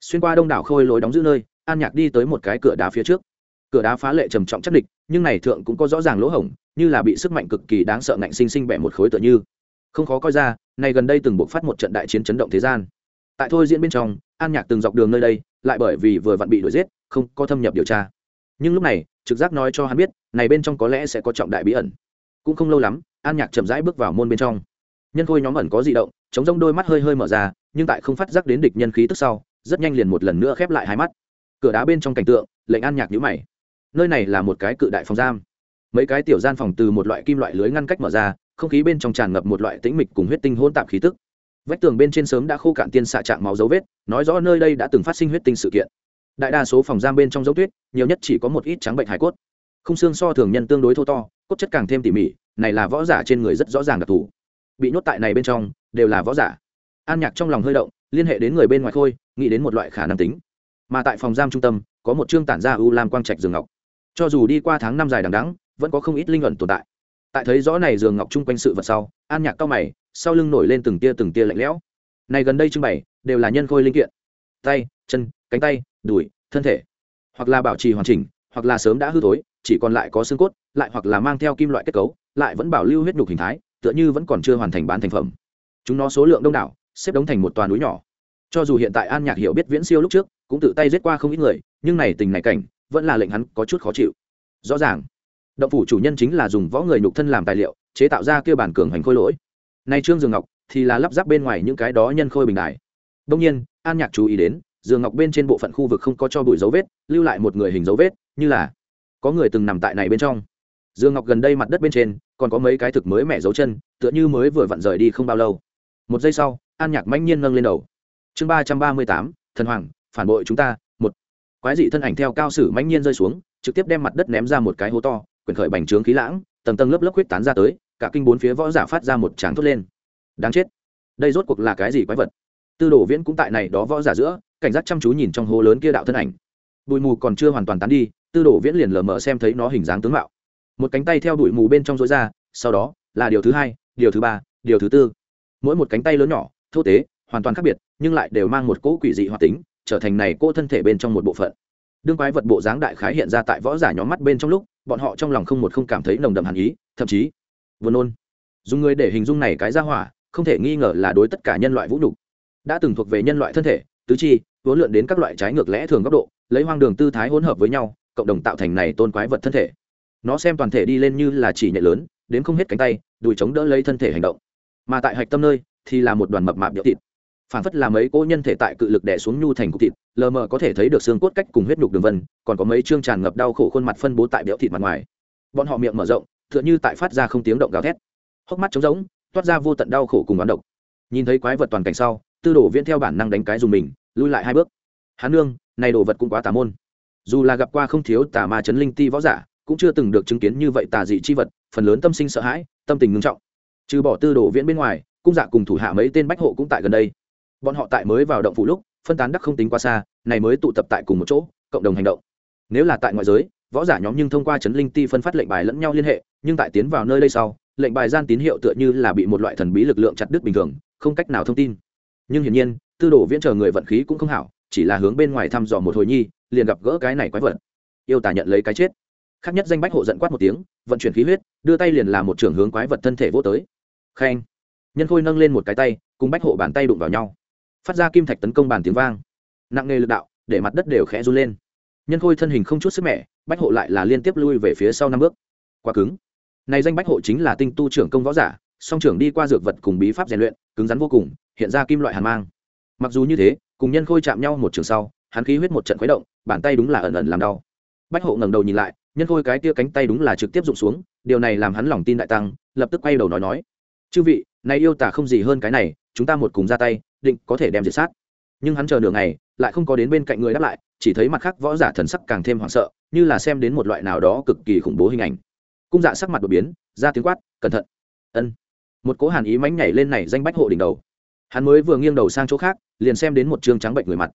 xuyên qua đông đảo khôi lối đóng giữ nơi, an nhạc đi tới một cái cửa đá phía trước. Cửa đá phá lệ trầm trọng chắc địch, nhưng này thượng cũng có rõ ràng lỗ hổng, như là bị sức mạnh cực kỳ đáng sợ ngạnh sinh sinh bẻ một khối tựa như. Không khó coi ra, này gần đây từng buộc phát một trận đại chiến chấn động thế gian. Tại thôi diễn bên trong, an nhạc từng dọc đường nơi đây, lại bởi vì vừa vặn bị đuổi giết, không có thâm nhập điều tra. Nhưng lúc này, trực giác nói cho hắn biết, này bên trong có lẽ sẽ có trọng đại bí ẩn. Cũng không lâu lắm, an nhạc chậm rãi bước vào môn bên trong. Nhân khôi nhóm ẩn có di động, chống rông đôi mắt hơi hơi mở ra, nhưng tại không phát giác đến địch nhân khí tức sau rất nhanh liền một lần nữa khép lại hai mắt. Cửa đá bên trong cảnh tượng, lệnh an nhạc nhữ mày. Nơi này là một cái cự đại phòng giam. Mấy cái tiểu gian phòng từ một loại kim loại lưới ngăn cách mở ra, không khí bên trong tràn ngập một loại tĩnh mịch cùng huyết tinh hôn tạp khí tức. Vách tường bên trên sớm đã khô cạn tiên xạ trạng máu dấu vết, nói rõ nơi đây đã từng phát sinh huyết tinh sự kiện. Đại đa số phòng giam bên trong dấu tuyết, nhiều nhất chỉ có một ít trắng bệnh hải cốt. Không xương so thường nhân tương đối thô to, cốt chất càng thêm tỉ mỉ, này là võ giả trên người rất rõ ràng đặc thù. Bị nhốt tại này bên trong, đều là võ giả. An nhạc trong lòng hơi động, liên hệ đến người bên ngoài khôi nghĩ đến một loại khả năng tính. Mà tại phòng giam trung tâm, có một chương tản ra u lam quang trạch giường ngọc. Cho dù đi qua tháng năm dài đằng đắng vẫn có không ít linh luận tồn tại. Tại thấy rõ này giường ngọc chung quanh sự vật sau, an nhạc cao mày, sau lưng nổi lên từng tia từng tia lạnh lẽo. Này gần đây trưng bày, đều là nhân khôi linh kiện. Tay, chân, cánh tay, đùi, thân thể. Hoặc là bảo trì hoàn chỉnh, hoặc là sớm đã hư thối, chỉ còn lại có xương cốt, lại hoặc là mang theo kim loại kết cấu, lại vẫn bảo lưu huyết nhục hình thái, tựa như vẫn còn chưa hoàn thành bán thành phẩm. Chúng nó số lượng đông đảo, xếp đống thành một toàn núi nhỏ cho dù hiện tại an nhạc hiểu biết viễn siêu lúc trước, cũng tự tay giết qua không ít người, nhưng này tình này cảnh, vẫn là lệnh hắn có chút khó chịu. Rõ ràng, động phủ chủ nhân chính là dùng võ người nhục thân làm tài liệu, chế tạo ra kêu bản cường hành khôi lỗi. Nay trương dương ngọc thì là lắp ráp bên ngoài những cái đó nhân khôi bình đài. Đông nhiên, an nhạc chú ý đến, Dương ngọc bên trên bộ phận khu vực không có cho bụi dấu vết, lưu lại một người hình dấu vết, như là có người từng nằm tại này bên trong. Dương ngọc gần đây mặt đất bên trên, còn có mấy cái thực mới mẻ dấu chân, tựa như mới vừa vặn rời đi không bao lâu. Một giây sau, an nhạc mãnh nhiên nâng lên đầu chương ba trăm ba mươi tám, thần hoàng, phản bội chúng ta, một. Quái dị thân ảnh theo cao sử mãnh nhiên rơi xuống, trực tiếp đem mặt đất ném ra một cái hố to quyển khởi bành trướng khí lãng, tầng tầng lớp lớp huyết tán ra tới, cả kinh bốn phía võ giả phát ra một tràng thốt lên. Đáng chết. Đây rốt cuộc là cái gì quái vật? Tư đồ viễn cũng tại này đó võ giả giữa, cảnh giác chăm chú nhìn trong hố lớn kia đạo thân ảnh. Bụi mù còn chưa hoàn toàn tán đi, tư đồ viễn liền lờ mờ xem thấy nó hình dáng tướng mạo. Một cánh tay theo bụi mù bên trong rối ra, sau đó là điều thứ hai, điều thứ ba, điều thứ tư. Mỗi một cánh tay lớn nhỏ, thô tế hoàn toàn khác biệt, nhưng lại đều mang một cỗ quỷ dị hoạt tính, trở thành này cỗ thân thể bên trong một bộ phận. Đương quái vật bộ dáng đại khái hiện ra tại võ giả nhóm mắt bên trong lúc, bọn họ trong lòng không một không cảm thấy nồng đậm hàn ý, thậm chí vừa nôn. Dùng người để hình dung này cái ra hỏa, không thể nghi ngờ là đối tất cả nhân loại vũ nhục. Đã từng thuộc về nhân loại thân thể, tứ chi vốn lượn đến các loại trái ngược lẽ thường góc độ, lấy hoang đường tư thái hỗn hợp với nhau, cộng đồng tạo thành này tôn quái vật thân thể. Nó xem toàn thể đi lên như là chỉ nhẹ lớn đến không hết cánh tay, đùi chống đỡ lấy thân thể hành động. Mà tại hạch tâm nơi thì là một đoàn mập mạp nhựa thịt phản phất là mấy cỗ nhân thể tại cự lực đè xuống nhu thành cục thịt, lờ mờ có thể thấy được xương cốt cách cùng huyết nhục đường vân, còn có mấy chương tràn ngập đau khổ khuôn mặt phân bố tại béo thịt mặt ngoài. Bọn họ miệng mở rộng, tựa như tại phát ra không tiếng động gào thét. Hốc mắt trống rỗng, toát ra vô tận đau khổ cùng bán độc. Nhìn thấy quái vật toàn cảnh sau, tư đồ viễn theo bản năng đánh cái dùng mình, lui lại hai bước. Hán nương, này đồ vật cũng quá tà môn. Dù là gặp qua không thiếu tà ma chấn linh ti võ giả, cũng chưa từng được chứng kiến như vậy tà dị chi vật, phần lớn tâm sinh sợ hãi, tâm tình ngưng trọng. Trừ bỏ tư đồ viễn bên ngoài, cung dạ cùng thủ hạ mấy tên bách hộ cũng tại gần đây bọn họ tại mới vào động phủ lúc, phân tán đắc không tính quá xa, này mới tụ tập tại cùng một chỗ, cộng đồng hành động. Nếu là tại ngoại giới, võ giả nhóm nhưng thông qua chấn linh ti phân phát lệnh bài lẫn nhau liên hệ, nhưng tại tiến vào nơi đây sau, lệnh bài gian tín hiệu tựa như là bị một loại thần bí lực lượng chặt đứt bình thường, không cách nào thông tin. Nhưng hiển nhiên, tư đồ viễn chờ người vận khí cũng không hảo, chỉ là hướng bên ngoài thăm dò một hồi nhi, liền gặp gỡ cái này quái vật. Yêu tả nhận lấy cái chết. Khác nhất danh bách hộ giận quát một tiếng, vận chuyển khí huyết, đưa tay liền làm một trường hướng quái vật thân thể vô tới. Khen. Nhân khôi nâng lên một cái tay, cùng bách hộ bàn tay đụng vào nhau phát ra kim thạch tấn công bàn tiếng vang. Nặng nề lực đạo, để mặt đất đều khẽ run lên. Nhân khôi thân hình không chút sức mẻ, bách hộ lại là liên tiếp lui về phía sau năm bước. Quá cứng. Này danh bách hộ chính là tinh tu trưởng công võ giả, song trưởng đi qua dược vật cùng bí pháp rèn luyện, cứng rắn vô cùng, hiện ra kim loại hàn mang. Mặc dù như thế, cùng nhân khôi chạm nhau một trường sau, hắn khí huyết một trận khuấy động, bàn tay đúng là ẩn ẩn làm đau. Bách hộ ngẩng đầu nhìn lại, nhân khôi cái tia cánh tay đúng là trực tiếp rụng xuống, điều này làm hắn lòng tin đại tăng, lập tức quay đầu nói nói, chư vị này yêu tả không gì hơn cái này, chúng ta một cùng ra tay định có thể đem diệt sát. Nhưng hắn chờ nửa ngày, lại không có đến bên cạnh người đáp lại, chỉ thấy mặt khác võ giả thần sắc càng thêm hoảng sợ, như là xem đến một loại nào đó cực kỳ khủng bố hình ảnh. Cung dạ sắc mặt đột biến, ra tiếng quát, cẩn thận! Ân. Một cố hàn ý mánh nhảy lên này danh bách hộ đỉnh đầu. Hắn mới vừa nghiêng đầu sang chỗ khác, liền xem đến một trương trắng bệnh người mặt.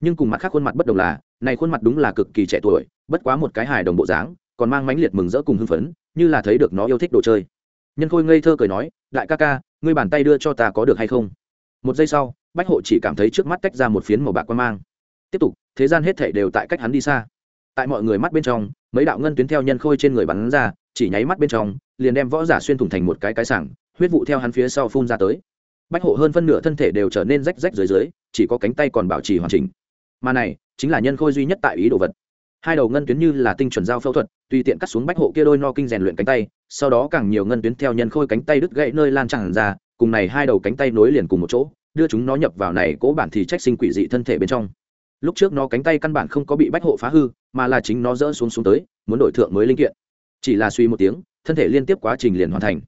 Nhưng cùng mặt khác khuôn mặt bất đồng là, này khuôn mặt đúng là cực kỳ trẻ tuổi, bất quá một cái hài đồng bộ dáng, còn mang mãnh liệt mừng rỡ cùng hưng phấn, như là thấy được nó yêu thích đồ chơi. Nhân khôi ngây thơ cười nói, đại ca ca, ngươi bàn tay đưa cho ta có được hay không? Một giây sau, bách hộ chỉ cảm thấy trước mắt tách ra một phiến màu bạc quan mang. Tiếp tục, thế gian hết thể đều tại cách hắn đi xa. Tại mọi người mắt bên trong, mấy đạo ngân tuyến theo nhân khôi trên người bắn ra, chỉ nháy mắt bên trong, liền đem võ giả xuyên thủng thành một cái cái sảng, huyết vụ theo hắn phía sau phun ra tới. Bách hộ hơn phân nửa thân thể đều trở nên rách rách dưới dưới, chỉ có cánh tay còn bảo trì hoàn chỉnh. Mà này, chính là nhân khôi duy nhất tại ý đồ vật. Hai đầu ngân tuyến như là tinh chuẩn giao phẫu thuật, tùy tiện cắt xuống bách hộ kia đôi no kinh rèn luyện cánh tay, sau đó càng nhiều ngân tuyến theo nhân khôi cánh tay đứt gãy nơi lan tràn ra cùng này hai đầu cánh tay nối liền cùng một chỗ, đưa chúng nó nhập vào này cố bản thì trách sinh quỷ dị thân thể bên trong. Lúc trước nó cánh tay căn bản không có bị bách hộ phá hư, mà là chính nó dỡ xuống xuống tới, muốn đổi thượng mới linh kiện. Chỉ là suy một tiếng, thân thể liên tiếp quá trình liền hoàn thành.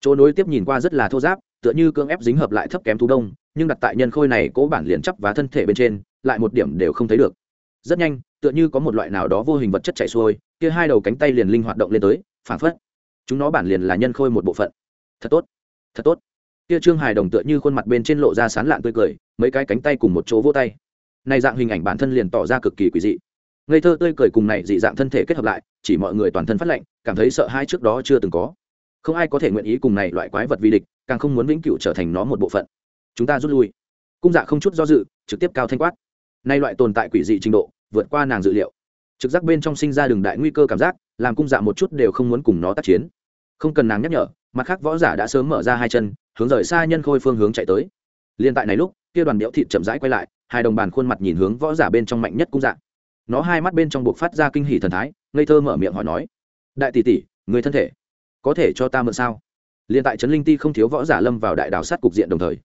Chỗ nối tiếp nhìn qua rất là thô giáp, tựa như cưỡng ép dính hợp lại thấp kém thú đông, nhưng đặt tại nhân khôi này cố bản liền chắp và thân thể bên trên, lại một điểm đều không thấy được. Rất nhanh, tựa như có một loại nào đó vô hình vật chất chạy xuôi, kia hai đầu cánh tay liền linh hoạt động lên tới, phản phất. Chúng nó bản liền là nhân khôi một bộ phận. Thật tốt thật tốt kia trương hài đồng tựa như khuôn mặt bên trên lộ ra sán lạn tươi cười, mấy cái cánh tay cùng một chỗ vô tay. Này dạng hình ảnh bản thân liền tỏ ra cực kỳ quỷ dị. Ngây thơ tươi cười cùng này dị dạng thân thể kết hợp lại, chỉ mọi người toàn thân phát lệnh cảm thấy sợ hai trước đó chưa từng có. Không ai có thể nguyện ý cùng này loại quái vật vi địch, càng không muốn vĩnh cửu trở thành nó một bộ phận. Chúng ta rút lui. Cung dạ không chút do dự, trực tiếp cao thanh quát. Nay loại tồn tại quỷ dị trình độ, vượt qua nàng dự liệu. Trực giác bên trong sinh ra đường đại nguy cơ cảm giác, làm cung dạ một chút đều không muốn cùng nó tác chiến. Không cần nàng nhắc nhở mặt khác võ giả đã sớm mở ra hai chân hướng rời xa nhân khôi phương hướng chạy tới. Liên tại này lúc kia đoàn đẽo thịt chậm rãi quay lại hai đồng bàn khuôn mặt nhìn hướng võ giả bên trong mạnh nhất cung dạng, nó hai mắt bên trong buộc phát ra kinh hỉ thần thái ngây thơ mở miệng hỏi nói đại tỷ tỷ người thân thể có thể cho ta mượn sao? Liên tại trấn linh ti không thiếu võ giả lâm vào đại đào sát cục diện đồng thời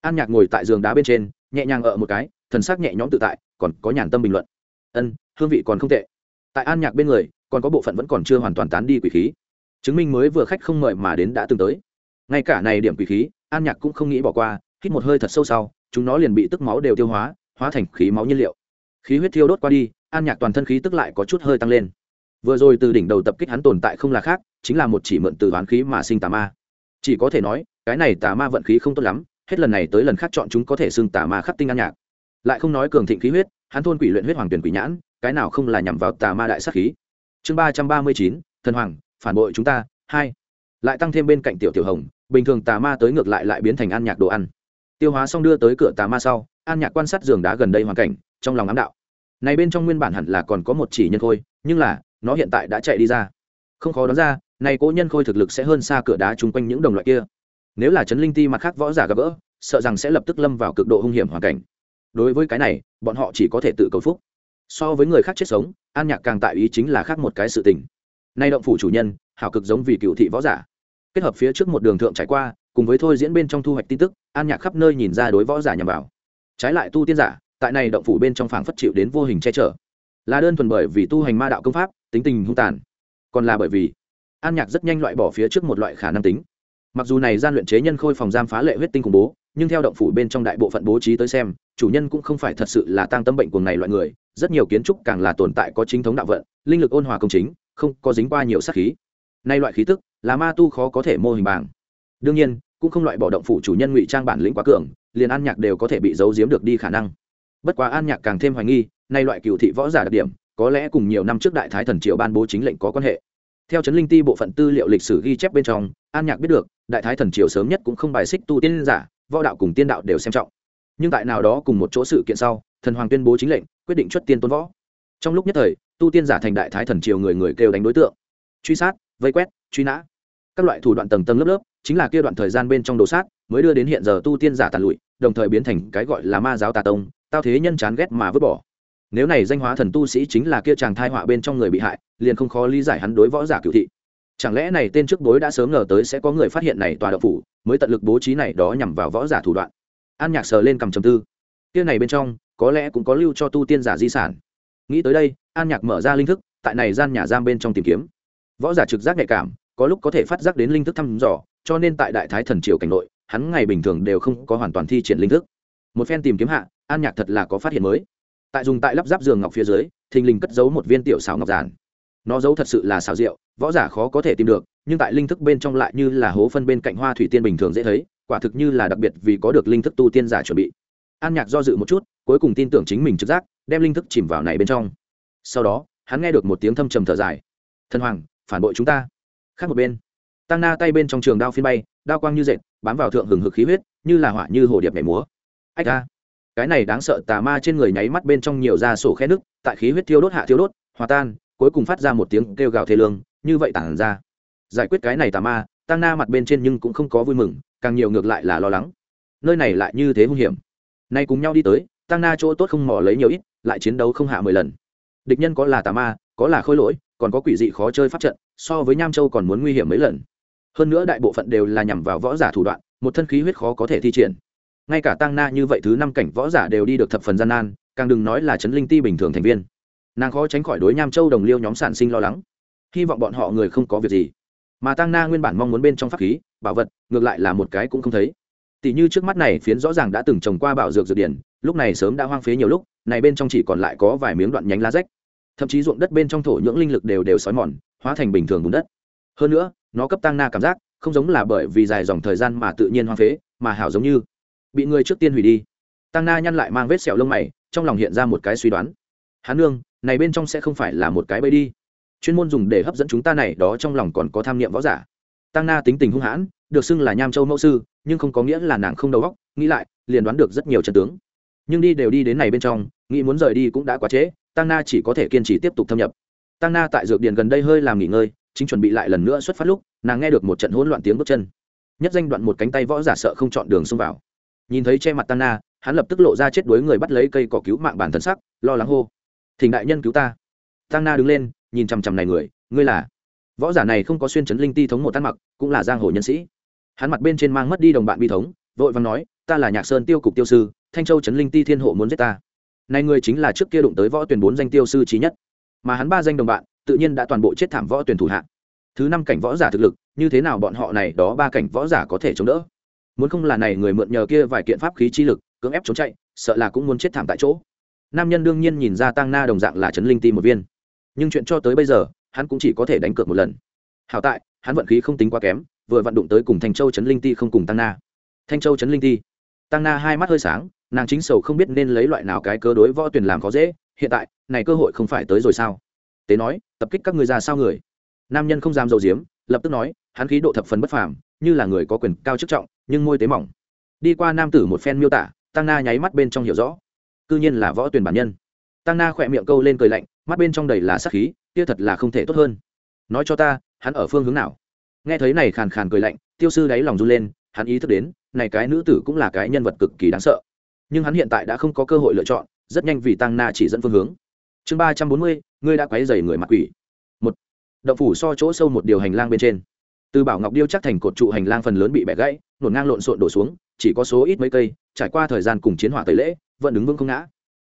an nhạc ngồi tại giường đá bên trên nhẹ nhàng ở một cái thần sắc nhẹ nhõm tự tại còn có nhàn tâm bình luận. Ân hương vị còn không tệ. Tại an nhạc bên người còn có bộ phận vẫn còn chưa hoàn toàn tán đi quỷ khí chứng minh mới vừa khách không mời mà đến đã từng tới. Ngay cả này điểm quỷ khí, an nhạc cũng không nghĩ bỏ qua, hít một hơi thật sâu sau, chúng nó liền bị tức máu đều tiêu hóa hóa thành khí máu nhiên liệu. Khí huyết thiêu đốt qua đi, an nhạc toàn thân khí tức lại có chút hơi tăng lên. Vừa rồi từ đỉnh đầu tập kích hắn tồn tại không là khác, chính là một chỉ mượn từ hoán khí mà sinh tà ma. Chỉ có thể nói, cái này tà ma vận khí không tốt lắm, hết lần này tới lần khác chọn chúng có thể xưng tà ma khắc tinh an nhạc. Lại không nói cường thịnh khí huyết, hắn thôn quỷ luyện huyết hoàng tuyển quỷ nhãn, cái nào không là nhằm vào tà ma đại sắc khí. Chương ba trăm ba mươi chín, thần hoàng phản bội chúng ta, hai. Lại tăng thêm bên cạnh tiểu tiểu hồng, bình thường tà ma tới ngược lại lại biến thành an nhạc đồ ăn. Tiêu hóa xong đưa tới cửa tà ma sau, an nhạc quan sát giường đá gần đây hoàn cảnh, trong lòng ám đạo. Này bên trong nguyên bản hẳn là còn có một chỉ nhân khôi, nhưng là, nó hiện tại đã chạy đi ra. Không khó đoán ra, này cố nhân khôi thực lực sẽ hơn xa cửa đá chung quanh những đồng loại kia. Nếu là chấn linh ti mặt khác võ giả gặp gỡ, sợ rằng sẽ lập tức lâm vào cực độ hung hiểm hoàn cảnh. Đối với cái này, bọn họ chỉ có thể tự cầu phúc. So với người khác chết sống, an nhạc càng tại ý chính là khác một cái sự tình nay động phủ chủ nhân, hảo cực giống vì cựu thị võ giả. Kết hợp phía trước một đường thượng trải qua, cùng với thôi diễn bên trong thu hoạch tin tức, an nhạc khắp nơi nhìn ra đối võ giả nhằm vào. Trái lại tu tiên giả, tại này động phủ bên trong phảng phất chịu đến vô hình che chở. Là đơn thuần bởi vì tu hành ma đạo công pháp, tính tình hung tàn. Còn là bởi vì, an nhạc rất nhanh loại bỏ phía trước một loại khả năng tính. Mặc dù này gian luyện chế nhân khôi phòng giam phá lệ huyết tinh khủng bố, nhưng theo động phủ bên trong đại bộ phận bố trí tới xem, chủ nhân cũng không phải thật sự là tăng tâm bệnh cuồng này loại người. Rất nhiều kiến trúc càng là tồn tại có chính thống đạo vận, linh lực ôn hòa công chính không có dính qua nhiều sát khí. Nay loại khí tức là ma tu khó có thể mô hình bảng. Đương nhiên, cũng không loại bỏ động phủ chủ nhân ngụy trang bản lĩnh quá cường, liền an nhạc đều có thể bị giấu giếm được đi khả năng. Bất quá an nhạc càng thêm hoài nghi, nay loại cựu thị võ giả đặc điểm, có lẽ cùng nhiều năm trước đại thái thần triều ban bố chính lệnh có quan hệ. Theo trấn linh ti bộ phận tư liệu lịch sử ghi chép bên trong, an nhạc biết được, đại thái thần triều sớm nhất cũng không bài xích tu tiên giả, võ đạo cùng tiên đạo đều xem trọng. Nhưng tại nào đó cùng một chỗ sự kiện sau, thần hoàng tuyên bố chính lệnh, quyết định xuất tiên tôn võ. Trong lúc nhất thời tu tiên giả thành đại thái thần triều người người kêu đánh đối tượng. Truy sát, vây quét, truy nã. Các loại thủ đoạn tầng tầng lớp lớp, chính là kia đoạn thời gian bên trong đồ sát, mới đưa đến hiện giờ tu tiên giả tàn lụi, đồng thời biến thành cái gọi là ma giáo tà tông, tao thế nhân chán ghét mà vứt bỏ. Nếu này danh hóa thần tu sĩ chính là kia chàng thai họa bên trong người bị hại, liền không khó lý giải hắn đối võ giả cựu thị. Chẳng lẽ này tên trước bối đã sớm ngờ tới sẽ có người phát hiện này tòa đậu phủ, mới tận lực bố trí này đó nhằm vào võ giả thủ đoạn. An nhạc sờ lên cầm trầm tư. Kia này bên trong, có lẽ cũng có lưu cho tu tiên giả di sản. Nghĩ tới đây an nhạc mở ra linh thức, tại này gian nhà giam bên trong tìm kiếm. Võ giả trực giác nhạy cảm, có lúc có thể phát giác đến linh thức thăm dò, cho nên tại đại thái thần triều cảnh nội, hắn ngày bình thường đều không có hoàn toàn thi triển linh thức. Một phen tìm kiếm hạ, an nhạc thật là có phát hiện mới. Tại dùng tại lắp ráp giường ngọc phía dưới, thình lình cất giấu một viên tiểu xảo ngọc giản. Nó giấu thật sự là xảo diệu, võ giả khó có thể tìm được, nhưng tại linh thức bên trong lại như là hố phân bên cạnh hoa thủy tiên bình thường dễ thấy, quả thực như là đặc biệt vì có được linh thức tu tiên giả chuẩn bị. An nhạc do dự một chút, cuối cùng tin tưởng chính mình trực giác, đem linh thức chìm vào này bên trong sau đó, hắn nghe được một tiếng thâm trầm thở dài. Thần hoàng, phản bội chúng ta. Khác một bên, tăng na tay bên trong trường đao phiên bay, đao quang như dệt bám vào thượng hừng hực khí huyết, như là hỏa như hồ điệp nhảy múa. Ách ta cái này đáng sợ, tà ma trên người nháy mắt bên trong nhiều da sổ khe nước tại khí huyết thiêu đốt hạ thiêu đốt, hòa tan, cuối cùng phát ra một tiếng kêu gào thê lương, như vậy tản ra. Giải quyết cái này tà ma, tăng na mặt bên trên nhưng cũng không có vui mừng, càng nhiều ngược lại là lo lắng. Nơi này lại như thế hung hiểm. Nay cùng nhau đi tới, tăng na chỗ tốt không mò lấy nhiều ít, lại chiến đấu không hạ mười lần địch nhân có là tà ma, có là khôi lỗi, còn có quỷ dị khó chơi pháp trận, so với nham châu còn muốn nguy hiểm mấy lần. Hơn nữa đại bộ phận đều là nhằm vào võ giả thủ đoạn, một thân khí huyết khó có thể thi triển. Ngay cả tăng na như vậy thứ năm cảnh võ giả đều đi được thập phần gian nan, càng đừng nói là chấn linh ti bình thường thành viên. Nàng khó tránh khỏi đối nham châu đồng liêu nhóm sản sinh lo lắng. Hy vọng bọn họ người không có việc gì. Mà tăng na nguyên bản mong muốn bên trong pháp khí, bảo vật, ngược lại là một cái cũng không thấy. Tỷ như trước mắt này phiến rõ ràng đã từng trồng qua bảo dược dược điển, lúc này sớm đã hoang phế nhiều lúc, này bên trong chỉ còn lại có vài miếng đoạn nhánh lá rách thậm chí ruộng đất bên trong thổ nhưỡng linh lực đều đều sói mòn, hóa thành bình thường bùn đất. Hơn nữa, nó cấp tăng na cảm giác, không giống là bởi vì dài dòng thời gian mà tự nhiên hoang phế, mà hảo giống như bị người trước tiên hủy đi. Tăng na nhăn lại mang vết sẹo lông mày, trong lòng hiện ra một cái suy đoán. Hán nương, này bên trong sẽ không phải là một cái bẫy đi. Chuyên môn dùng để hấp dẫn chúng ta này, đó trong lòng còn có tham niệm võ giả. Tăng na tính tình hung hãn, được xưng là nham châu mẫu sư, nhưng không có nghĩa là nàng không đầu óc, nghĩ lại, liền đoán được rất nhiều trận tướng. Nhưng đi đều đi đến này bên trong, nghĩ muốn rời đi cũng đã quá trễ tăng na chỉ có thể kiên trì tiếp tục thâm nhập. Tăng na tại dược điện gần đây hơi làm nghỉ ngơi, chính chuẩn bị lại lần nữa xuất phát lúc, nàng nghe được một trận hỗn loạn tiếng bước chân. Nhất danh đoạn một cánh tay võ giả sợ không chọn đường xông vào. Nhìn thấy che mặt tăng na, hắn lập tức lộ ra chết đuối người bắt lấy cây cỏ cứu mạng bản thân sắc, lo lắng hô. Thỉnh đại nhân cứu ta. Tăng na đứng lên, nhìn chằm chằm này người, ngươi là? Võ giả này không có xuyên chấn linh ti thống một tan mặc, cũng là giang hồ nhân sĩ. Hắn mặt bên trên mang mất đi đồng bạn bi thống, vội vàng nói, ta là nhạc sơn tiêu cục tiêu sư, thanh châu chấn linh ti thiên hộ muốn giết ta này người chính là trước kia đụng tới võ tuyển bốn danh tiêu sư trí nhất. Mà hắn ba danh đồng bạn, tự nhiên đã toàn bộ chết thảm võ tuyển thủ hạ. Thứ năm cảnh võ giả thực lực, như thế nào bọn họ này đó ba cảnh võ giả có thể chống đỡ? Muốn không là này người mượn nhờ kia vài kiện pháp khí chi lực, cưỡng ép trốn chạy, sợ là cũng muốn chết thảm tại chỗ. Nam nhân đương nhiên nhìn ra tăng na đồng dạng là chấn linh ti một viên. Nhưng chuyện cho tới bây giờ, hắn cũng chỉ có thể đánh cược một lần. Hảo tại, hắn vận khí không tính quá kém, vừa vận đụng tới cùng thanh châu chấn linh ti không cùng tăng na. Thanh châu chấn linh ti. Tăng na hai mắt hơi sáng nàng chính sầu không biết nên lấy loại nào cái cơ đối võ tuyển làm khó dễ, hiện tại, này cơ hội không phải tới rồi sao? Tế nói, tập kích các người ra sao người? Nam nhân không dám dầu diếm, lập tức nói, hắn khí độ thập phần bất phàm, như là người có quyền cao chức trọng, nhưng môi tế mỏng. Đi qua nam tử một phen miêu tả, tăng na nháy mắt bên trong hiểu rõ. Cư nhiên là võ tuyển bản nhân. Tăng na khỏe miệng câu lên cười lạnh, mắt bên trong đầy là sắc khí, kia thật là không thể tốt hơn. Nói cho ta, hắn ở phương hướng nào? Nghe thấy này khàn khàn cười lạnh, tiêu sư đáy lòng run lên, hắn ý thức đến, này cái nữ tử cũng là cái nhân vật cực kỳ đáng sợ nhưng hắn hiện tại đã không có cơ hội lựa chọn, rất nhanh vì tăng na chỉ dẫn phương hướng. Chương ba trăm bốn mươi, ngươi đã quấy dày người mặt quỷ. Một, động phủ so chỗ sâu một điều hành lang bên trên. Từ bảo ngọc điêu chắc thành cột trụ hành lang phần lớn bị bẻ gãy, nổn ngang lộn xộn đổ xuống, chỉ có số ít mấy cây, trải qua thời gian cùng chiến hỏa tẩy lễ, vẫn đứng vững không ngã.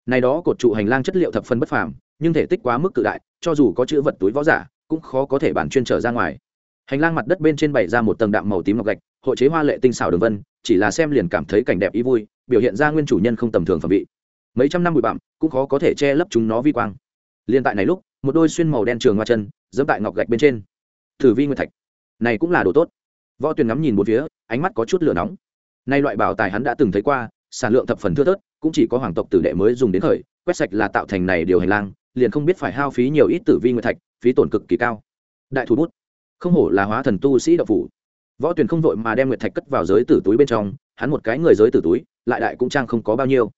Này đó cột trụ hành lang chất liệu thập phân bất phàm, nhưng thể tích quá mức cự đại, cho dù có chữ vật túi võ giả, cũng khó có thể bản chuyên trở ra ngoài. Hành lang mặt đất bên trên bày ra một tầng đạm màu tím ngọc gạch, hội chế hoa lệ tinh xảo đường vân chỉ là xem liền cảm thấy cảnh đẹp ý vui, biểu hiện ra nguyên chủ nhân không tầm thường phẩm vị. Mấy trăm năm bụi bặm, cũng khó có thể che lấp chúng nó vi quang. Liền tại này lúc, một đôi xuyên màu đen trường hoa chân dẫm tại ngọc gạch bên trên. Thử vi nguyên thạch. Này cũng là đồ tốt. Võ tuyền ngắm nhìn một phía, ánh mắt có chút lửa nóng. Nay loại bảo tài hắn đã từng thấy qua, sản lượng thập phần thưa thớt, cũng chỉ có hoàng tộc tử đệ mới dùng đến khởi, quét sạch là tạo thành này điều hành lang, liền không biết phải hao phí nhiều ít tử vi nguyên thạch, phí tổn cực kỳ cao. Đại thủ bút. Không hổ là hóa thần tu sĩ đậu phủ võ tuyền không vội mà đem nguyệt thạch cất vào giới tử túi bên trong, hắn một cái người giới tử túi, lại đại cũng trang không có bao nhiêu.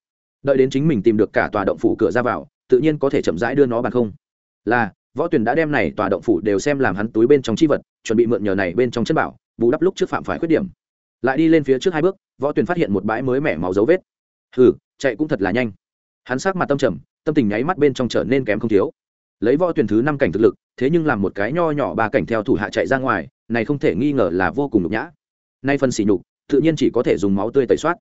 Đợi đến chính mình tìm được cả tòa động phủ cửa ra vào, tự nhiên có thể chậm rãi đưa nó bằng không. Là, võ tuyền đã đem này tòa động phủ đều xem làm hắn túi bên trong chi vật, chuẩn bị mượn nhờ này bên trong chất bảo, bù đắp lúc trước phạm phải khuyết điểm. Lại đi lên phía trước hai bước, võ tuyền phát hiện một bãi mới mẻ máu dấu vết. Hừ, chạy cũng thật là nhanh. Hắn sắc mặt tâm trầm, tâm tình nháy mắt bên trong trở nên kém không thiếu. Lấy võ tuyển thứ năm cảnh thực lực, thế nhưng làm một cái nho nhỏ ba cảnh theo thủ hạ chạy ra ngoài này không thể nghi ngờ là vô cùng nhục nhã. Nay phần xỉ nhục, tự nhiên chỉ có thể dùng máu tươi tẩy soát.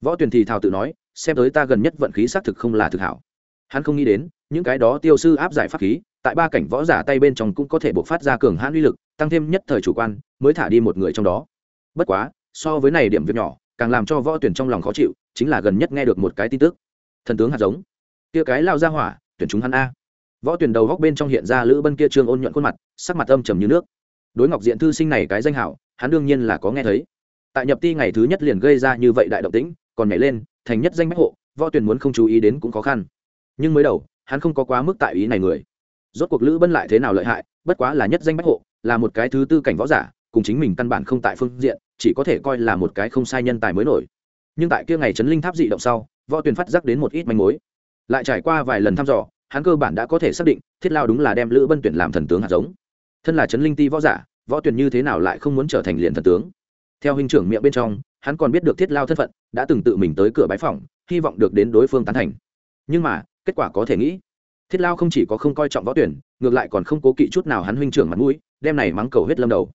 Võ tuyển thì thào tự nói, xem tới ta gần nhất vận khí xác thực không là thực hảo. Hắn không nghĩ đến, những cái đó tiêu sư áp giải pháp khí, tại ba cảnh võ giả tay bên trong cũng có thể buộc phát ra cường hãn uy lực, tăng thêm nhất thời chủ quan, mới thả đi một người trong đó. Bất quá, so với này điểm việc nhỏ, càng làm cho võ tuyển trong lòng khó chịu, chính là gần nhất nghe được một cái tin tức. Thần tướng hạt giống. Kia cái lao ra hỏa, tuyển chúng hắn a. Võ tuyển đầu góc bên trong hiện ra lữ bân kia trương ôn nhuận khuôn mặt, sắc mặt âm trầm như nước đối ngọc diện thư sinh này cái danh hảo, hắn đương nhiên là có nghe thấy. Tại nhập ti ngày thứ nhất liền gây ra như vậy đại động tĩnh, còn nhảy lên, thành nhất danh bách hộ, võ tuyển muốn không chú ý đến cũng khó khăn. Nhưng mới đầu, hắn không có quá mức tại ý này người. Rốt cuộc lữ bân lại thế nào lợi hại, bất quá là nhất danh bách hộ, là một cái thứ tư cảnh võ giả, cùng chính mình căn bản không tại phương diện, chỉ có thể coi là một cái không sai nhân tài mới nổi. Nhưng tại kia ngày trấn linh tháp dị động sau, võ tuyền phát giác đến một ít manh mối. Lại trải qua vài lần thăm dò, hắn cơ bản đã có thể xác định, thiết lao đúng là đem lữ bân tuyển làm thần tướng hạt giống thân là trấn linh ti võ giả, võ tuyển như thế nào lại không muốn trở thành liền thần tướng? Theo huynh trưởng miệng bên trong, hắn còn biết được thiết lao thân phận, đã từng tự mình tới cửa bái phòng hy vọng được đến đối phương tán thành. Nhưng mà, kết quả có thể nghĩ, thiết lao không chỉ có không coi trọng võ tuyển, ngược lại còn không cố kỵ chút nào hắn huynh trưởng mặt mũi, đem này mắng cầu hết lâm đầu.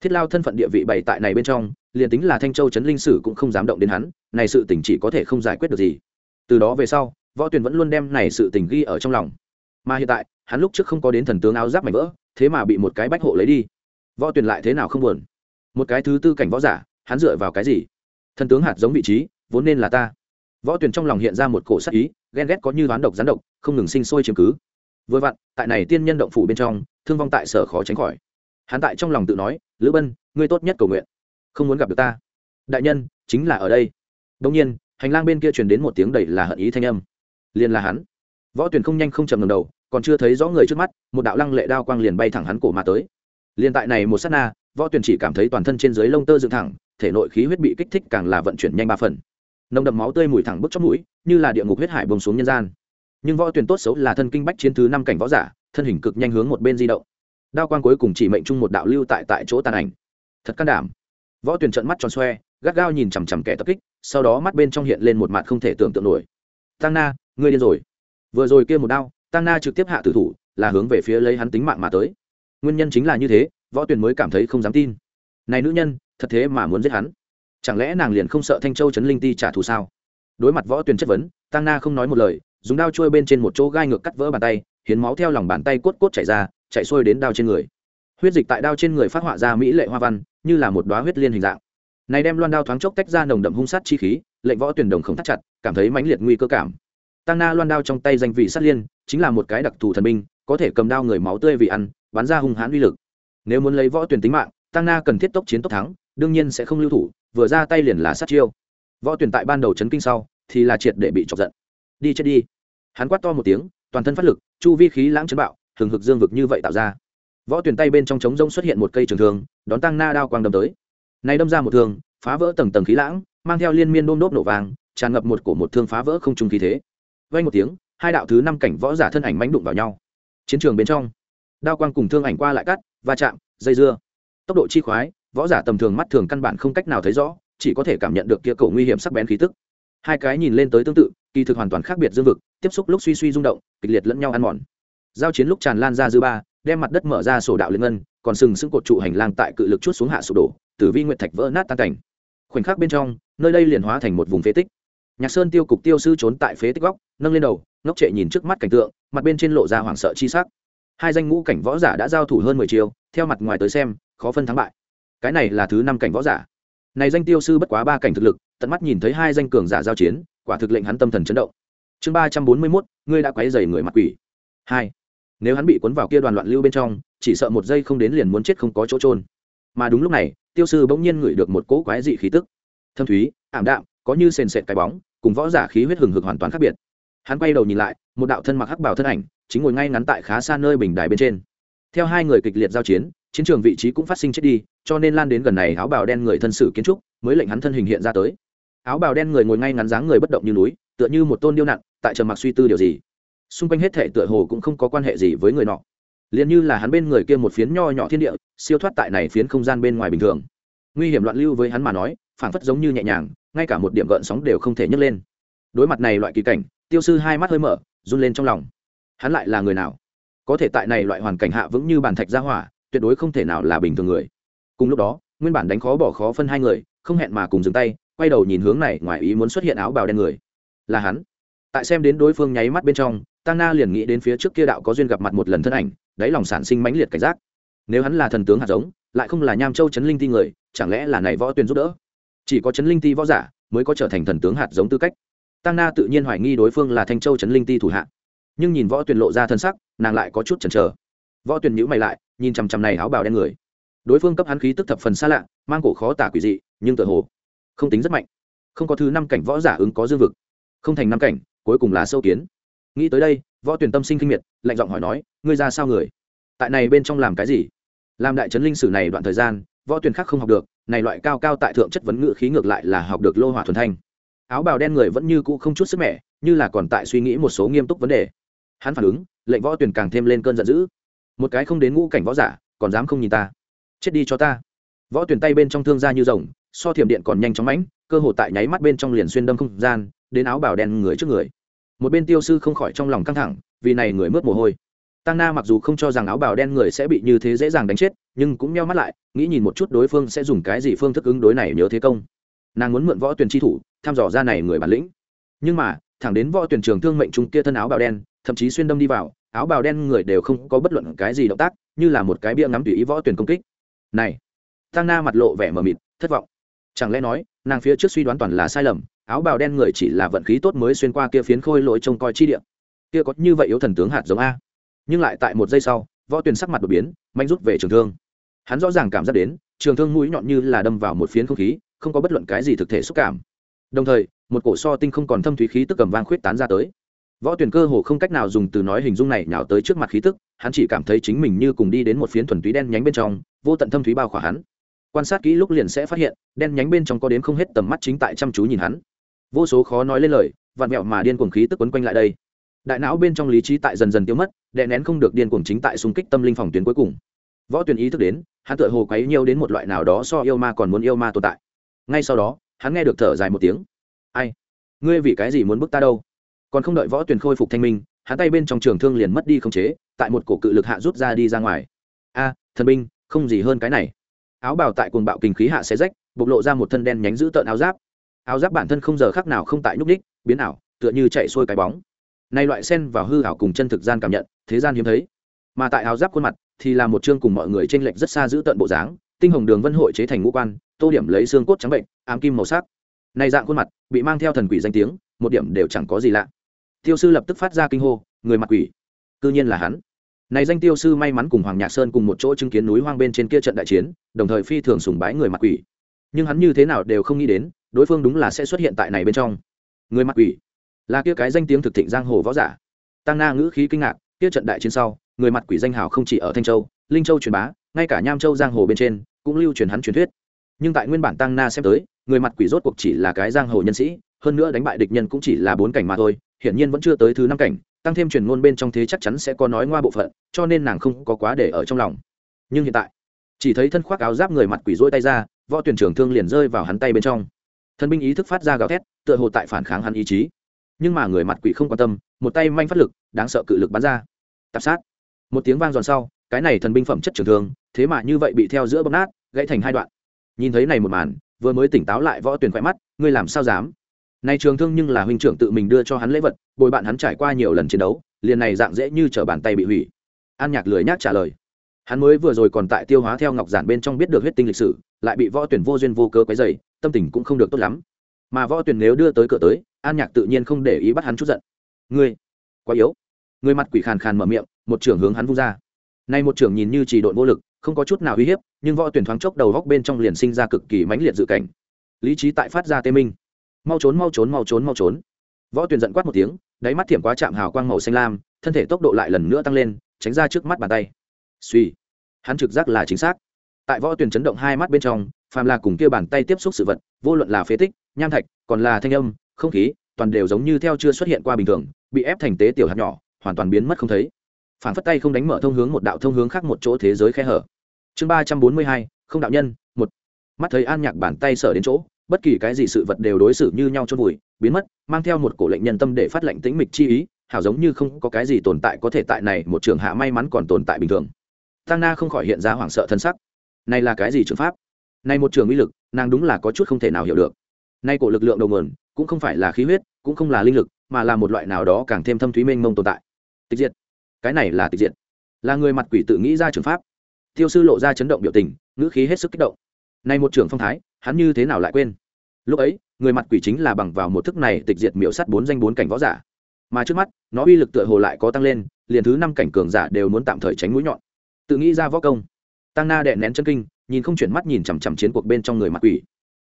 Thiết lao thân phận địa vị bày tại này bên trong, liền tính là thanh châu trấn linh sử cũng không dám động đến hắn, này sự tình chỉ có thể không giải quyết được gì. Từ đó về sau, võ tuyển vẫn luôn đem này sự tình ghi ở trong lòng. Mà hiện tại hắn lúc trước không có đến thần tướng áo giáp mảnh vỡ, thế mà bị một cái bách hộ lấy đi. Võ tuyền lại thế nào không buồn? Một cái thứ tư cảnh võ giả, hắn dựa vào cái gì? Thần tướng hạt giống vị trí, vốn nên là ta. Võ tuyền trong lòng hiện ra một cổ sắc ý, ghen ghét có như đoán độc gián độc, không ngừng sinh sôi chiếm cứ. Vừa vặn, tại này tiên nhân động phủ bên trong, thương vong tại sở khó tránh khỏi. Hắn tại trong lòng tự nói, lữ bân, ngươi tốt nhất cầu nguyện. Không muốn gặp được ta. Đại nhân, chính là ở đây. Đông nhiên, hành lang bên kia truyền đến một tiếng đầy là hận ý thanh âm. Liền là hắn. Võ tuyền không nhanh không chầm ngầm đầu còn chưa thấy rõ người trước mắt, một đạo lăng lệ đao quang liền bay thẳng hắn cổ mà tới. Liền tại này một s á t na, võ tuyền chỉ cảm thấy toàn thân trên dưới lông tơ dựng thẳng, thể nội khí huyết bị kích thích càng là vận chuyển nhanh ba phần. Nồng đậm máu tươi mùi thẳng bức trong mũi, như là địa ngục huyết hải bông xuống nhân gian. Nhưng võ tuyền tốt xấu là thân kinh bách chiến thứ năm cảnh võ giả, thân hình cực nhanh hướng một bên di động. Đao quang cuối cùng chỉ mệnh chung một đạo lưu tại tại chỗ tàn ảnh. Thật can đảm. Võ tuyền trận mắt tròn xoe, gắt gao nhìn chằm chằm kẻ tập kích, sau đó mắt bên trong hiện lên một mặt không thể tưởng tượng nổi. Tăng na, ngươi điên rồi. Vừa rồi kia một đao tăng na trực tiếp hạ tử thủ, là hướng về phía lấy hắn tính mạng mà tới. Nguyên nhân chính là như thế, võ tuyền mới cảm thấy không dám tin. Này nữ nhân, thật thế mà muốn giết hắn. Chẳng lẽ nàng liền không sợ thanh châu trấn linh ti trả thù sao? Đối mặt võ tuyền chất vấn tăng na không nói một lời, dùng đao trôi bên trên một chỗ gai ngược cắt vỡ bàn tay, hiến máu theo lòng bàn tay cốt cốt chảy ra, chạy xuôi đến đao trên người. Huyết dịch tại đao trên người phát họa ra mỹ lệ hoa văn, như là một đoá huyết liên hình dạng. Này đem loan đao thoáng chốc tách ra nồng đậm hung sát chi khí, lệnh võ tuyển đồng không thắt chặt, cảm thấy mãnh liệt nguy cơ cảm tăng na loan đao trong tay danh vị sát liên chính là một cái đặc thù thần binh có thể cầm đao người máu tươi vì ăn bắn ra hung hãn uy lực. Nếu muốn lấy võ tuyển tính mạng tăng na cần thiết tốc chiến tốc thắng đương nhiên sẽ không lưu thủ vừa ra tay liền là sát chiêu. Võ tuyển tại ban đầu chấn kinh sau thì là triệt để bị chọc giận. Đi chết đi. Hắn quát to một tiếng toàn thân phát lực chu vi khí lãng chấn bạo hừng hực dương vực như vậy tạo ra. Võ tuyển tay bên trong trống rông xuất hiện một cây trường thường, đón tăng na đao quang đâm tới. Nay đâm ra một thương phá vỡ tầng tầng khí lãng mang theo liên miên đôm đốp nổ vàng tràn ngập một cổ một thương phá vỡ không trung khí thế vang một tiếng, hai đạo thứ năm cảnh võ giả thân ảnh mánh đụng vào nhau. Chiến trường bên trong, đao quang cùng thương ảnh qua lại cắt, va chạm, dây dưa. Tốc độ chi khoái, võ giả tầm thường mắt thường căn bản không cách nào thấy rõ, chỉ có thể cảm nhận được kia cầu nguy hiểm sắc bén khí tức. Hai cái nhìn lên tới tương tự, kỳ thực hoàn toàn khác biệt dương vực, tiếp xúc lúc suy suy rung động, kịch liệt lẫn nhau ăn mòn. Giao chiến lúc tràn lan ra dư ba, đem mặt đất mở ra sổ đạo liên ngân, còn sừng sững cột trụ hành lang tại cự lực chút xuống hạ sụp đổ, tử vi nguyệt thạch vỡ nát tan cảnh. Khoảnh khắc bên trong, nơi đây liền hóa thành một vùng phế tích nhạc sơn tiêu cục tiêu sư trốn tại phế tích góc, nâng lên đầu, ngốc trệ nhìn trước mắt cảnh tượng, mặt bên trên lộ ra hoảng sợ chi sắc. Hai danh ngũ cảnh võ giả đã giao thủ hơn mười chiều theo mặt ngoài tới xem, khó phân thắng bại. Cái này là thứ năm cảnh võ giả. Này danh tiêu sư bất quá ba cảnh thực lực, tận mắt nhìn thấy hai danh cường giả giao chiến, quả thực lệnh hắn tâm thần chấn động. Chương ba trăm bốn mươi mốt, ngươi đã quấy dày người mặt quỷ. Hai. Nếu hắn bị cuốn vào kia đoàn loạn lưu bên trong, chỉ sợ một giây không đến liền muốn chết không có chỗ trôn mà đúng lúc này, tiêu sư bỗng nhiên ngửi được một cỗ quái dị khí tức. Thâm thúy, ảm đạm, có như sền sệt cái bóng cùng võ giả khí huyết hừng hực hoàn toàn khác biệt. Hắn quay đầu nhìn lại, một đạo thân mặc hắc bảo thân ảnh, chính ngồi ngay ngắn tại khá xa nơi bình đài bên trên. Theo hai người kịch liệt giao chiến chiến trường vị trí cũng phát sinh chết đi, cho nên lan đến gần này áo bào đen người thân sử kiến trúc, mới lệnh hắn thân hình hiện ra tới. Áo bào đen người ngồi ngay ngắn dáng người bất động như núi, tựa như một tôn điêu nặng, tại trầm mặc suy tư điều gì. Xung quanh hết thể tựa hồ cũng không có quan hệ gì với người nọ. Liền như là hắn bên người kia một phiến nho nhỏ thiên địa, siêu thoát tại này phiến không gian bên ngoài bình thường. Nguy hiểm loạn lưu với hắn mà nói, phảng phất giống như nhẹ nhàng ngay cả một điểm gợn sóng đều không thể nhấc lên. Đối mặt này loại kỳ cảnh, tiêu sư hai mắt hơi mở, run lên trong lòng. Hắn lại là người nào? Có thể tại này loại hoàn cảnh hạ vững như bàn thạch ra hỏa, tuyệt đối không thể nào là bình thường người. Cùng lúc đó, nguyên bản đánh khó bỏ khó phân hai người, không hẹn mà cùng dừng tay, quay đầu nhìn hướng này, ngoài ý muốn xuất hiện áo bào đen người. Là hắn. Tại xem đến đối phương nháy mắt bên trong, tăng na liền nghĩ đến phía trước kia đạo có duyên gặp mặt một lần thân ảnh, đáy lòng sản sinh mãnh liệt cảnh giác. Nếu hắn là thần tướng hạt giống, lại không là nham châu chấn linh ti người, chẳng lẽ là này võ tuyền giúp đỡ? Chỉ có chấn linh ti võ giả mới có trở thành thần tướng hạt giống tư cách. Tăng na tự nhiên hoài nghi đối phương là thanh châu chấn linh ti thủ hạ. Nhưng nhìn võ tuyền lộ ra thân sắc, nàng lại có chút chần chờ. Võ tuyền nhữ mày lại, nhìn chằm chằm này áo bào đen người. Đối phương cấp hắn khí tức thập phần xa lạ, mang cổ khó tả quỷ dị, nhưng tự hồ không tính rất mạnh. Không có thứ năm cảnh võ giả ứng có dương vực. Không thành năm cảnh, cuối cùng là sâu kiến. Nghĩ tới đây, võ tuyển tâm sinh kinh miệt, lạnh giọng hỏi nói, ngươi ra sao người? Tại này bên trong làm cái gì? Làm đại trấn linh sử này đoạn thời gian, võ tuyển khác không học được này loại cao cao tại thượng chất vấn ngữ khí ngược lại là học được lô hỏa thuần thanh. Áo bào đen người vẫn như cũ không chút sức mẻ, như là còn tại suy nghĩ một số nghiêm túc vấn đề. Hắn phản ứng, lệnh võ tuyền càng thêm lên cơn giận dữ. Một cái không đến ngũ cảnh võ giả, còn dám không nhìn ta. Chết đi cho ta. Võ tuyền tay bên trong thương ra như rồng, so thiểm điện còn nhanh chóng mãnh, cơ hồ tại nháy mắt bên trong liền xuyên đâm không gian, đến áo bào đen người trước người. Một bên tiêu sư không khỏi trong lòng căng thẳng, vì này người mướt mồ hôi tăng na mặc dù không cho rằng áo bào đen người sẽ bị như thế dễ dàng đánh chết, nhưng cũng meo mắt lại, nghĩ nhìn một chút đối phương sẽ dùng cái gì phương thức ứng đối này nhớ thế công. Nàng muốn mượn võ tuyển tri thủ, thăm dò ra này người bản lĩnh. Nhưng mà, thẳng đến võ tuyển trường thương mệnh trung kia thân áo bào đen, thậm chí xuyên đâm đi vào, áo bào đen người đều không có bất luận cái gì động tác, như là một cái bia ngắm tùy ý võ tuyển công kích. Này tăng na mặt lộ vẻ mờ mịt, thất vọng. Chẳng lẽ nói, nàng phía trước suy đoán toàn là sai lầm, áo bào đen người chỉ là vận khí tốt mới xuyên qua kia phiến khôi lỗi trông coi chi địa. Kia có như vậy yếu thần tướng hạt giống a nhưng lại tại một giây sau, võ tuyền sắc mặt đột biến, mạnh rút về trường thương. Hắn rõ ràng cảm giác đến, trường thương mũi nhọn như là đâm vào một phiến không khí, không có bất luận cái gì thực thể xúc cảm. Đồng thời, một cổ so tinh không còn thâm thúy khí tức cầm vang khuyết tán ra tới. Võ tuyển cơ hồ không cách nào dùng từ nói hình dung này nào tới trước mặt khí tức, hắn chỉ cảm thấy chính mình như cùng đi đến một phiến thuần túy đen nhánh bên trong, vô tận thâm thúy bao khỏa hắn. Quan sát kỹ lúc liền sẽ phát hiện, đen nhánh bên trong có đến không hết tầm mắt chính tại chăm chú nhìn hắn. Vô số khó nói lên lời vạn mẹo mà điên cuồng khí tức quấn quanh lại đây đại não bên trong lý trí tại dần dần tiêu mất, đè nén không được điên cuồng chính tại xung kích tâm linh phòng tuyến cuối cùng. Võ tuyển ý thức đến, hắn tựa hồ quấy nhiều đến một loại nào đó so yêu ma còn muốn yêu ma tồn tại. Ngay sau đó, hắn nghe được thở dài một tiếng. Ai? Ngươi vì cái gì muốn bức ta đâu? Còn không đợi võ tuyển khôi phục thanh minh, hắn tay bên trong trường thương liền mất đi không chế, tại một cổ cự lực hạ rút ra đi ra ngoài. A, thần binh, không gì hơn cái này. Áo bào tại cuồng bạo kinh khí hạ xé rách, bộc lộ ra một thân đen nhánh giữ tợn áo giáp. Áo giáp bản thân không giờ khác nào không tại nhúc đích biến ảo, tựa như chạy xuôi cái bóng nay loại sen vào hư ảo cùng chân thực gian cảm nhận, thế gian hiếm thấy. Mà tại áo giáp khuôn mặt, thì là một chương cùng mọi người trên lệch rất xa giữ tận bộ dáng, tinh hồng đường vân hội chế thành ngũ quan, tô điểm lấy xương cốt trắng bệnh, ám kim màu sắc. Này dạng khuôn mặt, bị mang theo thần quỷ danh tiếng, một điểm đều chẳng có gì lạ. Tiêu sư lập tức phát ra kinh hô, người mặt quỷ. Cư nhiên là hắn. Này danh tiêu sư may mắn cùng hoàng nhạc sơn cùng một chỗ chứng kiến núi hoang bên trên kia trận đại chiến, đồng thời phi thường sùng bái người mặt quỷ. Nhưng hắn như thế nào đều không nghĩ đến, đối phương đúng là sẽ xuất hiện tại này bên trong. Người mặt quỷ là kia cái danh tiếng thực thịnh giang hồ võ giả. Tăng na ngữ khí kinh ngạc, kia trận đại chiến sau, người mặt quỷ danh hào không chỉ ở thanh châu, linh châu truyền bá, ngay cả nham châu giang hồ bên trên, cũng lưu truyền hắn truyền thuyết. Nhưng tại nguyên bản tăng na xem tới, người mặt quỷ rốt cuộc chỉ là cái giang hồ nhân sĩ, hơn nữa đánh bại địch nhân cũng chỉ là bốn cảnh mà thôi, hiển nhiên vẫn chưa tới thứ năm cảnh, tăng thêm truyền ngôn bên trong thế chắc chắn sẽ có nói ngoa bộ phận, cho nên nàng không có quá để ở trong lòng. Nhưng hiện tại, chỉ thấy thân khoác áo giáp người mặt quỷ rỗi tay ra, võ tuyển trưởng thương liền rơi vào hắn tay bên trong. Thân binh ý thức phát ra gào thét, tựa hồ tại phản kháng hắn ý chí nhưng mà người mặt quỷ không quan tâm, một tay manh phát lực, đáng sợ cự lực bắn ra. Tạp sát. Một tiếng vang giòn sau, cái này thần binh phẩm chất trường thương, thế mà như vậy bị theo giữa bấm nát, gãy thành hai đoạn. Nhìn thấy này một màn, vừa mới tỉnh táo lại võ tuyển khỏe mắt, ngươi làm sao dám? Này trường thương nhưng là huynh trưởng tự mình đưa cho hắn lễ vật, bồi bạn hắn trải qua nhiều lần chiến đấu, liền này dạng dễ như trở bàn tay bị hủy. An nhạc lười nhác trả lời. Hắn mới vừa rồi còn tại tiêu hóa theo ngọc giản bên trong biết được huyết tinh lịch sử, lại bị võ tuyển vô duyên vô cớ quấy dày tâm tình cũng không được tốt lắm. Mà võ tuyển nếu đưa tới cửa tới an nhạc tự nhiên không để ý bắt hắn chút giận. Ngươi, quá yếu. Người mặt quỷ khàn khàn mở miệng, một trưởng hướng hắn vung ra. Nay một trưởng nhìn như chỉ độn vô lực, không có chút nào uy hiếp, nhưng võ tuyển thoáng chốc đầu góc bên trong liền sinh ra cực kỳ mãnh liệt dự cảnh. Lý trí tại phát ra tê minh. Mau trốn mau trốn mau trốn mau trốn. Võ tuyển giận quát một tiếng, đáy mắt thiểm quá chạm hào quang màu xanh lam, thân thể tốc độ lại lần nữa tăng lên, tránh ra trước mắt bàn tay. Suy, hắn trực giác là chính xác. Tại võ tuyển chấn động hai mắt bên trong, phàm là cùng kia bàn tay tiếp xúc sự vật, vô luận là phế tích, nham thạch, còn là thanh âm không khí, toàn đều giống như theo chưa xuất hiện qua bình thường, bị ép thành tế tiểu hạt nhỏ, hoàn toàn biến mất không thấy. Phản phất tay không đánh mở thông hướng một đạo thông hướng khác một chỗ thế giới khe hở. Chương ba trăm bốn mươi hai, không đạo nhân, một. Mắt thấy an nhạc bàn tay sở đến chỗ, bất kỳ cái gì sự vật đều đối xử như nhau chôn vùi, biến mất, mang theo một cổ lệnh nhân tâm để phát lệnh tĩnh mịch chi ý, hảo giống như không có cái gì tồn tại có thể tại này một trường hạ may mắn còn tồn tại bình thường. Tăng na không khỏi hiện ra hoảng sợ thân sắc. Này là cái gì trường pháp? Này một trường uy lực, nàng đúng là có chút không thể nào hiểu được. Nay cổ lực lượng đầu nguồn cũng không phải là khí huyết, cũng không là linh lực, mà là một loại nào đó càng thêm thâm thúy mênh mông tồn tại. Tịch diệt. Cái này là tịch diệt. Là người mặt quỷ tự nghĩ ra trường pháp. Tiêu sư lộ ra chấn động biểu tình, ngữ khí hết sức kích động. Nay một trưởng phong thái, hắn như thế nào lại quên? Lúc ấy, người mặt quỷ chính là bằng vào một thức này tịch diệt miễu sắt bốn danh bốn cảnh võ giả. Mà trước mắt, nó uy lực tựa hồ lại có tăng lên, liền thứ năm cảnh cường giả đều muốn tạm thời tránh mũi nhọn. Tự nghĩ ra võ công. Tăng na đệ nén chân kinh, nhìn không chuyển mắt nhìn chằm chằm chiến cuộc bên trong người mặt quỷ.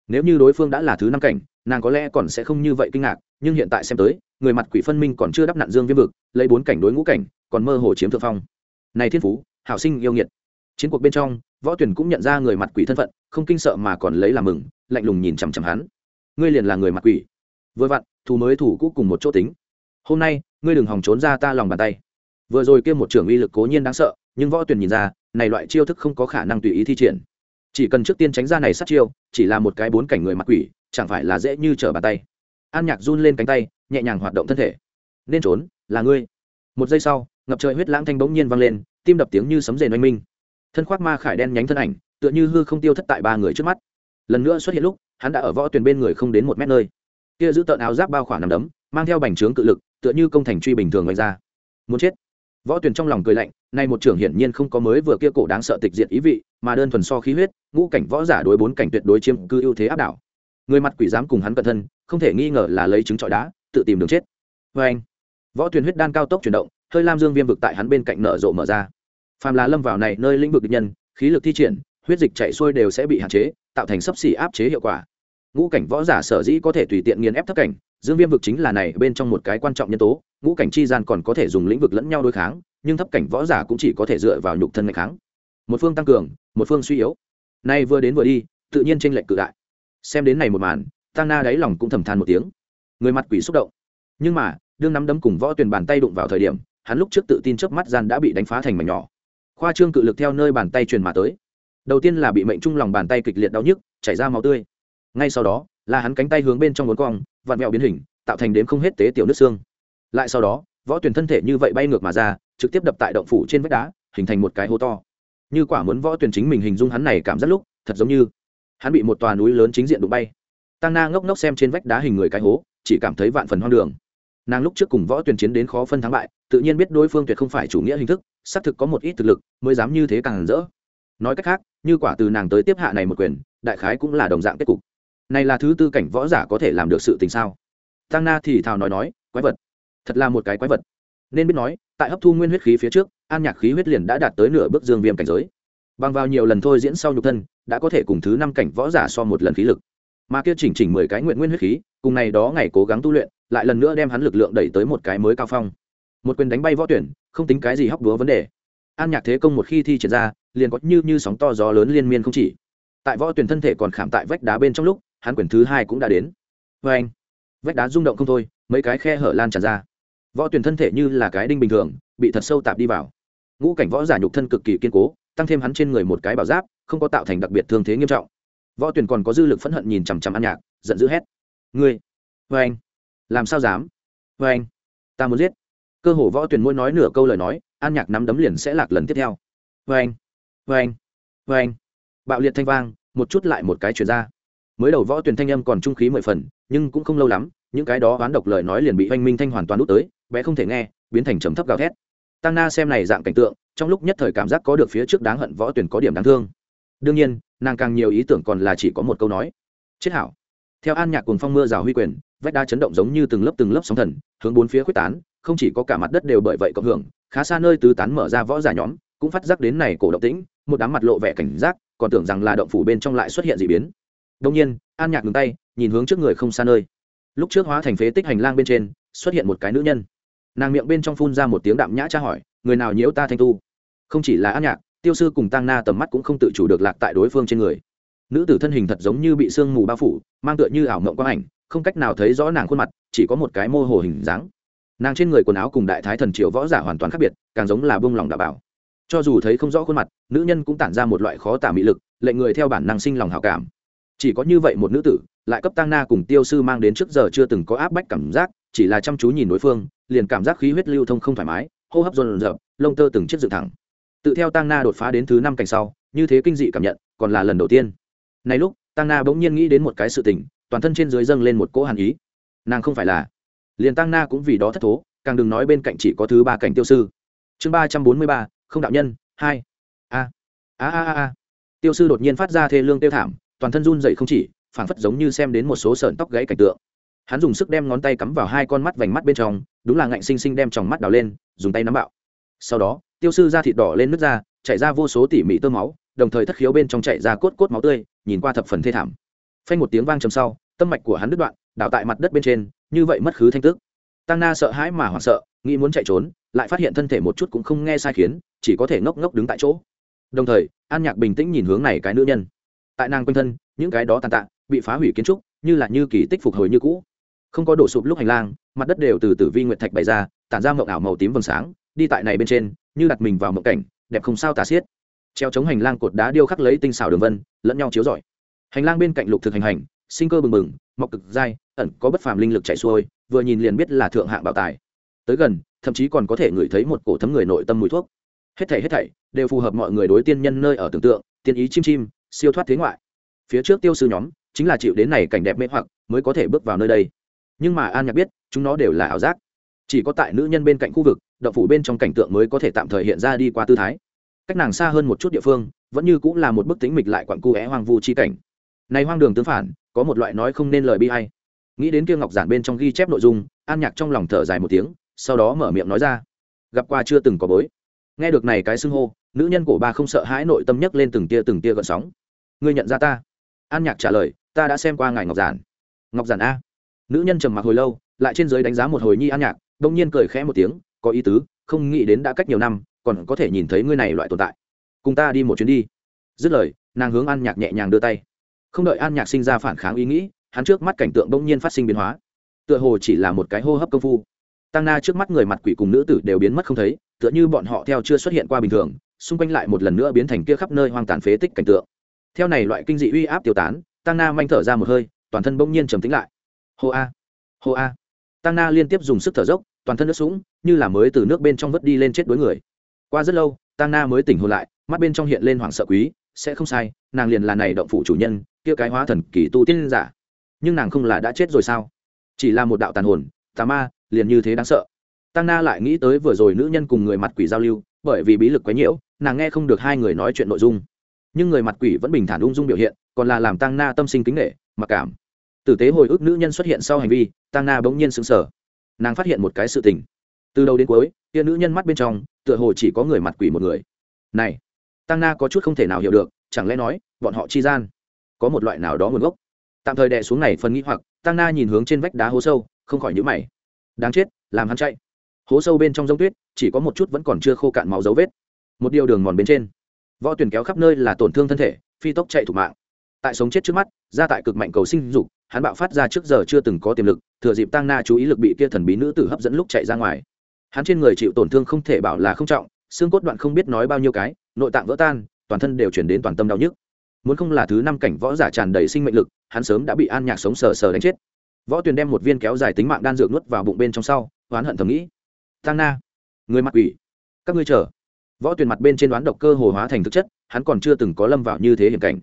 Nếu như đối phương đã là thứ năm cảnh nàng có lẽ còn sẽ không như vậy kinh ngạc, nhưng hiện tại xem tới, người mặt quỷ phân minh còn chưa đắp nạn dương viêm vực, lấy bốn cảnh đối ngũ cảnh, còn mơ hồ chiếm thượng phong. Này thiên phú, hảo sinh yêu nghiệt. Chiến cuộc bên trong, võ tuyển cũng nhận ra người mặt quỷ thân phận, không kinh sợ mà còn lấy làm mừng, lạnh lùng nhìn chằm chằm hắn. Ngươi liền là người mặt quỷ. Vừa vặn thủ mới thủ cũ cùng một chỗ tính. Hôm nay, ngươi đừng hòng trốn ra ta lòng bàn tay. Vừa rồi kia một trưởng uy lực cố nhiên đáng sợ, nhưng võ tuyền nhìn ra, này loại chiêu thức không có khả năng tùy ý thi triển. Chỉ cần trước tiên tránh ra này sát chiêu, chỉ là một cái bốn cảnh người mặt quỷ chẳng phải là dễ như trở bàn tay. An nhạc run lên cánh tay, nhẹ nhàng hoạt động thân thể. Nên trốn, là ngươi. Một giây sau, ngập trời huyết lãng thanh bỗng nhiên vang lên, tim đập tiếng như sấm rền oanh minh. Thân khoác ma khải đen nhánh thân ảnh, tựa như hư không tiêu thất tại ba người trước mắt. Lần nữa xuất hiện lúc, hắn đã ở võ tuyền bên người không đến một mét nơi. Kia giữ tợn áo giáp bao khoảng nằm đấm, mang theo bành trướng cự lực, tựa như công thành truy bình thường oanh ra. Muốn chết. Võ tuyền trong lòng cười lạnh, nay một trưởng hiển nhiên không có mới vừa kia cổ đáng sợ tịch diệt ý vị, mà đơn thuần so khí huyết, ngũ cảnh võ giả đối bốn cảnh tuyệt đối chiếm cư ưu thế áp đảo người mặt quỷ dám cùng hắn cận thân, không thể nghi ngờ là lấy trứng trọi đá, tự tìm đường chết. Vê anh, võ thuyền huyết đan cao tốc chuyển động, hơi lam dương viêm vực tại hắn bên cạnh nở rộ mở ra. Phàm là lâm vào này nơi lĩnh vực địch nhân, khí lực thi triển, huyết dịch chạy xuôi đều sẽ bị hạn chế, tạo thành sấp xỉ áp chế hiệu quả. Ngũ cảnh võ giả sở dĩ có thể tùy tiện nghiền ép thấp cảnh, dương viêm vực chính là này bên trong một cái quan trọng nhân tố, ngũ cảnh chi gian còn có thể dùng lĩnh vực lẫn nhau đối kháng, nhưng thấp cảnh võ giả cũng chỉ có thể dựa vào nhục thân ngày kháng. Một phương tăng cường, một phương suy yếu. Nay vừa đến vừa đi, tự nhiên tranh lệch cự đại xem đến này một màn tăng na đáy lòng cũng thầm than một tiếng. Người mặt quỷ xúc động. Nhưng mà, đương nắm đấm cùng võ tuyền bàn tay đụng vào thời điểm, hắn lúc trước tự tin trước mắt gian đã bị đánh phá thành mảnh nhỏ. Khoa trương cự lực theo nơi bàn tay truyền mà tới. Đầu tiên là bị mệnh trung lòng bàn tay kịch liệt đau nhức, chảy ra máu tươi. Ngay sau đó, là hắn cánh tay hướng bên trong ngón cong, vặn vẹo biến hình, tạo thành đếm không hết tế tiểu nước xương. Lại sau đó, võ tuyển thân thể như vậy bay ngược mà ra, trực tiếp đập tại động phủ trên vách đá, hình thành một cái hố to. Như quả muốn võ tuyển chính mình hình dung hắn này cảm giác lúc, thật giống như hắn bị một tòa núi lớn chính diện đụng bay. Tăng na ngốc ngốc xem trên vách đá hình người cái hố, chỉ cảm thấy vạn phần hoang đường. Nàng lúc trước cùng võ tuyển chiến đến khó phân thắng bại, tự nhiên biết đối phương tuyệt không phải chủ nghĩa hình thức, xác thực có một ít thực lực, mới dám như thế càng rỡ. Nói cách khác, như quả từ nàng tới tiếp hạ này một quyền, đại khái cũng là đồng dạng kết cục. Này là thứ tư cảnh võ giả có thể làm được sự tình sao? Tăng na thì thào nói nói, quái vật, thật là một cái quái vật. Nên biết nói, tại hấp thu nguyên huyết khí phía trước, an nhạc khí huyết liền đã đạt tới nửa bước dương viêm cảnh giới bằng vào nhiều lần thôi diễn sau nhục thân, đã có thể cùng thứ năm cảnh võ giả so một lần khí lực. Mà kia chỉnh chỉnh mười cái nguyện nguyên huyết khí, cùng này đó ngày cố gắng tu luyện, lại lần nữa đem hắn lực lượng đẩy tới một cái mới cao phong. Một quyền đánh bay võ tuyển, không tính cái gì hóc đúa vấn đề. An nhạc thế công một khi thi triển ra, liền có như như sóng to gió lớn liên miên không chỉ. Tại võ tuyển thân thể còn khảm tại vách đá bên trong lúc, hắn quyền thứ hai cũng đã đến. Vê anh, vách đá rung động không thôi, mấy cái khe hở lan tràn ra. Võ tuyển thân thể như là cái đinh bình thường, bị thật sâu tạp đi vào. Ngũ cảnh võ giả nhục thân cực kỳ kiên cố tăng thêm hắn trên người một cái bảo giáp, không có tạo thành đặc biệt thương thế nghiêm trọng. Võ tuyền còn có dư lực phẫn hận nhìn chằm chằm an nhạc, giận dữ hét. Ngươi vê anh, làm sao dám? Vê anh, ta muốn giết. Cơ hồ võ tuyền mỗi nói nửa câu lời nói, an nhạc nắm đấm liền sẽ lạc lần tiếp theo. Vê anh vê anh vê anh. Bạo liệt thanh vang, một chút lại một cái chuyển ra. Mới đầu võ tuyền thanh âm còn trung khí mười phần, nhưng cũng không lâu lắm, những cái đó oán độc lời nói liền bị oanh minh thanh hoàn toàn đút tới, bé không thể nghe, biến thành trầm thấp gào thét. Tăng na xem này dạng cảnh tượng trong lúc nhất thời cảm giác có được phía trước đáng hận võ tuyển có điểm đáng thương. Đương nhiên, nàng càng nhiều ý tưởng còn là chỉ có một câu nói. Chết hảo. Theo an nhạc cùng phong mưa rào huy quyền, vách đá chấn động giống như từng lớp từng lớp sóng thần, hướng bốn phía quyết tán, không chỉ có cả mặt đất đều bởi vậy cộng hưởng, khá xa nơi tứ tán mở ra võ giả nhóm, cũng phát giác đến này cổ động tĩnh, một đám mặt lộ vẻ cảnh giác, còn tưởng rằng là động phủ bên trong lại xuất hiện d ị biến. Đông nhiên, an nhạc ngừng tay, nhìn hướng trước người không xa nơi. Lúc trước hóa thành phế tích hành lang bên trên, xuất hiện một cái nữ nhân. Nàng miệng bên trong phun ra một tiếng đạm nhã tra hỏi, người nào nhiễu ta thanh tu? Không chỉ là an nhạc, tiêu sư cùng tăng na tầm mắt cũng không tự chủ được lạc tại đối phương trên người. Nữ tử thân hình thật giống như bị sương mù bao phủ, mang tựa như ảo mộng quang ảnh, không cách nào thấy rõ nàng khuôn mặt, chỉ có một cái mô hồ hình dáng. Nàng trên người quần áo cùng đại thái thần triệu võ giả hoàn toàn khác biệt, càng giống là bông lòng đảm bảo. Cho dù thấy không rõ khuôn mặt, nữ nhân cũng tản ra một loại khó tả mị lực lệnh người theo bản năng sinh lòng hào cảm. Chỉ có như vậy một nữ tử, lại cấp tăng na cùng tiêu sư mang đến trước giờ chưa từng có áp bách cảm giác, chỉ là chăm chú nhìn đối phương, liền cảm giác khí huyết lưu thông không thoải mái, hô hấp dồn dập lông tơ từng chiếc dựng thẳng tự theo tăng na đột phá đến thứ năm cảnh sau, như thế kinh dị cảm nhận, còn là lần đầu tiên. Này lúc tăng na bỗng nhiên nghĩ đến một cái sự tình, toàn thân trên dưới dâng lên một cỗ hàn ý. Nàng không phải là. Liền tăng na cũng vì đó thất thố, càng đừng nói bên cạnh chỉ có thứ ba cảnh tiêu sư. Chương ba trăm bốn mươi ba, không đạo nhân, hai. A. A a a tiêu sư đột nhiên phát ra thê lương tiêu thảm, toàn thân run dậy không chỉ, phảng phất giống như xem đến một số sợn tóc gãy cảnh tượng. Hắn dùng sức đem ngón tay cắm vào hai con mắt vành mắt bên trong, đúng là ngạnh xinh xinh đem tròng mắt đào lên, dùng tay nắm bạo. Sau đó tiêu sư ra thịt đỏ lên nước ra chạy ra vô số tỉ mỉ tơ máu, đồng thời thất khiếu bên trong chạy ra cốt cốt máu tươi, nhìn qua thập phần thê thảm. Phanh một tiếng vang trầm sau, tâm mạch của hắn đứt đoạn, đảo tại mặt đất bên trên, như vậy mất khứ thanh tức. Tăng na sợ hãi mà hoảng sợ, nghĩ muốn chạy trốn, lại phát hiện thân thể một chút cũng không nghe sai khiến, chỉ có thể ngốc ngốc đứng tại chỗ. Đồng thời, an nhạc bình tĩnh nhìn hướng này cái nữ nhân. Tại nàng quanh thân, những cái đó tàn tạ, bị phá hủy kiến trúc, như là như kỳ tích phục hồi như cũ. Không có đổ sụp lúc hành lang, mặt đất đều từ tử vi nguyệt thạch bày ra, tản ra mộng ảo màu tím vầng sáng, đi tại này bên trên như đặt mình vào mộng cảnh, đẹp không sao tả xiết. Treo chống hành lang cột đá điêu khắc lấy tinh xảo đường vân, lẫn nhau chiếu rọi. Hành lang bên cạnh lục thực hành hành, sinh cơ bừng bừng, mọc cực dai, ẩn có bất phàm linh lực chạy xuôi, vừa nhìn liền biết là thượng hạng bảo tài. Tới gần, thậm chí còn có thể ngửi thấy một cổ thấm người nội tâm mùi thuốc. Hết thảy hết thảy đều phù hợp mọi người đối tiên nhân nơi ở tưởng tượng, tiên ý chim chim, siêu thoát thế ngoại. Phía trước tiêu sư nhóm chính là chịu đến này cảnh đẹp mê hoặc mới có thể bước vào nơi đây. Nhưng mà an nhạc biết, chúng nó đều là ảo giác chỉ có tại nữ nhân bên cạnh khu vực, động phủ bên trong cảnh tượng mới có thể tạm thời hiện ra đi qua tư thái. Cách nàng xa hơn một chút địa phương, vẫn như cũng là một bức tính mịch lại quặn cu é hoang vu chi cảnh. Này hoang đường tướng phản, có một loại nói không nên lời bi hay nghĩ đến kia ngọc giản bên trong ghi chép nội dung, an nhạc trong lòng thở dài một tiếng, sau đó mở miệng nói ra. Gặp qua chưa từng có bối. Nghe được này cái xưng hô, nữ nhân của ba không sợ hãi nội tâm nhấc lên từng tia từng tia gợn sóng. Ngươi nhận ra ta? An nhạc trả lời, ta đã xem qua ngài ngọc giản. Ngọc giản a. Nữ nhân trầm mặc hồi lâu, lại trên giới đánh giá một hồi nhi an nhạc đông nhiên cười khẽ một tiếng, có ý tứ, không nghĩ đến đã cách nhiều năm, còn có thể nhìn thấy ngươi này loại tồn tại. Cùng ta đi một chuyến đi. Dứt lời, nàng hướng an nhạc nhẹ nhàng đưa tay. Không đợi an nhạc sinh ra phản kháng ý nghĩ, hắn trước mắt cảnh tượng bỗng nhiên phát sinh biến hóa. Tựa hồ chỉ là một cái hô hấp công phu. Tăng na trước mắt người mặt quỷ cùng nữ tử đều biến mất không thấy, tựa như bọn họ theo chưa xuất hiện qua bình thường, xung quanh lại một lần nữa biến thành kia khắp nơi hoang tàn phế tích cảnh tượng. Theo này loại kinh dị uy áp tiêu tán, tăng na manh thở ra một hơi, toàn thân bỗng nhiên trầm tĩnh lại. Hô a hô a tăng na liên tiếp dùng sức thở dốc, toàn thân nước sũng, như là mới từ nước bên trong vớt đi lên chết đối người. Qua rất lâu, tăng na mới tỉnh hồn lại, mắt bên trong hiện lên hoảng sợ quý, sẽ không sai, nàng liền là này động phủ chủ nhân, kia cái hóa thần kỳ tu tiên giả. Nhưng nàng không là đã chết rồi sao? Chỉ là một đạo tàn hồn, tà ma, liền như thế đáng sợ. Tăng na lại nghĩ tới vừa rồi nữ nhân cùng người mặt quỷ giao lưu, bởi vì bí lực quấy nhiễu, nàng nghe không được hai người nói chuyện nội dung. Nhưng người mặt quỷ vẫn bình thản ung dung biểu hiện, còn là làm tăng na tâm sinh kính nghệ mặc cảm tử tế hồi ức nữ nhân xuất hiện sau hành vi tăng na bỗng nhiên sững sờ. Nàng phát hiện một cái sự tình. Từ đầu đến cuối, kia nữ nhân mắt bên trong, tựa hồ chỉ có người mặt quỷ một người. Này tăng na có chút không thể nào hiểu được, chẳng lẽ nói, bọn họ chi gian có một loại nào đó nguồn gốc? Tạm thời đè xuống này phần nghĩ hoặc tăng na nhìn hướng trên vách đá hố sâu, không khỏi nhữ mày. Đáng chết, làm hắn chạy. Hố sâu bên trong giống tuyết, chỉ có một chút vẫn còn chưa khô cạn máu dấu vết. Một điều đường mòn bên trên. Võ tuyển kéo khắp nơi là tổn thương thân thể, phi tốc chạy thủ mạng tại sống chết trước mắt, ra tại cực mạnh cầu sinh dục, hắn bạo phát ra trước giờ chưa từng có tiềm lực, thừa dịp tăng na chú ý lực bị kia thần bí nữ tử hấp dẫn lúc chạy ra ngoài. Hắn trên người chịu tổn thương không thể bảo là không trọng, xương cốt đoạn không biết nói bao nhiêu cái, nội tạng vỡ tan, toàn thân đều chuyển đến toàn tâm đau nhức. Muốn không là thứ năm cảnh võ giả tràn đầy sinh mệnh lực, hắn sớm đã bị an nhạc sống sờ sờ đánh chết. Võ tuyền đem một viên kéo dài tính mạng đan dược nuốt vào bụng bên trong sau, oán hận thầm nghĩ. Tăng na, người mặc quỷ, các ngươi chờ. Võ tuyền mặt bên trên đoán độc cơ hồ hóa thành thực chất, hắn còn chưa từng có lâm vào như thế hiểm cảnh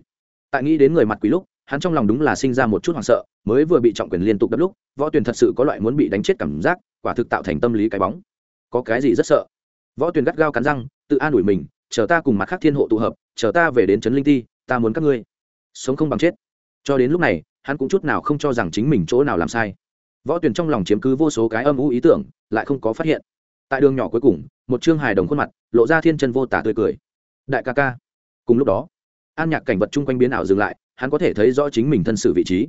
tại nghĩ đến người mặt quỷ lúc, hắn trong lòng đúng là sinh ra một chút hoảng sợ, mới vừa bị trọng quyền liên tục đắp lúc, võ tuyền thật sự có loại muốn bị đánh chết cảm giác, quả thực tạo thành tâm lý cái bóng. Có cái gì rất sợ? Võ tuyền gắt gao cắn răng, tự an ủi mình, chờ ta cùng mặt khác thiên hộ tụ hợp, chờ ta về đến trấn linh ti, ta muốn các ngươi sống không bằng chết. Cho đến lúc này, hắn cũng chút nào không cho rằng chính mình chỗ nào làm sai. Võ tuyền trong lòng chiếm cứ vô số cái âm u ý tưởng, lại không có phát hiện. Tại đường nhỏ cuối cùng, một trương hài đồng khuôn mặt, lộ ra thiên chân vô tả tươi cười. Đại ca ca. Cùng lúc đó an nhạc cảnh vật chung quanh biến ảo dừng lại, hắn có thể thấy rõ chính mình thân sự vị trí.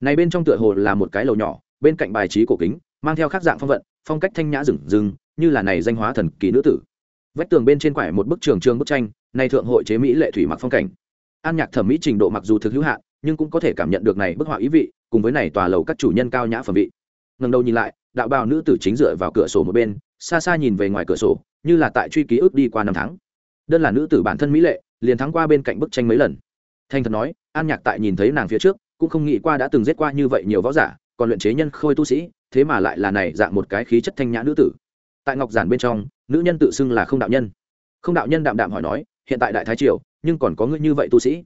Này bên trong tựa hồ là một cái lầu nhỏ, bên cạnh bài trí cổ kính, mang theo các dạng phong vận, phong cách thanh nhã rừng rừng, như là này danh hóa thần kỳ nữ tử. Vách tường bên trên quải một bức trường trường bức tranh, này thượng hội chế mỹ lệ thủy mặc phong cảnh. An nhạc thẩm mỹ trình độ mặc dù thực hữu hạn, nhưng cũng có thể cảm nhận được này bức họa ý vị, cùng với này tòa lầu các chủ nhân cao nhã phẩm vị. Ngần đầu nhìn lại, đạo bào nữ tử chính dựa vào cửa sổ một bên, xa xa nhìn về ngoài cửa sổ, như là tại truy ký ức đi qua năm tháng đơn là nữ tử bản thân mỹ lệ, liền thắng qua bên cạnh bức tranh mấy lần. Thanh thật nói, an nhạc tại nhìn thấy nàng phía trước, cũng không nghĩ qua đã từng giết qua như vậy nhiều võ giả, còn luyện chế nhân khôi tu sĩ, thế mà lại là này dạng một cái khí chất thanh nhã nữ tử. Tại ngọc giản bên trong, nữ nhân tự xưng là không đạo nhân. Không đạo nhân đạm đạm hỏi nói, hiện tại đại thái triều, nhưng còn có ngươi như vậy tu sĩ?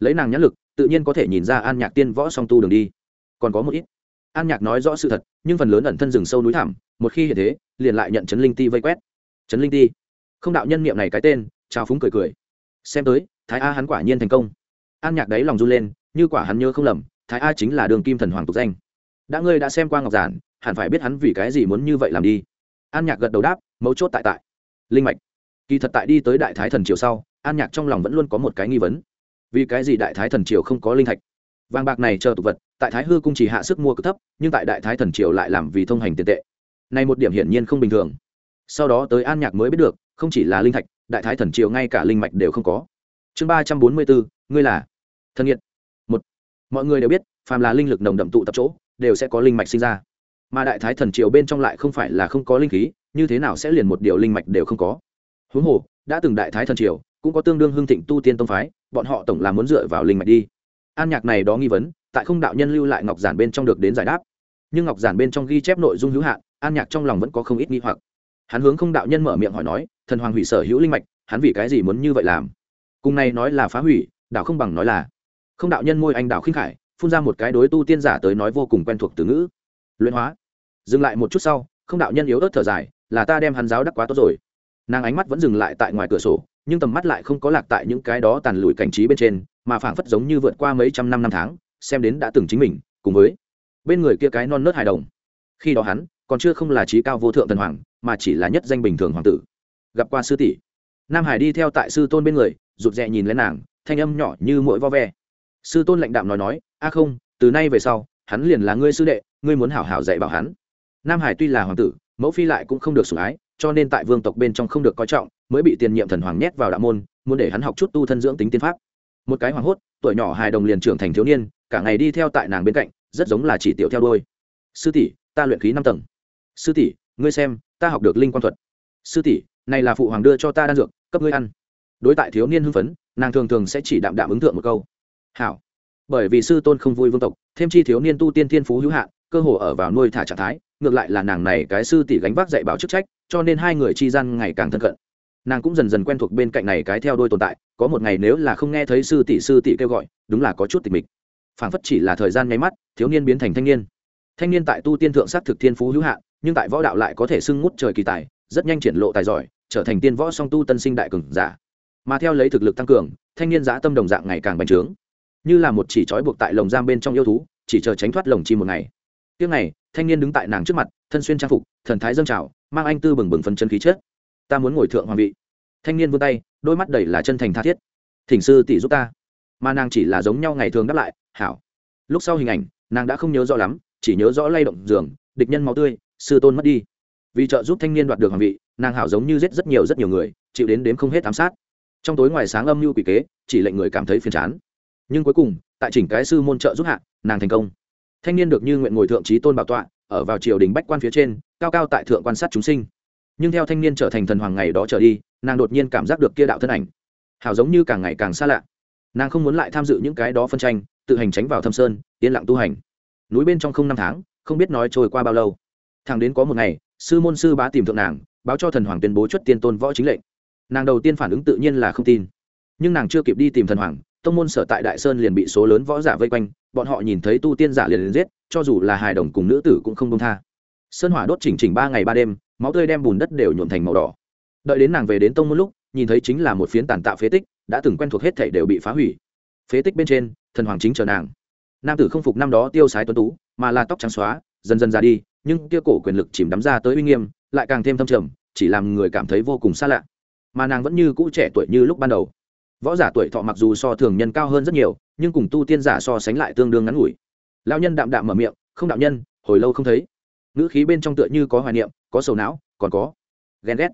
Lấy nàng nhãn lực, tự nhiên có thể nhìn ra an nhạc tiên võ song tu đường đi. Còn có một ít. An nhạc nói rõ sự thật, nhưng phần lớn ẩn thân rừng sâu núi thẳm, một khi hiện thế, liền lại nhận trấn linh ti vây quét. Trấn linh ti. Không đạo nhân niệm này cái tên trao phúng cười cười. Xem tới, thái a hắn quả nhiên thành công. An nhạc đấy lòng run lên, như quả hắn nhớ không lầm, thái a chính là đường kim thần hoàng tục danh. Đã ngươi đã xem qua ngọc giản, hẳn phải biết hắn vì cái gì muốn như vậy làm đi. An nhạc gật đầu đáp, mấu chốt tại tại. Linh mạch. Kỳ thật tại đi tới đại thái thần triều sau, an nhạc trong lòng vẫn luôn có một cái nghi vấn. Vì cái gì đại thái thần triều không có linh thạch? Vàng bạc này chờ tục vật, tại thái hư cung chỉ hạ sức mua cực thấp, nhưng tại đại thái thần triều lại làm vì thông hành tiền tệ. Này một điểm hiển nhiên không bình thường. Sau đó tới an nhạc mới biết được, không chỉ là linh thạch đại thái thần triều ngay cả linh mạch đều không có. Chương ba trăm bốn mươi bốn, ngươi là thân nhiệt một, mọi người đều biết, phàm là linh lực nồng đậm tụ tập chỗ, đều sẽ có linh mạch sinh ra. Mà đại thái thần triều bên trong lại không phải là không có linh khí, như thế nào sẽ liền một điều linh mạch đều không có? Huống hồ, đã từng đại thái thần triều, cũng có tương đương hưng thịnh tu tiên tông phái, bọn họ tổng là muốn dựa vào linh mạch đi. An nhạc này đó nghi vấn, tại không đạo nhân lưu lại ngọc giản bên trong được đến giải đáp. Nhưng ngọc giản bên trong ghi chép nội dung hữu hạn, an nhạc trong lòng vẫn có không ít nghi hoặc hắn hướng không đạo nhân mở miệng hỏi nói, thần hoàng hủy sở hữu linh mạch, hắn vì cái gì muốn như vậy làm? Cùng này nói là phá hủy, đạo không bằng nói là. Không đạo nhân môi anh đạo khinh khải, phun ra một cái đối tu tiên giả tới nói vô cùng quen thuộc từ ngữ. Luyện hóa. Dừng lại một chút sau, không đạo nhân yếu ớt thở dài, là ta đem hắn giáo đắc quá tốt rồi. Nàng ánh mắt vẫn dừng lại tại ngoài cửa sổ, nhưng tầm mắt lại không có lạc tại những cái đó tàn lùi cảnh trí bên trên, mà phảng phất giống như vượt qua mấy trăm năm năm tháng, xem đến đã từng chính mình, cùng với bên người kia cái non nớt hài đồng. Khi đó hắn còn chưa không là trí cao vô thượng thần hoàng mà chỉ là nhất danh bình thường hoàng tử. Gặp qua sư tỷ. Nam hải đi theo tại sư tôn bên người, rụt rè nhìn lên nàng, thanh âm nhỏ như mỗi vo ve. Sư tôn lạnh đạm nói nói, a không, từ nay về sau, hắn liền là ngươi sư đệ, ngươi muốn hảo hảo dạy bảo hắn. Nam hải tuy là hoàng tử, mẫu phi lại cũng không được sủng ái, cho nên tại vương tộc bên trong không được coi trọng, mới bị tiền nhiệm thần hoàng nhét vào đạo môn, muốn để hắn học chút tu thân dưỡng tính tiên pháp. Một cái hoàng hốt, tuổi nhỏ hài đồng liền trưởng thành thiếu niên, cả ngày đi theo tại nàng bên cạnh, rất giống là chỉ tiểu theo đôi sư tỷ, ta luyện khí năm tầng. Sư tỷ ngươi xem, ta học được linh quan thuật. Sư tỷ, này là phụ hoàng đưa cho ta đan dược, cấp ngươi ăn. Đối tại thiếu niên hưng phấn, nàng thường thường sẽ chỉ đạm đạm ứng tượng một câu. Hảo. Bởi vì sư tôn không vui vương tộc, thêm chi thiếu niên tu tiên thiên phú hữu hạn, cơ hồ ở vào nuôi thả trạng thái, ngược lại là nàng này cái sư tỷ gánh vác dạy bảo chức trách, cho nên hai người chi gian ngày càng thân cận. Nàng cũng dần dần quen thuộc bên cạnh này cái theo đôi tồn tại, có một ngày nếu là không nghe thấy sư tỷ sư tỷ kêu gọi, đúng là có chút tịch mịch. Phảng phất chỉ là thời gian nháy mắt, thiếu niên biến thành thanh niên. Thanh niên tại tu tiên thượng sát thực thiên phú hữu hạn nhưng tại võ đạo lại có thể sưng ngút trời kỳ tài, rất nhanh triển lộ tài giỏi, trở thành tiên võ song tu tân sinh đại cường giả. Mà theo lấy thực lực tăng cường, thanh niên giã tâm đồng dạng ngày càng bành trướng. Như là một chỉ trói buộc tại lồng giam bên trong yêu thú, chỉ chờ tránh thoát lồng chi một ngày. Tiếng này, thanh niên đứng tại nàng trước mặt, thân xuyên trang phục, thần thái dâng trào, mang anh tư bừng bừng phân chân khí chết ta muốn ngồi thượng hoàng vị. Thanh niên vươn tay, đôi mắt đầy là chân thành tha thiết. Thỉnh sư tỷ giúp ta. Mà nàng chỉ là giống nhau ngày thường đáp lại, hảo. Lúc sau hình ảnh, nàng đã không nhớ rõ lắm, chỉ nhớ rõ lay động giường, địch nhân máu tươi sư tôn mất đi. Vì trợ giúp thanh niên đoạt được hoàng vị, nàng hảo giống như giết rất nhiều rất nhiều người, chịu đến đếm không hết ám sát. Trong tối ngoài sáng âm mưu quỷ kế, chỉ lệnh người cảm thấy phiền chán. Nhưng cuối cùng, tại chỉnh cái sư môn trợ giúp hạ, nàng thành công. Thanh niên được như nguyện ngồi thượng trí tôn bảo tọa, ở vào triều đình bách quan phía trên, cao cao tại thượng quan sát chúng sinh. Nhưng theo thanh niên trở thành thần hoàng ngày đó trở đi, nàng đột nhiên cảm giác được kia đạo thân ảnh. Hảo giống như càng ngày càng xa lạ. Nàng không muốn lại tham dự những cái đó phân tranh, tự hành tránh vào thâm sơn, yên lặng tu hành. Núi bên trong không năm tháng, không biết nói trôi qua bao lâu thằng đến có một ngày, sư môn sư bá tìm thượng nàng, báo cho thần hoàng tuyên bố chuất tiên tôn võ chính lệnh. Nàng đầu tiên phản ứng tự nhiên là không tin. Nhưng nàng chưa kịp đi tìm thần hoàng, tông môn sở tại đại sơn liền bị số lớn võ giả vây quanh, bọn họ nhìn thấy tu tiên giả liền liền giết, cho dù là hài đồng cùng nữ tử cũng không đông tha. Sơn hỏa đốt chỉnh chỉnh ba ngày ba đêm, máu tươi đem bùn đất đều nhuộm thành màu đỏ. Đợi đến nàng về đến tông môn lúc, nhìn thấy chính là một phiến tàn tạo phế tích, đã từng quen thuộc hết thảy đều bị phá hủy. Phế tích bên trên, thần hoàng chính chờ nàng. Nam tử không phục năm đó tiêu sái tuấn tú, mà là tóc trắng xóa dần dần ra đi, nhưng kia cổ quyền lực chìm đắm ra tới uy nghiêm, lại càng thêm thâm trầm, chỉ làm người cảm thấy vô cùng xa lạ. Mà nàng vẫn như cũ trẻ tuổi như lúc ban đầu. Võ giả tuổi thọ mặc dù so thường nhân cao hơn rất nhiều, nhưng cùng tu tiên giả so sánh lại tương đương ngắn ngủi. Lao nhân đạm đạm mở miệng, không đạo nhân, hồi lâu không thấy. Ngữ khí bên trong tựa như có hoài niệm, có sầu não, còn có. Ghen ghét.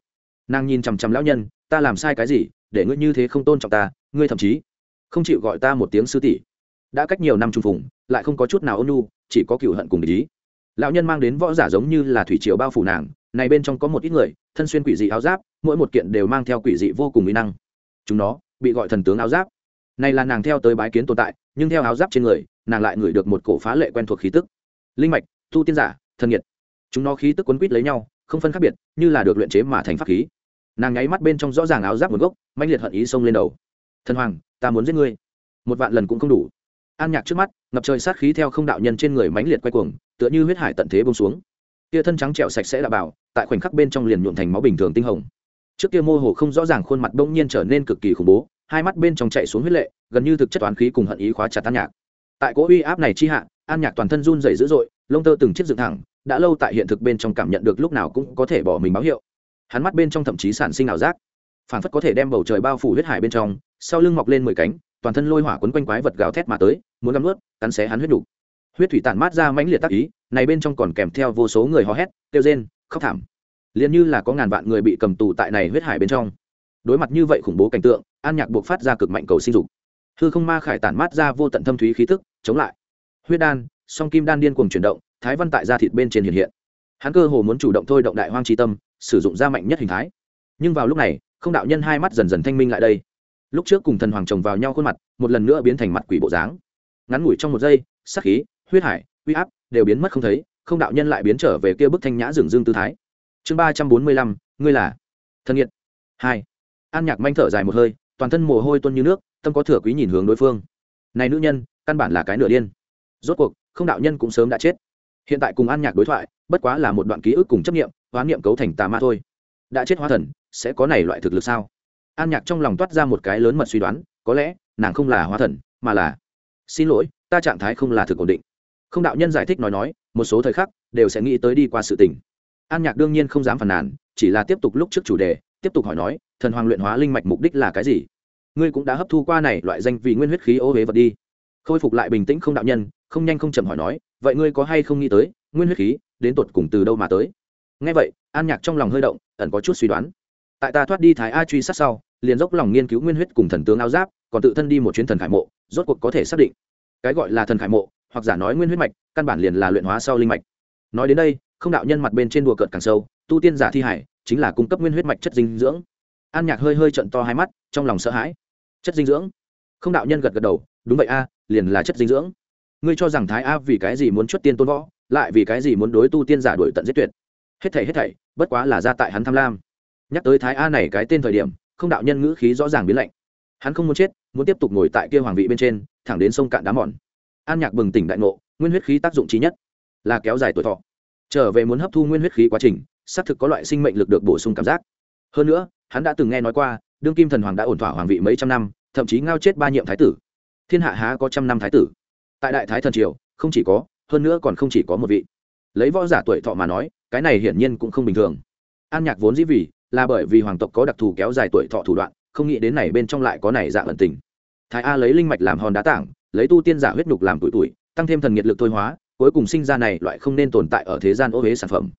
Nàng nhìn chằm chằm lão nhân, ta làm sai cái gì, để ngươi như thế không tôn trọng ta, ngươi thậm chí không chịu gọi ta một tiếng sư tỷ. Đã cách nhiều năm trùng phùng, lại không có chút nào ôn nhu, chỉ có cựu hận cùng ý lão nhân mang đến võ giả giống như là thủy triều bao phủ nàng, này bên trong có một ít người, thân xuyên quỷ dị áo giáp, mỗi một kiện đều mang theo quỷ dị vô cùng mỹ năng. Chúng nó bị gọi thần tướng áo giáp. Này là nàng theo tới bái kiến tồn tại, nhưng theo áo giáp trên người, nàng lại ngửi được một cổ phá lệ quen thuộc khí tức. Linh mạch thu tiên giả thân nhiệt. Chúng nó khí tức quấn quýt lấy nhau, không phân khác biệt, như là được luyện chế mà thành pháp khí. Nàng nháy mắt bên trong rõ ràng áo giáp nguồn gốc manh liệt hận ý xông lên đầu. Thần hoàng, ta muốn giết ngươi. Một vạn lần cũng không đủ an nhạc trước mắt, ngập trời sát khí theo không đạo nhân trên người mãnh liệt quay cuồng, tựa như huyết hải tận thế bông xuống. Kia thân trắng trẹo sạch sẽ đã bảo, tại khoảnh khắc bên trong liền nhuộm thành máu bình thường tinh hồng. Trước kia mô hồ không rõ ràng khuôn mặt bỗng nhiên trở nên cực kỳ khủng bố, hai mắt bên trong chạy xuống huyết lệ, gần như thực chất toán khí cùng hận ý khóa chặt an nhạc. Tại cỗ uy áp này chi hạ, an nhạc toàn thân run dày dữ dội, lông tơ từng chiếc dựng thẳng, đã lâu tại hiện thực bên trong cảm nhận được lúc nào cũng có thể bỏ mình báo hiệu. Hắn mắt bên trong thậm chí sản sinh ảo giác. Phản phất có thể đem bầu trời bao phủ huyết hải bên trong, sau lưng mọc lên mười cánh, toàn thân lôi hỏa quấn quanh quái vật gào thét mà tới muốn găm ướt, cắn xé hắn huyết đủ. huyết thủy tản mát ra mãnh liệt tác ý, này bên trong còn kèm theo vô số người hò hét, kêu rên, khóc thảm. Liền như là có ngàn vạn người bị cầm tù tại này huyết hải bên trong. Đối mặt như vậy khủng bố cảnh tượng, an nhạc buộc phát ra cực mạnh cầu sinh dục. Hư không ma khải tản mát ra vô tận thâm thúy khí tức, chống lại. Huyết đan, song kim đan điên cuồng chuyển động, thái văn tại da thịt bên trên hiện hiện. Hắn cơ hồ muốn chủ động thôi động đại hoang tri tâm, sử dụng ra mạnh nhất hình thái. Nhưng vào lúc này, không đạo nhân hai mắt dần dần thanh minh lại đây. Lúc trước cùng thần hoàng chồng vào nhau khuôn mặt, một lần nữa biến thành mặt quỷ bộ dáng ngắn ngủi trong một giây sắc khí, huyết hải, uy áp đều biến mất không thấy, không đạo nhân lại biến trở về kia bức thanh nhã dường dương tư thái. Chương ba trăm bốn mươi lăm, ngươi là thân nhiệt hai. An nhạc manh thở dài một hơi, toàn thân mồ hôi tuôn như nước, tâm có thừa quý nhìn hướng đối phương. Này nữ nhân, căn bản là cái nửa điên. Rốt cuộc, không đạo nhân cũng sớm đã chết. Hiện tại cùng an nhạc đối thoại, bất quá là một đoạn ký ức cùng chấp nghiệm hoán niệm cấu thành tà ma thôi. Đã chết hóa thần, sẽ có này loại thực lực sao? An nhạc trong lòng toát ra một cái lớn mật suy đoán, có lẽ nàng không là hóa thần, mà là xin lỗi, ta trạng thái không là thực ổn định. Không đạo nhân giải thích nói nói, một số thời khắc, đều sẽ nghĩ tới đi qua sự tình. An nhạc đương nhiên không dám phàn nàn, chỉ là tiếp tục lúc trước chủ đề, tiếp tục hỏi nói, thần hoàng luyện hóa linh mạch mục đích là cái gì? Ngươi cũng đã hấp thu qua này loại danh vì nguyên huyết khí ô huế vật đi. Khôi phục lại bình tĩnh không đạo nhân, không nhanh không chậm hỏi nói, vậy ngươi có hay không nghĩ tới, nguyên huyết khí, đến tột cùng từ đâu mà tới? Ngay vậy, an nhạc trong lòng hơi động, ẩn có chút suy đoán. Tại ta thoát đi thái a truy sát sau, liền dốc lòng nghiên cứu nguyên huyết cùng thần tướng áo giáp còn tự thân đi một chuyến thần khải mộ, rốt cuộc có thể xác định. Cái gọi là thần khải mộ, hoặc giả nói nguyên huyết mạch, căn bản liền là luyện hóa sau linh mạch. Nói đến đây, không đạo nhân mặt bên trên đùa cợt càng sâu, tu tiên giả thi hải, chính là cung cấp nguyên huyết mạch chất dinh dưỡng. An nhạc hơi hơi trận to hai mắt, trong lòng sợ hãi. Chất dinh dưỡng? Không đạo nhân gật gật đầu, đúng vậy a, liền là chất dinh dưỡng. Ngươi cho rằng thái a vì cái gì muốn xuất tiên tôn võ, lại vì cái gì muốn đối tu tiên giả đuổi tận giết tuyệt? Hết thảy hết thảy, bất quá là ra tại hắn tham lam. Nhắc tới thái a này cái tên thời điểm, không đạo nhân ngữ khí rõ ràng biến lạnh hắn không muốn chết, muốn tiếp tục ngồi tại kia hoàng vị bên trên, thẳng đến sông cạn đá mòn. An nhạc bừng tỉnh đại ngộ, nguyên huyết khí tác dụng trí nhất là kéo dài tuổi thọ. Trở về muốn hấp thu nguyên huyết khí quá trình, xác thực có loại sinh mệnh lực được bổ sung cảm giác. Hơn nữa, hắn đã từng nghe nói qua, đương kim thần hoàng đã ổn thỏa hoàng vị mấy trăm năm, thậm chí ngao chết ba nhiệm thái tử. Thiên hạ há có trăm năm thái tử? Tại đại thái thần triều, không chỉ có, hơn nữa còn không chỉ có một vị. Lấy võ giả tuổi thọ mà nói, cái này hiển nhiên cũng không bình thường. An nhạc vốn dĩ vì, là bởi vì hoàng tộc có đặc thù kéo dài tuổi thọ thủ đoạn không nghĩ đến này bên trong lại có này dạng ẩn tình. Thái a lấy linh mạch làm hòn đá tảng, lấy tu tiên giả huyết nhục làm tuổi tuổi tăng thêm thần nhiệt lực thôi hóa, cuối cùng sinh ra này loại không nên tồn tại ở thế gian ô huế sản phẩm.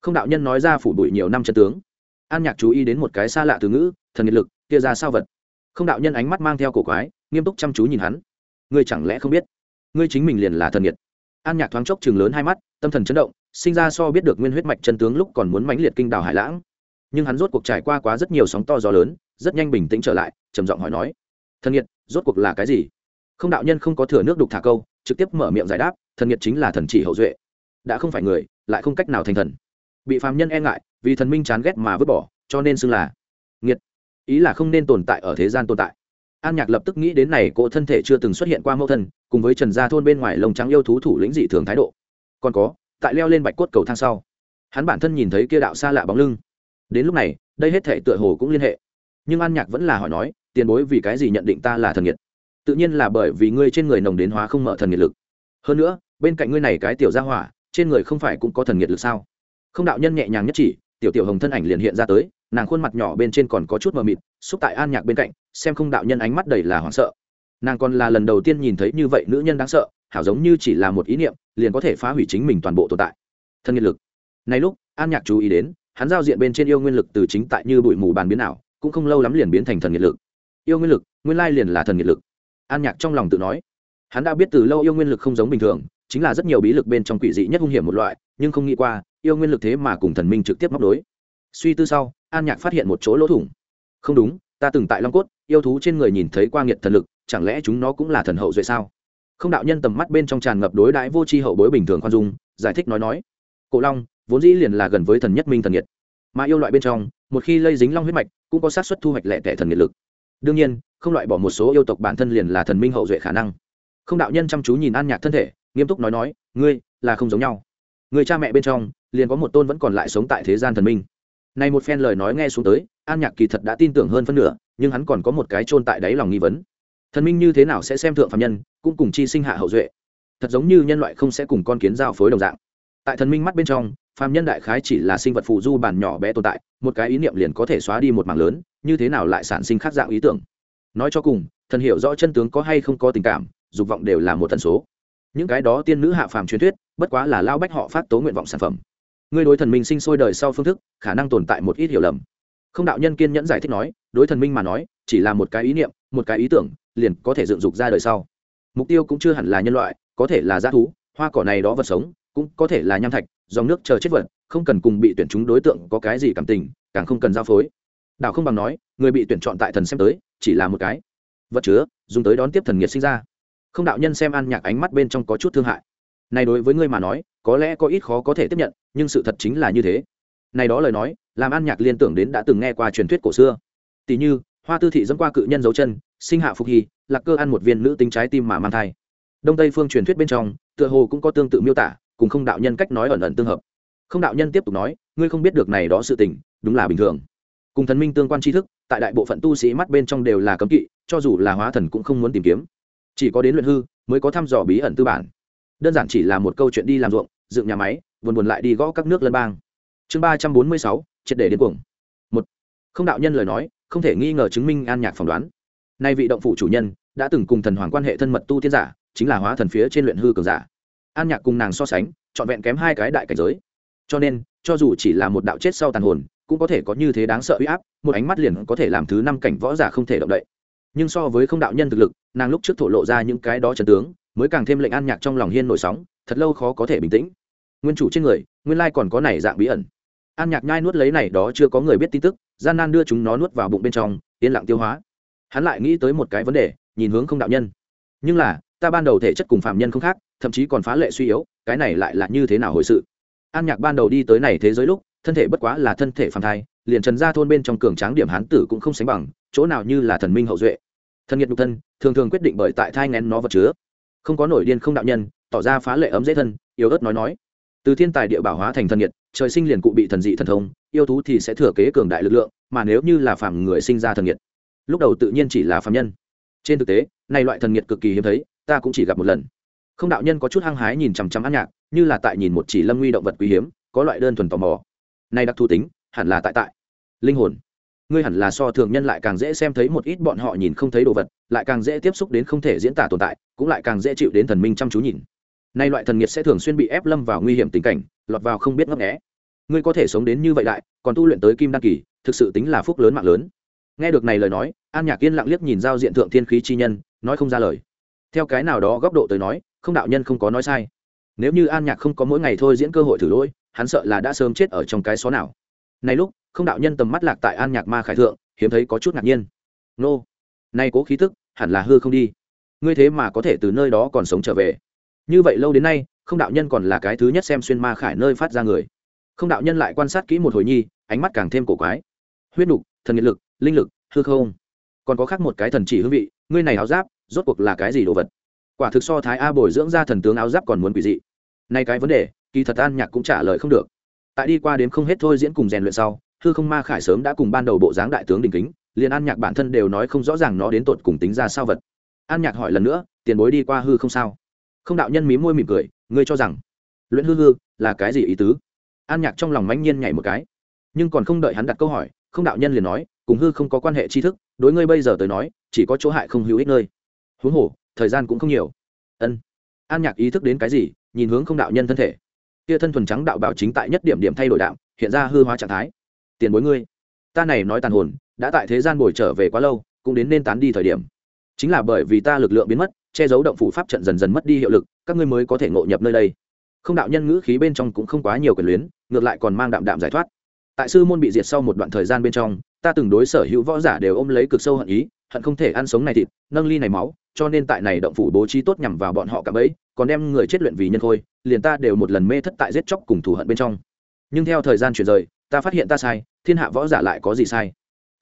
Không đạo nhân nói ra phủ bụi nhiều năm chân tướng. An nhạc chú ý đến một cái xa lạ từ ngữ, thần nhiệt lực, kia ra sao vật? Không đạo nhân ánh mắt mang theo cổ quái, nghiêm túc chăm chú nhìn hắn. Ngươi chẳng lẽ không biết? Ngươi chính mình liền là thần nhiệt. An nhạc thoáng chốc chừng lớn hai mắt, tâm thần chấn động, sinh ra so biết được nguyên huyết mạch chân tướng lúc còn muốn mãnh liệt kinh đào hải lãng. Nhưng hắn rốt cuộc trải qua quá rất nhiều sóng to gió lớn rất nhanh bình tĩnh trở lại, trầm giọng hỏi nói, thần nhiệt, rốt cuộc là cái gì? Không đạo nhân không có thừa nước đục thả câu, trực tiếp mở miệng giải đáp, thần nhiệt chính là thần chỉ hậu duệ, đã không phải người, lại không cách nào thành thần. Bị phàm nhân e ngại, vì thần minh chán ghét mà vứt bỏ, cho nên xưng là nghiệt ý là không nên tồn tại ở thế gian tồn tại. An nhạc lập tức nghĩ đến này cỗ thân thể chưa từng xuất hiện qua mẫu thân, cùng với trần gia thôn bên ngoài lồng trắng yêu thú thủ lĩnh dị thường thái độ. Còn có, tại leo lên bạch cốt cầu thang sau, hắn bản thân nhìn thấy kia đạo xa lạ bóng lưng. Đến lúc này, đây hết thể tựa hồ cũng liên hệ nhưng an nhạc vẫn là hỏi nói, tiền bối vì cái gì nhận định ta là thần nhiệt tự nhiên là bởi vì ngươi trên người nồng đến hóa không mở thần nhiệt lực. Hơn nữa, bên cạnh ngươi này cái tiểu gia hỏa, trên người không phải cũng có thần nhiệt lực sao? Không đạo nhân nhẹ nhàng nhất chỉ, tiểu tiểu hồng thân ảnh liền hiện ra tới, nàng khuôn mặt nhỏ bên trên còn có chút mờ mịt, xúc tại an nhạc bên cạnh, xem không đạo nhân ánh mắt đầy là hoảng sợ. Nàng còn là lần đầu tiên nhìn thấy như vậy nữ nhân đáng sợ, hảo giống như chỉ là một ý niệm, liền có thể phá hủy chính mình toàn bộ tồn tại. Thân nhiệt lực. Này lúc, an nhạc chú ý đến, hắn giao diện bên trên yêu nguyên lực từ chính tại như bụi mù bàn biến ảo cũng không lâu lắm liền biến thành thần nhiệt lực. Yêu nguyên lực, nguyên lai liền là thần nhiệt lực. An nhạc trong lòng tự nói, hắn đã biết từ lâu yêu nguyên lực không giống bình thường, chính là rất nhiều bí lực bên trong quỷ dị nhất hung hiểm một loại, nhưng không nghĩ qua, yêu nguyên lực thế mà cùng thần minh trực tiếp móc đối suy tư sau, an nhạc phát hiện một chỗ lỗ thủng. Không đúng, ta từng tại long cốt, yêu thú trên người nhìn thấy qua nghiệt thần lực, chẳng lẽ chúng nó cũng là thần hậu duệ sao? Không đạo nhân tầm mắt bên trong tràn ngập đối đãi vô tri hậu bối bình thường khoan dung, giải thích nói nói. Cổ long, vốn dĩ liền là gần với thần nhất minh thần nhiệt mà yêu loại bên trong, một khi lây dính long huyết mạch, cũng có sát xuất thu hoạch lẻ tẻ thần nhiệt lực. Đương nhiên, không loại bỏ một số yêu tộc bản thân liền là thần minh hậu duệ khả năng. Không đạo nhân chăm chú nhìn an nhạc thân thể, nghiêm túc nói nói, ngươi, là không giống nhau. Người cha mẹ bên trong, liền có một tôn vẫn còn lại sống tại thế gian thần minh. Này một phen lời nói nghe xuống tới, an nhạc kỳ thật đã tin tưởng hơn phân nửa, nhưng hắn còn có một cái chôn tại đáy lòng nghi vấn. Thần minh như thế nào sẽ xem thượng phạm nhân, cũng cùng chi sinh hạ hậu duệ. Thật giống như nhân loại không sẽ cùng con kiến giao phối đồng dạng. Tại thần minh mắt bên trong phàm nhân đại khái chỉ là sinh vật phụ du bản nhỏ bé tồn tại, một cái ý niệm liền có thể xóa đi một mảng lớn, như thế nào lại sản sinh khác dạng ý tưởng? Nói cho cùng, thần hiểu rõ chân tướng có hay không có tình cảm, dục vọng đều là một tần số. Những cái đó tiên nữ hạ phàm truyền thuyết, bất quá là lao bách họ phát tố nguyện vọng sản phẩm. Ngươi đối thần minh sinh sôi đời sau phương thức, khả năng tồn tại một ít hiểu lầm. Không đạo nhân kiên nhẫn giải thích nói, đối thần minh mà nói, chỉ là một cái ý niệm, một cái ý tưởng, liền có thể dựng dục ra đời sau. Mục tiêu cũng chưa hẳn là nhân loại, có thể là g thú, hoa cỏ này đó vật sống cũng có thể là nham thạch, dòng nước chờ chết vật, không cần cùng bị tuyển chúng đối tượng có cái gì cảm tình, càng không cần giao phối. Đảo không bằng nói, người bị tuyển chọn tại thần xem tới, chỉ là một cái. Vật chứa, dùng tới đón tiếp thần nhiệt sinh ra. Không đạo nhân xem an nhạc ánh mắt bên trong có chút thương hại. Này đối với ngươi mà nói, có lẽ có ít khó có thể tiếp nhận, nhưng sự thật chính là như thế. Này đó lời nói, làm an nhạc liên tưởng đến đã từng nghe qua truyền thuyết cổ xưa. Tỷ như, hoa tư thị dẫn qua cự nhân dấu chân, sinh hạ phục hy, lạc cơ ăn một viên nữ tính trái tim mà mang thai. Đông tây phương truyền thuyết bên trong, tựa hồ cũng có tương tự miêu tả cùng không đạo nhân cách nói ẩn ẩn tương hợp. Không đạo nhân tiếp tục nói, ngươi không biết được này đó sự tình, đúng là bình thường. Cùng thần minh tương quan tri thức, tại đại bộ phận tu sĩ mắt bên trong đều là cấm kỵ, cho dù là hóa thần cũng không muốn tìm kiếm. Chỉ có đến luyện hư mới có thăm dò bí ẩn tư bản. Đơn giản chỉ là một câu chuyện đi làm ruộng, dựng nhà máy, buồn buồn lại đi gõ các nước lân bang. Chương ba trăm bốn mươi sáu, triệt để điên cuồng. Một, không đạo nhân lời nói, không thể nghi ngờ chứng minh an nhạc phỏng đoán. Nay vị động phủ chủ nhân đã từng cùng thần hoàng quan hệ thân mật tu tiên giả, chính là hóa thần phía trên luyện hư cường giả an nhạc cùng nàng so sánh, trọn vẹn kém hai cái đại cảnh giới. Cho nên, cho dù chỉ là một đạo chết sau tàn hồn, cũng có thể có như thế đáng sợ uy áp, một ánh mắt liền có thể làm thứ năm cảnh võ giả không thể động đậy. Nhưng so với không đạo nhân thực lực, nàng lúc trước thổ lộ ra những cái đó trần tướng, mới càng thêm lệnh an nhạc trong lòng hiên nổi sóng, thật lâu khó có thể bình tĩnh. Nguyên chủ trên người, nguyên lai còn có này dạng bí ẩn. An nhạc nhai nuốt lấy này đó chưa có người biết tin tức, gian nan đưa chúng nó nuốt vào bụng bên trong, yên lặng tiêu hóa. Hắn lại nghĩ tới một cái vấn đề, nhìn hướng không đạo nhân. Nhưng là, ta ban đầu thể chất cùng phạm nhân không khác thậm chí còn phá lệ suy yếu, cái này lại là như thế nào hồi sự? An nhạc ban đầu đi tới này thế giới lúc, thân thể bất quá là thân thể phàm thai, liền trần ra thôn bên trong cường tráng điểm hán tử cũng không sánh bằng, chỗ nào như là thần minh hậu duệ. Thân nhiệt nhục thân, thường thường quyết định bởi tại thai ngén nó vật chứa. Không có nổi điên không đạo nhân, tỏ ra phá lệ ấm dễ thân, yếu ớt nói nói. Từ thiên tài địa bảo hóa thành thần nhiệt, trời sinh liền cụ bị thần dị thần thông, yêu thú thì sẽ thừa kế cường đại lực lượng, mà nếu như là phàm người sinh ra thần nhiệt, lúc đầu tự nhiên chỉ là phàm nhân. Trên thực tế, này loại thần nhiệt cực kỳ hiếm thấy, ta cũng chỉ gặp một lần không đạo nhân có chút hăng hái nhìn chằm chằm ăn nhạc, như là tại nhìn một chỉ lâm nguy động vật quý hiếm, có loại đơn thuần tò mò. Này đặc thù tính, hẳn là tại tại. Linh hồn. Ngươi hẳn là so thường nhân lại càng dễ xem thấy một ít bọn họ nhìn không thấy đồ vật, lại càng dễ tiếp xúc đến không thể diễn tả tồn tại, cũng lại càng dễ chịu đến thần minh chăm chú nhìn. Nay loại thần nghiệt sẽ thường xuyên bị ép lâm vào nguy hiểm tình cảnh, lọt vào không biết ngấp nghé. Ngươi có thể sống đến như vậy đại, còn tu luyện tới kim đăng kỳ, thực sự tính là phúc lớn mạng lớn. Nghe được này lời nói, an nhạc yên lặng liếc nhìn giao diện thượng thiên khí chi nhân, nói không ra lời theo cái nào đó góc độ tới nói, không đạo nhân không có nói sai. Nếu như an nhạc không có mỗi ngày thôi diễn cơ hội thử lỗi, hắn sợ là đã sớm chết ở trong cái xó nào. Này lúc, không đạo nhân tầm mắt lạc tại an nhạc ma khải thượng, hiếm thấy có chút ngạc nhiên. Nô, nay cố khí tức, hẳn là hư không đi. Ngươi thế mà có thể từ nơi đó còn sống trở về. Như vậy lâu đến nay, không đạo nhân còn là cái thứ nhất xem xuyên ma khải nơi phát ra người. Không đạo nhân lại quan sát kỹ một hồi nhi, ánh mắt càng thêm cổ quái. Huyết nục, thần nhiệt lực, linh lực, hư không còn có khác một cái thần chỉ hương vị, ngươi này áo giáp, rốt cuộc là cái gì đồ vật? Quả thực so thái a bồi dưỡng ra thần tướng áo giáp còn muốn quỷ dị. Nay cái vấn đề, kỳ thật an nhạc cũng trả lời không được. Tại đi qua đến không hết thôi diễn cùng rèn luyện sau, hư không ma khải sớm đã cùng ban đầu bộ dáng đại tướng đình kính, liền an nhạc bản thân đều nói không rõ ràng nó đến tột cùng tính ra sao vật. An nhạc hỏi lần nữa, tiền bối đi qua hư không sao? Không đạo nhân mí môi mỉm cười, ngươi cho rằng luyện hư hư là cái gì ý tứ? An nhạc trong lòng mãnh nhiên nhảy một cái, nhưng còn không đợi hắn đặt câu hỏi không đạo nhân liền nói, cùng hư không có quan hệ tri thức, đối ngươi bây giờ tới nói, chỉ có chỗ hại không hữu ích nơi. Huống hồ, thời gian cũng không nhiều. Ân. An nhạc ý thức đến cái gì, nhìn hướng không đạo nhân thân thể. Kia thân thuần trắng đạo bảo chính tại nhất điểm điểm thay đổi đạo, hiện ra hư hóa trạng thái. Tiền bối ngươi, ta này nói tàn hồn, đã tại thế gian bồi trở về quá lâu, cũng đến nên tán đi thời điểm. Chính là bởi vì ta lực lượng biến mất, che giấu động phủ pháp trận dần dần mất đi hiệu lực, các ngươi mới có thể ngộ nhập nơi đây. Không đạo nhân ngữ khí bên trong cũng không quá nhiều quyền luyến, ngược lại còn mang đạm đạm giải thoát tại sư môn bị diệt sau một đoạn thời gian bên trong, ta từng đối sở hữu võ giả đều ôm lấy cực sâu hận ý, hận không thể ăn sống này thịt, nâng ly này máu, cho nên tại này động phủ bố trí tốt nhằm vào bọn họ cả bấy còn đem người chết luyện vì nhân khôi liền ta đều một lần mê thất tại giết chóc cùng thù hận bên trong. Nhưng theo thời gian chuyển rời, ta phát hiện ta sai, thiên hạ võ giả lại có gì sai?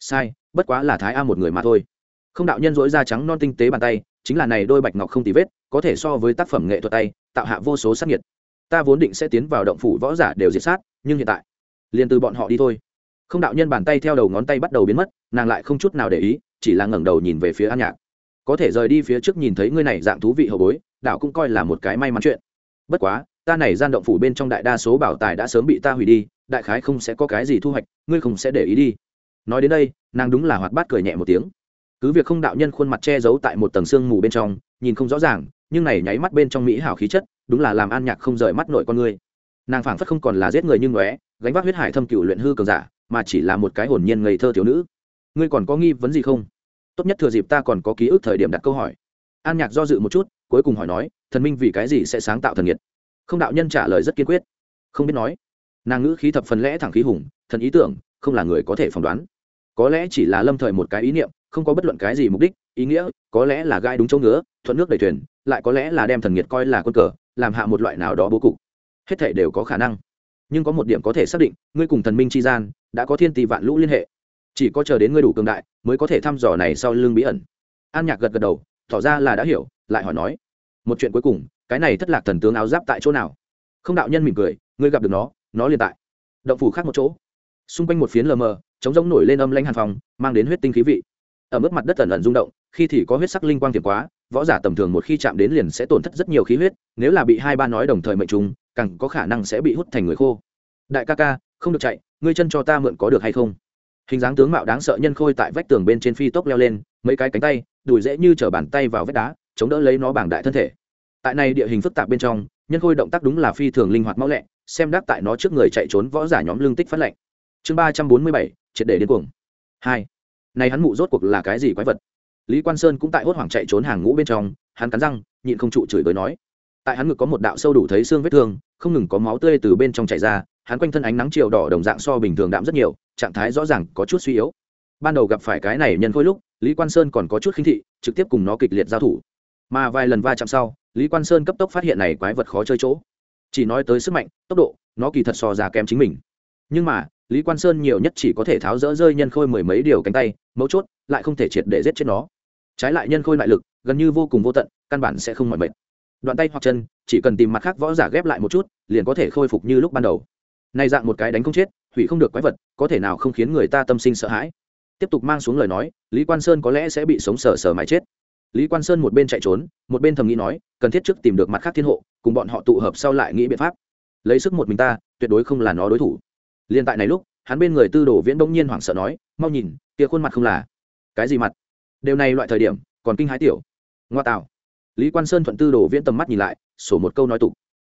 Sai, bất quá là thái a một người mà thôi. Không đạo nhân dỗi da trắng non tinh tế bàn tay, chính là này đôi bạch ngọc không tì vết, có thể so với tác phẩm nghệ thuật tay, tạo hạ vô số sắc nhiệt ta vốn định sẽ tiến vào động phủ võ giả đều diệt sát, nhưng hiện tại liền từ bọn họ đi thôi. Không đạo nhân bàn tay theo đầu ngón tay bắt đầu biến mất, nàng lại không chút nào để ý, chỉ là ngẩng đầu nhìn về phía an nhạc. Có thể rời đi phía trước nhìn thấy ngươi này dạng thú vị hậu bối, đạo cũng coi là một cái may mắn chuyện. Bất quá, ta này gian động phủ bên trong đại đa số bảo tài đã sớm bị ta hủy đi, đại khái không sẽ có cái gì thu hoạch, ngươi không sẽ để ý đi. Nói đến đây, nàng đúng là hoạt bát cười nhẹ một tiếng. Cứ việc không đạo nhân khuôn mặt che giấu tại một tầng xương mù bên trong, nhìn không rõ ràng, nhưng này nháy mắt bên trong mỹ hảo khí chất, đúng là làm an nhạc không rời mắt nội con ngươi nàng phảng phất không còn là giết người như ngóe gánh vác huyết hải thâm cựu luyện hư cường giả, mà chỉ là một cái hồn nhiên ngây thơ thiếu nữ. Ngươi còn có nghi vấn gì không? Tốt nhất thừa dịp ta còn có ký ức thời điểm đặt câu hỏi. An nhạc do dự một chút, cuối cùng hỏi nói, thần minh vì cái gì sẽ sáng tạo thần nhiệt không đạo nhân trả lời rất kiên quyết. Không biết nói. Nàng ngữ khí thập phần lẽ thẳng khí hùng, thần ý tưởng, không là người có thể phỏng đoán. Có lẽ chỉ là lâm thời một cái ý niệm, không có bất luận cái gì mục đích, ý nghĩa, có lẽ là gai đúng chỗ ngứa, thuận nước đầy thuyền, lại có lẽ là đem thần nhiệt coi là quân cờ, làm hạ một loại nào đó bố cục. Hết thể đều có khả năng nhưng có một điểm có thể xác định, ngươi cùng thần minh chi gian, đã có thiên tỷ vạn lũ liên hệ. Chỉ có chờ đến ngươi đủ cường đại, mới có thể thăm dò này sau lưng bí ẩn. An nhạc gật gật đầu, tỏ ra là đã hiểu, lại hỏi nói, một chuyện cuối cùng, cái này thất lạc thần tướng áo giáp tại chỗ nào? Không đạo nhân mỉm cười, ngươi gặp được nó nó liền tại. Động phủ khác một chỗ. Xung quanh một phiến lờ mờ chống rỗng nổi lên âm lanh hàn phòng, mang đến huyết tinh khí vị. Ở mức mặt đất ẩn ẩn rung động, khi thì có huyết sắc linh quang tiềm quá, võ giả tầm thường một khi chạm đến liền sẽ tổn thất rất nhiều khí huyết, nếu là bị hai ba nói đồng thời mệnh trùng càng có khả năng sẽ bị hút thành người khô. Đại ca ca, không được chạy, ngươi chân cho ta mượn có được hay không? Hình dáng tướng mạo đáng sợ nhân khôi tại vách tường bên trên phi tốc leo lên, mấy cái cánh tay, đùi dễ như chở bàn tay vào vách đá, chống đỡ lấy nó bảng đại thân thể. Tại này địa hình phức tạp bên trong, nhân khôi động tác đúng là phi thường linh hoạt mau lẹ, xem đắc tại nó trước người chạy trốn võ giả nhóm lương tích phát lệnh. Chương ba trăm bốn mươi bảy, triệt để điên cuồng. Hai. Này hắn mụ rốt cuộc là cái gì quái vật? Lý quan sơn cũng tại hốt hoảng chạy trốn hàng ngũ bên trong, hắn cắn răng, nhịn không trụ chửi bới nói tại hắn ngực có một đạo sâu đủ thấy xương vết thương, không ngừng có máu tươi từ bên trong chảy ra, hắn quanh thân ánh nắng chiều đỏ đồng dạng so bình thường đạm rất nhiều, trạng thái rõ ràng có chút suy yếu. Ban đầu gặp phải cái này nhân khôi lúc, lý quan sơn còn có chút khinh thị, trực tiếp cùng nó kịch liệt giao thủ. Mà vài lần va chạm sau, lý quan sơn cấp tốc phát hiện này quái vật khó chơi chỗ. Chỉ nói tới sức mạnh, tốc độ, nó kỳ thật so ra kém chính mình. Nhưng mà, lý quan sơn nhiều nhất chỉ có thể tháo rỡ rơi nhân khôi mười mấy điều cánh tay, mấu chốt, lại không thể triệt để giết chết nó. Trái lại nhân khôi lại lực, gần như vô cùng vô tận, căn bản sẽ không mỏi mệt đoạn tay hoặc chân, chỉ cần tìm mặt khác võ giả ghép lại một chút, liền có thể khôi phục như lúc ban đầu. Nay dạng một cái đánh không chết, hủy không được quái vật, có thể nào không khiến người ta tâm sinh sợ hãi. Tiếp tục mang xuống lời nói, lý quan sơn có lẽ sẽ bị sống sờ sờ mãi chết. Lý quan sơn một bên chạy trốn, một bên thầm nghĩ nói, cần thiết trước tìm được mặt khác thiên hộ, cùng bọn họ tụ hợp sau lại nghĩ biện pháp. Lấy sức một mình ta, tuyệt đối không là nó đối thủ. Liên tại này lúc, hắn bên người tư đồ viễn bỗng nhiên hoảng sợ nói, mau nhìn, kia khuôn mặt không là. Cái gì mặt? Điều này loại thời điểm, còn kinh hãi tiểu. Ngoa tạo lý quan sơn thuận tư đồ viễn tầm mắt nhìn lại, sổ một câu nói tục.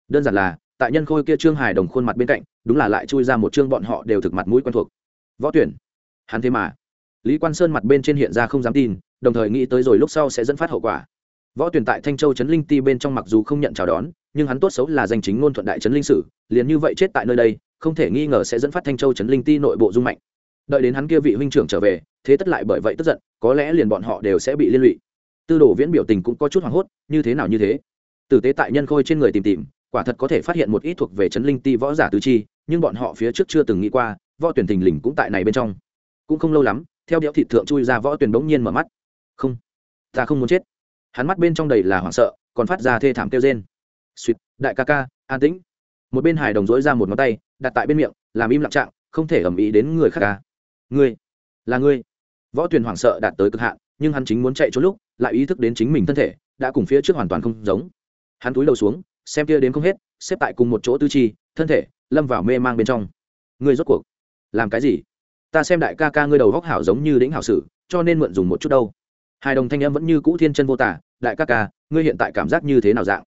Đơn giản là, tại nhân khôi kia trương hài đồng khuôn mặt bên cạnh, đúng là lại chui ra một chương bọn họ đều thực mặt mũi quen thuộc. Võ tuyển. Hắn thế mà. Lý quan sơn mặt bên trên hiện ra không dám tin, đồng thời nghĩ tới rồi lúc sau sẽ dẫn phát hậu quả. Võ tuyển tại thanh châu trấn linh ti bên trong mặc dù không nhận chào đón, nhưng hắn tốt xấu là danh chính ngôn thuận đại trấn linh sử, liền như vậy chết tại nơi đây, không thể nghi ngờ sẽ dẫn phát thanh châu trấn linh ti nội bộ dung mạnh đợi đến hắn kia vị huynh trưởng trở về, thế tất lại bởi vậy tức giận, có lẽ liền bọn họ đều sẽ bị liên lụy tư đồ viễn biểu tình cũng có chút hoảng hốt, như thế nào như thế? Tử tế tại nhân khôi trên người tìm tìm, quả thật có thể phát hiện một ít thuộc về trấn linh ti võ giả tứ chi, nhưng bọn họ phía trước chưa từng nghĩ qua, võ tuyển thình lình cũng tại này bên trong. Cũng không lâu lắm, theo đẽo thị thượng chui ra võ tuyển bỗng nhiên mở mắt. Không, ta không muốn chết. Hắn mắt bên trong đầy là hoảng sợ, còn phát ra thê thảm kêu rên. Suýt đại ca ca, an tĩnh. Một bên Hải đồng dối ra một ngón tay, đặt tại bên miệng, làm im lặng trạng, không thể ẩm ý đến người khác ca ngươi, là ngươi. Võ tuyển hoảng sợ đạt tới cực hạn, nhưng hắn chính muốn chạy trốn lúc lại ý thức đến chính mình thân thể, đã cùng phía trước hoàn toàn không giống. Hắn túi đầu xuống, xem kia đến không hết, xếp tại cùng một chỗ tư chi, thân thể, lâm vào mê mang bên trong. Ngươi rốt cuộc, làm cái gì? Ta xem đại ca ca ngươi đầu góc hảo giống như đĩnh hảo sử cho nên mượn dùng một chút đâu. Hai đồng thanh em vẫn như cũ thiên chân vô tả, đại ca ca, ngươi hiện tại cảm giác như thế nào dạng?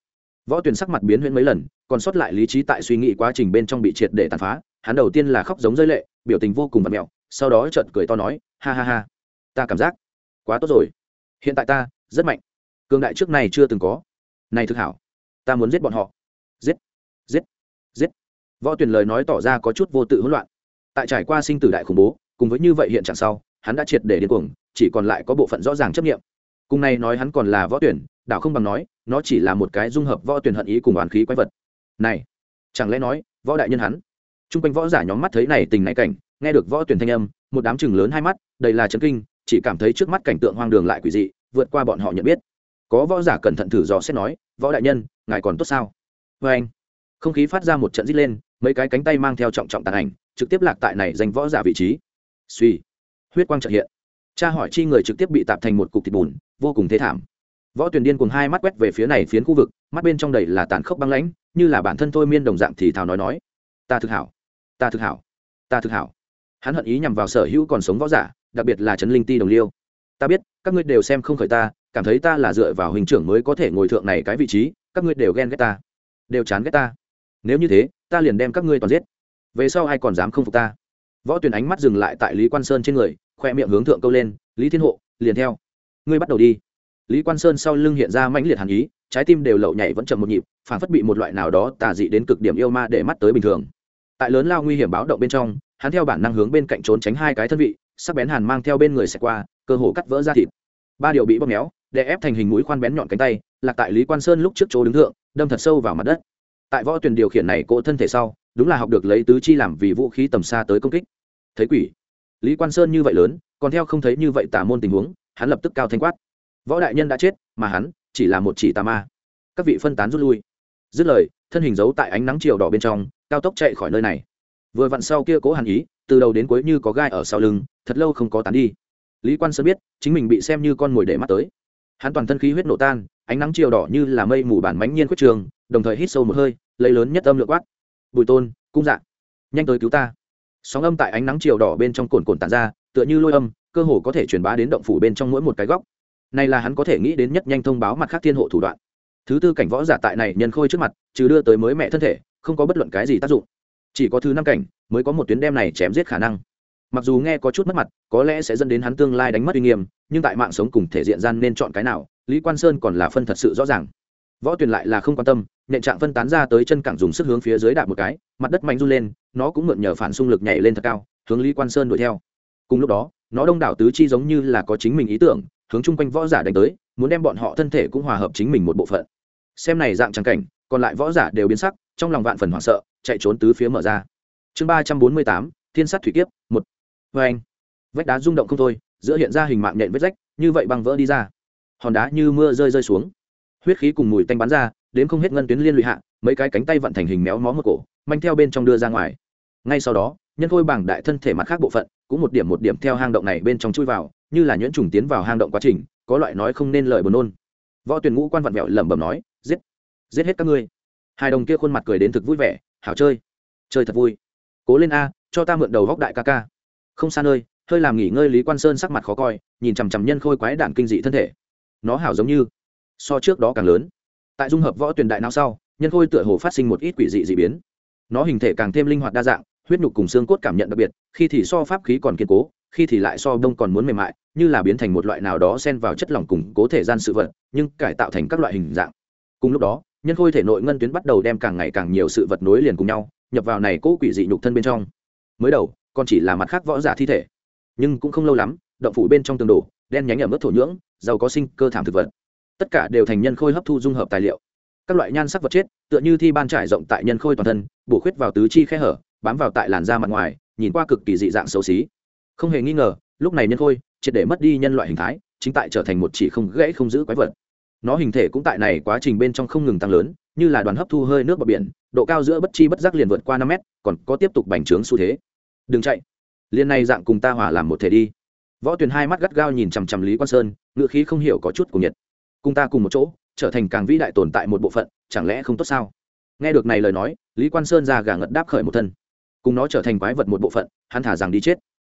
Võ tuyển sắc mặt biến huyễn mấy lần, còn sót lại lý trí tại suy nghĩ quá trình bên trong bị triệt để tàn phá, hắn đầu tiên là khóc giống rơi lệ, biểu tình vô cùng và mẹo, sau đó chợt cười to nói, ha ha ha, ta cảm giác quá tốt rồi hiện tại ta, rất mạnh. Cường đại trước này chưa từng có. Này thực hảo. Ta muốn giết bọn họ. Giết. Giết. Giết. Võ tuyển lời nói tỏ ra có chút vô tự hỗn loạn. Tại trải qua sinh tử đại khủng bố, cùng với như vậy hiện trạng sau, hắn đã triệt để điên cuồng, chỉ còn lại có bộ phận rõ ràng chấp nghiệm cùng này nói hắn còn là võ tuyển đảo không bằng nói, nó chỉ là một cái dung hợp võ tuyển hận ý cùng oán khí quái vật. Này, chẳng lẽ nói, võ đại nhân hắn? T r u n g quanh võ giả nhóm mắt thấy này tình này cảnh, nghe được võ tuyển thanh âm, một đám chừng lớn hai mắt, đầy là trấn kinh chỉ cảm thấy trước mắt cảnh tượng hoang đường lại quỷ dị, vượt qua bọn họ nhận biết. Có võ giả cẩn thận thử dò xét nói, võ đại nhân, ngài còn tốt sao? Vê anh. Không khí phát ra một trận rít lên, mấy cái cánh tay mang theo trọng trọng tàn ảnh, trực tiếp lạc tại này danh võ giả vị trí. Suy huyết quang trợ hiện. Cha hỏi chi người trực tiếp bị tạp thành một cục thịt bùn, vô cùng thế thảm. Võ tuyền điên cùng hai mắt quét về phía này phiến khu vực, mắt bên trong đầy là tàn khốc băng lãnh, như là bản thân thôi miên đồng dạng thì thào nói nói, ta thực hảo, ta thực hảo, ta thực hảo. Hắn hận ý nhằm vào sở hữu còn sống võ giả đặc biệt là trấn linh ti đồng liêu. Ta biết, các ngươi đều xem không khởi ta, cảm thấy ta là dựa vào hình trưởng mới có thể ngồi thượng này cái vị trí, các ngươi đều ghen ghét ta, đều chán ghét ta. Nếu như thế, ta liền đem các ngươi toàn giết. Về sau ai còn dám không phục ta? Võ tuyền ánh mắt dừng lại tại lý quan sơn trên người, khoe miệng hướng thượng câu lên, lý thiên hộ, liền theo. Ngươi bắt đầu đi. Lý quan sơn sau lưng hiện ra mãnh liệt hàn ý, trái tim đều lậu nhảy vẫn chậm một nhịp, phản phất bị một loại nào đó tà dị đến cực điểm yêu ma để mắt tới bình thường. Tại lớn lao nguy hiểm báo động bên trong, hắn theo bản năng hướng bên cạnh trốn tránh hai cái thân vị sắc bén hàn mang theo bên người xẹt qua, cơ hồ cắt vỡ ra thịt. Ba điều bị bóp méo để ép thành hình mũi khoan bén nhọn cánh tay, lạc tại lý quan sơn lúc trước chỗ đứng thượng, đâm thật sâu vào mặt đất. Tại võ tuyển điều khiển này cỗ thân thể sau, đúng là học được lấy tứ chi làm vì vũ khí tầm xa tới công kích. Thấy quỷ. Lý quan sơn như vậy lớn, còn theo không thấy như vậy tả môn tình huống, hắn lập tức cao thanh quát. Võ đại nhân đã chết, mà hắn chỉ là một chỉ tà ma. Các vị phân tán rút lui. Dứt lời, thân hình giấu tại ánh nắng chiều đỏ bên trong, cao tốc chạy khỏi nơi này. Vừa vặn sau kia cố hàn ý, từ đầu đến cuối như có gai ở sau lưng thật lâu không có tán đi. Lý quan sơn biết, chính mình bị xem như con mồi để mắt tới. Hắn toàn thân khí huyết nổ tan, ánh nắng chiều đỏ như là mây mù bản mánh nhiên quyết trường, đồng thời hít sâu một hơi, lấy lớn nhất âm lượng quát. Bùi tôn, cung dạ. Nhanh tới cứu ta. Sóng âm tại ánh nắng chiều đỏ bên trong cồn cồn tàn ra, tựa như lôi âm, cơ hồ có thể truyền bá đến động phủ bên trong mỗi một cái góc. Này là hắn có thể nghĩ đến nhất nhanh thông báo mặt khác thiên hộ thủ đoạn. Thứ tư cảnh võ giả tại này nhân khôi trước mặt, trừ đưa tới mới mẹ thân thể, không có bất luận cái gì tác dụng. Chỉ có thứ năm cảnh mới có một tuyến đem này chém giết khả năng mặc dù nghe có chút mất mặt, có lẽ sẽ dẫn đến hắn tương lai đánh mất uy nghiêm, nhưng tại mạng sống cùng thể diện gian nên chọn cái nào, lý quan sơn còn là phân thật sự rõ ràng. Võ tuyền lại là không quan tâm nện trạng phân tán ra tới chân cẳng dùng sức hướng phía dưới đạp một cái, mặt đất mạnh run lên, nó cũng mượn nhờ phản xung lực nhảy lên thật cao, hướng lý quan sơn đuổi theo. Cùng lúc đó, nó đông đảo tứ chi giống như là có chính mình ý tưởng, hướng chung quanh võ giả đánh tới, muốn đem bọn họ thân thể cũng hòa hợp chính mình một bộ phận. Xem này dạng trắng cảnh, còn lại võ giả đều biến sắc, trong lòng vạn phần hoảng sợ, chạy trốn tứ phía mở ra. Chương ba trăm bốn mươi tám, thiên sát thủy kiếp, một vê anh. Vách đá rung động không thôi, giữa hiện ra hình mạng nhện vết rách, như vậy băng vỡ đi ra. Hòn đá như mưa rơi rơi xuống. Huyết khí cùng mùi tanh bắn ra, đến không hết ngân tuyến liên lụy hạ, mấy cái cánh tay vận thành hình méo mó một cổ, manh theo bên trong đưa ra ngoài. Ngay sau đó, nhân khôi bảng đại thân thể mặt khác bộ phận, cũng một điểm một điểm theo hang động này bên trong chui vào, như là nhuyễn trùng tiến vào hang động quá trình, có loại nói không nên lời buồn nôn. Võ tuyển ngũ quan vặn vẹo lẩm bẩm nói, giết giết hết các ngươi. Hai đồng kia khuôn mặt cười đến thực vui vẻ, hảo chơi chơi thật vui. Cố lên a, cho ta mượn đầu góc đại ca ca không xa nơi, hơi làm nghỉ ngơi lý quan sơn sắc mặt khó coi, nhìn chằm chằm nhân khôi quái đạn kinh dị thân thể. Nó hảo giống như, so trước đó càng lớn. Tại dung hợp võ tuyển đại não sau, nhân khôi tựa hồ phát sinh một ít quỷ dị dị biến. Nó hình thể càng thêm linh hoạt đa dạng, huyết nhục cùng xương cốt cảm nhận đặc biệt, khi thì so pháp khí còn kiên cố, khi thì lại so đông còn muốn mềm mại, như là biến thành một loại nào đó xen vào chất lỏng củng cố thể gian sự vật, nhưng cải tạo thành các loại hình dạng. Cùng lúc đó, nhân khôi thể nội ngân tuyến bắt đầu đem càng ngày càng nhiều sự vật nối liền cùng nhau, nhập vào này cố quỷ dị nhục thân bên trong. Mới đầu còn chỉ là mặt khác võ giả thi thể. Nhưng cũng không lâu lắm, động phủ bên trong tường đổ, đen nhánh ở mức thổ nhưỡng, giàu có sinh cơ thảm thực vật. Tất cả đều thành nhân khôi hấp thu dung hợp tài liệu. Các loại nhan sắc vật chết, tựa như thi ban trải rộng tại nhân khôi toàn thân, bổ khuyết vào tứ chi khe hở, bám vào tại làn da mặt ngoài, nhìn qua cực kỳ dị dạng xấu xí. Không hề nghi ngờ, lúc này nhân khôi, triệt để mất đi nhân loại hình thái, chính tại trở thành một chỉ không gãy không giữ quái vật. Nó hình thể cũng tại này quá trình bên trong không ngừng tăng lớn, như là đoàn hấp thu hơi nước bờ biển, độ cao giữa bất chi bất giác liền vượt qua năm mét, còn có tiếp tục bành trướng xu thế đừng chạy. Liên này dạng cùng ta hòa làm một thể đi. Võ tuyền hai mắt gắt gao nhìn chằm chằm lý quan sơn, ngựa khí không hiểu có chút cùng nhiệt. Cùng ta cùng một chỗ, trở thành càng vĩ đại tồn tại một bộ phận, chẳng lẽ không tốt sao? Nghe được này lời nói, lý quan sơn ra gà ngật đáp khởi một thân. Cùng nó trở thành quái vật một bộ phận, hắn thả rằng đi chết.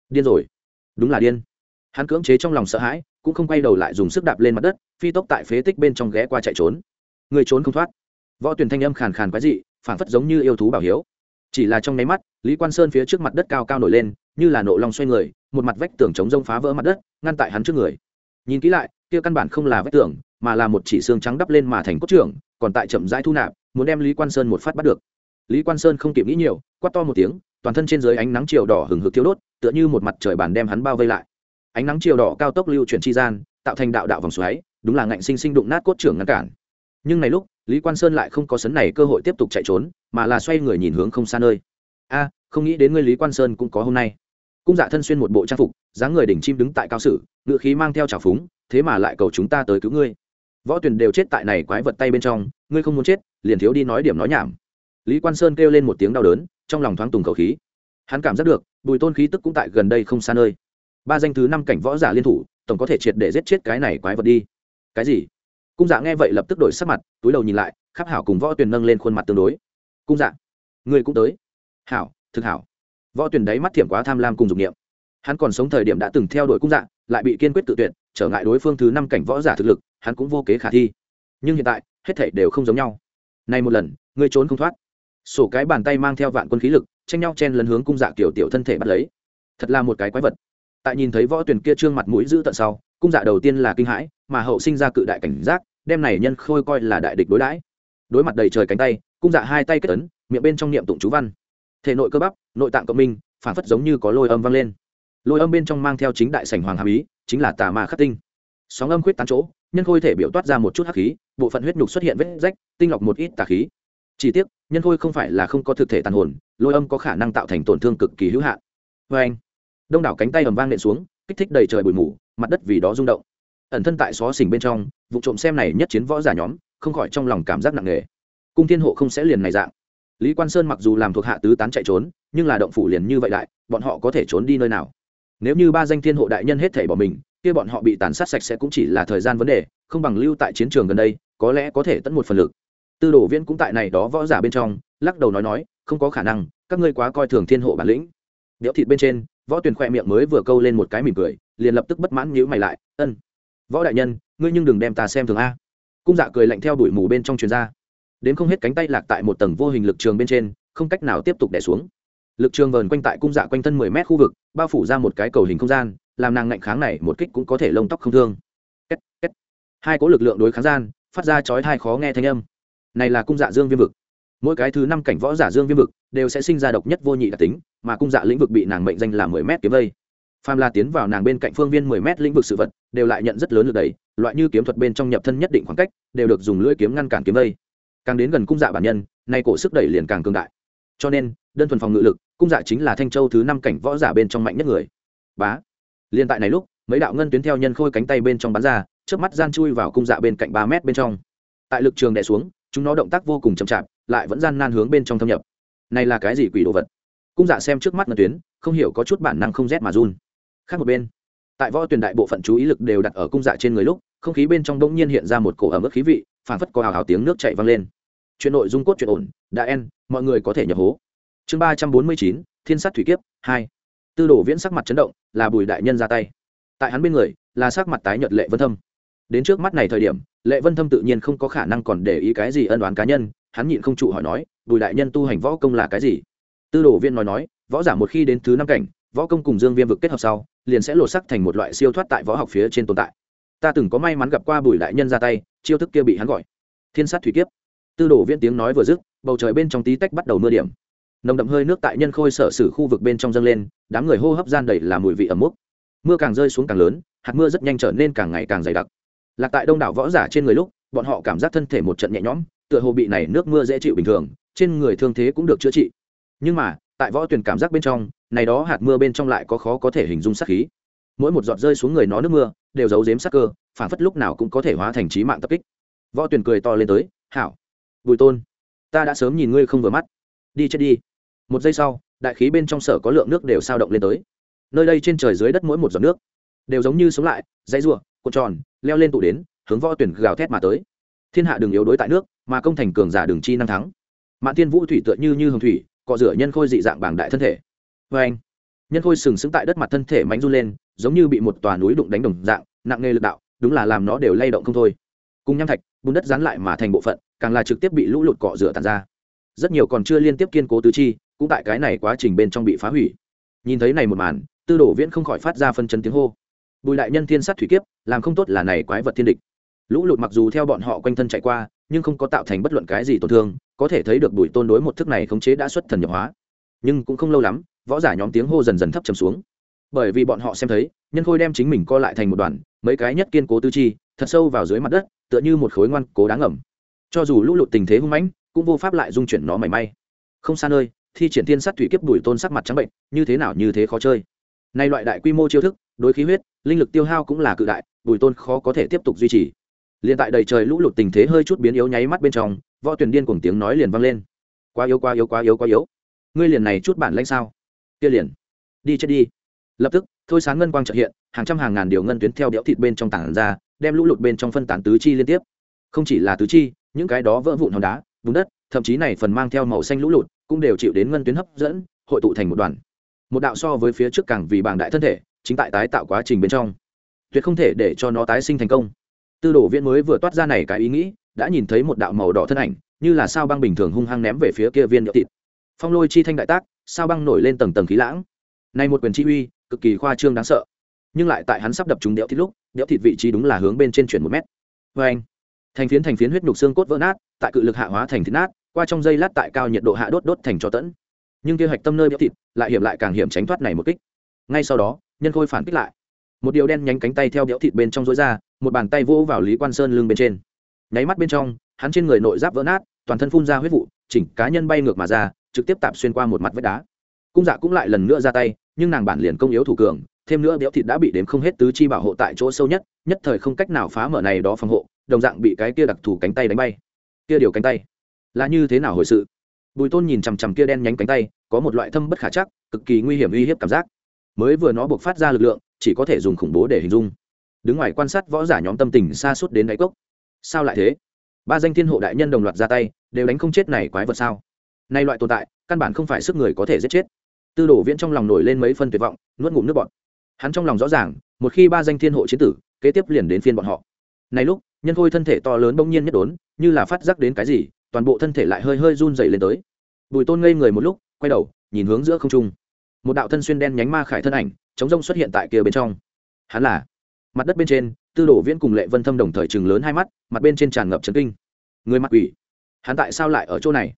Điên rồi. Đúng là điên. Hắn cưỡng chế trong lòng sợ hãi, cũng không quay đầu lại dùng sức đạp lên mặt đất, phi tốc tại phế tích bên trong ghé qua chạy trốn. Người trốn không thoát. Võ tuyển thanh âm khàn khàn quái dị, phảng phất giống như yêu thú bảo hiếu chỉ là trong nháy mắt, lý quan sơn phía trước mặt đất cao cao nổi lên, như là nộ long xoay người, một mặt vách tường chống rông phá vỡ mặt đất, ngăn tại hắn trước người. Nhìn kỹ lại, kia căn bản không là vách tường, mà là một chỉ xương trắng đắp lên mà thành cốt trưởng, còn tại chậm rãi thu nạp, muốn đem lý quan sơn một phát bắt được. Lý quan sơn không kịp nghĩ nhiều, quát to một tiếng, toàn thân trên dưới ánh nắng chiều đỏ hừng hực thiếu đốt, tựa như một mặt trời bàn đem hắn bao vây lại. Ánh nắng chiều đỏ cao tốc lưu chuyển chi gian, tạo thành đạo đạo vòng xoáy, đúng là ngạnh sinh sinh đụng nát cốt trưởng ngăn cản. Nhưng này lúc, lý quan sơn lại không có sấn này cơ hội tiếp tục chạy trốn mà là xoay người nhìn hướng không xa nơi. A, không nghĩ đến ngươi lý quan sơn cũng có hôm nay. Cung dạ thân xuyên một bộ trang phục, dáng người đỉnh chim đứng tại cao sử, ngựa khí mang theo trào phúng, thế mà lại cầu chúng ta tới cứu ngươi. Võ tuyền đều chết tại này quái vật tay bên trong, ngươi không muốn chết, liền thiếu đi nói điểm nói nhảm. Lý quan sơn kêu lên một tiếng đau đớn, trong lòng thoáng tùng khẩu khí. Hắn cảm giác được, bùi tôn khí tức cũng tại gần đây không xa nơi. Ba danh thứ năm cảnh võ giả liên thủ, tổng có thể triệt để giết chết cái này quái vật đi. Cái gì? Cung dạ nghe vậy lập tức đổi sắc mặt, túi đầu nhìn lại, khắc hảo cùng võ tuyền nâng lên khuôn mặt tương đối cung dạ. Người cũng tới. Hảo, thực hảo. Võ Tuyển đáy mắt thiểm quá tham lam cùng dục nghiệm hắn còn sống thời điểm đã từng theo đuổi cung dạ lại bị kiên quyết tự tuyệt, trở ngại đối phương thứ năm cảnh võ giả thực lực, hắn cũng vô kế khả thi. Nhưng hiện tại, hết thảy đều không giống nhau. Này một lần, ngươi trốn không thoát. Sổ cái bàn tay mang theo vạn quân khí lực, tranh nhau chen lấn hướng cung dạ kiểu tiểu thân thể bắt lấy. Thật là một cái quái vật. Tại nhìn thấy võ tuyển kia trương mặt mũi giữ tận sau, cung dạ đầu tiên là kinh hãi, mà hậu sinh ra cự đại cảnh giác, đem này nhân khôi coi là đại địch đối đãi đối mặt đầy trời cánh tay, cung dạ hai tay kết ấn, miệng bên trong niệm tụng chú văn. Thể nội cơ bắp, nội tạng cộng minh, phản phất giống như có lôi âm vang lên. Lôi âm bên trong mang theo chính đại sảnh hoàng hàm ý, chính là tà ma khắc tinh. Sóng âm khuyết tán chỗ, nhân khôi thể biểu toát ra một chút hắc khí, bộ phận huyết nhục xuất hiện vết rách, tinh lọc một ít tà khí. Chỉ tiếc, nhân khôi không phải là không có thực thể tàn hồn, lôi âm có khả năng tạo thành tổn thương cực kỳ hữu hạn. Vê anh, đông đảo cánh tay ầm vang nện xuống, kích thích đầy trời bụi mù, mặt đất vì đó rung động. Ẩn thân tại xó xỉnh bên trong, vụ trộm xem này nhất chiến võ giả nhóm không khỏi trong lòng cảm giác nặng nề. Cung thiên hộ không sẽ liền này dạng. Lý quan sơn mặc dù làm thuộc hạ tứ tán chạy trốn, nhưng là động phủ liền như vậy đại, bọn họ có thể trốn đi nơi nào? Nếu như ba danh thiên hộ đại nhân hết thảy bỏ mình, kia bọn họ bị tàn sát sạch sẽ cũng chỉ là thời gian vấn đề, không bằng lưu tại chiến trường gần đây, có lẽ có thể tận một phần lực. Tư đồ viễn cũng tại này đó võ giả bên trong, lắc đầu nói nói, không có khả năng, các ngươi quá coi thường thiên hộ bản lĩnh. Đẽo thịt bên trên, võ tuyền khoe miệng mới vừa câu lên một cái mỉm cười, liền lập tức bất mãn nhíu mày lại, ân, võ đại nhân, ngươi nhưng đừng đem ta xem thường a cung dạ cười lạnh theo đuổi mù bên trong truyền ra. Đến không hết cánh tay lạc tại một tầng vô hình lực trường bên trên không cách nào tiếp tục đẻ xuống. Lực trường vờn quanh tại cung dạ quanh thân mười mét khu vực bao phủ ra một cái cầu hình không gian làm nàng ngạnh kháng này một kích cũng có thể lông tóc không thương. Két, két. hai cỗ lực lượng đối kháng gian phát ra chói thai khó nghe thanh âm. Này là cung dạ dương viêm vực. Mỗi cái thứ năm cảnh võ giả dương viêm vực đều sẽ sinh ra độc nhất vô nhị đặc tính mà cung dạ lĩnh vực bị nàng mệnh danh là mười mét kiếm vây. Phàm la tiến vào nàng bên cạnh phương viên mười mét lĩnh vực sự vật đều lại nhận rất lớn lực đẩy loại như kiếm thuật bên trong nhập thân nhất định khoảng cách, đều được dùng lưỡi kiếm ngăn cản kiếm vây. Càng đến gần cung dạ bản nhân, nay cổ sức đẩy liền càng cường đại. Cho nên, đơn thuần phòng ngự lực, cung dạ chính là thanh châu thứ năm cảnh võ giả bên trong mạnh nhất người. Bá. Liên tại này lúc, mấy đạo ngân tuyến theo nhân khôi cánh tay bên trong bắn ra trước mắt gian chui vào cung dạ bên cạnh ba mét bên trong. Tại lực trường đè xuống, chúng nó động tác vô cùng chậm chạp, lại vẫn gian nan hướng bên trong thâm nhập. Này là cái gì quỷ đồ vật? Cung dạ xem trước mắt ngân tuyến, không hiểu có chút bản năng không rét mà run. Khác một bên tại võ tuyển đại bộ phận chú ý lực đều đặt ở cung dạ trên người lúc, không khí bên trong bỗng nhiên hiện ra một cổ ẩm ướt khí vị phản phất có hào hào tiếng nước chạy vang lên. Chuyện nội dung cốt chuyện ổn, đã en, mọi người có thể nhập hố. Chương ba trăm bốn mươi chín, thiên sát thủy kiếp, hai. Tư đồ viễn sắc mặt chấn động, là bùi đại nhân ra tay. Tại hắn bên người, là sắc mặt tái nhợt lệ vân thâm. Đến trước mắt này thời điểm, lệ vân thâm tự nhiên không có khả năng còn để ý cái gì ân đoán cá nhân, hắn nhịn không trụ hỏi nói, bùi đại nhân tu hành võ công là cái gì? Tư đồ viên nói nói, võ giả một khi đến thứ năm cảnh võ công cùng dương viêm vực kết hợp sau, liền sẽ lột sắc thành một loại siêu thoát tại võ học phía trên tồn tại. Ta từng có may mắn gặp qua bùi đại nhân ra tay, chiêu thức kia bị hắn gọi. Thiên sát thủy kiếp. Tư đồ viên tiếng nói vừa dứt, bầu trời bên trong tí tách bắt đầu mưa điểm. Nồng đậm hơi nước tại nhân khôi sở sử khu vực bên trong dâng lên, đám người hô hấp gian đầy là mùi vị ẩm mốc. Mưa càng rơi xuống càng lớn, hạt mưa rất nhanh trở nên càng ngày càng dày đặc. Lạc tại đông đảo võ giả trên người lúc, bọn họ cảm giác thân thể một trận nhẹ nhõm, tựa hồ bị này nước mưa dễ chịu bình thường, trên người thương thế cũng được chữa trị. Nhưng mà, tại võ tuyển cảm giác bên trong này đó hạt mưa bên trong lại có khó có thể hình dung sát khí. Mỗi một giọt rơi xuống người nó nước mưa, đều giấu giếm sắc cơ, phản phất lúc nào cũng có thể hóa thành trí mạng tập kích. Võ tuyển cười to lên tới, hảo, bùi tôn, ta đã sớm nhìn ngươi không vừa mắt. Đi chết đi. Một giây sau, đại khí bên trong sở có lượng nước đều sao động lên tới. Nơi đây trên trời dưới đất mỗi một giọt nước đều giống như sống lại, dãy rùa cuộn tròn, leo lên tụ đến, hướng võ tuyển gào thét mà tới. Thiên hạ đường yếu đối tại nước, mà công thành cường giả đường chi năng thắng. Mạn thiên vũ thủy tựa như như hồng thủy, cọ rửa nhân khôi dị dạng bảng đại thân thể vê anh. Nhân khôi sừng sững tại đất mặt thân thể mánh run lên, giống như bị một tòa núi đụng đánh đồng dạng, nặng nề lực đạo, đúng là làm nó đều lay động không thôi. Cùng nham thạch, bùn đất dán lại mà thành bộ phận, càng là trực tiếp bị lũ lụt cọ rửa tàn ra. Rất nhiều còn chưa liên tiếp kiên cố tứ chi, cũng tại cái này quá trình bên trong bị phá hủy. Nhìn thấy này một màn, tư đổ viễn không khỏi phát ra phân chân tiếng hô. Bùi đại nhân thiên sát thủy kiếp, làm không tốt là này quái vật thiên địch. Lũ lụt mặc dù theo bọn họ quanh thân chạy qua, nhưng không có tạo thành bất luận cái gì tổn thương, có thể thấy được bùi tôn đối một thức này khống chế đã xuất thần nhập hóa. Nhưng cũng không lâu lắm võ giả nhóm tiếng hô dần dần thấp trầm xuống. Bởi vì bọn họ xem thấy, nhân khôi đem chính mình co lại thành một đoàn, mấy cái nhất kiên cố tư chi, thật sâu vào dưới mặt đất, tựa như một khối ngoan cố đáng ẩm cho dù lũ lụt tình thế hung mãnh, cũng vô pháp lại dung chuyển nó mảy may. Không xa nơi, thi triển thiên sát thủy kiếp đuổi tôn sắc mặt trắng bệnh, như thế nào như thế khó chơi. Nay loại đại quy mô chiêu thức, đối khí huyết, linh lực tiêu hao cũng là cự đại bùi tôn khó có thể tiếp tục duy trì. Liền tại đầy trời lũ lụt tình thế hơi chút biến yếu nháy mắt bên trong, võ tuyển điên cùng tiếng nói liền vang lên. Quá yếu quá yếu quá yếu quá yếu. Ngươi liền này chút bản lãnh sao? Kia liền. Đi chết đi. Lập tức, thôi sáng ngân quang trợ hiện, hàng trăm hàng ngàn điều ngân tuyến theo đẽo thịt bên trong tảng ra, đem lũ lụt bên trong phân tán tứ chi liên tiếp. Không chỉ là tứ chi, những cái đó vỡ vụn hòn đá, bùn đất, thậm chí này phần mang theo màu xanh lũ lụt, cũng đều chịu đến ngân tuyến hấp dẫn, hội tụ thành một đoàn. Một đạo so với phía trước càng vì bảng đại thân thể, chính tại tái tạo quá trình bên trong. Tuyệt không thể để cho nó tái sinh thành công. Tư đồ viễn mới vừa toát ra này cái ý nghĩ, đã nhìn thấy một đạo màu đỏ thân ảnh, như là sao băng bình thường hung hăng ném về phía kia viên nhựa thịt. Phong lôi chi thanh đại tác sao băng nổi lên tầng tầng khí lãng. Này một quyền chi uy, cực kỳ khoa trương đáng sợ. Nhưng lại tại hắn sắp đập trúng đẽo thịt lúc, đẽo thịt vị trí đúng là hướng bên trên chuyển một mét. Vê anh, thành phiến thành phiến huyết nhục xương cốt vỡ nát, tại cự lực hạ hóa thành thịt nát, qua trong dây lát tại cao nhiệt độ hạ đốt đốt thành cho tẫn. Nhưng kia hạch tâm nơi béo thịt, lại hiểm lại càng hiểm tránh thoát này một kích. Ngay sau đó, nhân khôi phản kích lại. Một điều đen nhánh cánh tay theo béo thịt bên trong rối ra, một bàn tay vỗ vào lý quan sơn lưng bên trên. Nháy mắt bên trong, hắn trên người nội giáp vỡ nát, toàn thân phun ra huyết vụ, chỉnh cá nhân bay ngược mà ra trực tiếp tạp xuyên qua một mặt vách đá. Cung dạ cũng lại lần nữa ra tay, nhưng nàng bản liền công yếu thủ cường, thêm nữa béo thịt đã bị đếm không hết tứ chi bảo hộ tại chỗ sâu nhất nhất thời không cách nào phá mở này đó phòng hộ, đồng dạng bị cái kia đặc thù cánh tay đánh bay. Kia điều cánh tay, là như thế nào hồi sự? Bùi tôn nhìn chằm chằm kia đen nhánh cánh tay, có một loại thâm bất khả chắc, cực kỳ nguy hiểm uy hiếp cảm giác. Mới vừa nó buộc phát ra lực lượng, chỉ có thể dùng khủng bố để hình dung. Đứng ngoài quan sát võ giả nhóm tâm tình xa suốt đến đáy cốc. Sao lại thế? Ba danh thiên hộ đại nhân đồng loạt ra tay, đều đánh không chết này quái vật sao? Nay loại tồn tại, căn bản không phải sức người có thể giết chết. Tư đồ viễn trong lòng nổi lên mấy phân tuyệt vọng, nuốt ngụm nước bọn. hắn trong lòng rõ ràng, một khi ba danh thiên hộ chiến tử, kế tiếp liền đến phiên bọn họ. Này lúc, nhân khôi thân thể to lớn bỗng nhiên nhất đốn, như là phát giác đến cái gì, toàn bộ thân thể lại hơi hơi run dày lên tới. Bùi tôn ngây người một lúc, quay đầu, nhìn hướng giữa không trung. Một đạo thân xuyên đen nhánh ma khải thân ảnh, chống rông xuất hiện tại kia bên trong. Hắn là mặt đất bên trên, tư đồ viễn cùng lệ vân thâm đồng thời chừng lớn hai mắt, mặt bên trên tràn ngập trấn kinh. Người mặt quỷ, hắn tại sao lại ở chỗ này?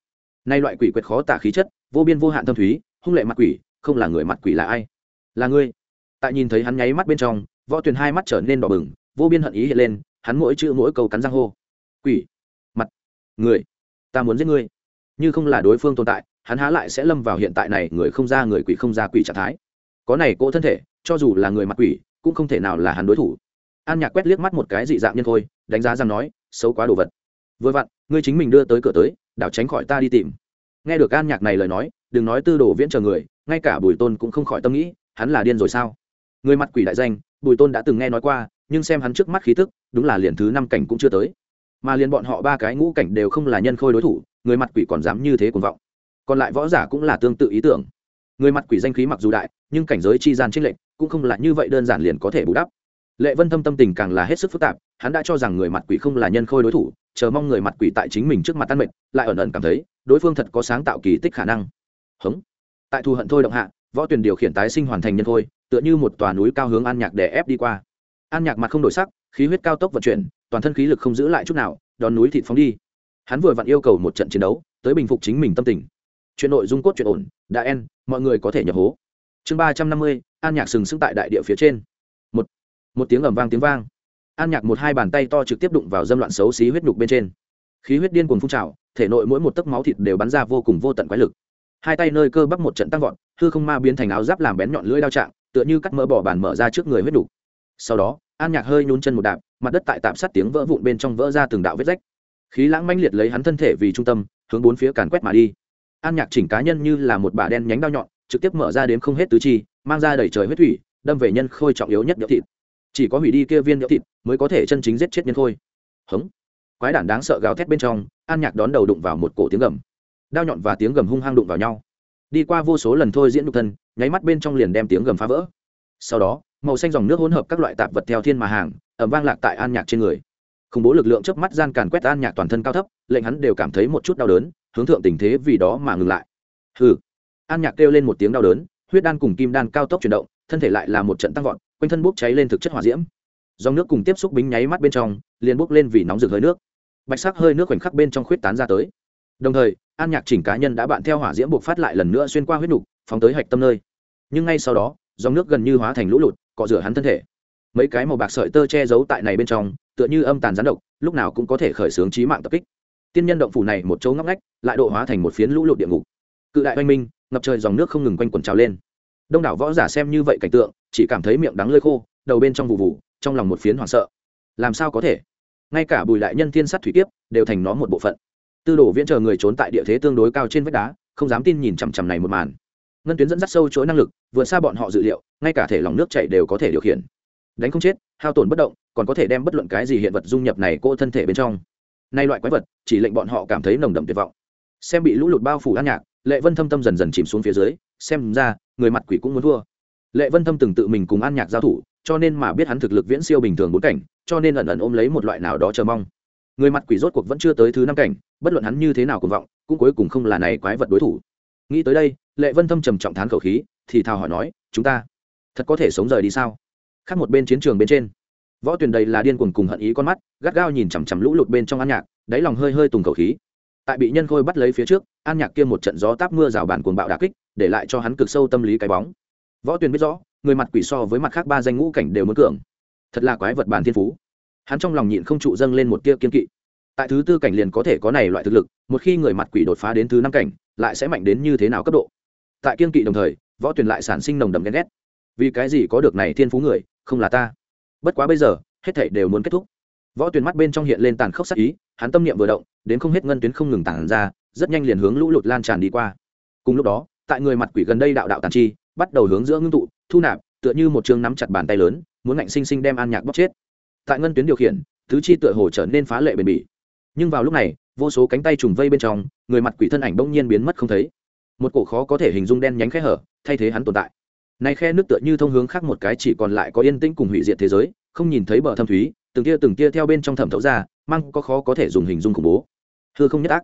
Nay loại quỷ quyệt khó tả khí chất, vô biên vô hạn thâm thúy, hung lệ mặt quỷ, không là người mặt quỷ là ai? Là ngươi. Tại nhìn thấy hắn nháy mắt bên trong, võ tuyền hai mắt trở nên đỏ bừng, vô biên hận ý hiện lên, hắn mỗi chữ mỗi câu cắn răng hô. Quỷ. Mặt. Người. Ta muốn giết ngươi. Như không là đối phương tồn tại, hắn há lại sẽ lâm vào hiện tại này người không ra người quỷ không ra quỷ trạng thái. Có này cỗ thân thể, cho dù là người mặt quỷ, cũng không thể nào là hắn đối thủ. An nhạc quét liếc mắt một cái dị dạng nhân thôi, đánh giá rằng nói, xấu quá đồ vật. Vừa vặn, ngươi chính mình đưa tới cửa tới đảo tránh khỏi ta đi tìm. Nghe được an nhạc này lời nói, đừng nói tư đồ viễn chờ người, ngay cả bùi tôn cũng không khỏi tâm nghĩ, hắn là điên rồi sao? Người mặt quỷ đại danh, bùi tôn đã từng nghe nói qua, nhưng xem hắn trước mắt khí thức đúng là liền thứ năm cảnh cũng chưa tới. Mà liền bọn họ ba cái ngũ cảnh đều không là nhân khôi đối thủ, người mặt quỷ còn dám như thế cuồng vọng. Còn lại võ giả cũng là tương tự ý tưởng. Người mặt quỷ danh khí mặc dù đại, nhưng cảnh giới chi gian trích lệnh cũng không là như vậy đơn giản liền có thể bù đắp. Lệ vân thâm tâm tình càng là hết sức phức tạp, hắn đã cho rằng người mặt quỷ không là nhân khôi đối thủ chờ mong người mặt quỷ tại chính mình trước mặt tan mệt, lại ẩn ẩn cảm thấy, đối phương thật có sáng tạo kỳ tích khả năng. Hống. Tại thù hận thôi động hạ, võ tuyển điều khiển tái sinh hoàn thành nhân thôi, tựa như một tòa núi cao hướng an nhạc đè ép đi qua. An nhạc mặt không đổi sắc, khí huyết cao tốc vận chuyển, toàn thân khí lực không giữ lại chút nào, đón núi thịt phóng đi. Hắn vừa vặn yêu cầu một trận chiến đấu, tới bình phục chính mình tâm tình. Chuyện nội dung cốt chuyện ổn, đã en mọi người có thể nhập hố. Chương ba trăm năm mươi, an nhạc sừng sững tại đại địa phía trên. Một. Một tiếng ầm vang tiếng vang an nhạc một hai bàn tay to trực tiếp đụng vào dâm loạn xấu xí huyết nhục bên trên. Khí huyết điên cuồng phun trào, thể nội mỗi một tấc máu thịt đều bắn ra vô cùng vô tận quái lực. Hai tay nơi cơ bắp một trận tăng vọt, hư không ma biến thành áo giáp làm bén nhọn lưỡi đao trạng, tựa như cắt mỡ bỏ bàn mở ra trước người huyết nhục. Sau đó, an nhạc hơi nhún chân một đạp, mặt đất tại tạm sát tiếng vỡ vụn bên trong vỡ ra từng đạo vết rách. Khí lãng manh liệt lấy hắn thân thể vì trung tâm, hướng bốn phía càn quét mà đi. An nhạc chỉnh cá nhân như là một bả đen nhánh đao nhọn, trực tiếp mở ra đến không hết tứ chi, mang ra đầy trời huyết thủy, đâm về nhân khôi trọng yếu nhất nhỡ thịt chỉ có hủy đi kia viên nhỡ thịt mới có thể chân chính giết chết nhân khôi. Hống. Quái đản đáng sợ gào thét bên trong, an nhạc đón đầu đụng vào một cổ tiếng gầm. Đao nhọn và tiếng gầm hung hăng đụng vào nhau. Đi qua vô số lần thôi diễn đục thân, nháy mắt bên trong liền đem tiếng gầm phá vỡ. Sau đó, màu xanh dòng nước hỗn hợp các loại tạp vật theo thiên mà hàng ẩm vang lạc tại an nhạc trên người. Khủng bố lực lượng chớp mắt gian càn quét an nhạc toàn thân cao thấp, lệnh hắn đều cảm thấy một chút đau đớn, hướng thượng tình thế vì đó mà ngừng lại. Hừ. An nhạc kêu lên một tiếng đau đớn, huyết đan cùng kim đan cao tốc chuyển động, thân thể lại là một trận tăng vọt quanh thân bốc cháy lên thực chất hỏa diễm. Dòng nước cùng tiếp xúc bính nháy mắt bên trong, liền bốc lên vì nóng rực hơi nước. Bạch sắc hơi nước khoảnh khắc bên trong khuyết tán ra tới. Đồng thời, an nhạc chỉnh cá nhân đã bạn theo hỏa diễm buộc phát lại lần nữa xuyên qua huyết nục, phóng tới hạch tâm nơi. Nhưng ngay sau đó, dòng nước gần như hóa thành lũ lụt, cọ rửa hắn thân thể. Mấy cái màu bạc sợi tơ che giấu tại này bên trong, tựa như âm tàn gián độc, lúc nào cũng có thể khởi xướng trí mạng tập kích. Tiên nhân động phủ này một chỗ ngóc ngách, lại độ hóa thành một phiến lũ lụt địa ngục. Cự đại oanh minh, ngập trời dòng nước không ngừng quanh quần trào lên đông đảo võ giả xem như vậy cảnh tượng, chỉ cảm thấy miệng đắng lơi khô, đầu bên trong vụ vụ trong lòng một phiến hoảng sợ. Làm sao có thể? Ngay cả bùi đại nhân thiên sắt thủy kiếp đều thành nó một bộ phận. Tư đồ viễn chờ người trốn tại địa thế tương đối cao trên vách đá, không dám tin nhìn chằm chằm này một màn. Ngân tuyến dẫn dắt sâu chối năng lực, vượt xa bọn họ dự liệu, ngay cả thể lòng nước chảy đều có thể điều khiển. Đánh không chết, hao tổn bất động, còn có thể đem bất luận cái gì hiện vật dung nhập này cô thân thể bên trong. Nay loại quái vật, chỉ lệnh bọn họ cảm thấy nồng đậm tuyệt vọng. Xem bị lũ lụt bao phủ an nhạc, lệ vân thâm tâm dần dần chìm xuống phía dưới xem ra, người mặt quỷ cũng muốn thua. Lệ vân thâm từng tự mình cùng an nhạc giao thủ, cho nên mà biết hắn thực lực viễn siêu bình thường bốn cảnh, cho nên ẩn ẩn ôm lấy một loại nào đó chờ mong. Người mặt quỷ rốt cuộc vẫn chưa tới thứ năm cảnh, bất luận hắn như thế nào cùng vọng, cũng cuối cùng không là này quái vật đối thủ. Nghĩ tới đây, lệ vân thâm trầm trọng thán khẩu khí, thì thào hỏi nói, chúng ta thật có thể sống rời đi sao? Khác một bên chiến trường bên trên, võ tuyền đầy là điên cuồng cùng hận ý con mắt, gắt gao nhìn chằm chằm lũ lụt bên trong an nhạc, đáy lòng hơi hơi tùng cầu khí. Tại bị nhân khôi bắt lấy phía trước, an nhạc kia một trận gió táp mưa rào bản cuồng bạo đà kích để lại cho hắn cực sâu tâm lý cái bóng. Võ tuyền biết rõ, người mặt quỷ so với mặt khác ba danh ngũ cảnh đều muốn cường. Thật là quái vật bản thiên phú. Hắn trong lòng nhịn không trụ dâng lên một tia kiên kỵ. Tại thứ tư cảnh liền có thể có này loại thực lực, một khi người mặt quỷ đột phá đến thứ năm cảnh, lại sẽ mạnh đến như thế nào cấp độ? Tại kiên kỵ đồng thời, võ tuyền lại sản sinh nồng đầm ghen ghét. Vì cái gì có được này thiên phú người, không là ta? Bất quá bây giờ, hết thảy đều muốn kết thúc. Võ tuyền mắt bên trong hiện lên tàn khốc sắc ý, hắn tâm niệm vừa động, đến không hết ngân tuyến không ngừng tản ra, rất nhanh liền hướng lũ lụt lan tràn đi qua. Cùng lúc đó tại người mặt quỷ gần đây đạo đạo tàn chi, bắt đầu hướng giữa ngưng tụ, thu nạp, tựa như một chương nắm chặt bàn tay lớn, muốn ngạnh sinh sinh đem an nhạc bóc chết. Tại ngân tuyến điều khiển thứ chi tựa hồ trở nên phá lệ bền bỉ. Nhưng vào lúc này, vô số cánh tay trùng vây bên trong, người mặt quỷ thân ảnh bỗng nhiên biến mất không thấy. Một cổ khó có thể hình dung đen nhánh khe hở, thay thế hắn tồn tại. Này khe nước tựa như thông hướng khác một cái chỉ còn lại có yên tĩnh cùng hủy diệt thế giới, không nhìn thấy bờ thâm thúy, từng tia từng tia theo bên trong thẩm thấu ra, mang có khó có thể dùng hình dung khủng bố. Hư không nhất ác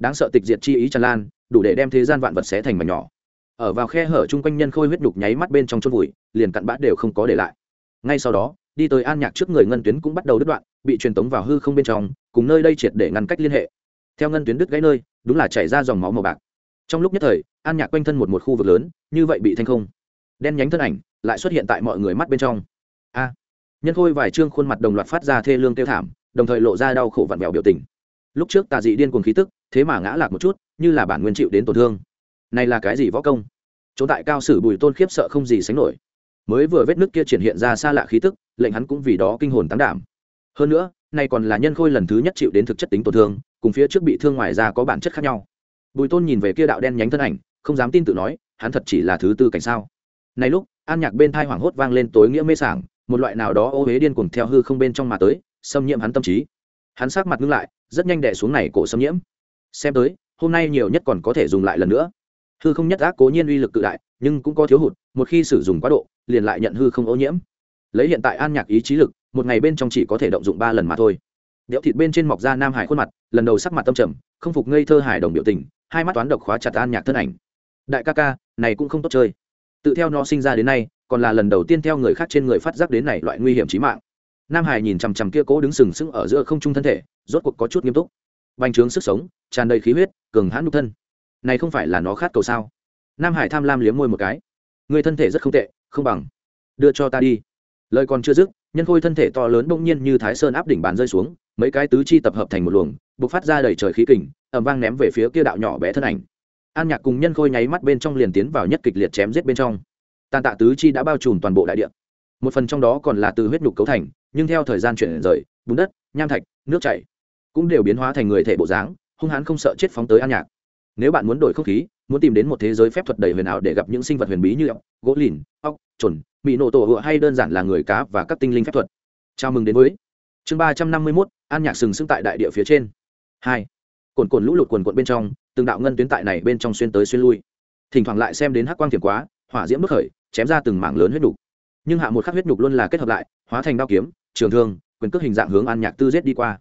đáng sợ tịch diệt chi ý tràn lan, đủ để đem thế gian vạn vật xé thành mảnh nhỏ. Ở vào khe hở chung quanh nhân khôi huyết đục nháy mắt bên trong chôn vùi, liền cặn bã đều không có để lại. Ngay sau đó, đi tới an nhạc trước người ngân tuyến cũng bắt đầu đứt đoạn, bị truyền tống vào hư không bên trong, cùng nơi đây triệt để ngăn cách liên hệ. Theo ngân tuyến đứt gãy nơi, đúng là chảy ra dòng máu màu bạc. Trong lúc nhất thời, an nhạc quanh thân một một khu vực lớn, như vậy bị thanh không. Đen nhánh thân ảnh lại xuất hiện tại mọi người mắt bên trong. A! Nhân khôi vài trương khuôn mặt đồng loạt phát ra thê lương tiêu thảm, đồng thời lộ ra đau khổ vặn vẹo biểu tình. Lúc trước tà dị điên cuồng khí tức thế mà ngã lạc một chút, như là bản nguyên chịu đến tổn thương. Này là cái gì võ công? Chỗ tại cao sử bùi tôn khiếp sợ không gì sánh nổi. Mới vừa vết nước kia triển hiện ra xa lạ khí tức, lệnh hắn cũng vì đó kinh hồn tán đảm. Hơn nữa nay còn là nhân khôi lần thứ nhất chịu đến thực chất tính tổn thương, cùng phía trước bị thương ngoài ra có bản chất khác nhau. Bùi tôn nhìn về kia đạo đen nhánh thân ảnh, không dám tin tự nói, hắn thật chỉ là thứ tư cảnh sao? Này lúc, an nhạc bên thai hoảng hốt vang lên tối nghĩa mê sảng, một loại nào đó ô huế điên cuồng theo hư không bên trong mà tới, xâm nhiễm hắn tâm trí. Hắn sát mặt ngưng lại, rất nhanh đẻ xuống này cổ xâm nhiễm xem tới, hôm nay nhiều nhất còn có thể dùng lại lần nữa. Hư không nhất ác cố nhiên uy lực cự đại, nhưng cũng có thiếu hụt, một khi sử dụng quá độ, liền lại nhận hư không ô nhiễm. Lấy hiện tại an nhạc ý chí lực, một ngày bên trong chỉ có thể động dụng ba lần mà thôi. Đẽo thịt bên trên mọc ra nam hải khuôn mặt, lần đầu sắc mặt tâm trầm, không phục ngây thơ hải đồng biểu tình, hai mắt toán độc khóa chặt an nhạc thân ảnh. Đại ca ca, này cũng không tốt chơi. Tự theo nó sinh ra đến nay, còn là lần đầu tiên theo người khác trên người phát giác đến này loại nguy hiểm trí mạng. Nam hải nhìn chằm chằm kia cố đứng sừng sững ở giữa không trung thân thể, rốt cuộc có chút nghiêm túc bành trướng sức sống, tràn đầy khí huyết, cường hãn nhục thân. Này không phải là nó khát cầu sao? Nam hải tham lam liếm môi một cái. Người thân thể rất không tệ, không bằng. Đưa cho ta đi. Lời còn chưa dứt, nhân khôi thân thể to lớn bỗng nhiên như thái sơn áp đỉnh bàn rơi xuống, mấy cái tứ chi tập hợp thành một luồng buộc phát ra đầy trời khí kình ẩm vang ném về phía kia đạo nhỏ bé thân ảnh. An nhạc cùng nhân khôi nháy mắt bên trong liền tiến vào nhất kịch liệt chém giết bên trong. Tàn tạ tứ chi đã bao trùm toàn bộ đại địa. Một phần trong đó còn là từ huyết nhục cấu thành, nhưng theo thời gian chuyển rời, bùn đất, nham thạch, nước chảy cũng đều biến hóa thành người thể bộ dáng, hung hãn không sợ chết phóng tới an nhạc. Nếu bạn muốn đổi không khí, muốn tìm đến một thế giới phép thuật đầy huyền ảo để gặp những sinh vật huyền bí như ốc, gỗ lìn, ốc chuẩn bị nổ tổ hựa hay đơn giản là người cá và các tinh linh phép thuật. Chào mừng đến với chương ba trăm năm mươi mốt, an nhạc sừng sững tại đại địa phía trên. Hai cồn cồn lũ lụt quần quận bên trong, từng đạo ngân tuyến tại này bên trong xuyên tới xuyên lui. Thỉnh thoảng lại xem đến hắc quang thiểm quá, hỏa diễm bức khởi, chém ra từng mảng lớn huyết nhục nhưng hạ một khắc huyết nhục luôn là kết hợp lại, hóa thành đao kiếm, trường thương, quyền cước hình dạng hướng an nhạc tư giết đi qua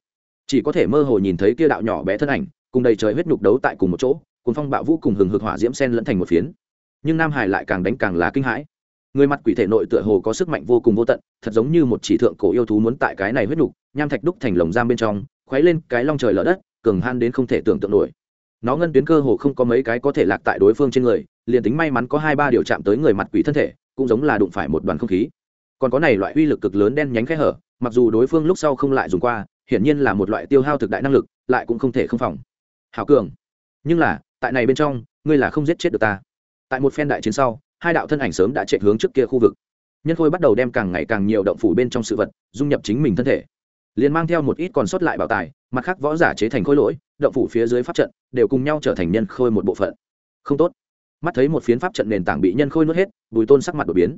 chỉ có thể mơ hồ nhìn thấy kia đạo nhỏ bé thân ảnh, cùng đầy trời huyết nhục đấu tại cùng một chỗ cùng phong bạo vũ cùng hừng hực hỏa diễm sen lẫn thành một phiến. Nhưng nam hải lại càng đánh càng là kinh hãi. Người mặt quỷ thể nội tựa hồ có sức mạnh vô cùng vô tận, thật giống như một chỉ thượng cổ yêu thú muốn tại cái này huyết nhục, nham thạch đúc thành lồng giam bên trong khoáy lên cái long trời lở đất, cường han đến không thể tưởng tượng nổi. Nó ngân tuyến cơ hồ không có mấy cái có thể lạc tại đối phương trên người, liền tính may mắn có hai ba điều chạm tới người mặt quỷ thân thể, cũng giống là đụng phải một đoàn không khí. Còn có này loại uy lực cực lớn đen nhánh khẽ hở, mặc dù đối phương lúc sau không lại dùng qua hiển nhiên là một loại tiêu hao thực đại năng lực, lại cũng không thể không phòng. Hảo cường, nhưng là, tại này bên trong, ngươi là không giết chết được ta. Tại một phen đại chiến sau, hai đạo thân ảnh sớm đã chạy hướng trước kia khu vực. Nhân khôi bắt đầu đem càng ngày càng nhiều động phủ bên trong sự vật, dung nhập chính mình thân thể. Liền mang theo một ít còn sót lại bảo tài, mặt khác võ giả chế thành khối lỗi, động phủ phía dưới pháp trận, đều cùng nhau trở thành nhân khôi một bộ phận. Không tốt. Mắt thấy một phiến pháp trận nền tảng bị nhân khôi nuốt hết, bùi tôn sắc mặt đột biến.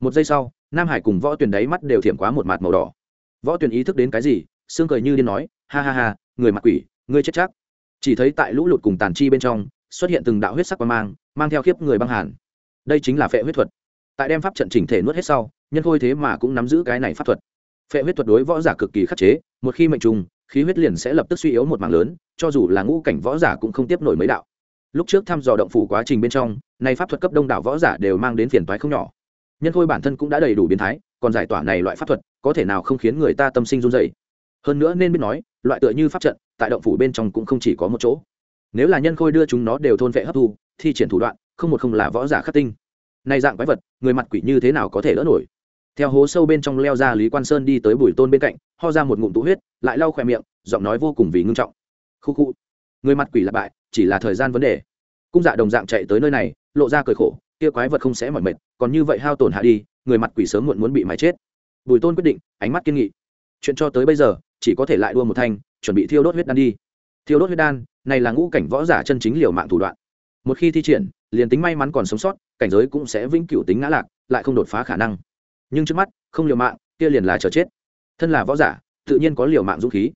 Một giây sau, nam hải cùng võ tuyền đáy mắt đều thiểm quá một mặt màu đỏ. Võ tuyền ý thức đến cái gì xương cười như điên nói, ha ha ha, người mặt quỷ, ngươi chết chắc. Chỉ thấy tại lũ lụt cùng tàn chi bên trong, xuất hiện từng đạo huyết sắc qua mang mang theo khiếp người băng hàn. Đây chính là phệ huyết thuật. Tại đem pháp trận chỉnh thể nuốt hết sau, nhân khôi thế mà cũng nắm giữ cái này pháp thuật. Phệ huyết thuật đối võ giả cực kỳ khắc chế, một khi mệnh trùng, khí huyết liền sẽ lập tức suy yếu một mạng lớn, cho dù là ngũ cảnh võ giả cũng không tiếp nổi mấy đạo. Lúc trước thăm dò động phủ quá trình bên trong, nay pháp thuật cấp đông đảo võ giả đều mang đến phiền toái không nhỏ. Nhân khôi bản thân cũng đã đầy đủ biến thái, còn giải tỏa này loại pháp thuật, có thể nào không khiến người ta tâm sinh run dày hơn nữa nên biết nói, loại tựa như pháp trận, tại động phủ bên trong cũng không chỉ có một chỗ. Nếu là nhân khôi đưa chúng nó đều thôn vệ hấp thu, thi triển thủ đoạn, không một không là võ giả khắc tinh. Này dạng quái vật, người mặt quỷ như thế nào có thể đỡ nổi? Theo hố sâu bên trong leo ra lý quan sơn đi tới bùi tôn bên cạnh, ho ra một ngụm tụ huyết, lại lau khỏe miệng, giọng nói vô cùng vì ngưng trọng. Khu khu, người mặt quỷ là bại, chỉ là thời gian vấn đề. Cung dạ đồng dạng chạy tới nơi này, lộ ra cười khổ, kia quái vật không sẽ mỏi mệt, còn như vậy hao tổn hạ đi, người mặt quỷ sớm muộn muốn bị mái chết. Bùi tôn quyết định, ánh mắt kiên nghị. Chuyện cho tới bây giờ chỉ có thể lại đua một thanh, chuẩn bị thiêu đốt huyết đan đi. Thiêu đốt huyết đan, này là ngũ cảnh võ giả chân chính liều mạng thủ đoạn. Một khi thi triển, liền tính may mắn còn sống sót, cảnh giới cũng sẽ vĩnh cửu tính ngã lạc, lại không đột phá khả năng. Nhưng trước mắt, không liều mạng, kia liền là chờ chết. Thân là võ giả, tự nhiên có liều mạng dũng khí.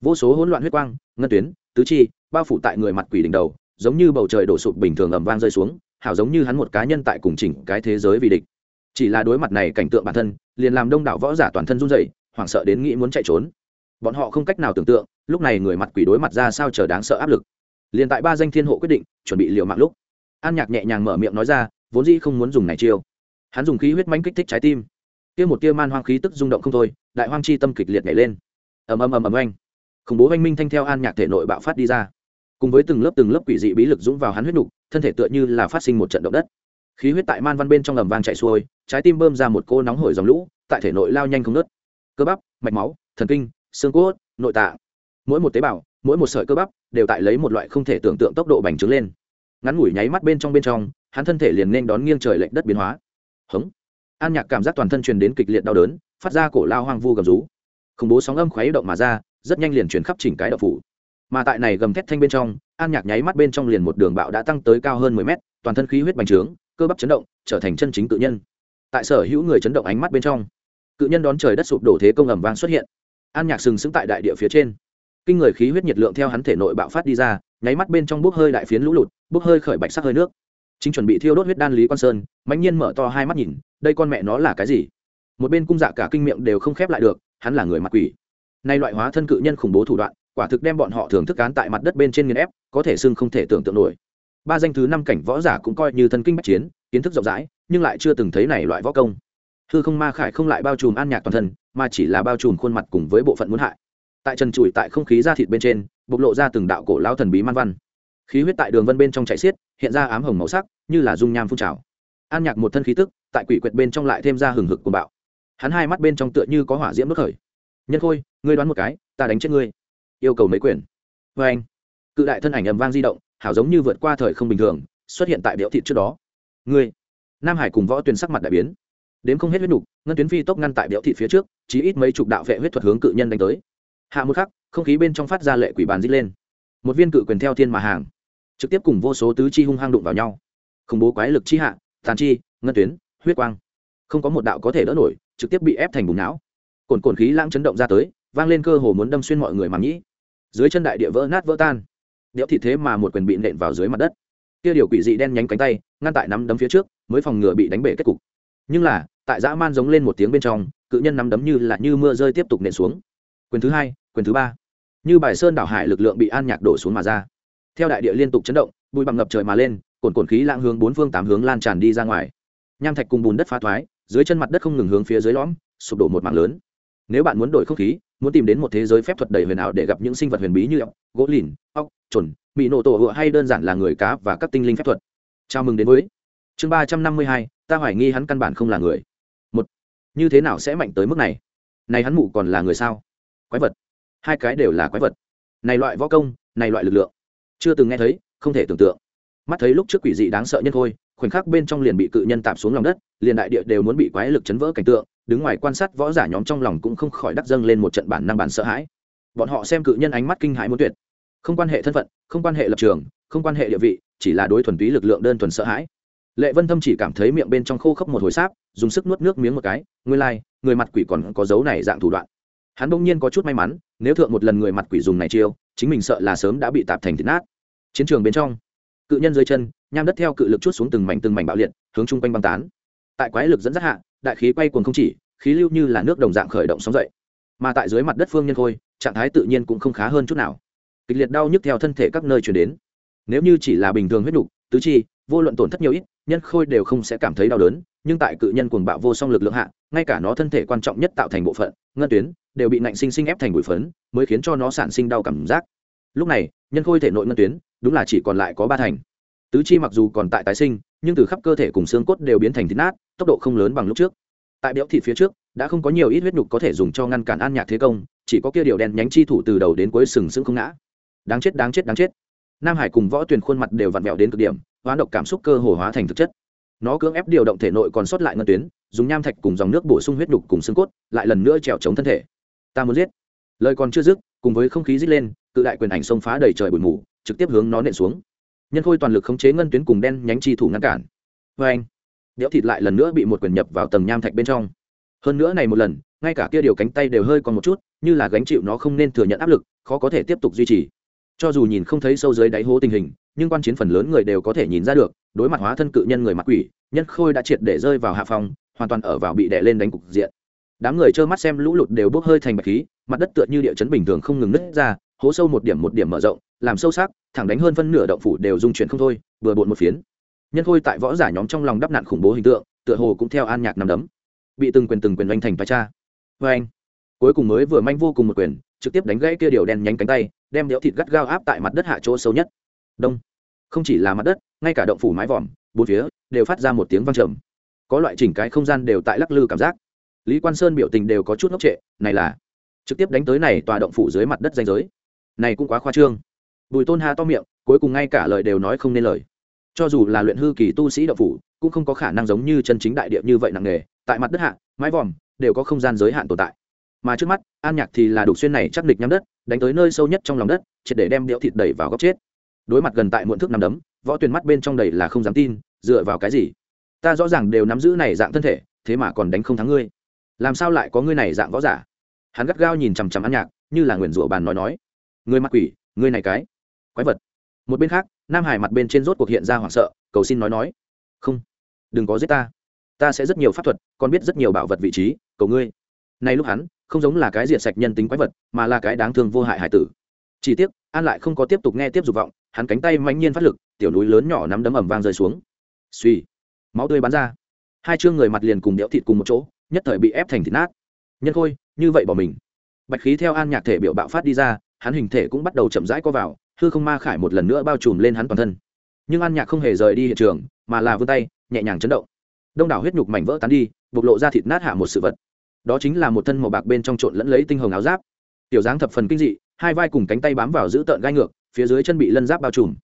Vô số hỗn loạn huyết quang, ngân tuyến, tứ chi, bao phủ tại người mặt quỷ đỉnh đầu, giống như bầu trời đổ sụp bình thường ầm vang rơi xuống, hảo giống như hắn một cá nhân tại cùng chỉnh cái thế giới vì địch. Chỉ là đối mặt này cảnh tượng bản thân, liền làm đông đảo võ giả toàn thân run rẩy, hoảng sợ đến nghĩ muốn chạy trốn bọn họ không cách nào tưởng tượng, lúc này người mặt quỷ đối mặt ra sao chờ đáng sợ áp lực. Liền tại ba danh thiên hộ quyết định, chuẩn bị liều mạng lúc, an nhạc nhẹ nhàng mở miệng nói ra, vốn dĩ không muốn dùng này chiêu. Hắn dùng khí huyết mánh kích thích trái tim. Kia một tia man hoang khí tức rung động không thôi, đại hoang chi tâm kịch liệt nhảy lên. Ầm ầm ầm ầm oanh. Khủng bố oanh minh thanh theo an nhạc thể nội bạo phát đi ra. Cùng với từng lớp từng lớp quỷ dị bí lực dũng vào hắn huyết nục, thân thể tựa như là phát sinh một trận động đất. Khí huyết tại man văn bên trong ầm vang chạy xuôi, trái tim bơm ra một cô nóng hổi dòng lũ, tại thể nội lao nhanh không nớt cơ bắp, mạch máu, thần kinh xương cốt, nội tạng. Mỗi một tế bào, mỗi một sợi cơ bắp đều tại lấy một loại không thể tưởng tượng tốc độ bành trướng lên. Ngắn ngủi nháy mắt bên trong bên trong, hắn thân thể liền nên đón nghiêng trời lệch đất biến hóa. Hống. An nhạc cảm giác toàn thân truyền đến kịch liệt đau đớn, phát ra cổ lao hoang vu gầm rú. Khủng bố sóng âm khuấy động mà ra, rất nhanh liền chuyển khắp chỉnh cái đậu phủ. Mà tại này gầm thét thanh bên trong, an nhạc nháy mắt bên trong liền một đường bạo đã tăng tới cao hơn mười mét, toàn thân khí huyết bành trướng, cơ bắp chấn động, trở thành chân chính tự nhân. Tại sở hữu người chấn động ánh mắt bên trong, cự nhân đón trời đất sụp đổ thế công ẩm vang xuất hiện an nhạc sừng sững tại đại địa phía trên. Kinh người khí huyết nhiệt lượng theo hắn thể nội bạo phát đi ra, nháy mắt bên trong bốc hơi đại phiến lũ lụt, bốc hơi khởi bạch sắc hơi nước. Chính chuẩn bị thiêu đốt huyết đan lý quan sơn, mãnh nhiên mở to hai mắt nhìn, đây con mẹ nó là cái gì? Một bên cung dạ cả kinh miệng đều không khép lại được, hắn là người mặt quỷ. Nay loại hóa thân cự nhân khủng bố thủ đoạn, quả thực đem bọn họ thường thức cán tại mặt đất bên trên nghiền ép, có thể xưng không thể tưởng tượng nổi. Ba danh thứ năm cảnh võ giả cũng coi như thân kinh bách chiến, kiến thức rộng rãi, nhưng lại chưa từng thấy này loại võ công hư không ma khải không lại bao trùm an nhạc toàn thân, mà chỉ là bao trùm khuôn mặt cùng với bộ phận muốn hại. Tại trần trụi tại không khí da thịt bên trên, bộc lộ ra từng đạo cổ lao thần bí man văn. Khí huyết tại đường vân bên trong chạy xiết, hiện ra ám hồng màu sắc, như là dung nham phun trào. An nhạc một thân khí tức, tại quỷ quyệt bên trong lại thêm ra hừng hực của bạo. Hắn hai mắt bên trong tựa như có hỏa diễm bất khởi. Nhân khôi, ngươi đoán một cái, ta đánh chết ngươi. Yêu cầu mấy quyền. Vê anh, cự đại thân ảnh ầm vang di động, hảo giống như vượt qua thời không bình thường, xuất hiện tại biểu thịt trước đó. Ngươi. Nam hải cùng võ tuyền sắc mặt đại biến đến không hết huyết nục ngân tuyến phi tốc ngăn tại biểu thị phía trước chỉ ít mấy chục đạo vệ huyết thuật hướng cự nhân đánh tới. Hạ một khắc, không khí bên trong phát ra lệ quỷ bàn dít lên. Một viên cự quyền theo thiên mà hàng, trực tiếp cùng vô số tứ chi hung hăng đụng vào nhau. Khủng bố quái lực chi hạ, tàn chi, ngân tuyến, huyết quang. Không có một đạo có thể đỡ nổi, trực tiếp bị ép thành bùng não. Cồn cồn khí lãng chấn động ra tới, vang lên cơ hồ muốn đâm xuyên mọi người mà nghĩ. dưới chân đại địa vỡ nát vỡ tan. Điệu thị thế mà một quyền bị nện vào dưới mặt đất. Kia điều quỷ dị đen nhánh cánh tay, ngăn tại nắm đấm phía trước, mới phòng ngừa bị đánh bể kết cục nhưng là, tại dã man giống lên một tiếng bên trong, cự nhân nắm đấm như là như mưa rơi tiếp tục nện xuống. Quyền thứ hai, quyền thứ ba. Như bài sơn đảo hải lực lượng bị an nhạc đổ xuống mà ra. Theo đại địa liên tục chấn động, bụi bặm ngập trời mà lên, cồn cồn khí lãng hướng bốn phương tám hướng lan tràn đi ra ngoài. Nham thạch cùng bùn đất phá thoái, dưới chân mặt đất không ngừng hướng phía dưới lõm, sụp đổ một mạng lớn. Nếu bạn muốn đổi không khí, muốn tìm đến một thế giới phép thuật đầy huyền ảo để gặp những sinh vật huyền bí như ốc, gỗ lìn, ốc trồn mỹ nổ tổ hựa hay đơn giản là người cá và các tinh linh phép thuật. Chào mừng đến với chương ba trăm năm mươi hai ta hoài nghi hắn căn bản không là người. Một như thế nào sẽ mạnh tới mức này? Này hắn mụ còn là người sao? Quái vật. Hai cái đều là quái vật. Này loại võ công này loại lực lượng. Chưa từng nghe thấy không thể tưởng tượng. Mắt thấy lúc trước quỷ dị đáng sợ nhân thôi, khoảnh khắc bên trong liền bị cự nhân tạp xuống lòng đất liền đại địa đều muốn bị quái lực chấn vỡ cảnh tượng đứng ngoài quan sát võ giả nhóm trong lòng cũng không khỏi đắc dâng lên một trận bản năng bản sợ hãi. Bọn họ xem cự nhân ánh mắt kinh hãi muốn tuyệt. Không quan hệ thân phận không quan hệ lập trường không quan hệ địa vị chỉ là đối thuần túy lực lượng đơn thuần sợ hãi lệ vân thâm chỉ cảm thấy miệng bên trong khô khốc một hồi sáp dùng sức nuốt nước miếng một cái ngươi lai、like, người mặt quỷ còn có dấu này dạng thủ đoạn. Hắn bỗng nhiên có chút may mắn nếu thượng một lần người mặt quỷ dùng này chiêu chính mình sợ là sớm đã bị tạp thành thịt nát. Chiến trường bên trong cự nhân dưới chân nham đất theo cự lực chút xuống từng mảnh từng mảnh bạo liệt hướng chung quanh băng tán. Tại quái lực dẫn dắt hạ đại khí quay cuồng không chỉ khí lưu như là nước đồng dạng khởi động sóng dậy. Mà tại dưới mặt đất phương nhân khôi trạng thái tự nhiên cũng không khá hơn chút nào. Kịch liệt đau nhức theo thân thể các nơi chuyển đến. Nếu như chỉ là bình thường huyết đục tứ chi vô luận tổn thất nhiều ít, nhân khôi đều không sẽ cảm thấy đau đớn, nhưng tại cự nhân cuồng bạo vô song lực lượng hạ, ngay cả nó thân thể quan trọng nhất tạo thành bộ phận, ngân tuyến, đều bị nạnh sinh sinh ép thành bụi phấn, mới khiến cho nó sản sinh đau cảm giác. Lúc này, nhân khôi thể nội ngân tuyến, đúng là chỉ còn lại có ba thành. Tứ chi mặc dù còn tại tái sinh, nhưng từ khắp cơ thể cùng xương cốt đều biến thành thịt nát, tốc độ không lớn bằng lúc trước. Tại béo thịt phía trước, đã không có nhiều ít huyết nhục có thể dùng cho ngăn cản an nhạc thế công, chỉ có kia điều đen nhánh chi thủ từ đầu đến cuối sừng sững không ngã. Đáng chết đáng chết đáng chết nam hải cùng võ tuyền khuôn mặt đều vặn vẹo đến cực điểm, hoán độc cảm xúc cơ hồ hóa thành thực chất. Nó cưỡng ép điều động thể nội còn sót lại ngân tuyến, dùng nham thạch cùng dòng nước bổ sung huyết đục cùng xương cốt, lại lần nữa trèo chống thân thể. Ta muốn giết. Lời còn chưa dứt, cùng với không khí dít lên, cự đại quyền ảnh xông phá đầy trời bụi mù, trực tiếp hướng nó nện xuống. Nhân khôi toàn lực khống chế ngân tuyến cùng đen nhánh chi thủ ngăn cản. Vê anh đẽo thịt lại lần nữa bị một quyền nhập vào tầng nham thạch bên trong. Hơn nữa này một lần, ngay cả kia điều cánh tay đều hơi còn một chút, như là gánh chịu nó không nên thừa nhận áp lực, khó có thể tiếp tục duy trì cho dù nhìn không thấy sâu dưới đáy hố tình hình, nhưng quan chiến phần lớn người đều có thể nhìn ra được, đối mặt hóa thân cự nhân người mặc quỷ, nhân khôi đã triệt để rơi vào hạ phòng hoàn toàn ở vào bị đè lên đánh cục diện. Đám người trơ mắt xem lũ lụt đều bốc hơi thành bạch khí, mặt đất tựa như địa chấn bình thường không ngừng nứt ra, hố sâu một điểm một điểm mở rộng, làm sâu sắc, thẳng đánh hơn phân nửa động phủ đều dung chuyển không thôi, vừa bộn một phiến. Nhân khôi tại võ giả nhóm trong lòng đắp nạn khủng bố hình tượng, tựa hồ cũng theo an nhạc nằm đấm. Bị từng quyền từng quyền oanh thành phá cha. Vê anh cuối cùng mới vừa manh vô cùng một quyền trực tiếp đánh gãy kia điều đen nhánh cánh tay, đem đẽo thịt gắt gao áp tại mặt đất hạ chỗ sâu nhất. Đông. Không chỉ là mặt đất, ngay cả động phủ mái vòm, bốn phía đều phát ra một tiếng vang trầm. Có loại chỉnh cái không gian đều tại lắc lư cảm giác. Lý quan sơn biểu tình đều có chút ngốc trệ, này là trực tiếp đánh tới này tòa động phủ dưới mặt đất danh giới. Này cũng quá khoa trương. Bùi tôn hà to miệng, cuối cùng ngay cả lời đều nói không nên lời. Cho dù là luyện hư kỳ tu sĩ động phủ, cũng không có khả năng giống như chân chính đại địa như vậy nặng nề, tại mặt đất hạ, mái vòm đều có không gian giới hạn tồn tại mà trước mắt, an nhạc thì là đục xuyên này chắc địch nhắm đất, đánh tới nơi sâu nhất trong lòng đất, triệt để đem điệu thịt đẩy vào góc chết. Đối mặt gần tại muộn thức nằm đấm, võ tuyền mắt bên trong đầy là không dám tin, dựa vào cái gì? Ta rõ ràng đều nắm giữ này dạng thân thể, thế mà còn đánh không thắng ngươi. Làm sao lại có ngươi này dạng võ giả? Hắn gắt gao nhìn chằm chằm an nhạc, như là nguyền rủa bàn nói nói. Ngươi mặc quỷ, ngươi này cái, quái vật. Một bên khác, nam hải mặt bên trên rốt cuộc hiện ra hoảng sợ, cầu xin nói nói. Không, đừng có giết ta. Ta sẽ rất nhiều pháp thuật, còn biết rất nhiều bảo vật vị trí, cầu ngươi nay lúc hắn, không giống là cái diện sạch nhân tính quái vật, mà là cái đáng thương vô hại hải tử. Chỉ tiếc, an lại không có tiếp tục nghe tiếp dục vọng, hắn cánh tay mãnh nhiên phát lực, tiểu núi lớn nhỏ nắm đấm ẩm vang rơi xuống. Suy máu tươi bắn ra. Hai chương người mặt liền cùng đẽo thịt cùng một chỗ, nhất thời bị ép thành thịt nát. Nhân khôi, như vậy bỏ mình. Bạch khí theo an nhạc thể biểu bạo phát đi ra, hắn hình thể cũng bắt đầu chậm rãi co vào, hư không ma khải một lần nữa bao trùm lên hắn toàn thân. Nhưng an nhạc không hề rời đi hiện trường, mà là vươn tay, nhẹ nhàng chấn động. Đông đảo huyết nhục mảnh vỡ tán đi, bộc lộ ra thịt nát hạ một sự vật đó chính là một thân màu bạc bên trong trộn lẫn lấy tinh hồng áo giáp. Tiểu dáng thập phần kinh dị, hai vai cùng cánh tay bám vào giữ tợn gai ngược, phía dưới chân bị lân giáp bao trùm.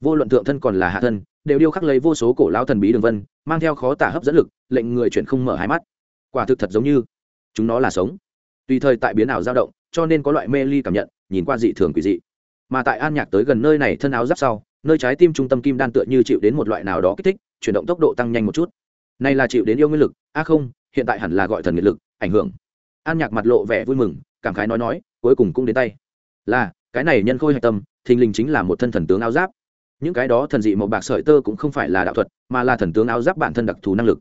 Vô luận thượng thân còn là hạ thân, đều điêu khắc lấy vô số cổ lao thần bí đường vân, mang theo khó tả hấp dẫn lực, lệnh người chuyển không mở hai mắt. Quả thực thật giống như chúng nó là sống. Tùy thời tại biến ảo dao động, cho nên có loại mê ly cảm nhận, nhìn qua dị thường quỷ dị. Mà tại an nhạc tới gần nơi này thân áo giáp sau, nơi trái tim trung tâm kim đan tựa như chịu đến một loại nào đó kích thích, chuyển động tốc độ tăng nhanh một chút. Này là chịu đến yêu nguyên lực, a không, hiện tại hẳn là gọi thần nghiệt lực ảnh hưởng. An nhạc mặt lộ vẻ vui mừng, cảm khái nói nói, cuối cùng cũng đến tay. Là, cái này nhân khôi hạch tâm, thình lình chính là một thân thần tướng áo giáp. Những cái đó thần dị một bạc sợi tơ cũng không phải là đạo thuật, mà là thần tướng áo giáp bản thân đặc thù năng lực.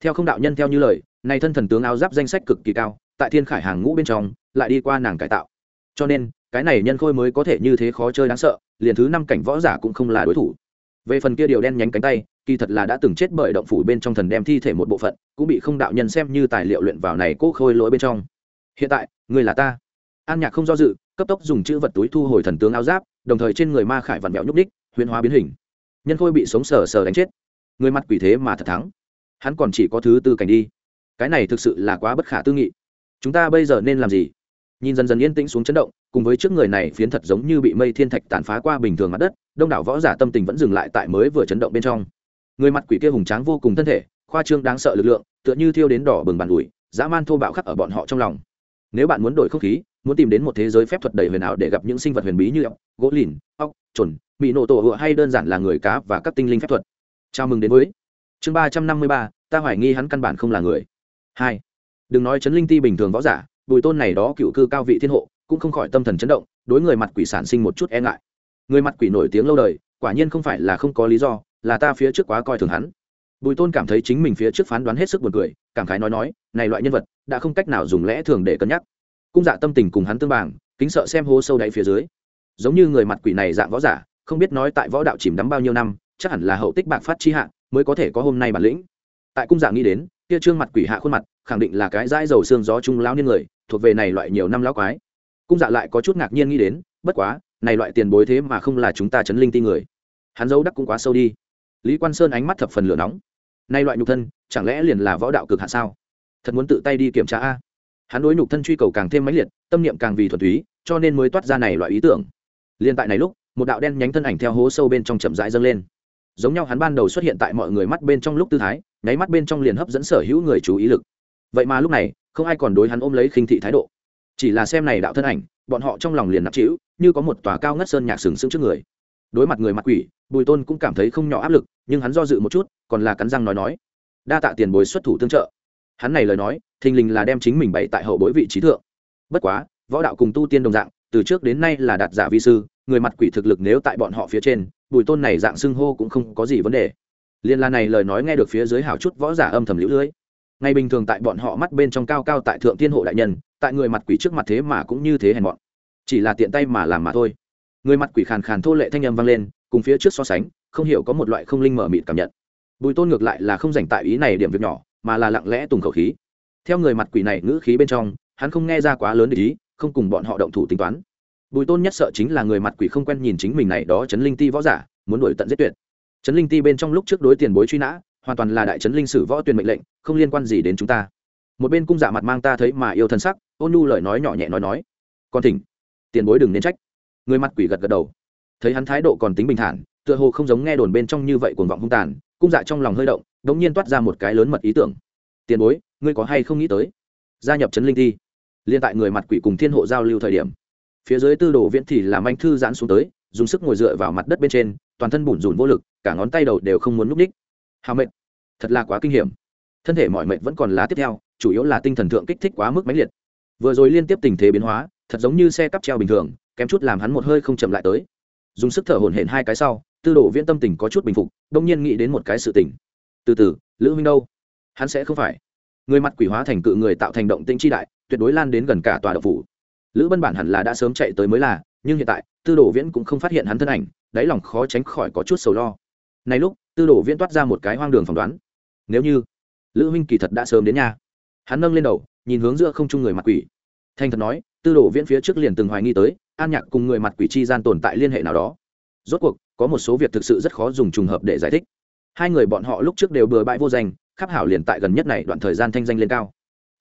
Theo không đạo nhân theo như lời, này thân thần tướng áo giáp danh sách cực kỳ cao, tại thiên khải hàng ngũ bên trong, lại đi qua nàng cải tạo. Cho nên, cái này nhân khôi mới có thể như thế khó chơi đáng sợ, liền thứ năm cảnh võ giả cũng không là đối thủ về phần kia điều đen nhánh cánh tay, kỳ thật là đã từng chết bởi động phủ bên trong thần đem thi thể một bộ phận, cũng bị không đạo nhân xem như tài liệu luyện vào này cố khôi lỗi bên trong. Hiện tại, người là ta. An nhạc không do dự, cấp tốc dùng chữ vật túi thu hồi thần tướng áo giáp, đồng thời trên người ma khải vặn vẹo nhúc đích huyền hóa biến hình. Nhân khôi bị sống sờ sờ đánh chết. Người mặt quỷ thế mà thật thắng. Hắn còn chỉ có thứ tư cảnh đi. Cái này thực sự là quá bất khả tư nghị. Chúng ta bây giờ nên làm gì? Nhìn dần dần yên tĩnh xuống chấn động, cùng với trước người này phiến thật giống như bị mây thiên thạch tàn phá qua bình thường mặt đất đông đảo võ giả tâm tình vẫn dừng lại tại mới vừa chấn động bên trong. Người mặt quỷ kia hùng tráng vô cùng thân thể, khoa trương đáng sợ lực lượng, tựa như thiêu đến đỏ bừng bàn ủi, dã man thô bạo khắc ở bọn họ trong lòng. Nếu bạn muốn đổi không khí, muốn tìm đến một thế giới phép thuật đầy huyền ảo để gặp những sinh vật huyền bí như ốc, gỗ lìn, ốc chuẩn mỹ nổ tổ hựa hay đơn giản là người cá và các tinh linh phép thuật. Chào mừng đến với chương ba trăm năm mươi ba, ta hoài nghi hắn căn bản không là người. Hai, đừng nói chấn linh ti bình thường võ giả, bùi tôn này đó cựu cư cao vị thiên hộ, cũng không khỏi tâm thần chấn động, đối người mặt quỷ sản sinh một chút e ngại người mặt quỷ nổi tiếng lâu đời, quả nhiên không phải là không có lý do, là ta phía trước quá coi thường hắn. Bùi tôn cảm thấy chính mình phía trước phán đoán hết sức buồn cười, cảm khái nói nói, này loại nhân vật, đã không cách nào dùng lẽ thường để cân nhắc. Cung dạ tâm tình cùng hắn tương bàng, kính sợ xem hố sâu đáy phía dưới. Giống như người mặt quỷ này dạng võ giả, không biết nói tại võ đạo chìm đắm bao nhiêu năm, chắc hẳn là hậu tích bạc phát chi hạ, mới có thể có hôm nay bản lĩnh. Tại cung dạ nghĩ đến, kia trương mặt quỷ hạ khuôn mặt, khẳng định là cái dãi dầu xương gió trung lão niên người, thuộc về này loại nhiều năm lão quái. Cung dạ lại có chút ngạc nhiên nghĩ đến, bất quá này loại tiền bối thế mà không là chúng ta chấn linh ti người. Hắn giấu đắc cũng quá sâu đi. Lý quan sơn ánh mắt thập phần lửa nóng. Nay loại nhục thân, chẳng lẽ liền là võ đạo cực hạ sao? Thật muốn tự tay đi kiểm tra a. Hắn đối nhục thân truy cầu càng thêm mãnh liệt, tâm niệm càng vì thuần túy, cho nên mới toát ra này loại ý tưởng. Liên tại này lúc, một đạo đen nhánh thân ảnh theo hố sâu bên trong chậm rãi dâng lên. Giống nhau hắn ban đầu xuất hiện tại mọi người mắt bên trong lúc tư thái, nháy mắt bên trong liền hấp dẫn sở hữu người chú ý lực. Vậy mà lúc này, không ai còn đối hắn ôm lấy khinh thị thái độ chỉ là xem này đạo thân ảnh, bọn họ trong lòng liền nặng trĩu, như có một tòa cao ngất sơn nhạc sừng sững trước người. Đối mặt người mặt quỷ, bùi tôn cũng cảm thấy không nhỏ áp lực, nhưng hắn do dự một chút, còn là cắn răng nói nói. Đa tạ tiền bối xuất thủ tương trợ. Hắn này lời nói, thình lình là đem chính mình bày tại hậu bối vị trí thượng. Bất quá, võ đạo cùng tu tiên đồng dạng, từ trước đến nay là đạt giả vi sư, người mặt quỷ thực lực nếu tại bọn họ phía trên, bùi tôn này dạng xưng hô cũng không có gì vấn đề. Liên la này lời nói nghe được phía dưới hào chút võ giả âm thầm lũ lưỡi ngày bình thường tại bọn họ mắt bên trong cao cao tại thượng tiên hộ đại nhân, tại người mặt quỷ trước mặt thế mà cũng như thế hèn bọn chỉ là tiện tay mà làm mà thôi. Người mặt quỷ khàn khàn thô lệ thanh âm vang lên, cùng phía trước so sánh, không hiểu có một loại không linh mở mịt cảm nhận. Bùi tôn ngược lại là không dành tại ý này điểm việc nhỏ, mà là lặng lẽ tùng khẩu khí. Theo người mặt quỷ này ngữ khí bên trong, hắn không nghe ra quá lớn để ý, không cùng bọn họ động thủ tính toán. Bùi tôn nhất sợ chính là người mặt quỷ không quen nhìn chính mình này đó chấn linh ti võ giả, muốn đổi tận giết tuyệt. Chấn linh ti bên trong lúc trước đối tiền bối truy nã hoàn toàn là đại chấn linh sử võ tuyên mệnh lệnh, không liên quan gì đến chúng ta. Một bên cung giả dạ mặt mang ta thấy mà yêu thân sắc, ôn nhu lời nói nhỏ nhẹ nói nói. Con thỉnh, tiền bối đừng nên trách. Người mặt quỷ gật gật đầu. Thấy hắn thái độ còn tính bình thản, tựa hồ không giống nghe đồn bên trong như vậy cuồng vọng hung tàn, cung dạ trong lòng hơi động, đống nhiên toát ra một cái lớn mật ý tưởng. Tiền bối, ngươi có hay không nghĩ tới? Gia nhập trấn linh thi. Liên tại người mặt quỷ cùng thiên hộ giao lưu thời điểm, phía dưới tư đồ viễn thì làm anh thư giãn xuống tới, dùng sức ngồi dựa vào mặt đất bên trên, toàn thân bủn rủn vô lực, cả ngón tay đầu đều không muốn núp ních hào mệnh thật là quá kinh hiểm. Thân thể mọi mệnh vẫn còn lá tiếp theo, chủ yếu là tinh thần thượng kích thích quá mức mãnh liệt. Vừa rồi liên tiếp tình thế biến hóa, thật giống như xe cắp treo bình thường, kém chút làm hắn một hơi không chậm lại tới. Dùng sức thở hổn hển hai cái sau, tư đồ viễn tâm tình có chút bình phục, đông nhiên nghĩ đến một cái sự tình. Từ từ, lữ minh đâu? Hắn sẽ không phải. Người mặt quỷ hóa thành cự người tạo thành động tĩnh chi đại, tuyệt đối lan đến gần cả tòa đậu phủ. Lữ bân bản hẳn là đã sớm chạy tới mới là, nhưng hiện tại, tư đồ viễn cũng không phát hiện hắn thân ảnh, đáy lòng khó tránh khỏi có chút sầu lo. Này lúc tư đồ viễn toát ra một cái hoang đường phỏng đoán. Nếu như lữ minh kỳ thật đã sớm đến nhà. Hắn nâng lên đầu, nhìn hướng giữa không trung người mặt quỷ. Thành thật nói, tư đồ viễn phía trước liền từng hoài nghi tới, an nhạc cùng người mặt quỷ chi gian tồn tại liên hệ nào đó. Rốt cuộc, có một số việc thực sự rất khó dùng trùng hợp để giải thích. Hai người bọn họ lúc trước đều bừa bãi vô danh, khắp hảo liền tại gần nhất này đoạn thời gian thanh danh lên cao.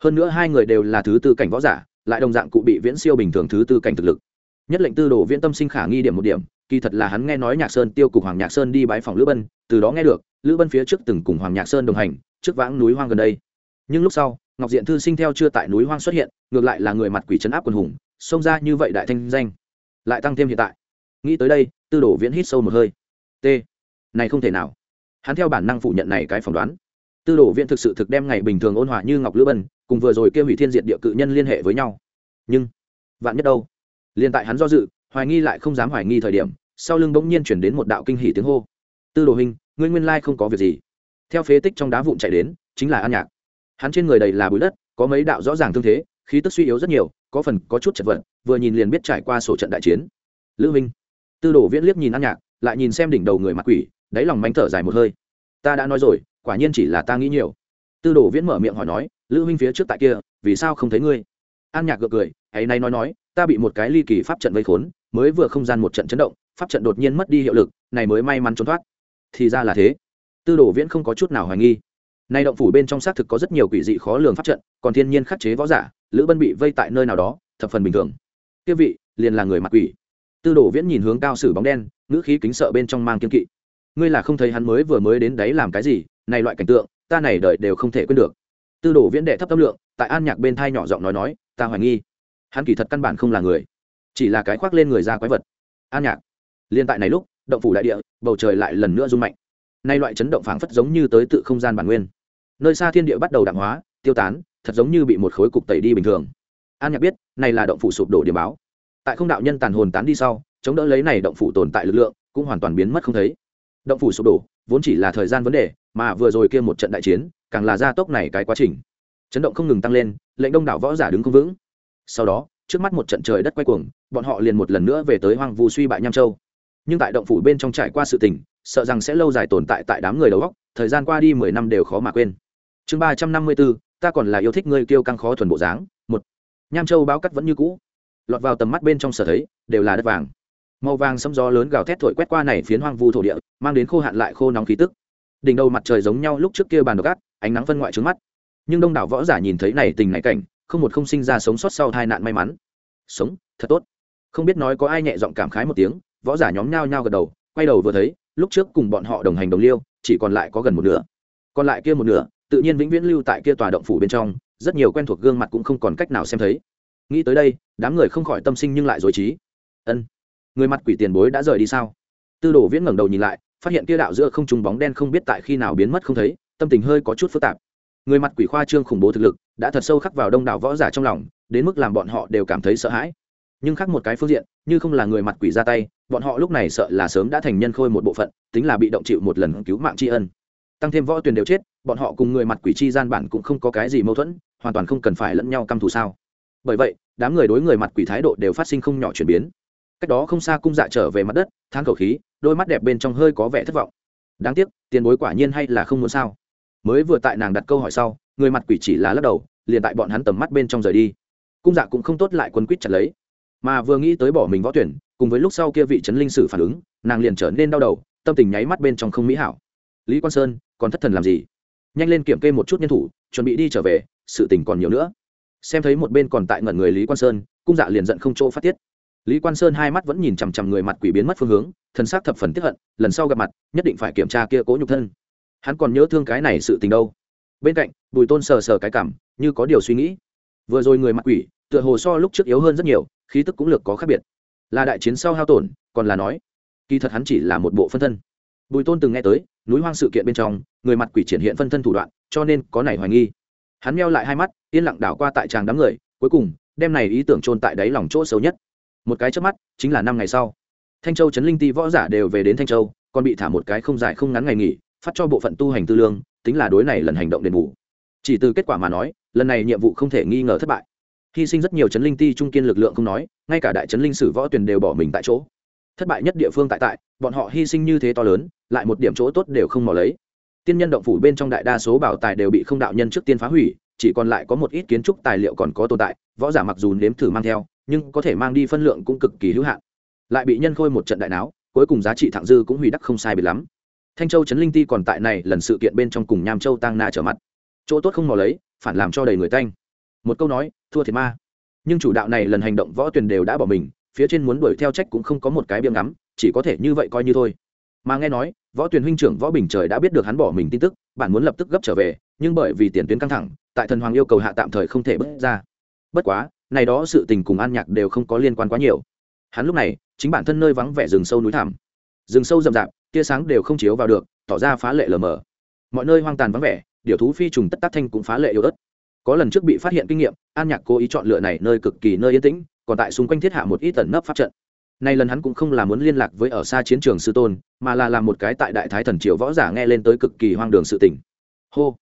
Hơn nữa hai người đều là thứ tư cảnh võ giả, lại đồng dạng cụ bị viễn siêu bình thường thứ tư cảnh thực lực nhất lệnh tư đồ viễn tâm sinh khả nghi điểm một điểm, kỳ thật là hắn nghe nói nhạc sơn tiêu cục hoàng nhạc sơn đi bãi phòng lữ bân, từ đó nghe được, lữ bân phía trước từng cùng hoàng nhạc sơn đồng hành, trước vãng núi hoang gần đây. Nhưng lúc sau, ngọc diện thư sinh theo chưa tại núi hoang xuất hiện, ngược lại là người mặt quỷ trấn áp quần hùng, xông ra như vậy đại thanh danh, lại tăng thêm hiện tại. Nghĩ tới đây, tư đồ viễn hít sâu một hơi. T. Này không thể nào. Hắn theo bản năng phủ nhận này cái phỏng đoán. Tư đồ viễn thực sự thực đem ngày bình thường ôn hòa như ngọc lữ bân, cùng vừa rồi kêu hủy thiên diệt địa cự nhân liên hệ với nhau. Nhưng, vạn nhất đâu? Liên tại hắn do dự, hoài nghi lại không dám hoài nghi thời điểm, sau lưng bỗng nhiên chuyển đến một đạo kinh hỉ tiếng hô. Tư đồ hình ngươi nguyên lai không có việc gì. Theo phế tích trong đá vụn chạy đến, chính là an nhạc. Hắn trên người đầy là bụi đất, có mấy đạo rõ ràng thương thế, khí tức suy yếu rất nhiều, có phần có chút chật vật, vừa nhìn liền biết trải qua sổ trận đại chiến. Lữ minh tư đồ viễn liếc nhìn an nhạc, lại nhìn xem đỉnh đầu người mặt quỷ, đáy lòng mánh thở dài một hơi. Ta đã nói rồi, quả nhiên chỉ là ta nghĩ nhiều. Tư đồ viễn mở miệng hỏi nói, lữ minh phía trước tại kia, vì sao không thấy ngươi? An nhạc gượng cười ấy nay nói nói ta bị một cái ly kỳ pháp trận vây khốn, mới vừa không gian một trận chấn động, pháp trận đột nhiên mất đi hiệu lực, này mới may mắn trốn thoát. Thì ra là thế. Tư đồ viễn không có chút nào hoài nghi. Nay động phủ bên trong xác thực có rất nhiều quỷ dị khó lường pháp trận, còn thiên nhiên khắc chế võ giả, lữ bân bị vây tại nơi nào đó, thập phần bình thường. Kia vị, liền là người mặc quỷ. Tư đồ viễn nhìn hướng cao sử bóng đen, ngữ khí kính sợ bên trong mang kiên kỵ. Ngươi là không thấy hắn mới vừa mới đến đấy làm cái gì, này loại cảnh tượng, ta này đợi đều không thể quên được. Tư đồ viễn đệ thấp tâm lượng, tại an nhạc bên thai nhỏ giọng nói nói, ta hoài nghi hắn kỳ thật căn bản không là người, chỉ là cái khoác lên người ra quái vật. An nhạc, liên tại này lúc, động phủ đại địa, bầu trời lại lần nữa rung mạnh. Nay loại chấn động phảng phất giống như tới tự không gian bản nguyên. Nơi xa thiên địa bắt đầu đạm hóa, tiêu tán, thật giống như bị một khối cục tẩy đi bình thường. An nhạc biết, này là động phủ sụp đổ điểm báo. Tại không đạo nhân tàn hồn tán đi sau, chống đỡ lấy này động phủ tồn tại lực lượng, cũng hoàn toàn biến mất không thấy. Động phủ sụp đổ, vốn chỉ là thời gian vấn đề, mà vừa rồi kia một trận đại chiến, càng là gia tốc này cái quá trình. Chấn động không ngừng tăng lên, lệnh đông đảo võ giả đứng không vững sau đó, trước mắt một trận trời đất quay cuồng, bọn họ liền một lần nữa về tới hoang vu suy bại nham châu. Nhưng tại động phủ bên trong trải qua sự tình, sợ rằng sẽ lâu dài tồn tại tại đám người đầu góc thời gian qua đi mười năm đều khó mà quên. Chương ba trăm năm mươi bốn, ta còn là yêu thích ngươi kêu căng khó thuần bộ dáng, một. Nham châu báo cắt vẫn như cũ. Lọt vào tầm mắt bên trong sở thấy, đều là đất vàng. Màu vàng sấm gió lớn gào thét thổi quét qua này phiến hoang vu thổ địa, mang đến khô hạn lại khô nóng khí tức. Đỉnh đầu mặt trời giống nhau lúc trước kia bàn độc ác, ánh nắng phân ngoại trướng mắt. Nhưng đông đảo võ giả nhìn thấy này tình này cảnh không một không sinh ra sống sót sau tai nạn may mắn. Sống, thật tốt. Không biết nói có ai nhẹ giọng cảm khái một tiếng, võ giả nhóm nhao nhao gật đầu, quay đầu vừa thấy, lúc trước cùng bọn họ đồng hành đồng liêu, chỉ còn lại có gần một nửa. Còn lại kia một nửa, tự nhiên vĩnh viễn lưu tại kia tòa động phủ bên trong, rất nhiều quen thuộc gương mặt cũng không còn cách nào xem thấy. Nghĩ tới đây, đám người không khỏi tâm sinh nhưng lại dối trí. Ân, người mặt quỷ tiền bối đã rời đi sao? Tư đồ viễn ngẩng đầu nhìn lại, phát hiện kia đạo giữa không trùng bóng đen không biết tại khi nào biến mất không thấy, tâm tình hơi có chút phức tạp. Người mặt quỷ khoa trương khủng bố thực lực đã thật sâu khắc vào đông đảo võ giả trong lòng, đến mức làm bọn họ đều cảm thấy sợ hãi. Nhưng khác một cái phương diện, như không là người mặt quỷ ra tay, bọn họ lúc này sợ là sớm đã thành nhân khôi một bộ phận, tính là bị động chịu một lần cứu mạng tri ân. Tăng thêm võ tuyền đều chết, bọn họ cùng người mặt quỷ chi gian bản cũng không có cái gì mâu thuẫn, hoàn toàn không cần phải lẫn nhau căm thù sao. Bởi vậy, đám người đối người mặt quỷ thái độ đều phát sinh không nhỏ chuyển biến. Cách đó không xa cung dạ trở về mặt đất, thang khẩu khí, đôi mắt đẹp bên trong hơi có vẻ thất vọng. Đáng tiếc, tiền bối quả nhiên hay là không muốn sao? Mới vừa tại nàng đặt câu hỏi sau người mặt quỷ chỉ là lắc đầu, liền tại bọn hắn tầm mắt bên trong rời đi. Cung dạ cũng không tốt lại quân quýt chặt lấy, mà vừa nghĩ tới bỏ mình võ tuyển, cùng với lúc sau kia vị trấn linh sử phản ứng, nàng liền trở nên đau đầu, tâm tình nháy mắt bên trong không mỹ hảo. Lý quan sơn, còn thất thần làm gì? Nhanh lên kiểm kê một chút nhân thủ, chuẩn bị đi trở về, sự tình còn nhiều nữa. Xem thấy một bên còn tại ngẩn người lý quan sơn, cung dạ liền giận không chỗ phát tiết. Lý quan sơn hai mắt vẫn nhìn chằm chằm người mặt quỷ biến mất phương hướng thân xác thập phần tiếp hận, lần sau gặp mặt, nhất định phải kiểm tra kia cố nhục thân. Hắn còn nhớ thương cái này sự tình đâu. Bên cạnh bùi tôn sờ sờ cái cảm, như có điều suy nghĩ. Vừa rồi người mặt quỷ, tựa hồ so lúc trước yếu hơn rất nhiều, khí tức cũng lược có khác biệt. Là đại chiến sau hao tổn, còn là nói, kỳ thật hắn chỉ là một bộ phân thân. Bùi tôn từng nghe tới, núi hoang sự kiện bên trong, người mặt quỷ triển hiện phân thân thủ đoạn, cho nên có này hoài nghi. Hắn meo lại hai mắt, yên lặng đảo qua tại tràng đám người, cuối cùng, đem này ý tưởng trôn tại đáy lòng chỗ xấu nhất. Một cái trước mắt, chính là năm ngày sau. Thanh châu trấn linh ti võ giả đều về đến thanh châu, còn bị thả một cái không dài không ngắn ngày nghỉ, phát cho bộ phận tu hành tư lương, tính là đối này lần hành động đền bù chỉ từ kết quả mà nói, lần này nhiệm vụ không thể nghi ngờ thất bại. Hy sinh rất nhiều chấn linh ti trung kiên lực lượng không nói, ngay cả đại chấn linh sử võ tuyền đều bỏ mình tại chỗ. Thất bại nhất địa phương tại tại, bọn họ hy sinh như thế to lớn, lại một điểm chỗ tốt đều không mò lấy. Tiên nhân động phủ bên trong đại đa số bảo tài đều bị không đạo nhân trước tiên phá hủy, chỉ còn lại có một ít kiến trúc tài liệu còn có tồn tại, võ giả mặc dù nếm thử mang theo, nhưng có thể mang đi phân lượng cũng cực kỳ hữu hạn. Lại bị nhân khôi một trận đại não cuối cùng giá trị thẳng dư cũng hủy đắc không sai biệt lắm. Thanh châu trấn linh ti còn tại này, lần sự kiện bên trong cùng nham châu tăng na trở mặt chỗ tốt không mò lấy, phản làm cho đầy người tanh. Một câu nói, thua thiệt ma. Nhưng chủ đạo này lần hành động võ tuyền đều đã bỏ mình, phía trên muốn đuổi theo trách cũng không có một cái biếng ngắm, chỉ có thể như vậy coi như thôi. Mà nghe nói, võ tuyền huynh trưởng võ bình trời đã biết được hắn bỏ mình tin tức, bạn muốn lập tức gấp trở về, nhưng bởi vì tiền tuyến căng thẳng, tại thần hoàng yêu cầu hạ tạm thời không thể bước ra. Bất quá, này đó sự tình cùng an nhạc đều không có liên quan quá nhiều. Hắn lúc này, chính bản thân nơi vắng vẻ rừng sâu núi thẳm. Rừng sâu rậm rạp, tia sáng đều không chiếu vào được, tỏ ra phá lệ lờ mờ. Mọi nơi hoang tàn vắng vẻ điều thú phi trùng tất tác thanh cũng phá lệ yếu ớt. Có lần trước bị phát hiện kinh nghiệm, an nhạc cố ý chọn lựa này nơi cực kỳ nơi yên tĩnh, còn tại xung quanh thiết hạ một ít tẩn nấp pháp trận. Nay lần hắn cũng không là muốn liên lạc với ở xa chiến trường sư tôn, mà là làm một cái tại đại thái thần triều võ giả nghe lên tới cực kỳ hoang đường sự tỉnh hô.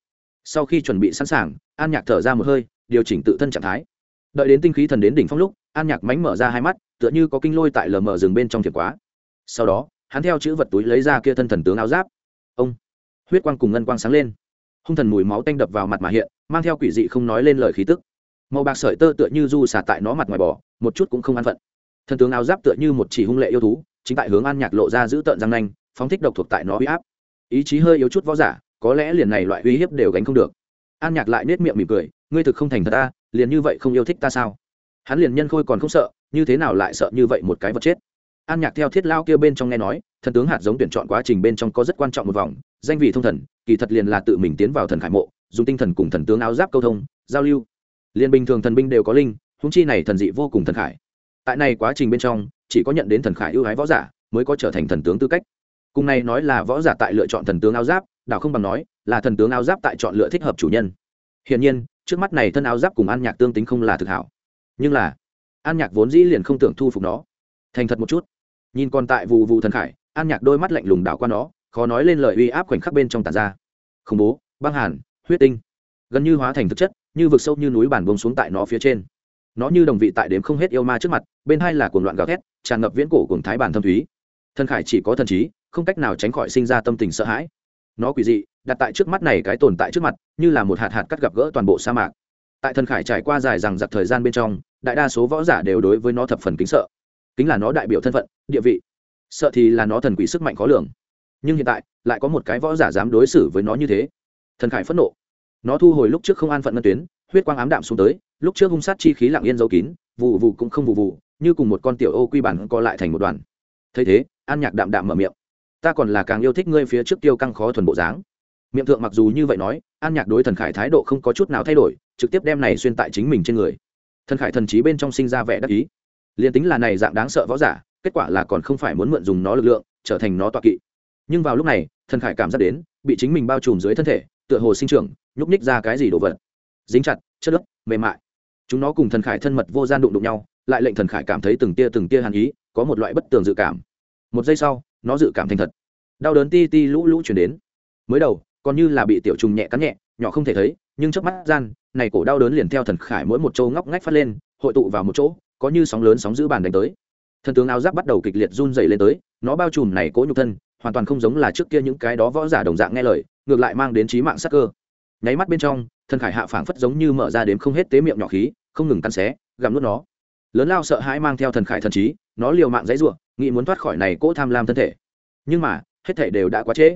Sau khi chuẩn bị sẵn sàng, an nhạc thở ra một hơi, điều chỉnh tự thân trạng thái. Đợi đến tinh khí thần đến đỉnh phong lúc, an nhạc mánh mở ra hai mắt, tựa như có kinh lôi tại lờ mờ rừng bên trong thiệt quá. Sau đó, hắn theo chữ vật túi lấy ra kia thân thần tướng áo giáp. Ông. Huyết quang cùng ngân quang sáng lên hung thần mùi máu tanh đập vào mặt mà hiện, mang theo quỷ dị không nói lên lời khí tức. Màu bạc sợi tơ tựa như du xả tại nó mặt ngoài bò, một chút cũng không an phận. Thần tướng áo giáp tựa như một chỉ hung lệ yêu thú, chính tại hướng an nhạc lộ ra giữ tợn răng nanh, phóng thích độc thuộc tại nó uy áp. Ý chí hơi yếu chút võ giả, có lẽ liền này loại uy hiếp đều gánh không được. An nhạc lại nết miệng mỉm cười, ngươi thực không thành thật ta, liền như vậy không yêu thích ta sao? Hắn liền nhân khôi còn không sợ, như thế nào lại sợ như vậy một cái vật chết? An nhạc theo thiết lao kia bên trong nghe nói, thần tướng hạt giống tuyển chọn quá trình bên trong có rất quan trọng một vòng danh vị thông thần, kỳ thật liền là tự mình tiến vào thần khải mộ, dùng tinh thần cùng thần tướng áo giáp câu thông, giao lưu. Liên bình thường thần binh đều có linh húng chi này thần dị vô cùng thần khải. Tại này quá trình bên trong, chỉ có nhận đến thần khải ưu ái võ giả, mới có trở thành thần tướng tư cách. Cùng này nói là võ giả tại lựa chọn thần tướng áo giáp, đảo không bằng nói, là thần tướng áo giáp tại chọn lựa thích hợp chủ nhân. Hiển nhiên, trước mắt này thân áo giáp cùng an nhạc tương tính không là thực hảo. Nhưng là, an nhạc vốn dĩ liền không tưởng thu phục nó. Thành thật một chút. Nhìn còn tại vụ vụ thần khải, an nhạc đôi mắt lạnh lùng đảo qua nó khó nói lên lời uy áp khoảnh khắc bên trong tàn ra. Khủng bố, băng hàn, huyết tinh. Gần như hóa thành thực chất, như vực sâu như núi bản bông xuống tại nó phía trên. Nó như đồng vị tại đếm không hết yêu ma trước mặt, bên hai là cuồng loạn gào thét, tràn ngập viễn cổ cùng thái bản thâm thúy. Thân khải chỉ có thần trí, không cách nào tránh khỏi sinh ra tâm tình sợ hãi. Nó quỷ dị, đặt tại trước mắt này cái tồn tại trước mặt, như là một hạt hạt cắt gặp gỡ toàn bộ sa mạc. Tại thần khải trải qua dài rằng giặc thời gian bên trong, đại đa số võ giả đều đối với nó thập phần kính sợ. Kính là nó đại biểu thân phận, địa vị. Sợ thì là nó thần quỷ sức mạnh khó lường nhưng hiện tại lại có một cái võ giả dám đối xử với nó như thế. Thần khải phẫn nộ. Nó thu hồi lúc trước không an phận ngân tuyến, huyết quang ám đạm xuống tới, lúc trước hung sát chi khí lặng yên giấu kín vụ vụ cũng không vụ vụ như cùng một con tiểu ô quy bản co lại thành một đoàn. Thấy thế, an nhạc đạm đạm mở miệng. Ta còn là càng yêu thích ngươi phía trước tiêu căng khó thuần bộ dáng. Miệng thượng mặc dù như vậy nói, an nhạc đối thần khải thái độ không có chút nào thay đổi, trực tiếp đem này xuyên tại chính mình trên người. Thần khải thần trí bên trong sinh ra vẻ đắc ý. Liền tính là này dạng đáng sợ võ giả, kết quả là còn không phải muốn mượn dùng nó lực lượng, trở thành nó tọa kỵ nhưng vào lúc này, thần khải cảm giác đến, bị chính mình bao trùm dưới thân thể, tựa hồ sinh trưởng, nhúc ních ra cái gì đồ vật. Dính chặt, chất lớp mềm mại. Chúng nó cùng thần khải thân mật vô gian đụng đụng nhau, lại lệnh thần khải cảm thấy từng tia từng tia hàn ý, có một loại bất tường dự cảm. Một giây sau, nó dự cảm thành thật. Đau đớn ti ti lũ lũ chuyển đến. Mới đầu, còn như là bị tiểu trùng nhẹ cắn nhẹ, nhỏ không thể thấy, nhưng trước mắt gian, này cổ đau đớn liền theo thần khải mỗi một chỗ ngóc ngách phát lên, hội tụ vào một chỗ, có như sóng lớn sóng giữ bàn đánh tới. Thần tướng áo giáp bắt đầu kịch liệt run dày lên tới, nó bao trùm này cố nhục thân hoàn toàn không giống là trước kia những cái đó võ giả đồng dạng nghe lời, ngược lại mang đến trí mạng sắc cơ. Nháy mắt bên trong, thần khải hạ phảng phất giống như mở ra đếm không hết tế miệng nhỏ khí, không ngừng tan xé, gặm nuốt nó. Lớn lao sợ hãi mang theo thần khải thần trí, nó liều mạng dãy ruộng nghĩ muốn thoát khỏi này cỗ tham lam thân thể. Nhưng mà, hết thể đều đã quá trễ.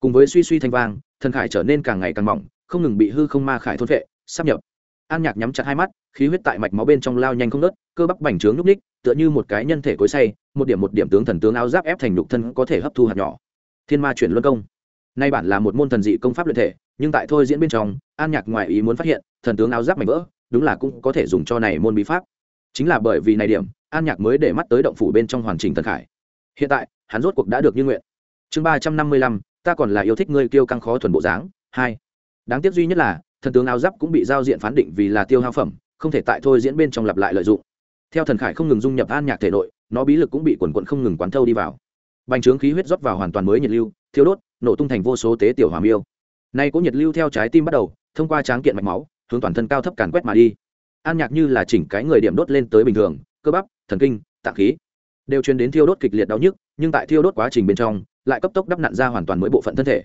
Cùng với suy suy thanh vang, thần khải trở nên càng ngày càng mỏng, không ngừng bị hư không ma khải thôn vệ sắp nhập an nhạc nhắm chặt hai mắt, khí huyết tại mạch máu bên trong lao nhanh không nớt cơ bắp bành trướng núp ních, tựa như một cái nhân thể cối say, một điểm một điểm tướng thần tướng áo giáp ép thành nhục thân có thể hấp thu hạt nhỏ. Thiên ma chuyển luân công. Nay bản là một môn thần dị công pháp luyện thể, nhưng tại thôi diễn bên trong, an nhạc ngoài ý muốn phát hiện, thần tướng áo giáp mảnh vỡ, đúng là cũng có thể dùng cho này môn bí pháp. Chính là bởi vì này điểm, an nhạc mới để mắt tới động phủ bên trong hoàn chỉnh thần khải. Hiện tại, hắn rốt cuộc đã được như nguyện. Chương ba trăm năm mươi lăm, ta còn là yêu thích ngươi kêu căng khó thuần bộ dáng, hai. Đáng tiếc duy nhất là thần tướng áo giáp cũng bị giao diện phán định vì là tiêu hao phẩm, không thể tại thôi diễn bên trong lặp lại lợi dụng. Theo thần khải không ngừng dung nhập an nhạc thể nội, nó bí lực cũng bị quần quận không ngừng quán thâu đi vào. Bành trướng khí huyết rót vào hoàn toàn mới nhiệt lưu thiếu đốt, nổ tung thành vô số tế tiểu hòa miêu. Nay có nhiệt lưu theo trái tim bắt đầu, thông qua tráng kiện mạch máu, hướng toàn thân cao thấp càn quét mà đi. An nhạc như là chỉnh cái người điểm đốt lên tới bình thường, cơ bắp, thần kinh, tạng khí, đều truyền đến thiêu đốt kịch liệt đau nhức, nhưng tại thiêu đốt quá trình bên trong, lại cấp tốc đắp nặn ra hoàn toàn mới bộ phận thân thể.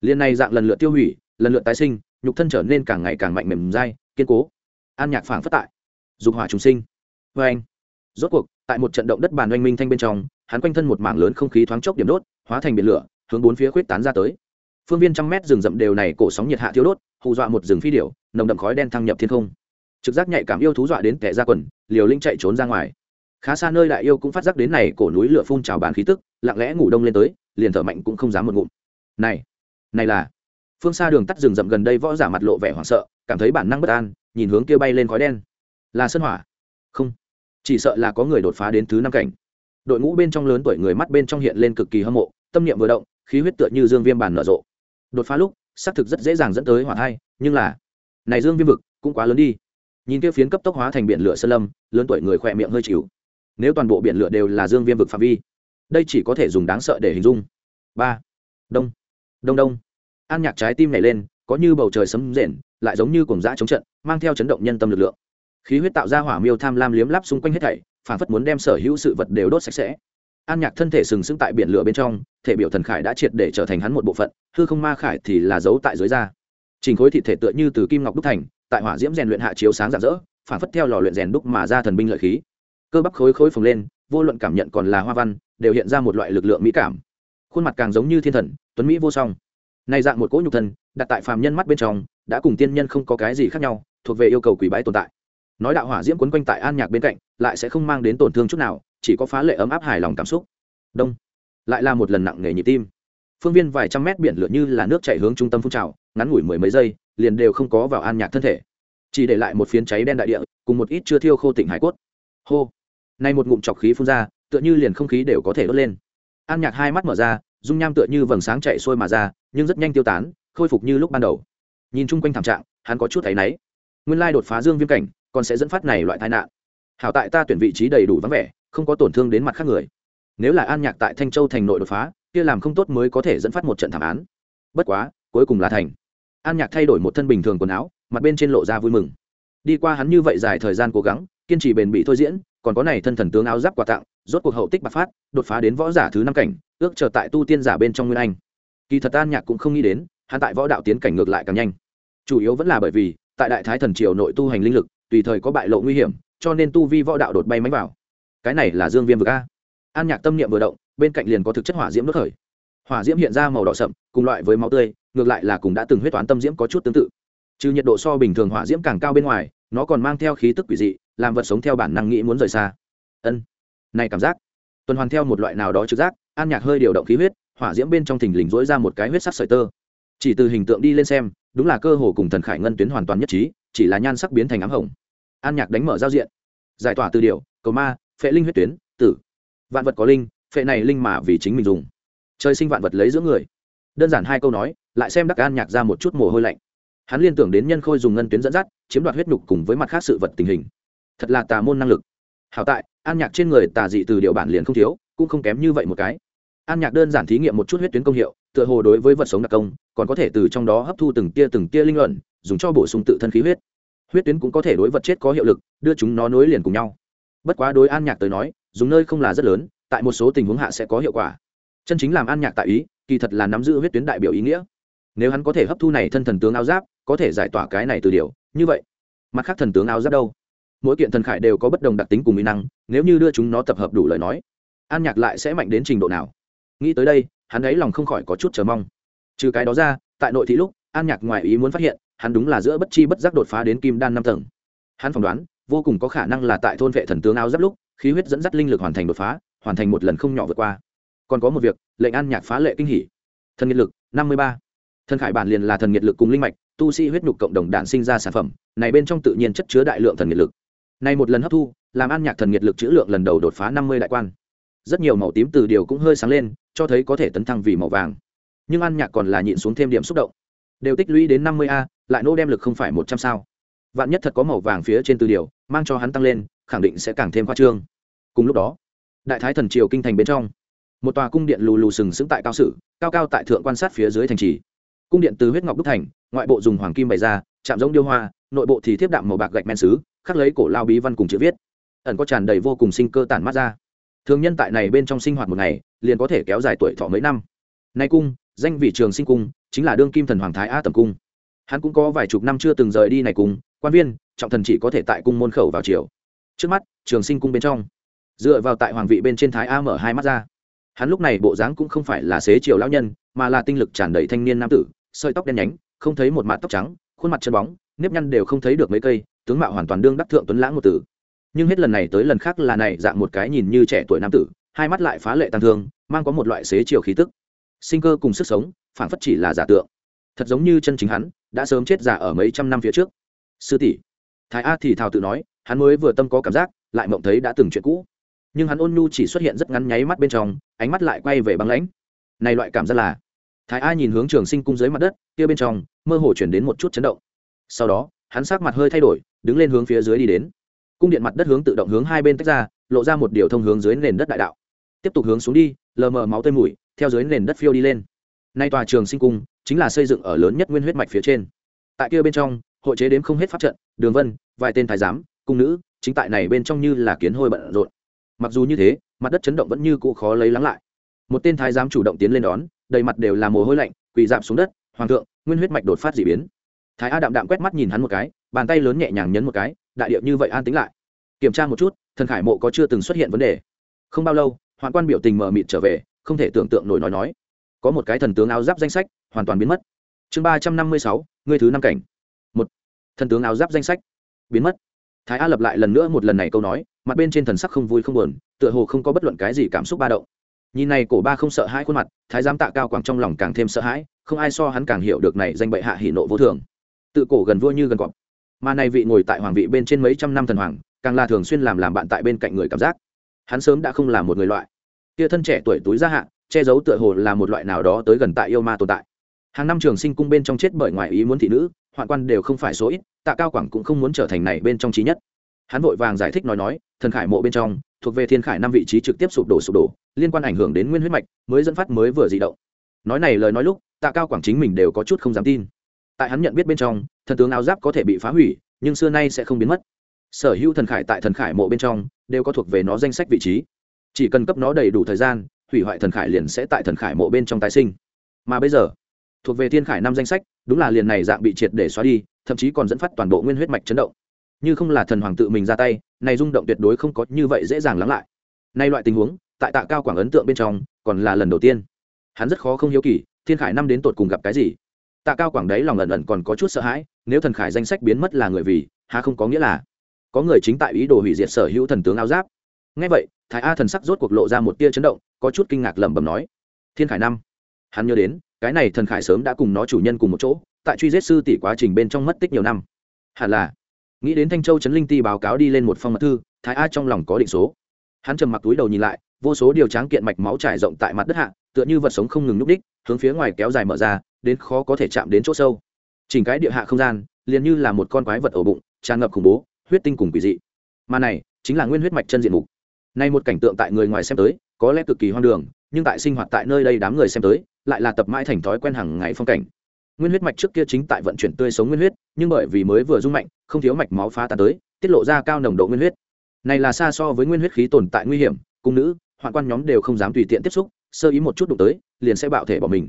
Liên này dạng lần lượt tiêu hủy, lần lượt tái sinh nhục thân trở nên càng ngày càng mạnh mềm dai, kiên cố. An nhạc phảng phất tại dục hỏa trùng sinh. Vê anh, rốt cuộc, tại một trận động đất bàn oanh minh thanh bên trong, hắn quanh thân một mảng lớn không khí thoáng chốc điểm đốt, hóa thành biển lửa, hướng bốn phía khuyết tán ra tới. Phương viên trăm mét rừng rậm đều này cổ sóng nhiệt hạ thiếu đốt, hù dọa một rừng phi điểu, nồng đậm khói đen thăng nhập thiên không. Trực giác nhạy cảm yêu thú dọa đến kẻ ra quần, liều linh chạy trốn ra ngoài. Khá xa nơi đại yêu cũng phát giác đến này cổ núi lửa phun trào bàn khí tức, lặng lẽ ngủ đông lên tới, liền thở mạnh cũng không dám một ngụm. Này này là phương xa đường tắt rừng rậm gần đây võ giả mặt lộ vẻ hoảng sợ, cảm thấy bản năng bất an, nhìn hướng kia bay lên khói đen. Là sân hỏa? Không. Chỉ sợ là có người đột phá đến thứ năm cảnh. Đội ngũ bên trong lớn tuổi người mắt bên trong hiện lên cực kỳ hâm mộ, tâm niệm vừa động, khí huyết tựa như dương viêm bàn nở rộ. Đột phá lúc, xác thực rất dễ dàng dẫn tới hỏa thai, nhưng là, này dương viêm vực cũng quá lớn đi. Nhìn kia phiến cấp tốc hóa thành biển lửa sơn lâm, lớn tuổi người khỏe miệng hơi chịu. Nếu toàn bộ biển lửa đều là dương viêm vực phạm vi, đây chỉ có thể dùng đáng sợ để hình dung. Ba. Đông. Đông đông an nhạc trái tim nảy lên, có như bầu trời sấm rền, lại giống như cùng dã chống trận, mang theo chấn động nhân tâm lực lượng. Khí huyết tạo ra hỏa miêu tham lam liếm lắp xung quanh hết thảy, phản phất muốn đem sở hữu sự vật đều đốt sạch sẽ. An nhạc thân thể sừng sững tại biển lửa bên trong, thể biểu thần khải đã triệt để trở thành hắn một bộ phận, hư không ma khải thì là giấu tại dưới da. Trình khối thị thể tựa như từ kim ngọc đúc thành, tại hỏa diễm rèn luyện hạ chiếu sáng rạng rỡ, phản phất theo lò luyện rèn đúc mà ra thần binh lợi khí. Cơ bắp khối khối phồng lên, vô luận cảm nhận còn là hoa văn, đều hiện ra một loại lực lượng mỹ cảm. Khuôn mặt càng giống như thiên thần, tuấn mỹ vô song nay dạng một cỗ nhục thân, đặt tại phàm nhân mắt bên trong, đã cùng tiên nhân không có cái gì khác nhau, thuộc về yêu cầu quỷ bái tồn tại. Nói đạo hỏa diễm quấn quanh tại an nhạc bên cạnh, lại sẽ không mang đến tổn thương chút nào, chỉ có phá lệ ấm áp hài lòng cảm xúc. Đông. Lại là một lần nặng nề nhịp tim. Phương viên vài trăm mét biển lửa như là nước chảy hướng trung tâm phun trào, ngắn ngủi mười mấy giây, liền đều không có vào an nhạc thân thể. Chỉ để lại một phiến cháy đen đại địa, cùng một ít chưa thiêu khô tỉnh hải cốt. Hô. Nay một ngụm chọc khí phun ra, tựa như liền không khí đều có thể đốt lên. An nhạc hai mắt mở ra, dung nham tựa như vầng sáng chạy sôi mà ra nhưng rất nhanh tiêu tán, khôi phục như lúc ban đầu. Nhìn chung quanh thảm trạng, hắn có chút thấy náy. Nguyên lai đột phá dương viêm cảnh, còn sẽ dẫn phát này loại tai nạn. Hảo tại ta tuyển vị trí đầy đủ vắng vẻ, không có tổn thương đến mặt khác người. Nếu là an nhạc tại thanh châu thành nội đột phá, kia làm không tốt mới có thể dẫn phát một trận thảm án. Bất quá, cuối cùng là thành. An nhạc thay đổi một thân bình thường quần áo, mặt bên trên lộ ra vui mừng. Đi qua hắn như vậy dài thời gian cố gắng, kiên trì bền bỉ thôi diễn, còn có này thân thần tướng áo giáp quà tặng, rốt cuộc hậu tích bạc phát, đột phá đến võ giả thứ năm cảnh, ước chờ tại tu tiên giả bên trong nguyên anh kỳ thật an nhạc cũng không nghĩ đến, hắn tại võ đạo tiến cảnh ngược lại càng nhanh. Chủ yếu vẫn là bởi vì, tại đại thái thần triều nội tu hành linh lực, tùy thời có bại lộ nguy hiểm, cho nên tu vi võ đạo đột bay mánh vào. Cái này là dương viêm vực a. An nhạc tâm niệm vừa động, bên cạnh liền có thực chất hỏa diễm đốt khởi. Hỏa diễm hiện ra màu đỏ sậm, cùng loại với máu tươi, ngược lại là cùng đã từng huyết toán tâm diễm có chút tương tự. Trừ nhiệt độ so bình thường hỏa diễm càng cao bên ngoài, nó còn mang theo khí tức quỷ dị, làm vật sống theo bản năng nghĩ muốn rời xa. Ân, này cảm giác. Tuần hoàn theo một loại nào đó trực giác, an nhạc hơi điều động khí huyết hỏa diễm bên trong thình lình rỗi ra một cái huyết sắc sợi tơ. Chỉ từ hình tượng đi lên xem, đúng là cơ hồ cùng thần khải ngân tuyến hoàn toàn nhất trí, chỉ là nhan sắc biến thành ám hồng. An nhạc đánh mở giao diện. Giải tỏa từ điều cầu ma, phệ linh huyết tuyến, tử. Vạn vật có linh, phệ này linh mà vì chính mình dùng. Trời sinh vạn vật lấy giữa người. Đơn giản hai câu nói, lại xem đắc an nhạc ra một chút mồ hôi lạnh. Hắn liên tưởng đến nhân khôi dùng ngân tuyến dẫn dắt, chiếm đoạt huyết nhục cùng với mặt khác sự vật tình hình. Thật là tà môn năng lực. Hảo tại, an nhạc trên người tà dị từ điều bản liền không thiếu, cũng không kém như vậy một cái an nhạc đơn giản thí nghiệm một chút huyết tuyến công hiệu, tựa hồ đối với vật sống đặc công, còn có thể từ trong đó hấp thu từng tia từng tia linh luận, dùng cho bổ sung tự thân khí huyết. Huyết tuyến cũng có thể đối vật chết có hiệu lực, đưa chúng nó nối liền cùng nhau. Bất quá đối an nhạc tới nói, dùng nơi không là rất lớn, tại một số tình huống hạ sẽ có hiệu quả. Chân chính làm an nhạc tại ý, kỳ thật là nắm giữ huyết tuyến đại biểu ý nghĩa. Nếu hắn có thể hấp thu này thân thần tướng áo giáp, có thể giải tỏa cái này từ điều, như vậy, mặt khác thần tướng áo giáp đâu? Mỗi kiện thần khải đều có bất đồng đặc tính cùng mỹ năng, nếu như đưa chúng nó tập hợp đủ lời nói, an nhạc lại sẽ mạnh đến trình độ nào? Nghĩ tới đây, hắn ấy lòng không khỏi có chút chờ mong. Trừ cái đó ra, tại nội thị lúc, an nhạc ngoài ý muốn phát hiện, hắn đúng là giữa bất chi bất giác đột phá đến kim đan năm tầng. Hắn phỏng đoán, vô cùng có khả năng là tại thôn vệ thần tướng áo giáp lúc, khí huyết dẫn dắt linh lực hoàn thành đột phá, hoàn thành một lần không nhỏ vượt qua. Còn có một việc, lệnh an nhạc phá lệ kinh hỉ. Thần nhiệt lực, năm mươi ba. Thần khải bản liền là thần nhiệt lực cùng linh mạch, tu sĩ huyết nhục cộng đồng đạn sinh ra sản phẩm, này bên trong tự nhiên chất chứa đại lượng thần nhiệt lực. Này một lần hấp thu, làm an nhạc thần nhiệt lực chữ lượng lần đầu đột phá năm mươi đại quan rất nhiều màu tím từ điều cũng hơi sáng lên, cho thấy có thể tấn thăng vì màu vàng. Nhưng an nhạc còn là nhịn xuống thêm điểm xúc động. Đều tích lũy đến năm mươi a, lại nô đem lực không phải một trăm sao. Vạn nhất thật có màu vàng phía trên từ điều, mang cho hắn tăng lên, khẳng định sẽ càng thêm khoa trương. Cùng lúc đó, đại thái thần triều kinh thành bên trong, một tòa cung điện lù lù sừng sững tại cao sử, cao cao tại thượng quan sát phía dưới thành trì. Cung điện từ huyết ngọc đúc thành, ngoại bộ dùng hoàng kim bày ra, chạm giống điêu hoa, nội bộ thì thiếp đạm màu bạc gạch men xứ, khắc lấy cổ lao bí văn cùng chữ viết. Ẩn có tràn đầy vô cùng sinh cơ tản mát ra thường nhân tại này bên trong sinh hoạt một ngày, liền có thể kéo dài tuổi thọ mấy năm. Nay cung, danh vị trường sinh cung, chính là đương kim thần hoàng thái a tầm cung. Hắn cũng có vài chục năm chưa từng rời đi này cung, quan viên, trọng thần chỉ có thể tại cung môn khẩu vào chiều trước mắt, trường sinh cung bên trong. Dựa vào tại hoàng vị bên trên thái a mở hai mắt ra. Hắn lúc này bộ dáng cũng không phải là xế chiều lão nhân, mà là tinh lực tràn đầy thanh niên nam tử, sợi tóc đen nhánh, không thấy một mạt tóc trắng, khuôn mặt chân bóng, nếp nhăn đều không thấy được mấy cây, tướng mạo hoàn toàn đương đắc thượng tuấn lãng một tử nhưng hết lần này tới lần khác là này dạng một cái nhìn như trẻ tuổi nam tử, hai mắt lại phá lệ tăng thương, mang có một loại xế chiều khí tức. Sinh cơ cùng sức sống phản phất chỉ là giả tượng. Thật giống như chân chính hắn, đã sớm chết giả ở mấy trăm năm phía trước. Sư tỷ. Thái a thì thào tự nói, hắn mới vừa tâm có cảm giác, lại mộng thấy đã từng chuyện cũ. Nhưng hắn ôn nhu chỉ xuất hiện rất ngắn nháy mắt bên trong, ánh mắt lại quay về băng lãnh. Này loại cảm giác là. Thái a nhìn hướng trường sinh cung dưới mặt đất, kia bên trong, mơ hồ chuyển đến một chút chấn động. Sau đó, hắn sắc mặt hơi thay đổi, đứng lên hướng phía dưới đi đến cung điện mặt đất hướng tự động hướng hai bên tách ra, lộ ra một điều thông hướng dưới nền đất đại đạo. Tiếp tục hướng xuống đi, lờ mờ máu tơi mùi, theo dưới nền đất phiêu đi lên. Nay tòa trường sinh cung chính là xây dựng ở lớn nhất nguyên huyết mạch phía trên. Tại kia bên trong, hội chế đếm không hết pháp trận, đường vân, vài tên thái giám, cung nữ, chính tại này bên trong như là kiến hôi bận rộn. Mặc dù như thế, mặt đất chấn động vẫn như cụ khó lấy lắng lại. Một tên thái giám chủ động tiến lên đón, đầy mặt đều là mồ hôi lạnh, quỳ dạp xuống đất, hoàng thượng, nguyên huyết mạch đột phát d ị biến. Thái a đạm đạm quét mắt nhìn hắn một cái, bàn tay lớn nhẹ nhàng nhấn một cái đại điệu như vậy an tính lại. Kiểm tra một chút, thần khải mộ có chưa từng xuất hiện vấn đề. Không bao lâu, hoạn quan biểu tình mờ mịt trở về, không thể tưởng tượng nổi nói nói. Có một cái thần tướng áo giáp danh sách, hoàn toàn biến mất. Chương ba trăm năm mươi sáu, ngươi thứ năm cảnh. Một, thần tướng áo giáp danh sách, biến mất. Thái a lập lại lần nữa một lần này câu nói, mặt bên trên thần sắc không vui không buồn, tựa hồ không có bất luận cái gì cảm xúc ba động. Nhìn này cổ ba không sợ hãi khuôn mặt, thái giám tạ cao quảng trong lòng càng thêm sợ hãi, không ai so hắn càng hiểu được này danh bệ hạ hỉ nộ vô thường. Tự cổ gần vua như gần cọp mà này vị ngồi tại hoàng vị bên trên mấy trăm năm thần hoàng, càng là thường xuyên làm làm bạn tại bên cạnh người cảm giác. Hắn sớm đã không là một người loại. Kia thân trẻ tuổi túi gia hạn che giấu tựa hồ là một loại nào đó tới gần tại yêu ma tồn tại. Hàng năm trường sinh cung bên trong chết bởi ngoài ý muốn thị nữ, hoạn quan đều không phải số ít, tạ cao quảng cũng không muốn trở thành này bên trong trí nhất. Hắn vội vàng giải thích nói nói, thần khải mộ bên trong, thuộc về thiên khải năm vị trí trực tiếp sụp đổ sụp đổ, liên quan ảnh hưởng đến nguyên huyết mạch, mới dẫn phát mới vừa di động. Nói này lời nói lúc, tạ cao quảng chính mình đều có chút không dám tin. Tại hắn nhận biết bên trong thần tướng áo giáp có thể bị phá hủy, nhưng xưa nay sẽ không biến mất. Sở hữu thần khải tại thần khải mộ bên trong đều có thuộc về nó danh sách vị trí. Chỉ cần cấp nó đầy đủ thời gian, hủy hoại thần khải liền sẽ tại thần khải mộ bên trong tái sinh. Mà bây giờ, thuộc về thiên khải năm danh sách, đúng là liền này dạng bị triệt để xóa đi, thậm chí còn dẫn phát toàn bộ nguyên huyết mạch chấn động. Như không là thần hoàng tự mình ra tay, này rung động tuyệt đối không có như vậy dễ dàng lắng lại. Nay loại tình huống, tại tạ cao quảng ấn tượng bên trong, còn là lần đầu tiên. Hắn rất khó không hiếu kỳ, thiên khải năm đến tột cùng gặp cái gì? Tạ cao quảng đấy lòng ẩn ẩn còn có chút sợ hãi, nếu thần khải danh sách biến mất là người vì hà không có nghĩa là có người chính tại ý đồ hủy diệt sở hữu thần tướng áo giáp. Ngay vậy, thái a thần sắc rốt cuộc lộ ra một tia chấn động, có chút kinh ngạc lẩm bẩm nói, thiên khải năm, hắn nhớ đến, cái này thần khải sớm đã cùng nó chủ nhân cùng một chỗ, tại truy giết sư tỷ quá trình bên trong mất tích nhiều năm. Hẳn là, nghĩ đến thanh châu trấn linh ti báo cáo đi lên một phong mật thư, thái a trong lòng có định số. Hắn trầm mặc túi đầu nhìn lại, vô số điều tráng kiện mạch máu trải rộng tại mặt đất hạ, tựa như vật sống không ngừng núp đích, hướng phía ngoài kéo dài mở ra đến khó có thể chạm đến chỗ sâu. Chỉnh cái địa hạ không gian, liền như là một con quái vật ổ bụng, tràn ngập khủng bố, huyết tinh cùng quỷ dị. Mà này, chính là nguyên huyết mạch chân diện mục. Nay một cảnh tượng tại người ngoài xem tới, có lẽ cực kỳ hoang đường, nhưng tại sinh hoạt tại nơi đây đám người xem tới, lại là tập mãi thành thói quen hàng ngày phong cảnh. Nguyên huyết mạch trước kia chính tại vận chuyển tươi sống nguyên huyết, nhưng bởi vì mới vừa rung mạnh, không thiếu mạch máu phá tàn tới, tiết lộ ra cao nồng độ nguyên huyết. Này là xa so với nguyên huyết khí tồn tại nguy hiểm, cung nữ, hoạn quan nhóm đều không dám tùy tiện tiếp xúc, sơ ý một chút đụng tới, liền sẽ bạo thể bỏ mình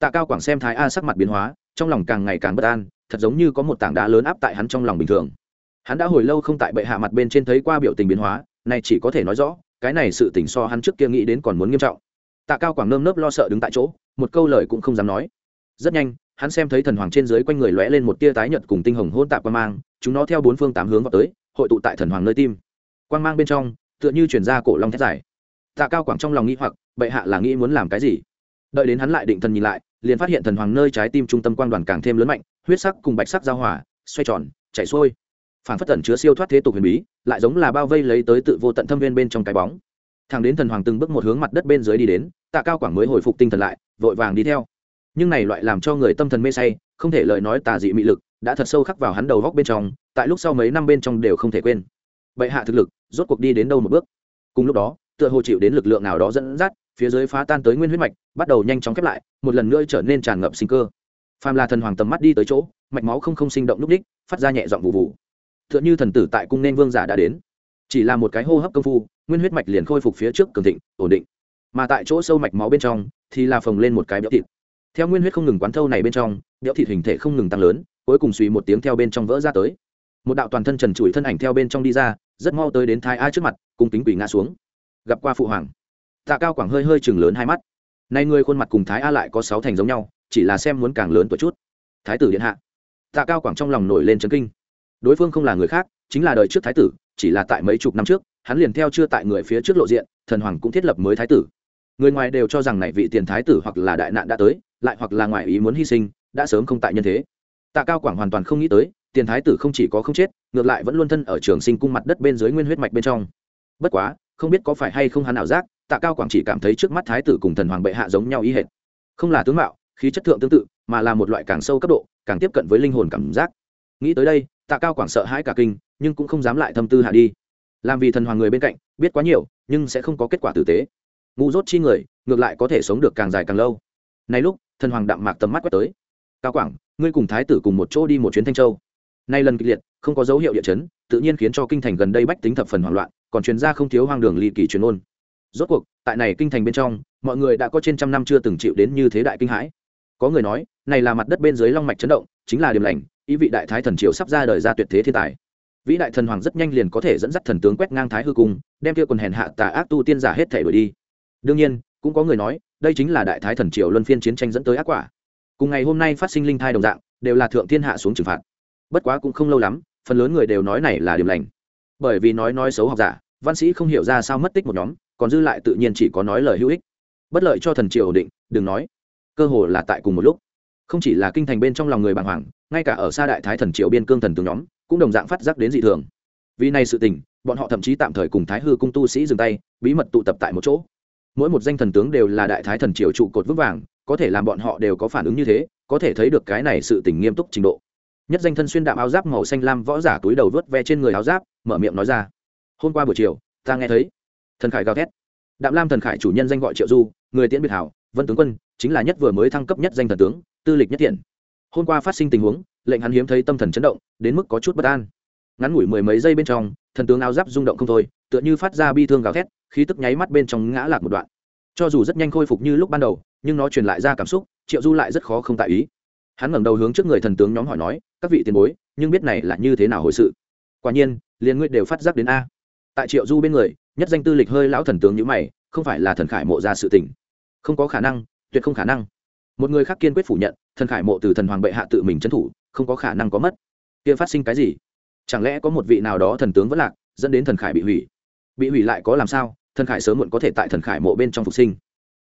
tạ cao quảng xem thái a sắc mặt biến hóa, trong lòng càng ngày càng bất an, thật giống như có một tảng đá lớn áp tại hắn trong lòng bình thường. Hắn đã hồi lâu không tại bệ hạ mặt bên trên thấy qua biểu tình biến hóa, này chỉ có thể nói rõ, cái này sự tỉnh so hắn trước kia nghĩ đến còn muốn nghiêm trọng. Tạ cao quảng nơm nớp lo sợ đứng tại chỗ, một câu lời cũng không dám nói. Rất nhanh, hắn xem thấy thần hoàng trên dưới quanh người lóe lên một tia tái nhật cùng tinh hồng hôn tạp quan mang, chúng nó theo bốn phương tám hướng vào tới, hội tụ tại thần hoàng nơi tim. Quan mang bên trong, tựa như chuyển ra cổ long thét dài. Tạ cao quảng trong lòng nghĩ hoặc, bệ hạ là nghĩ muốn làm cái gì? Đợi đến hắn lại định thần nhìn lại liền phát hiện thần hoàng nơi trái tim trung tâm quang đoàn càng thêm lớn mạnh, huyết sắc cùng bạch sắc giao hòa, xoay tròn, chảy xuôi. Phản phất tẩn chứa siêu thoát thế tục huyền bí, lại giống là bao vây lấy tới tự vô tận thâm viên bên trong cái bóng. Thằng đến thần hoàng từng bước một hướng mặt đất bên dưới đi đến, tạ cao quảng mới hồi phục tinh thần lại, vội vàng đi theo. Nhưng này loại làm cho người tâm thần mê say, không thể lời nói tà dị mị lực, đã thật sâu khắc vào hắn đầu góc bên trong, tại lúc sau mấy năm bên trong đều không thể quên. Bệ hạ thực lực, rốt cuộc đi đến đâu một bước? Cùng lúc đó, tựa hồ chịu đến lực lượng nào đó dẫn dắt phía dưới phá tan tới nguyên huyết mạch, bắt đầu nhanh chóng khép lại, một lần nữa trở nên tràn ngập sinh cơ. Phàm là thần hoàng tầm mắt đi tới chỗ, mạch máu không không sinh động núp đích, phát ra nhẹ giọng vụ vụ t h ư ợ n h ư thần tử tại cung nên vương giả đã đến. Chỉ là một cái hô hấp công phu, nguyên huyết mạch liền khôi phục phía trước cường thịnh, ổn định. Mà tại chỗ sâu mạch máu bên trong, thì là phồng lên một cái béo thịt. Theo nguyên huyết không ngừng quán thâu này bên trong, béo thịt hình thể không ngừng tăng lớn, cuối cùng suy một tiếng theo bên trong vỡ ra tới. Một đạo toàn thân trần trụi thân ảnh theo bên trong đi ra, rất mau tới đến thái a trước mặt cùng kính quỷ ngã xuống. Gặp qua phụ hoàng tạ cao quảng hơi hơi chừng lớn hai mắt. Nay người khuôn mặt cùng thái a lại có sáu thành giống nhau, chỉ là xem muốn càng lớn tuổi chút. Thái tử điện hạ. Tạ cao quảng trong lòng nổi lên trấn kinh. Đối phương không là người khác, chính là đời trước thái tử, chỉ là tại mấy chục năm trước, hắn liền theo chưa tại người phía trước lộ diện, thần hoàng cũng thiết lập mới thái tử. Người ngoài đều cho rằng này vị tiền thái tử hoặc là đại nạn đã tới, lại hoặc là ngoài ý muốn hy sinh, đã sớm không tại nhân thế. Tạ cao quảng hoàn toàn không nghĩ tới, tiền thái tử không chỉ có không chết, ngược lại vẫn luôn thân ở trường sinh cung mặt đất bên dưới nguyên huyết mạch bên trong. Bất quá, không biết có phải hay không hắn ảo giác tạ cao quảng chỉ cảm thấy trước mắt thái tử cùng thần hoàng bệ hạ giống nhau ý hệt. Không là tướng mạo, khí chất thượng tương tự, mà là một loại càng sâu cấp độ, càng tiếp cận với linh hồn cảm giác. Nghĩ tới đây, tạ cao quảng sợ hãi cả kinh, nhưng cũng không dám lại thâm tư hạ đi. Làm vì thần hoàng người bên cạnh, biết quá nhiều, nhưng sẽ không có kết quả tử tế. Ngu dốt chi người, ngược lại có thể sống được càng dài càng lâu. Nay lúc, thần hoàng đạm mạc tầm mắt quét tới. Cao quảng, ngươi cùng thái tử cùng một chỗ đi một chuyến thanh châu. Nay lần kịch liệt, không có dấu hiệu địa chấn, tự nhiên khiến cho kinh thành gần đây bách tính thập phần hoảng loạn, còn chuyên gia không thiếu hoang đường ly kỳ truyền ôn rốt cuộc, tại này kinh thành bên trong, mọi người đã có trên trăm năm chưa từng chịu đến như thế đại kinh hãi. Có người nói, này là mặt đất bên dưới long mạch chấn động, chính là điểm lành, ý vị đại thái thần triều sắp ra đời ra tuyệt thế thiên tài. Vĩ đại thần hoàng rất nhanh liền có thể dẫn dắt thần tướng quét ngang thái hư cung, đem kia quần hèn hạ tà ác tu tiên giả hết thể đuổi đi. Đương nhiên, cũng có người nói, đây chính là đại thái thần triều luân phiên chiến tranh dẫn tới ác quả. Cùng ngày hôm nay phát sinh linh thai đồng dạng, đều là thượng thiên hạ xuống trừng phạt. Bất quá cũng không lâu lắm, phần lớn người đều nói này là điểm lành. Bởi vì nói nói xấu học giả, văn sĩ không hiểu ra sao mất tích một nhóm còn dư lại tự nhiên chỉ có nói lời hữu ích. Bất lợi cho thần triều ổn định, đừng nói. Cơ hồ là tại cùng một lúc. Không chỉ là kinh thành bên trong lòng người bàng hoàng, ngay cả ở xa đại thái thần triều biên cương thần tướng nhóm, cũng đồng dạng phát giác đến dị thường. Vì này sự tình, bọn họ thậm chí tạm thời cùng thái hư cung tu sĩ dừng tay, bí mật tụ tập tại một chỗ. Mỗi một danh thần tướng đều là đại thái thần triều trụ cột vững vàng, có thể làm bọn họ đều có phản ứng như thế, có thể thấy được cái này sự tình nghiêm túc trình độ. Nhất danh thân xuyên đạm áo giáp màu xanh lam võ giả túi đầu vớt ve trên người áo giáp, mở miệng nói ra. Hôm qua buổi chiều, ta nghe thấy thần khải gào thét. Đạm lam thần khải chủ nhân danh gọi triệu du, người tiễn biệt hảo, vân tướng quân, chính là nhất vừa mới thăng cấp nhất danh thần tướng, tư lịch nhất thiện. Hôm qua phát sinh tình huống, lệnh hắn hiếm thấy tâm thần chấn động, đến mức có chút bất an. Ngắn ngủi mười mấy giây bên trong, thần tướng áo giáp rung động không thôi, tựa như phát ra bi thương gào thét, khí tức nháy mắt bên trong ngã lạc một đoạn. Cho dù rất nhanh khôi phục như lúc ban đầu, nhưng nó truyền lại ra cảm xúc, triệu du lại rất khó không tại ý. Hắn ngẩng đầu hướng trước người thần tướng nhóm hỏi nói, các vị tiền bối, nhưng biết này là như thế nào hồi sự? Quả nhiên, liền ngươi đều phát giác đến a. Tại triệu du bên người nhất danh tư lịch hơi lão thần tướng như mày, không phải là thần khải mộ ra sự tình. Không có khả năng, tuyệt không khả năng. Một người khác kiên quyết phủ nhận, thần khải mộ từ thần hoàng bệ hạ tự mình trấn thủ, không có khả năng có mất. Kia phát sinh cái gì? Chẳng lẽ có một vị nào đó thần tướng vẫn lạc, dẫn đến thần khải bị hủy? Bị hủy lại có làm sao? Thần khải sớm muộn có thể tại thần khải mộ bên trong phục sinh.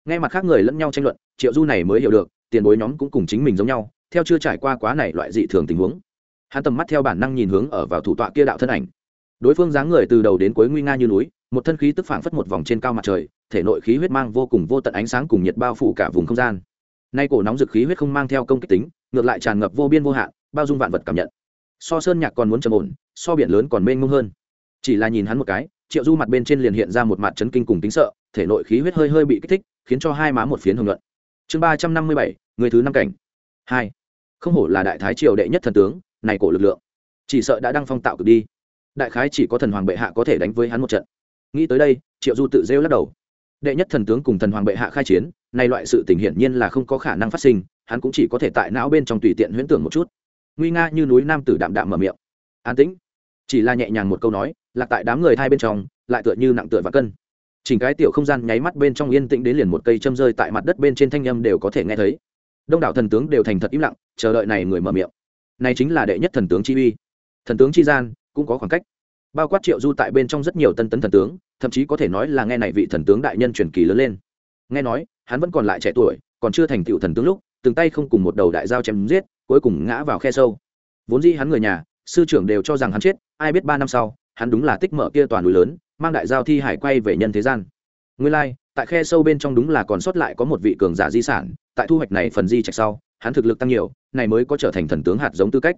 Ngay mặt khác người lẫn nhau tranh luận, triệu du này mới hiểu được, tiền bối nhóm cũng cùng chính mình giống nhau, theo chưa trải qua quá này loại dị thường tình huống. Hắn tầm mắt theo bản năng nhìn hướng ở vào thủ tọa kia đạo thân ảnh. Đối phương dáng người từ đầu đến cuối nguy nga như núi một thân khí tức phảng phất một vòng trên cao mặt trời, thể nội khí huyết mang vô cùng vô tận ánh sáng cùng nhiệt bao phủ cả vùng không gian. Nay cổ nóng dực khí huyết không mang theo công kích tính, ngược lại tràn ngập vô biên vô hạn, bao dung vạn vật cảm nhận. So sơn nhạc còn muốn trầm ổn, so biển lớn còn mênh mông hơn. Chỉ là nhìn hắn một cái, triệu du mặt bên trên liền hiện ra một mặt chấn kinh cùng tính sợ, thể nội khí huyết hơi hơi bị kích thích, khiến cho hai má một phiến hồng luận chương ba trăm năm mươi bảy, người thứ năm cảnh. Hai. Không hổ là đại thái triều đệ nhất thần tướng, này cổ lực lượng. Chỉ sợ đã đăng phong tạo cực đi. Đại khái chỉ có thần hoàng bệ hạ có thể đánh với hắn một trận nghĩ tới đây, triệu du tự rêu lắc đầu. Đệ nhất thần tướng cùng thần hoàng bệ hạ khai chiến, nay loại sự tình hiển nhiên là không có khả năng phát sinh, hắn cũng chỉ có thể tại não bên trong tùy tiện huyễn tưởng một chút. Nguy nga như núi nam tử đạm đạm mở miệng. An tĩnh. Chỉ là nhẹ nhàng một câu nói là tại đám người hai bên trong, lại tựa như nặng tựa và cân. Chỉnh cái tiểu không gian nháy mắt bên trong yên tĩnh đến liền một cây châm rơi tại mặt đất bên trên thanh âm đều có thể nghe thấy. Đông đảo thần tướng đều thành thật im lặng, chờ đợi này người mở miệng. Này chính là đệ nhất thần tướng chi uy. Thần tướng chi gian, cũng có khoảng cách bao quát triệu du tại bên trong rất nhiều tân tấn thần tướng, thậm chí có thể nói là nghe này vị thần tướng đại nhân truyền kỳ lớn lên. Nghe nói, hắn vẫn còn lại trẻ tuổi, còn chưa thành tựu thần tướng lúc, từng tay không cùng một đầu đại giao chém giết, cuối cùng ngã vào khe sâu. Vốn dĩ hắn người nhà, sư trưởng đều cho rằng hắn chết, ai biết ba năm sau, hắn đúng là tích mở kia toàn núi lớn, mang đại giao thi hải quay về nhân thế gian. Nguyên lai, tại khe sâu bên trong đúng là còn sót lại có một vị cường giả di sản, tại thu hoạch này phần di trạch sau, hắn thực lực tăng nhiều, này mới có trở thành thần tướng hạt giống tư cách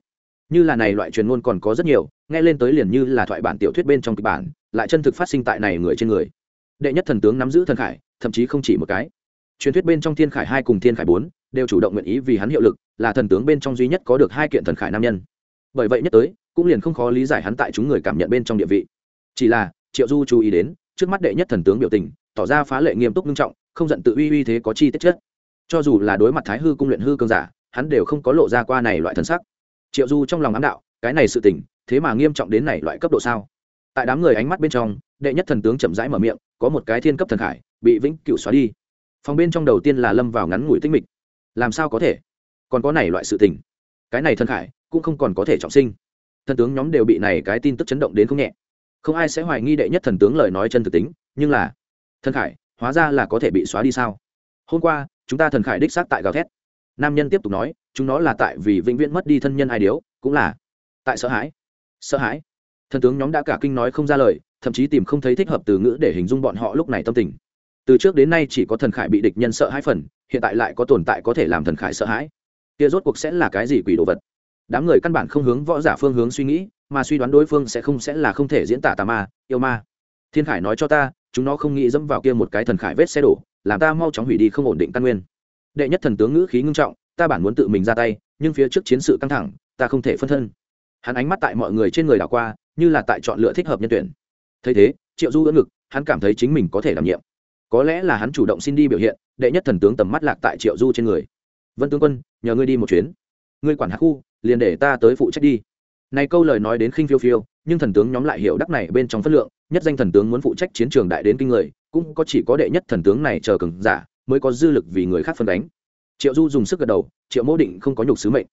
như là này loại truyền ngôn còn có rất nhiều, nghe lên tới liền như là thoại bản tiểu thuyết bên trong kịch bản, lại chân thực phát sinh tại này người trên người. Đệ nhất thần tướng nắm giữ thần khải, thậm chí không chỉ một cái. Truyền thuyết bên trong thiên khải hai cùng thiên khải bốn đều chủ động nguyện ý vì hắn hiệu lực, là thần tướng bên trong duy nhất có được hai kiện thần khải nam nhân. Bởi vậy nhất tới, cũng liền không khó lý giải hắn tại chúng người cảm nhận bên trong địa vị. Chỉ là, triệu du chú ý đến, trước mắt đệ nhất thần tướng biểu tình, tỏ ra phá lệ nghiêm túc nghiêm trọng, không giận tự uy uy thế có chi tiết chất. Cho dù là đối mặt thái hư cung luyện hư cương giả, hắn đều không có lộ ra qua này loại thần sắc triệu du trong lòng ám đạo, cái này sự tình, thế mà nghiêm trọng đến này loại cấp độ sao? Tại đám người ánh mắt bên trong, đệ nhất thần tướng chậm rãi mở miệng, có một cái thiên cấp thần khải, bị vĩnh cựu xóa đi. Phòng bên trong đầu tiên là lâm vào ngắn ngủi tinh mịch. Làm sao có thể? Còn có này loại sự tình. Cái này thần khải, cũng không còn có thể trọng sinh. Thần tướng nhóm đều bị này cái tin tức chấn động đến không nhẹ. Không ai sẽ hoài nghi đệ nhất thần tướng lời nói chân thực tính, nhưng là, thần khải, hóa ra là có thể bị xóa đi sao? Hôm qua, chúng ta thần khải đích xác tại gào thét nam nhân tiếp tục nói, chúng nó là tại vì vĩnh viễn mất đi thân nhân ai điếu, cũng là tại sợ hãi. Sợ hãi. Thần tướng nhóm đã cả kinh nói không ra lời, thậm chí tìm không thấy thích hợp từ ngữ để hình dung bọn họ lúc này tâm tình. Từ trước đến nay chỉ có thần khải bị địch nhân sợ hãi phần, hiện tại lại có tồn tại có thể làm thần khải sợ hãi. Kia rốt cuộc sẽ là cái gì quỷ đồ vật? Đám người căn bản không hướng võ giả phương hướng suy nghĩ, mà suy đoán đối phương sẽ không sẽ là không thể diễn tả tà ma, yêu ma. Thiên khải nói cho ta, chúng nó không nghĩ dẫm vào kia một cái thần khải vết xe đổ, làm ta mau chóng hủy đi không ổn định căn nguyên đệ nhất thần tướng ngữ khí ngưng trọng, ta bản muốn tự mình ra tay, nhưng phía trước chiến sự căng thẳng, ta không thể phân thân. Hắn ánh mắt tại mọi người trên người đảo qua, như là tại chọn lựa thích hợp nhân tuyển. Thấy thế, triệu du ưỡn ngực, hắn cảm thấy chính mình có thể đảm nhiệm. Có lẽ là hắn chủ động xin đi biểu hiện, đệ nhất thần tướng tầm mắt lạc tại triệu du trên người. Vân tướng quân, nhờ ngươi đi một chuyến. Ngươi quản hạt khu, liền để ta tới phụ trách đi. Này câu lời nói đến khinh phiêu phiêu, nhưng thần tướng nhóm lại hiểu đắc này bên trong phất lượng, nhất danh thần tướng muốn phụ trách chiến trường đại đến kinh người, cũng có chỉ có đệ nhất thần tướng này chờ cường giả mới có dư lực vì người khác phân đánh. Triệu du dùng sức gật đầu, triệu mô định không có nhục sứ mệnh.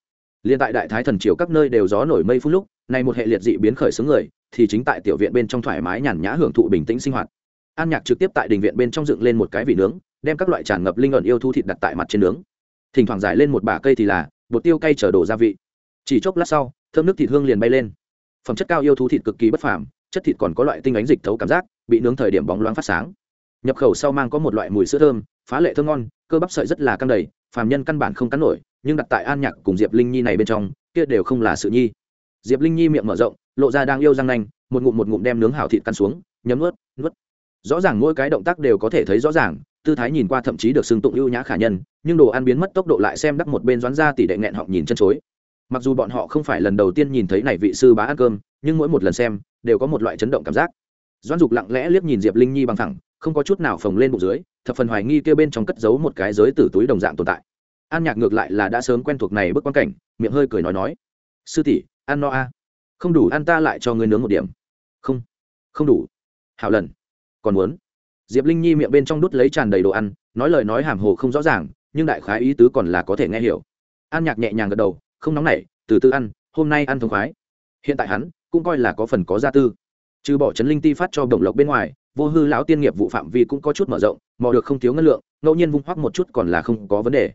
Liên tại đại thái thần triều các nơi đều gió nổi mây phút lúc này một hệ liệt dị biến khởi xướng người, thì chính tại tiểu viện bên trong thoải mái nhàn nhã hưởng thụ bình tĩnh sinh hoạt. An nhạc trực tiếp tại đình viện bên trong dựng lên một cái vị nướng, đem các loại tràn ngập linh ẩn yêu thu thịt đặt tại mặt trên nướng. Thỉnh thoảng giải lên một bả cây thì là, bột tiêu cay chở đổ gia vị. Chỉ chốc lát sau, thơm nước thịt hương liền bay lên. Phẩm chất cao yêu thú thịt cực kỳ bất phàm, chất thịt còn có loại tinh ánh dịch thấu cảm giác, bị nướng thời điểm bóng loáng phát sáng. Nhập khẩu sau mang có một loại mùi sữa thơm phá lệ thơm ngon, cơ bắp sợi rất là căng đầy, phàm nhân căn bản không cắn nổi, nhưng đặt tại an nhạc cùng diệp linh nhi này bên trong, kia đều không là sự nhi. Diệp linh nhi miệng mở rộng, lộ ra đang yêu răng nanh, một ngụm một ngụm đem nướng hảo thịt căn xuống, nhấm ướt nuốt. Rõ ràng mỗi cái động tác đều có thể thấy rõ ràng, tư thái nhìn qua thậm chí được xưng tụng ưu nhã khả nhân, nhưng đồ ăn biến mất tốc độ lại xem đắc một bên doán ra tỷ đệ nghẹn họng nhìn chân chối. Mặc dù bọn họ không phải lần đầu tiên nhìn thấy này vị sư bá ăn cơm, nhưng mỗi một lần xem, đều có một loại chấn động cảm giác doãn dục lặng lẽ liếc nhìn diệp linh nhi bằng thẳng, không có chút nào phồng lên bụng dưới, thập phần hoài nghi kêu bên trong cất giấu một cái giới tử túi đồng dạng tồn tại. An nhạc ngược lại là đã sớm quen thuộc này bước quan cảnh, miệng hơi cười nói nói, sư tỷ, ăn no a. Không đủ ăn ta lại cho ngươi nướng một điểm. Không không đủ. Hảo lần, còn muốn? Diệp linh nhi miệng bên trong đút lấy tràn đầy đồ ăn, nói lời nói hàm hồ không rõ ràng, nhưng đại khái ý tứ còn là có thể nghe hiểu. An nhạc nhẹ nhàng gật đầu, không nóng nảy, từ từ ăn, hôm nay ăn thông khoái. Hiện tại hắn cũng coi là có phần có gia tư trừ bỏ chấn linh ti phát cho đồng lộc bên ngoài, vô hư lão tiên nghiệp vụ phạm vi cũng có chút mở rộng, mò được không thiếu ngân lượng, ngẫu nhiên vung hoắc một chút còn là không có vấn đề.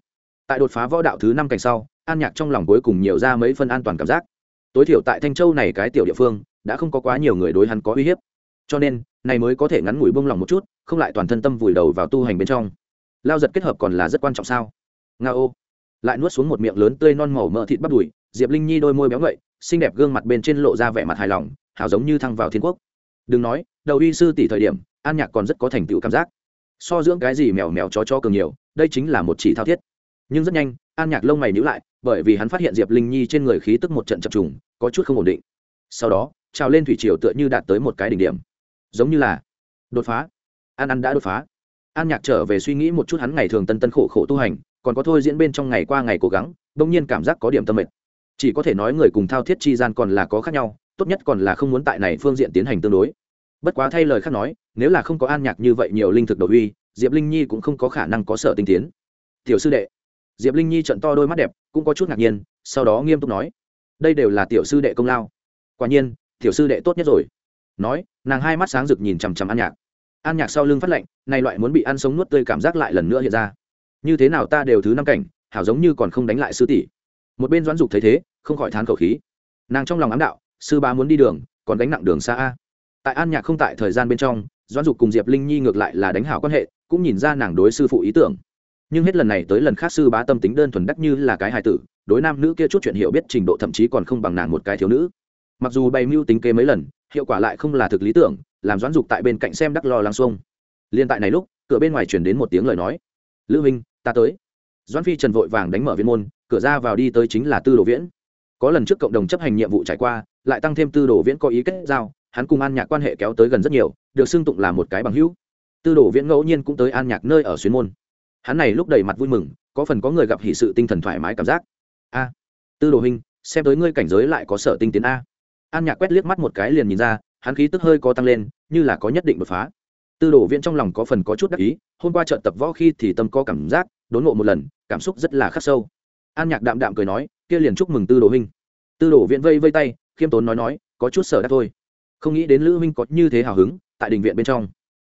Tại đột phá võ đạo thứ năm cảnh sau, an nhạc trong lòng cuối cùng nhiều ra mấy phân an toàn cảm giác. Tối thiểu tại thanh châu này cái tiểu địa phương, đã không có quá nhiều người đối hắn có uy hiếp. Cho nên, này mới có thể ngắn ngủi bông lòng một chút, không lại toàn thân tâm vùi đầu vào tu hành bên trong. Lao giật kết hợp còn là rất quan trọng sao? Nga ô. Lại nuốt xuống một miệng lớn tươi non màu mỡ thịt bắp đùi, diệp linh nhi đôi môi béo ngậy, xinh đẹp gương mặt bên trên lộ ra vẻ mặt hài lòng hảo giống như thăng vào thiên quốc. Đừng nói, đầu y sư tỷ thời điểm, an nhạc còn rất có thành tựu cảm giác. So dưỡng cái gì mèo mèo chó cho cường nhiều, đây chính là một chỉ thao thiết. Nhưng rất nhanh, an nhạc lông mày nhữ lại, bởi vì hắn phát hiện diệp linh nhi trên người khí tức một trận chập trùng, có chút không ổn định. Sau đó, trào lên thủy triều tựa như đạt tới một cái đỉnh điểm. Giống như là đột phá. An ăn đã đột phá. An nhạc trở về suy nghĩ một chút hắn ngày thường tân tân khổ khổ tu hành, còn có thôi diễn bên trong ngày qua ngày cố gắng bỗng nhiên cảm giác có điểm tâm mệt. Chỉ có thể nói người cùng thao thiết chi gian còn là có khác nhau tốt nhất còn là không muốn tại này phương diện tiến hành tương đối. Bất quá thay lời khác nói, nếu là không có an nhạc như vậy nhiều linh thực đầu uy, diệp linh nhi cũng không có khả năng có sở tinh tiến. Tiểu sư đệ, diệp linh nhi trận to đôi mắt đẹp, cũng có chút ngạc nhiên, sau đó nghiêm túc nói, đây đều là tiểu sư đệ công lao. Quả nhiên, tiểu sư đệ tốt nhất rồi. Nói, nàng hai mắt sáng rực nhìn chằm chằm an nhạc. An nhạc sau lưng phát lệnh nay loại muốn bị ăn sống nuốt tươi cảm giác lại lần nữa hiện ra. Như thế nào ta đều thứ năm cảnh, hảo giống như còn không đánh lại sư tỷ. Một bên doãn dục thấy thế, không khỏi thán khẩu khí. Nàng trong lòng ám đạo sư ba muốn đi đường, còn đánh nặng đường xa a. Tại an nhạc không tại thời gian bên trong, doãn dục cùng diệp linh nhi ngược lại là đánh hảo quan hệ, cũng nhìn ra nàng đối sư phụ ý tưởng. Nhưng hết lần này tới lần khác sư bá tâm tính đơn thuần đắc như là cái hài tử, đối nam nữ kia chút chuyện hiểu biết trình độ thậm chí còn không bằng nàng một cái thiếu nữ. Mặc dù bày mưu tính kế mấy lần, hiệu quả lại không là thực lý tưởng, làm doãn dục tại bên cạnh xem đắc lo lăng xuông. Liên tại này lúc, cửa bên ngoài chuyển đến một tiếng lời nói. Lữ minh ta tới. Doãn phi trần vội vàng đánh mở viên môn, cửa ra vào đi tới chính là tư đồ viễn. Có lần trước cộng đồng chấp hành nhiệm vụ trải qua lại tăng thêm tư đồ viễn có ý kết giao, hắn cùng an nhạc quan hệ kéo tới gần rất nhiều, được xưng tụng là một cái bằng hữu. Tư đồ viễn ngẫu nhiên cũng tới an nhạc nơi ở xuyên môn. Hắn này lúc đầy mặt vui mừng, có phần có người gặp hỷ sự tinh thần thoải mái cảm giác. A, tư đồ hình xem tới ngươi cảnh giới lại có sở tinh tiến a. An nhạc quét liếc mắt một cái liền nhìn ra, hắn khí tức hơi có tăng lên, như là có nhất định đột phá. Tư đồ viễn trong lòng có phần có chút đắc ý, hôm qua trận tập võ khi thì tâm có cảm giác, đốn ngộ một lần, cảm xúc rất là khắc sâu. An nhạc đạm đạm cười nói, kia liền chúc mừng tư đồ hình tư đồ viện vây vây tay, khiêm tốn nói nói, có chút sở đắc thôi. Không nghĩ đến lữ minh có như thế hào hứng tại đình viện bên trong.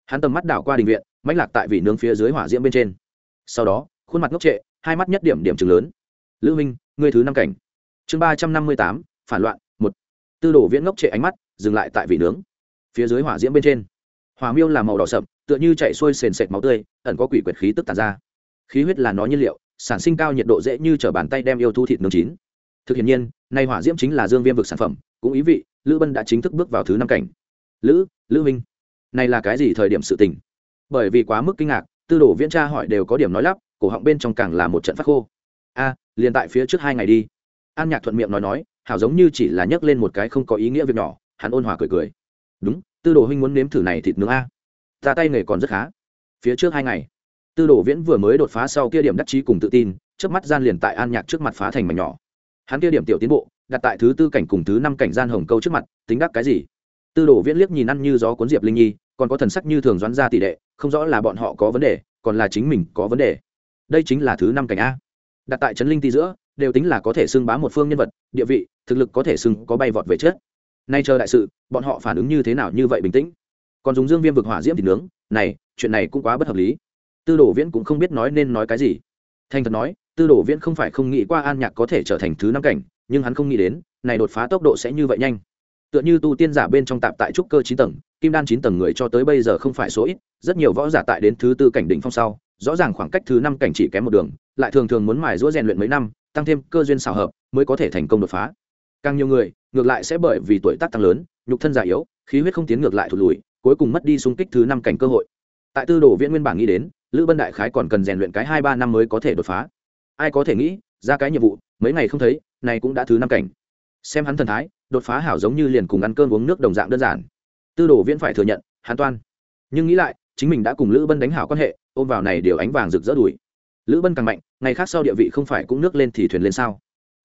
Hắn tầm mắt đảo qua đình viện mách lạc tại vị nướng phía dưới hỏa diễm bên trên. Sau đó, khuôn mặt ngốc trệ, hai mắt nhất điểm điểm chừng lớn. Lữ minh người thứ năm cảnh. Chương ba trăm năm mươi tám, phản loạn, một. Tư đồ viễn ngốc trệ ánh mắt dừng lại tại vị nướng phía dưới hỏa diễm bên trên. Hỏa miêu là màu đỏ sậm, tựa như chạy xuôi sền sệt máu tươi, ẩn có quỷ quyệt khí tức tàn ra. Khí huyết là nó nhiên liệu, sản sinh cao nhiệt độ dễ như t bàn tay đem yêu thu thịt nướng chín thực hiện nhiên, nay hỏa diễm chính là dương viêm vực sản phẩm, cũng ý vị, lữ bân đã chính thức bước vào thứ năm cảnh. Lữ lữ minh, này là cái gì thời điểm sự tình? Bởi vì quá mức kinh ngạc, tư đồ viễn tra hỏi đều có điểm nói lắp, cổ họng bên trong càng là một trận phát khô. A, liền tại phía trước hai ngày đi. An nhạc thuận miệng nói nói, hảo giống như chỉ là nhấc lên một cái không có ý nghĩa việc nhỏ, hắn ôn hòa cười cười. Đúng, tư đồ huynh muốn nếm thử này thịt nướng a. Ta tay nghề còn rất khá. Phía trước hai ngày, tư đồ viễn vừa mới đột phá sau kia điểm đắc chí cùng tự tin trước mắt gian liền tại an nhạc trước mặt phá thành mảnh nhỏ hắn kia điểm tiểu tiến bộ, đặt tại thứ tư cảnh cùng thứ năm cảnh gian hồng câu trước mặt, tính đắc cái gì? Tư đồ viễn liếc nhìn ăn như gió cuốn diệp linh nhi, còn có thần sắc như thường doãn ra tỷ đệ, không rõ là bọn họ có vấn đề, còn là chính mình có vấn đề. Đây chính là thứ năm cảnh a. Đặt tại trấn linh ti giữa, đều tính là có thể xưng bá một phương nhân vật, địa vị, thực lực có thể xưng có bay vọt về chết nay chờ đại sự, bọn họ phản ứng như thế nào như vậy bình tĩnh. Còn dùng dương viêm vực hỏa diễm thì nướng, này, chuyện này cũng quá bất hợp lý. Tư đồ viễn cũng không biết nói nên nói cái gì. Thành thật nói tư đồ viễn không phải không nghĩ qua an nhạc có thể trở thành thứ năm cảnh, nhưng hắn không nghĩ đến, này đột phá tốc độ sẽ như vậy nhanh. Tựa như tu tiên giả bên trong tạp tại trúc cơ chín tầng, kim đan chín tầng người cho tới bây giờ không phải số ít, rất nhiều võ giả tại đến thứ tư cảnh đỉnh phong sau, rõ ràng khoảng cách thứ năm cảnh chỉ kém một đường, lại thường thường muốn mài giũa rèn luyện mấy năm, tăng thêm cơ duyên xảo hợp, mới có thể thành công đột phá. Càng nhiều người, ngược lại sẽ bởi vì tuổi tác tăng lớn, nhục thân già yếu, khí huyết không tiến ngược lại thụt lùi, cuối cùng mất đi xung kích thứ năm cảnh cơ hội. Tại tư đồ viễn nguyên bản nghĩ đến, lữ bân đại khái còn cần rèn luyện cái hai ba năm mới có thể đột phá ai có thể nghĩ, ra cái nhiệm vụ, mấy ngày không thấy này cũng đã thứ năm cảnh. Xem hắn thần thái, đột phá hảo giống như liền cùng ăn cơm uống nước đồng dạng đơn giản. Tư đồ viễn phải thừa nhận, hắn toan. Nhưng nghĩ lại, chính mình đã cùng lữ bân đánh hảo quan hệ, ôm vào này điều ánh vàng rực rỡ đùi. Lữ bân càng mạnh, ngày khác sau địa vị không phải cũng nước lên thì thuyền lên sao?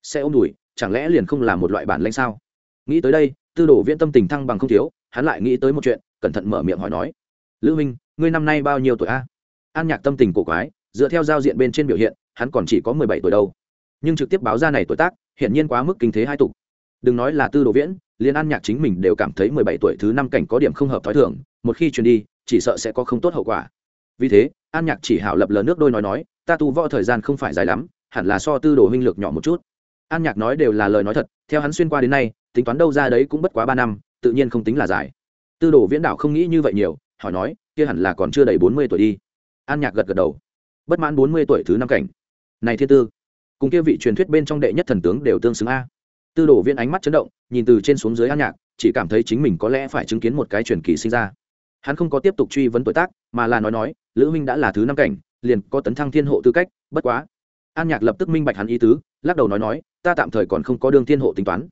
Xe ôm đùi, chẳng lẽ liền không là một loại bản lanh sao? Nghĩ tới đây, tư đồ viễn tâm tình thăng bằng không thiếu, hắn lại nghĩ tới một chuyện, cẩn thận mở miệng hỏi nói. Lữ minh, ngươi năm nay bao nhiêu tuổi a? An nhạc tâm tình cổ quái, dựa theo giao diện bên trên biểu hiện hắn còn chỉ có mười bảy tuổi đâu. Nhưng trực tiếp báo ra này tuổi tác, hiển nhiên quá mức kinh thế hai tục. Đừng nói là tư đồ viễn, liên an nhạc chính mình đều cảm thấy mười bảy tuổi thứ năm cảnh có điểm không hợp t h ó i thưởng một khi truyền đi, chỉ sợ sẽ có không tốt hậu quả. Vì thế, an nhạc chỉ hảo lập lờ nước đôi nói nói, ta tu võ thời gian không phải dài lắm, hẳn là so tư đồ huynh lược nhỏ một chút. An nhạc nói đều là lời nói thật, theo hắn xuyên qua đến nay, tính toán đâu ra đấy cũng bất quá ba năm, tự nhiên không tính là dài. Tư đồ viễn đạo không nghĩ như vậy nhiều, hỏi nói, kia hẳn là còn chưa đầy bốn mươi tuổi đi. An nhạc gật gật đầu. Bất mãn bốn mươi tuổi thứ năm cảnh này thiên tư, cùng kia vị truyền thuyết bên trong đệ nhất thần tướng đều tương xứng a. Tư đồ viên ánh mắt chấn động, nhìn từ trên xuống dưới an nhạc, chỉ cảm thấy chính mình có lẽ phải chứng kiến một cái truyền kỳ sinh ra. Hắn không có tiếp tục truy vấn tuổi tác, mà là nói nói, lữ minh đã là thứ năm cảnh, liền có tấn thăng thiên hộ tư cách, bất quá. An nhạc lập tức minh bạch hắn ý tứ, lắc đầu nói nói, ta tạm thời còn không có đương thiên hộ tính toán.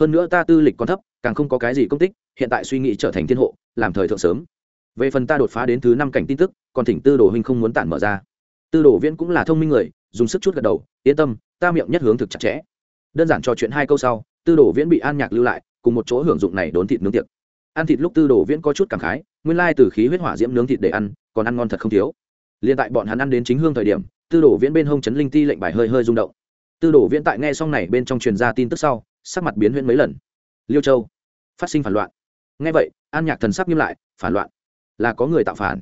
Hơn nữa ta tư lịch còn thấp, càng không có cái gì công tích, hiện tại suy nghĩ trở thành thiên hộ, làm thời thượng sớm. Về phần ta đột phá đến thứ năm cảnh tin tức, còn thỉnh tư đồ huynh không muốn tản mở ra tư đồ viễn cũng là thông minh người, dùng sức chút gật đầu, yên tâm, ta miệng nhất hướng thực chặt chẽ. Đơn giản trò chuyện hai câu sau, tư đồ viễn bị an nhạc lưu lại, cùng một chỗ hưởng dụng này đốn thịt nướng tiệc. Ăn thịt lúc tư đồ viễn có chút cảm khái, nguyên lai từ khí huyết hỏa diễm nướng thịt để ăn, còn ăn ngon thật không thiếu. Liền tại bọn hắn ăn đến chính hương thời điểm, tư đồ viễn bên hông chấn linh ti lệnh bài hơi hơi rung động. Tư đồ viễn tại nghe xong này bên trong truyền ra tin tức sau, sắc mặt biến huyễn mấy lần. Liêu châu, phát sinh phản loạn. Nghe vậy, an nhạc thần sắc nghiêm lại, phản loạn? Là có người tạo phản?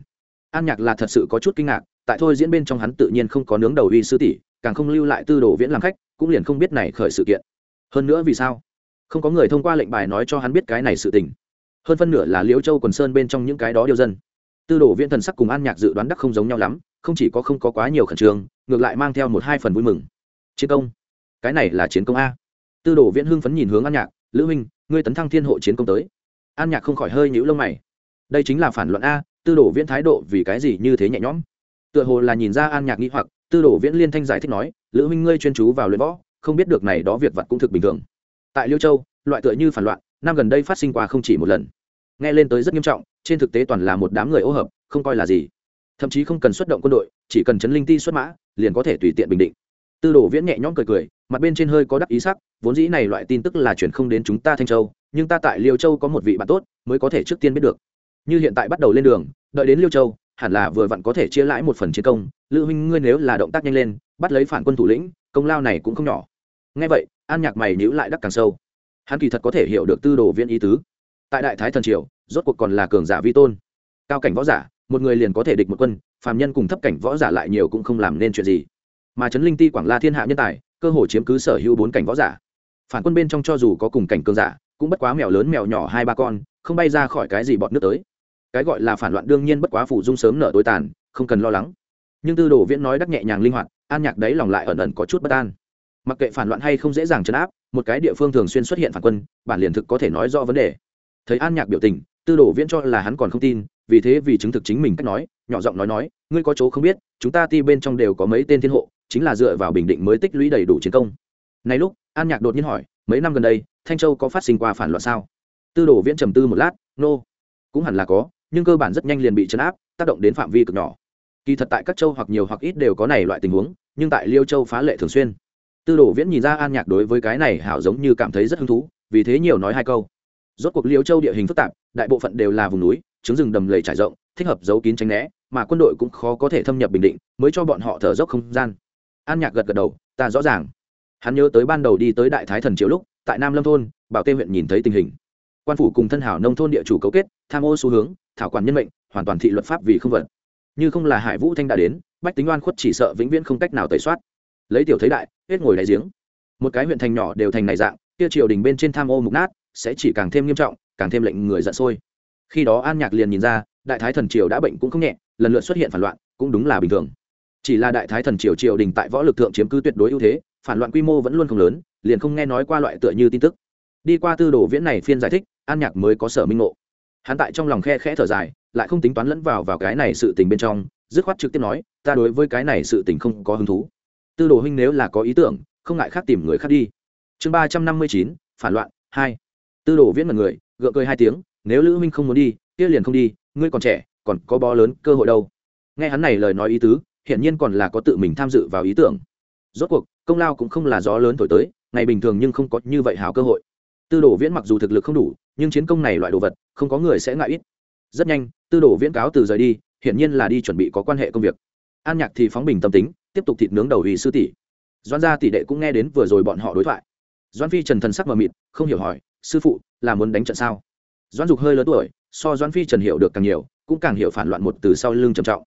An nhạc là thật sự có chút kinh ngạc tại thôi diễn bên trong hắn tự nhiên không có nướng đầu uy sư tỷ, càng không lưu lại tư đồ viễn làm khách, cũng liền không biết này khởi sự kiện. Hơn nữa vì sao? Không có người thông qua lệnh bài nói cho hắn biết cái này sự tình. Hơn phân nửa là liễu châu quần sơn bên trong những cái đó điêu dân. Tư đồ viễn thần sắc cùng an nhạc dự đoán đắc không giống nhau lắm, không chỉ có không có quá nhiều khẩn trương, ngược lại mang theo một hai phần vui mừng. Chiến công. Cái này là chiến công a. Tư đồ viễn hưng phấn nhìn hướng an nhạc, lữ minh ngươi tấn thăng thiên hộ chiến công tới. An nhạc không khỏi hơi nhũ lông mày. Đây chính là phản luận a, tư đồ viễn thái độ vì cái gì như thế nhẹ nhõm? Tựa hồ là nhìn ra an nhạc nghĩ hoặc, tư đồ viễn liên thanh giải thích nói, lữ minh ngươi chuyên chú vào luyện võ, không biết được này đó việc vặt cũng thực bình thường. Tại liêu châu, loại tựa như phản loạn, năm gần đây phát sinh qua không chỉ một lần. Nghe lên tới rất nghiêm trọng, trên thực tế toàn là một đám người ô hợp, không coi là gì. Thậm chí không cần xuất động quân đội, chỉ cần chấn linh ti xuất mã, liền có thể tùy tiện bình định. Tư đồ viễn nhẹ nhõm cười cười, mặt bên trên hơi có đắc ý sắc, vốn dĩ này loại tin tức là chuyển không đến chúng ta thanh châu, nhưng ta tại liêu châu có một vị bạn tốt, mới có thể trước tiên biết được. Như hiện tại bắt đầu lên đường, đợi đến liêu châu hẳn là vừa vặn có thể chia lãi một phần chiến công, lữ huynh ngươi nếu là động tác nhanh lên, bắt lấy phản quân thủ lĩnh, công lao này cũng không nhỏ. Ngay vậy, an nhạc mày nhữ lại đắc càng sâu. Hắn kỳ thật có thể hiểu được tư đồ viên ý tứ. Tại đại thái thần triều, rốt cuộc còn là cường giả vi tôn. Cao cảnh võ giả, một người liền có thể địch một quân, phàm nhân cùng thấp cảnh võ giả lại nhiều cũng không làm nên chuyện gì. Mà trấn linh ti quảng la thiên hạ nhân tài, cơ hồ chiếm cứ sở hữu bốn cảnh võ giả. Phản quân bên trong cho dù có cùng cảnh cường giả, cũng bất quá mèo lớn mèo nhỏ hai ba con, không bay ra khỏi cái gì bọt nước tới cái gọi là phản loạn đương nhiên bất quá phủ dung sớm nở tối tàn, không cần lo lắng. Nhưng tư đồ viễn nói đắc nhẹ nhàng linh hoạt, an nhạc đấy lòng lại ẩn ẩn có chút bất an. Mặc kệ phản loạn hay không dễ dàng chấn áp, một cái địa phương thường xuyên xuất hiện phản quân, bản liền thực có thể nói rõ vấn đề. Thấy an nhạc biểu tình, tư đồ viễn cho là hắn còn không tin, vì thế vì chứng thực chính mình cách nói, nhỏ giọng nói nói, ngươi có chỗ không biết, chúng ta ti bên trong đều có mấy tên thiên hộ, chính là dựa vào bình định mới tích lũy đầy đủ chiến công. Này lúc, an nhạc đột nhiên hỏi, mấy năm gần đây, thanh châu có phát sinh qua phản loạn sao? Tư đồ viễn trầm tư một lát, nô、no. cũng hẳn là có nhưng cơ bản rất nhanh liền bị chấn áp, tác động đến phạm vi cực nhỏ. Kỳ thật tại các châu hoặc nhiều hoặc ít đều có này loại tình huống, nhưng tại liêu châu phá lệ thường xuyên. Tư đồ viễn nhìn ra an nhạc đối với cái này hảo giống như cảm thấy rất hứng thú, vì thế nhiều nói hai câu. Rốt cuộc liêu châu địa hình phức tạp, đại bộ phận đều là vùng núi, trứng rừng đầm lầy trải rộng, thích hợp giấu kín tránh né, mà quân đội cũng khó có thể thâm nhập bình định, mới cho bọn họ thở dốc không gian. An nhạc gật gật đầu, ta rõ ràng. Hắn nhớ tới ban đầu đi tới đại thái thần Triệu lúc, tại nam lâm thôn, bảo tê huyện nhìn thấy tình hình quan phủ cùng thân hảo nông thôn địa chủ cấu kết, tham ô xu hướng, thảo quản nhân mệnh, hoàn toàn thị luật pháp vì không vật như không là hải vũ thanh đã đến, bách tính oan khuất chỉ sợ vĩnh viễn không cách nào tẩy soát. Lấy tiểu thấy đại, hết ngồi đáy giếng. Một cái huyện thành nhỏ đều thành này dạng, kia triều đình bên trên tham ô mục nát, sẽ chỉ càng thêm nghiêm trọng, càng thêm lệnh người giận sôi. Khi đó an nhạc liền nhìn ra, đại thái thần triều đã bệnh cũng không nhẹ, lần lượt xuất hiện phản loạn, cũng đúng là bình thường. Chỉ là đại thái thần triều triều đình tại võ lực thượng chiếm cứ tuyệt đối ưu thế, phản loạn quy mô vẫn luôn không lớn, liền không nghe nói qua loại tựa như tin tức. Đi qua tư đồ viễn này phiên giải thích an nhạc mới có sở minh ngộ. Hắn tại trong lòng khe khẽ thở dài, lại không tính toán lẫn vào vào cái này sự tình bên trong, dứt khoát trực tiếp nói, ta đối với cái này sự tình không có hứng thú. Tư đồ huynh nếu là có ý tưởng, không ngại khác tìm người khác đi. Chương ba trăm năm mươi chín, phản loạn, hai. Tư đồ viễn mật người, gượng cười hai tiếng, nếu lữ huynh không muốn đi, kia liền không đi, ngươi còn trẻ, còn có bó lớn cơ hội đâu. Nghe hắn này lời nói ý tứ, hiển nhiên còn là có tự mình tham dự vào ý tưởng. Rốt cuộc, công lao cũng không là gió lớn thổi tới, ngày bình thường nhưng không có như vậy hào cơ hội tư đồ viễn mặc dù thực lực không đủ, nhưng chiến công này loại đồ vật, không có người sẽ ngại ít. Rất nhanh, tư đồ viễn cáo từ rời đi, hiển nhiên là đi chuẩn bị có quan hệ công việc. An nhạc thì phóng bình tâm tính, tiếp tục thịt nướng đầu ủy sư tỷ. Doan gia tỷ đệ cũng nghe đến vừa rồi bọn họ đối thoại. Doan phi trần thần sắc mờ mịt, không hiểu hỏi, sư phụ, là muốn đánh trận sao? Doan dục hơi lớn tuổi, so doan phi trần hiểu được càng nhiều, cũng càng hiểu phản loạn một từ sau lưng trầm trọng.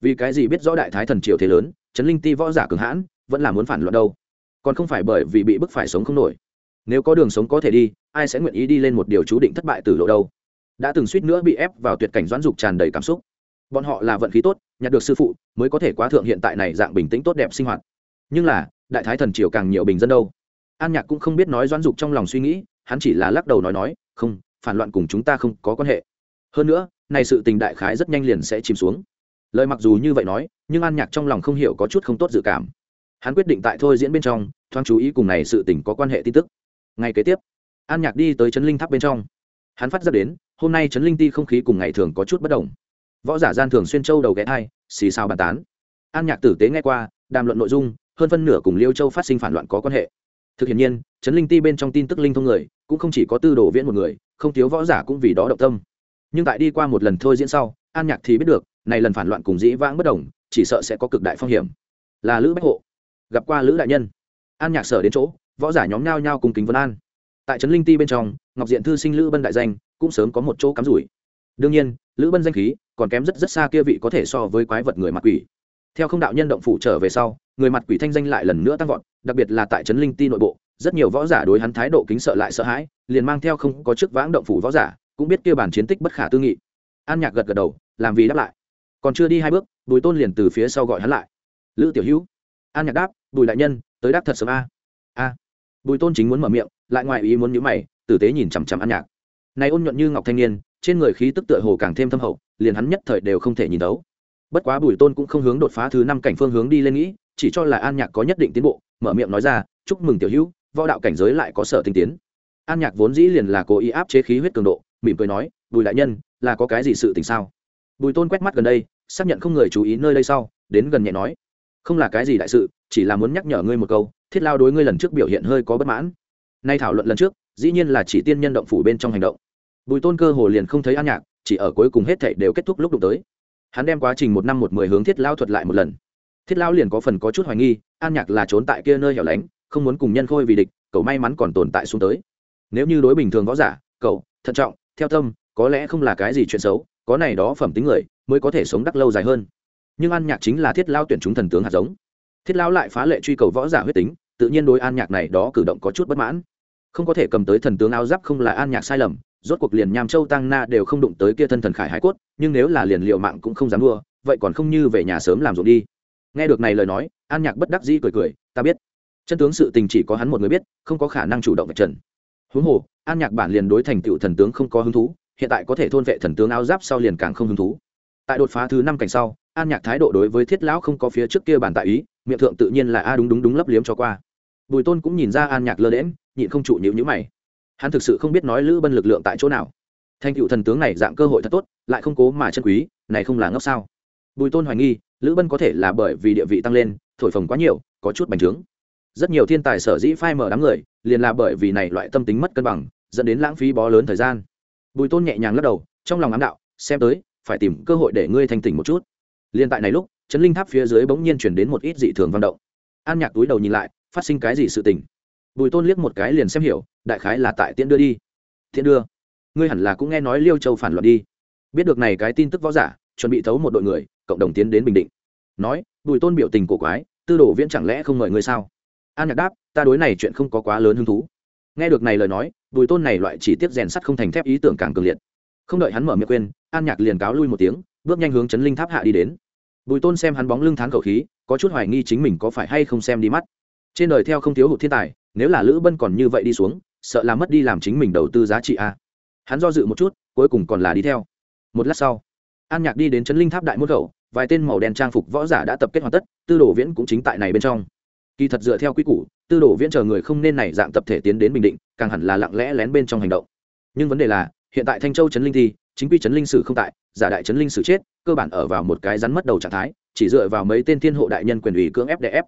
Vì cái gì biết rõ đại thái thần triều thế lớn, trấn linh ti võ giả cường hãn, vẫn là muốn phản loạn đâu? Còn không phải bởi vì bị bức phải sống không nổi nếu có đường sống có thể đi, ai sẽ nguyện ý đi lên một điều chú định thất bại từ lộ đâu? Đã từng suýt nữa bị ép vào tuyệt cảnh doãn dục tràn đầy cảm xúc. Bọn họ là vận khí tốt, nhặt được sư phụ, mới có thể quá thượng hiện tại này dạng bình tĩnh tốt đẹp sinh hoạt. Nhưng là, đại thái thần triều càng nhiều bình dân đâu? An nhạc cũng không biết nói doãn dục trong lòng suy nghĩ, hắn chỉ là lắc đầu nói nói, không, phản loạn cùng chúng ta không có quan hệ. Hơn nữa, này sự tình đại khái rất nhanh liền sẽ chìm xuống. Lời mặc dù như vậy nói, nhưng an nhạc trong lòng không hiểu có chút không tốt dự cảm. Hắn quyết định tại thôi diễn bên trong, thoáng chú ý cùng này sự tình có quan hệ tin tức ngày kế tiếp, an nhạc đi tới trấn linh tháp bên trong. Hắn phát ra đến, hôm nay trấn linh ti không khí cùng ngày thường có chút bất đồng. Võ giả gian thường xuyên châu đầu ghé thai, xì xào bàn tán. An nhạc tử tế nghe qua, đàm luận nội dung, hơn phân nửa cùng liêu châu phát sinh phản loạn có quan hệ. Thực hiện nhiên, trấn linh ti bên trong tin tức linh thông người, cũng không chỉ có tư đồ viễn một người, không thiếu võ giả cũng vì đó động tâm. Nhưng tại đi qua một lần thôi diễn sau, an nhạc thì biết được, này lần phản loạn cùng dĩ vãng bất đồng, chỉ sợ sẽ có cực đại phong hiểm. Là lữ bách hộ, gặp qua lữ đại nhân. An nhạc sở đến chỗ võ giả nhóm nhao nhao cùng kính vân an. Tại trấn linh ti bên trong, ngọc diện thư sinh lữ bân đại danh, cũng sớm có một chỗ cắm rủi. Đương nhiên, lữ bân danh khí còn kém rất rất xa kia vị có thể so với quái vật người mặt quỷ. Theo không đạo nhân động phủ trở về sau, người mặt quỷ thanh danh lại lần nữa tăng vọt, đặc biệt là tại trấn linh ti nội bộ, rất nhiều võ giả đối hắn thái độ kính sợ lại sợ hãi, liền mang theo không có chức vãng động phủ võ giả, cũng biết kia bản chiến tích bất khả tư nghị. An nhạc gật gật đầu, làm vì đáp lại. Còn chưa đi hai bước, bùi tôn liền từ phía sau gọi hắn lại. Lữ tiểu hữu. An nhạc đáp, bùi đại nhân, tới đáp thật sớm a. A bùi tôn chính muốn mở miệng, lại ngoài ý muốn nhíu mày, tử tế nhìn chằm chằm an nhạc. Này ôn nhuận như ngọc thanh niên, trên người khí tức tựa hồ càng thêm thâm hậu, liền hắn nhất thời đều không thể nhìn đấu bất quá bùi tôn cũng không hướng đột phá thứ năm cảnh phương hướng đi lên nghĩ, chỉ cho là an nhạc có nhất định tiến bộ, mở miệng nói ra, chúc mừng tiểu hữu, võ đạo cảnh giới lại có sở tinh tiến. An nhạc vốn dĩ liền là cố ý áp chế khí huyết cường độ, mỉm cười nói, bùi đại nhân, là có cái gì sự tình sao? Bùi tôn quét mắt gần đây, xác nhận không người chú ý nơi đây sau, đến gần nhẹ nói không là cái gì đại sự, chỉ là muốn nhắc nhở ngươi một câu, thiết lao đối ngươi lần trước biểu hiện hơi có bất mãn. Nay thảo luận lần trước, dĩ nhiên là chỉ tiên nhân động phủ bên trong hành động. Bùi tôn cơ hồ liền không thấy an nhạc, chỉ ở cuối cùng hết thảy đều kết thúc lúc đụng tới. Hắn đem quá trình một năm một mười hướng thiết lao thuật lại một lần. Thiết lao liền có phần có chút hoài nghi, an nhạc là trốn tại kia nơi hẻo lánh, không muốn cùng nhân khôi vì địch, cậu may mắn còn tồn tại xuống tới. Nếu như đối bình thường võ giả, cậu, thận trọng, theo tâm, có lẽ không là cái gì chuyện xấu, có này đó phẩm tính người, mới có thể sống đắc lâu dài hơn nhưng an nhạc chính là thiết lao tuyển chúng thần tướng hạt giống. Thiết lao lại phá lệ truy cầu võ giả huyết tính, tự nhiên đối an nhạc này đó cử động có chút bất mãn. Không có thể cầm tới thần tướng áo giáp không là an nhạc sai lầm, rốt cuộc liền nham châu tăng na đều không đụng tới kia thân thần khải hải cốt, nhưng nếu là liền liệu mạng cũng không dám đua, vậy còn không như về nhà sớm làm ruộng đi. Nghe được này lời nói, an nhạc bất đắc dĩ cười cười, ta biết. Chân tướng sự tình chỉ có hắn một người biết, không có khả năng chủ động vạch trần. Huống hồ, an nhạc bản liền đối thành tựu thần tướng không có hứng thú, hiện tại có thể thôn vệ thần tướng áo giáp sau liền càng không hứng thú. Tại đột phá thứ năm cảnh sau an nhạc thái độ đối với thiết lão không có phía trước kia bản tại ý, miệng thượng tự nhiên là, a, đúng đúng đúng, lấp liếm cho qua. Bùi tôn cũng nhìn ra an nhạc lơ đễm nhịn không trụ nhịu nhữ mày. Hắn thực sự không biết nói lữ bân lực lượng tại chỗ nào. Thanh cựu thần tướng này dạng cơ hội thật tốt, lại không cố mà chân quý, này không là ngốc sao? Bùi tôn hoài nghi, lữ bân có thể là bởi vì địa vị tăng lên, thổi phồng quá nhiều, có chút bành trướng. Rất nhiều thiên tài sở dĩ phai mở đám người, liền là bởi vì này loại tâm tính mất cân bằng, dẫn đến lãng phí bó lớn thời gian. Bùi tôn nhẹ nhàng lắc đầu, trong lòng ám đạo, xem tới, phải tìm cơ hội để ngươi thanh tỉnh một chút liên tại này lúc chấn linh tháp phía dưới bỗng nhiên chuyển đến một ít dị thường vận động. An nhạc túi đầu nhìn lại, phát sinh cái gì sự tình? Bùi tôn liếc một cái liền xem hiểu, đại khái là tại tiễn đưa đi. Tiễn đưa? Ngươi hẳn là cũng nghe nói liêu châu phản loạn đi. Biết được này cái tin tức võ giả, chuẩn bị thấu một đội người, cộng đồng tiến đến bình định. Nói, bùi tôn biểu tình cổ quái, tư đồ viễn chẳng lẽ không mời ngươi sao? An nhạc đáp, ta đối này chuyện không có quá lớn hứng thú. Nghe được này lời nói, bùi tôn này loại chỉ tiếp rèn sắt không thành thép ý tưởng càng cường liệt. Không đợi hắn mở miệng quên, an nhạc liền cáo lui một tiếng, bước nhanh hướng chấn linh tháp hạ đi đến bùi tôn xem hắn bóng lưng thán khẩu khí, có chút hoài nghi chính mình có phải hay không xem đi mắt. Trên đời theo không thiếu hụt thiên tài, nếu là lữ bân còn như vậy đi xuống, sợ là mất đi làm chính mình đầu tư giá trị a. Hắn do dự một chút, cuối cùng còn là đi theo. Một lát sau, an nhạc đi đến Trấn linh tháp đại môn khẩu, vài tên màu đen trang phục võ giả đã tập kết hoàn tất, tư đồ viễn cũng chính tại này bên trong. Kỳ thật dựa theo quy củ, tư đồ viễn chờ người không nên này dạng tập thể tiến đến bình định, càng hẳn là lặng lẽ lén bên trong hành động. Nhưng vấn đề là, hiện tại thanh châu trấn linh thi chính quy trấn linh sử không tại, giả đại trấn linh sử chết, cơ bản ở vào một cái rắn mất đầu trạng thái, chỉ dựa vào mấy tên thiên hộ đại nhân quyền ủy cưỡng ép để ép.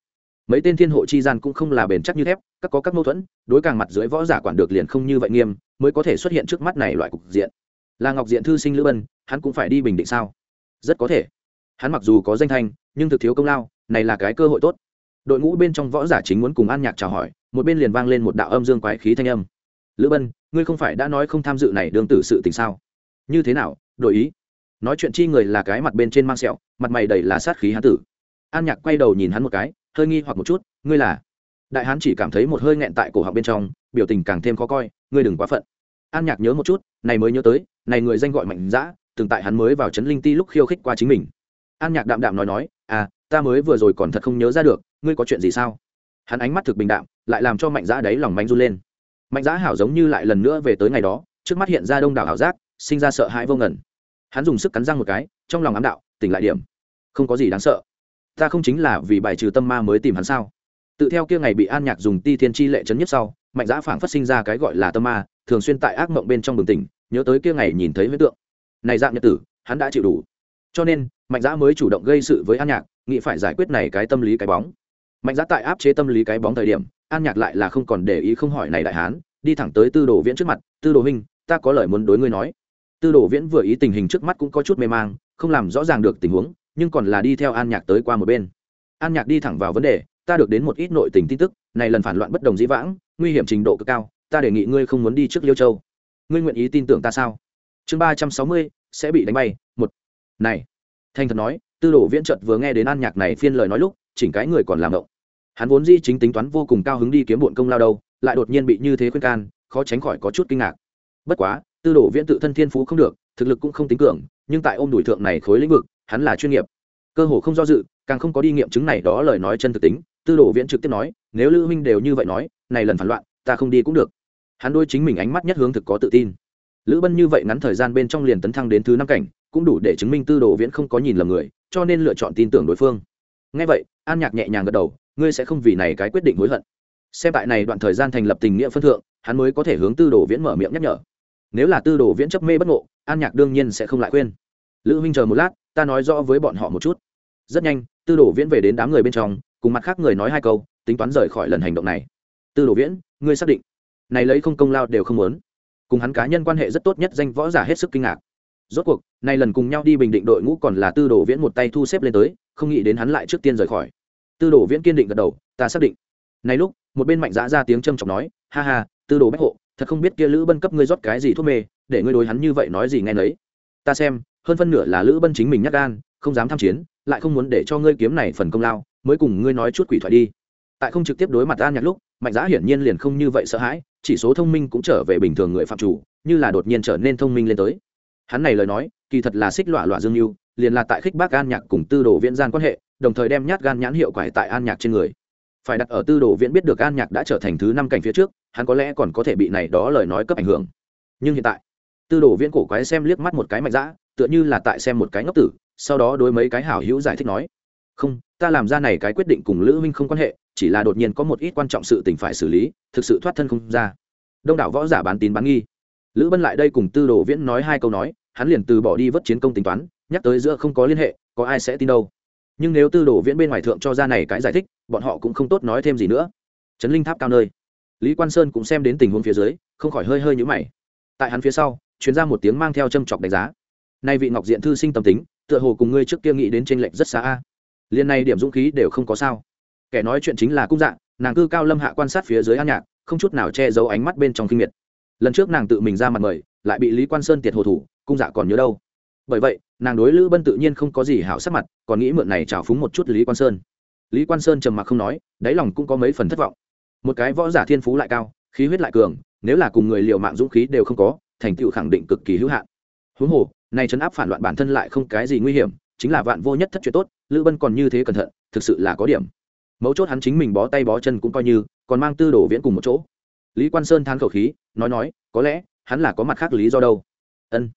Mấy tên thiên hộ chi gian cũng không là bền chắc như thép, các có các mâu thuẫn, đối càng mặt dưới võ giả quản được liền không như vậy nghiêm, mới có thể xuất hiện trước mắt này loại cục diện. Là ngọc diện thư sinh lữ bân, hắn cũng phải đi bình định sao? Rất có thể. Hắn mặc dù có danh thanh, nhưng thực thiếu công lao, này là cái cơ hội tốt. Đội ngũ bên trong võ giả chính muốn cùng an nhạc chào hỏi, một bên liền vang lên một đạo âm dương quái khí thanh âm. Lữ bân, ngươi không phải đã nói không tham dự này đương tử sự tình sao? Như thế nào, đổi ý? Nói chuyện chi người là cái mặt bên trên mang sẹo, mặt mày đầy là sát khí hán tử. An nhạc quay đầu nhìn hắn một cái, hơi nghi hoặc một chút, ngươi là? Đại hán chỉ cảm thấy một hơi nghẹn tại cổ họng bên trong, biểu tình càng thêm khó coi, ngươi đừng quá phận. An nhạc nhớ một chút, này mới nhớ tới, này người danh gọi mạnh dã, từng tại hắn mới vào trấn linh ti lúc khiêu khích qua chính mình. An nhạc đạm đạm nói nói à ta mới vừa rồi còn thật không nhớ ra được, ngươi có chuyện gì sao? Hắn ánh mắt thực bình đạm, lại làm cho mạnh dã đáy lòng manh run lên. Mạnh dã hảo giống như lại lần nữa về tới ngày đó, trước mắt hiện ra đông đảo ảo giác sinh ra sợ hãi vô ngần, hắn dùng sức cắn răng một cái trong lòng ám đạo tỉnh lại điểm. Không có gì đáng sợ. Ta không chính là vì bài trừ tâm ma mới tìm hắn sao? Tự theo kia ngày bị an nhạc dùng ti thiên chi lệ chấn nhất sau mạnh giã phảng phát sinh ra cái gọi là tâm ma thường xuyên tại ác mộng bên trong bừng tỉnh nhớ tới kia ngày nhìn thấy huyết tượng. Này dạng nhật tử hắn đã chịu đủ. Cho nên mạnh giã mới chủ động gây sự với an nhạc nghĩ phải giải quyết này cái tâm lý cái bóng. Mạnh giã tại áp chế tâm lý cái bóng thời điểm an nhạc lại là không còn để ý không hỏi này đại hán đi thẳng tới tư đồ viễn trước mặt tư đồ huynh ta có lời muốn đối ngươi nói tư đồ viễn vừa ý tình hình trước mắt cũng có chút mê mang, không làm rõ ràng được tình huống, nhưng còn là đi theo an nhạc tới qua một bên. An nhạc đi thẳng vào vấn đề, ta được đến một ít nội tình tin tức, này lần phản loạn bất đồng dĩ vãng, nguy hiểm trình độ cực cao, ta đề nghị ngươi không muốn đi trước liêu châu. Ngươi nguyện ý tin tưởng ta sao? Chương ba trăm sáu mươi, sẽ bị đánh bay, một. Này thanh thật nói, tư đồ viễn trợt vừa nghe đến an nhạc này phiên lời nói lúc, chỉnh cái người còn làm động. Hắn vốn di chính tính toán vô cùng cao hứng đi kiếm bộn công lao đâu, lại đột nhiên bị như thế khuyên can, khó tránh khỏi có chút kinh ngạc. Bất quá tư đồ viễn tự thân thiên phú không được, thực lực cũng không tính cường, nhưng tại ôm đuổi thượng này khối lĩnh vực, hắn là chuyên nghiệp. Cơ hồ không do dự, càng không có đi nghiệm chứng này đó lời nói chân thực tính, tư đồ viễn trực tiếp nói, nếu lữ minh đều như vậy nói, này lần phản loạn, ta không đi cũng được. Hắn đôi chính mình ánh mắt nhất hướng thực có tự tin. Lữ bân như vậy ngắn thời gian bên trong liền tấn thăng đến thứ năm cảnh, cũng đủ để chứng minh tư đồ viễn không có nhìn lầm người, cho nên lựa chọn tin tưởng đối phương. Ngay vậy, an nhạc nhẹ nhàng gật đầu, ngươi sẽ không vì này cái quyết định hối hận. Xem tại này đoạn thời gian thành lập tình nghĩa phân thượng, hắn mới có thể hướng tư đồ viễn mở miệng nhắc nhở nếu là tư đồ viễn chấp mê bất ngộ, an nhạc đương nhiên sẽ không lại khuyên. Lữ huynh chờ một lát, ta nói rõ với bọn họ một chút. Rất nhanh, tư đồ viễn về đến đám người bên trong, cùng mặt khác người nói hai câu, tính toán rời khỏi lần hành động này. Tư đồ viễn, ngươi xác định, này lấy không công lao đều không muốn. Cùng hắn cá nhân quan hệ rất tốt nhất danh võ giả hết sức kinh ngạc. Rốt cuộc, này lần cùng nhau đi bình định đội ngũ còn là tư đồ viễn một tay thu xếp lên tới, không nghĩ đến hắn lại trước tiên rời khỏi. Tư đồ viễn kiên định gật đầu, ta xác định. Này lúc, một bên mạnh giã ra tiếng trầm trọng nói, ha ha, tư đồ bách hộ thật không biết kia lữ bân cấp ngươi rót cái gì thuốc mê, để ngươi đối hắn như vậy nói gì nghe nấy. Ta xem, hơn phân nửa là lữ bân chính mình nhắc gan, không dám tham chiến, lại không muốn để cho ngươi kiếm này phần công lao, mới cùng ngươi nói chút quỷ thoại đi. Tại không trực tiếp đối mặt an nhạc lúc, mạnh giã hiển nhiên liền không như vậy sợ hãi, chỉ số thông minh cũng trở về bình thường người phạm chủ, như là đột nhiên trở nên thông minh lên tới. Hắn này lời nói, kỳ thật là xích lọa lọa dương mưu, liền là tại khích bác an nhạc cùng tư đồ viễn gian quan hệ, đồng thời đem nhát gan nhãn hiệu quải tại an nhạc trên người phải đặt ở tư đồ viễn biết được an nhạc đã trở thành thứ năm cảnh phía trước, hắn có lẽ còn có thể bị này đó lời nói cấp ảnh hưởng. Nhưng hiện tại, tư đồ viễn cổ quái xem liếc mắt một cái mạnh dã, tựa như là tại xem một cái ngốc tử, sau đó đối mấy cái hảo hữu giải thích nói, không, ta làm ra này cái quyết định cùng lữ minh không quan hệ, chỉ là đột nhiên có một ít quan trọng sự tình phải xử lý, thực sự thoát thân không ra. Đông đảo võ giả bán tín bán nghi. Lữ bân lại đây cùng tư đồ viễn nói hai câu nói, hắn liền từ bỏ đi vất chiến công tính toán, nhắc tới giữa không có liên hệ, có ai sẽ tin đâu nhưng nếu tư đồ viễn bên ngoài thượng cho ra này cái giải thích, bọn họ cũng không tốt nói thêm gì nữa. Trấn linh tháp cao nơi. Lý quan sơn cũng xem đến tình huống phía dưới, không khỏi hơi hơi nhũ mày. Tại hắn phía sau chuyến ra một tiếng mang theo châm chọc đánh giá. Nay vị ngọc diện thư sinh tâm tính, tựa hồ cùng ngươi trước kia nghĩ đến tranh lệch rất xa a. Liên này điểm dũng khí đều không có sao. Kẻ nói chuyện chính là cung dạng, nàng cư cao lâm hạ quan sát phía dưới an nhạc, không chút nào che giấu ánh mắt bên trong kinh miệt. Lần trước nàng tự mình ra mặt mời, lại bị lý quan sơn tiệt hồ thủ, cung dạ còn nhớ đâu. Bởi vậy nàng đối lữ bân tự nhiên không có gì hảo sắc mặt, còn nghĩ mượn này trào phúng một chút lý quan sơn. Lý quan sơn trầm mặc không nói, đáy lòng cũng có mấy phần thất vọng. Một cái võ giả thiên phú lại cao, khí huyết lại cường, nếu là cùng người liều mạng dũng khí đều không có, thành tựu khẳng định cực kỳ hữu hạn. Huống hồ, này chấn áp phản loạn bản thân lại không cái gì nguy hiểm, chính là vạn vô nhất thất chuyện tốt, lữ bân còn như thế cẩn thận, thực sự là có điểm. Mấu chốt hắn chính mình bó tay bó chân cũng coi như, còn mang tư đồ viễn cùng một chỗ. Lý quan sơn than khẩu khí, nói nói, có lẽ, hắn là có mặt khác lý do đâu. Ân.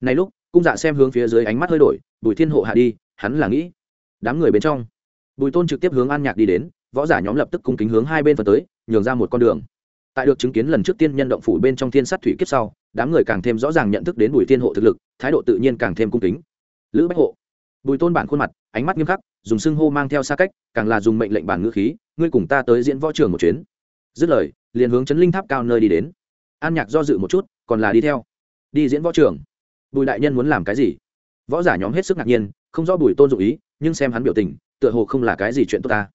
Này lúc cung dạ xem hướng phía dưới ánh mắt hơi đổi, bùi thiên hộ hạ đi, hắn là nghĩ. Đám người bên trong, bùi tôn trực tiếp hướng an nhạc đi đến, võ giả nhóm lập tức cung kính hướng hai bên phần tới, nhường ra một con đường. Tại được chứng kiến lần trước tiên nhân động phủ bên trong thiên sát thủy kiếp sau, đám người càng thêm rõ ràng nhận thức đến bùi thiên hộ thực lực, thái độ tự nhiên càng thêm cung kính. Lữ bách hộ, bùi tôn bản khuôn mặt, ánh mắt nghiêm khắc, dùng xưng hô mang theo xa cách, càng là dùng mệnh lệnh bản ngữ khí, ngươi cùng ta tới diễn võ trường một chuyến. Dứt lời, liền hướng chấn linh tháp cao nơi đi đến. An nhạc do dự một chút, còn là đi theo. Đi diễn võ trường bùi đại nhân muốn làm cái gì? Võ giả nhóm hết sức ngạc nhiên, không rõ bùi tôn dụ ý, nhưng xem hắn biểu tình, tựa hồ không là cái gì chuyện tốt ta.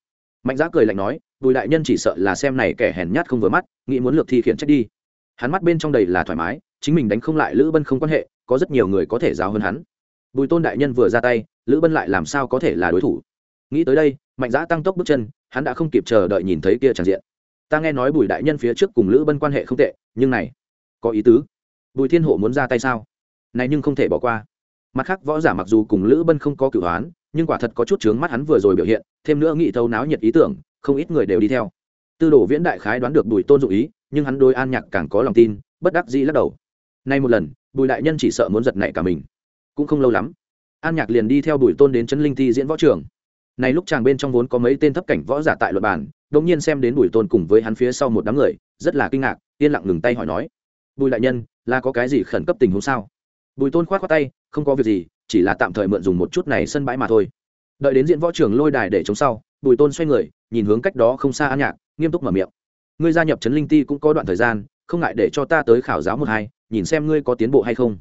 Mạnh giá cười lạnh nói, bùi đại nhân chỉ sợ là xem này kẻ hèn nhát không vừa mắt, nghĩ muốn lược thi khiển trách đi. Hắn mắt bên trong đầy là thoải mái, chính mình đánh không lại lữ bân không quan hệ, có rất nhiều người có thể giáo hơn hắn. Bùi tôn đại nhân vừa ra tay, lữ bân lại làm sao có thể là đối thủ? Nghĩ tới đây, mạnh giã tăng tốc bước chân, hắn đã không kịp chờ đợi nhìn thấy kia tràn diện. Ta nghe nói bùi đại nhân phía trước cùng lữ bân quan hệ không tệ, nhưng này, có ý tứ. Bùi thiên hộ muốn ra tay sao? Này nhưng không thể bỏ qua. Mặt khác, võ giả mặc dù cùng lữ bân không có cửu hoán, nhưng quả thật có chút chướng mắt hắn vừa rồi biểu hiện, thêm nữa nghị thấu náo nhiệt ý tưởng, không ít người đều đi theo. Tư đồ viễn đại khái đoán được bùi tôn dụ ý, nhưng hắn đôi an nhạc càng có lòng tin, bất đắc dĩ lắc đầu. Nay một lần, bùi đại nhân chỉ sợ muốn giật nảy cả mình. Cũng không lâu lắm, an nhạc liền đi theo bùi tôn đến chân linh thi diễn võ trường. Này lúc chàng bên trong vốn có mấy tên thấp cảnh võ giả tại luật bản đột nhiên xem đến bùi tôn cùng với hắn phía sau một đám người, rất là kinh ngạc, yên lặng ngừng tay hỏi nói, bùi đại nhân, là có cái gì khẩn cấp tình huống sao? Bùi tôn khoát khoát tay, không có việc gì, chỉ là tạm thời mượn dùng một chút này sân bãi mà thôi. Đợi đến diễn võ trường lôi đài để chống sau, bùi tôn xoay người, nhìn hướng cách đó không xa an nhạc, nghiêm túc mở miệng. Ngươi gia nhập trấn linh ti cũng có đoạn thời gian, không ngại để cho ta tới khảo giáo một hai, nhìn xem ngươi có tiến bộ hay không.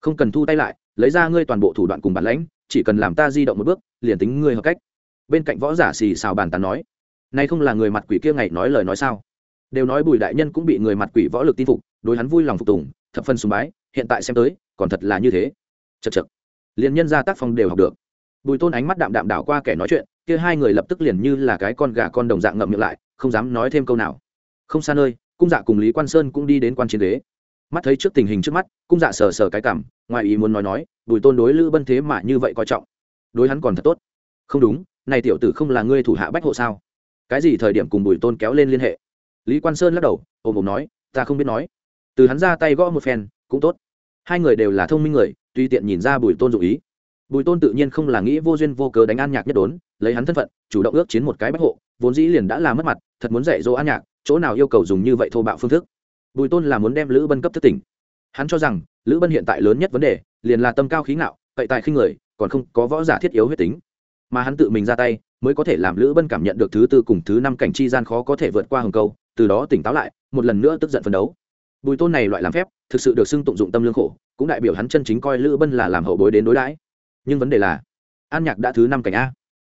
Không cần thu tay lại, lấy ra ngươi toàn bộ thủ đoạn cùng bản lãnh, chỉ cần làm ta di động một bước, liền tính ngươi hợp cách. Bên cạnh võ giả xì xào bàn tán nói nay không là người mặt quỷ kia ngày nói lời nói sao? Đều nói bùi đại nhân cũng bị người mặt quỷ võ lực tin phục, đối hắn vui lòng phục tùng, thập phân sùng bái hiện tại xem tới, còn thật là như thế. Chật chật liền nhân ra tác phong đều học được. Bùi tôn ánh mắt đạm đạm đảo qua kẻ nói chuyện, kia hai người lập tức liền như là cái con gà con đồng dạng ngậm miệng lại, không dám nói thêm câu nào. Không xa nơi, cung dạ cùng lý quan sơn cũng đi đến quan chiến đế mắt thấy trước tình hình trước mắt, cung dạ sờ sờ cái cảm, ngoài ý muốn nói nói, bùi tôn đối lữ bân thế mà như vậy coi trọng. Đối hắn còn thật tốt. Không đúng, này tiểu tử không là ngươi thủ hạ bách hộ sao? Cái gì thời điểm cùng bùi tôn kéo lên liên hệ? Lý quan sơn lắc đầu ôm ôm nói, ta không biết nói. Từ hắn ra tay gõ một phen, cũng tốt hai người đều là thông minh người, tuy tiện nhìn ra bùi tôn dụ ý. Bùi tôn tự nhiên không là nghĩ vô duyên vô cớ đánh an nhạc nhất đốn, lấy hắn thân phận, chủ động ước chiến một cái bách hộ, vốn dĩ liền đã là mất mặt, thật muốn dạy dỗ an nhạc, chỗ nào yêu cầu dùng như vậy thô bạo phương thức. Bùi tôn là muốn đem lữ bân cấp thức tỉnh. Hắn cho rằng, lữ bân hiện tại lớn nhất vấn đề, liền là tâm cao khí ngạo cậy tài khinh người, còn không có võ giả thiết yếu huyết tính. Mà hắn tự mình ra tay, mới có thể làm lữ bân cảm nhận được thứ tư cùng thứ năm cảnh chi gian khó có thể vượt qua hừng câu, từ đó tỉnh táo lại, một lần nữa tức giận phấn đấu bùi tôn này loại làm phép, thực sự được xưng tụng dụng tâm lương khổ, cũng đại biểu hắn chân chính coi lữ bân là làm hậu bối đến đối đãi. Nhưng vấn đề là, an nhạc đã thứ năm cảnh a.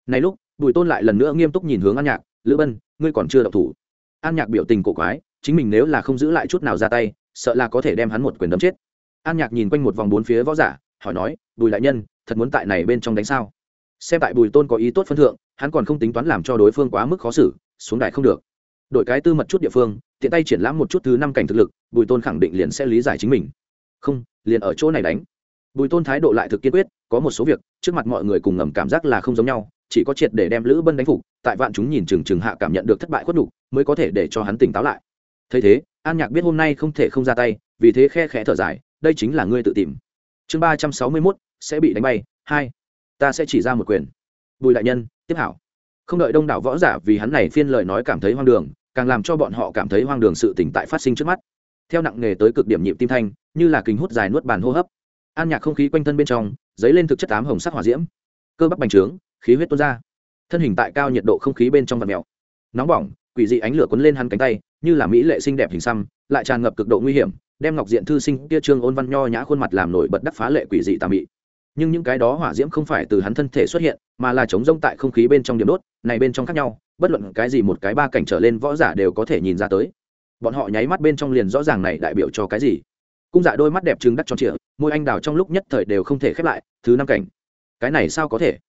Này lúc, bùi tôn lại lần nữa nghiêm túc nhìn hướng an nhạc, lữ bân, ngươi còn chưa độc thủ. An nhạc biểu tình cổ quái, chính mình nếu là không giữ lại chút nào ra tay, sợ là có thể đem hắn một quyền đấm chết. An nhạc nhìn quanh một vòng bốn phía võ giả, hỏi nói, bùi đại nhân, thật muốn tại này bên trong đánh sao? Xem tại bùi tôn có ý tốt phân thượng, hắn còn không tính toán làm cho đối phương quá mức khó xử, xuống đài không được đội cái tư mật chút địa phương tiện tay triển lãm một chút thứ năm cảnh thực lực bùi tôn khẳng định liền sẽ lý giải chính mình. Không liền ở chỗ này đánh. Bùi tôn thái độ lại thực kiên quyết có một số việc trước mặt mọi người cùng ngầm cảm giác là không giống nhau chỉ có triệt để đem lữ bân đánh phục tại vạn chúng nhìn chừng chừng hạ cảm nhận được thất bại khuất đủ, mới có thể để cho hắn tỉnh táo lại. Thấy thế an nhạc biết hôm nay không thể không ra tay vì thế khe khẽ thở dài đây chính là ngươi tự tìm. Chương ba trăm sáu mươi mốt sẽ bị đánh bay hai ta sẽ chỉ ra một quyền. Bùi đại nhân tiếp hảo không đợi đông đảo võ giả vì hắn này phiên lời nói cảm thấy hoang đường, càng làm cho bọn họ cảm thấy hoang đường sự tỉnh tại phát sinh trước mắt. Theo nặng nghề tới cực điểm nhịp tim thanh, như là kính hút dài nuốt bàn hô hấp. An nhạc không khí quanh thân bên trong, dấy lên thực chất tám hồng sắc hỏa diễm. Cơ bắp bành trướng, khí huyết tuôn ra. Thân hình tại cao nhiệt độ không khí bên trong vật mèo. Nóng bỏng, quỷ dị ánh lửa cuốn lên hắn cánh tay, như là mỹ lệ xinh đẹp hình xăm, lại tràn ngập cực độ nguy hiểm, đem ngọc diện thư sinh kia trương ôn văn nho nhã khuôn mặt làm nổi bật đắc phá lệ quỷ dị tà mị. Nhưng những cái đó hỏa diễm không phải từ hắn thân thể xuất hiện, mà là chống rông tại không khí bên trong điểm đốt này bên trong khác nhau, bất luận cái gì một cái ba cảnh trở lên võ giả đều có thể nhìn ra tới. Bọn họ nháy mắt bên trong liền rõ ràng này đại biểu cho cái gì. Cung dạ đôi mắt đẹp trừng đắc tròn trịa, môi anh đào trong lúc nhất thời đều không thể khép lại, thứ năm cảnh. Cái này sao có thể?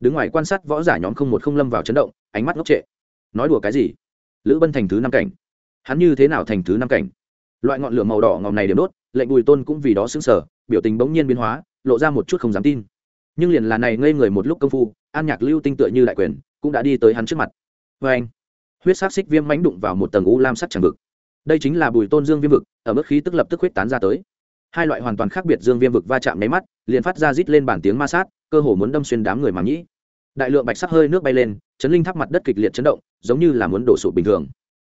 Đứng ngoài quan sát võ giả nhóm không một không lâm vào chấn động, ánh mắt ngốc trệ. Nói đùa cái gì? Lữ bân thành thứ năm cảnh. Hắn như thế nào thành thứ năm cảnh? Loại ngọn lửa màu đỏ ngòm này điểm đốt, lệnh bùi tôn cũng vì đó xứng sở biểu tình bỗng nhiên biến hóa, lộ ra một chút không dám tin. Nhưng liền là này ngây người một lúc công phu, an nhạc lưu tinh tựa như đại quyền cũng đã đi tới hắn trước mặt. Vê anh, huyết sắc xích viêm mánh đụng vào một tầng u lam sắc chẳng vực. Đây chính là bùi tôn dương viêm vực, ở mức khí tức lập tức huyết tán ra tới. Hai loại hoàn toàn khác biệt dương viêm vực va chạm mấy mắt, liền phát ra rít lên bản tiếng ma sát, cơ hồ muốn đâm xuyên đám người mà nhĩ. Đại lượng bạch sắc hơi nước bay lên, chấn linh tháp mặt đất kịch liệt chấn động, giống như là muốn đổ sụp bình thường.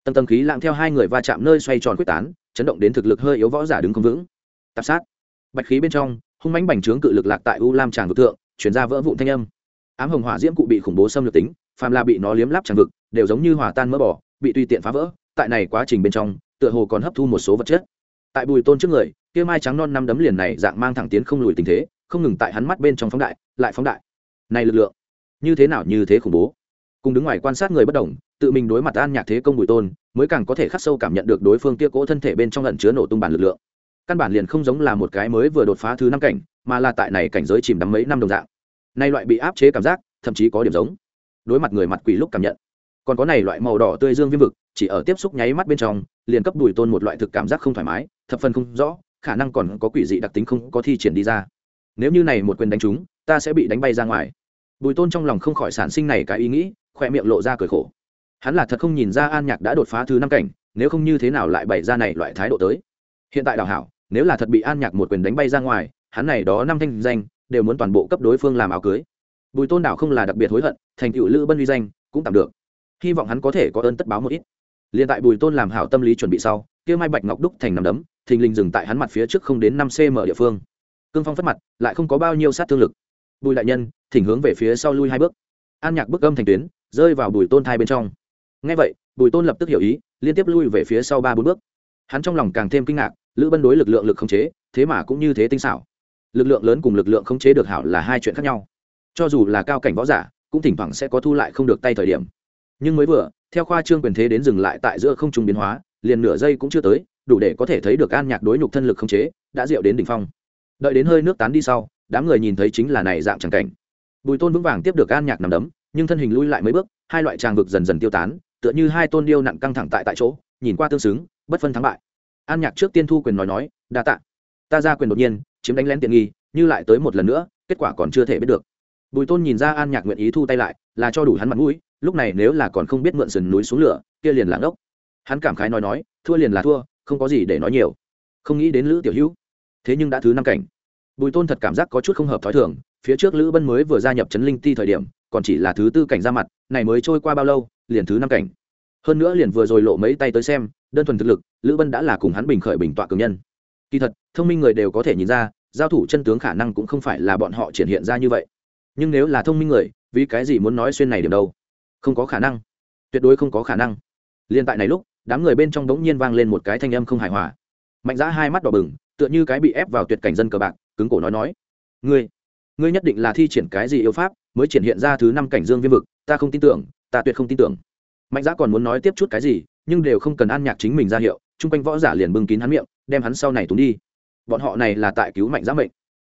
Tầng tầng khí lạng theo hai người va chạm nơi xoay tròn quyết tán, chấn động đến thực lực hơi yếu võ giả đứng không vững. Tạp sát. Bạch khí bên trong, hung mãnh bành trướng cự lực lạc tại u lam tràng vực thượng chuyển ra vỡ vụn thanh âm ám hồng hỏa diễm cụ bị khủng bố xâm lược tính, phàm là bị nó liếm láp tràn vực, đều giống như hòa tan mỡ bỏ bị tùy tiện phá vỡ, tại này quá trình bên trong, tựa hồ còn hấp thu một số vật chất. Tại bùi tôn trước người, kia mai trắng non năm đấm liền này dạng mang thẳng tiến không lùi tình thế, không ngừng tại hắn mắt bên trong phóng đại, lại phóng đại. Này lực lượng, như thế nào như thế khủng bố? Cùng đứng ngoài quan sát người bất đồng, tự mình đối mặt an nhạc thế công bùi tôn, mới càng có thể khắc sâu cảm nhận được đối phương kia cỗ thân thể bên trong lẩn chứa nổ tung bản lực lượng. Căn bản liền không giống là một cái mới vừa đột phá thứ năm cảnh, mà là tại này cảnh giới chìm đắm mấy năm đồng dạng nay loại bị áp chế cảm giác, thậm chí có điểm giống. Đối mặt người mặt quỷ lúc cảm nhận. Còn có này loại màu đỏ tươi dương viêm vực, chỉ ở tiếp xúc nháy mắt bên trong, liền cấp đùi tôn một loại thực cảm giác không thoải mái, thập phần không rõ, khả năng còn có quỷ dị đặc tính không có thi triển đi ra. Nếu như này một quyền đánh trúng, ta sẽ bị đánh bay ra ngoài. Bùi tôn trong lòng không khỏi sản sinh này cái ý nghĩ khoe miệng lộ ra cười khổ. Hắn là thật không nhìn ra an nhạc đã đột phá thứ năm cảnh, nếu không như thế nào lại bày ra này loại thái độ tới. Hiện tại đào hảo, nếu là thật bị an nhạc một quyền đánh bay ra ngoài, hắn này đó năm thanh danh đều muốn toàn bộ cấp đối phương làm áo cưới. Bùi tôn đảo không là đặc biệt hối hận, thành tựu lữ bân uy danh, cũng tạm được. Hy vọng hắn có thể có ơn tất báo một ít. Liền tại bùi tôn làm hảo tâm lý chuẩn bị sau, kia mai bạch ngọc đúc thành nằm đấm, thình lình dừng tại hắn mặt phía trước không đến năm cm địa phương. Cương phong phất mặt, lại không có bao nhiêu sát thương lực. Bùi đại nhân, thỉnh hướng về phía sau lui hai bước. An nhạc bước âm thành tuyến, rơi vào bùi tôn thai bên trong. Ngay vậy, bùi tôn lập tức hiểu ý, liên tiếp lui về phía sau ba bốn bước. Hắn trong lòng càng thêm kinh ngạc, lữ bân đối lực lượng lực khống chế, thế mà cũng như thế tinh xảo lực lượng lớn cùng lực lượng khống chế được hảo là hai chuyện khác nhau. Cho dù là cao cảnh võ giả, cũng thỉnh thoảng sẽ có thu lại không được tay thời điểm. Nhưng mới vừa, theo khoa trương quyền thế đến dừng lại tại giữa không trung biến hóa, liền nửa giây cũng chưa tới, đủ để có thể thấy được an nhạc đối nhục thân lực khống chế, đã diệu đến đỉnh phong. Đợi đến hơi nước tán đi sau, đám người nhìn thấy chính là này dạng tràng cảnh. Bùi tôn vững vàng tiếp được an nhạc nằm đấm, nhưng thân hình lui lại mấy bước, hai loại tràng vực dần dần tiêu tán, tựa như hai tôn điêu nặng căng thẳng tại tại chỗ, nhìn qua tương xứng, bất phân thắng bại. An nhạc trước tiên thu quyền nói nói, đa tạ ta ra quyền đột nhiên, chiếm đánh lén tiện nghi, như lại tới một lần nữa, kết quả còn chưa thể biết được. Bùi tôn nhìn ra an nhạc nguyện ý thu tay lại, là cho đủ hắn mặt mũi, lúc này nếu là còn không biết mượn sườn núi xuống lửa, kia liền là ốc hắn cảm khái nói nói, thua liền là thua, không có gì để nói nhiều. Không nghĩ đến lữ tiểu hữu. Thế nhưng đã thứ năm cảnh. Bùi tôn thật cảm giác có chút không hợp t h ó i thường, phía trước lữ bân mới vừa gia nhập trấn linh ti thời điểm, còn chỉ là thứ tư cảnh ra mặt, này mới trôi qua bao lâu, liền thứ năm cảnh. Hơn nữa liền vừa rồi lộ mấy tay tới xem, đơn thuần thực lực, lữ bân đã là cùng hắn bình khởi bình tọa cường nhân kỳ thật, thông minh người đều có thể nhìn ra, giao thủ chân tướng khả năng cũng không phải là bọn họ triển hiện ra như vậy. Nhưng nếu là thông minh người, vì cái gì muốn nói xuyên này điểm đâu? Không có khả năng. Tuyệt đối không có khả năng. Liên tại này lúc, đám người bên trong đống nhiên vang lên một cái thanh âm không hài hòa. Mạnh giã hai mắt đỏ bừng, tựa như cái bị ép vào tuyệt cảnh dân cờ bạc, cứng cổ nói nói. Ngươi ngươi nhất định là thi triển cái gì yêu pháp mới triển hiện ra thứ năm cảnh dương viêm vực, ta không tin tưởng, ta tuyệt không tin tưởng. Mạnh giã còn muốn nói tiếp chút cái gì, nhưng đều không cần an nhạc chính mình ra hiệu chung quanh võ giả liền bưng kín hắn miệng, đem hắn sau này túng đi. Bọn họ này là tại cứu mạnh giã mệnh.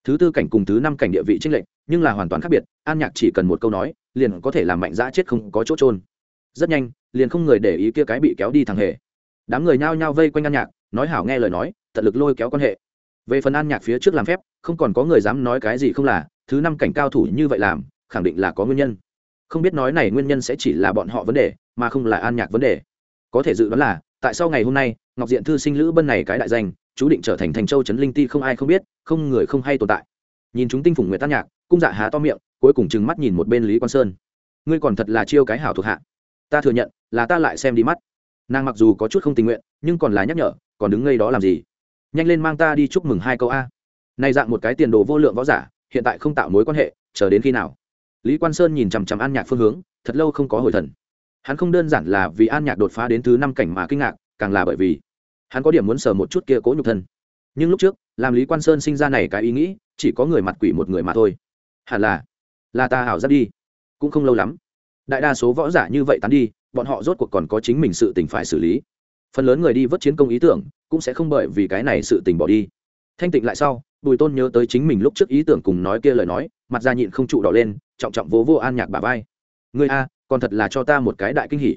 Thứ tư cảnh cùng thứ năm cảnh địa vị trinh lệnh nhưng là hoàn toàn khác biệt, an nhạc chỉ cần một câu nói, liền có thể làm mạnh giã chết không có chỗ trôn rất nhanh, liền không người để ý kia cái bị kéo đi thằng hề. Đám người nhao nhao vây quanh an nhạc, nói hảo nghe lời nói, tận lực lôi kéo quan hệ. Về phần an nhạc phía trước làm phép, không còn có người dám nói cái gì không là, thứ năm cảnh cao thủ như vậy làm, khẳng định là có nguyên nhân. Không biết nói này nguyên nhân sẽ chỉ là bọn họ vấn đề, mà không là an nhạc vấn đề. Có thể dự đoán là tại sau ngày hôm nay, ngọc diện thư sinh lữ bân này cái đại danh, chú định trở thành thành châu trấn linh ti không ai không biết, không người không hay tồn tại. Nhìn chúng tinh phủng nguyệt tác nhạc, cung dạ há to miệng, cuối cùng trừng mắt nhìn một bên lý quan sơn. Ngươi còn thật là chiêu cái hảo thuộc hạ. Ta thừa nhận, là ta lại xem đi mắt. Nàng mặc dù có chút không tình nguyện, nhưng còn là nhắc nhở, còn đứng ngây đó làm gì? Nhanh lên mang ta đi chúc mừng hai câu a. Này dạng một cái tiền đồ vô lượng võ giả, hiện tại không tạo mối quan hệ, chờ đến khi nào? Lý quan sơn nhìn chằm chằm an nhạc phương hướng, thật lâu không có hồi thần hắn không đơn giản là vì an nhạc đột phá đến thứ năm cảnh mà kinh ngạc càng là bởi vì hắn có điểm muốn sờ một chút kia cố nhục thân. Nhưng lúc trước làm lý quan sơn sinh ra này cái ý nghĩ chỉ có người mặt quỷ một người mà thôi. Hẳn là là ta hảo ra đi. Cũng không lâu lắm đại đa số võ giả như vậy tán đi bọn họ rốt cuộc còn có chính mình sự tình phải xử lý. Phần lớn người đi vớt chiến công ý tưởng cũng sẽ không bởi vì cái này sự tình bỏ đi. Thanh tịnh lại sau bùi tôn nhớ tới chính mình lúc trước ý tưởng cùng nói kia lời nói mặt ra nhịn không trụ đỏ lên trọng trọng vỗ vô, vô an nhạc bà vai. Người a còn thật là cho ta một cái đại kinh hỉ.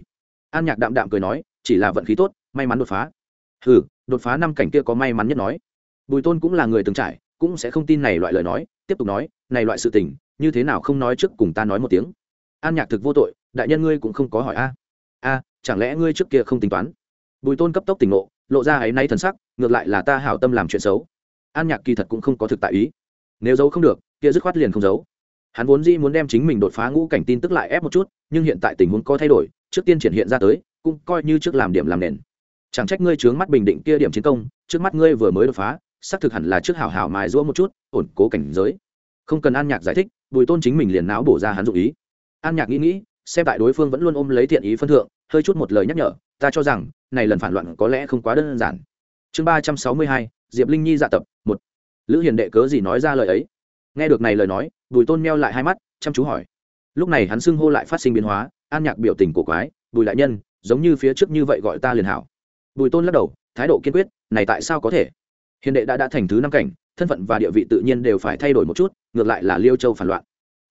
An nhạc đạm đạm cười nói, chỉ là vận khí tốt, may mắn đột phá. Ừ đột phá năm cảnh kia có may mắn nhất nói. Bùi tôn cũng là người từng trải, cũng sẽ không tin này loại lời nói, tiếp tục nói, này loại sự tình, như thế nào không nói trước cùng ta nói một tiếng. An nhạc thực vô tội, đại nhân ngươi cũng không có hỏi a. A, chẳng lẽ ngươi trước kia không tính toán? Bùi tôn cấp tốc tỉnh ngộ, lộ ra ấy nay thần sắc, ngược lại là ta hảo tâm làm chuyện xấu. An nhạc kỳ thật cũng không có thực tại ý. Nếu giấu không được, kia dứt khoát liền không giấu. Hắn vốn dĩ muốn đem chính mình đột phá ngũ cảnh tin tức lại ép một chút nhưng hiện tại tình huống có thay đổi, trước tiên triển hiện ra tới, cũng coi như trước làm điểm làm nền. Chẳng trách ngươi trướng mắt bình định kia điểm chiến công, trước mắt ngươi vừa mới đột phá, xác thực hẳn là trước hảo hảo mài giũa một chút, ổn cố cảnh giới. Không cần an nhạc giải thích, bùi tôn chính mình liền náo bổ ra hắn dụ ý. An nhạc nghĩ nghĩ, xem tại đối phương vẫn luôn ôm lấy thiện ý phân thượng, hơi chút một lời nhắc nhở, ta cho rằng, này lần phản loạn có lẽ không quá đơn giản. Chương ba trăm sáu mươi hai, diệp linh nhi dạ tập, một. Lữ hiền đệ cớ gì nói ra lời ấy? Nghe được này lời nói, bùi tôn meo lại hai mắt, chăm chú hỏi lúc này hắn xưng hô lại phát sinh biến hóa, an nhạc biểu tình của quái, bùi đại nhân, giống như phía trước như vậy gọi ta liền hảo. Bùi tôn lắc đầu, thái độ kiên quyết, này tại sao có thể? Hiền đệ đã đã thành thứ năm cảnh, thân phận và địa vị tự nhiên đều phải thay đổi một chút, ngược lại là liêu châu phản loạn.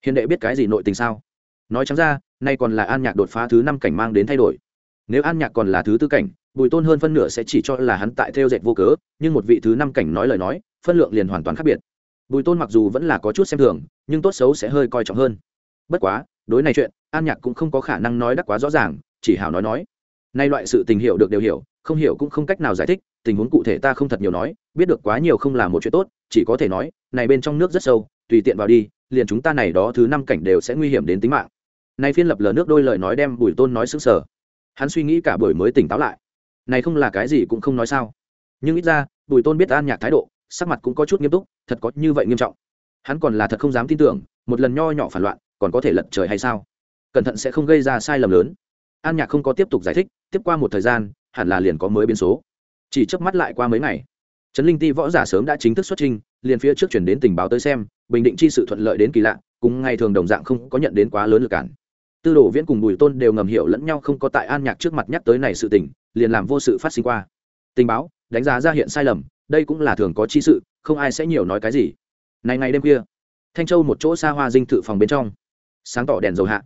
Hiền đệ biết cái gì nội tình sao? Nói chẳng ra, nay còn là an nhạc đột phá thứ năm cảnh mang đến thay đổi. Nếu an nhạc còn là thứ tư cảnh, bùi tôn hơn phân nửa sẽ chỉ cho là hắn tại theo dệt vô cớ, nhưng một vị thứ năm cảnh nói lời nói, phân lượng liền hoàn toàn khác biệt. Bùi tôn mặc dù vẫn là có chút xem thường, nhưng tốt xấu sẽ hơi coi trọng hơn bất quá, đối này chuyện, an nhạc cũng không có khả năng nói đắc quá rõ ràng, chỉ hảo nói nói. Nay loại sự tình hiểu được đều hiểu, không hiểu cũng không cách nào giải thích, tình huống cụ thể ta không thật nhiều nói, biết được quá nhiều không là một chuyện tốt, chỉ có thể nói, này bên trong nước rất sâu, tùy tiện vào đi, liền chúng ta này đó thứ năm cảnh đều sẽ nguy hiểm đến tính mạng. Nay phiên lập lờ nước đôi lời nói đem bùi tôn nói sững sờ. Hắn suy nghĩ cả buổi mới tỉnh táo lại. Này không là cái gì cũng không nói sao. Nhưng ít ra, bùi tôn biết an nhạc thái độ, sắc mặt cũng có chút nghiêm túc, thật có như vậy nghiêm trọng. Hắn còn là thật không dám tin tưởng, một lần nho nhỏ phản loạn còn có thể lật trời hay sao? Cẩn thận sẽ không gây ra sai lầm lớn. An nhạc không có tiếp tục giải thích, tiếp qua một thời gian, hẳn là liền có mới biến số. Chỉ chớp mắt lại qua mấy ngày, trấn linh ti võ giả sớm đã chính thức xuất trình, liền phía trước chuyển đến tình báo tới xem, bình định chi sự thuận lợi đến kỳ lạ, cùng ngày thường đồng dạng không có nhận đến quá lớn lực cản. Tư đồ viễn cùng bùi tôn đều ngầm hiểu lẫn nhau không có tại an nhạc trước mặt nhắc tới này sự tình, liền làm vô sự phát sinh qua. Tình báo, đánh giá ra hiện sai lầm, đây cũng là thường có chi sự, không ai sẽ nhiều nói cái gì. Này ngày đêm kia, thanh châu một chỗ xa hoa dinh thự phòng bên trong sáng tỏ đèn dầu hạ.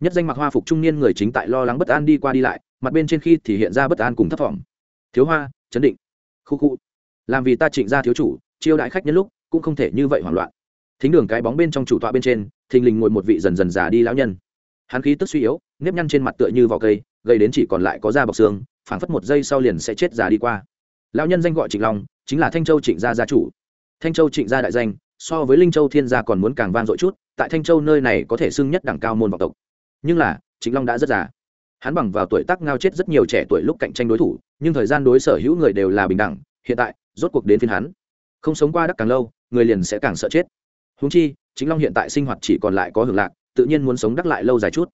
Nhất danh mặc hoa phục trung niên người chính tại lo lắng bất an đi qua đi lại, mặt bên trên khi thì hiện ra bất an cùng thấp thỏm. Thiếu hoa, chấn định. Khu khu. Làm vì ta trịnh ra thiếu chủ, chiêu đại khách nhân lúc, cũng không thể như vậy hoảng loạn. Thính đường cái bóng bên trong chủ tọa bên trên, thình lình ngồi một vị dần dần già đi lão nhân. Hắn khí tức suy yếu, nếp nhăn trên mặt tựa như vỏ cây, gây đến chỉ còn lại có da bọc xương, phảng phất một giây sau liền sẽ chết già đi qua. Lão nhân danh gọi trịnh long, chính là thanh châu trịnh gia gia chủ. Thanh châu trịnh gia đại danh so với linh châu thiên gia còn muốn càng vang dội chút, tại thanh châu nơi này có thể xưng nhất đẳng cao môn vọng tộc. Nhưng là Chính long đã rất già. Hắn bằng vào tuổi tác ngao chết rất nhiều trẻ tuổi lúc cạnh tranh đối thủ, nhưng thời gian đối sở hữu người đều là bình đẳng, hiện tại, rốt cuộc đến phiên hắn. Không sống qua đắc càng lâu, người liền sẽ càng sợ chết. Húng chi chính long hiện tại sinh hoạt chỉ còn lại có hưởng lạc, tự nhiên muốn sống đắc lại lâu dài chút.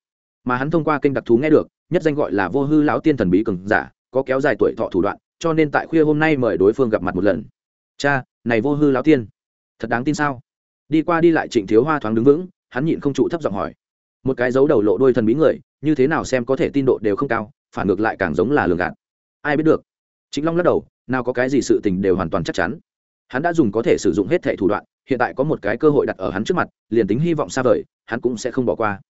Mà hắn thông qua kênh đặc thú nghe được, nhất danh gọi là vô hư lão tiên thần bí cường giả, có kéo dài tuổi thọ thủ đoạn, cho nên tại khuya hôm nay mời đối phương gặp mặt một lần. Cha, này vô hư lão tiên thật đáng tin sao? Đi qua đi lại trịnh thiếu hoa thoáng đứng vững, hắn nhịn không trụ thấp giọng hỏi. Một cái dấu đầu lộ đôi thần bí người, như thế nào xem có thể tin độ đều không cao, phản ngược lại càng giống là lường gạt. Ai biết được? Chính long lắc đầu, nào có cái gì sự tình đều hoàn toàn chắc chắn. Hắn đã dùng có thể sử dụng hết thẻ thủ đoạn, hiện tại có một cái cơ hội đặt ở hắn trước mặt, liền tính hy vọng xa vời, hắn cũng sẽ không bỏ qua.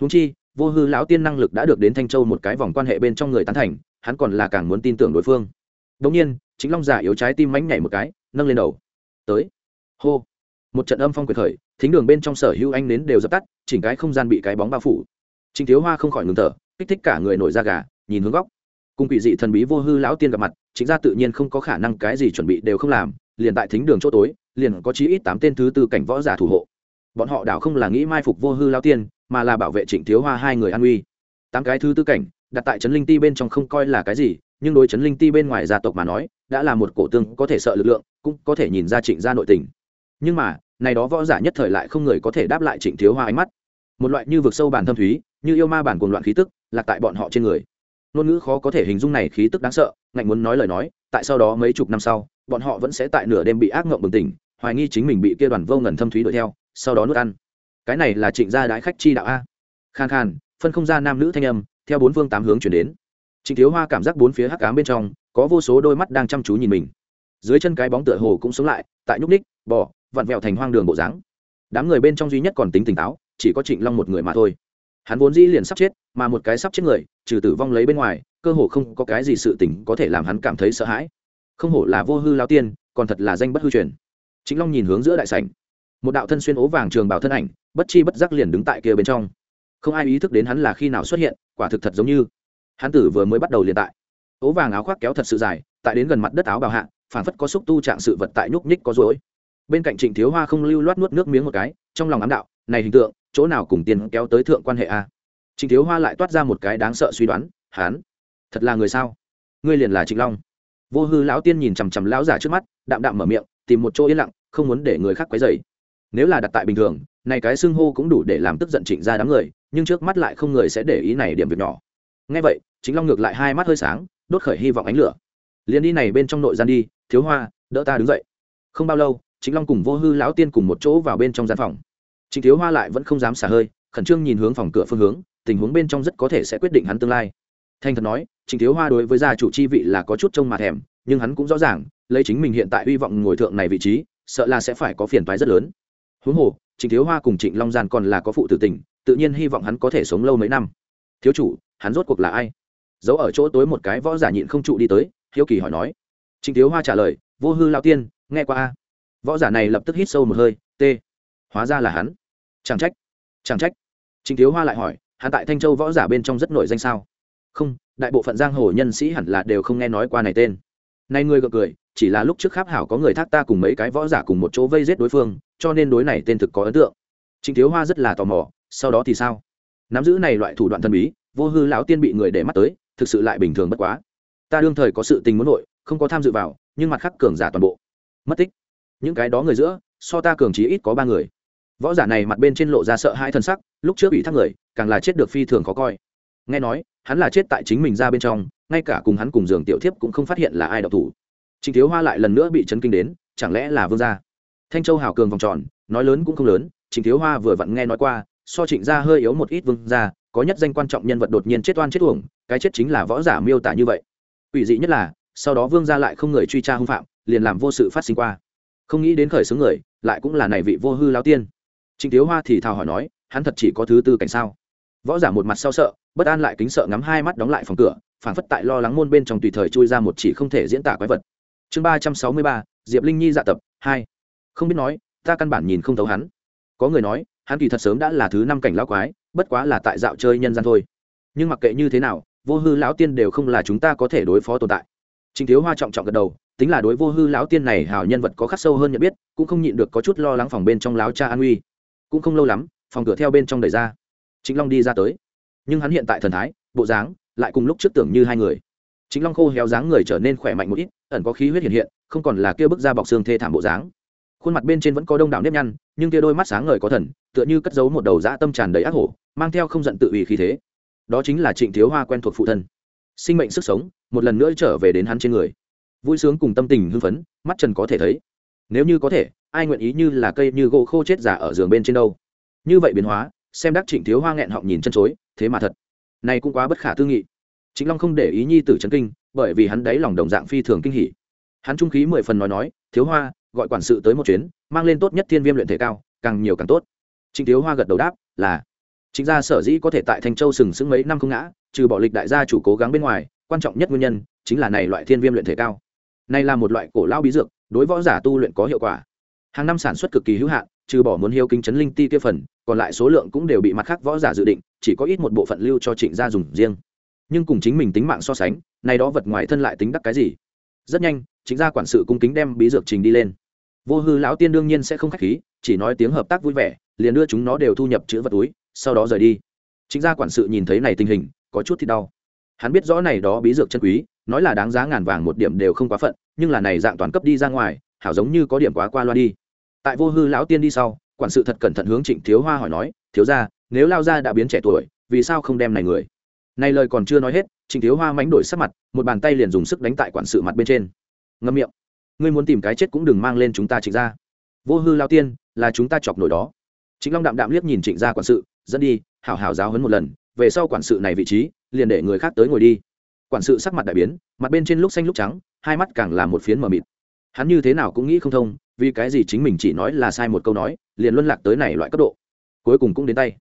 Húng chi, vô hư lão tiên năng lực đã được đến thanh châu một cái vòng quan hệ bên trong người tán thành, hắn còn là càng muốn tin tưởng đối phương. Đ ỗ n g nhiên chính long giả yếu trái tim mánh nhảy một cái, nâng lên đầu. Tới hô một trận âm phong quyệt khởi thính đường bên trong sở hữu anh nến đều dập tắt chỉnh cái không gian bị cái bóng bao phủ Trình Thiếu Hoa không khỏi ngừng thở, kích thích cả người nổi da gà, nhìn hướng góc. Cùng quỷ dị thần bí vô hư lão tiên gặp mặt, chính ra tự nhiên không có khả năng cái gì chuẩn bị đều không làm, liền tại thính đường chỗ tối, liền có chí ít tám tên thứ tư cảnh võ giả thủ hộ. Bọn họ đảo không là nghĩ mai phục vô hư lão tiên, mà là bảo vệ Trịnh Thiếu Hoa hai người an uy Tám cái thứ tư cảnh, đặt tại trấn linh ti bên trong không coi là cái gì, nhưng đối trấn linh ti bên ngoài gia tộc mà nói, đã là một cổ tương có thể sợ lực lượng, cũng có thể nhìn ra Trịnh gia nội tình. Nhưng mà, này đó võ giả nhất thời lại không người có thể đáp lại Trịnh Thiếu Hoa ánh mắt. Một loại như vực sâu bản thâm thúy, như yêu ma bản cuồng loạn khí tức lạc tại bọn họ trên người. Ngôn ngữ khó có thể hình dung này khí tức đáng sợ ngạnh muốn nói lời nói tại sau đó mấy chục năm sau bọn họ vẫn sẽ tại nửa đêm bị ác ngộng bừng tỉnh hoài nghi chính mình bị kia đoàn vô ngần thâm thúy đuổi theo sau đó nuốt ăn. Cái này là trịnh gia đái khách chi đạo a. Khan khan phân không ra nam nữ thanh âm theo bốn phương tám hướng chuyển đến. Trịnh thiếu hoa cảm giác bốn phía hắc ám bên trong có vô số đôi mắt đang chăm chú nhìn mình. Dưới chân cái bóng tựa hồ cũng sống lại tại nhúc ních bỏ vặn vẹo thành hoang đường bộ dáng. Đám người bên trong duy nhất còn tính tỉnh táo, chỉ có trịnh long một người mà thôi. Hắn vốn dĩ liền sắp chết, mà một cái sắp chết người, trừ tử vong lấy bên ngoài, cơ hồ không có cái gì sự tình có thể làm hắn cảm thấy sợ hãi. Không hổ là vô hư lao tiên, còn thật là danh bất hư truyền. Chính long nhìn hướng giữa đại sảnh. Một đạo thân xuyên ố vàng trường bảo thân ảnh, bất chi bất giác liền đứng tại kia bên trong. Không ai ý thức đến hắn là khi nào xuất hiện, quả thực thật giống như hắn tử vừa mới bắt đầu liền tại. Ố vàng áo khoác kéo thật sự dài, tại đến gần mặt đất áo bào hạ phản phất có xúc tu trạng sự vật tại nhúc nhích có rối bên cạnh trịnh thiếu hoa không lưu loát nuốt nước miếng một cái trong lòng ám đạo này hình tượng chỗ nào cùng tiền kéo tới thượng quan hệ a trịnh thiếu hoa lại toát ra một cái đáng sợ suy đoán hán thật là người sao ngươi liền là trịnh long vô hư lão tiên nhìn chằm chằm lão giả trước mắt đạm đạm mở miệng tìm một chỗ yên lặng không muốn để người khác quấy dày nếu là đặt tại bình thường này cái xưng hô cũng đủ để làm tức giận trịnh ra đám người nhưng trước mắt lại không người sẽ để ý này điểm việc nhỏ ngay vậy chính long ngược lại hai mắt hơi sáng đốt khởi hy vọng ánh lửa liền đi này bên trong nội gian đi thiếu hoa đỡ ta đứng dậy không bao lâu chính long cùng vô hư lão tiên cùng một chỗ vào bên trong gian phòng. Trịnh thiếu hoa lại vẫn không dám xả hơi, khẩn trương nhìn hướng phòng cửa phương hướng, tình huống bên trong rất có thể sẽ quyết định hắn tương lai. Thanh thật nói, trịnh thiếu hoa đối với gia chủ chi vị là có chút trông mà thèm, nhưng hắn cũng rõ ràng, lấy chính mình hiện tại hy vọng ngồi thượng này vị trí, sợ là sẽ phải có phiền toái rất lớn. Huống hồ, trịnh thiếu hoa cùng trịnh long gian còn là có phụ tử tình, tự nhiên hy vọng hắn có thể sống lâu mấy năm. Thiếu chủ, hắn rốt cuộc là ai? Giấu ở chỗ tối một cái võ giả nhịn không trụ đi tới, hiếu kỳ hỏi nói. Trịnh thiếu hoa trả lời, vô hư lao tiên, nghe qua a võ giả này lập tức hít sâu một hơi, t, hóa ra là hắn. Chẳng trách chẳng trách. Trịnh thiếu hoa lại hỏi, hắn tại thanh châu võ giả bên trong rất nổi danh sao? Không, đại bộ phận giang hồ nhân sĩ hẳn là đều không nghe nói qua này tên. Nay ngươi gượng cười, chỉ là lúc trước kháp hảo có người thác ta cùng mấy cái võ giả cùng một chỗ vây giết đối phương, cho nên đối này tên thực có ấn tượng. Trịnh thiếu hoa rất là tò mò, sau đó thì sao? Nắm giữ này loại thủ đoạn thần bí, vô hư lão tiên bị người để mắt tới, thực sự lại bình thường bất quá. Ta đương thời có sự tình muốn nội, không có tham dự vào, nhưng mặt khắc cường giả toàn bộ. Mất tích những cái đó người giữa, so ta cường chí ít có ba người. Võ giả này mặt bên trên lộ ra sợ hai thân sắc, lúc trước ủy thác người, càng là chết được phi thường khó coi. Nghe nói, hắn là chết tại chính mình ra bên trong, ngay cả cùng hắn cùng giường tiểu thiếp cũng không phát hiện là ai đọc thủ. Trịnh thiếu hoa lại lần nữa bị chấn kinh đến, chẳng lẽ là vương gia? Thanh châu hào cường vòng tròn, nói lớn cũng không lớn, trịnh thiếu hoa vừa vặn nghe nói qua, so trịnh gia hơi yếu một ít vương gia, có nhất danh quan trọng nhân vật đột nhiên chết oan chết uổng, cái chết chính là võ giả miêu tả như vậy. Ủy dị nhất là, sau đó vương gia lại không người truy tra hung phạm, liền làm vô sự phát sinh qua không nghĩ đến khởi xướng người lại cũng là này vị vô hư lao tiên. Trịnh thiếu hoa thì thào hỏi nói hắn thật chỉ có thứ tư cảnh sao? Võ giả một mặt sau sợ bất an lại kính sợ ngắm hai mắt đóng lại phòng cửa phản phất tại lo lắng môn bên trong tùy thời chui ra một chỉ không thể diễn tả quái vật. Chương ba trăm sáu mươi ba diệp linh nhi dạ tập hai. Không biết nói ta căn bản nhìn không thấu hắn. Có người nói hắn kỳ thật sớm đã là thứ năm cảnh lão quái bất quá là tại dạo chơi nhân gian thôi. Nhưng mặc kệ như thế nào vô hư lão tiên đều không là chúng ta có thể đối phó tồn tại. Trình Thiếu Hoa trọng trọng gật đầu, tính là đối vô hư lão tiên này hảo nhân vật có khắc sâu hơn nhận biết, cũng không nhịn được có chút lo lắng phòng bên trong lão cha an uy. Cũng không lâu lắm, phòng cửa theo bên trong đẩy ra. Chính Long đi ra tới. Nhưng hắn hiện tại thần thái, bộ dáng, lại cùng lúc trước tưởng như hai người. Chính Long khô héo dáng người trở nên khỏe mạnh một ít, ẩn có khí huyết hiện hiện, không còn là kia bức da bọc xương thê thảm bộ dáng. Khuôn mặt bên trên vẫn có đông đảo nếp nhăn, nhưng kia đôi mắt sáng ngời có thần, tựa như cất giấu một đầu dã tâm tràn đầy ác hổ, mang theo không giận tự ủy khí thế. Đó chính là Trịnh Thiếu Hoa quen thuộc phụ thân sinh mệnh sức sống một lần nữa trở về đến hắn trên người vui sướng cùng tâm tình hưng phấn, mắt trần có thể thấy. Nếu như có thể, ai nguyện ý như là cây như gỗ khô chết giả ở giường bên trên đâu? Như vậy biến hóa, xem đắc trịnh thiếu hoa nghẹn họng nhìn chân chối, thế mà thật. Này cũng quá bất khả tư nghị. Chính long không để ý nhi tử trấn kinh, bởi vì hắn đáy lòng đồng dạng phi thường kinh hỉ. Hắn trung khí mười phần nói nói, thiếu hoa, gọi quản sự tới một chuyến, mang lên tốt nhất thiên viêm luyện thể cao, càng nhiều càng tốt. Trịnh thiếu hoa gật đầu đáp, là. Chính ra sở dĩ có thể tại thanh châu sừng sững mấy năm không ngã, trừ bỏ lịch đại gia chủ cố gắng bên ngoài, quan trọng nhất nguyên nhân chính là này loại thiên viêm luyện thể cao này là một loại cổ lao bí dược, đối võ giả tu luyện có hiệu quả. Hàng năm sản xuất cực kỳ hữu hạn, trừ bỏ muốn hiếu kinh chấn linh ti kia phần, còn lại số lượng cũng đều bị mặt khác võ giả dự định, chỉ có ít một bộ phận lưu cho trịnh gia dùng riêng. Nhưng cùng chính mình tính mạng so sánh, này đó vật ngoài thân lại tính đắc cái gì? Rất nhanh chính gia quản sự cung kính đem bí dược trình đi lên. Vô hư lão tiên đương nhiên sẽ không khách khí, chỉ nói tiếng hợp tác vui vẻ, liền đưa chúng nó đều thu nhập chữ vật túi, sau đó rời đi. Chính gia quản sự nhìn thấy này tình hình, có chút thì đau. Hắn biết rõ này đó bí dược chân quý nói là đáng giá ngàn vàng một điểm đều không quá phận, nhưng là này dạng toàn cấp đi ra ngoài, hảo giống như có điểm quá qua loa đi. Tại vô hư lão tiên đi sau, quản sự thật cẩn thận hướng trịnh thiếu hoa hỏi nói, thiếu ra nếu lao ra đã biến trẻ tuổi, vì sao không đem này người? Này lời còn chưa nói hết, trịnh thiếu hoa mánh đổi sắc mặt, một bàn tay liền dùng sức đánh tại quản sự mặt bên trên. Ngâm miệng. Ngươi muốn tìm cái chết cũng đừng mang lên chúng ta trịnh ra vô hư lao tiên, là chúng ta chọc nổi đó. Chính long đạm đạm liếc nhìn trịnh gia quản sự, dẫn đi, hảo hảo giáo hấn một lần, về sau quản sự này vị trí, liền để người khác tới ngồi đi quản sự sắc mặt đại biến, mặt bên trên lúc xanh lúc trắng, hai mắt càng là một phiến mờ mịt. Hắn như thế nào cũng nghĩ không thông, vì cái gì chính mình chỉ nói là sai một câu nói, liền luân lạc tới này loại cấp độ. Cuối cùng cũng đến tay.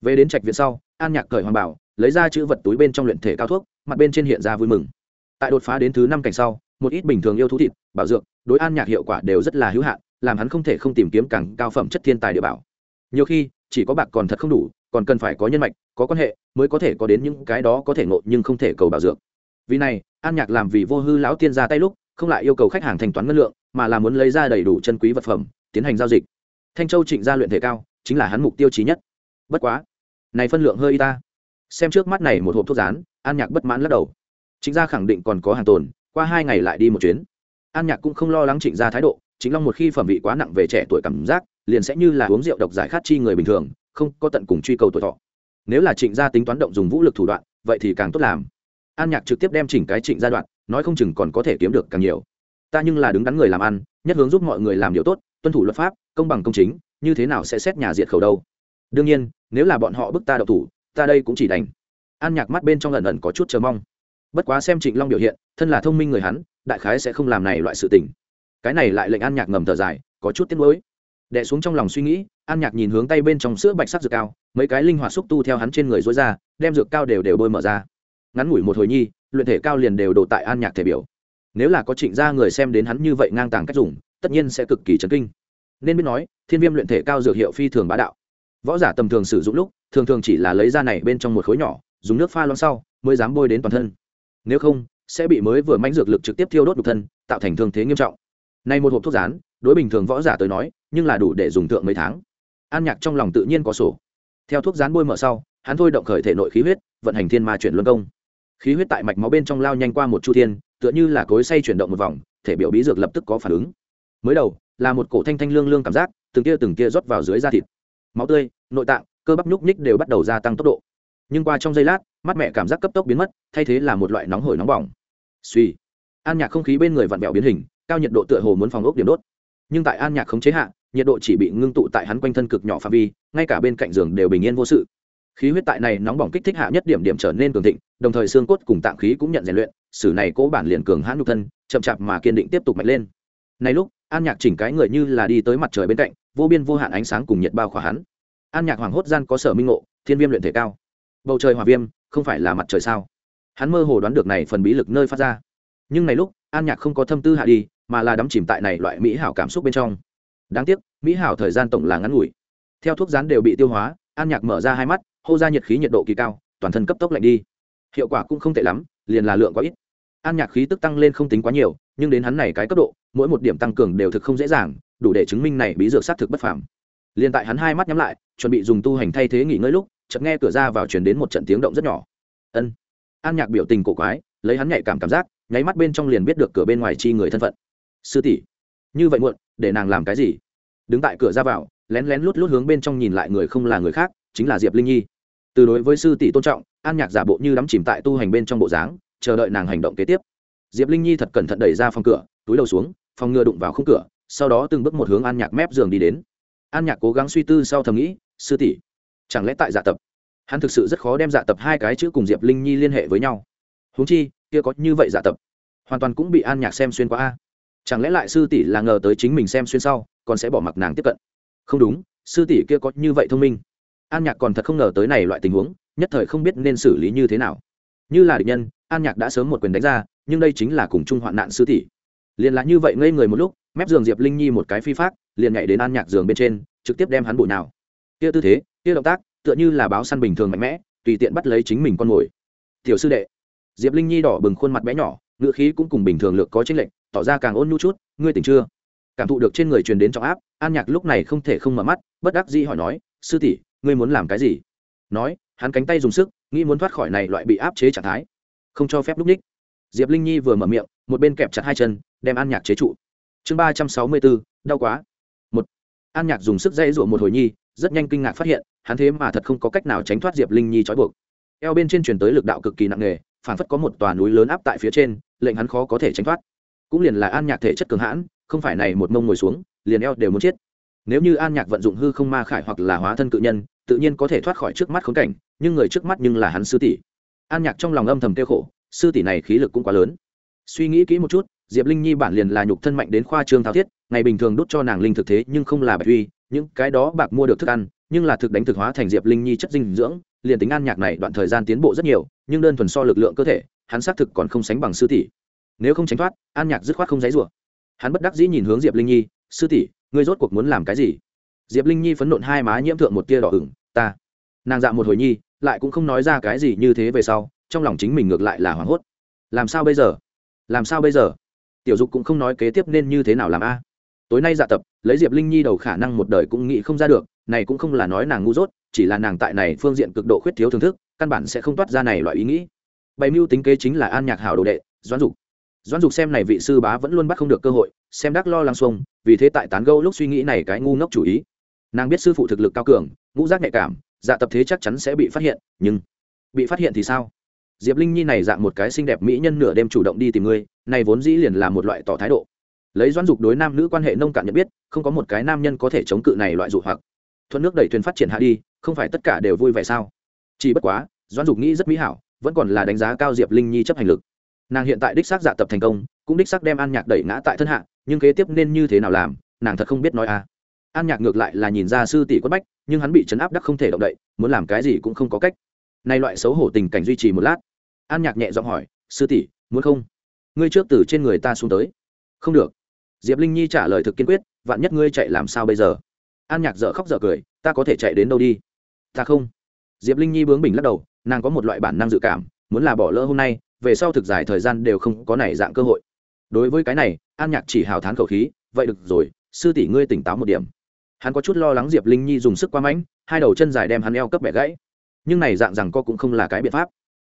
Về đến trạch viện sau, an nhạc cởi hoàng bảo, lấy ra chữ vật túi bên trong luyện thể cao thuốc, mặt bên trên hiện ra vui mừng. Tại đột phá đến thứ năm cảnh sau, một ít bình thường yêu thú thịt, bảo dược, đối an nhạc hiệu quả đều rất là hữu hạn, làm hắn không thể không tìm kiếm càng cao phẩm chất thiên tài địa bảo. Nhiều khi, chỉ có bạc còn thật không đủ, còn cần phải có nhân mạch, có quan hệ, mới có thể có đến những cái đó có thể ngộ nhưng không thể cầu bảo dược vì này, an nhạc làm vì vô hư lão tiên ra tay lúc, không lại yêu cầu khách hàng thanh toán ngân lượng, mà là muốn lấy ra đầy đủ chân quý vật phẩm, tiến hành giao dịch. Thanh châu trịnh gia luyện thể cao, chính là hắn mục tiêu trí nhất. Bất quá, này phân lượng hơi y ta. Xem trước mắt này một hộp thuốc rán, an nhạc bất mãn lắc đầu. Trịnh gia khẳng định còn có hàng tồn, qua hai ngày lại đi một chuyến. An nhạc cũng không lo lắng trịnh gia thái độ chính long một khi phẩm vị quá nặng về trẻ tuổi cảm giác, liền sẽ như là uống rượu độc giải khát chi người bình thường, không có tận cùng truy cầu tuổi thọ. Nếu là trịnh gia tính toán động dùng vũ lực thủ đoạn, vậy thì càng tốt làm an nhạc trực tiếp đem chỉnh cái trịnh giai đoạn, nói không chừng còn có thể kiếm được càng nhiều. Ta nhưng là đứng đắn người làm ăn, nhất hướng giúp mọi người làm điều tốt, tuân thủ luật pháp, công bằng công chính, như thế nào sẽ xét nhà diệt khẩu đâu? Đương nhiên, nếu là bọn họ bức ta đậu thủ, ta đây cũng chỉ đành. An nhạc mắt bên trong lần ẩn có chút chờ mong. Bất quá xem trịnh long biểu hiện, thân là thông minh người hắn, đại khái sẽ không làm này loại sự tình. Cái này lại lệnh an nhạc ngầm thở dài, có chút tiếc nuối. Đẻ xuống trong lòng suy nghĩ, an nhạc nhìn hướng tay bên trong sữa bạch sắc dược cao, mấy cái linh hoạt xúc tu theo hắn trên người dối ra, đem dược cao đều đều bôi mở ra ngắn ngủi một hồi nhi, luyện thể cao liền đều đổ tại an nhạc thể biểu. Nếu là có trịnh gia người xem đến hắn như vậy ngang tàng cách dùng, tất nhiên sẽ cực kỳ chấn kinh. Nên biết nói, thiên viêm luyện thể cao dược hiệu phi thường bá đạo. Võ giả tầm thường sử dụng lúc, thường thường chỉ là lấy ra này bên trong một khối nhỏ, dùng nước pha loãng sau, mới dám bôi đến toàn thân. Nếu không, sẽ bị mới vừa mánh dược lực trực tiếp thiêu đốt nhục thân, tạo thành thương thế nghiêm trọng. Này một hộp thuốc rán, đối bình thường võ giả tới nói, nhưng là đủ để dùng thượng mấy tháng. An nhạc trong lòng tự nhiên có sổ. Theo thuốc rán bôi mở sau, hắn thôi động khởi thể nội khí huyết, vận hành thiên ma chuyển luân công khí huyết tại mạch máu bên trong lao nhanh qua một chu thiên, tựa như là cối say chuyển động một vòng, thể biểu bí dược lập tức có phản ứng. Mới đầu, là một cổ thanh thanh lương lương cảm giác, từng tia từng tia rót vào dưới da thịt. Máu tươi, nội tạng, cơ bắp nhúc nhích đều bắt đầu gia tăng tốc độ. Nhưng qua trong giây lát, mắt mẹ cảm giác cấp tốc biến mất, thay thế là một loại nóng hổi nóng bỏng. Suy an nhạc không khí bên người vặn vẹo biến hình, cao nhiệt độ tựa hồ muốn phòng ốc điểm đốt. Nhưng tại an nhạc không chế hạ, nhiệt độ chỉ bị ngưng tụ tại hắn quanh thân cực nhỏ phạm vi, ngay cả bên cạnh giường đều bình yên vô sự khí huyết tại này nóng bỏng kích thích hạ nhất điểm điểm trở nên cường thịnh, đồng thời xương cốt cùng tạng khí cũng nhận rèn luyện, sử này cố bản liền cường hãn nhục thân, chậm chạp mà kiên định tiếp tục mạnh lên. Này lúc, an nhạc chỉnh cái người như là đi tới mặt trời bên cạnh, vô biên vô hạn ánh sáng cùng nhiệt bao khỏa hắn. An nhạc hoàng hốt gian có sở minh ngộ, thiên viêm luyện thể cao. Bầu trời hòa viêm, không phải là mặt trời sao? Hắn mơ hồ đoán được này phần bí lực nơi phát ra. Nhưng này lúc, an nhạc không có thâm tư hạ đi, mà là đắm chìm tại này loại mỹ hảo cảm xúc bên trong. Đáng tiếc, mỹ hảo thời gian tổng là ngắn ngủi. Theo thuốc rán đều bị tiêu hóa, an nhạc mở ra hai mắt hô ra nhiệt khí nhiệt độ kỳ cao, toàn thân cấp tốc lạnh đi. Hiệu quả cũng không tệ lắm, liền là lượng quá ít. An nhạc khí tức tăng lên không tính quá nhiều, nhưng đến hắn này cái cấp độ, mỗi một điểm tăng cường đều thực không dễ dàng, đủ để chứng minh này bí dược xác thực bất phàm. Liền tại hắn hai mắt nhắm lại, chuẩn bị dùng tu hành thay thế nghỉ ngơi lúc, chợt nghe cửa ra vào truyền đến một trận tiếng động rất nhỏ. Ân. An nhạc biểu tình cổ quái, lấy hắn nhạy cảm cảm giác, nháy mắt bên trong liền biết được cửa bên ngoài chi người thân phận. Sư tỷ, như vậy muộn, để nàng làm cái gì? Đứng tại cửa ra vào, lén lén lút lút hướng bên trong nhìn lại người không là người khác chính là diệp linh nhi. Từ đối với sư tỷ tôn trọng, an nhạc giả bộ như đắm chìm tại tu hành bên trong bộ dáng, chờ đợi nàng hành động kế tiếp. Diệp linh nhi thật cẩn thận đẩy ra phòng cửa, túi đầu xuống, phòng ngừa đụng vào khung cửa, sau đó từng bước một hướng an nhạc mép giường đi đến. An nhạc cố gắng suy tư sau thầm nghĩ, sư tỷ, chẳng lẽ tại dạ tập? Hắn thực sự rất khó đem dạ tập hai cái chữ cùng diệp linh nhi liên hệ với nhau. Huống chi, kia có như vậy dạ tập, hoàn toàn cũng bị an nhạc xem xuyên qua a. Chẳng lẽ lại sư tỷ là ngờ tới chính mình xem xuyên sau, còn sẽ bỏ mặc nàng tiếp cận? Không đúng, sư tỷ kia có như vậy thông minh an nhạc còn thật không ngờ tới này loại tình huống, nhất thời không biết nên xử lý như thế nào. Như là địch nhân, an nhạc đã sớm một quyền đánh ra, nhưng đây chính là cùng chung hoạn nạn sư tỷ. Liền là như vậy ngây người một lúc, mép giường diệp linh nhi một cái phi pháp liền nhảy đến an nhạc giường bên trên, trực tiếp đem hắn bụi nào kia tư thế, kia động tác, tựa như là báo săn bình thường mạnh mẽ, tùy tiện bắt lấy chính mình con mồi. Tiểu sư đệ. Diệp linh nhi đỏ bừng khuôn mặt bé nhỏ, ngữ khí cũng cùng bình thường lược có chênh lệnh tỏ ra càng ôn nhu chút, ngươi tỉnh chưa? Cảm thụ được trên người truyền đến trọng áp, an nhạc lúc này không thể không mở mắt, bất đắc dĩ hỏi nói, sư tỷ ngươi muốn làm cái gì? Nói, hắn cánh tay dùng sức, nghĩ muốn thoát khỏi này loại bị áp chế trạng thái. Không cho phép lúc ních. Diệp linh nhi vừa mở miệng, một bên kẹp chặt hai chân, đem an nhạc chế trụ. Chương ba trăm sáu mươi bốn, đau quá. Một, an nhạc dùng sức dây rụa một hồi nhi, rất nhanh kinh ngạc phát hiện, hắn thế mà thật không có cách nào tránh thoát diệp linh nhi trói buộc. Eo bên trên truyền tới lực đạo cực kỳ nặng nề, phản phất có một tòa núi lớn áp tại phía trên, lệnh hắn khó có thể tránh thoát. Cũng liền là an nhạc thể chất cường hãn, không phải này một mông ngồi xuống, liền eo đều muốn chết. Nếu như an nhạc vận dụng hư không ma khải hoặc là hóa thân cự nhân tự nhiên có thể thoát khỏi trước mắt khốn cảnh, nhưng người trước mắt nhưng là hắn sư tỷ. An nhạc trong lòng âm thầm tiêu khổ, sư tỷ này khí lực cũng quá lớn. Suy nghĩ kỹ một chút, diệp linh nhi bản liền là nhục thân mạnh đến khoa trương thao thiết, ngày bình thường đốt cho nàng linh thực thế nhưng không là bạch uy, những cái đó bạc mua được thức ăn, nhưng là thực đánh thực hóa thành diệp linh nhi chất dinh dưỡng, liền tính an nhạc này đoạn thời gian tiến bộ rất nhiều, nhưng đơn thuần so lực lượng cơ thể, hắn xác thực còn không sánh bằng sư tỷ. Nếu không tránh thoát, an nhạc dứt khoát không dãy rủa. Hắn bất đắc dĩ nhìn hướng diệp linh nhi, sư tỷ, ngươi rốt cuộc muốn làm cái gì? Diệp linh nhi phấn nộn hai má nhiễm thượng một tia đỏ ửng, ta. Nàng dạ một hồi nhi, lại cũng không nói ra cái gì như thế về sau, trong lòng chính mình ngược lại là hoảng hốt. Làm sao bây giờ? Làm sao bây giờ? Tiểu dục cũng không nói kế tiếp nên như thế nào làm a. Tối nay dạ tập, lấy diệp linh nhi đầu khả năng một đời cũng nghĩ không ra được, này cũng không là nói nàng ngu dốt, chỉ là nàng tại này phương diện cực độ khuyết thiếu thưởng thức, căn bản sẽ không toát ra này loại ý nghĩ. Bày mưu tính kế chính là an nhạc hảo đồ đệ, doãn dục. Doãn dục xem này vị sư bá vẫn luôn bắt không được cơ hội, xem đắc lo lăng xuông, vì thế tại tán gâu lúc suy nghĩ này cái ngu ngốc chủ ý nàng biết sư phụ thực lực cao cường, ngũ giác nhạy cảm dạ tập thế chắc chắn sẽ bị phát hiện, nhưng bị phát hiện thì sao? Diệp linh nhi này dạng một cái xinh đẹp mỹ nhân nửa đêm chủ động đi tìm ngươi, này vốn dĩ liền là một loại tỏ thái độ. Lấy doãn dục đối nam nữ quan hệ nông cạn nhận biết, không có một cái nam nhân có thể chống cự này loại dụ hoặc. Thuận nước đẩy thuyền phát triển hạ đi, không phải tất cả đều vui vẻ sao? Chỉ bất quá, doãn dục nghĩ rất mỹ hảo, vẫn còn là đánh giá cao diệp linh nhi chấp hành lực. Nàng hiện tại đích xác dạ tập thành công, cũng đích xác đem an nhạc đẩy ngã tại thân hạ, nhưng kế tiếp nên như thế nào làm, nàng thật không biết nói à an nhạc ngược lại là nhìn ra sư tỷ quất bách, nhưng hắn bị chấn áp đắc không thể động đậy, muốn làm cái gì cũng không có cách. Nay loại xấu hổ tình cảnh duy trì một lát. An nhạc nhẹ giọng hỏi, sư tỷ, muốn không? Ngươi trước từ trên người ta xuống tới. Không được. Diệp linh nhi trả lời thực kiên quyết, vạn nhất ngươi chạy làm sao bây giờ? An nhạc dở khóc dở cười, ta có thể chạy đến đâu đi? Ta không. Diệp linh nhi bướng bình lắc đầu, nàng có một loại bản năng dự cảm, muốn là bỏ lỡ hôm nay, về sau thực dài thời gian đều không có này dạng cơ hội. Đối với cái này, an nhạc chỉ hào thán khẩu khí, vậy được rồi, sư tỷ ngươi tỉnh táo một điểm hắn có chút lo lắng diệp linh nhi dùng sức quá mãnh, hai đầu chân dài đem hắn eo cấp bẻ gãy. Nhưng này dạng rằng co cũng không là cái biện pháp.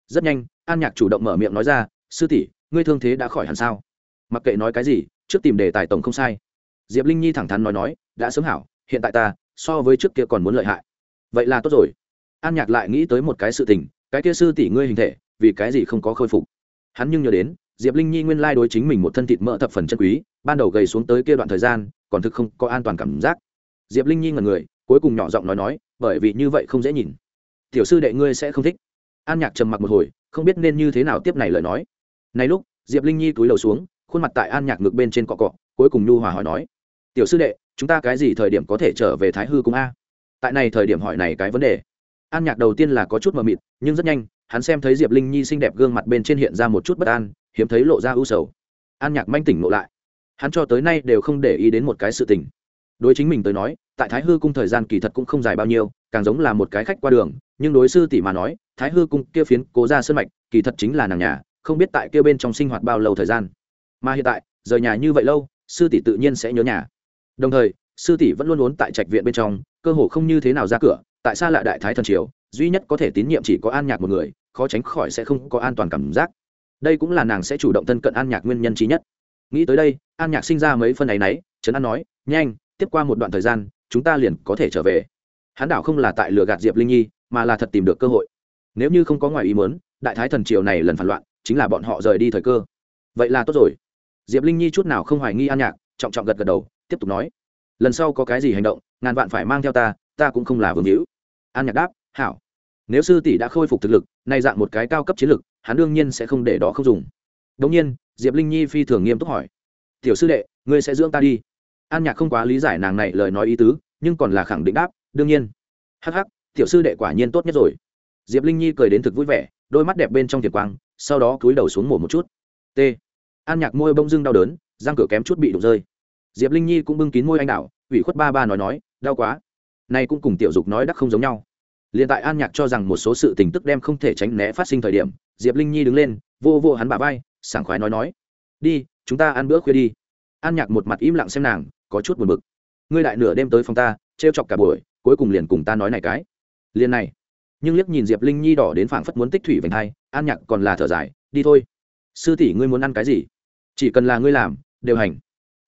Rất nhanh, an nhạc chủ động mở miệng nói ra, sư tỷ, ngươi thương thế đã khỏi hẳn sao? Mặc kệ nói cái gì, trước tìm đề tài tổng không sai. Diệp linh nhi thẳng thắn nói nói, đã sớm hảo, hiện tại ta so với trước kia còn muốn lợi hại. Vậy là tốt rồi. An nhạc lại nghĩ tới một cái sự tình, cái kia sư tỷ ngươi hình thể, vì cái gì không có khôi phục? Hắn nhưng nhớ đến, diệp linh nhi nguyên lai đối chính mình một thân thịt mỡ thập phần chân quý, ban đầu gầy xuống tới kia đoạn thời gian, còn thực không có an toàn cảm giác diệp linh nhi ngần người, cuối cùng nhỏ giọng nói nói, bởi vì như vậy không dễ nhìn. Tiểu sư đệ ngươi sẽ không thích. An nhạc trầm mặc một hồi, không biết nên như thế nào tiếp này lời nói. Này lúc, diệp linh nhi túi đầu xuống, khuôn mặt tại an nhạc ngược bên trên cọ cọ, cuối cùng nhu hòa hỏi nói, tiểu sư đệ, chúng ta cái gì thời điểm có thể trở về thái hư cung a? Tại này thời điểm hỏi này cái vấn đề. An nhạc đầu tiên là có chút mờ mịt, nhưng rất nhanh, hắn xem thấy diệp linh nhi xinh đẹp gương mặt bên trên hiện ra một chút bất an, hiếm thấy lộ ra ưu sầu. An nhạc manh tỉnh ngộ lại. Hắn cho tới nay đều không để ý đến một cái sự tình đối chính mình tới nói, tại thái hư cung thời gian kỳ thật cũng không dài bao nhiêu, càng giống là một cái khách qua đường, nhưng đối sư tỷ mà nói, thái hư cung kia phiến cố ra sân mạch, kỳ thật chính là nàng nhà, không biết tại kia bên trong sinh hoạt bao lâu thời gian. Mà hiện tại, rời nhà như vậy lâu, sư tỷ tự nhiên sẽ nhớ nhà. Đồng thời, sư tỷ vẫn luôn muốn tại trạch viện bên trong, cơ hồ không như thế nào ra cửa, tại sao lại đại thái thần triều, duy nhất có thể tín nhiệm chỉ có an nhạc một người, khó tránh khỏi sẽ không có an toàn cảm giác. Đây cũng là nàng sẽ chủ động thân cận an nhạc nguyên nhân trí nhất. Nghĩ tới đây, an nhạc sinh ra mấy phân ấ y n ấ y trấn an nói, nhanh tiếp qua một đoạn thời gian, chúng ta liền có thể trở về. Hắn đảo không là tại lừa gạt diệp linh nhi, mà là thật tìm được cơ hội. Nếu như không có ngoài ý mớn đại thái thần triều này lần phản loạn, chính là bọn họ rời đi thời cơ. Vậy là tốt rồi. Diệp linh nhi chút nào không hoài nghi an nhạc, trọng trọng gật gật đầu, tiếp tục nói. Lần sau có cái gì hành động, ngàn vạn phải mang theo ta ta cũng không là vương hữu. An nhạc đáp, hảo. Nếu sư tỷ đã khôi phục thực lực, nay dạng một cái cao cấp chiến lực, hắn đương nhiên sẽ không để đó không dùng. Đống nhiên, diệp linh nhi phi thường nghiêm túc hỏi. Tiểu sư đệ, ngươi sẽ dưỡng ta đi an nhạc không quá lý giải nàng này lời nói ý tứ, nhưng còn là khẳng định đáp, đương nhiên. Hắc hắc, tiểu sư đệ quả nhiên tốt nhất rồi. Diệp linh nhi cười đến thực vui vẻ, đôi mắt đẹp bên trong tiệp quang, sau đó cúi đầu xuống mổ một chút. T. An nhạc môi bông dưng đau đớn, răng cửa kém chút bị đụng rơi. Diệp linh nhi cũng bưng kín môi anh đạo ủy khuất ba ba nói nói, đau quá. Nay cũng cùng tiểu dục nói đắc không giống nhau. Liền tại an nhạc cho rằng một số sự tình tức đem không thể tránh né phát sinh thời điểm, diệp linh nhi đứng lên, vô vô hắn bà vai, sảng khoái nói nói, đi, chúng ta ăn bữa khuya đi. An nhạc một mặt im lặng xem nàng có chút buồn bực. Ngươi đại nửa đêm tới phòng ta, trêu chọc cả buổi, cuối cùng liền cùng ta nói này cái. Liền này. Nhưng liếc nhìn diệp linh nhi đỏ đến phảng phất muốn tích thủy vành hai an nhạc còn là thở dài, đi thôi. Sư tỷ ngươi muốn ăn cái gì? Chỉ cần là ngươi làm, đều hành.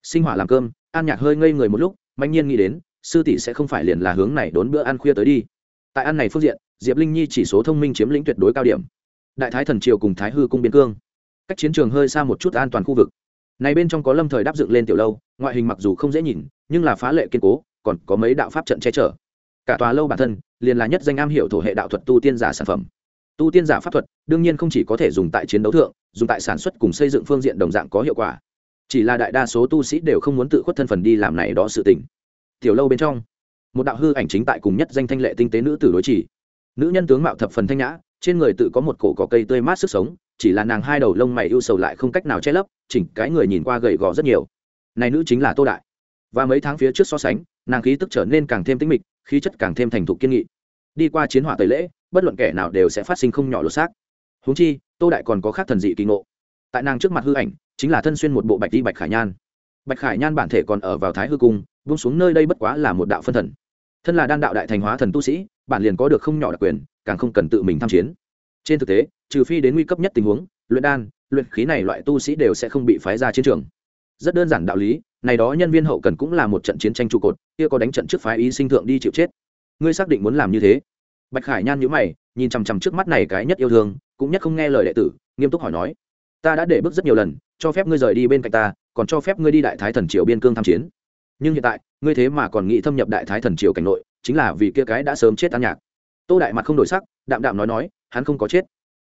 Sinh hỏa làm cơm, an nhạc hơi ngây người một lúc mạnh nhiên nghĩ đến, sư tỷ sẽ không phải liền là hướng này đốn bữa ăn khuya tới đi. Tại ăn này phương diện, diệp linh nhi chỉ số thông minh chiếm lĩnh tuyệt đối cao điểm. Đại thái thần triều cùng thái hư cung biên cương. Cách chiến trường hơi xa một chút an toàn khu vực này bên trong có lâm thời đáp dựng lên tiểu lâu, ngoại hình mặc dù không dễ nhìn, nhưng là phá lệ kiên cố, còn có mấy đạo pháp trận che chở. Cả tòa lâu bản thân, liền là nhất danh am hiểu thổ hệ đạo thuật tu tiên giả sản phẩm. Tu tiên giả pháp thuật, đương nhiên không chỉ có thể dùng tại chiến đấu thượng, dùng tại sản xuất cùng xây dựng phương diện đồng dạng có hiệu quả. Chỉ là đại đa số tu sĩ đều không muốn tự khuất thân phần đi làm này đó sự tình. Tiểu lâu bên trong, một đạo hư ảnh chính tại cùng nhất danh thanh lệ tinh tế nữ tử đối chỉ. Nữ nhân tướng mạo thập phần thanh nhã, trên người tự có một cổ cỏ cây tươi mát sức sống chỉ là nàng hai đầu lông mày ưu sầu lại không cách nào che lấp, chỉnh cái người nhìn qua gầy gò rất nhiều. Này nữ chính là tô đại. Và mấy tháng phía trước so sánh, nàng khí tức trở nên càng thêm tĩnh mịch, khí chất càng thêm thành thục kiên nghị. Đi qua chiến hỏa tẩy lễ, bất luận kẻ nào đều sẽ phát sinh không nhỏ lột xác. Húng chi, tô đại còn có khác thần dị kỳ ngộ. Tại nàng trước mặt hư ảnh, chính là thân xuyên một bộ bạch đi bạch khải nhan. Bạch khải nhan bản thể còn ở vào thái hư cung bung xuống nơi đây bất quá là một đạo phân thần. Thân là đan đạo đại thành hóa thần tu sĩ, bản liền có được không nhỏ đặc quyền, càng không cần tự mình tham chiến trên thực tế, trừ phi đến nguy cấp nhất tình huống, luyện đan, luyện khí này loại tu sĩ đều sẽ không bị phái ra chiến trường. Rất đơn giản đạo lý, này đó nhân viên hậu cần cũng là một trận chiến tranh trụ cột, kia có đánh trận trước phái ý sinh thượng đi chịu chết. Ngươi xác định muốn làm như thế? Bạch khải nhan nhữ mày, nhìn chằm chằm trước mắt này cái nhất yêu thương, cũng nhất không nghe lời đệ tử, nghiêm túc hỏi nói, ta đã để bước rất nhiều lần, cho phép ngươi rời đi bên cạnh ta, còn cho phép ngươi đi đại thái thần triều biên cương tham chiến. Nhưng hiện tại, ngươi thế mà còn nghĩ thâm nhập đại thái thần triều cảnh nội, chính là vì kia cái đã sớm chết an nhạc. Tô đại mặt không đổi sắc, đạm đạm nói nói hắn không có chết.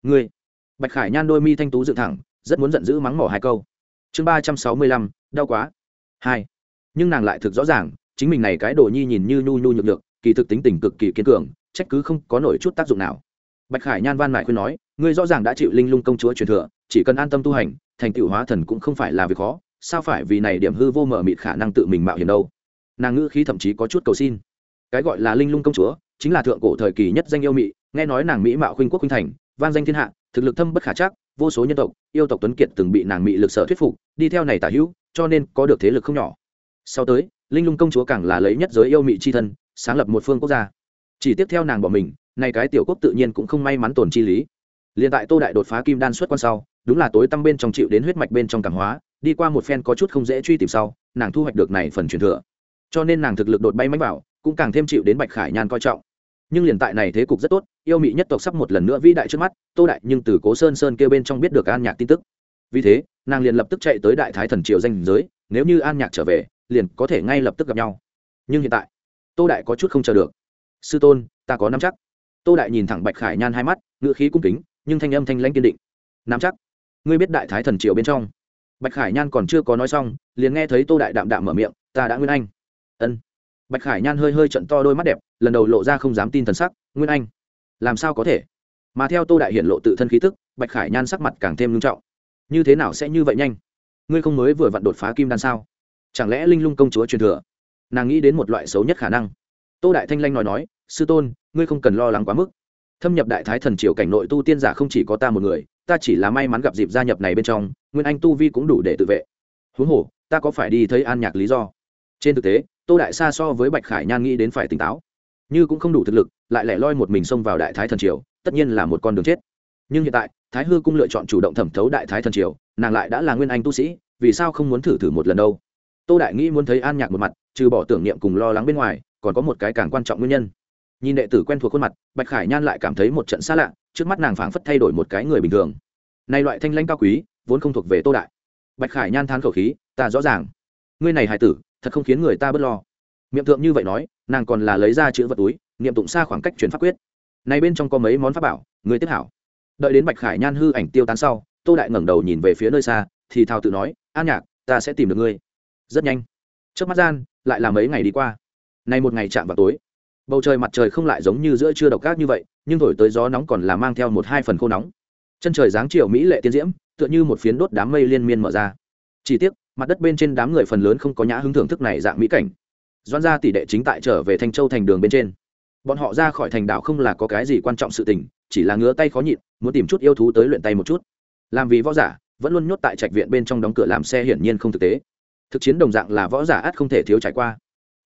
Ngươi, bạch khải nhan đôi mi thanh tú dựng thẳng, rất muốn giận dữ mắng mỏ hai câu. Chương ba trăm sáu mươi lăm, đau quá. Hai, nhưng nàng lại thực rõ ràng, chính mình này cái đồ nhi nhìn như nhu nhu nhược nhược, kỳ thực tính tình cực kỳ kiên cường, trách cứ không có nổi chút tác dụng nào. Bạch khải nhan van mại khuyên nói, ngươi rõ ràng đã chịu linh lung công chúa truyền thừa, chỉ cần an tâm tu hành, thành tựu hóa thần cũng không phải là việc khó, sao phải vì này điểm hư vô mờ mịt khả năng tự mình mạo hiểm đâu? Nàng ngữ khí thậm chí có chút cầu xin. Cái gọi là linh lung công chúa, chính là thượng cổ thời kỳ nhất danh yêu mị nghe nói nàng mỹ mạo khuynh quốc khuynh thành van danh thiên hạ, thực lực thâm bất khả chắc, vô số nhân tộc, yêu tộc tuấn kiệt từng bị nàng mỹ lực sở thuyết phục, đi theo này tả hữu, cho nên có được thế lực không nhỏ. Sau tới, linh lung công chúa càng là lấy nhất giới yêu mỹ c h i thân, sáng lập một phương quốc gia. Chỉ tiếp theo nàng bỏ mình, nay cái tiểu quốc tự nhiên cũng không may mắn tồn chi lý. Liền tại tô đại đột phá kim đan xuất quan sau, đúng là tối tăm bên trong chịu đến huyết mạch bên trong cảm hóa, đi qua một phen có chút không dễ truy tìm sau, nàng thu hoạch được này phần truyền thừa. Cho nên nàng thực lực đột bay mánh bảo cũng càng thêm chịu đến bạch khải nhan coi trọng nhưng liền tại này thế cục rất tốt, yêu mị nhất tộc sắp một lần nữa vĩ đại trước mắt, tô đại nhưng từ cố sơn sơn kêu bên trong biết được an nhạc tin tức. Vì thế, nàng liền lập tức chạy tới đại thái thần triều danh giới, nếu như an nhạc trở về, liền có thể ngay lập tức gặp nhau. Nhưng hiện tại, tô đại có chút không chờ được. Sư tôn, ta có nắm chắc. Tô đại nhìn thẳng bạch khải nhan hai mắt ngựa khí cung kính, nhưng thanh âm thanh lãnh kiên định. Nắm chắc. Ngươi biết đại thái thần triều bên trong. Bạch khải nhan còn chưa có nói xong, liền nghe thấy tô đại đạm đạm mở miệng, ta đã nguyên anh. Ân. Bạch khải nhan hơi hơi trận to đôi mắt đẹp lần đầu lộ ra không dám tin thần sắc, nguyên anh, làm sao có thể? Mà theo tô đại hiển lộ tự thân khí tức, bạch khải nhan sắc mặt càng thêm nghiêm trọng. Như thế nào sẽ như vậy nhanh? Ngươi không mới vừa vặn đột phá kim đan sao? Chẳng lẽ linh lung công chúa truyền thừa? Nàng nghĩ đến một loại xấu nhất khả năng. Tô đại thanh lanh nói nói, sư tôn, ngươi không cần lo lắng quá mức. Thâm nhập đại thái thần triều cảnh nội tu tiên giả không chỉ có ta một người, ta chỉ là may mắn gặp dịp gia nhập này bên trong, nguyên anh tu vi cũng đủ để tự vệ. Huống hồ, ta có phải đi thấy an nhạc lý do? Trên thực tế, tô đại xa so với bạch khải nhan nghĩ đến phải tỉnh táo như cũng không đủ thực lực, lại lẻ loi một mình xông vào đại thái thần triều, tất nhiên là một con đường chết. Nhưng hiện tại, thái hư cung lựa chọn chủ động thẩm thấu đại thái thần triều, nàng lại đã là nguyên anh tu sĩ, vì sao không muốn thử thử một lần đâu? Tô đại nghĩ muốn thấy an nhạc một mặt, trừ bỏ tưởng niệm cùng lo lắng bên ngoài, còn có một cái càng quan trọng nguyên nhân. Nhìn đệ tử quen thuộc khuôn mặt, bạch khải nhan lại cảm thấy một trận xa lạ, trước mắt nàng phảng phất thay đổi một cái người bình thường. Nay loại thanh lãnh cao quý, vốn không thuộc về tô đại. Bạch khải nhan than khẩu khí, ta rõ ràng. Ngươi này hài tử, thật không khiến người ta bớt lo. Miệng thượng như vậy nói nàng còn là lấy ra chữ vật túi, niệm tụng xa khoảng cách chuyển pháp quyết. Này bên trong có mấy món pháp bảo, người tiếp hảo. Đợi đến bạch khải nhan hư ảnh tiêu tán sau, tô đại ngẩng đầu nhìn về phía nơi xa, thì thao tự nói, an nhạc, ta sẽ tìm được ngươi. Rất nhanh. Trước mắt gian, lại là mấy ngày đi qua. Nay một ngày chạm vào tối. Bầu trời mặt trời không lại giống như giữa trưa độc ác như vậy, nhưng thổi tới gió nóng còn là mang theo một hai phần khô nóng. Chân trời dáng chiều mỹ lệ tiên diễm, tựa như một phiến đốt đám mây liên miên mở ra. Chỉ tiếc, mặt đất bên trên đám người phần lớn không có nhã hứng thưởng thức này dạng mỹ cảnh doan gia tỷ đệ chính tại trở về thanh châu thành đường bên trên. Bọn họ ra khỏi thành đảo không là có cái gì quan trọng sự tình, chỉ là ngứa tay khó nhịn, muốn tìm chút yêu thú tới luyện tay một chút. Làm vì võ giả, vẫn luôn nhốt tại trạch viện bên trong đóng cửa làm xe hiển nhiên không thực tế. Thực chiến đồng dạng là võ giả ắt không thể thiếu trải qua.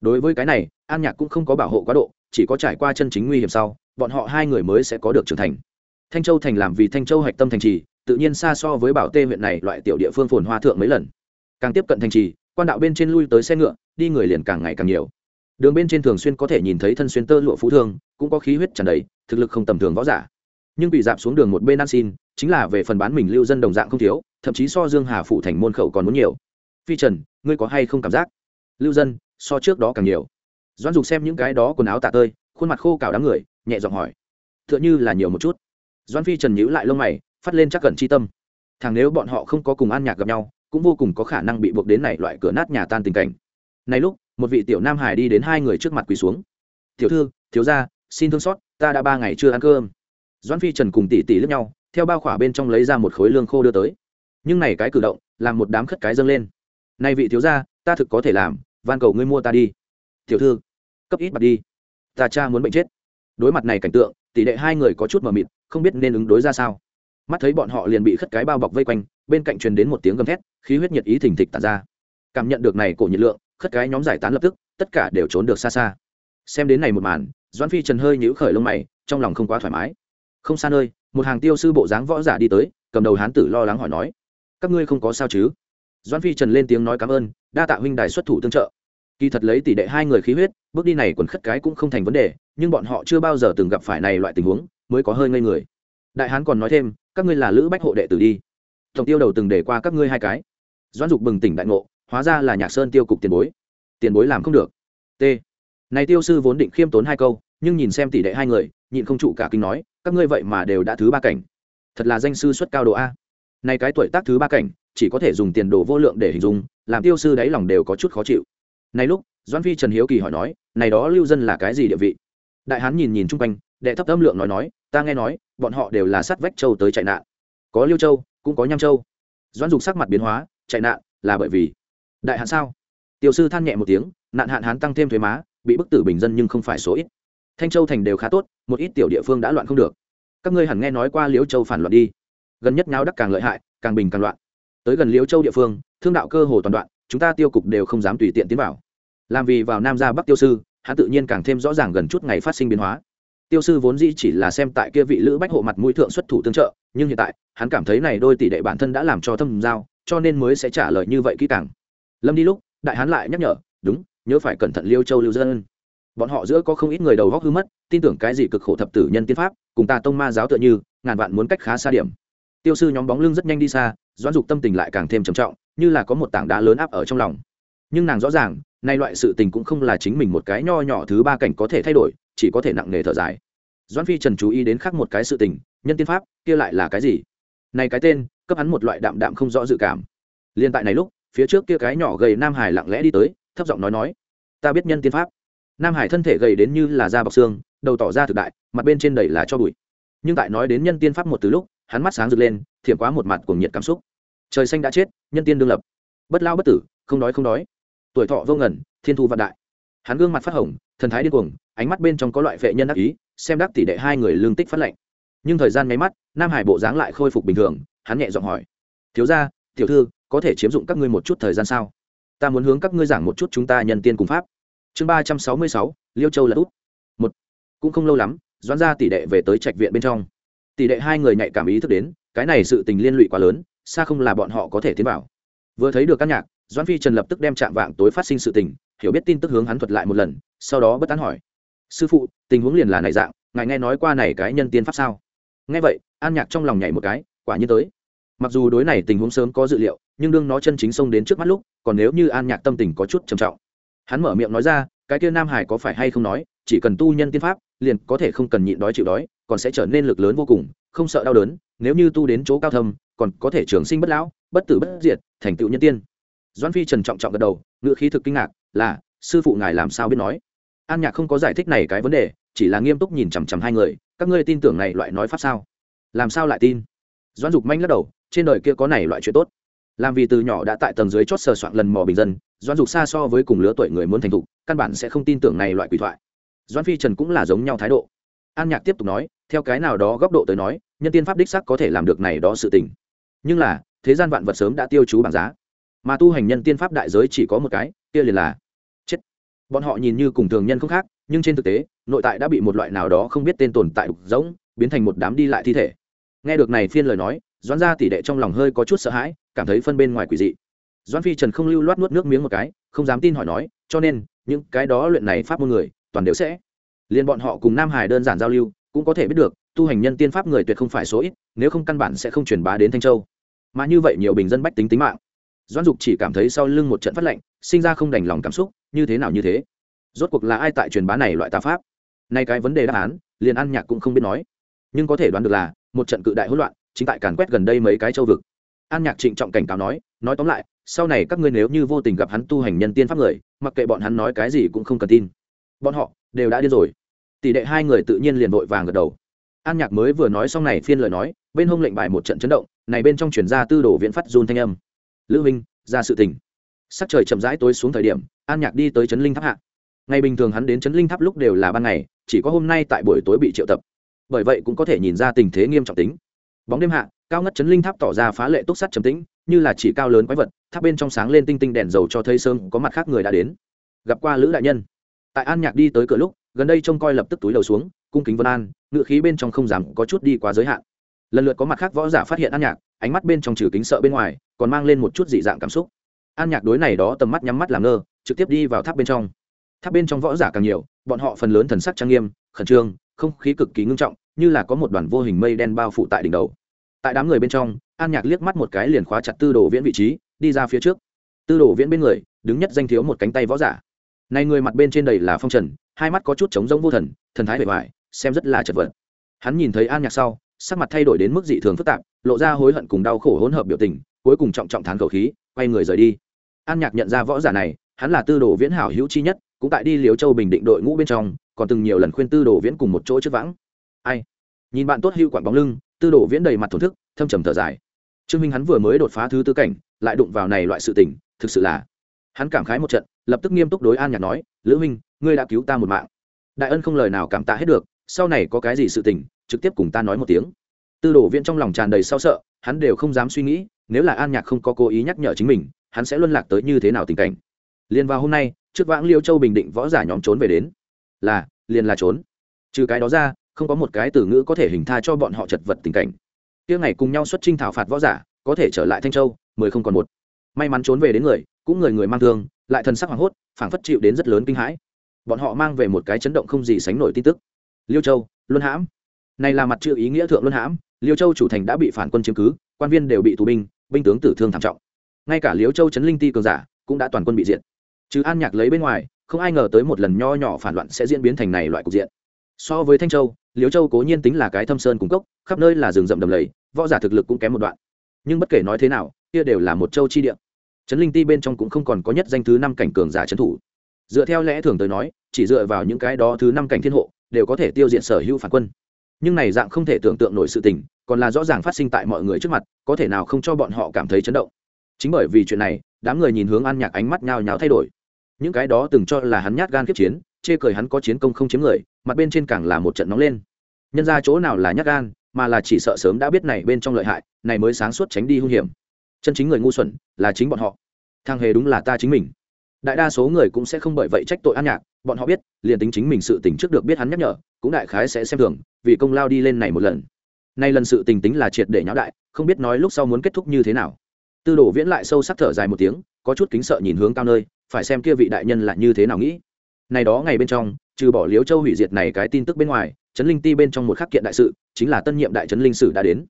Đối với cái này, an nhạc cũng không có bảo hộ quá độ, chỉ có trải qua chân chính nguy hiểm sau, bọn họ hai người mới sẽ có được trưởng thành. Thanh châu thành làm vì thanh châu hạch tâm thành trì, tự nhiên xa so với bảo tê huyện này loại tiểu địa phương phồn hoa thượng mấy lần. Càng tiếp cận thành trì quan đạo bên trên lui tới xe ngựa, đi người liền càng ngày càng nhiều. Đường bên trên thường xuyên có thể nhìn thấy thân xuyên tơ lụa phú thương, cũng có khí huyết tràn đầy, thực lực không tầm thường võ giả. Nhưng bị dạp xuống đường một bên ăn xin, chính là về phần bán mình lưu dân đồng dạng không thiếu, thậm chí so dương hà phủ thành môn khẩu còn muốn nhiều. Phi trần, ngươi có hay không cảm giác? Lưu dân, so trước đó càng nhiều. Doan dục xem những cái đó quần áo tạ tơi, khuôn mặt khô cào đám người, nhẹ giọng hỏi. T h ư ợ n h ư là nhiều một chút. Doan phi trần nhữ lại lông mày, phát lên chắc cẩn chi tâm. Thằng nếu bọn họ không có cùng ăn nhạc gặp nhau cũng vô cùng có khả năng bị buộc đến này loại cửa nát nhà tan tình cảnh. Này lúc, một vị tiểu nam hải đi đến hai người trước mặt quỳ xuống. Tiểu thư, thiếu gia, xin thương xót, ta đã ba ngày chưa ăn cơm. Doãn phi trần cùng tỷ tỷ lướt nhau, theo bao khỏa bên trong lấy ra một khối lương khô đưa tới. Nhưng này cái cử động, làm một đám khất cái dâng lên. Này vị thiếu gia, ta thực có thể làm, van cầu ngươi mua ta đi. Tiểu thư, cấp ít bạc đi. Ta cha muốn bệnh chết. Đối mặt này cảnh tượng, tỷ đệ hai người có chút mờ mịt, không biết nên ứng đối ra sao. Mắt thấy bọn họ liền bị khất cái bao bọc vây quanh bên cạnh truyền đến một tiếng gầm thét, khí huyết nhiệt ý thình thịch tàn ra. Cảm nhận được này cổ nhiệt lượng, khất cái nhóm giải tán lập tức, tất cả đều trốn được xa xa. Xem đến này một màn, doãn phi trần hơi nhíu khởi lông mày, trong lòng không quá thoải mái. Không xa nơi, một hàng tiêu sư bộ dáng võ giả đi tới, cầm đầu hán tử lo lắng hỏi nói, các ngươi không có sao chứ? Doãn phi trần lên tiếng nói cảm ơn, đa tạ huynh đài xuất thủ tương trợ. Kỳ thật lấy tỷ đệ hai người khí huyết, bước đi này quần khất cái cũng không thành vấn đề, nhưng bọn họ chưa bao giờ từng gặp phải này loại tình huống, mới có hơi ngây người. Đại hán còn nói thêm, các ngươi là lữ bách hộ đệ tử đi tổng tiêu đầu từng để qua các ngươi hai cái. Doãn dục bừng tỉnh đại ngộ, hóa ra là nhạc sơn tiêu cục tiền bối. Tiền bối làm không được. T. Này tiêu sư vốn định khiêm tốn hai câu, nhưng nhìn xem tỷ đệ hai người, nhịn không trụ cả kinh nói, các ngươi vậy mà đều đã thứ ba cảnh. Thật là danh sư xuất cao độ a. Này cái tuổi tác thứ ba cảnh, chỉ có thể dùng tiền đồ vô lượng để hình dung, làm tiêu sư đáy lòng đều có chút khó chịu. Này lúc, doãn phi trần hiếu kỳ hỏi nói, này đó lưu dân là cái gì địa vị? Đại hán nhìn nhìn chung quanh, đệ thấp âm lượng nói nói, ta nghe nói, bọn họ đều là sát vách châu tới chạy nạn. Có liêu châu cũng có nham châu. Doãn dục sắc mặt biến hóa, chạy nạn, là bởi vì, đại hạn sao? Tiểu sư than nhẹ một tiếng, nạn hạn hán tăng thêm thuế má, bị bức tử bình dân nhưng không phải số ít. Thanh châu thành đều khá tốt, một ít tiểu địa phương đã loạn không được. Các ngươi hẳn nghe nói qua liễu châu phản loạn đi. Gần nhất nháo đắc càng lợi hại, càng bình càng loạn. Tới gần liễu châu địa phương, thương đạo cơ hồ toàn đoạn, chúng ta tiêu cục đều không dám tùy tiện tiến vào. Làm vì vào nam ra bắc tiêu sư hắn tự nhiên càng thêm rõ ràng gần chút ngày phát sinh biến hóa tiêu sư vốn dĩ chỉ là xem tại kia vị lữ bách hộ mặt mũi thượng xuất thủ tương trợ, nhưng hiện tại, hắn cảm thấy này đôi tỷ đệ bản thân đã làm cho thâm giao, cho nên mới sẽ trả lời như vậy kỹ càng. Lâm đi lúc, đại hán lại nhắc nhở, đúng, nhớ phải cẩn thận liêu châu lưu dân. Bọn họ giữa có không ít người đầu góc hư mất, tin tưởng cái gì cực khổ thập tử nhân tiên pháp, cùng ta tông ma giáo tựa như, ngàn vạn muốn cách khá xa điểm. Tiêu sư nhóm bóng lưng rất nhanh đi xa, doãn dục tâm tình lại càng thêm trầm trọng, như là có một tảng đá lớn áp ở trong lòng. Nhưng nàng rõ ràng nay loại sự tình cũng không là chính mình một cái nho nhỏ thứ ba cảnh có thể thay đổi chỉ có thể nặng nề thở dài. Doãn phi trần chú ý đến khác một cái sự tình, nhân tiên pháp, kia lại là cái gì? Này cái tên, cấp hắn một loại đạm đạm không rõ dự cảm. Liên tại này lúc, phía trước kia cái nhỏ gầy nam hải lặng lẽ đi tới, thấp giọng nói nói, ta biết nhân tiên pháp. Nam hải thân thể gầy đến như là da bọc xương, đầu tỏ ra thực đại, mặt bên trên đầy là cho bụi. Nhưng tại nói đến nhân tiên pháp một từ lúc, hắn mắt sáng rực lên, thiểm quá một mặt cùng nhiệt cảm xúc. Trời xanh đã chết, nhân tiên đương lập. Bất lao bất tử, không đói không đói. Tuổi thọ vô ngần, thiên thu vạn đại. Hắn gương mặt phát hồng, thần thái điên cuồng ánh mắt bên trong có loại vệ nhân đắc ý, xem đắc tỷ đệ hai người lương tích phát lệnh. Nhưng thời gian nháy mắt, nam hải bộ dáng lại khôi phục bình thường, hắn nhẹ giọng hỏi. Thiếu gia, tiểu thư, có thể chiếm dụng các ngươi một chút thời gian sao? Ta muốn hướng các ngươi giảng một chút chúng ta nhân tiên cùng pháp. Chương ba trăm sáu mươi sáu, liêu châu là út. Một. Cũng không lâu lắm, doãn ra tỷ đệ về tới trạch viện bên trong. Tỷ đệ hai người nhạy cảm ý thức đến, cái này sự tình liên lụy quá lớn, xa không là bọn họ có thể tiến vào. Vừa thấy được các nhạc, doãn phi trần lập tức đem chạm vạng tối phát sinh sự tình, hiểu biết tin tức hướng hắn thuật lại một lần, sau đó bất tán hỏi sư phụ, tình huống liền là này dạng, ngài nghe nói qua này cái nhân tiên pháp sao? Nghe vậy, an nhạc trong lòng nhảy một cái, quả nhiên tới. Mặc dù đối này tình huống sớm có dự liệu, nhưng đương nó chân chính xông đến trước mắt lúc, còn nếu như an nhạc tâm tình có chút trầm trọng. Hắn mở miệng nói ra, cái kia nam hải có phải hay không nói, chỉ cần tu nhân tiên pháp, liền có thể không cần nhịn đói chịu đói, còn sẽ trở nên lực lớn vô cùng, không sợ đau đớn, nếu như tu đến chỗ cao thâm, còn có thể trường sinh bất lão, bất tử bất diệt, thành tựu nhân tiên. Doãn phi trần trọng trọng gật đầu ngự khí thực kinh ngạc, là, sư phụ ngài làm sao biết nói? An nhạc không có giải thích này cái vấn đề, chỉ là nghiêm túc nhìn chằm chằm hai người, các ngươi tin tưởng này loại nói pháp sao? Làm sao lại tin? Doãn dục manh lắc đầu, trên đời kia có này loại chuyện tốt. Làm vì từ nhỏ đã tại tầng dưới chót sờ soạn lần mò bình dân, doãn dục xa so với cùng lứa tuổi người muốn thành thục, căn bản sẽ không tin tưởng này loại quỷ thoại. Doãn phi trần cũng là giống nhau thái độ. An nhạc tiếp tục nói, theo cái nào đó góc độ tới nói, nhân tiên pháp đích sắc có thể làm được này đó sự tình. Nhưng là, thế gian vạn vật sớm đã tiêu chú bảng giá. Mà tu hành nhân tiên pháp đại giới chỉ có một cái, kia liền là bọn họ nhìn như cùng thường nhân không khác, nhưng trên thực tế, nội tại đã bị một loại nào đó không biết tên tồn tại đục giống biến thành một đám đi lại thi thể. Nghe được này phiên lời nói, doãn ra tỷ đệ trong lòng hơi có chút sợ hãi, cảm thấy phân bên ngoài quỷ dị. Doãn phi trần không lưu loát nuốt nước miếng một cái, không dám tin hỏi nói, cho nên, những cái đó luyện này pháp môn người, toàn đều sẽ. Liền bọn họ cùng nam hải đơn giản giao lưu, cũng có thể biết được, tu hành nhân tiên pháp người tuyệt không phải số ít, nếu không căn bản sẽ không truyền bá đến thanh châu. Mà như vậy nhiều bình dân bách tính tính mạng. Doãn dục chỉ cảm thấy sau lưng một trận phát lạnh, sinh ra không đành lòng cảm xúc như thế nào như thế? Rốt cuộc là ai tại truyền bá này loại tà pháp? Nay cái vấn đề đáp án, liền ăn nhạc cũng không biết nói. Nhưng có thể đoán được là, một trận cự đại hỗn loạn, chính tại càn quét gần đây mấy cái châu vực. An nhạc trịnh trọng cảnh cáo nói nói tóm lại, sau này các ngươi nếu như vô tình gặp hắn tu hành nhân tiên pháp người, mặc kệ bọn hắn nói cái gì cũng không cần tin. Bọn họ đều đã điên rồi. Tỷ đệ hai người tự nhiên liền vội vàng gật đầu. An nhạc mới vừa nói xong này phiên lời nói, bên hông lệnh bài một trận chấn động, này bên trong chuyển ra tư đồ viễn phát run thanh âm. Lữ minh ra sự tình sắc trời chậm rãi tối xuống thời điểm, an nhạc đi tới trấn linh tháp hạ. Ngày bình thường hắn đến trấn linh tháp lúc đều là ban ngày, chỉ có hôm nay tại buổi tối bị triệu tập. Bởi vậy cũng có thể nhìn ra tình thế nghiêm trọng tính. Bóng đêm hạ, cao ngất trấn linh tháp tỏ ra phá lệ túc sắt trầm tĩnh, như là chỉ cao lớn quái vật, tháp bên trong sáng lên tinh tinh đèn dầu cho thấy sơn có mặt khác người đã đến. Gặp qua lữ đại nhân. Tại an nhạc đi tới cửa lúc, gần đây trông coi lập tức túi đầu xuống, cung kính vân an, ngự khí bên trong không dám có chút đi quá giới hạn. Lần lượt có mặt khác võ giả phát hiện an nhạc, ánh mắt bên trong trừ kính sợ bên ngoài, còn mang lên một chút dị dạng cảm xúc an nhạc đối này đó tầm mắt nhắm mắt làm ngơ, trực tiếp đi vào tháp bên trong. Tháp bên trong võ giả càng nhiều, bọn họ phần lớn thần sắc trang nghiêm, khẩn trương, không khí cực kỳ ngưng trọng, như là có một đoàn vô hình mây đen bao phủ tại đỉnh đầu. Tại đám người bên trong, an nhạc liếc mắt một cái liền khóa chặt tư đồ viễn vị trí, đi ra phía trước. Tư đồ viễn bên người, đứng nhất danh thiếu một cánh tay võ giả. Này người mặt bên trên đầy là phong trần, hai mắt có chút trống rỗng vô thần thần thái bề ngoài, xem rất là chật vật. Hắn nhìn thấy an nhạc sau, sắc mặt thay đổi đến mức dị thường phức tạp, lộ ra hối hận cùng đau khổ hỗn hợp biểu tình, cuối cùng trọng trọng thán khẩu khí, quay người rời đi an nhạc nhận ra võ giả này, hắn là tư đồ viễn hảo hữu chi nhất, cũng tại đi liếu châu bình định đội ngũ bên trong, còn từng nhiều lần khuyên tư đồ viễn cùng một chỗ trước vãng. Ai? Nhìn bạn tốt hưu quản bóng lưng, tư đồ viễn đầy mặt thổn thức, thâm trầm thở dài. Trương minh hắn vừa mới đột phá thứ tư cảnh, lại đụng vào này loại sự tình, thực sự là hắn cảm khái một trận, lập tức nghiêm túc đối an nhạc nói, lữ minh, ngươi đã cứu ta một mạng. Đại ân không lời nào cảm tạ hết được, sau này có cái gì sự tình, trực tiếp cùng ta nói một tiếng. Tư đồ viễn trong lòng tràn đầy sao sợ, hắn đều không dám suy nghĩ, nếu là an nhạc không có cố ý nhắc nhở chính mình hắn sẽ luân lạc tới như thế nào tình cảnh. Liền vào hôm nay, trước vãng liêu châu bình định võ giả nhóm trốn về đến. Là, liền là trốn. Trừ cái đó ra, không có một cái từ ngữ có thể hình tha cho bọn họ chật vật tình cảnh. Tiếng ngày cùng nhau xuất trinh thảo phạt võ giả, có thể trở lại thanh châu, mười không còn một. May mắn trốn về đến người, cũng người người mang thương, lại thần sắc hoảng hốt, phảng phất chịu đến rất lớn kinh hãi. Bọn họ mang về một cái chấn động không gì sánh nổi tin tức. Liêu châu, luân hãm. Này là mặt chữ ý nghĩa thượng luân hãm, liêu châu chủ thành đã bị phản quân chiếm cứ, quan viên đều bị tù binh binh tướng tử thương thảm trọng ngay cả Liễu châu trấn linh ti cường giả cũng đã toàn quân bị diệt. Chứ an nhạc lấy bên ngoài, không ai ngờ tới một lần nho nhỏ phản loạn sẽ diễn biến thành này loại cục diện. So với thanh châu, Liễu châu cố nhiên tính là cái thâm sơn cung cốc, khắp nơi là rừng rậm đầm lầy, võ giả thực lực cũng kém một đoạn. Nhưng bất kể nói thế nào, kia đều là một châu chi địa. Trấn linh ti bên trong cũng không còn có nhất danh thứ năm cảnh cường giả trấn thủ. Dựa theo lẽ thường tới nói, chỉ dựa vào những cái đó thứ năm cảnh thiên hộ, đều có thể tiêu diệt sở hữu phản quân. Nhưng này dạng không thể tưởng tượng nổi sự tình, còn là rõ ràng phát sinh tại mọi người trước mặt, có thể nào không cho bọn họ cảm thấy chấn động? Chính bởi vì chuyện này, đám người nhìn hướng an nhạc ánh mắt nhào nhào thay đổi. Những cái đó từng cho là hắn nhát gan kiếp chiến, chê cười hắn có chiến công không chiếm người, mặt bên trên càng là một trận nóng lên. Nhân ra chỗ nào là nhát gan, mà là chỉ sợ sớm đã biết này bên trong lợi hại, này mới sáng suốt tránh đi hung hiểm. Chân chính người ngu xuẩn, là chính bọn họ. Thang hề đúng là ta chính mình. Đại đa số người cũng sẽ không bởi vậy trách tội an nhạc, bọn họ biết, liền tính chính mình sự tình trước được biết hắn nhắc nhở, cũng đại khái sẽ xem thường, vì công lao đi lên này một lần. Nay lần sự tình tính là triệt để nháo đại, không biết nói lúc sau muốn kết thúc như thế nào tư đồ viễn lại sâu sắc thở dài một tiếng, có chút kính sợ nhìn hướng cao nơi, phải xem kia vị đại nhân là như thế nào nghĩ. Này đó ngày bên trong, trừ bỏ liếu châu hủy diệt này cái tin tức bên ngoài trấn linh ti bên trong một khắc kiện đại sự, chính là tân nhiệm đại trấn linh sử đã đến.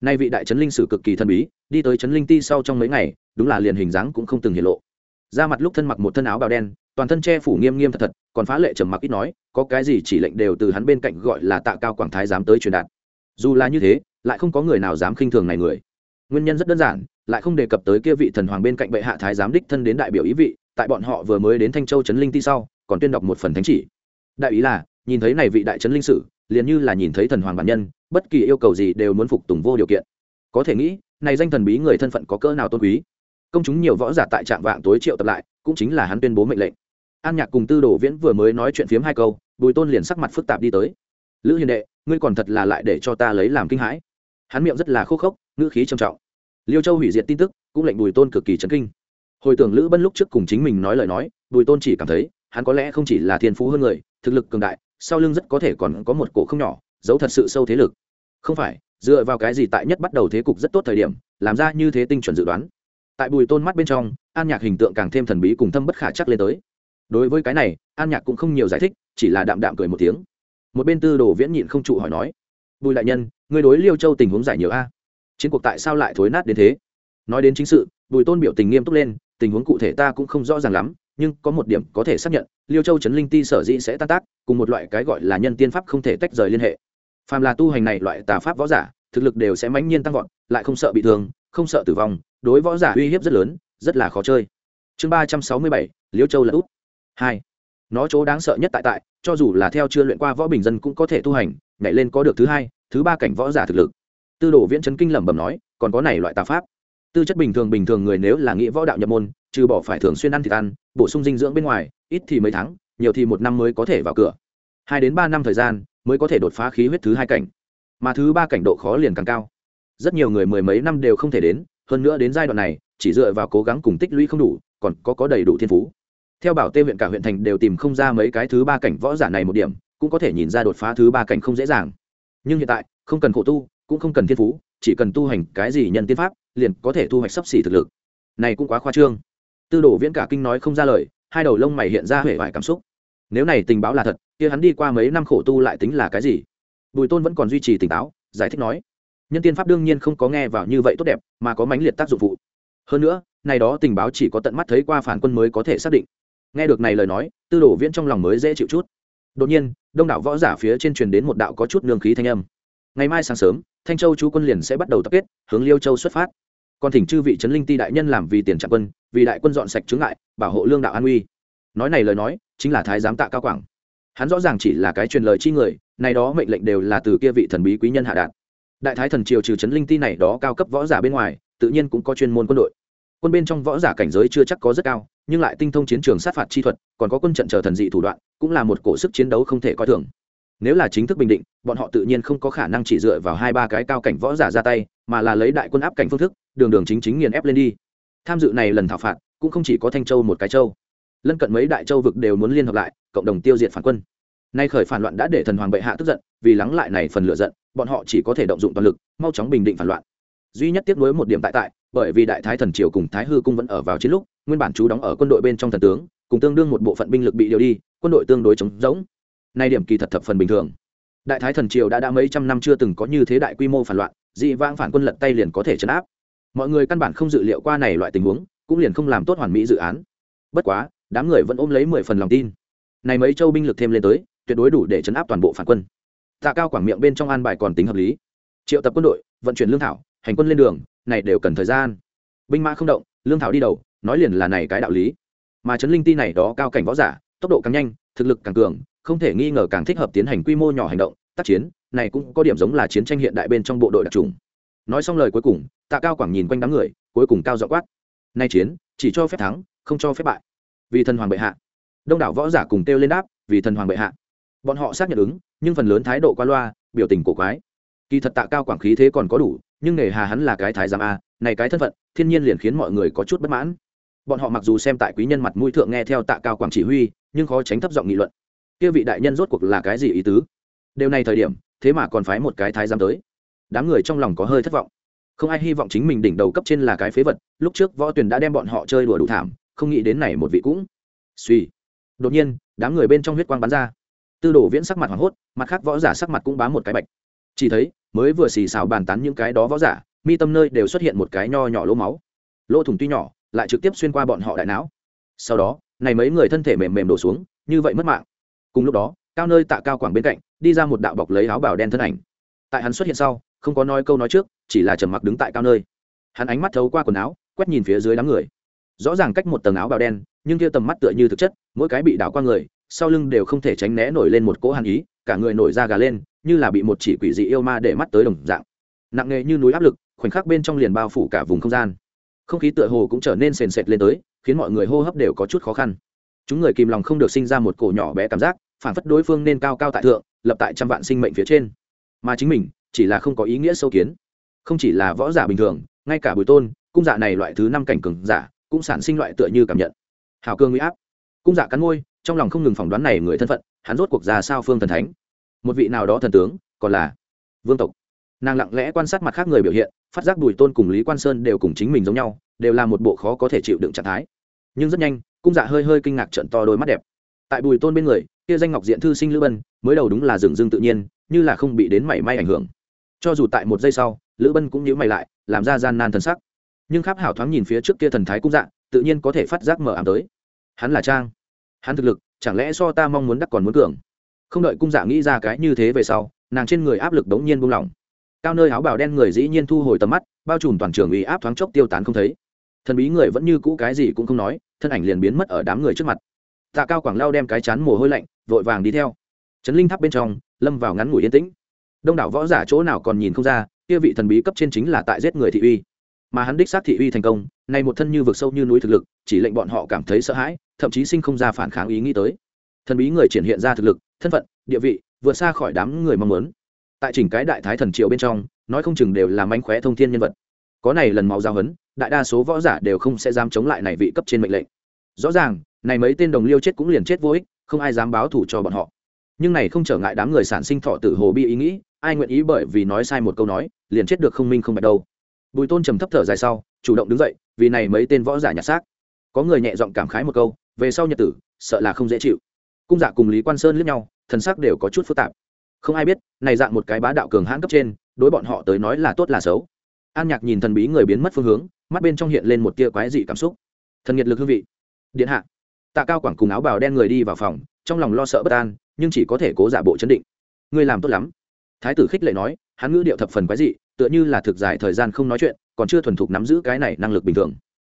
Nay vị đại trấn linh sử cực kỳ thần bí, đi tới trấn linh ti sau trong mấy ngày, đúng là liền hình dáng cũng không từng hiện lộ. Ra mặt lúc thân mặc một thân áo bào đen, toàn thân che phủ nghiêm nghiêm thật thật, còn phá lệ trầm mặc ít nói, có cái gì chỉ lệnh đều từ hắn bên cạnh gọi là tạ cao quảng thái dám tới truyền đạt. Dù là như thế, lại không có người nào dám khinh thường này người. Nguyên nhân rất đơn giản lại không đề cập tới kia vị thần hoàng bên cạnh bệ hạ thái giám đích thân đến đại biểu ý vị, tại bọn họ vừa mới đến thanh châu trấn linh ti sau, còn tuyên đọc một phần thánh chỉ. Đại ý là, nhìn thấy này vị đại trấn linh sử, liền như là nhìn thấy thần hoàng bản nhân, bất kỳ yêu cầu gì đều muốn phục tùng vô điều kiện. Có thể nghĩ, này danh thần bí người thân phận có cỡ nào tôn quý. Công chúng nhiều võ giả tại trạm vạng tối triệu tập lại, cũng chính là hắn tuyên bố mệnh lệnh. An nhạc cùng tư đồ viễn vừa mới nói chuyện phiếm hai câu, bùi tôn liền sắc mặt phức tạp đi tới. Lữ hiền đệ, ngươi còn thật là lại để cho ta lấy làm kinh hãi. Hắn miệng rất là khô khốc, ngữ khí trầm trọng liêu châu hủy diệt tin tức, cũng lệnh bùi tôn cực kỳ chấn kinh. Hồi tưởng lữ bân lúc trước cùng chính mình nói lời nói, bùi tôn chỉ cảm thấy, hắn có lẽ không chỉ là thiên phú hơn người, thực lực cường đại, sau lưng rất có thể còn có một cổ không nhỏ, giấu thật sự sâu thế lực. Không phải, dựa vào cái gì tại nhất bắt đầu thế cục rất tốt thời điểm, làm ra như thế tinh chuẩn dự đoán. Tại bùi tôn mắt bên trong, an nhạc hình tượng càng thêm thần bí cùng thâm bất khả chắc lên tới. Đối với cái này, an nhạc cũng không nhiều giải thích, chỉ là đạm đạm cười một tiếng. Một bên tư đồ viễn nhịn không trụ hỏi nói, bùi đại nhân người đối liêu châu tình huống giải nhiều a? Chiến cuộc tại sao lại thối nát đến thế? Nói đến chính sự, bùi tôn biểu tình nghiêm túc lên, tình huống cụ thể ta cũng không rõ ràng lắm, nhưng có một điểm có thể xác nhận, liêu châu trấn linh ti sở dĩ sẽ tan tác, cùng một loại cái gọi là nhân tiên pháp không thể tách rời liên hệ. Phàm là tu hành này loại tà pháp võ giả, thực lực đều sẽ mãnh nhiên tăng vọt, lại không sợ bị thương, không sợ tử vong, đối võ giả uy hiếp rất lớn, rất là khó chơi. Chương ba trăm sáu mươi bảy, liêu châu là út. Hai. Nó chỗ đáng sợ nhất tại tại, cho dù là theo chưa luyện qua võ bình dân cũng có thể tu hành, nhảy lên có được thứ hai, thứ ba cảnh võ giả thực lực tư đồ viễn chấn kinh lẩm bẩm nói, còn có này loại tà pháp. Tư chất bình thường bình thường người nếu là nghĩ võ đạo nhập môn, trừ bỏ phải thường xuyên ăn thịt ăn, bổ sung dinh dưỡng bên ngoài, ít thì mấy tháng, nhiều thì một năm mới có thể vào cửa. Hai đến ba năm thời gian, mới có thể đột phá khí huyết thứ hai cảnh. Mà thứ ba cảnh độ khó liền càng cao. Rất nhiều người mười mấy năm đều không thể đến, hơn nữa đến giai đoạn này, chỉ dựa vào cố gắng cùng tích lũy không đủ, còn có có đầy đủ thiên phú. Theo bảo tê huyện cả huyện thành đều tìm không ra mấy cái thứ ba cảnh võ giả này một điểm, cũng có thể nhìn ra đột phá thứ ba cảnh không dễ dàng. Nhưng hiện tại, không cần khổ tu cũng không cần thiên phú, chỉ cần tu hành cái gì nhân tiên pháp, liền có thể thu hoạch sấp xỉ thực lực. Này cũng quá khoa trương. Tư đồ viễn cả kinh nói không ra lời, hai đầu lông mày hiện ra huệ vải cảm xúc. Nếu này tình báo là thật, kia hắn đi qua mấy năm khổ tu lại tính là cái gì? Bùi tôn vẫn còn duy trì tỉnh táo, giải thích nói, nhân tiên pháp đương nhiên không có nghe vào như vậy tốt đẹp, mà có mãnh liệt tác dụng phụ. Hơn nữa, này đó tình báo chỉ có tận mắt thấy qua phản quân mới có thể xác định. Nghe được này lời nói, tư đồ viễn trong lòng mới dễ chịu chút. Đột nhiên, đông đảo võ giả phía trên truyền đến một đạo có chút nương khí thanh âm ngày mai sáng sớm, thanh châu chú quân liền sẽ bắt đầu tập kết, hướng liêu châu xuất phát. Còn thỉnh chư vị trấn linh ti đại nhân làm vì tiền trạng quân, vì đại quân dọn sạch chướng ngại, bảo hộ lương đạo an uy. Nói này lời nói, chính là thái giám tạ cao quảng. Hắn rõ ràng chỉ là cái truyền lời chi người, này đó mệnh lệnh đều là từ kia vị thần bí quý nhân hạ đạt. Đại thái thần triều trừ trấn linh ti này đó cao cấp võ giả bên ngoài, tự nhiên cũng có chuyên môn quân đội. Quân bên trong võ giả cảnh giới chưa chắc có rất cao, nhưng lại tinh thông chiến trường sát phạt chi thuật, còn có quân trận chờ thần dị thủ đoạn, cũng là một cổ sức chiến đấu không thể coi thường nếu là chính thức bình định, bọn họ tự nhiên không có khả năng chỉ dựa vào hai ba cái cao cảnh võ giả ra tay, mà là lấy đại quân áp cảnh phương thức, đường đường chính chính nghiền ép lên đi. Tham dự này lần thảo phạt, cũng không chỉ có thanh châu một cái châu. Lân cận mấy đại châu vực đều muốn liên hợp lại, cộng đồng tiêu diệt phản quân. Nay khởi phản loạn đã để thần hoàng bệ hạ tức giận, vì lắng lại này phần lựa giận, bọn họ chỉ có thể động dụng toàn lực, mau chóng bình định phản loạn. Duy nhất tiếp nối một điểm tại tại, bởi vì đại thái thần triều cùng thái hư cung vẫn ở vào chiến lúc, nguyên bản chú đóng ở quân đội bên trong thần tướng, cùng tương đương một bộ phận binh lực bị điều đi, quân đội tương đối chống rỗng nay điểm kỳ thật thập phần bình thường. Đại thái thần triều đã đã mấy trăm năm chưa từng có như thế đại quy mô phản loạn, dị vãng phản quân lật tay liền có thể chấn áp. Mọi người căn bản không dự liệu qua này loại tình huống, cũng liền không làm tốt hoàn mỹ dự án. Bất quá, đám người vẫn ôm lấy mười phần lòng tin. Này mấy châu binh lực thêm lên tới, tuyệt đối đủ để chấn áp toàn bộ phản quân. Tạ cao quảng miệng bên trong an bài còn tính hợp lý. Triệu tập quân đội, vận chuyển lương thảo, hành quân lên đường, này đều cần thời gian. Binh mã không động, lương thảo đi đầu, nói liền là này cái đạo lý. Mà chấn linh ti này đó cao cảnh võ giả, tốc độ càng nhanh, thực lực càng cường không thể nghi ngờ càng thích hợp tiến hành quy mô nhỏ hành động, tác chiến, này cũng có điểm giống là chiến tranh hiện đại bên trong bộ đội đặc trùng. Nói xong lời cuối cùng, tạ cao quảng nhìn quanh đám người, cuối cùng cao dọ quát. Nay chiến, chỉ cho phép thắng, không cho phép bại. Vì thần hoàng bệ hạ. Đông đảo võ giả cùng kêu lên đáp, vì thần hoàng bệ hạ. Bọn họ xác nhận ứng, nhưng phần lớn thái độ qua loa, biểu tình cổ quái. Kỳ thật tạ cao quảng khí thế còn có đủ, nhưng nghề hà hắn là cái thái giám a, này cái thân phận, thiên nhiên liền khiến mọi người có chút bất mãn. Bọn họ mặc dù xem tại quý nhân mặt mũi thượng nghe theo tạ cao quảng chỉ huy, nhưng khó tránh thấp giọng nghị luận kia vị đại nhân rốt cuộc là cái gì ý tứ? Điều này thời điểm, thế mà còn phái một cái thái giám tới. Đám người trong lòng có hơi thất vọng. Không ai hy vọng chính mình đỉnh đầu cấp trên là cái phế vật, lúc trước võ tuyền đã đem bọn họ chơi đùa đủ thảm, không nghĩ đến này một vị cũng suy. Đột nhiên, đám người bên trong huyết quang bắn ra. Tư đồ viễn sắc mặt hoảng hốt, mặt khác võ giả sắc mặt cũng bám một cái bạch. Chỉ thấy, mới vừa xì xào bàn tán những cái đó võ giả, mi tâm nơi đều xuất hiện một cái nho nhỏ lỗ máu. Lỗ thủng tuy nhỏ, lại trực tiếp xuyên qua bọn họ đại não. Sau đó, này mấy người thân thể mềm mềm đổ xuống, như vậy mất mạng cùng lúc đó, cao nơi tạ cao quảng bên cạnh, đi ra một đạo bọc lấy áo bào đen thân ảnh. Tại hắn xuất hiện sau, không có nói câu nói trước, chỉ là trầm mặc đứng tại cao nơi. Hắn ánh mắt thấu qua quần áo, quét nhìn phía dưới đám người. Rõ ràng cách một tầng áo bào đen, nhưng kia tầm mắt tựa như thực chất, mỗi cái bị đảo qua người, sau lưng đều không thể tránh né nổi lên một cỗ hàn ý, cả người nổi da gà lên, như là bị một chỉ quỷ dị yêu ma để mắt tới đồng dạng. Nặng nề như núi áp lực, khoảnh khắc bên trong liền bao phủ cả vùng không gian. Không khí tựa hồ cũng trở nên sền sệt lên tới, khiến mọi người hô hấp đều có chút khó khăn chúng người kìm lòng không được sinh ra một cổ nhỏ bé cảm giác, phản phất đối phương nên cao cao tại thượng, lập tại trăm vạn sinh mệnh phía trên. Mà chính mình, chỉ là không có ý nghĩa sâu kiến. Không chỉ là võ giả bình thường, ngay cả bùi tôn, cung giả này loại thứ năm cảnh cường giả, cũng sản sinh loại tựa như cảm nhận. Hào cương huy áp. Cung giả cắn môi, trong lòng không ngừng phỏng đoán này người thân phận, hắn rốt cuộc ra sao phương thần thánh. Một vị nào đó thần tướng, còn là vương tộc. Nàng lặng lẽ quan sát mặt khác người biểu hiện, phát giác bùi tôn cùng lý quan sơn đều cùng chính mình giống nhau, đều là một bộ khó có thể chịu đựng trạng thái. Nhưng rất nhanh cung dạ hơi hơi kinh ngạc trận to đôi mắt đẹp. Tại bùi tôn bên người, kia danh ngọc diện thư sinh lữ bân, mới đầu đúng là dừng dưng tự nhiên, như là không bị đến mảy may ảnh hưởng. Cho dù tại một giây sau, lữ bân cũng nhíu mày lại, làm ra gian nan thần sắc. Nhưng kháp hảo thoáng nhìn phía trước kia thần thái cung dạ tự nhiên có thể phát giác mở ảm tới. Hắn là trang. Hắn thực lực, chẳng lẽ so ta mong muốn đắc còn muốn cường? Không đợi cung dạ nghĩ ra cái như thế về sau, nàng trên người áp lực đống nhiên buông lỏng. Cao nơi áo bào đen người dĩ nhiên thu hồi tầm mắt, bao trùm toàn trường uy áp thoáng chốc tiêu tán không thấy thần bí người vẫn như cũ cái gì cũng không nói, thân ảnh liền biến mất ở đám người trước mặt. Tạ cao quảng lao đem cái chán mồ hôi lạnh, vội vàng đi theo. Trấn linh tháp bên trong, lâm vào ngắn ngủi yên tĩnh. Đông đảo võ giả chỗ nào còn nhìn không ra, kia vị thần bí cấp trên chính là tại giết người thị uy. Mà hắn đích xác thị uy thành công, nay một thân như vực sâu như núi thực lực, chỉ lệnh bọn họ cảm thấy sợ hãi, thậm chí sinh không ra phản kháng ý nghĩ tới. Thần bí người triển hiện ra thực lực, thân phận, địa vị, vượt xa khỏi đám người mong muốn. Tại chỉnh cái đại thái thần triều bên trong, nói không chừng đều là mánh khóe thông thiên nhân vật. Có này lần máu giao hấn đại đa số võ giả đều không sẽ dám chống lại này vị cấp trên mệnh lệnh. Rõ ràng, này mấy tên đồng liêu chết cũng liền chết vô ích, không ai dám báo thủ cho bọn họ. Nhưng này không trở ngại đám người sản sinh thọ tử hồ bi ý nghĩ, ai nguyện ý bởi vì nói sai một câu nói, liền chết được không minh không bạch đâu. Bùi tôn trầm thấp thở dài sau, chủ động đứng dậy, vì này mấy tên võ giả nhặt xác. Có người nhẹ giọng cảm khái một câu, về sau nhật tử, sợ là không dễ chịu. Cung giả cùng lý quan sơn lướt nhau, thần sắc đều có chút phức tạp. Không ai biết, này dạng một cái bá đạo cường hãn cấp trên, đối bọn họ tới nói là tốt là xấu. An nhạc nhìn thần bí người biến mất phương hướng mắt bên trong hiện lên một tia quái dị cảm xúc. Thần nhiệt lực hương vị. Điện hạ. Tạ cao quảng cùng áo bào đen người đi vào phòng, trong lòng lo sợ bất an, nhưng chỉ có thể cố giả bộ chấn định. Ngươi làm tốt lắm. Thái tử khích lệ nói, hắn ngữ điệu thập phần quái dị, tựa như là thực dài thời gian không nói chuyện, còn chưa thuần thục nắm giữ cái này năng lực bình thường.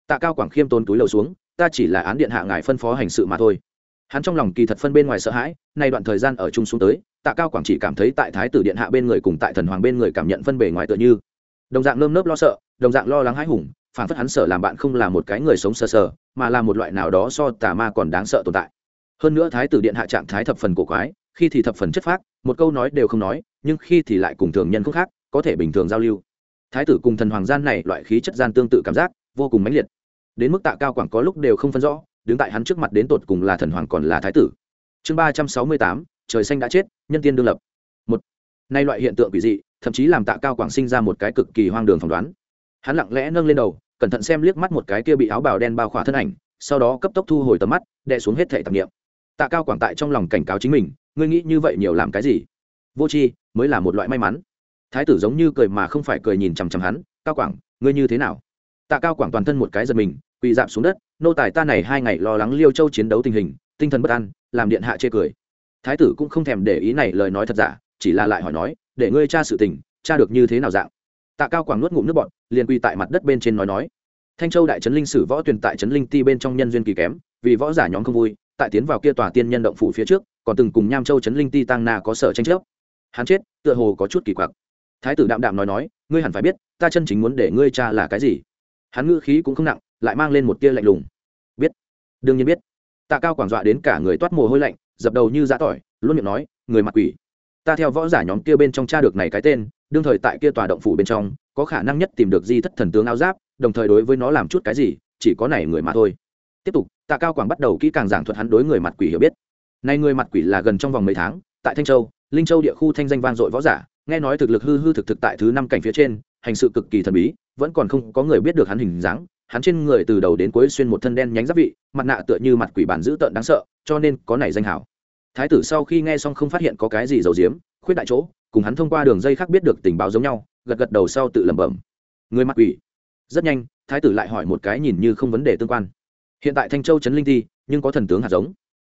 Tạ cao quảng khiêm tôn túi lầu xuống, ta chỉ là án điện hạ ngài phân phó hành sự mà thôi. Hắn trong lòng kỳ thật phân bên ngoài sợ hãi, nay đoạn thời gian ở chung xuống tới, tạ cao quảng chỉ cảm thấy tại thái tử điện hạ bên người cùng tại thần hoàng bên người cảm nhận phân bề ngoài tựa như. Đồng dạng nơm nớp lo sợ đồng dạng lo lắng hãi hùng, phản phất hắn sợ làm bạn không là một cái người sống sờ sờ, mà là một loại nào đó so tà ma còn đáng sợ tồn tại. Hơn nữa thái tử điện hạ trạng thái thập phần cổ quái, khi thì thập phần chất phác, một câu nói đều không nói, nhưng khi thì lại cùng thường nhân không khác, có thể bình thường giao lưu. Thái tử cùng thần hoàng gian này loại khí chất gian tương tự cảm giác, vô cùng mãnh liệt. Đến mức tạ cao quảng có lúc đều không phân rõ, đứng tại hắn trước mặt đến tột cùng là thần hoàng còn là thái tử. Chương ba trăm sáu mươi tám, trời xanh đã chết, nhân tiên đương lập. Một, nay loại hiện tượng quỷ dị, thậm chí làm tạ cao quảng sinh ra một cái cực kỳ hoang đường phỏng đoán hắn lặng lẽ nâng lên đầu, cẩn thận xem liếc mắt một cái kia bị áo bào đen bao khỏa thân ảnh, sau đó cấp tốc thu hồi tầm mắt, đè xuống hết thể tạp nghiệm tạ cao quảng tại trong lòng cảnh cáo chính mình, ngươi nghĩ như vậy nhiều làm cái gì? Vô tri, mới là một loại may mắn. Thái tử giống như cười mà không phải cười nhìn chằm chằm hắn, cao quảng, ngươi như thế nào? Tạ cao quảng toàn thân một cái giật mình, quỳ dạp xuống đất, nô tài, ta này hai ngày lo lắng liêu châu chiến đấu tình hình, tinh thần bất an, làm điện hạ chê cười. Thái tử cũng không thèm để ý này lời nói thật giả, chỉ là lại hỏi nói, để ngươi tra sự tình, tra được như thế nào dạng? Tạ cao quảng nuốt ngụm nước bọn liền quỳ tại mặt đất bên trên nói nói. Thanh châu đại trấn linh sử võ tuyển tại trấn linh ti bên trong nhân duyên kỳ kém, vì võ giả nhóm không vui, tại tiến vào kia tòa tiên nhân động phủ phía trước, còn từng cùng nham châu trấn linh ti tăng na có sở tranh chấp. Hắn chết, tựa hồ có chút kỳ quặc. Thái tử đạm đạm nói nói, ngươi hẳn phải biết, ta chân chính muốn để ngươi cha là cái gì? Hắn ngữ khí cũng không nặng, lại mang lên một tia lạnh lùng. Biết, đương nhiên biết. Tạ cao quảng dọa đến cả người toát mồ hôi lạnh, dập đầu như giã tỏi, luôn miệng nói, người mặc quỷ. Ta theo võ giả nhóm kia bên trong cha được này cái tên đương thời tại kia tòa động phủ bên trong, có khả năng nhất tìm được di thất thần tướng áo giáp, đồng thời đối với nó làm chút cái gì, chỉ có này người mà thôi. Tiếp tục, tạ cao quảng bắt đầu kỹ càng giảng thuật hắn đối người mặt quỷ hiểu biết. Nay người mặt quỷ là gần trong vòng mấy tháng, tại thanh châu, linh châu địa khu thanh danh vang dội võ giả, nghe nói thực lực hư hư thực thực tại thứ năm cảnh phía trên, hành sự cực kỳ thần bí, vẫn còn không có người biết được hắn hình dáng. Hắn trên người từ đầu đến cuối xuyên một thân đen nhánh giáp vị, mặt nạ tựa như mặt quỷ bản dữ tợn đáng sợ, cho nên có này danh hảo thái tử sau khi nghe xong không phát hiện có cái gì giấu giếm, khuyết đại chỗ, cùng hắn thông qua đường dây khác biết được tình báo giống nhau, gật gật đầu sau tự lẩm bẩm. Người mặc quỷ. Rất nhanh, thái tử lại hỏi một cái nhìn như không vấn đề tương quan. Hiện tại thanh châu trấn linh thi, nhưng có thần tướng hạt giống.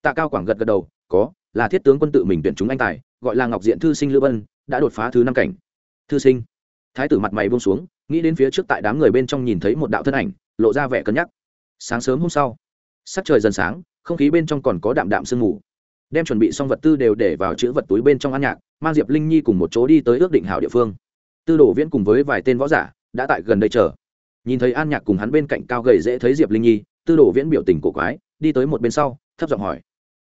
Tạ cao quảng gật gật đầu, có, là thiết tướng quân tự mình tuyển chúng anh tài, gọi là ngọc diện thư sinh lữ bân đã đột phá thứ năm cảnh. Thư sinh. Thái tử mặt mày buông xuống, nghĩ đến phía trước tại đám người bên trong nhìn thấy một đạo thân ảnh, lộ ra vẻ cân nhắc. Sáng sớm hôm sau, sắc trời dần sáng, không khí bên trong còn có đạm đạm sương mù đem chuẩn bị xong vật tư đều để vào chữ vật túi bên trong ăn nhạc, mang diệp linh nhi cùng một chỗ đi tới ước định hảo địa phương. Tư đồ viễn cùng với vài tên võ giả đã tại gần đây chờ. Nhìn thấy an nhạc cùng hắn bên cạnh cao gầy dễ thấy diệp linh nhi, tư đồ viễn biểu tình cổ quái, đi tới một bên sau, thấp giọng hỏi,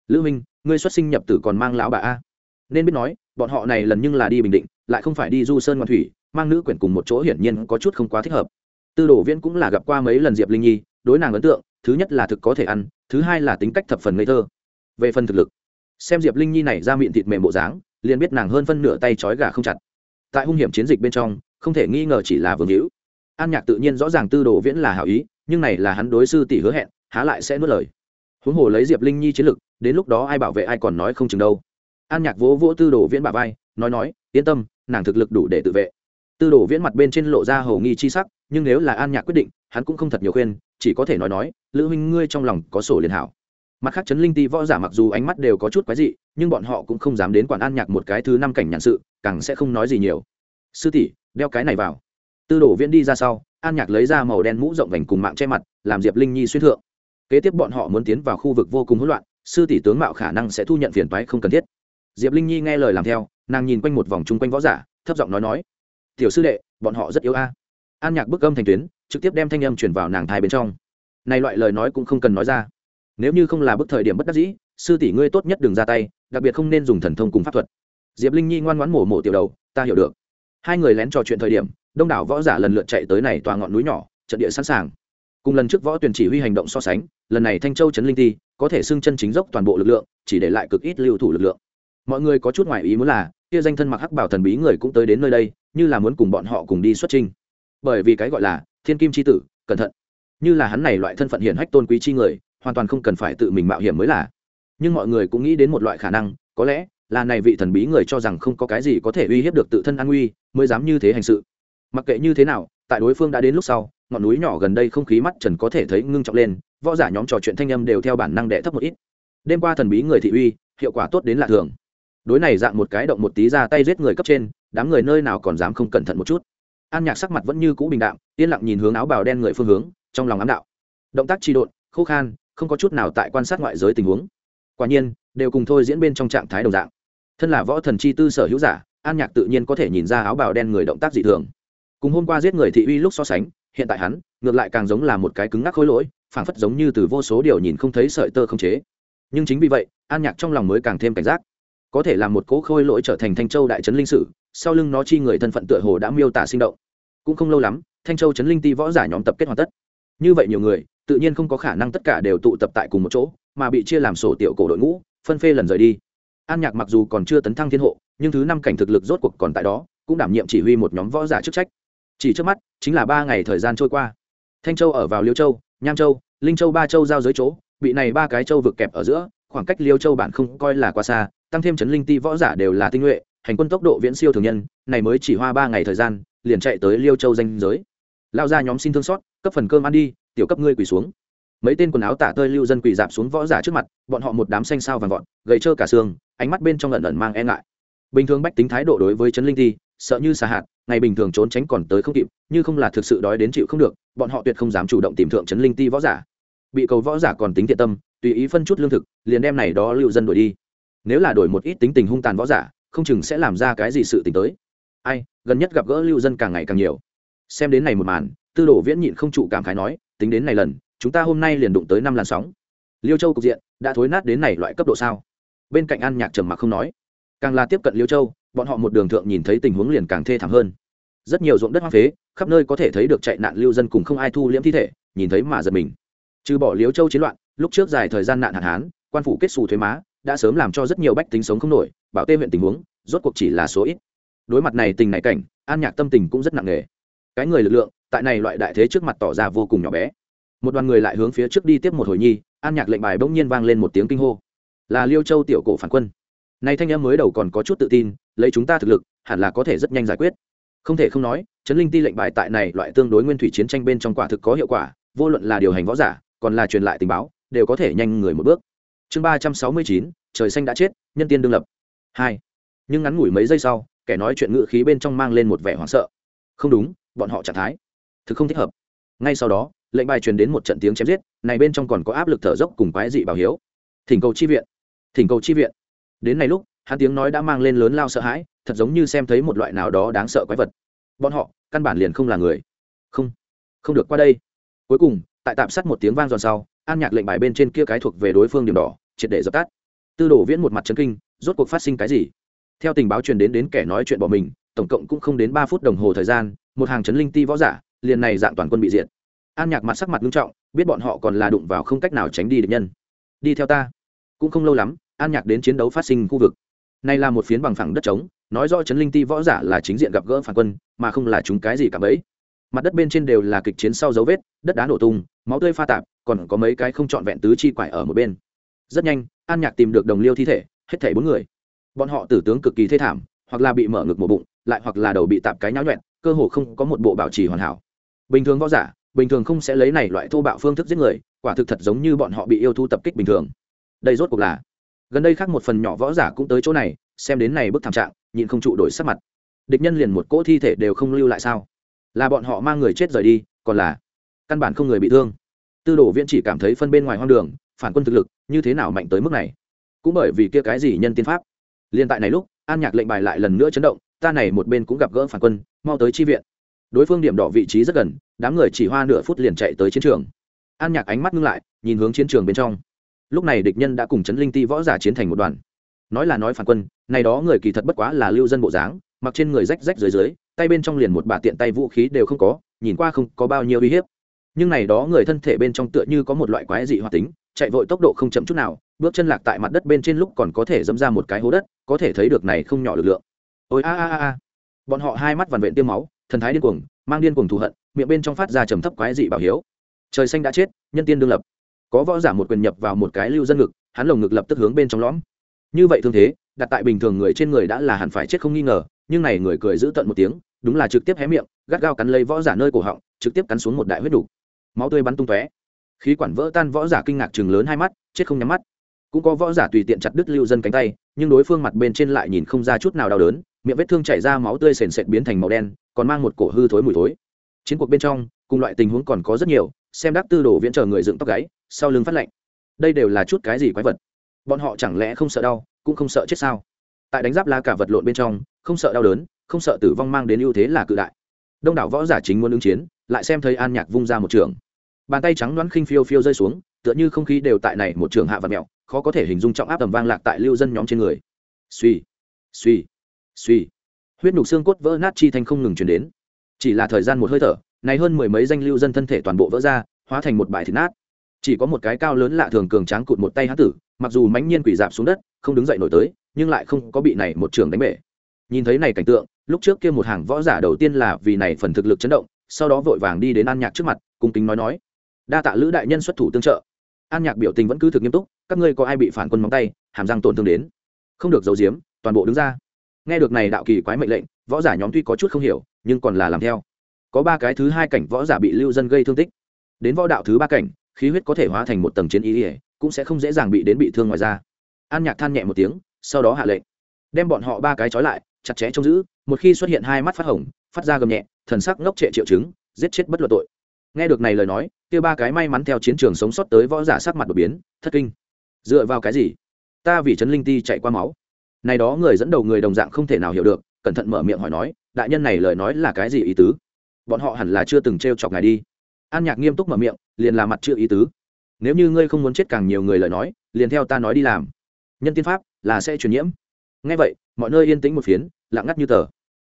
lữ minh, ngươi xuất sinh nhập tử còn mang lão bà a? Nên biết nói, bọn họ này lần nhưng là đi bình định, lại không phải đi du sơn ngoan thủy, mang nữ quyển cùng một chỗ hiển nhiên có chút không quá thích hợp. Tư đồ viễn cũng là gặp qua mấy lần diệp linh nhi, đối nàng ấn tượng, thứ nhất là thực có thể ăn, thứ hai là tính cách thập phần ngây thơ. Về phần thực lực xem diệp linh nhi này ra miệng thịt mềm bộ dáng, liền biết nàng hơn phân nửa tay trói gà không chặt. Tại hung hiểm chiến dịch bên trong, không thể nghi ngờ chỉ là vương hữu. An nhạc tự nhiên rõ ràng tư đồ viễn là hảo ý, nhưng này là hắn đối sư tỷ hứa hẹn, há lại sẽ nuốt lời. Huống hồ lấy diệp linh nhi chiến lực, đến lúc đó ai bảo vệ ai còn nói không chừng đâu. An nhạc vỗ vỗ tư đồ viễn bà vai, nói nói, yên tâm, nàng thực lực đủ để tự vệ. Tư đồ viễn mặt bên trên lộ ra hầu nghi chi sắc, nhưng nếu là an nhạc quyết định, hắn cũng không thật nhiều khuyên, chỉ có thể nói nói, lữ huynh ngươi trong lòng có sổ liền hảo mặt khác chấn linh ti võ giả mặc dù ánh mắt đều có chút quái dị, nhưng bọn họ cũng không dám đến quản an nhạc một cái thứ năm cảnh nhàn sự, càng sẽ không nói gì nhiều. Sư tỷ, đeo cái này vào. Tư đổ viễn đi ra sau, an nhạc lấy ra màu đen mũ rộng vành cùng mạng che mặt, làm diệp linh nhi xuyên thượng. Kế tiếp bọn họ muốn tiến vào khu vực vô cùng hỗn loạn, sư tỷ tướng mạo khả năng sẽ thu nhận phiền toái không cần thiết. Diệp linh nhi nghe lời làm theo, nàng nhìn quanh một vòng chung quanh võ giả, thấp giọng nói nói, tiểu sư đệ, bọn họ rất yếu a. An nhạc bức âm thành tuyến, trực tiếp đem thanh âm chuyển vào nàng thai bên trong. Này loại lời nói cũng không cần nói ra nếu như không là bức thời điểm bất đắc dĩ, sư tỷ ngươi tốt nhất đừng ra tay, đặc biệt không nên dùng thần thông cùng pháp thuật. Diệp linh nhi ngoan ngoãn mổ mổ tiểu đầu, ta hiểu được. Hai người lén trò chuyện thời điểm, đông đảo võ giả lần lượt chạy tới này tòa ngọn núi nhỏ, trận địa sẵn sàng. Cùng lần trước võ tuyển chỉ huy hành động so sánh, lần này thanh châu trấn linh ti, có thể xưng chân chính dốc toàn bộ lực lượng, chỉ để lại cực ít lưu thủ lực lượng. Mọi người có chút ngoại ý muốn là, kia danh thân mặc hắc bảo thần bí người cũng tới đến nơi đây, như là muốn cùng bọn họ cùng đi xuất trình bởi vì cái gọi là thiên kim c h i tử, cẩn thận. Như là hắn này loại thân phận hiển hách tôn quý chi người hoàn toàn không cần phải tự mình mạo hiểm mới là. Nhưng mọi người cũng nghĩ đến một loại khả năng, có lẽ là này vị thần bí người cho rằng không có cái gì có thể uy hiếp được tự thân an nguy, mới dám như thế hành sự. Mặc kệ như thế nào, tại đối phương đã đến lúc sau, ngọn núi nhỏ gần đây không khí mắt trần có thể thấy ngưng trọng lên, võ giả nhóm trò chuyện thanh âm đều theo bản năng đệ thấp một ít. Đêm qua thần bí người thị uy, hiệu quả tốt đến lạ thường. Đối này dạng một cái động một tí ra tay giết người cấp trên, đám người nơi nào còn dám không cẩn thận một chút. An nhạc sắc mặt vẫn như cũ bình đạm, yên lặng nhìn hướng áo bào đen người phương hướng, trong lòng ám đạo. Động tác tri độn, khô khan không có chút nào tại quan sát ngoại giới tình huống. Quả nhiên, đều cùng thôi diễn bên trong trạng thái đồng dạng. Thân là võ thần chi tư sở hữu giả, an nhạc tự nhiên có thể nhìn ra áo bào đen người động tác dị thường. Cùng hôm qua giết người thị uy lúc so sánh, hiện tại hắn, ngược lại càng giống là một cái cứng ngắc khối lỗi, phảng phất giống như từ vô số điều nhìn không thấy sợi tơ không chế. Nhưng chính vì vậy, an nhạc trong lòng mới càng thêm cảnh giác. Có thể làm một cỗ khôi lỗi trở thành thanh châu đại trấn linh sử, sau lưng nó chi người thân phận tựa hồ đã miêu tả sinh động. Cũng không lâu lắm, thanh châu trấn linh ti võ giả nhóm tập kết hoàn tất. Như vậy nhiều người tự nhiên không có khả năng tất cả đều tụ tập tại cùng một chỗ, mà bị chia làm sổ tiểu cổ đội ngũ, phân phê lần rời đi. An nhạc mặc dù còn chưa tấn thăng thiên hộ, nhưng thứ năm cảnh thực lực rốt cuộc còn tại đó, cũng đảm nhiệm chỉ huy một nhóm võ giả chức trách. Chỉ trước mắt, chính là ba ngày thời gian trôi qua. Thanh châu ở vào liêu châu, nham châu, linh châu ba châu giao giới chỗ, bị này ba cái châu vực kẹp ở giữa, khoảng cách liêu châu bản không coi là quá xa, tăng thêm chấn linh ti võ giả đều là tinh nhuệ, hành quân tốc độ viễn siêu thường nhân, này mới chỉ hoa ba ngày thời gian, liền chạy tới liêu châu danh giới. Lao ra nhóm xin thương xót, cấp phần cơm ăn đi tiểu cấp ngươi quỳ xuống. Mấy tên quần áo tả tơi lưu dân quỳ dạp xuống võ giả trước mặt, bọn họ một đám xanh sao vàng vọt, gầy trơ cả xương, ánh mắt bên trong lần ẩn mang e ngại. Bình thường bách tính thái độ đối với trấn linh ti sợ như xà hạt, ngày bình thường trốn tránh còn tới không kịp, như không là thực sự đói đến chịu không được, bọn họ tuyệt không dám chủ động tìm thượng trấn linh ti võ giả. Bị cầu võ giả còn tính thiện tâm, tùy ý phân chút lương thực, liền đem này đó lưu dân đuổi đi. Nếu là đổi một ít tính tình hung tàn võ giả, không chừng sẽ làm ra cái gì sự t tới. Ai, gần nhất gặp gỡ lưu dân càng ngày càng nhiều. Xem đến này một màn, tư đồ viễn nhịn không trụ cảm khái nói tính đến này lần, chúng ta hôm nay liền đụng tới năm làn sóng. Liêu châu cục diện đã thối nát đến này loại cấp độ sao? Bên cạnh an nhạc trầm mặc không nói. Càng là tiếp cận liêu châu, bọn họ một đường thượng nhìn thấy tình huống liền càng thê thảm hơn. Rất nhiều ruộng đất hoang phế, khắp nơi có thể thấy được chạy nạn lưu dân cùng không ai thu liễm thi thể, nhìn thấy mà giật mình. Trừ bỏ liêu châu chiến loạn, lúc trước dài thời gian nạn hạn hán, quan phủ kết xù thuế má, đã sớm làm cho rất nhiều bách tính sống không nổi, bảo tê huyện tình huống, rốt cuộc chỉ là số ít. Đối mặt này tình này cảnh, an nhạc tâm tình cũng rất nặng nề. Cái người lực lượng tại này loại đại thế trước mặt tỏ ra vô cùng nhỏ bé. Một đoàn người lại hướng phía trước đi tiếp một hồi nhi, an nhạc lệnh bài bỗng nhiên vang lên một tiếng kinh hô. Là liêu châu tiểu cổ phản quân. Nay thanh em mới đầu còn có chút tự tin, lấy chúng ta thực lực, hẳn là có thể rất nhanh giải quyết. Không thể không nói chấn linh ti lệnh bài tại này loại tương đối nguyên thủy chiến tranh bên trong quả thực có hiệu quả, vô luận là điều hành võ giả, còn là truyền lại tình báo, đều có thể nhanh người một bước. Chương ba trăm sáu mươi chín, trời xanh đã chết, nhân tiên đương lập. Hai. Nhưng ngắn ngủi mấy giây sau, kẻ nói chuyện ngự khí bên trong mang lên một vẻ hoảng sợ. Không đúng, bọn họ trạng thái thực không thích hợp. Ngay sau đó, lệnh bài truyền đến một trận tiếng chém giết, này bên trong còn có áp lực thở dốc cùng quái dị bảo hiếu. Thỉnh cầu chi viện, thỉnh cầu chi viện. Đến này lúc, hắn tiếng nói đã mang lên lớn lao sợ hãi, thật giống như xem thấy một loại nào đó đáng sợ quái vật. Bọn họ, căn bản liền không là người. Không không được qua đây. Cuối cùng, tại tạm sát một tiếng vang giòn sau, an nhạc lệnh bài bên trên kia cái thuộc về đối phương điểm đỏ, triệt để dập tắt. Tư đồ viễn một mặt chấn kinh, rốt cuộc phát sinh cái gì? Theo tình báo truyền đến đến kẻ nói chuyện bỏ mình, tổng cộng cũng không đến ba phút đồng hồ thời gian, một hàng chấn linh ti võ giả liền này dạng toàn quân bị diệt. An nhạc mặt sắc mặt nghiêm trọng, biết bọn họ còn là đụng vào không cách nào tránh đi được nhân. Đi theo ta. Cũng không lâu lắm, an nhạc đến chiến đấu phát sinh khu vực. Này là một phiến bằng phẳng đất trống, nói rõ chấn linh ti võ giả là chính diện gặp gỡ phản quân, mà không là chúng cái gì cả bấy. Mặt đất bên trên đều là kịch chiến sau dấu vết, đất đá nổ tung, máu tươi pha tạp, còn có mấy cái không trọn vẹn tứ chi quải ở một bên. Rất nhanh, an nhạc tìm được đồng liêu thi thể, hết thảy bốn người. Bọn họ tử tướng cực kỳ thê thảm, hoặc là bị mở ngực một bụng, lại hoặc là đầu bị tạp cái nháo nhuẹn, cơ hồ không có một bộ bảo trì hoàn hảo bình thường võ giả, bình thường không sẽ lấy này loại thô bạo phương thức giết người, quả thực thật giống như bọn họ bị yêu thu tập kích bình thường. Đây rốt cuộc là, gần đây khác một phần nhỏ võ giả cũng tới chỗ này, xem đến này bức thảm trạng, nhịn không trụ đổi sắc mặt. Địch nhân liền một cỗ thi thể đều không lưu lại sao? Là bọn họ mang người chết rời đi, còn là căn bản không người bị thương. Tư đồ viễn chỉ cảm thấy phân bên ngoài hoang đường, phản quân thực lực như thế nào mạnh tới mức này? Cũng bởi vì kia cái gì nhân tiên pháp. Liên tại này lúc, an nhạc lệnh bài lại lần nữa chấn động, ta này một bên cũng gặp gỡ phản quân, mau tới chi viện đối phương điểm đỏ vị trí rất gần, đám người chỉ hoa nửa phút liền chạy tới chiến trường. An nhạc ánh mắt ngưng lại, nhìn hướng chiến trường bên trong. Lúc này địch nhân đã cùng chấn linh ti võ giả chiến thành một đoàn. Nói là nói phản quân, này đó người kỳ thật bất quá là lưu dân bộ dáng, mặc trên người rách rách dưới dưới, tay bên trong liền một bà tiện tay vũ khí đều không có, nhìn qua không có bao nhiêu uy hiếp. Nhưng này đó người thân thể bên trong tựa như có một loại quái dị hoạt tính, chạy vội tốc độ không chậm chút nào, bước chân lạc tại mặt đất bên trên lúc còn có thể dẫm ra một cái hố đất, có thể thấy được này không nhỏ lực lượng. Ôi a a a a. Bọn họ hai mắt vằn vện tiêm máu thần thái điên cuồng, mang điên cuồng thù hận, miệng bên trong phát ra trầm thấp quái dị bảo hiếu. Trời xanh đã chết, nhân tiên đương lập. Có võ giả một quyền nhập vào một cái lưu dân ngực, hắn lồng ngực lập tức hướng bên trong lõm. Như vậy thương thế, đặt tại bình thường người trên người đã là hẳn phải chết không nghi ngờ, nhưng này người cười giữ tận một tiếng, đúng là trực tiếp hé miệng, gắt gao cắn lấy võ giả nơi cổ họng, trực tiếp cắn xuống một đại huyết đủ máu tươi bắn tung tóe. Khí quản vỡ tan võ giả kinh ngạc chừng lớn hai mắt, chết không nhắm mắt. Cũng có võ giả tùy tiện chặt đứt lưu dân cánh tay, nhưng đối phương mặt bên trên lại nhìn không ra chút nào đau đớn miệng vết thương chảy ra máu tươi sền sệt biến thành màu đen, còn mang một cổ hư thối mùi thối. Chiến cuộc bên trong, cùng loại tình huống còn có rất nhiều, xem đắc tư đồ viễn chờ người dựng tóc gáy, sau lưng phát lạnh. Đây đều là chút cái gì quái vật? Bọn họ chẳng lẽ không sợ đau, cũng không sợ chết sao? Tại đánh giáp la cả vật lộn bên trong, không sợ đau đớn, không sợ tử vong mang đến ưu thế là cự đại. Đông đảo võ giả chính muốn ứng chiến, lại xem thấy an nhạc vung ra một trường. Bàn tay trắng đoán khinh phiêu phiêu rơi xuống, tựa như không khí đều tại này một trường hạ vật mẹo, khó có thể hình dung trọng áp tầm vang lạc tại lưu dân nhóm trên người. Suy suy suy. Huyết nhục xương cốt vỡ nát chi thanh không ngừng chuyển đến. Chỉ là thời gian một hơi thở, này hơn mười mấy danh lưu dân thân thể toàn bộ vỡ ra, hóa thành một bãi thịt nát. Chỉ có một cái cao lớn lạ thường cường tráng cụt một tay hán tử, mặc dù mãnh nhiên quỷ dạp xuống đất, không đứng dậy nổi tới, nhưng lại không có bị này một trường đánh bể. Nhìn thấy này cảnh tượng, lúc trước kia một hàng võ giả đầu tiên là vì này phần thực lực chấn động, sau đó vội vàng đi đến an nhạc trước mặt, cung kính nói nói, đa tạ lữ đại nhân xuất thủ tương trợ. An nhạc biểu tình vẫn cứ thực nghiêm túc, các ngươi có ai bị phản quân móng tay, hàm răng tổn thương đến? Không được giấu giếm, toàn bộ đứng ra nghe được này đạo kỳ quái mệnh lệnh, võ giả nhóm tuy có chút không hiểu, nhưng còn là làm theo. Có ba cái thứ hai cảnh võ giả bị lưu dân gây thương tích. Đến võ đạo thứ ba cảnh, khí huyết có thể hóa thành một tầng chiến ý ỉa cũng sẽ không dễ dàng bị đến bị thương ngoài ra an nhạc than nhẹ một tiếng, sau đó hạ lệnh. Đem bọn họ ba cái trói lại, chặt chẽ trông giữ, một khi xuất hiện hai mắt phát hồng, phát ra gầm nhẹ, thần sắc ngốc trệ triệu chứng, giết chết bất luận tội. Nghe được này lời nói, kia ba cái may mắn theo chiến trường sống sót tới võ giả sắc mặt đột biến, thất kinh. Dựa vào cái gì? Ta vì trấn linh ti chạy qua máu này đó người dẫn đầu người đồng dạng không thể nào hiểu được, cẩn thận mở miệng hỏi nói, đại nhân này lời nói là cái gì ý tứ? Bọn họ hẳn là chưa từng t r e o chọc ngài đi. An nhạc nghiêm túc mở miệng, liền là mặt chưa ý tứ. Nếu như ngươi không muốn chết càng nhiều người lời nói, liền theo ta nói đi làm. Nhân tiên pháp là sẽ truyền nhiễm. Ngay vậy, mọi nơi yên tĩnh một phiến, lặng ngắt như tờ.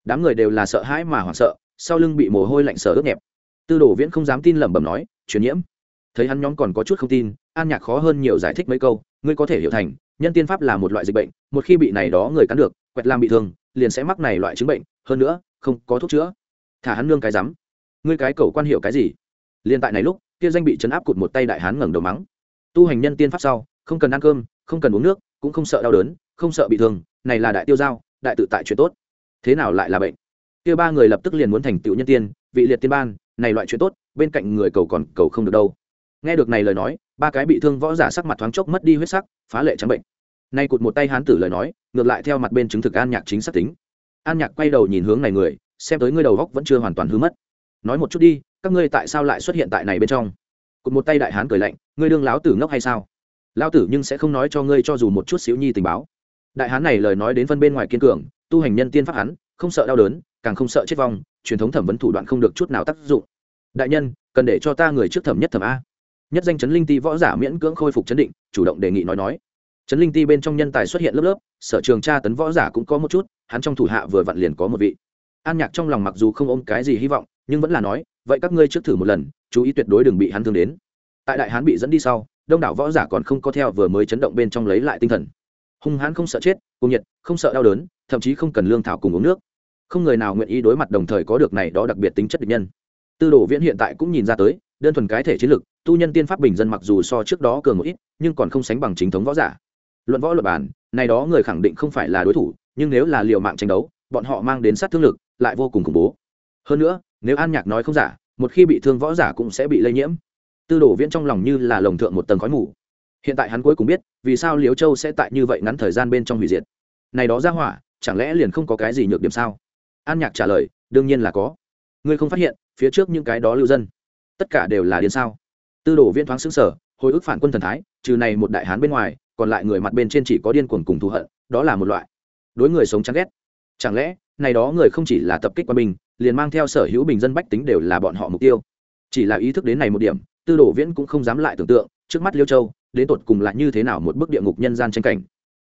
Đám người đều là sợ hãi mà hoảng sợ, sau lưng bị mồ hôi lạnh sợ ướt nhẹp. Tư đồ viễn không dám tin lẩm bẩm nói, truyền nhiễm? Thấy hắn nhóm còn có chút không tin, an nhạc khó hơn nhiều giải thích mấy câu, ngươi có thể hiểu thành, nhân tiên pháp là một loại dịch bệnh một khi bị này đó người cắn được, quẹt làm bị thương, liền sẽ mắc này loại chứng bệnh, hơn nữa, không có thuốc chữa. Thả hắn nương cái rắm. Ngươi cái cầu quan hiệu cái gì? Liền tại này lúc, kia danh bị chấn áp cụt một tay đại hán ngẩng đầu mắng. Tu hành nhân tiên pháp sau, không cần ăn cơm, không cần uống nước, cũng không sợ đau đớn, không sợ bị thương, này là đại tiêu giao, đại tự tại chuyện tốt. Thế nào lại là bệnh? Kia ba người lập tức liền muốn thành tựu nhân tiên, vị liệt tiên ban, này loại chuyện tốt, bên cạnh người cầu còn cầu không được đâu. Nghe được này lời nói, ba cái bị thương võ giả sắc mặt thoáng chốc mất đi huyết sắc, phá lệ trắng bệnh nay cụt một tay hán tử lời nói, ngược lại theo mặt bên chứng thực an nhạc chính xác tính. An nhạc quay đầu nhìn hướng này người, xem tới ngươi đầu góc vẫn chưa hoàn toàn hư mất. Nói một chút đi, các ngươi tại sao lại xuất hiện tại này bên trong? Cụt một tay đại hán cười lạnh, ngươi đương láo tử ngốc hay sao? Lao tử nhưng sẽ không nói cho ngươi cho dù một chút xíu nhi tình báo. Đại hán này lời nói đến phân bên ngoài kiên cường, tu hành nhân tiên pháp hắn, không sợ đau đớn, càng không sợ chết vong, truyền thống thẩm vấn thủ đoạn không được chút nào tác dụng. Đại nhân, cần để cho ta người trước thẩm nhất thẩm a. Nhất danh chấn linh ti võ giả miễn cưỡng khôi phục chấn định, chủ động đề nghị nói nói chấn linh ti bên trong nhân tài xuất hiện lớp lớp, sở trường tra tấn võ giả cũng có một chút, hắn trong thủ hạ vừa vặn liền có một vị. An nhạc trong lòng mặc dù không ôm cái gì hy vọng, nhưng vẫn là nói, vậy các ngươi trước thử một lần, chú ý tuyệt đối đừng bị hắn thương đến. Tại đại hán bị dẫn đi sau, đông đảo võ giả còn không có theo vừa mới chấn động bên trong lấy lại tinh thần. Hung hãn không sợ chết cùng nhiệt, không sợ đau đớn, thậm chí không cần lương thảo cùng uống nước. Không người nào nguyện ý đối mặt đồng thời có được này đó đặc biệt tính chất địch nhân. Tư đồ viễn hiện tại cũng nhìn ra tới, đơn thuần cái thể chiến lực, tu nhân tiên pháp bình dân mặc dù so trước đó cường một ít, nhưng còn không sánh bằng chính thống võ giả luận võ luật bản này đó người khẳng định không phải là đối thủ, nhưng nếu là liều mạng tranh đấu, bọn họ mang đến sát thương lực, lại vô cùng khủng bố. Hơn nữa, nếu an nhạc nói không giả, một khi bị thương võ giả cũng sẽ bị lây nhiễm. Tư đồ viễn trong lòng như là lồng thượng một tầng khói mù. Hiện tại hắn cuối cùng biết, vì sao liếu châu sẽ tại như vậy ngắn thời gian bên trong hủy diệt. Này đó ra hỏa, chẳng lẽ liền không có cái gì nhược điểm sao? An nhạc trả lời, đương nhiên là có. Ngươi không phát hiện, phía trước những cái đó lưu dân, tất cả đều là điên sao? Tư đồ viễn thoáng xứng sở hồi ức phản quân thần thái, trừ này một đại hán bên ngoài còn lại người mặt bên trên chỉ có điên cuồng cùng thù hận đó là một loại. Đối người sống chán ghét. Chẳng lẽ này đó người không chỉ là tập kích quân bình, liền mang theo sở hữu bình dân bách tính đều là bọn họ mục tiêu? Chỉ là ý thức đến này một điểm tư đồ viễn cũng không dám lại tưởng tượng trước mắt liêu châu đến tột cùng là như thế nào một bức địa ngục nhân gian tranh cảnh.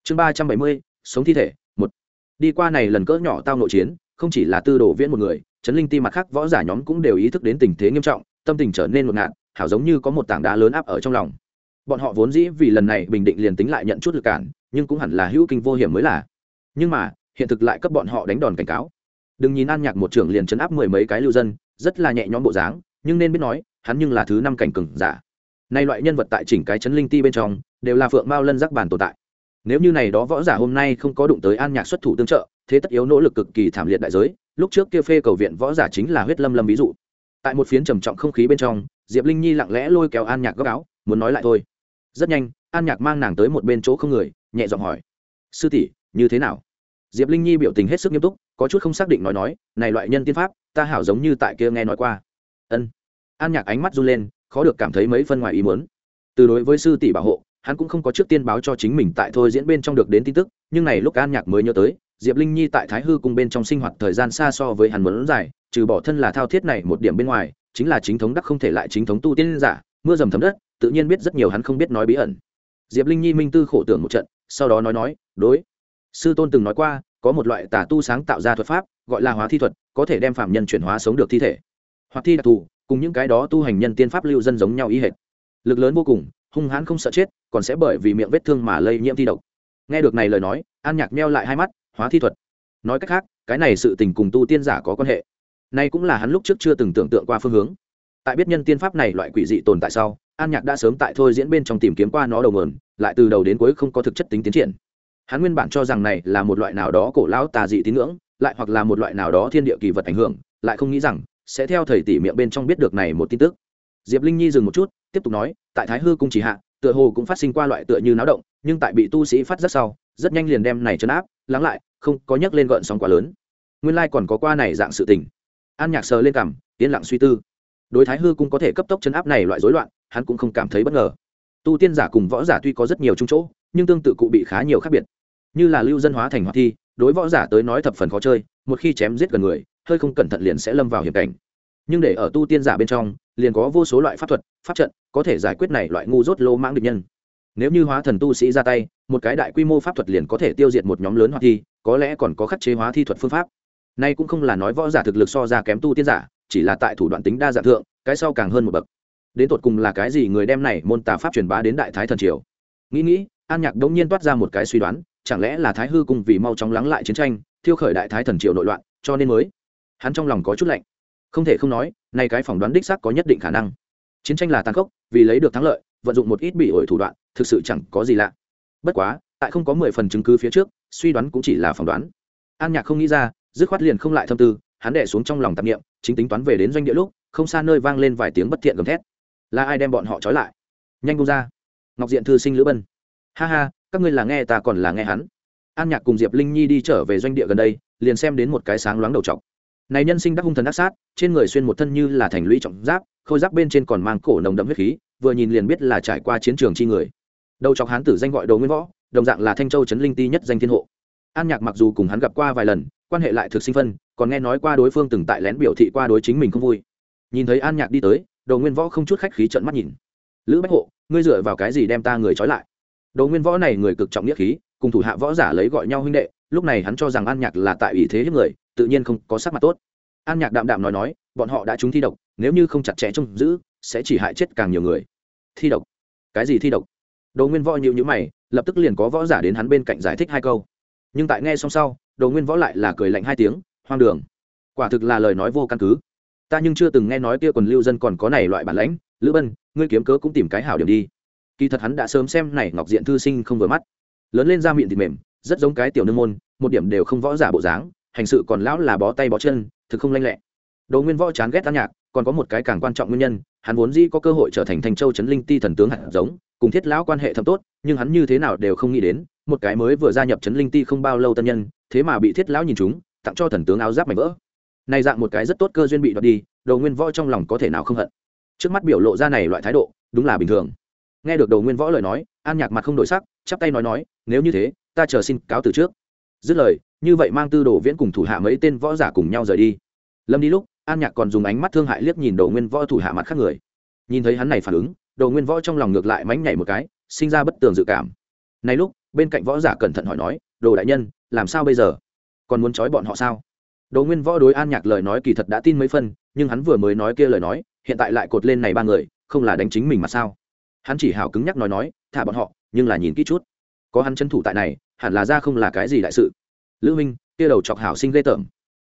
Chương ba trăm bảy mươi sống thi thể một. Đi qua này lần cỡ nhỏ tao nội chiến không chỉ là tư đồ viễn một người chấn linh ti mặt khác võ giả nhóm cũng đều ý thức đến tình thế nghiêm trọng tâm tình trở nên ngột ngạt hảo giống như có một tảng đá lớn áp ở trong lòng bọn họ vốn dĩ vì lần này bình định liền tính lại nhận chút lực cản, nhưng cũng hẳn là hữu kinh vô hiểm mới là. Nhưng mà, hiện thực lại cấp bọn họ đánh đòn cảnh cáo. Đừng nhìn an nhạc một trưởng liền chấn áp mười mấy cái lưu dân, rất là nhẹ nhõm bộ dáng, nhưng nên biết nói, hắn nhưng là thứ năm cảnh cừng giả. Nay loại nhân vật tại chỉnh cái chấn linh ti bên trong, đều là phượng mao lân giác bản tồn tại. Nếu như này đó võ giả hôm nay không có đụng tới an nhạc xuất thủ tương trợ, thế tất yếu nỗ lực cực kỳ thảm liệt đại giới, lúc trước kia phê cầu viện võ giả chính là huyết lâm lâm ví dụ. Tại một phiến trầm trọng không khí bên trong, diệp linh nhi lặng lẽ lôi kéo an nhạc góc áo, muốn nói lại thôi rất nhanh, an nhạc mang nàng tới một bên chỗ không người, nhẹ giọng hỏi. Sư tỷ, như thế nào? Diệp linh nhi biểu tình hết sức nghiêm túc, có chút không xác định nói nói, này loại nhân tiên pháp, ta hảo giống như tại kia nghe nói qua. Ân. An nhạc ánh mắt run lên, khó được cảm thấy mấy phân ngoài ý muốn. Từ đối với sư tỷ bảo hộ, hắn cũng không có trước tiên báo cho chính mình tại thôi diễn bên trong được đến tin tức, nhưng này lúc an nhạc mới nhớ tới, diệp linh nhi tại thái hư cung bên trong sinh hoạt thời gian xa so với hắn muốn dài, trừ bỏ thân là thao thiết này một điểm bên ngoài, chính là chính thống đắc không thể lại chính thống tu tiên giả, mưa dầm thấm đất tự nhiên biết rất nhiều hắn không biết nói bí ẩn. Diệp linh nhi minh tư khổ tưởng một trận, sau đó nói nói, đối, sư tôn từng nói qua, có một loại tà tu sáng tạo ra thuật pháp, gọi là hóa thi thuật, có thể đem phạm nhân chuyển hóa sống được thi thể. Hoặc thi đặc thù, cùng những cái đó tu hành nhân tiên pháp lưu dân giống nhau ý hệt. Lực lớn vô cùng, hung hãn không sợ chết, còn sẽ bởi vì miệng vết thương mà lây nhiễm thi độc. Nghe được này lời nói, an nhạc meo lại hai mắt, hóa thi thuật. Nói cách khác, cái này sự tình cùng tu tiên giả có quan hệ. Nay cũng là hắn lúc trước chưa từng tưởng tượng qua phương hướng. Tại biết nhân tiên pháp này loại quỷ dị tồn tại sau an nhạc đã sớm tại thôi diễn bên trong tìm kiếm qua nó đầu nguồn, lại từ đầu đến cuối không có thực chất tính tiến triển. Hắn nguyên bản cho rằng này là một loại nào đó cổ lão tà dị tín ngưỡng, lại hoặc là một loại nào đó thiên địa kỳ vật ảnh hưởng, lại không nghĩ rằng sẽ theo thầy tỷ miệng bên trong biết được này một tin tức. Diệp linh nhi dừng một chút, tiếp tục nói, tại thái hư cung chỉ hạ, tựa hồ cũng phát sinh qua loại tựa như náo động, nhưng tại bị tu sĩ phát rất sau, rất nhanh liền đem này chấn áp, lắng lại, không có nhắc lên gợn sóng quá lớn. Nguyên lai còn có qua này dạng sự tình. An nhạc sờ lên cằm, yên lặng suy tư. Đối thái hư cung có thể cấp tốc chấn áp này loại rối loạn hắn cũng không cảm thấy bất ngờ. Tu tiên giả cùng võ giả tuy có rất nhiều chung chỗ, nhưng tương tự cụ bị khá nhiều khác biệt. Như là lưu dân hóa thành hoạt thi, đối võ giả tới nói thập phần khó chơi, một khi chém giết gần người, hơi không cẩn thận liền sẽ lâm vào hiểm cảnh. Nhưng để ở tu tiên giả bên trong, liền có vô số loại pháp thuật, pháp trận, có thể giải quyết này loại ngu dốt lô mãng địch nhân. Nếu như hóa thần tu sĩ ra tay, một cái đại quy mô pháp thuật liền có thể tiêu diệt một nhóm lớn hoạt thi, có lẽ còn có khắc chế hóa thi thuật phương pháp. Nay cũng không là nói võ giả thực lực so ra kém tu tiên giả, chỉ là tại thủ đoạn tính đa dạng thượng, cái sau càng hơn một bậc đến tột cùng là cái gì người đem này môn tà pháp truyền bá đến đại thái thần triều? Nghĩ nghĩ, an nhạc đống nhiên toát ra một cái suy đoán, chẳng lẽ là thái hư cùng vì mau chóng lắng lại chiến tranh, thiêu khởi đại thái thần triều nội loạn, cho nên mới? Hắn trong lòng có chút lạnh. Không thể không nói nay cái phỏng đoán đích xác có nhất định khả năng. Chiến tranh là tàn khốc, vì lấy được thắng lợi, vận dụng một ít bị ổi thủ đoạn, thực sự chẳng có gì lạ. Bất quá, tại không có mười phần chứng cứ phía trước, suy đoán cũng chỉ là phỏng đoán. An nhạc không nghĩ ra, dứt khoát liền không lại thâm tư, hắn đẻ xuống trong lòng tạp nghiệm chính tính toán về đến doanh địa lúc, không xa nơi vang lên vài tiếng bất thiện gầm thét là ai đem bọn họ trói lại? Nhanh bông ra. Ngọc diện thư sinh lữ bân. Ha ha, các ngươi là nghe ta còn là nghe hắn. An nhạc cùng diệp linh nhi đi trở về doanh địa gần đây, liền xem đến một cái sáng loáng đầu t này nhân sinh đắc hung thần đắc sát, trên người xuyên một thân như là thành lũy trọng giáp, khôi giáp bên trên còn mang cổ nồng đậm huyết khí, vừa nhìn liền biết là trải qua chiến trường chi người. Đầu trọc hán tử danh gọi đầu nguyên võ, đồng dạng là thanh châu trấn linh ti nhất danh thiên hộ. An nhạc mặc dù cùng hắn gặp qua vài lần, quan hệ lại thực sinh phân, còn nghe nói qua đối phương từng tại lén biểu thị qua đối chính mình không vui. Nhìn thấy an nhạc đi tới Đồ nguyên võ không chút khách khí trận mắt nhìn. Lữ bách hộ, ngươi dựa vào cái gì đem ta người trói lại? Đồ nguyên võ này người cực trọng nghĩa khí, cùng thủ hạ võ giả lấy gọi nhau huynh đệ, lúc này hắn cho rằng an nhạc là tại ủy thế hiếp người, tự nhiên không có sắc mặt tốt. An nhạc đạm đạm nói nói, bọn họ đã trúng thi độc, nếu như không chặt chẽ trông giữ, sẽ chỉ hại chết càng nhiều người. Thi độc? Cái gì thi độc? Đồ nguyên võ nhịu nhữ mày, lập tức liền có võ giả đến hắn bên cạnh giải thích hai câu. Nhưng tại nghe xong sau, đồ nguyên võ lại là cười lạnh hai tiếng, hoang đường. Quả thực là lời nói vô căn cứ ta nhưng chưa từng nghe nói kia quần lưu dân còn có này loại bản lãnh, lữ bân, ngươi kiếm cớ cũng tìm cái hảo điểm đi. Kỳ thật hắn đã sớm xem này ngọc diện thư sinh không vừa mắt. Lớn lên da miệng thịt mềm, rất giống cái tiểu nương môn, một điểm đều không võ giả bộ dáng, hành sự còn lão là bó tay bó chân, thực không lanh lẹ. Đồ nguyên võ chán ghét tan nhạc, còn có một cái càng quan trọng nguyên nhân, hắn vốn dĩ có cơ hội trở thành thành châu trấn linh ti thần tướng hạt giống, cùng thiết lão quan hệ thâm tốt, nhưng hắn như thế nào đều không nghĩ đến, một cái mới vừa gia nhập trấn linh ti không bao lâu tân nhân, thế mà bị thiết lão nhìn chúng tặng cho thần tướng áo giáp mảnh vỡ này dạng một cái rất tốt cơ duyên bị đoạt đi, đồ nguyên võ trong lòng có thể nào không hận. Trước mắt biểu lộ ra này loại thái độ, đúng là bình thường. Nghe được đồ nguyên võ lời nói, an nhạc mặt không đổi sắc, chắp tay nói nói, nếu như thế, ta chờ xin cáo từ trước. Dứt lời, như vậy mang tư đồ viễn cùng thủ hạ mấy tên võ giả cùng nhau rời đi. Lâm đi lúc, an nhạc còn dùng ánh mắt thương hại liếc nhìn đồ nguyên võ thủ hạ mặt khác người. Nhìn thấy hắn này phản ứng, đồ nguyên võ trong lòng ngược lại mánh nhảy một cái, sinh ra bất tường dự cảm. Này lúc, bên cạnh võ giả cẩn thận hỏi nói, đồ đại nhân, làm sao bây giờ? Còn muốn trói bọn họ sao? Đồ nguyên võ đối an nhạc lời nói kỳ thật đã tin mấy phân nhưng hắn vừa mới nói kia lời nói hiện tại lại cột lên này ba người không là đánh chính mình mà sao? Hắn chỉ hào cứng nhắc nói nói thả bọn họ nhưng là nhìn kỹ chút. Có hắn chân thủ tại này hẳn là ra không là cái gì đại sự. Lữ minh kia đầu chọc hảo sinh lê tởm.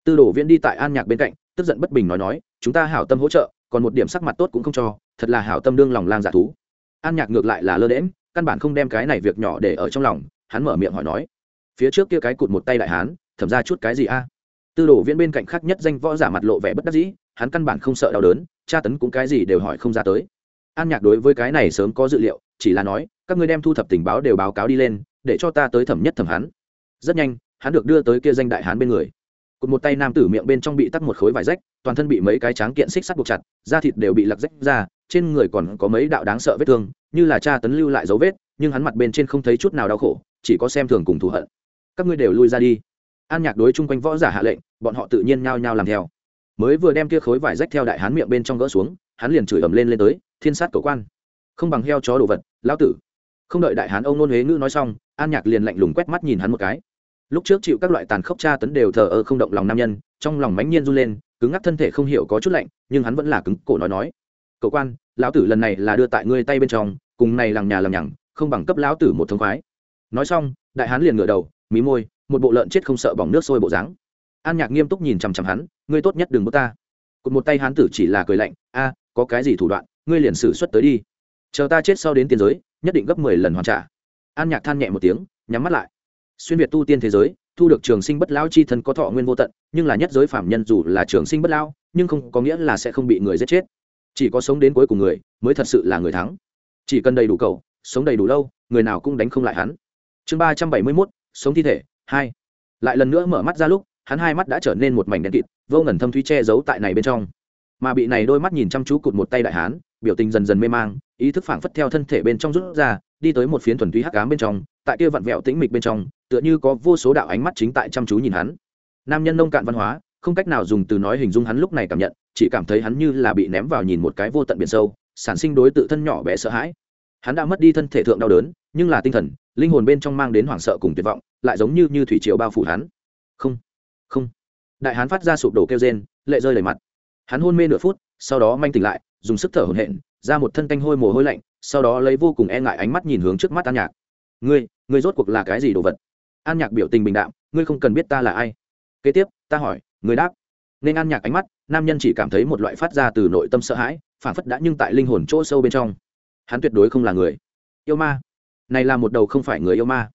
Tư đồ viễn đi tại an nhạc bên cạnh tức giận bất bình nói nói chúng ta hảo tâm hỗ trợ còn một điểm sắc mặt tốt cũng không cho thật là hảo tâm đương lòng lang giả thú. An nhạc ngược lại là lơ đễnh, căn bản không đem cái này việc nhỏ để ở trong lòng hắn mở miệng hỏi nói phía trước kia cái cụt một tay đại hán thẩm ra chút cái gì a? Tư đồ viễn bên cạnh khác nhất danh võ giả mặt lộ vẻ bất đắc dĩ, hắn căn bản không sợ đau đớn, tra tấn cũng cái gì đều hỏi không ra tới. An nhạc đối với cái này sớm có dự liệu, chỉ là nói, các ngươi đem thu thập tình báo đều báo cáo đi lên, để cho ta tới thẩm nhất thẩm hắn. Rất nhanh, hắn được đưa tới kia danh đại hán bên người. Cột một tay nam tử miệng bên trong bị tắc một khối vải rách, toàn thân bị mấy cái tráng kiện xích sắt buộc chặt, da thịt đều bị lặc rách ra, trên người còn có mấy đạo đáng sợ vết thương, như là cha tấn lưu lại dấu vết, nhưng hắn mặt bên trên không thấy chút nào đau khổ, chỉ có xem thường cùng thù hận. Các ngươi đều lui ra đi an nhạc đối chung quanh võ giả hạ lệnh, bọn họ tự nhiên nhao nhao làm theo. Mới vừa đem kia khối vải rách theo đại hán miệng bên trong gỡ xuống, hắn liền chửi ầm lên lên tới, thiên sát cầu quan, không bằng heo chó đồ vật, lão tử. Không đợi đại hán ông nôn huế ngữ nói xong, an nhạc liền lạnh lùng quét mắt nhìn hắn một cái. Lúc trước chịu các loại tàn khốc tra tấn đều thờ ơ không động lòng nam nhân, trong lòng mãnh nhiên run lên, cứng ngắc thân thể không hiểu có chút lạnh, nhưng hắn vẫn là cứng cổ nói nói cậu quan, lão tử lần này là đưa tại ngươi tay bên trong, cùng này lằng nhà lằng nhằng, không bằng cấp lão tử một thông khoái. Nói xong, đại hán liền ngửa đầu, mí môi một bộ lợn chết không sợ bỏng nước sôi bộ dáng. An nhạc nghiêm túc nhìn chằm chằm hắn, ngươi tốt nhất đừng bước ta. Cụt một tay hán tử chỉ là cười lạnh, a, có cái gì thủ đoạn, ngươi liền xử xuất tới đi. Chờ ta chết sau đến tiền giới, nhất định gấp mười lần hoàn trả. An nhạc than nhẹ một tiếng, nhắm mắt lại. Xuyên việt tu tiên thế giới, thu được trường sinh bất lao chi thân có thọ nguyên vô tận, nhưng là nhất giới phạm nhân dù là trường sinh bất lao nhưng không có nghĩa là sẽ không bị người giết chết. Chỉ có sống đến cuối cùng người, mới thật sự là người thắng. Chỉ cần đầy đủ cầu, sống đầy đủ lâu, người nào cũng đánh không lại hắn. Chương ba trăm bảy mươi mốt, sống thi thể hai. Lại lần nữa mở mắt ra lúc, hắn hai mắt đã trở nên một mảnh đen kịt, vô ngần thâm thúy che giấu tại này bên trong. Mà bị này đôi mắt nhìn chăm chú cụt một tay đại hán, biểu tình dần dần mê mang, ý thức phảng phất theo thân thể bên trong rút ra, đi tới một phiến thuần túy hắc ám bên trong, tại kia vặn vẹo tĩnh mịch bên trong, tựa như có vô số đạo ánh mắt chính tại chăm chú nhìn hắn. Nam nhân nông cạn văn hóa, không cách nào dùng từ nói hình dung hắn lúc này cảm nhận, chỉ cảm thấy hắn như là bị ném vào nhìn một cái vô tận biển sâu, sản sinh đối tự thân nhỏ bé sợ hãi. Hắn đã mất đi thân thể thượng đau đớn, nhưng là tinh thần linh hồn bên trong mang đến hoảng sợ cùng tuyệt vọng, lại giống như như thủy triều bao phủ hắn. Không không. Đại hán phát ra sụp đổ kêu rên, lệ rơi đầy mặt. Hắn hôn mê nửa phút, sau đó manh tỉnh lại, dùng sức thở hổn hển, ra một thân canh hôi mồ hôi lạnh, sau đó lấy vô cùng e ngại ánh mắt nhìn hướng trước mắt an nhạc. Ngươi ngươi rốt cuộc là cái gì đồ vật? An nhạc biểu tình bình đạm, ngươi không cần biết ta là ai. Kế tiếp, ta hỏi, ngươi đáp. Nên an nhạc ánh mắt, nam nhân chỉ cảm thấy một loại phát ra từ nội tâm sợ hãi, phản phất đã nhưng tại linh hồn chỗ sâu bên trong. Hắn tuyệt đối không là người. Yêu ma này là một đầu không phải người yêu ma.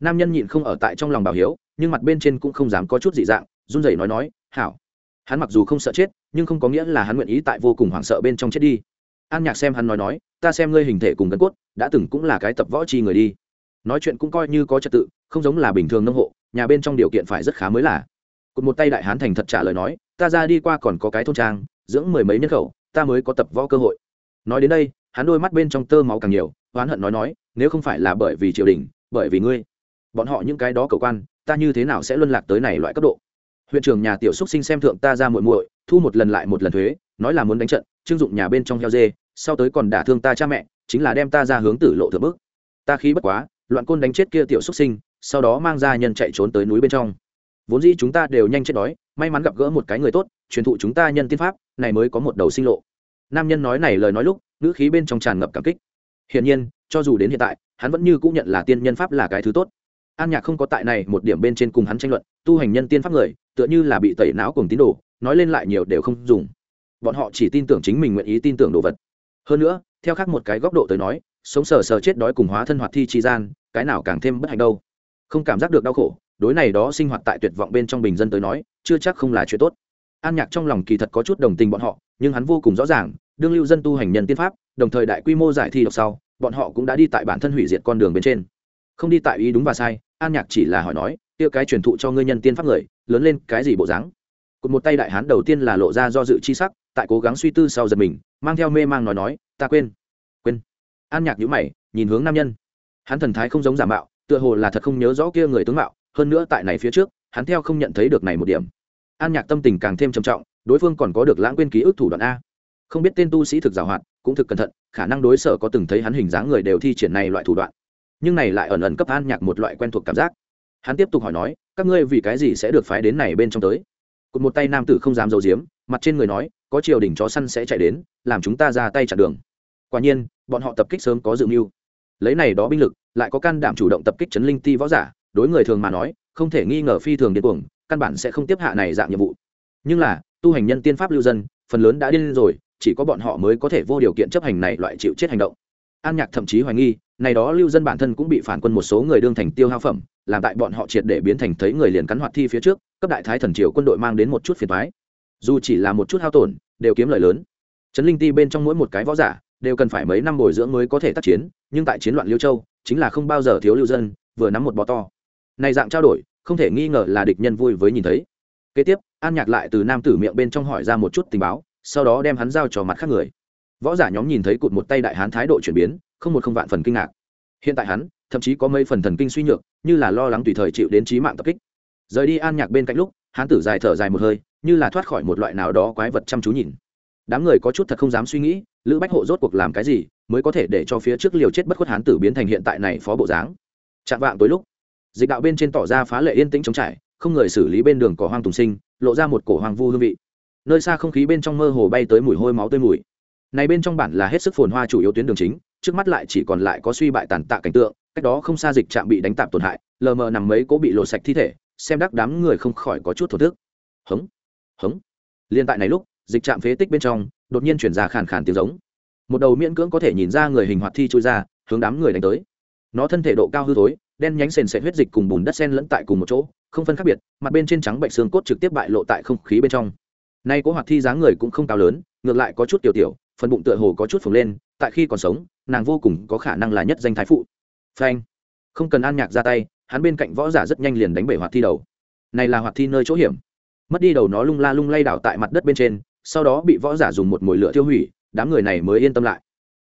Nam nhân nhịn không ở tại trong lòng bảo hiếu, nhưng mặt bên trên cũng không dám có chút dị dạng, run rẩy nói nói, hảo. Hắn mặc dù không sợ chết, nhưng không có nghĩa là hắn nguyện ý tại vô cùng hoảng sợ bên trong chết đi. An nhạc xem hắn nói nói, ta xem ngươi hình thể cùng gân cốt, đã từng cũng là cái tập võ chi người đi. Nói chuyện cũng coi như có trật tự, không giống là bình thường nông hộ, nhà bên trong điều kiện phải rất khá mới là. Cụt một tay đại hán thành thật trả lời nói, ta ra đi qua còn có cái thôn trang, dưỡng mười mấy nhân khẩu, ta mới có tập võ cơ hội. Nói đến đây, hắn đôi mắt bên trong tơ máu càng nhiều, oán hận nói nói nếu không phải là bởi vì triều đình, bởi vì ngươi, bọn họ những cái đó cầu quan, ta như thế nào sẽ luân lạc tới này loại cấp độ? Huyện trưởng nhà tiểu xúc sinh xem thượng ta ra muội muội, thu một lần lại một lần thuế, nói là muốn đánh trận trưng dụng nhà bên trong heo dê, sau tới còn đả thương ta cha mẹ, chính là đem ta ra hướng tử lộ thượng bước. Ta khí bất quá, loạn côn đánh chết kia tiểu xúc sinh, sau đó mang ra nhân chạy trốn tới núi bên trong. Vốn dĩ chúng ta đều nhanh chết đói, may mắn gặp gỡ một cái người tốt, truyền thụ chúng ta nhân tiên pháp, này mới có một đầu sinh lộ. Nam nhân nói này lời nói lúc, ngữ khí bên trong tràn ngập cảm kích. Hiển nhiên cho dù đến hiện tại, hắn vẫn như cũng nhận là tiên nhân pháp là cái thứ tốt. An nhạc không có tại này một điểm bên trên cùng hắn tranh luận, tu hành nhân tiên pháp người, tựa như là bị tẩy não cùng tín đồ, nói lên lại nhiều đều không dùng. Bọn họ chỉ tin tưởng chính mình nguyện ý tin tưởng đồ vật. Hơn nữa, theo khác một cái góc độ tới nói, sống sờ sờ chết đói cùng hóa thân hoạt thi tri gian, cái nào càng thêm bất hạnh đâu. Không cảm giác được đau khổ, đối này đó sinh hoạt tại tuyệt vọng bên trong bình dân tới nói, chưa chắc không là chuyện tốt. An nhạc trong lòng kỳ thật có chút đồng tình bọn họ, nhưng hắn vô cùng rõ ràng, đương lưu dân tu hành nhân tiên pháp, đồng thời đại quy mô giải thi độc sau bọn họ cũng đã đi tại bản thân hủy diệt con đường bên trên. Không đi tại ý đúng và sai, an nhạc chỉ là hỏi nói tiêu cái truyền thụ cho ngươi nhân tiên pháp người, lớn lên cái gì bộ dáng? Cụt một tay đại hán đầu tiên là lộ ra do dự chi sắc, tại cố gắng suy tư sau giật mình, mang theo mê mang nói nói, ta quên quên. An nhạc nhíu mày, nhìn hướng nam nhân. Hắn thần thái không giống giả mạo, tựa hồ là thật không nhớ rõ kia người tướng mạo, hơn nữa tại này phía trước, hắn theo không nhận thấy được này một điểm. An nhạc tâm tình càng thêm trầm trọng, đối phương còn có được lãng quên ký ức thủ đoạn a. Không biết tên tu sĩ thực giảo hoạt cũng thực cẩn thận, khả năng đối sở có từng thấy hắn hình dáng người đều thi triển này loại thủ đoạn. Nhưng này lại ẩn ẩn cấp an nhạc một loại quen thuộc cảm giác. Hắn tiếp tục hỏi nói, các ngươi vì cái gì sẽ được phái đến này bên trong tới? Cụt một tay nam tử không dám giấu giếm, mặt trên người nói, có triều đình chó săn sẽ chạy đến, làm chúng ta ra tay chặn đường. Quả nhiên, bọn họ tập kích sớm có dự mưu. Lấy này đó binh lực, lại có can đảm chủ động tập kích chấn linh ti võ giả, đối người thường mà nói, không thể nghi ngờ phi thường điên cuồng, căn bản sẽ không tiếp hạ này dạng nhiệm vụ. Nhưng là, tu hành nhân tiên pháp lưu dân, phần lớn đã điên rồi chỉ có bọn họ mới có thể vô điều kiện chấp hành này loại chịu chết hành động. An nhạc thậm chí hoài nghi, này đó lưu dân bản thân cũng bị phản quân một số người đương thành tiêu hao phẩm, làm tại bọn họ triệt để biến thành thấy người liền cắn hoạt thi phía trước, cấp đại thái thần triều quân đội mang đến một chút phiền thoái dù chỉ là một chút hao tổn, đều kiếm lời lớn. Trấn linh ti bên trong mỗi một cái võ giả, đều cần phải mấy năm bồi dưỡng mới có thể tác chiến, nhưng tại chiến loạn liêu châu, chính là không bao giờ thiếu lưu dân, vừa nắm một bò to. Này dạng trao đổi, không thể nghi ngờ là địch nhân vui với nhìn thấy. Kế tiếp, an nhạc lại từ nam tử miệng bên trong hỏi ra một chút tình báo sau đó đem hắn giao cho mặt khác người. Võ giả nhóm nhìn thấy cụt một tay đại hán thái độ chuyển biến, không một không vạn phần kinh ngạc. Hiện tại hắn, thậm chí có mấy phần thần kinh suy nhược, như là lo lắng tùy thời chịu đến trí mạng tập kích. Rời đi an nhạc bên cạnh lúc, hán tử dài thở dài một hơi, như là thoát khỏi một loại nào đó quái vật chăm chú nhìn. Đám người có chút thật không dám suy nghĩ, lữ bách hộ rốt cuộc làm cái gì mới có thể để cho phía trước liều chết bất khuất hán tử biến thành hiện tại này phó bộ dáng? Chạm vạng tối lúc, dịch đạo bên trên tỏ ra phá lệ yên tĩnh chống trải, không người xử lý bên đường cỏ hoang tùng sinh, lộ ra một cổ hoang vu hương vị nơi xa không khí bên trong mơ hồ bay tới mùi hôi máu tươi mùi. Này bên trong bản là hết sức phồn hoa chủ yếu tuyến đường chính, trước mắt lại chỉ còn lại có suy bại tàn tạ cảnh tượng, cách đó không xa dịch trạm bị đánh tạp tổn hại, lờ mờ nằm mấy cố bị lộ sạch thi thể, xem đắc đám người không khỏi có chút thổ thức. Hống hống. Liên tại này lúc, dịch trạm phế tích bên trong, đột nhiên chuyển ra khàn khàn tiếng giống. Một đầu miễn cưỡng có thể nhìn ra người hình hoạt thi trôi ra, hướng đám người đánh tới. Nó thân thể độ cao hư thối, đen nhánh sền sệt huyết dịch cùng bùn đất sen lẫn tại cùng một chỗ, không phân khác biệt, mặt bên trên trắng bệnh xương cốt trực tiếp bại lộ tại không khí bên trong nay cố hoạt thi dáng người cũng không cao lớn, ngược lại có chút tiểu tiểu, phần bụng tựa hồ có chút phồng lên, tại khi còn sống, nàng vô cùng có khả năng là nhất danh thái phụ. Phanh. Không cần an nhạc ra tay, hắn bên cạnh võ giả rất nhanh liền đánh bể hoạt thi đầu. Này là hoạt thi nơi chỗ hiểm. Mất đi đầu nó lung la lung lay đảo tại mặt đất bên trên, sau đó bị võ giả dùng một mồi lửa tiêu hủy, đám người này mới yên tâm lại.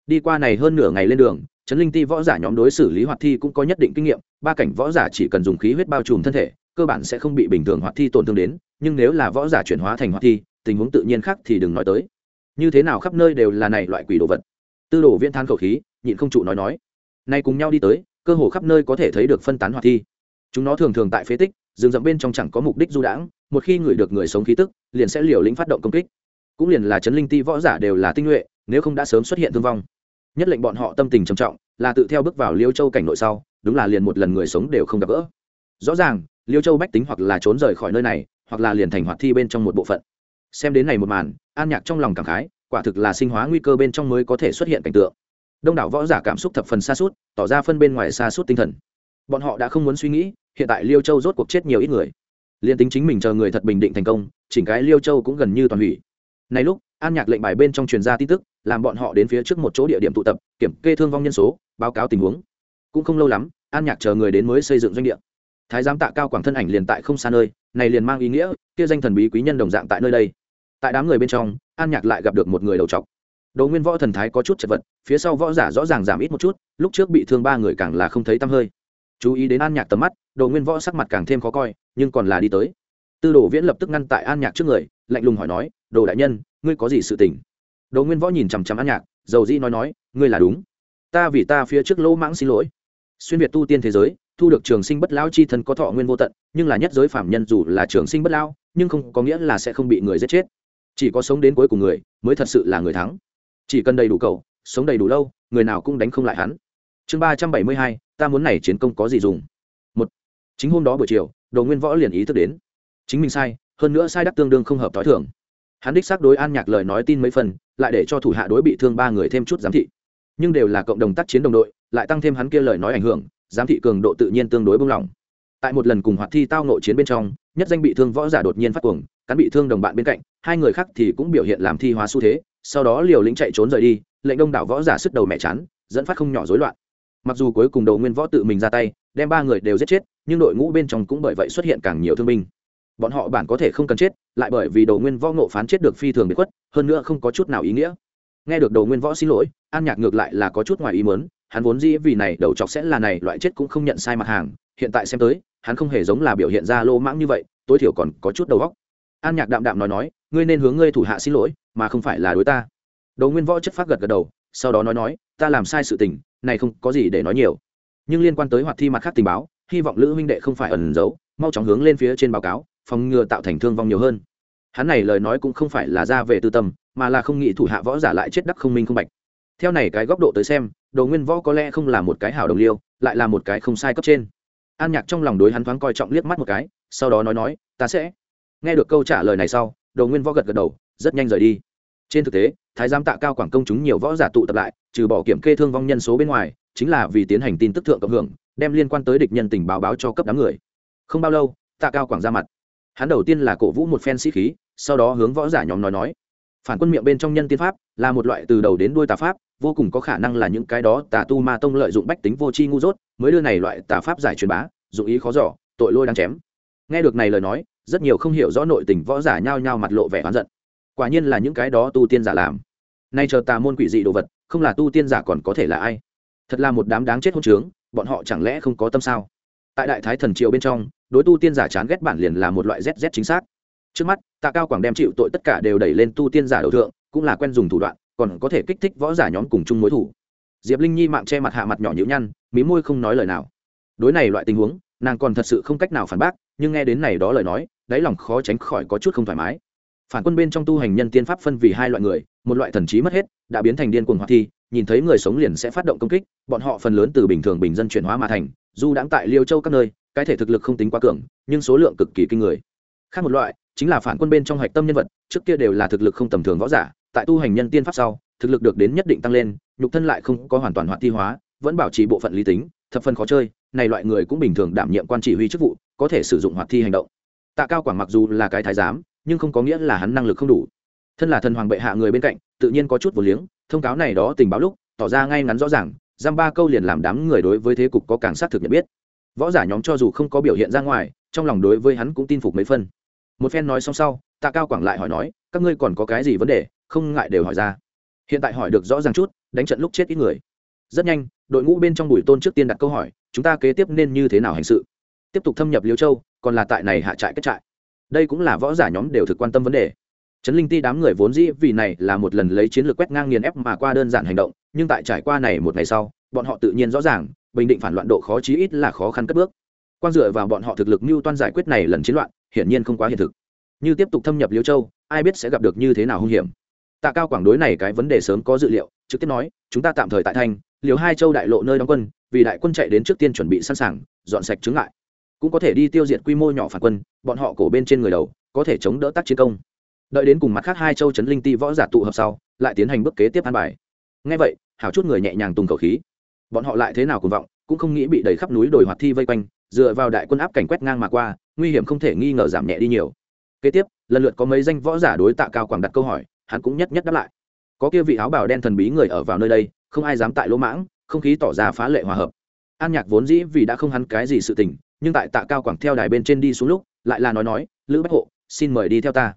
Đi qua này hơn nửa ngày lên đường, trấn linh ti võ giả nhóm đối xử lý hoạt thi cũng có nhất định kinh nghiệm, ba cảnh võ giả chỉ cần dùng khí huyết bao trùm thân thể, cơ bản sẽ không bị bình thường hoạt thi tổn thương đến, nhưng nếu là võ giả chuyển hóa thành hoạt thi tình huống tự nhiên khác thì đừng nói tới. Như thế nào khắp nơi đều là này loại quỷ đồ vật. Tư đồ viễn than khẩu khí, nhịn không trụ nói nói. Nay cùng nhau đi tới, cơ hồ khắp nơi có thể thấy được phân tán hoạt thi. Chúng nó thường thường tại phế tích, rừng rậm bên trong chẳng có mục đích du đãng, một khi người được người sống khí tức, liền sẽ liều lĩnh phát động công kích. Cũng liền là chấn linh ti võ giả đều là tinh nhuệ, nếu không đã sớm xuất hiện thương vong. Nhất lệnh bọn họ tâm tình trầm trọng, là tự theo bước vào liêu châu cảnh nội sau, đúng là liền một lần người sống đều không gặp gỡ. Rõ ràng, liêu châu bách tính hoặc là trốn rời khỏi nơi này, hoặc là liền thành hoạt thi bên trong một bộ phận xem đến này một màn, an nhạc trong lòng cảm khái, quả thực là sinh hóa nguy cơ bên trong mới có thể xuất hiện cảnh tượng. Đông đảo võ giả cảm xúc thập phần xa suốt tỏ ra phân bên ngoài xa suốt tinh thần. Bọn họ đã không muốn suy nghĩ, hiện tại liêu châu rốt cuộc chết nhiều ít người. Liền tính chính mình chờ người thật bình định thành công, chỉnh cái liêu châu cũng gần như toàn hủy. Này lúc, an nhạc lệnh bài bên trong truyền ra tin tức, làm bọn họ đến phía trước một chỗ địa điểm tụ tập, kiểm kê thương vong nhân số, báo cáo tình huống. Cũng không lâu lắm, an nhạc chờ người đến mới xây dựng doanh địa. Thái giám tạ cao quảng thân ảnh liền tại không xa nơi, này liền mang ý nghĩa, kia danh thần bí quý nhân đồng dạng tại nơi đây tại đám người bên trong, an nhạc lại gặp được một người đầu trọc. Đồ nguyên võ thần thái có chút chật vật, phía sau võ giả rõ ràng giảm ít một chút, lúc trước bị thương ba người càng là không thấy tăm hơi. Chú ý đến an nhạc tầm mắt, đồ nguyên võ sắc mặt càng thêm khó coi, nhưng còn là đi tới. Tư đồ viễn lập tức ngăn tại an nhạc trước người, lạnh lùng hỏi nói, đồ đại nhân, ngươi có gì sự tình? Đồ nguyên võ nhìn chằm chằm an nhạc, dầu dĩ nói nói, ngươi là đúng. Ta vì ta phía trước lỗ mãng xin lỗi. Xuyên việt tu tiên thế giới, thu được trường sinh bất lão chi thân có thọ nguyên vô tận, nhưng là nhất giới phạm nhân dù là trường sinh bất lão, nhưng không có nghĩa là sẽ không bị người giết chết chỉ có sống đến cuối cùng người mới thật sự là người thắng. Chỉ cần đầy đủ cầu sống đầy đủ lâu, người nào cũng đánh không lại hắn. Chương ba trăm bảy mươi hai, ta muốn này chiến công có gì dùng? Một, chính hôm đó buổi chiều, đồ nguyên võ liền ý thức đến. Chính mình sai, hơn nữa sai đắc tương đương không hợp t h o i thường. Hắn đích xác đối an nhạc lời nói tin mấy phần, lại để cho thủ hạ đối bị thương ba người thêm chút giám thị. Nhưng đều là cộng đồng tác chiến đồng đội, lại tăng thêm hắn kia lời nói ảnh hưởng, giám thị cường độ tự nhiên tương đối bung lỏng. Tại một lần cùng hoạt thi tao nội chiến bên trong, nhất danh bị thương võ giả đột nhiên phát cuồng, cắn bị thương đồng bạn bên cạnh hai người khác thì cũng biểu hiện làm thi hóa xu thế, sau đó liều lĩnh chạy trốn rời đi, lệnh đông đảo võ giả sức đầu mẹ chán, dẫn phát không nhỏ rối loạn. Mặc dù cuối cùng đầu nguyên võ tự mình ra tay, đem ba người đều giết chết, nhưng đội ngũ bên trong cũng bởi vậy xuất hiện càng nhiều thương binh. Bọn họ bản có thể không cần chết, lại bởi vì đầu nguyên võ ngộ phán chết được phi thường bị khuất, hơn nữa không có chút nào ý nghĩa. Nghe được đầu nguyên võ xin lỗi, an nhạc ngược lại là có chút ngoài ý mớn hắn vốn dĩ vì này đầu chọc sẽ là này, loại chết cũng không nhận sai mặt hàng, hiện tại xem tới, hắn không hề giống là biểu hiện ra lô mãng như vậy, tối thiểu còn có chút đầu óc. An nhạc đạm đạm nói nói ngươi nên hướng ngươi thủ hạ xin lỗi, mà không phải là đối ta. Đồ nguyên võ chất phát gật gật đầu, sau đó nói nói, ta làm sai sự tình, này không có gì để nói nhiều. Nhưng liên quan tới hoạt thi mặt khác tình báo, hy vọng lữ huynh đệ không phải ẩn giấu, mau chóng hướng lên phía trên báo cáo, phòng ngừa tạo thành thương vong nhiều hơn. Hắn này lời nói cũng không phải là ra về tư tâm, mà là không nghĩ thủ hạ võ giả lại chết đắc không minh không bạch. Theo này cái góc độ tới xem đồ nguyên võ có lẽ không là một cái hảo đồng liêu, lại là một cái không sai cấp trên. An nhạc trong lòng đối hắn thoáng coi trọng liếc mắt một cái, sau đó nói nói, ta sẽ. Nghe được câu trả lời này sau đầu nguyên võ gật gật đầu, rất nhanh rời đi. Trên thực tế, thái giám tạ cao quảng công chúng nhiều võ giả tụ tập lại, trừ bỏ kiểm kê thương vong nhân số bên ngoài, chính là vì tiến hành tin tức thượng cộng hưởng, đem liên quan tới địch nhân tình báo báo cho cấp đám người. Không bao lâu, tạ cao quảng ra mặt. Hắn đầu tiên là cổ vũ một phen sĩ khí, sau đó hướng võ giả nhóm nói nói. Phản quân miệng bên trong nhân tiên pháp là một loại từ đầu đến đuôi tà pháp, vô cùng có khả năng là những cái đó tà tu ma tông lợi dụng bách tính vô tri ngu dốt, mới đưa này loại tà pháp giải truyền bá, dụng ý khó giỏ tội lôi đang chém. Nghe được này lời nói rất nhiều không hiểu rõ nội tình võ giả nhao nhao mặt lộ vẻ oán giận. Quả nhiên là những cái đó tu tiên giả làm. Nay chờ tà môn quỷ dị đồ vật, không là tu tiên giả còn có thể là ai? Thật là một đám đáng chết hôn trướng, bọn họ chẳng lẽ không có tâm sao? Tại đại thái thần triều bên trong, đối tu tiên giả chán ghét bản liền là một loại zz chính xác. Trước mắt, tạ cao quảng đem chịu tội tất cả đều đẩy lên tu tiên giả đầu thượng, cũng là quen dùng thủ đoạn, còn có thể kích thích võ giả nhóm cùng chung mối thủ. Diệp linh nhi mạng che mặt hạ mặt nhỏ nhữ nhăn, mí môi không nói lời nào. Đối này loại tình huống, nàng còn thật sự không cách nào phản bác, nhưng nghe đến này đó lời nói đáy lòng khó tránh khỏi có chút không thoải mái. Phản quân bên trong tu hành nhân tiên pháp phân vì hai loại người, một loại thần trí mất hết, đã biến thành điên cuồng hoạt thi, nhìn thấy người sống liền sẽ phát động công kích, bọn họ phần lớn từ bình thường bình dân chuyển hóa mà thành dù đáng tại liêu châu các nơi, cái thể thực lực không tính quá cường, nhưng số lượng cực kỳ kinh người. Khác một loại, chính là phản quân bên trong hạch tâm nhân vật, trước kia đều là thực lực không tầm thường võ giả, tại tu hành nhân tiên pháp sau, thực lực được đến nhất định tăng lên, nhục thân lại không có hoàn toàn hoạt thi hóa, vẫn bảo trì bộ phận lý tính, thập phần khó chơi, này loại người cũng bình thường đảm nhiệm quan chỉ huy chức vụ, có thể sử dụng hoạt thi hành động tạ cao quảng mặc dù là cái thái giám, nhưng không có nghĩa là hắn năng lực không đủ. Thân là thần hoàng bệ hạ người bên cạnh, tự nhiên có chút vô liếng, thông cáo này đó tình báo lúc, tỏ ra ngay ngắn rõ ràng, giam ba câu liền làm đám người đối với thế cục có càng xác thực nhận biết. Võ giả nhóm cho dù không có biểu hiện ra ngoài, trong lòng đối với hắn cũng tin phục mấy phân một phen nói xong sau, tạ cao quảng lại hỏi nói, các ngươi còn có cái gì vấn đề? Không ngại đều hỏi ra. Hiện tại hỏi được rõ ràng chút, đánh trận lúc chết ít người. Rất nhanh, đội ngũ bên trong bùi tôn trước tiên đặt câu hỏi, chúng ta kế tiếp nên như thế nào hành sự? Tiếp tục thâm nhập liêu châu còn là tại này hạ trại kết trại. Đây cũng là võ giả nhóm đều thực quan tâm vấn đề. Trấn linh ti đám người vốn dĩ vì này là một lần lấy chiến lược quét ngang nghiền ép mà qua đơn giản hành động, nhưng tại trải qua này một ngày sau, bọn họ tự nhiên rõ ràng, bình định phản loạn độ khó chí ít là khó khăn cất bước. Quan dựa vào bọn họ thực lực mưu toan giải quyết này lần chiến loạn, hiển nhiên không quá hiện thực. Như tiếp tục thâm nhập liêu châu, ai biết sẽ gặp được như thế nào hung hiểm. Tạ cao quảng đối này cái vấn đề sớm có dự liệu, trực tiếp nói, chúng ta tạm thời tại thanh liều hai châu đại lộ nơi đóng quân, vì đại quân chạy đến trước tiên chuẩn bị sẵn sàng, dọn sạch chứng lại cũng có thể đi tiêu diệt quy mô nhỏ phản quân, bọn họ cổ bên trên người đầu, có thể chống đỡ tác chiến công. Đợi đến cùng mặt khác hai châu chấn linh ti võ giả tụ hợp sau, lại tiến hành bước kế tiếp an bài. Ngay vậy, hảo chút người nhẹ nhàng tùng cầu khí. Bọn họ lại thế nào cùng vọng, cũng không nghĩ bị đẩy khắp núi đồi hoạt thi vây quanh, dựa vào đại quân áp cảnh quét ngang mà qua, nguy hiểm không thể nghi ngờ giảm nhẹ đi nhiều. Kế tiếp, lần lượt có mấy danh võ giả đối tạ cao quảng đặt câu hỏi, hắn cũng nhất nhất đáp lại. Có kia vị áo bào đen thần bí người ở vào nơi đây, không ai dám tại lỗ mãng, không khí tỏ ra phá lệ hòa hợp. An nhạc vốn dĩ vì đã không hắn cái gì sự tình nhưng tại tạ cao quảng theo đài bên trên đi xuống lúc, lại là nói nói, lữ bách hộ, xin mời đi theo ta.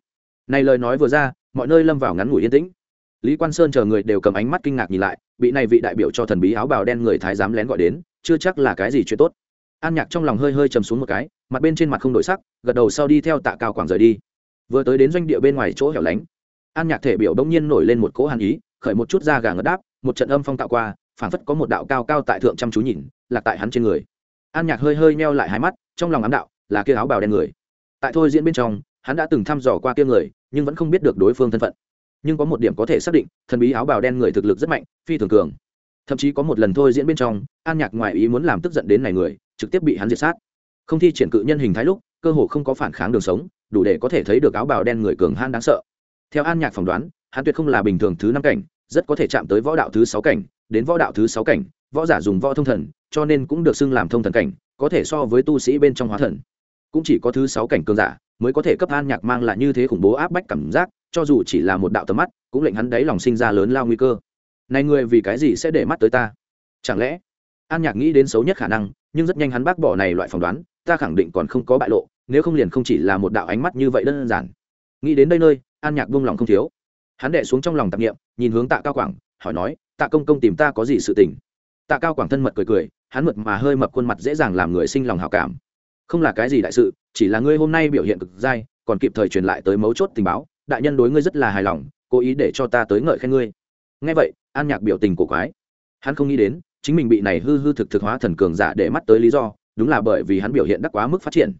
Này lời nói vừa ra, mọi nơi lâm vào ngắn ngủi yên tĩnh. Lý quan sơn chờ người đều cầm ánh mắt kinh ngạc nhìn lại, bị này vị đại biểu cho thần bí áo bào đen người thái giám lén gọi đến, chưa chắc là cái gì chuyện tốt. An nhạc trong lòng hơi hơi chầm xuống một cái, mặt bên trên mặt không đổi sắc, gật đầu sau đi theo tạ cao quảng rời đi. Vừa tới đến doanh địa bên ngoài chỗ hẻo lánh, an nhạc thể biểu đông nhiên nổi lên một cỗ hàn ý, khởi một chút da gà ngất đáp, một trận âm phong tạo qua, phảng phất có một đạo cao cao tại thượng chăm chú nhìn, lạc tại hắn trên người an nhạc hơi hơi meo lại hai mắt, trong lòng ám đạo, là kia áo bào đen người. Tại thôi diễn bên trong, hắn đã từng thăm dò qua kia người, nhưng vẫn không biết được đối phương thân phận. Nhưng có một điểm có thể xác định, thần bí áo bào đen người thực lực rất mạnh, phi thường cường. Thậm chí có một lần thôi diễn bên trong, an nhạc ngoài ý muốn làm tức giận đến này người, trực tiếp bị hắn diệt sát. Không thi triển cự nhân hình thái lúc, cơ hồ không có phản kháng đường sống, đủ để có thể thấy được áo bào đen người cường han đáng sợ. Theo an nhạc phỏng đoán, hắn tuyệt không là bình thường thứ năm cảnh, rất có thể chạm tới võ đạo thứ sáu cảnh, đến võ đạo thứ sáu cảnh võ giả dùng võ thông thần, cho nên cũng được xưng làm thông thần cảnh, có thể so với tu sĩ bên trong hóa thần. Cũng chỉ có thứ sáu cảnh cường giả mới có thể cấp an nhạc mang lại như thế khủng bố áp bách cảm giác, cho dù chỉ là một đạo tầm mắt, cũng lệnh hắn đáy lòng sinh ra lớn lao nguy cơ. Này người vì cái gì sẽ để mắt tới ta? Chẳng lẽ, an nhạc nghĩ đến xấu nhất khả năng, nhưng rất nhanh hắn bác bỏ này loại phỏng đoán, ta khẳng định còn không có bại lộ, nếu không liền không chỉ là một đạo ánh mắt như vậy đơn giản. Nghĩ đến đây nơi, an nhạc buông lòng không thiếu. Hắn đệ xuống trong lòng tạp nghiệm nhìn hướng tạ cao quảng, hỏi nói, tạ công công tìm ta có gì sự tình? Tạ cao quảng thân mật cười cười, hắn mượt mà hơi mập khuôn mặt dễ dàng làm người sinh lòng hào cảm. Không là cái gì đại sự, chỉ là ngươi hôm nay biểu hiện cực dai, còn kịp thời truyền lại tới mấu chốt tình báo, đại nhân đối ngươi rất là hài lòng, cố ý để cho ta tới ngợi khen ngươi. Nghe vậy, an nhạc biểu tình của quái. Hắn không nghĩ đến, chính mình bị này hư hư thực thực hóa thần cường giả để mắt tới lý do, đúng là bởi vì hắn biểu hiện đắc quá mức phát triển.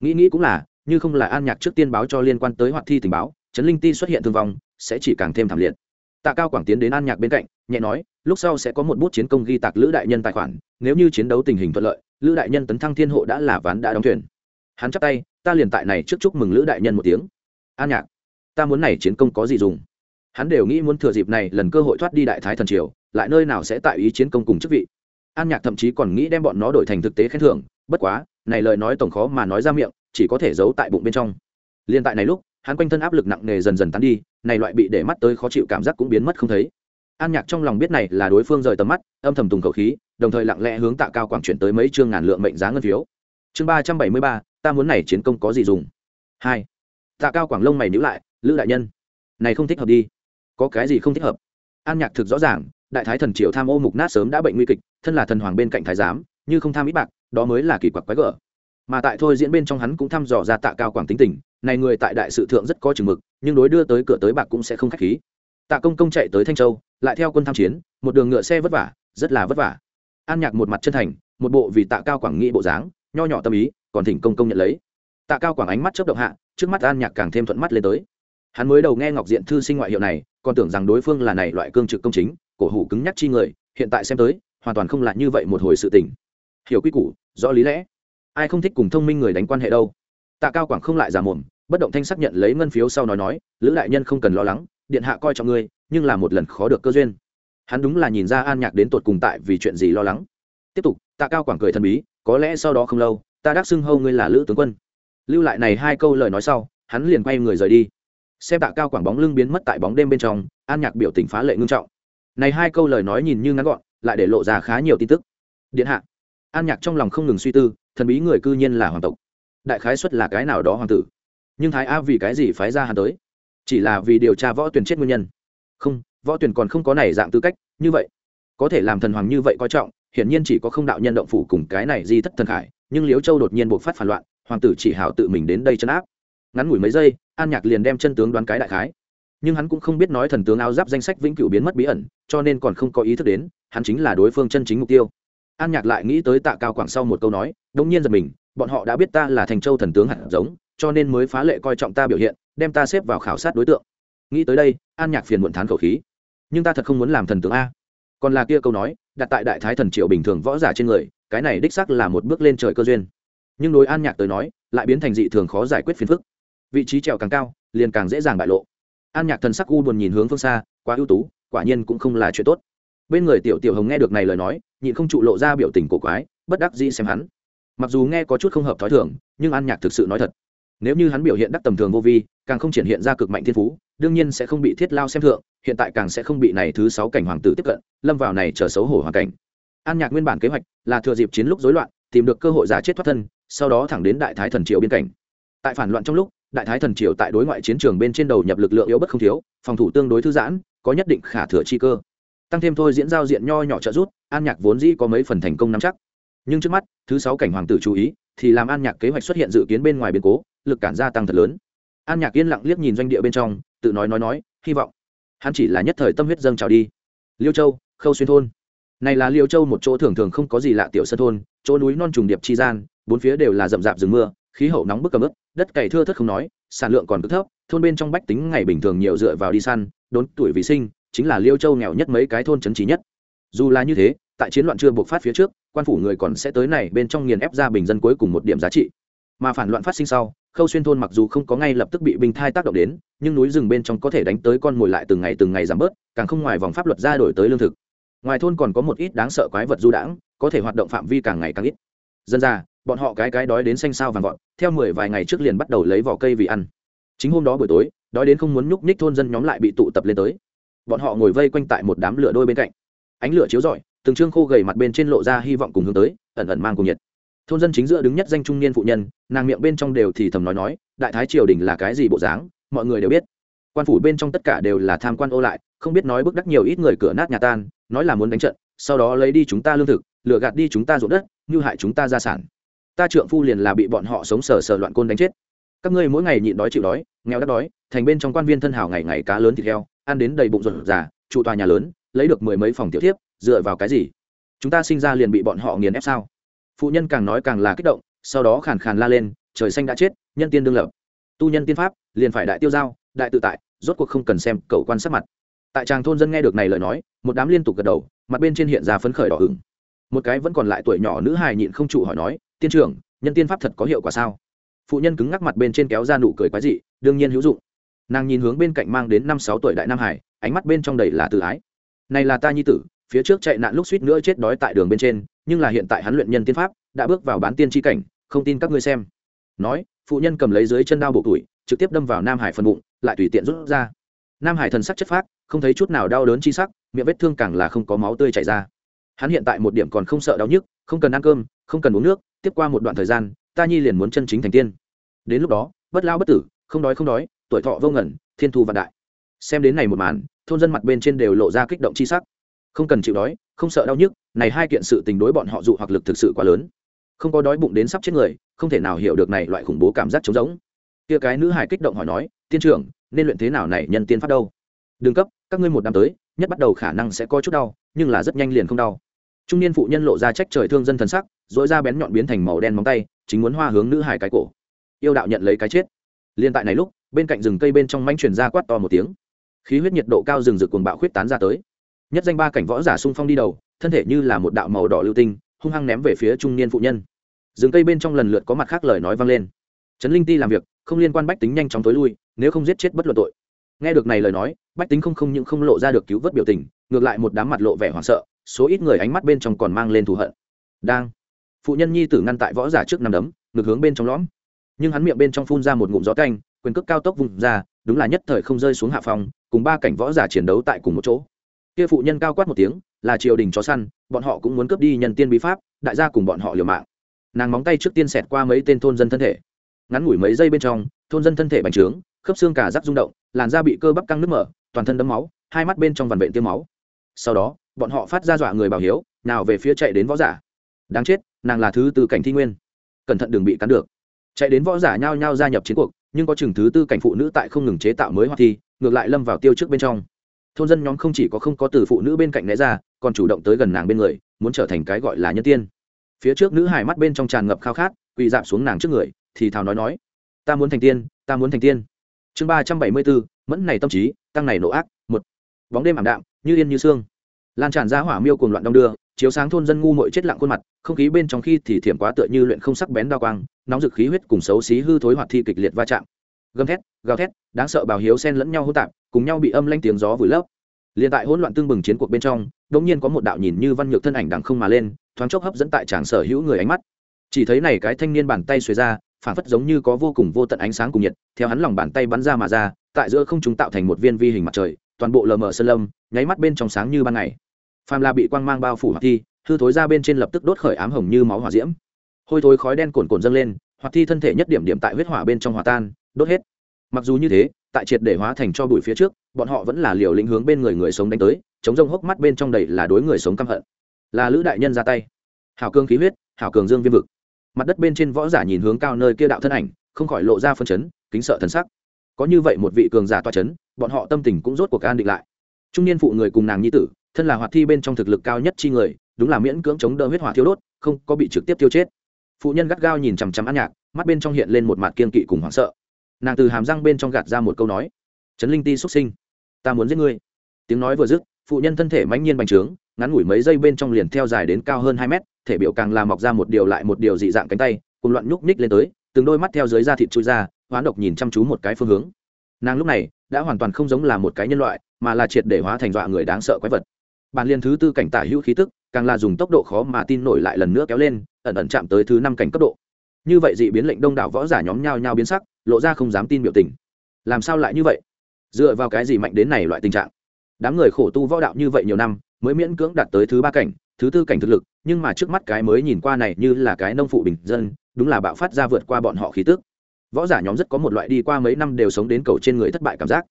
Nghĩ nghĩ cũng là, như không là an nhạc trước tiên báo cho liên quan tới hoạt thi tình báo, trấn linh ti xuất hiện thương vong, sẽ chỉ càng thêm thảm liệt. Tạ cao quảng tiến đến an nhạc bên cạnh, nhẹ nói lúc sau sẽ có một bút chiến công ghi tạc lữ đại nhân tài khoản, nếu như chiến đấu tình hình thuận lợi, lữ đại nhân tấn thăng thiên hộ đã là ván đã đóng thuyền. Hắn chắp tay, ta liền tại này trước chúc mừng lữ đại nhân một tiếng. An nhạc, ta muốn này chiến công có gì dùng? Hắn đều nghĩ muốn thừa dịp này lần cơ hội thoát đi đại thái thần triều, lại nơi nào sẽ tại ý chiến công cùng chức vị. An nhạc thậm chí còn nghĩ đem bọn nó đổi thành thực tế khen thưởng, bất quá, này lời nói tổng khó mà nói ra miệng, chỉ có thể giấu tại bụng bên trong. Liên tại này lúc, hắn quanh thân áp lực nặng nề dần dần tán đi, này loại bị để mắt tới khó chịu cảm giác cũng biến mất không thấy an nhạc trong lòng biết này là đối phương rời tầm mắt, âm thầm tùng khẩu khí, đồng thời lặng lẽ hướng tạ cao quảng chuyển tới mấy chương ngàn lượng mệnh giá ngân phiếu. Chương ba trăm bảy mươi ba, ta muốn này chiến công có gì dùng? Hai. Tạ cao quảng lông mày nhữ lại, lữ đại nhân, này không thích hợp đi. Có cái gì không thích hợp? An nhạc thực rõ ràng, đại thái thần triều tham ô mục nát sớm đã bệnh nguy kịch, thân là thần hoàng bên cạnh thái giám, như không tham ít bạc, đó mới là kỳ quặc quái gở. Mà tại thôi diễn bên trong hắn cũng thăm dò ra tạ cao quảng tính tình, này người tại đại sự thượng rất có chừng mực, nhưng đối đưa tới cửa tới bạc cũng sẽ không khách khí tạ công công chạy tới thanh châu, lại theo quân tham chiến, một đường ngựa xe vất vả, rất là vất vả. An nhạc một mặt chân thành, một bộ vì tạ cao quảng nghĩ bộ dáng, nho nhỏ tâm ý, còn thỉnh công công nhận lấy. Tạ cao quảng ánh mắt chớp động hạ, trước mắt an nhạc càng thêm thuận mắt lên tới. Hắn mới đầu nghe ngọc diện thư sinh ngoại hiệu này, còn tưởng rằng đối phương là này loại cương trực công chính, cổ hủ cứng nhắc chi người, hiện tại xem tới, hoàn toàn không là như vậy một hồi sự tình. Hiểu quy củ, rõ lý lẽ. Ai không thích cùng thông minh người đánh quan hệ đâu. Tạ cao quảng không lại giả mồm, bất động thanh xác nhận lấy ngân phiếu sau nói nói, lữ đại nhân không cần lo lắng điện hạ coi trọng ngươi, nhưng là một lần khó được cơ duyên. Hắn đúng là nhìn ra an nhạc đến tột cùng tại vì chuyện gì lo lắng. Tiếp tục, tạ cao quảng cười thần bí, có lẽ sau đó không lâu, ta đắc xưng hâu ngươi là lữ tướng quân. Lưu lại này hai câu lời nói sau, hắn liền quay người rời đi. Xem tạ cao quảng bóng lưng biến mất tại bóng đêm bên trong, an nhạc biểu tình phá lệ ngưng trọng. Này hai câu lời nói nhìn như ngắn gọn, lại để lộ ra khá nhiều tin tức. Điện hạ. An nhạc trong lòng không ngừng suy tư, thần bí người cư nhiên là hoàng tộc. Đại khái xuất là cái nào đó hoàng tử. Nhưng thái a vì cái gì phái ra hắn tới? Chỉ là vì điều tra võ tuyển chết nguyên nhân. Không, võ tuyển còn không có này dạng tư cách, như vậy, có thể làm thần hoàng như vậy coi trọng, hiển nhiên chỉ có không đạo nhân động phủ cùng cái này di thất thần khải, nhưng liếu châu đột nhiên buộc phát phản loạn, hoàng tử chỉ hảo tự mình đến đây chấn áp. Ngắn ngủi mấy giây, an nhạc liền đem chân tướng đoán cái đại khái. Nhưng hắn cũng không biết nói thần tướng áo giáp danh sách vĩnh cửu biến mất bí ẩn, cho nên còn không có ý thức đến, hắn chính là đối phương chân chính mục tiêu. An nhạc lại nghĩ tới tạ cao quảng sau một câu nói đông nhiên giật mình, bọn họ đã biết ta là thành châu thần tướng hạt giống cho nên mới phá lệ coi trọng ta biểu hiện, đem ta xếp vào khảo sát đối tượng. Nghĩ tới đây, an nhạc phiền muộn thán khẩu khí. Nhưng ta thật không muốn làm thần tướng a. Còn là kia câu nói, đặt tại đại thái thần triệu bình thường võ giả trên người, cái này đích sắc là một bước lên trời cơ duyên. Nhưng đối an nhạc tới nói, lại biến thành dị thường khó giải quyết phiền phức. Vị trí trèo càng cao, liền càng dễ dàng bại lộ. An nhạc thần sắc u buồn nhìn hướng phương xa, quá ưu tú, quả nhiên cũng không là chuyện tốt. Bên người tiểu tiểu hồng nghe được này lời nói, nhịn không trụ lộ ra biểu tình cổ quái, bất đắc dĩ xem hắn. Mặc dù nghe có chút không hợp thói thường, nhưng an nhạc thực sự nói thật nếu như hắn biểu hiện đắc tầm thường vô vi, càng không triển hiện ra cực mạnh thiên phú, đương nhiên sẽ không bị thiết lao xem thượng, hiện tại càng sẽ không bị này thứ sáu cảnh hoàng tử tiếp cận, lâm vào này chờ xấu hổ hoàn cảnh. An nhạc nguyên bản kế hoạch là thừa dịp chiến lúc rối loạn, tìm được cơ hội giả chết thoát thân, sau đó thẳng đến đại thái thần triều biên cảnh. Tại phản loạn trong lúc, đại thái thần triều tại đối ngoại chiến trường bên trên đầu nhập lực lượng yếu bất không thiếu, phòng thủ tương đối thư giãn, có nhất định khả thừa chi cơ. Tăng thêm thôi diễn giao diện nho nhỏ trợ rút an nhạc vốn dĩ có mấy phần thành công nắm chắc. Nhưng trước mắt, thứ sáu cảnh hoàng tử chú ý, thì làm an nhạc kế hoạch xuất hiện dự kiến bên ngoài biến cố lực cản gia tăng thật lớn. An nhạc yên lặng liếc nhìn doanh địa bên trong, tự nói nói nói, hy vọng. Hắn chỉ là nhất thời tâm huyết dâng trào đi. Liêu châu, khâu xuyên thôn. Này là liêu châu một chỗ thường thường không có gì lạ tiểu sân thôn, chỗ núi non trùng điệp chi gian, bốn phía đều là rậm rạp rừng mưa, khí hậu nóng bức cầm ướp đất cày thưa thất không nói, sản lượng còn cực thấp, thôn bên trong bách tính ngày bình thường nhiều dựa vào đi săn, đốn tuổi vì sinh, chính là liêu châu nghèo nhất mấy cái thôn trấn trí nhất. Dù là như thế, tại chiến loạn chưa bộc phát phía trước, quan phủ người còn sẽ tới này bên trong nghiền ép ra bình dân cuối cùng một điểm giá trị. Mà phản loạn phát sinh sau khâu xuyên thôn mặc dù không có ngay lập tức bị binh thai tác động đến, nhưng núi rừng bên trong có thể đánh tới con mồi lại từng ngày từng ngày giảm bớt, càng không ngoài vòng pháp luật ra đổi tới lương thực. Ngoài thôn còn có một ít đáng sợ quái vật du đãng, có thể hoạt động phạm vi càng ngày càng ít. Dân ra, bọn họ cái cái đói đến xanh sao vàng vọt, theo mười vài ngày trước liền bắt đầu lấy vỏ cây vì ăn. Chính hôm đó buổi tối, đói đến không muốn nhúc nhích thôn dân nhóm lại bị tụ tập lên tới. Bọn họ ngồi vây quanh tại một đám lửa đôi bên cạnh. Ánh lửa chiếu rọi, từng trương khô gầy mặt bên trên lộ ra hy vọng cùng hướng tới, ẩn ẩn mang cùng nhiệt thôn dân chính giữa đứng nhất danh trung niên phụ nhân, nàng miệng bên trong đều thì thầm nói nói, đại thái triều đình là cái gì bộ dáng, mọi người đều biết. Quan phủ bên trong tất cả đều là tham quan ô lại, không biết nói bức đắc nhiều ít người cửa nát nhà tan, nói là muốn đánh trận, sau đó lấy đi chúng ta lương thực, lừa gạt đi chúng ta ruộng đất, như hại chúng ta gia sản. Ta trượng phu liền là bị bọn họ sống sờ sờ loạn côn đánh chết. Các ngươi mỗi ngày nhịn đói chịu đói, nghèo đắt đói, thành bên trong quan viên thân hảo ngày ngày cá lớn thịt heo, ăn đến đầy bụng ruột già trụ tòa nhà lớn, lấy được mười mấy phòng tiểu thiếp, dựa vào cái gì? Chúng ta sinh ra liền bị bọn họ nghiền ép sao? Phụ nhân càng nói càng là kích động, sau đó khàn khàn la lên, trời xanh đã chết, nhân tiên đương lập. Tu nhân tiên pháp, liền phải đại tiêu giao, đại tự tại, rốt cuộc không cần xem cậu quan sát mặt. Tại tràng thôn dân nghe được này lời nói, một đám liên tục gật đầu, mặt bên trên hiện ra phấn khởi đỏ hửng một cái vẫn còn lại tuổi nhỏ nữ hài nhịn không trụ hỏi nói, tiên trưởng, nhân tiên pháp thật có hiệu quả sao? Phụ nhân cứng ngắc mặt bên trên kéo ra nụ cười quái dị, đương nhiên hữu dụng. Nàng nhìn hướng bên cạnh mang đến năm sáu tuổi đại nam hải ánh mắt bên trong đầy là tự ái. Này là ta nhi tử, phía trước chạy nạn lúc suýt nữa chết đói tại đường bên trên nhưng là hiện tại hắn luyện nhân tiên pháp, đã bước vào bán tiên tri cảnh, không tin các ngươi xem. Nói, phụ nhân cầm lấy dưới chân đao bộ tuổi, trực tiếp đâm vào nam hải phần bụng, lại tùy tiện rút ra. Nam hải thần sắc chất phác, không thấy chút nào đau đớn chi sắc, miệng vết thương càng là không có máu tươi chảy ra. Hắn hiện tại một điểm còn không sợ đau nhức, không cần ăn cơm, không cần uống nước, tiếp qua một đoạn thời gian, ta nhi liền muốn chân chính thành tiên. Đến lúc đó, bất lao bất tử, không đói không đói, tuổi thọ vô ngẩn thiên thu vạn đại. Xem đến này một màn, thôn dân mặt bên trên đều lộ ra kích động chi sắc không cần chịu đói, không sợ đau nhức, này hai kiện sự tình đối bọn họ dụ hoặc lực thực sự quá lớn. Không có đói bụng đến sắp chết người, không thể nào hiểu được này loại khủng bố cảm giác trống rỗng. Kia cái nữ hải kích động hỏi nói, tiên trưởng, nên luyện thế nào này nhân tiên pháp đâu? Đừng cấp, các ngươi một năm tới, nhất bắt đầu khả năng sẽ có chút đau, nhưng là rất nhanh liền không đau. Trung niên phụ nhân lộ ra trách trời thương dân thần sắc dỗi ra bén nhọn biến thành màu đen móng tay, chính muốn hoa hướng nữ hải cái cổ. Yêu đạo nhận lấy cái chết. Liên tại này lúc, bên cạnh rừng cây bên trong manh truyền ra quát to một tiếng. Khí huyết nhiệt độ cao rừng rực cuồng bạo khuyết tán ra tới nhất danh ba cảnh võ giả sung phong đi đầu, thân thể như là một đạo màu đỏ lưu tinh, hung hăng ném về phía trung niên phụ nhân. Rừng cây bên trong lần lượt có mặt khác lời nói vang lên. Trấn linh ti làm việc, không liên quan bách tính nhanh chóng tối lui, nếu không giết chết bất luận tội. Nghe được này lời nói, bách tính không không những không lộ ra được cứu vớt biểu tình, ngược lại một đám mặt lộ vẻ hoảng sợ, số ít người ánh mắt bên trong còn mang lên thù hận. Đang, phụ nhân nhi tử ngăn tại võ giả trước nằm đấm ngược hướng bên trong lõm. Nhưng hắn miệng bên trong phun ra một ngụm gió canh quyền cước cao tốc vùng ra, đúng là nhất thời không rơi xuống hạ phòng, cùng ba cảnh võ giả chiến đấu tại cùng một chỗ kia phụ nhân cao quát một tiếng, là triều đình chó săn, bọn họ cũng muốn cướp đi nhân tiên bí pháp, đại gia cùng bọn họ liều mạng. Nàng móng tay trước tiên xẹt qua mấy tên thôn dân thân thể. Ngắn ngủi mấy giây bên trong, thôn dân thân thể bành trướng, khớp xương cả rắc rung động, làn da bị cơ bắp căng nước mở, toàn thân đấm máu, hai mắt bên trong vằn vện tiêu máu. Sau đó, bọn họ phát ra dọa người bảo hiếu, nào về phía chạy đến võ giả. Đáng chết, nàng là thứ tư cảnh thi nguyên. Cẩn thận đừng bị cắn được. Chạy đến võ giả nhao nhao gia nhập chiến cuộc, nhưng có chừng thứ tư cảnh phụ nữ tại không ngừng chế tạo mới hoặc thi, ngược lại lâm vào tiêu trước bên trong thôn dân nhóm không chỉ có không có từ phụ nữ bên cạnh né ra, còn chủ động tới gần nàng bên người, muốn trở thành cái gọi là nhân tiên. Phía trước nữ hải mắt bên trong tràn ngập khao khát, quỳ dạp xuống nàng trước người, thì thào nói nói, ta muốn thành tiên, ta muốn thành tiên. Chương ba trăm bảy mươi bốn, mẫn này tâm trí, tăng này nộ ác, một. Bóng đêm ảm đạm, như yên như sương. Lan tràn ra hỏa miêu cùng loạn đong đưa, chiếu sáng thôn dân ngu mội chết lặng khuôn mặt, không khí bên trong khi thì thiểm quá tựa như luyện không sắc bén đa quang, nóng dực khí huyết cùng xấu xí hư thối hoạt thi kịch liệt va chạm gầm thét, gào thét, đáng sợ bào hiếu sen lẫn nhau hỗn tạp, cùng nhau bị âm lanh tiếng gió vùi lấp. Liền tại hỗn loạn tương bừng chiến cuộc bên trong đống nhiên có một đạo nhìn như văn nhược thân ảnh đằng không mà lên, thoáng chốc hấp dẫn tại tràng sở hữu người ánh mắt. Chỉ thấy này cái thanh niên bàn tay xuề ra phản phất giống như có vô cùng vô tận ánh sáng cùng nhiệt, theo hắn lòng bàn tay bắn ra mà ra, tại giữa không chúng tạo thành một viên vi hình mặt trời, toàn bộ lờ mờ sơn lâm, nháy mắt bên trong sáng như ban ngày. Phàm là bị quang mang bao phủ hoặc thi, hư thối ra bên trên lập tức đốt khởi ám hồng như máu hỏa diễm. Hôi thối khói đen cồn cồn dâng lên hoặc thi thân thể nhất điểm điểm tại huyết hỏa bên trong hòa tan đốt hết. Mặc dù như thế, tại triệt để hóa thành cho bụi phía trước, bọn họ vẫn là liều lĩnh hướng bên người người sống đánh tới, chống rông hốc mắt bên trong đầy là đối người sống căm hận. Là lữ đại nhân ra tay. Hảo cương khí huyết, hảo cường dương viêm vực. Mặt đất bên trên võ giả nhìn hướng cao nơi kia đạo thân ảnh, không khỏi lộ ra phân chấn, kính sợ thân sắc. Có như vậy một vị cường giả toa chấn, bọn họ tâm tình cũng rốt cuộc an định lại. Trung niên phụ người cùng nàng nhi tử, thân là hoạt thi bên trong thực lực cao nhất chi người, đúng là miễn cưỡng chống đỡ huyết hỏa thiếu đốt, không có bị trực tiếp tiêu chết. Phụ nhân gắt gao nhìn chằm chằm ăn nhạc, mắt bên trong hiện lên một mặt kiên kỵ cùng hoảng sợ nàng từ hàm răng bên trong gạt ra một câu nói, trấn linh ti xuất sinh, ta muốn giết ngươi. Tiếng nói vừa dứt, phụ nhân thân thể mãnh nhiên bành trướng, ngắn ngủi mấy giây bên trong liền theo dài đến cao hơn hai mét, thể biểu càng làm mọc ra một điều lại một điều dị dạng cánh tay, cùng loạn nhúc nhích lên tới, từng đôi mắt theo dưới da thịt chui ra, hoán độc nhìn chăm chú một cái phương hướng. Nàng lúc này đã hoàn toàn không giống là một cái nhân loại, mà là triệt để hóa thành dọa người đáng sợ quái vật. Bản liên thứ tư cảnh tả hữu khí tức, càng là dùng tốc độ khó mà tin nổi lại lần nữa kéo lên, ẩn ẩn chạm tới thứ năm cảnh cấp độ như vậy dị biến lệnh đông đảo võ giả nhóm nhau nhau biến sắc, lộ ra không dám tin biểu tình. Làm sao lại như vậy? Dựa vào cái gì mạnh đến này loại tình trạng? Đám người khổ tu võ đạo như vậy nhiều năm, mới miễn cưỡng đạt tới thứ ba cảnh, thứ tư cảnh thực lực, nhưng mà trước mắt cái mới nhìn qua này như là cái nông phụ bình dân, đúng là bạo phát ra vượt qua bọn họ khí tức. Võ giả nhóm rất có một loại đi qua mấy năm đều sống đến cầu trên người thất bại cảm giác.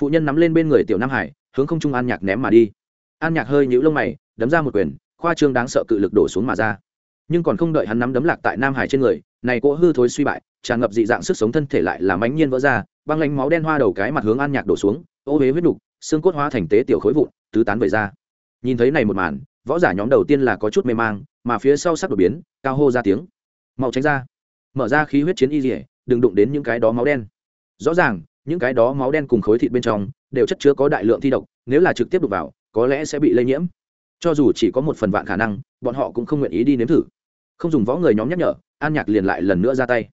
Phụ nhân nắm lên bên người tiểu nam hải, hướng không trung an nhạc ném mà đi. An nhạc hơi nhũ lông mày, đấm ra một quyền, khoa trương đáng sợ cự lực đổ xuống mà ra. Nhưng còn không đợi hắn nắm đấm lạc tại nam hải trên người này cỗ hư thối suy bại, tràn ngập dị dạng sức sống thân thể lại làm ánh nhiên vỡ ra, băng lánh máu đen hoa đầu cái mặt hướng an nhạc đổ xuống, ô huế huyết đục, xương cốt hóa thành tế tiểu khối vụn, tứ tán về ra. Nhìn thấy này một màn, võ giả nhóm đầu tiên là có chút mê mang, mà phía sau sắc đột biến, cao hô ra tiếng. Mau tránh ra. Mở ra khí huyết chiến y dỉa đừng đụng đến những cái đó máu đen. Rõ ràng, những cái đó máu đen cùng khối thịt bên trong, đều chất chứa có đại lượng thi độc, nếu là trực tiếp đụng vào, có lẽ sẽ bị lây nhiễm. Cho dù chỉ có một phần vạn khả năng, bọn họ cũng không nguyện ý đi nếm thử. Không dùng võ người nhóm nhắc nhở an nhạc liền lại lần nữa ra tay.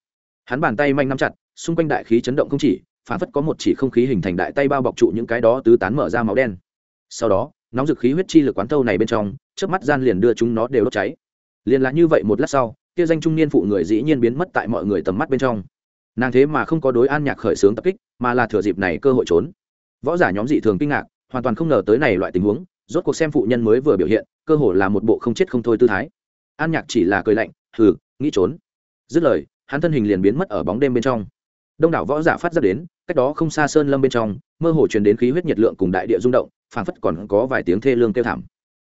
Hắn bàn tay manh nắm chặt, xung quanh đại khí chấn động không chỉ, phản phất có một chỉ không khí hình thành đại tay bao bọc trụ những cái đó tứ tán mở ra máu đen. Sau đó, nóng dực khí huyết chi lực quán thâu này bên trong trước mắt gian liền đưa chúng nó đều đốt cháy. Liền là như vậy một lát sau, kia danh trung niên phụ người dĩ nhiên biến mất tại mọi người tầm mắt bên trong. Nàng thế mà không có đối an nhạc khởi xướng tập kích, mà là thừa dịp này cơ hội trốn. Võ giả nhóm dị thường kinh ngạc, hoàn toàn không ngờ tới này loại tình huống, rốt cuộc xem phụ nhân mới vừa biểu hiện, cơ hồ là một bộ không chết không thôi tư thái. An nhạc chỉ là cười lạnh, hừ nghĩ trốn. Dứt lời, hắn thân hình liền biến mất ở bóng đêm bên trong. Đông đảo võ giả phát ra đến, cách đó không xa sơn lâm bên trong, mơ hồ truyền đến khí huyết nhiệt lượng cùng đại địa rung động, phảng phất còn có vài tiếng thê lương kêu thảm.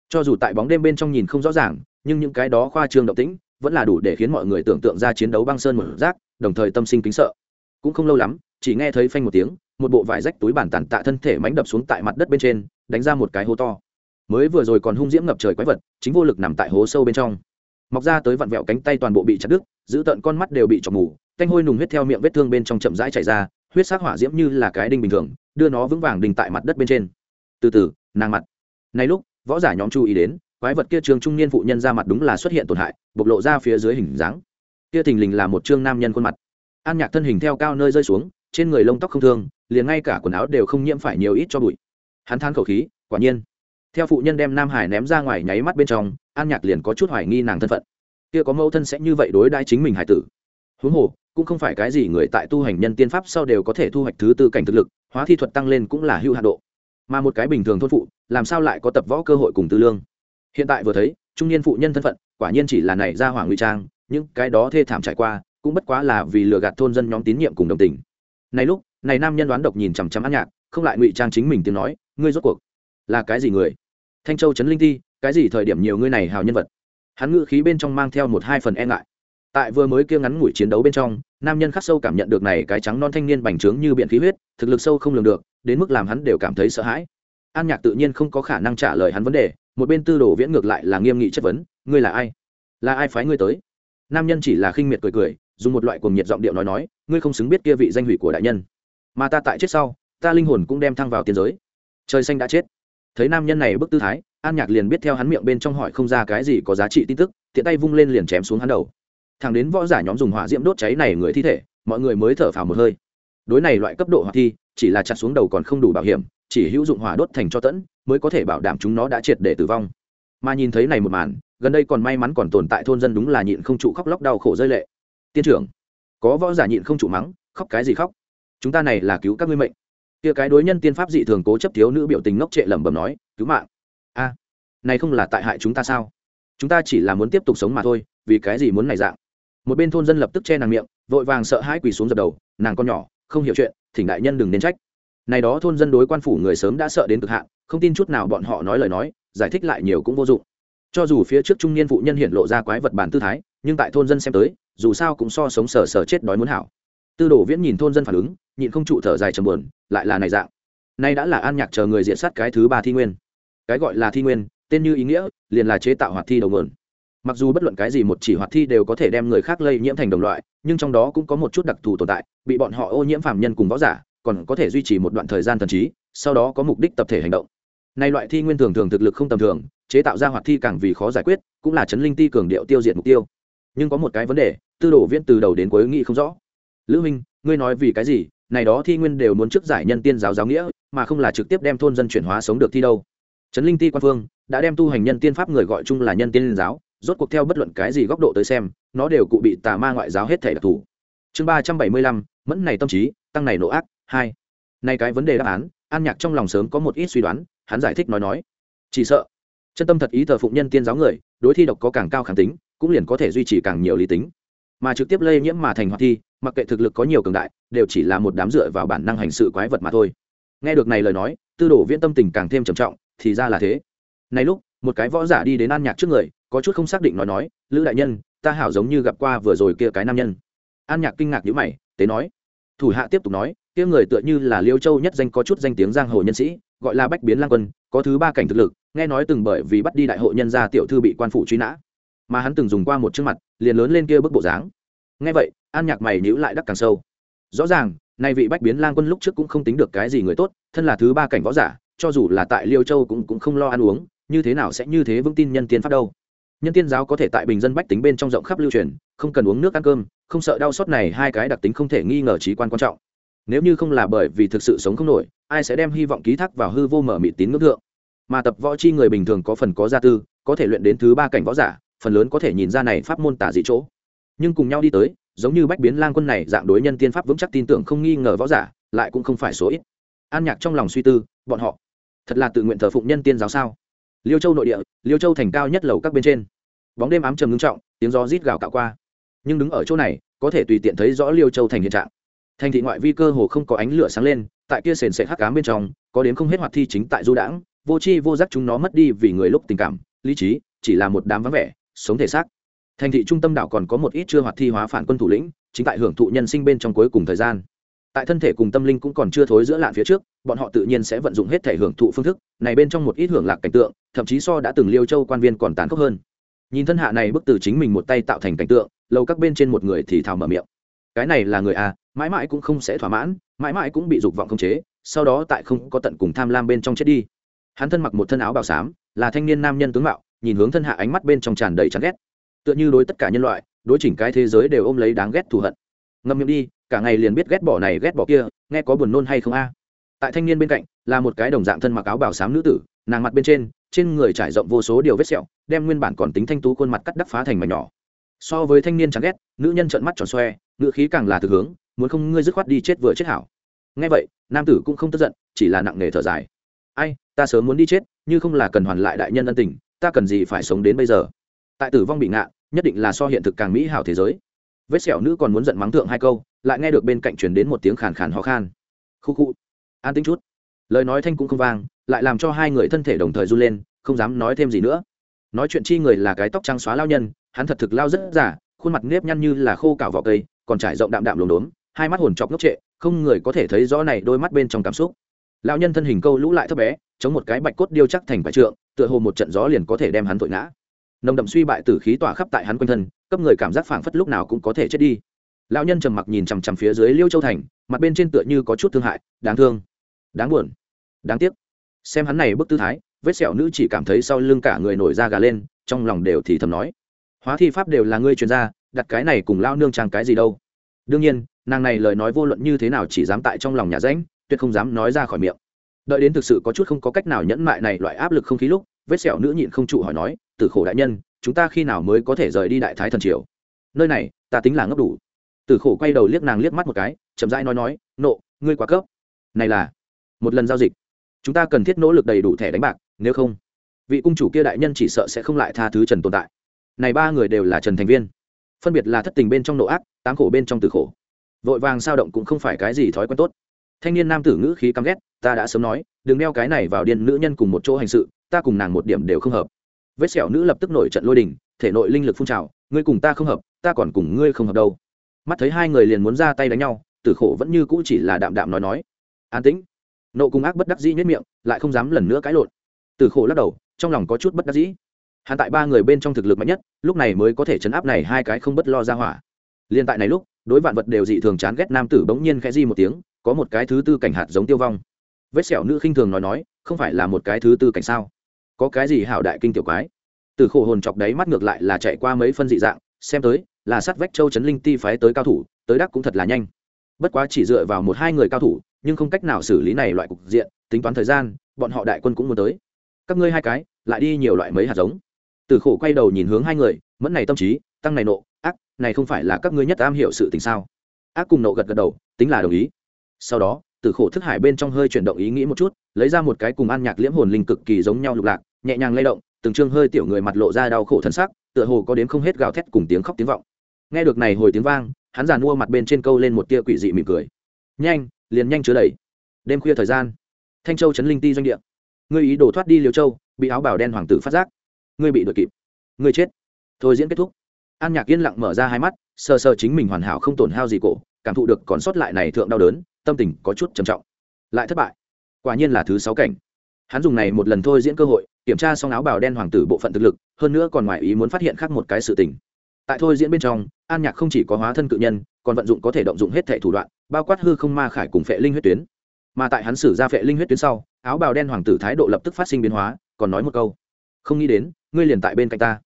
Cho dù tại bóng đêm bên trong nhìn không rõ ràng, nhưng những cái đó khoa trương động tĩnh vẫn là đủ để khiến mọi người tưởng tượng ra chiến đấu băng sơn một rác, đồng thời tâm sinh kính sợ. Cũng không lâu lắm, chỉ nghe thấy phanh một tiếng, một bộ vải rách túi bản tàn tạ thân thể mánh đập xuống tại mặt đất bên trên, đánh ra một cái hố to. Mới vừa rồi còn hung diễm ngập trời quái vật, chính vô lực nằm tại hố sâu bên trong mọc ra tới vặn vẹo cánh tay toàn bộ bị chặt đứt, giữ tận con mắt đều bị chọc mù canh hôi nùng huyết theo miệng vết thương bên trong chậm rãi chảy ra, huyết sắc hỏa diễm như là cái đinh bình thường, đưa nó vững vàng đình tại mặt đất bên trên. Từ từ, nàng mặt. Này lúc, võ giả nhóm chú ý đến, quái vật kia trường trung niên phụ nhân ra mặt đúng là xuất hiện tổn hại, bộc lộ ra phía dưới hình dáng. Kia thình lình là một trương nam nhân khuôn mặt. An nhạc thân hình theo cao nơi rơi xuống, trên người lông tóc không thương, liền ngay cả quần áo đều không nhiễm phải nhiều ít cho bụi. Hắn than khẩu khí, quả nhiên theo phụ nhân đem nam hải ném ra ngoài nháy mắt bên trong, an nhạc liền có chút hoài nghi nàng thân phận. Kia có mẫu thân sẽ như vậy đối đãi chính mình hải tử. Huống hồ, cũng không phải cái gì người tại tu hành nhân tiên pháp sau đều có thể thu hoạch thứ tư cảnh thực lực, hóa thi thuật tăng lên cũng là hưu hạ độ. Mà một cái bình thường thôn phụ, làm sao lại có tập võ cơ hội cùng tư lương? Hiện tại vừa thấy, trung niên phụ nhân thân phận, quả nhiên chỉ là này ra hoàng ngụy trang, những cái đó thê thảm trải qua, cũng bất quá là vì lừa gạt thôn dân nhóm tín nhiệm cùng đồng tình. Này lúc, này nam nhân đoán độc nhìn chằm chằm an nhạc, không lại ngụy trang chính mình tiếng nói, ngươi rốt cuộc là cái gì người? Thanh châu trấn linh thi, cái gì thời điểm nhiều ngươi này hào nhân vật? Hắn ngự khí bên trong mang theo một hai phần e ngại. Tại vừa mới kia ngắn ngủi chiến đấu bên trong, nam nhân khắc sâu cảm nhận được này cái trắng non thanh niên bành trướng như biện khí huyết, thực lực sâu không lường được, đến mức làm hắn đều cảm thấy sợ hãi. An nhạc tự nhiên không có khả năng trả lời hắn vấn đề, một bên tư đồ viễn ngược lại là nghiêm nghị chất vấn, ngươi là ai? Là ai phái ngươi tới? Nam nhân chỉ là khinh miệt cười cười, dùng một loại cuồng nhiệt giọng điệu nói nói, ngươi không xứng biết kia vị danh hủy của đại nhân. Mà ta tại chết sau, ta linh hồn cũng đem thăng vào tiên giới. Trời xanh đã chết thấy nam nhân này bức tư thái, an nhạc liền biết theo hắn miệng bên trong hỏi không ra cái gì có giá trị tin tức, tiện tay vung lên liền chém xuống hắn đầu. Thằng đến võ giả nhóm dùng hỏa diễm đốt cháy này người thi thể, mọi người mới thở phào một hơi. Đối này loại cấp độ hỏa thi, chỉ là chặt xuống đầu còn không đủ bảo hiểm, chỉ hữu dụng hỏa đốt thành cho tẫn, mới có thể bảo đảm chúng nó đã triệt để tử vong. Mà nhìn thấy này một màn, gần đây còn may mắn còn tồn tại thôn dân đúng là nhịn không trụ khóc lóc đau khổ rơi lệ. Tiên trưởng, có võ giả nhịn không trụ mắng, khóc cái gì khóc? Chúng ta này là cứu các ngươi mệnh kia cái đối nhân tiên pháp dị thường cố chấp thiếu nữ biểu tình ngốc trệ lẩm bẩm nói, cứu mạng. A, này không là tại hại chúng ta sao? Chúng ta chỉ là muốn tiếp tục sống mà thôi, vì cái gì muốn này dạng? Một bên thôn dân lập tức che nàng miệng, vội vàng sợ hãi quỳ xuống dập đầu, nàng con nhỏ, không hiểu chuyện, thỉnh đại nhân đừng nên trách. Này đó thôn dân đối quan phủ người sớm đã sợ đến cực hạn, không tin chút nào bọn họ nói lời nói, giải thích lại nhiều cũng vô dụng. Cho dù phía trước trung niên phụ nhân hiện lộ ra quái vật bản tư thái, nhưng tại thôn dân xem tới, dù sao cũng so sống sờ sờ chết đói muốn hảo. Tư đồ viễn nhìn thôn dân phản ứng nhịn không trụ thở dài trầm buồn, lại là này dạng. Nay đã là an nhạc chờ người diện sát cái thứ ba thi nguyên. Cái gọi là thi nguyên, tên như ý nghĩa, liền là chế tạo hoạt thi đầu nguồn. Mặc dù bất luận cái gì một chỉ hoạt thi đều có thể đem người khác lây nhiễm thành đồng loại, nhưng trong đó cũng có một chút đặc thù tồn tại, bị bọn họ ô nhiễm phạm nhân cùng võ giả, còn có thể duy trì một đoạn thời gian thần trí, sau đó có mục đích tập thể hành động. Nay loại thi nguyên thường thường thực lực không tầm thường, chế tạo ra hoạt thi càng vì khó giải quyết, cũng là chấn linh ti cường điệu tiêu diệt mục tiêu. Nhưng có một cái vấn đề, tư đồ viễn từ đầu đến cuối nghĩ không rõ. Lữ minh ngươi nói vì cái gì này đó thi nguyên đều muốn trước giải nhân tiên giáo giáo nghĩa, mà không là trực tiếp đem thôn dân chuyển hóa sống được thi đâu. Trấn linh ti quan phương đã đem tu hành nhân tiên pháp người gọi chung là nhân tiên giáo, rốt cuộc theo bất luận cái gì góc độ tới xem, nó đều cụ bị tà ma ngoại giáo hết thể đặc thù. Chương ba trăm bảy mươi lăm, mẫn này tâm trí, tăng này nộ ác, hai. Nay cái vấn đề đáp án, an nhạc trong lòng sớm có một ít suy đoán, hắn giải thích nói nói. Chỉ sợ, chân tâm thật ý thờ phụng nhân tiên giáo người, đối thi độc có càng cao kháng tính, cũng liền có thể duy trì càng nhiều lý tính mà trực tiếp lây nhiễm mà thành hoạt thi, mặc kệ thực lực có nhiều cường đại, đều chỉ là một đám dựa vào bản năng hành sự quái vật mà thôi. Nghe được này lời nói, tư đồ viễn tâm tình càng thêm trầm trọng, thì ra là thế. Này lúc, một cái võ giả đi đến an nhạc trước người, có chút không xác định nói nói, lữ đại nhân, ta hảo giống như gặp qua vừa rồi kia cái nam nhân. An nhạc kinh ngạc nhữ mày, tế nói. Thủ hạ tiếp tục nói, kia người tựa như là liêu châu nhất danh có chút danh tiếng giang hồ nhân sĩ, gọi là bách biến lang quân, có thứ ba cảnh thực lực, nghe nói từng bởi vì bắt đi đại hội nhân gia tiểu thư bị quan phủ truy nã mà hắn từng dùng qua một chương mặt, liền lớn lên kia bức bộ dáng. Nghe vậy, an nhạc mày nhíu lại đắc càng sâu. Rõ ràng, nay vị bách biến lang quân lúc trước cũng không tính được cái gì người tốt, thân là thứ ba cảnh võ giả, cho dù là tại liêu châu cũng cũng không lo ăn uống, như thế nào sẽ như thế vững tin nhân tiên pháp đâu. Nhân tiên giáo có thể tại bình dân bách tính bên trong rộng khắp lưu truyền, không cần uống nước ăn cơm, không sợ đau xót này hai cái đặc tính không thể nghi ngờ trí quan quan trọng. Nếu như không là bởi vì thực sự sống không nổi, ai sẽ đem hy vọng ký thác vào hư vô mở mịt tín ngưỡng thượng? Mà tập võ chi người bình thường có phần có gia tư, có thể luyện đến thứ ba cảnh võ giả phần lớn có thể nhìn ra này pháp môn tả dị chỗ. Nhưng cùng nhau đi tới, giống như bách biến lang quân này dạng đối nhân tiên pháp vững chắc tin tưởng không nghi ngờ võ giả, lại cũng không phải số ít. An nhạc trong lòng suy tư, bọn họ, thật là tự nguyện thờ phụng nhân tiên giáo sao? Liêu châu nội địa, liêu châu thành cao nhất lầu các bên trên. Bóng đêm ám trầm ngưng trọng, tiếng gió rít gào cạo qua. Nhưng đứng ở chỗ này, có thể tùy tiện thấy rõ liêu châu thành hiện trạng. Thành thị ngoại vi cơ hồ không có ánh lửa sáng lên, tại kia sền sệt hắc cám bên trong, có đến không hết hoạt thi chính tại du đãng, vô tri vô giác chúng nó mất đi vì người lúc tình cảm, lý trí, chỉ là một đám vắng vẻ sống thể xác. Thành thị trung tâm đảo còn có một ít chưa hoạt thi hóa phản quân thủ lĩnh, chính tại hưởng thụ nhân sinh bên trong cuối cùng thời gian. Tại thân thể cùng tâm linh cũng còn chưa thối giữa lạn phía trước, bọn họ tự nhiên sẽ vận dụng hết thể hưởng thụ phương thức, này bên trong một ít hưởng lạc cảnh tượng, thậm chí so đã từng liêu châu quan viên còn tàn khốc hơn. Nhìn thân hạ này bức từ chính mình một tay tạo thành cảnh tượng, lâu các bên trên một người thì thào mở miệng. Cái này là người à mãi mãi cũng không sẽ thỏa mãn, mãi mãi cũng bị dục vọng khống chế, sau đó tại không có tận cùng tham lam bên trong chết đi. Hắn thân mặc một thân áo bào xám, là thanh niên nam nhân tướng mạo nhìn hướng thân hạ ánh mắt bên trong tràn đầy chán ghét. Tựa như đối tất cả nhân loại, đối chỉnh cái thế giới đều ôm lấy đáng ghét thù hận. Ngâm miệng đi, cả ngày liền biết ghét bỏ này, ghét bỏ kia, nghe có buồn nôn hay không a? Tại thanh niên bên cạnh, là một cái đồng dạng thân mặc áo bảo xám nữ tử, nàng mặt bên trên trên người trải rộng vô số điều vết sẹo, đem nguyên bản còn tính thanh tú khuôn mặt cắt đắp phá thành mảnh nhỏ. So với thanh niên chán ghét, nữ nhân trợn mắt tròn xoe, ngữ khí càng là từ hướng, muốn không ngươi dứt khoát đi chết vừa chết hảo. Nghe vậy, nam tử cũng không tức giận, chỉ là nặng nề thở dài. Ai, ta sớm muốn đi chết, như không là cần hoàn lại đại nhân ân tình ta cần gì phải sống đến bây giờ? Tại tử vong bị ngạ, nhất định là so hiện thực càng mỹ hảo thế giới. Vết sẹo nữ còn muốn giận mắng thượng hai câu, lại nghe được bên cạnh truyền đến một tiếng khàn khàn ho khan. Khu khu. An tính chút. Lời nói thanh cũng không vang, lại làm cho hai người thân thể đồng thời run lên, không dám nói thêm gì nữa. Nói chuyện chi người là cái tóc trắng xóa lao nhân, hắn thật thực lao rất giả khuôn mặt nếp nhăn như là khô cào vỏ cây, còn trải rộng đạm đạm lồn đốn hai mắt hồn chọc ngốc trệ, không người có thể thấy rõ này đôi mắt bên trong cảm xúc lão nhân thân hình câu lũ lại thấp bé, chống một cái bạch cốt điêu chắc thành vải trượng, tựa hồ một trận gió liền có thể đem hắn tội ngã. Nồng đậm suy bại tử khí tỏa khắp tại hắn quanh thân, cấp người cảm giác phảng phất lúc nào cũng có thể chết đi. Lão nhân trầm mặc nhìn chằm chằm phía dưới liêu châu thành, mặt bên trên tựa như có chút thương hại, đáng thương, đáng buồn, đáng tiếc. Xem hắn này bức tư thái, vết sẹo nữ chỉ cảm thấy sau lưng cả người nổi da gà lên, trong lòng đều thì thầm nói. Hóa thi pháp đều là ngươi chuyên gia, đặt cái này cùng lao nương trang cái gì đâu. Đương nhiên, nàng này lời nói vô luận như thế nào chỉ dám tại trong lòng nhà ránh tuyệt không dám nói ra khỏi miệng. Đợi đến thực sự có chút không có cách nào nhẫn mại này loại áp lực không khí lúc, vết sẹo nữ nhịn không trụ hỏi nói từ khổ đại nhân, chúng ta khi nào mới có thể rời đi đại thái thần triều? Nơi này, ta tính là ngốc đủ. Từ khổ quay đầu liếc nàng liếc mắt một cái, chậm rãi nói nói, nộ, ngươi quá cấp. Này là, một lần giao dịch. Chúng ta cần thiết nỗ lực đầy đủ thẻ đánh bạc, nếu không, vị cung chủ kia đại nhân chỉ sợ sẽ không lại tha thứ trần tồn tại. Này ba người đều là trần thành viên. Phân biệt là thất tình bên trong nộ ác, tám khổ bên trong từ khổ. Vội vàng sao động cũng không phải cái gì thói quen tốt thanh niên nam tử ngữ khí căm ghét, ta đã sớm nói, đừng đeo cái này vào điên nữ nhân cùng một chỗ hành sự, ta cùng nàng một điểm đều không hợp. Vết sẹo nữ lập tức nổi trận lôi đình, thể nội linh lực phun trào, ngươi cùng ta không hợp, ta còn cùng ngươi không hợp đâu. Mắt thấy hai người liền muốn ra tay đánh nhau, tử khổ vẫn như cũ chỉ là đạm đạm nói nói. An tĩnh. Nộ cùng ác bất đắc dĩ nhất miệng, lại không dám lần nữa cãi lộn. Tử khổ lắc đầu, trong lòng có chút bất đắc dĩ. Hắn tại ba người bên trong thực lực mạnh nhất, lúc này mới có thể chấn áp này hai cái không bất lo ra hỏa. Liên tại này lúc, đối vạn vật đều dị thường chán ghét nam tử bỗng nhiên khẽ di một tiếng có một cái thứ tư cảnh hạt giống tiêu vong. Vết sẹo nữ khinh thường nói nói, không phải là một cái thứ tư cảnh sao? Có cái gì hảo đại kinh tiểu quái? Từ khổ hồn chọc đấy mắt ngược lại là chạy qua mấy phân dị dạng, xem tới, là sát vách châu trấn linh ti phái tới cao thủ, tới đắc cũng thật là nhanh. Bất quá chỉ dựa vào một hai người cao thủ, nhưng không cách nào xử lý này loại cục diện, tính toán thời gian, bọn họ đại quân cũng muốn tới. Các ngươi hai cái, lại đi nhiều loại mấy hạt giống. Từ khổ quay đầu nhìn hướng hai người, mẫn này tâm trí, tăng này nộ, ác, này không phải là các ngươi nhất am hiểu sự tình sao? Ác cùng nộ gật gật đầu, tính là đồng ý sau đó, từ khổ thức hải bên trong hơi chuyển động ý nghĩ một chút, lấy ra một cái cùng an nhạc liễm hồn linh cực kỳ giống nhau lục lạc, nhẹ nhàng lay động, từng chương hơi tiểu người mặt lộ ra đau khổ thân sắc, tựa hồ có đến không hết gào thét cùng tiếng khóc tiếng vọng. Nghe được này hồi tiếng vang, hắn giàn mua mặt bên trên câu lên một tia quỷ dị mỉm cười. Nhanh, liền nhanh chứa đẩy đêm khuya thời gian, thanh châu trấn linh ti doanh địa. Ngươi ý đổ thoát đi liều châu, bị áo bảo đen hoàng tử phát giác. Ngươi bị đuổi kịp. Ngươi chết. Thôi diễn kết thúc. An nhạc yên lặng mở ra hai mắt, sờ sờ chính mình hoàn hảo không tổn hao gì cổ, cảm thụ được còn sót lại này thượng đau đớn tâm tình có chút trầm trọng. Lại thất bại. Quả nhiên là thứ sáu cảnh. Hắn dùng này một lần thôi diễn cơ hội, kiểm tra xong áo bào đen hoàng tử bộ phận thực lực, hơn nữa còn ngoài ý muốn phát hiện khác một cái sự tình. Tại thôi diễn bên trong, an nhạc không chỉ có hóa thân cự nhân, còn vận dụng có thể động dụng hết thẻ thủ đoạn, bao quát hư không ma khải cùng phệ linh huyết tuyến. Mà tại hắn xử ra phệ linh huyết tuyến sau, áo bào đen hoàng tử thái độ lập tức phát sinh biến hóa, còn nói một câu. Không nghĩ đến, ngươi liền tại bên cạnh ta.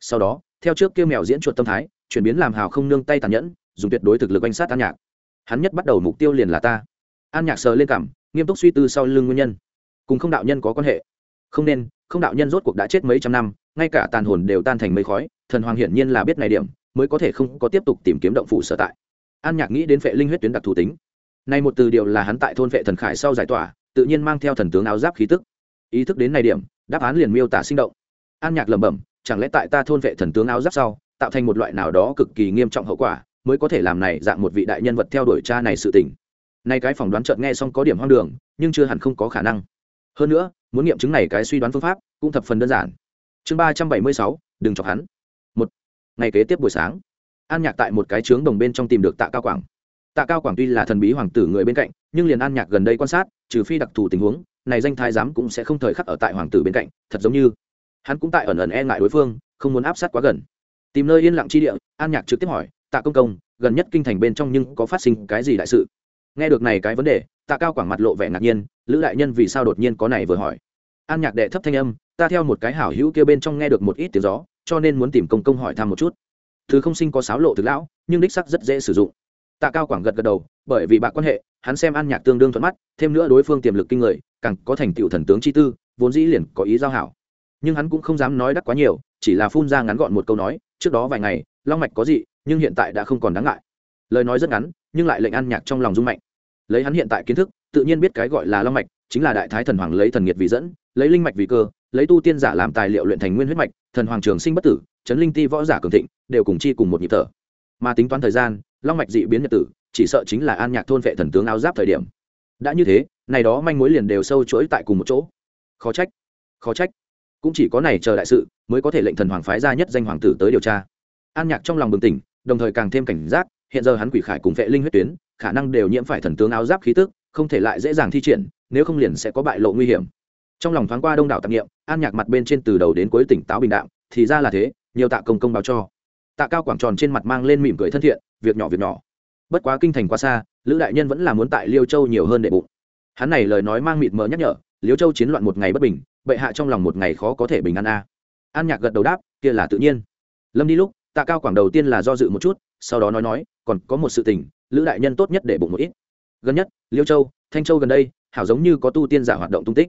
Sau đó, theo trước kêu mèo diễn chuột tâm thái, chuyển biến làm hào không nương tay tàn nhẫn, dùng tuyệt đối thực lực oanh sát an nhạc hắn nhất bắt đầu mục tiêu liền là ta. An nhạc sờ lên cảm, nghiêm túc suy tư sau lưng nguyên nhân. Cùng không đạo nhân có quan hệ. Không nên, không đạo nhân rốt cuộc đã chết mấy trăm năm, ngay cả tàn hồn đều tan thành mây khói, thần hoàng hiển nhiên là biết này điểm, mới có thể không có tiếp tục tìm kiếm động phủ sở tại. An nhạc nghĩ đến vệ linh huyết tuyến đặc thù tính. Này một từ điều là hắn tại thôn vệ thần khải sau giải tỏa, tự nhiên mang theo thần tướng áo giáp khí tức. Ý thức đến này điểm, đáp án liền miêu tả sinh động. An nhạc lẩm bẩm, chẳng lẽ tại ta thôn vệ thần tướng áo giáp sau, tạo thành một loại nào đó cực kỳ nghiêm trọng hậu quả mới có thể làm này dạng một vị đại nhân vật theo đuổi cha này sự tình. Nay cái phỏng đoán chợt nghe xong có điểm hoang đường, nhưng chưa hẳn không có khả năng. Hơn nữa, muốn nghiệm chứng này cái suy đoán phương pháp cũng thập phần đơn giản. Chương ba trăm bảy mươi sáu, đừng chọc hắn. Một, ngày kế tiếp buổi sáng, an nhạc tại một cái trướng đồng bên trong tìm được tạ cao quảng. Tạ cao quảng tuy là thần bí hoàng tử người bên cạnh, nhưng liền an nhạc gần đây quan sát, trừ phi đặc thù tình huống, này danh thái giám cũng sẽ không thời khắc ở tại hoàng tử bên cạnh, thật giống như hắn cũng tại ẩn ẩn e ngại đối phương, không muốn áp sát quá gần. Tìm nơi yên lặng chi địa, an nhạc trực tiếp hỏi tạ công công, gần nhất kinh thành bên trong nhưng có phát sinh cái gì đại sự? Nghe được này cái vấn đề, tạ cao quảng mặt lộ vẻ ngạc nhiên, lữ đại nhân vì sao đột nhiên có này vừa hỏi? An nhạc đệ thấp thanh âm, ta theo một cái hảo hữu kia bên trong nghe được một ít tiếng gió, cho nên muốn tìm công công hỏi thăm một chút. Thứ không sinh có sáo lộ thực lão, nhưng đích sắc rất dễ sử dụng. Tạ cao quảng gật gật đầu, bởi vì bạc quan hệ, hắn xem an nhạc tương đương thuận mắt, thêm nữa đối phương tiềm lực kinh người, càng có thành tựu thần tướng chi tư, vốn dĩ liền có ý giao hảo. Nhưng hắn cũng không dám nói đắc quá nhiều, chỉ là phun ra ngắn gọn một câu nói, trước đó vài ngày, long mạch có gì nhưng hiện tại đã không còn đáng ngại. Lời nói rất ngắn, nhưng lại lệnh an nhạc trong lòng rung mạnh. Lấy hắn hiện tại kiến thức, tự nhiên biết cái gọi là long mạch, chính là đại thái thần hoàng lấy thần nhiệt vì dẫn, lấy linh mạch vì cơ, lấy tu tiên giả làm tài liệu luyện thành nguyên huyết mạch, thần hoàng trường sinh bất tử, chấn linh ti võ giả cường thịnh, đều cùng chi cùng một nhịp thở. Mà tính toán thời gian, long mạch dị biến nhật tử, chỉ sợ chính là an nhạc thôn vệ thần tướng áo giáp thời điểm. Đã như thế, này đó manh mối liền đều sâu chuỗi tại cùng một chỗ. Khó trách khó trách. Cũng chỉ có này chờ đại sự, mới có thể lệnh thần hoàng phái ra nhất danh hoàng tử tới điều tra. An nhạc trong lòng bừng tỉnh đồng thời càng thêm cảnh giác, hiện giờ hắn quỷ khải cùng vệ linh huyết tuyến, khả năng đều nhiễm phải thần tướng áo giáp khí tức, không thể lại dễ dàng thi triển, nếu không liền sẽ có bại lộ nguy hiểm. Trong lòng thoáng qua đông đảo tạp nghiệm an nhạc mặt bên trên từ đầu đến cuối tỉnh táo bình đạm, thì ra là thế, nhiều tạ công công báo cho. Tạ cao quảng tròn trên mặt mang lên mỉm cười thân thiện, việc nhỏ việc nhỏ. Bất quá kinh thành quá xa, lữ đại nhân vẫn là muốn tại liêu châu nhiều hơn đệ bụng. Hắn này lời nói mang mịt mờ nhắc nhở, liêu châu chiến loạn một ngày bất bình, bệ hạ trong lòng một ngày khó có thể bình an a. An nhạc gật đầu đáp, kia là tự nhiên. Lâm đi lúc tạ cao quảng đầu tiên là do dự một chút, sau đó nói nói, còn có một sự tình, lữ đại nhân tốt nhất để bụng một ít. Gần nhất, liêu châu, thanh châu gần đây, hảo giống như có tu tiên giả hoạt động tung tích.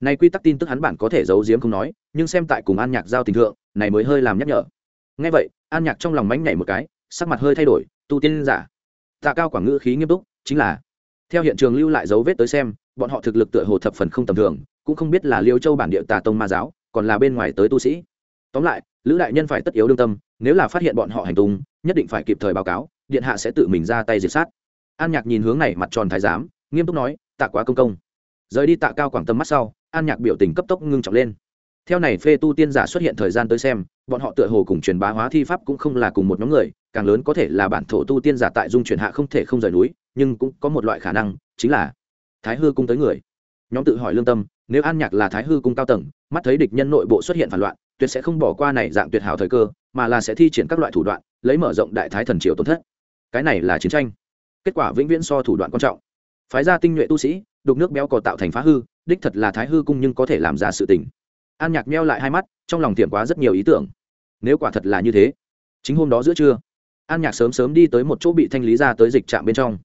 Này quy tắc tin tức hắn bản có thể giấu giếm không nói, nhưng xem tại cùng an nhạc giao tình thượng, này mới hơi làm nhắc nhở. Ngay vậy, an nhạc trong lòng mánh nhảy một cái, sắc mặt hơi thay đổi, tu tiên giả. Tạ cao quảng ngữ khí nghiêm túc, chính là, theo hiện trường lưu lại dấu vết tới xem, bọn họ thực lực tựa hồ thập phần không tầm thường, cũng không biết là liêu châu bản địa tà tông ma giáo, còn là bên ngoài tới tu sĩ. Tóm lại lữ đại nhân phải tất yếu đương tâm, nếu là phát hiện bọn họ hành tung, nhất định phải kịp thời báo cáo, điện hạ sẽ tự mình ra tay diệt sát. An nhạc nhìn hướng này mặt tròn thái giám, nghiêm túc nói, tạ quá công công. Rời đi tạ cao quảng tâm mắt sau, an nhạc biểu tình cấp tốc ngưng trọng lên. Theo này phê tu tiên giả xuất hiện thời gian tới xem, bọn họ tựa hồ cùng truyền bá hóa thi pháp cũng không là cùng một nhóm người, càng lớn có thể là bản thổ tu tiên giả tại dung chuyển hạ không thể không rời núi, nhưng cũng có một loại khả năng, chính là thái hư cung tới người. Nhóm tự hỏi lương tâm, nếu an nhạc là thái hư cung cao tầng, mắt thấy địch nhân nội bộ xuất hiện phản loạn tuyệt sẽ không bỏ qua này dạng tuyệt hảo thời cơ, mà là sẽ thi triển các loại thủ đoạn, lấy mở rộng đại thái thần triều tổn thất. Cái này là chiến tranh. Kết quả vĩnh viễn so thủ đoạn quan trọng. Phái ra tinh nhuệ tu sĩ, đục nước béo cò tạo thành phá hư, đích thật là thái hư cung nhưng có thể làm ra sự tình. An nhạc meo lại hai mắt, trong lòng tiệm quá rất nhiều ý tưởng. Nếu quả thật là như thế, chính hôm đó giữa trưa, an nhạc sớm sớm đi tới một chỗ bị thanh lý ra tới dịch trạm bên trong.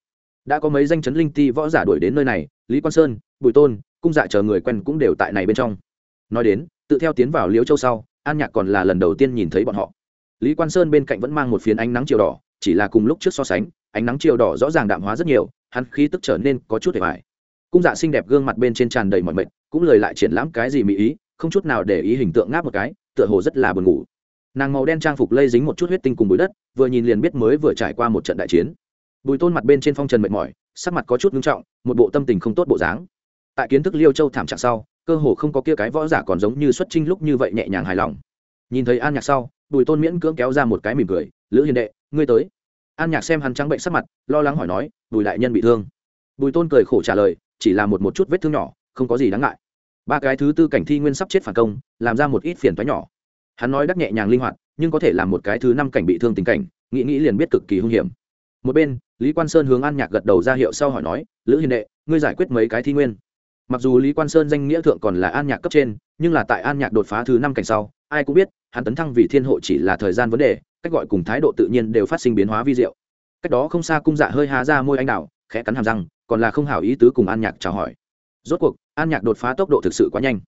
Đã có mấy danh chấn linh ti võ giả đuổi đến nơi này, lý quan sơn, bùi tôn, cung dạ chờ người quen cũng đều tại này bên trong. Nói đến tự theo tiến vào liễu châu sau, an nhạc còn là lần đầu tiên nhìn thấy bọn họ. Lý quan sơn bên cạnh vẫn mang một phiến ánh nắng chiều đỏ, chỉ là cùng lúc trước so sánh, ánh nắng chiều đỏ rõ ràng đạm hóa rất nhiều, hắn khí tức trở nên có chút hề vải cung dạ xinh đẹp gương mặt bên trên tràn đầy mọi mệt, cũng lời lại triển lãm cái gì mỹ ý, không chút nào để ý hình tượng ngáp một cái, tựa hồ rất là buồn ngủ. Nàng màu đen trang phục lây dính một chút huyết tinh cùng bụi đất, vừa nhìn liền biết mới vừa trải qua một trận đại chiến. Bùi tôn mặt bên trên phong trần mệt mỏi, sắc mặt có chút ngưng trọng, một bộ tâm tình không tốt bộ dáng. Tại kiến thức liêu châu thảm trạng sau cơ hồ không có kia cái võ giả còn giống như xuất trinh lúc như vậy nhẹ nhàng hài lòng. Nhìn thấy an nhạc sau, bùi tôn miễn cưỡng kéo ra một cái mỉm cười, lữ hiền đệ, ngươi tới. An nhạc xem hắn trắng bệnh sắc mặt, lo lắng hỏi nói, bùi đại nhân bị thương. Bùi tôn cười khổ trả lời, chỉ là một một chút vết thương nhỏ, không có gì đáng ngại. Ba cái thứ tư cảnh thi nguyên sắp chết phản công, làm ra một ít phiền toái nhỏ. Hắn nói đắc nhẹ nhàng linh hoạt, nhưng có thể làm một cái thứ năm cảnh bị thương tình cảnh, nghĩ nghĩ liền biết cực kỳ hung hiểm. Một bên, lý quan sơn hướng an nhạc gật đầu ra hiệu sau hỏi nói, lữ hiền đệ, ngươi giải quyết mấy cái thi nguyên? Mặc dù lý quan sơn danh nghĩa thượng còn là an nhạc cấp trên, nhưng là tại an nhạc đột phá thứ năm cảnh sau, ai cũng biết, hắn tấn thăng vì thiên hộ chỉ là thời gian vấn đề, cách gọi cùng thái độ tự nhiên đều phát sinh biến hóa vi diệu. Cách đó không xa cung dạ hơi há ra môi anh đào, khẽ cắn hàm răng, còn là không hảo ý tứ cùng an nhạc chào hỏi. Rốt cuộc, an nhạc đột phá tốc độ thực sự quá nhanh.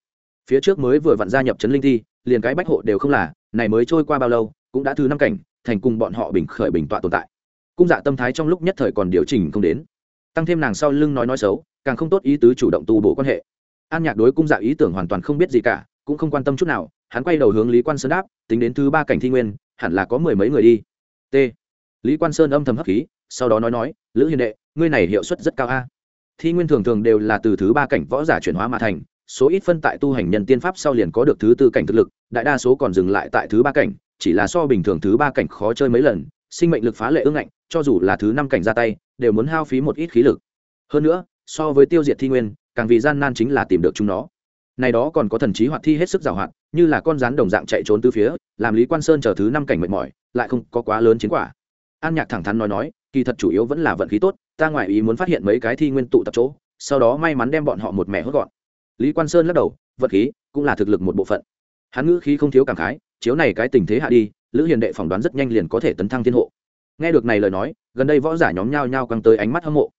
Phía trước mới vừa vặn gia nhập trấn linh thi, liền cái bách hộ đều không là, này mới trôi qua bao lâu, cũng đã thứ năm cảnh, thành cùng bọn họ bình khởi bình tọa tồn tại. Cung dạ tâm thái trong lúc nhất thời còn điều chỉnh không đến. Tăng thêm nàng sau lưng nói nói xấu càng không tốt ý tứ chủ động tu bổ quan hệ. An nhạc đối cung dạ ý tưởng hoàn toàn không biết gì cả, cũng không quan tâm chút nào, hắn quay đầu hướng lý quan sơn đáp, tính đến thứ ba cảnh thi nguyên, hẳn là có mười mấy người đi. T. Lý quan sơn âm thầm hấp khí, sau đó nói nói, lữ hiền đệ, ngươi này hiệu suất rất cao a. Thi nguyên thường thường đều là từ thứ ba cảnh võ giả chuyển hóa mà thành, số ít phân tại tu hành nhân tiên pháp sau liền có được thứ tư cảnh thực lực, đại đa số còn dừng lại tại thứ ba cảnh, chỉ là so bình thường thứ ba cảnh khó chơi mấy lần, sinh mệnh lực phá lệ ương ngạnh, cho dù là thứ năm cảnh ra tay, đều muốn hao phí một ít khí lực. Hơn nữa so với tiêu diệt thi nguyên, càng vì gian nan chính là tìm được chúng nó. Này đó còn có thần trí hoạt thi hết sức giàu hoạt như là con rắn đồng dạng chạy trốn từ phía, làm lý quan sơn chờ thứ năm cảnh mệt mỏi, lại không có quá lớn chiến quả. An nhạc thẳng thắn nói nói, kỳ thật chủ yếu vẫn là vận khí tốt, ta ngoại ý muốn phát hiện mấy cái thi nguyên tụ tập chỗ, sau đó may mắn đem bọn họ một mẹ hốt gọn. Lý quan sơn lắc đầu, vận khí cũng là thực lực một bộ phận. Hắn ngữ khí không thiếu cảm khái, chiếu này cái tình thế hạ đi, lữ hiền đệ phỏng đoán rất nhanh liền có thể tấn thăng thiên hộ. Nghe được này lời nói, gần đây võ giả nhóm nhao nhao căng tới ánh mắt hâm mộ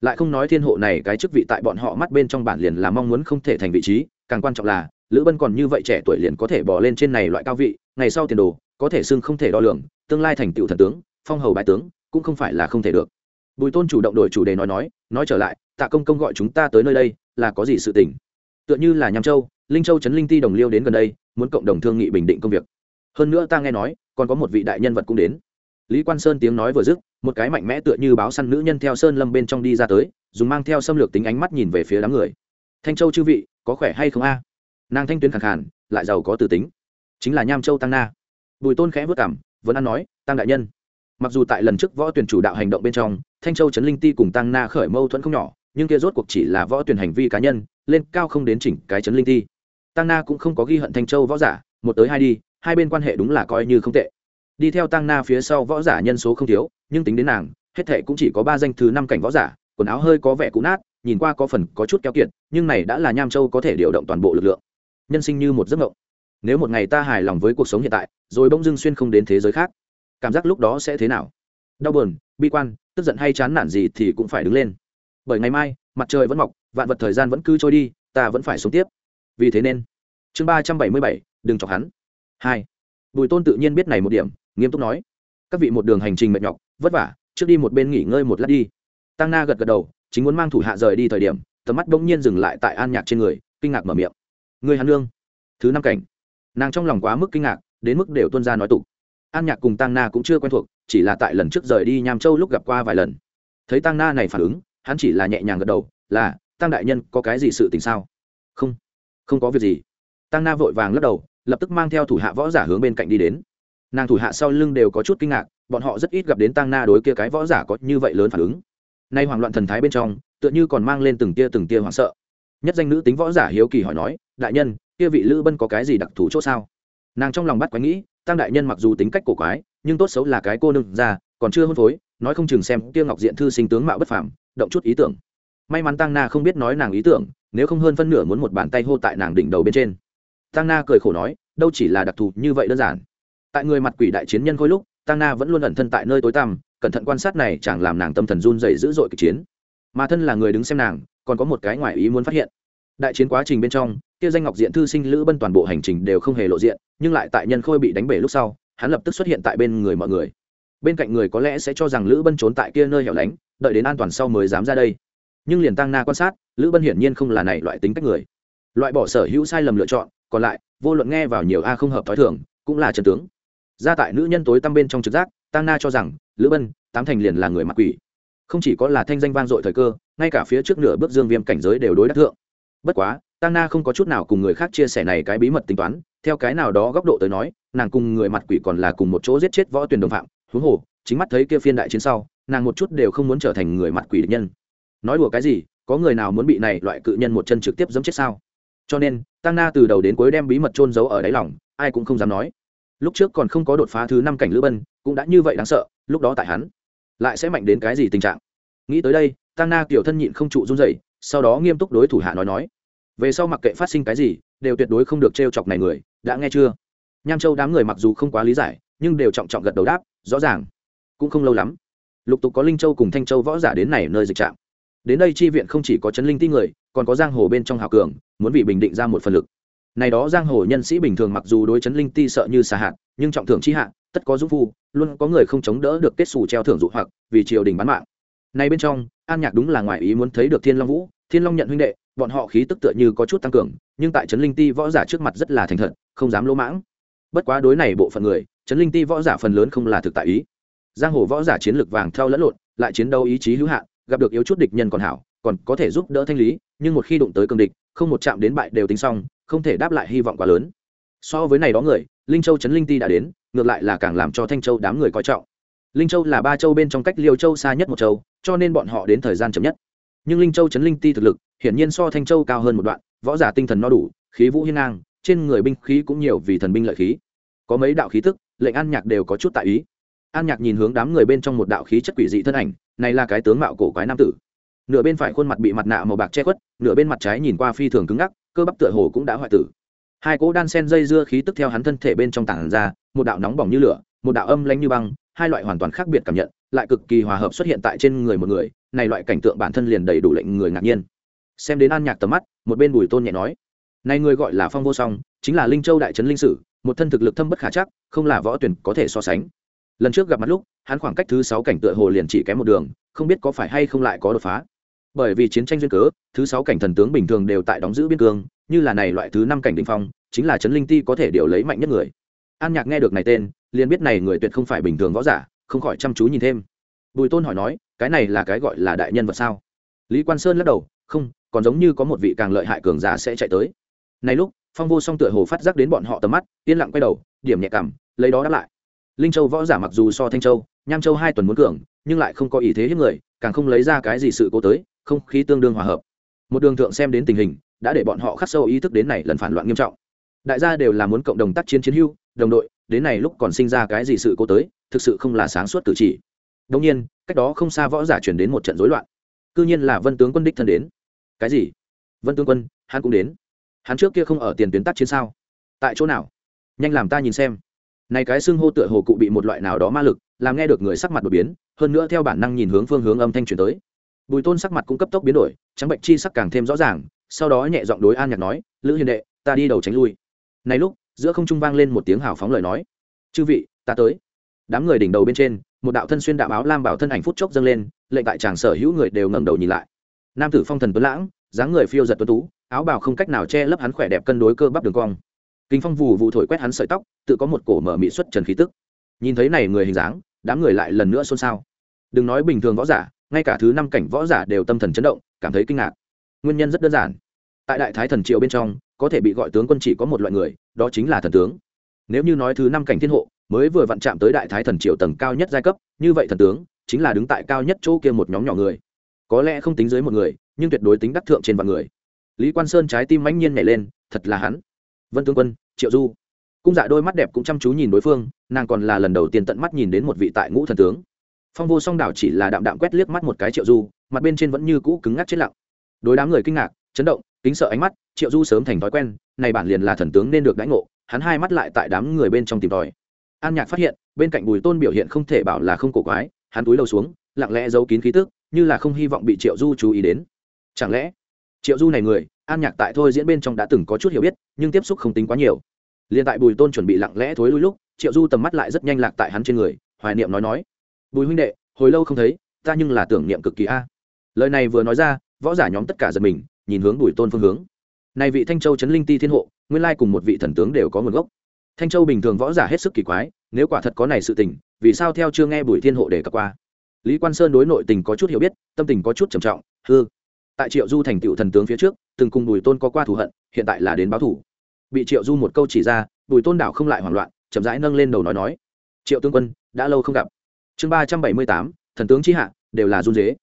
lại không nói thiên hộ này cái chức vị tại bọn họ mắt bên trong bản liền là mong muốn không thể thành vị trí, càng quan trọng là, lữ bân còn như vậy trẻ tuổi liền có thể bỏ lên trên này loại cao vị, ngày sau tiền đồ, có thể xưng không thể đo lường, tương lai thành tựu thần tướng, phong hầu bái tướng, cũng không phải là không thể được. Bùi tôn chủ động đổi chủ đề nói nói nói trở lại, tạ công công gọi chúng ta tới nơi đây, là có gì sự tình? Tựa như là nham châu, linh châu trấn linh ti đồng liêu đến gần đây, muốn cộng đồng thương nghị bình định công việc. Hơn nữa ta nghe nói, còn có một vị đại nhân vật cũng đến. Lý quan sơn tiếng nói vừa dứt một cái mạnh mẽ tựa như báo săn nữ nhân theo sơn lâm bên trong đi ra tới, dùng mang theo xâm lược tính ánh mắt nhìn về phía đám người. Thanh châu chư vị, có khỏe hay không a? Nàng thanh tuyến khẳng khàn, lại giàu có từ tính. Chính là nham châu tăng na. Bùi tôn khẽ vất cảm, vẫn ăn nói, tăng đại nhân. Mặc dù tại lần trước võ tuyển chủ đạo hành động bên trong, thanh châu trấn linh ti cùng tăng na khởi mâu thuẫn không nhỏ, nhưng kia rốt cuộc chỉ là võ tuyển hành vi cá nhân, lên cao không đến chỉnh cái trấn linh ti. Tăng na cũng không có ghi hận thanh châu võ giả, một tới hai đi, hai bên quan hệ đúng là coi như không tệ đi theo tăng na phía sau võ giả nhân số không thiếu, nhưng tính đến nàng, hết thệ cũng chỉ có ba danh thứ năm cảnh võ giả, quần áo hơi có vẻ cũ nát, nhìn qua có phần có chút keo kiệt, nhưng này đã là nham châu có thể điều động toàn bộ lực lượng. Nhân sinh như một giấc mộng. Nếu một ngày ta hài lòng với cuộc sống hiện tại, rồi bỗng dưng xuyên không đến thế giới khác, cảm giác lúc đó sẽ thế nào? Đau buồn, bi quan, tức giận hay chán nản gì thì cũng phải đứng lên. Bởi ngày mai, mặt trời vẫn mọc, vạn vật thời gian vẫn cứ trôi đi, ta vẫn phải sống tiếp. Vì thế nên, chương ba trăm bảy mươi bảy, đừng chọc hắn. Hai, bùi tôn tự nhiên biết này một điểm nghiêm túc nói. Các vị một đường hành trình mệt nhọc, vất vả, trước đi một bên nghỉ ngơi một lát đi. Tăng na gật gật đầu, chính muốn mang thủ hạ rời đi thời điểm, tầm mắt bỗng nhiên dừng lại tại an nhạc trên người, kinh ngạc mở miệng. Người hàn lương thứ năm cảnh. Nàng trong lòng quá mức kinh ngạc, đến mức đều tuân ra nói tục. An nhạc cùng tăng na cũng chưa quen thuộc, chỉ là tại lần trước rời đi nham châu lúc gặp qua vài lần. Thấy tăng na này phản ứng, hắn chỉ là nhẹ nhàng gật đầu, là, tăng đại nhân, có cái gì sự tình sao? Không không có việc gì. Tăng na vội vàng lắc đầu, lập tức mang theo thủ hạ võ giả hướng bên cạnh đi đến nàng thủ hạ sau lưng đều có chút kinh ngạc, bọn họ rất ít gặp đến tăng na đối kia cái võ giả có như vậy lớn phản ứng. Nay hoảng loạn thần thái bên trong, tựa như còn mang lên từng tia từng tia hoảng sợ. Nhất danh nữ tính võ giả hiếu kỳ hỏi nói, đại nhân, kia vị lữ bân có cái gì đặc thù chỗ sao? Nàng trong lòng bắt quái nghĩ tăng đại nhân mặc dù tính cách cổ quái, nhưng tốt xấu là cái cô nương ra còn chưa hôn phối, nói không chừng xem kia ngọc diện thư sinh tướng mạo bất phàm, động chút ý tưởng. May mắn tăng na không biết nói nàng ý tưởng, nếu không hơn phân nửa muốn một bàn tay hô tại nàng đỉnh đầu bên trên. Tăng na cười khổ nói, đâu chỉ là đặc thù như vậy đơn giản tại người mặt quỷ đại chiến nhân khôi lúc tăng na vẫn luôn ẩn thân tại nơi tối tăm, cẩn thận quan sát này chẳng làm nàng tâm thần run dày dữ dội kịch chiến. Mà thân là người đứng xem nàng, còn có một cái ngoài ý muốn phát hiện. Đại chiến quá trình bên trong, kia danh ngọc diện thư sinh lữ bân toàn bộ hành trình đều không hề lộ diện, nhưng lại tại nhân khôi bị đánh bể lúc sau, hắn lập tức xuất hiện tại bên người mọi người. Bên cạnh người có lẽ sẽ cho rằng lữ bân trốn tại kia nơi hẻo lánh, đợi đến an toàn sau mới dám ra đây. Nhưng liền tăng na quan sát, lữ bân hiển nhiên không là này loại tính cách người. Loại bỏ sở hữu sai lầm lựa chọn, còn lại, vô luận nghe vào nhiều a không hợp t h ó i thường, cũng là trần tướng ra tại nữ nhân tối tăm bên trong trực giác tăng na cho rằng, lữ bân, tám thành liền là người mặc quỷ. Không chỉ có là thanh danh vang dội thời cơ, ngay cả phía trước nửa bước dương viêm cảnh giới đều đối đắc thượng. Bất quá tăng na không có chút nào cùng người khác chia sẻ này cái bí mật tính toán, theo cái nào đó góc độ tới nói, nàng cùng người mặt quỷ còn là cùng một chỗ giết chết võ tuyển đồng phạm. Huống hồ, chính mắt thấy kia phiên đại chiến sau, nàng một chút đều không muốn trở thành người mặt quỷ địch nhân. Nói đùa cái gì, có người nào muốn bị này loại cự nhân một chân trực tiếp giấm chết sao? Cho nên tăng na từ đầu đến cuối đem bí mật trôn giấu ở đáy lòng, ai cũng không dám nói lúc trước còn không có đột phá thứ năm cảnh lữ bân, cũng đã như vậy đáng sợ, lúc đó tại hắn, lại sẽ mạnh đến cái gì tình trạng? Nghĩ tới đây, tăng na kiểu thân nhịn không trụ run dậy sau đó nghiêm túc đối thủ hạ nói nói. Về sau mặc kệ phát sinh cái gì, đều tuyệt đối không được t chọc này người, đã nghe chưa? Nham châu đám người mặc dù không quá lý giải, nhưng đều trọng trọng gật đầu đáp, rõ ràng. Cũng không lâu lắm, lục tục có linh châu cùng thanh châu võ giả đến này nơi dịch trạm. Đến đây chi viện không chỉ có chấn linh ti người, còn có giang hồ bên trong hào cường, muốn vì bình định ra một phần lực này đó giang hồ nhân sĩ bình thường mặc dù đối chấn linh ti sợ như xà hạt, nhưng trọng thưởng chi hạ, tất có dũng phu, luôn có người không chống đỡ được kết xù treo thưởng dụ hoặc, vì triều đình bán mạng. Này bên trong, an nhạc đúng là ngoại ý muốn thấy được thiên long vũ, thiên long nhận huynh đệ, bọn họ khí tức tựa như có chút tăng cường, nhưng tại trấn linh ti võ giả trước mặt rất là thành thật, không dám lỗ mãng. Bất quá đối này bộ phận người trấn linh ti võ giả phần lớn không là thực tại ý. Giang hồ võ giả chiến lược vàng theo lẫn lộn, lại chiến đấu ý chí hữu hạn, gặp được yếu chút địch nhân còn hảo, còn có thể giúp đỡ thanh lý, nhưng một khi đụng tới cường địch, không một chạm đến bại đều tính xong không thể đáp lại hy vọng quá lớn. So với này đó người, linh châu trấn linh ti đã đến, ngược lại là càng làm cho thanh châu đám người coi trọng. Linh châu là ba châu bên trong cách liêu châu xa nhất một châu, cho nên bọn họ đến thời gian chậm nhất. Nhưng linh châu trấn linh ti thực lực, hiển nhiên so thanh châu cao hơn một đoạn, võ giả tinh thần no đủ, khí vũ hiên ngang, trên người binh khí cũng nhiều vì thần binh lợi khí. Có mấy đạo khí tức, lệnh an nhạc đều có chút tại ý. An nhạc nhìn hướng đám người bên trong một đạo khí chất quỷ dị thân ảnh, này là cái tướng mạo cổ quái nam tử. Nửa bên phải khuôn mặt bị mặt nạ màu bạc che khuất, nửa bên mặt trái nhìn qua phi thường cứng ngắc cơ bắp tựa hồ cũng đã hoại tử. Hai cỗ đan sen dây dưa khí tức theo hắn thân thể bên trong tảng ra, một đạo nóng bỏng như lửa, một đạo âm lanh như băng, hai loại hoàn toàn khác biệt cảm nhận, lại cực kỳ hòa hợp xuất hiện tại trên người một người, này loại cảnh tượng bản thân liền đầy đủ lệnh người ngạc nhiên. Xem đến an nhạc tầm mắt, một bên bùi tôn nhẹ nói, này người gọi là phong vô song, chính là linh châu đại trấn linh sử, một thân thực lực thâm bất khả chắc, không là võ tuyển có thể so sánh. Lần trước gặp mặt lúc, hắn khoảng cách thứ sáu cảnh tựa hồ liền chỉ kém một đường, không biết có phải hay không lại có đột phá bởi vì chiến tranh duyên cớ, thứ sáu cảnh thần tướng bình thường đều tại đóng giữ biên cương, như là này loại thứ năm cảnh đ phong, chính là trấn linh ti có thể điều lấy mạnh nhất người. An nhạc nghe được này tên, liền biết này người tuyệt không phải bình thường võ giả, không khỏi chăm chú nhìn thêm. Bùi tôn hỏi nói, cái này là cái gọi là đại nhân vật sao? Lý quan sơn lắc đầu, không, còn giống như có một vị càng lợi hại cường giả sẽ chạy tới. Này lúc, phong vô song tựa hồ phát giác đến bọn họ tầm mắt, yên lặng quay đầu, điểm nhẹ cảm, lấy đó đáp lại. Linh châu võ giả mặc dù so thanh châu, nham châu hai tuần muốn cường nhưng lại không có ý thế hiếp người, càng không lấy ra cái gì sự cố tới, không khí tương đương hòa hợp. Một đường thượng xem đến tình hình, đã để bọn họ khắc sâu ý thức đến này lần phản loạn nghiêm trọng. Đại gia đều là muốn cộng đồng tác chiến chiến hưu đồng đội, đến này lúc còn sinh ra cái gì sự cố tới, thực sự không là sáng suốt cử chỉ. Đông nhiên, cách đó không xa võ giả chuyển đến một trận rối loạn. Cư nhiên là vân tướng quân đích thân đến. Cái gì? Vân tướng quân, hắn cũng đến. Hắn trước kia không ở tiền tuyến tác chiến sao? Tại chỗ nào? Nhanh làm ta nhìn xem này cái xưng hô tựa hồ cụ bị một loại nào đó ma lực, làm nghe được người sắc mặt đột biến, hơn nữa theo bản năng nhìn hướng phương hướng âm thanh chuyển tới. Bùi tôn sắc mặt cũng cấp tốc biến đổi, trắng bệnh chi sắc càng thêm rõ ràng, sau đó nhẹ giọng đối an nhạc nói, lữ hiền đệ, ta đi đầu tránh lui. Này lúc, giữa không trung vang lên một tiếng hào phóng lời nói. Chư vị, ta tới. Đám người đỉnh đầu bên trên, một đạo thân xuyên đạo áo lam bảo thân ảnh phút chốc dâng lên, lệnh tại chàng sở hữu người đều ngẩng đầu nhìn lại. Nam tử phong thần tuấn lãng, dáng người phiêu giật tuấn tú, áo bào không cách nào che lấp hắn khỏe đẹp cân đối cơ bắp đường cong kinh phong vù vụ thổi quét hắn sợi tóc, tự có một cổ mở mị xuất trần khí tức. Nhìn thấy này người hình dáng, đám người lại lần nữa xôn xao. Đừng nói bình thường võ giả, ngay cả thứ năm cảnh võ giả đều tâm thần chấn động, cảm thấy kinh ngạc. Nguyên nhân rất đơn giản. Tại đại thái thần triều bên trong, có thể bị gọi tướng quân chỉ có một loại người, đó chính là thần tướng. Nếu như nói thứ năm cảnh thiên hộ, mới vừa vặn chạm tới đại thái thần triều tầng cao nhất giai cấp, như vậy thần tướng, chính là đứng tại cao nhất chỗ kia một nhóm nhỏ người. Có lẽ không tính dưới một người, nhưng tuyệt đối tính đắc thượng trên vạn người. Lý quan sơn trái tim mãnh nhiên nhảy lên, thật là hắn vân tướng quân triệu du cung dạ đôi mắt đẹp cũng chăm chú nhìn đối phương nàng còn là lần đầu tiên tận mắt nhìn đến một vị tại ngũ thần tướng phong vô song đảo chỉ là đạm đạm quét liếc mắt một cái triệu du mặt bên trên vẫn như cũ cứng ngắc chết lặng đối đám người kinh ngạc chấn động kính sợ ánh mắt triệu du sớm thành thói quen này bản liền là thần tướng nên được đãi ngộ hắn hai mắt lại tại đám người bên trong tìm tòi an nhạc phát hiện bên cạnh bùi tôn biểu hiện không thể bảo là không cổ quái hắn túi đầu xuống lặng lẽ giấu kín khí tức như là không hy vọng bị triệu du chú ý đến chẳng lẽ triệu du này người, an nhạc tại thôi diễn bên trong đã từng có chút hiểu biết, nhưng tiếp xúc không tính quá nhiều. Liền tại bùi tôn chuẩn bị lặng lẽ thối lui lúc, triệu du tầm mắt lại rất nhanh lạc tại hắn trên người, hoài niệm nói nói, bùi huynh đệ, hồi lâu không thấy, ta nhưng là tưởng niệm cực kỳ a. Lời này vừa nói ra, võ giả nhóm tất cả giật mình, nhìn hướng bùi tôn phương hướng. Này vị thanh châu trấn linh ti thiên hộ, nguyên lai cùng một vị thần tướng đều có nguồn gốc. Thanh châu bình thường võ giả hết sức kỳ quái, nếu quả thật có này sự tình, vì sao theo chưa nghe bùi thiên hộ đề cập qua? Lý quan sơn đối nội tình có chút hiểu biết, tâm tình có chút trầm trọng hư tại triệu du thành tựu thần tướng phía trước, từng cùng bùi tôn có qua thù hận, hiện tại là đến báo thủ bị triệu du một câu chỉ ra, bùi tôn đảo không lại hoảng loạn, chậm rãi nâng lên đầu nói nói, triệu tướng quân, đã lâu không gặp. Chương ba trăm bảy mươi tám, thần tướng chi hạ, đều là run dế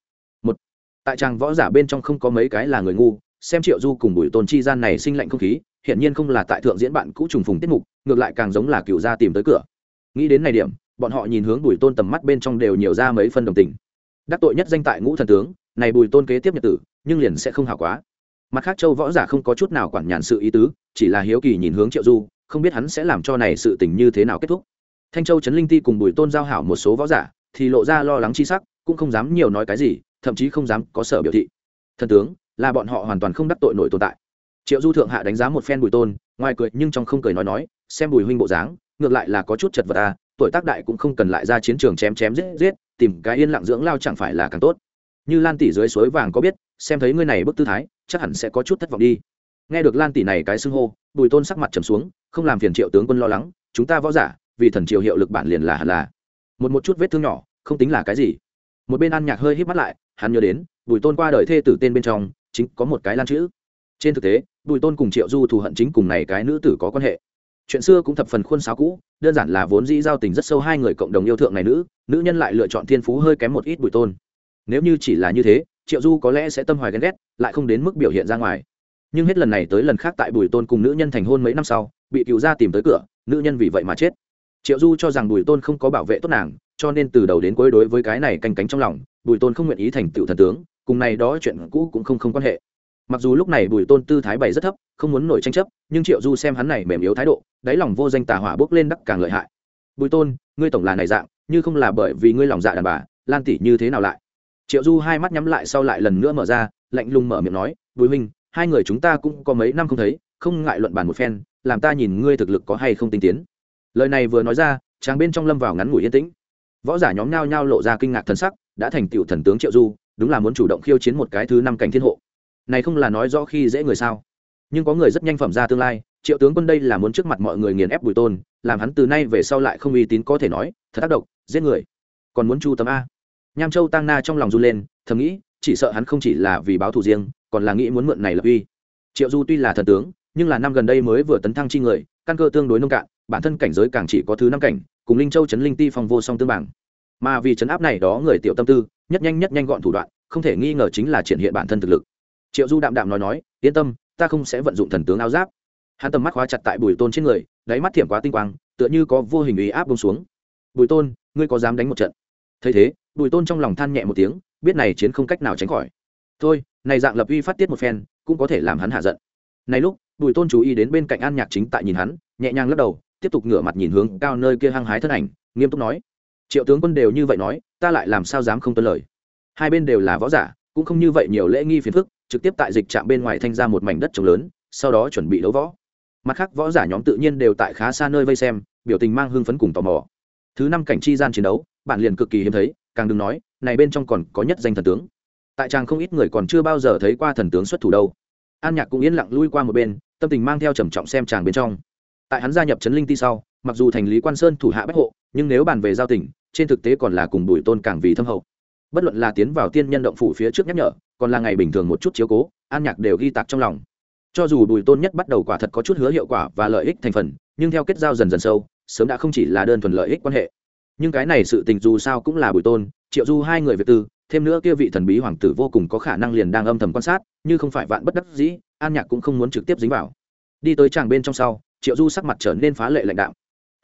một, tại trang võ giả bên trong không có mấy cái là người ngu, xem triệu du cùng bùi tôn chi gian này sinh lạnh không khí hiện nhiên không là tại thượng diễn bạn cũ trùng phùng tiết mục, ngược lại càng giống là cựu gia tìm tới cửa. Nghĩ đến này điểm, bọn họ nhìn hướng bùi tôn tầm mắt bên trong đều nhiều ra mấy phân đồng tình. Đắc tội nhất danh tại ngũ thần tướng, này bùi tôn kế tiếp nhật tử nhưng liền sẽ không hảo quá. Mặt khác, châu võ giả không có chút nào quản nhàn sự ý tứ, chỉ là hiếu kỳ nhìn hướng triệu du, không biết hắn sẽ làm cho này sự tình như thế nào kết thúc. Thanh châu trấn linh ti cùng bùi tôn giao hảo một số võ giả, thì lộ ra lo lắng chi sắc, cũng không dám nhiều nói cái gì, thậm chí không dám có sở biểu thị. Thần tướng, là bọn họ hoàn toàn không đắc tội nổi tồn tại. Triệu du thượng hạ đánh giá một phen bùi tôn, ngoài cười nhưng trong không cười nói nói, xem bùi huynh bộ dáng, ngược lại là có chút chật vật à tuổi tác đại cũng không cần lại ra chiến trường chém chém giết giết, tìm cái yên lặng dưỡng lao chẳng phải là càng tốt như lan tỷ dưới suối vàng có biết, xem thấy ngươi này bức tư thái, chắc hẳn sẽ có chút thất vọng đi. Nghe được lan tỷ này cái xưng hô, bùi tôn sắc mặt trầm xuống, không làm phiền triệu tướng quân lo lắng, chúng ta võ giả, vì thần triều hiệu lực bản liền là hẳn là. Một một chút vết thương nhỏ, không tính là cái gì. Một bên ăn nhạc hơi hít mắt lại, hắn nhớ đến, bùi tôn qua đời thê tử tên bên trong, chính có một cái lan chữ. Trên thực tế, bùi tôn cùng triệu du thù hận chính cùng này cái nữ tử có quan hệ. Chuyện xưa cũng thập phần khuôn sáo cũ, đơn giản là vốn dĩ giao tình rất sâu hai người cộng đồng yêu thượng này nữ nữ nhân lại lựa chọn thiên phú hơi kém một ít bùi tôn nếu như chỉ là như thế, triệu du có lẽ sẽ tâm hoài ghen ghét, lại không đến mức biểu hiện ra ngoài. Nhưng hết lần này tới lần khác tại bùi tôn cùng nữ nhân thành hôn mấy năm sau, bị cựu gia tìm tới cửa, nữ nhân vì vậy mà chết. Triệu du cho rằng bùi tôn không có bảo vệ tốt nàng, cho nên từ đầu đến cuối đối với cái này canh cánh trong lòng, bùi tôn không nguyện ý thành tựu thần tướng, cùng này đó chuyện cũ cũng không không quan hệ. Mặc dù lúc này bùi tôn tư thái bày rất thấp, không muốn nổi tranh chấp, nhưng triệu du xem hắn này mềm yếu thái độ, đáy lòng vô danh tà hỏa bước lên đắc càng lợi hại. Bùi tôn, ngươi tổng là này dạng, như không là bởi vì ngươi lòng dạ đàn bà, lan tỷ như thế nào lại? Triệu du hai mắt nhắm lại sau lại lần nữa mở ra, lạnh lùng mở miệng nói, bùi huynh, hai người chúng ta cũng có mấy năm không thấy, không ngại luận bàn một phen, làm ta nhìn ngươi thực lực có hay không tinh tiến. Lời này vừa nói ra tráng bên trong lâm vào ngắn ngủi yên tĩnh. Võ giả nhóm nhao nhao lộ ra kinh ngạc thần sắc, đã thành tựu thần tướng triệu du, đúng là muốn chủ động khiêu chiến một cái thứ năm cảnh thiên hộ. Này không là nói rõ khi dễ người sao. Nhưng có người rất nhanh phẩm ra tương lai, triệu tướng quân đây là muốn trước mặt mọi người nghiền ép bùi tôn, làm hắn từ nay về sau lại không uy tín có thể nói, thật tác động giết người. Còn muốn chu tấm a? Nham châu tăng na trong lòng run lên, thầm nghĩ, chỉ sợ hắn không chỉ là vì báo thù riêng, còn là nghĩ muốn mượn này lập uy. Triệu du tuy là thần tướng, nhưng là năm gần đây mới vừa tấn thăng chi người, căn cơ tương đối nông cạn, bản thân cảnh giới càng chỉ có thứ năm cảnh, cùng linh châu chấn linh ti phong vô song tương bảng mà vì chấn áp này đó người tiểu tâm tư, nhất nhanh nhất nhanh gọn thủ đoạn, không thể nghi ngờ chính là triển hiện bản thân thực lực. Triệu du đạm đạm nói nói, yên tâm, ta không sẽ vận dụng thần tướng áo giáp. Hắn tầm mắt khóa chặt tại bùi tôn trên người, đáy mắt thiểm quá tinh quang, tựa như có vô hình ý áp bông xuống. Bùi tôn, ngươi có dám đánh một trận? Thấy thế bùi tôn trong lòng than nhẹ một tiếng, biết này chiến không cách nào tránh khỏi. Thôi, này dạng lập uy phát tiết một phen, cũng có thể làm hắn hạ giận. Này lúc, bùi tôn chú ý đến bên cạnh an nhạc chính tại nhìn hắn, nhẹ nhàng lắc đầu, tiếp tục ngửa mặt nhìn hướng cao nơi kia hăng hái thân ảnh, nghiêm túc nói, triệu tướng quân đều như vậy nói, ta lại làm sao dám không tuân lời? Hai bên đều là võ giả, cũng không như vậy nhiều lễ nghi phiền phức, trực tiếp tại dịch trạm bên ngoài thanh ra một mảnh đất trồng lớn, sau đó chuẩn bị đấu võ. Mặt khác, võ giả nhóm tự nhiên đều tại khá xa nơi vây xem, biểu tình mang hưng phấn cùng tò mò. Thứ năm cảnh chi gian chiến đấu, bản liền cực kỳ hiếm thấy càng đừng nói, này bên trong còn có nhất danh thần tướng. Tại chàng không ít người còn chưa bao giờ thấy qua thần tướng xuất thủ đâu. An nhạc cũng yên lặng lui qua một bên, tâm tình mang theo trầm trọng xem chàng bên trong. Tại hắn gia nhập trấn linh ti sau, mặc dù thành lý quan sơn thủ hạ bách hộ, nhưng nếu bàn về giao tình, trên thực tế còn là cùng bùi tôn càng vì thâm hậu. Bất luận là tiến vào tiên nhân động phủ phía trước nhắc nhở, còn là ngày bình thường một chút chiếu cố, an nhạc đều ghi tạc trong lòng. Cho dù bùi tôn nhất bắt đầu quả thật có chút hứa hiệu quả và lợi ích thành phần, nhưng theo kết giao dần dần sâu, sớm đã không chỉ là đơn thuần lợi ích quan hệ nhưng cái này sự tình dù sao cũng là bùi tôn, triệu du hai người việt tư, thêm nữa kia vị thần bí hoàng tử vô cùng có khả năng liền đang âm thầm quan sát, như không phải vạn bất đắc dĩ, an nhạc cũng không muốn trực tiếp dính vào. Đi tới tràng bên trong sau, triệu du sắc mặt trở nên phá lệ lãnh đạo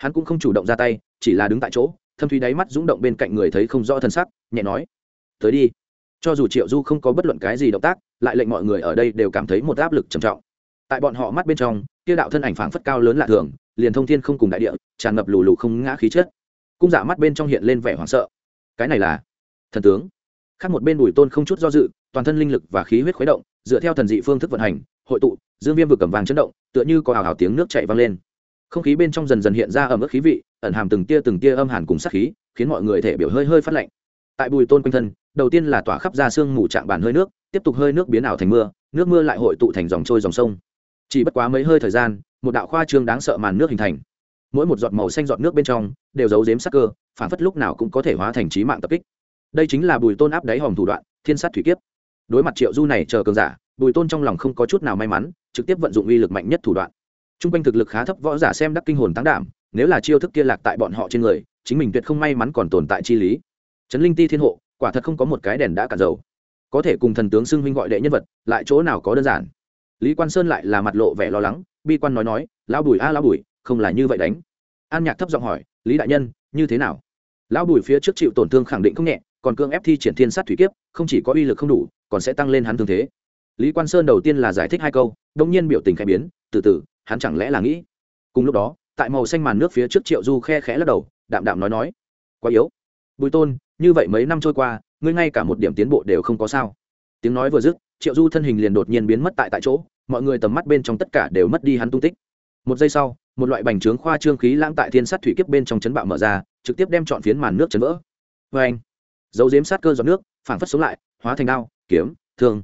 hắn cũng không chủ động ra tay, chỉ là đứng tại chỗ, thâm thúy đáy mắt rúng động bên cạnh người thấy không rõ thân sắc, nhẹ nói, tới đi. Cho dù triệu du không có bất luận cái gì động tác, lại lệnh mọi người ở đây đều cảm thấy một áp lực trầm trọng. Tại bọn họ mắt bên trong tiêu đạo thân ảnh phảng phất cao lớn lạ thường, liền thông thiên không cùng đại địa, tràn ngập lù lù không ngã khí chất cung dạ mắt bên trong hiện lên vẻ hoảng sợ. Cái này là thần tướng. Khác một bên bùi tôn không chút do dự, toàn thân linh lực và khí huyết khuấy động, dựa theo thần dị phương thức vận hành, hội tụ, dương viêm vừa cầm vàng chấn động, tựa như có hào hào tiếng nước chạy vang lên. Không khí bên trong dần dần hiện ra ẩm ướt khí vị, ẩn hàm từng tia từng tia âm hàn cùng sát khí, khiến mọi người thể biểu hơi hơi phát lạnh. Tại bùi tôn quanh thân, đầu tiên là tỏa khắp ra sương mù trạng bàn hơi nước, tiếp tục hơi nước biến ảo thành mưa, nước mưa lại hội tụ thành dòng trôi dòng sông. Chỉ bất quá mấy hơi thời gian, một đạo khoa trương đáng sợ màn nước hình thành. Mỗi một giọt màu xanh giọt nước bên trong đều giấu giếm sắc cơ, phản phất lúc nào cũng có thể hóa thành trí mạng tập kích. Đây chính là bùi tôn áp đáy hòm thủ đoạn, thiên sát thủy kiếp. Đối mặt triệu du này chờ cường giả, bùi tôn trong lòng không có chút nào may mắn, trực tiếp vận dụng uy lực mạnh nhất thủ đoạn. T r u n g quanh thực lực khá thấp, võ giả xem đắc kinh hồn tăng đảm, nếu là chiêu thức kia lạc tại bọn họ trên người, chính mình tuyệt không may mắn còn tồn tại chi lý. Trấn linh ti thiên hộ, quả thật không có một cái đèn đã cạn dầu. Có thể cùng thần tướng xưng huynh gọi đệ nhân vật, lại chỗ nào có đơn giản. Lý quan sơn lại là mặt lộ vẻ lo lắng, bi quan nói nói, lão bùi a, lão bùi, không là như vậy đánh. An nhạc thấp giọng hỏi lý đại nhân, như thế nào? Lão bùi phía trước chịu tổn thương khẳng định không nhẹ, còn cương ép thi triển thiên sát thủy kiếp, không chỉ có uy lực không đủ, còn sẽ tăng lên hắn thương thế. Lý quan sơn đầu tiên là giải thích hai câu đông nhiên biểu tình khẽ biến, từ từ, hắn chẳng lẽ là nghĩ? Cùng lúc đó, tại màu xanh màn nước phía trước triệu du khe khẽ lắc đầu, đạm đạm nói nói, quá yếu. Bùi tôn, như vậy mấy năm trôi qua, ngươi ngay cả một điểm tiến bộ đều không có sao. Tiếng nói vừa dứt, triệu du thân hình liền đột nhiên biến mất tại tại chỗ, mọi người tầm mắt bên trong tất cả đều mất đi hắn tung tích. Một giây sau một loại bành trướng khoa trương khí lãng tại thiên sát thủy kiếp bên trong chấn bạo mở ra, trực tiếp đem chọn phiến màn nước chấn vỡ. Vê anh dấu diếm sát cơ giọt nước, phảng phất sống lại, hóa thành đao, kiếm, thương.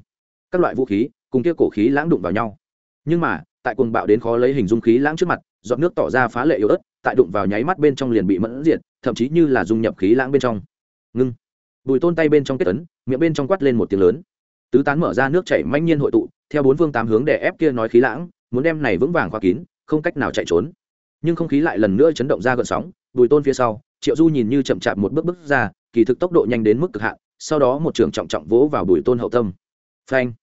Các loại vũ khí, cùng kia cổ khí lãng đụng vào nhau. Nhưng mà, tại cuồng bạo đến khó lấy hình dung khí lãng trước mặt, giọt nước tỏ ra phá lệ yếu ớt, tại đụng vào nháy mắt bên trong liền bị mẫn diệt, thậm chí như là dung nhập khí lãng bên trong. Ngưng. Bùi tôn tay bên trong kết tấn miệng bên trong quát lên một tiếng lớn. Tứ tán mở ra nước chảy manh nhiên hội tụ, theo bốn phương tám hướng để ép kia nói khí lãng, muốn đem này vững vàng khóa kín không cách nào chạy trốn. Nhưng không khí lại lần nữa chấn động ra gợn sóng, bùi tôn phía sau, triệu du nhìn như chậm chạp một bước bước ra, kỳ thực tốc độ nhanh đến mức cực hạn, sau đó một trường trọng trọng vỗ vào bùi tôn hậu tâm. Phanh!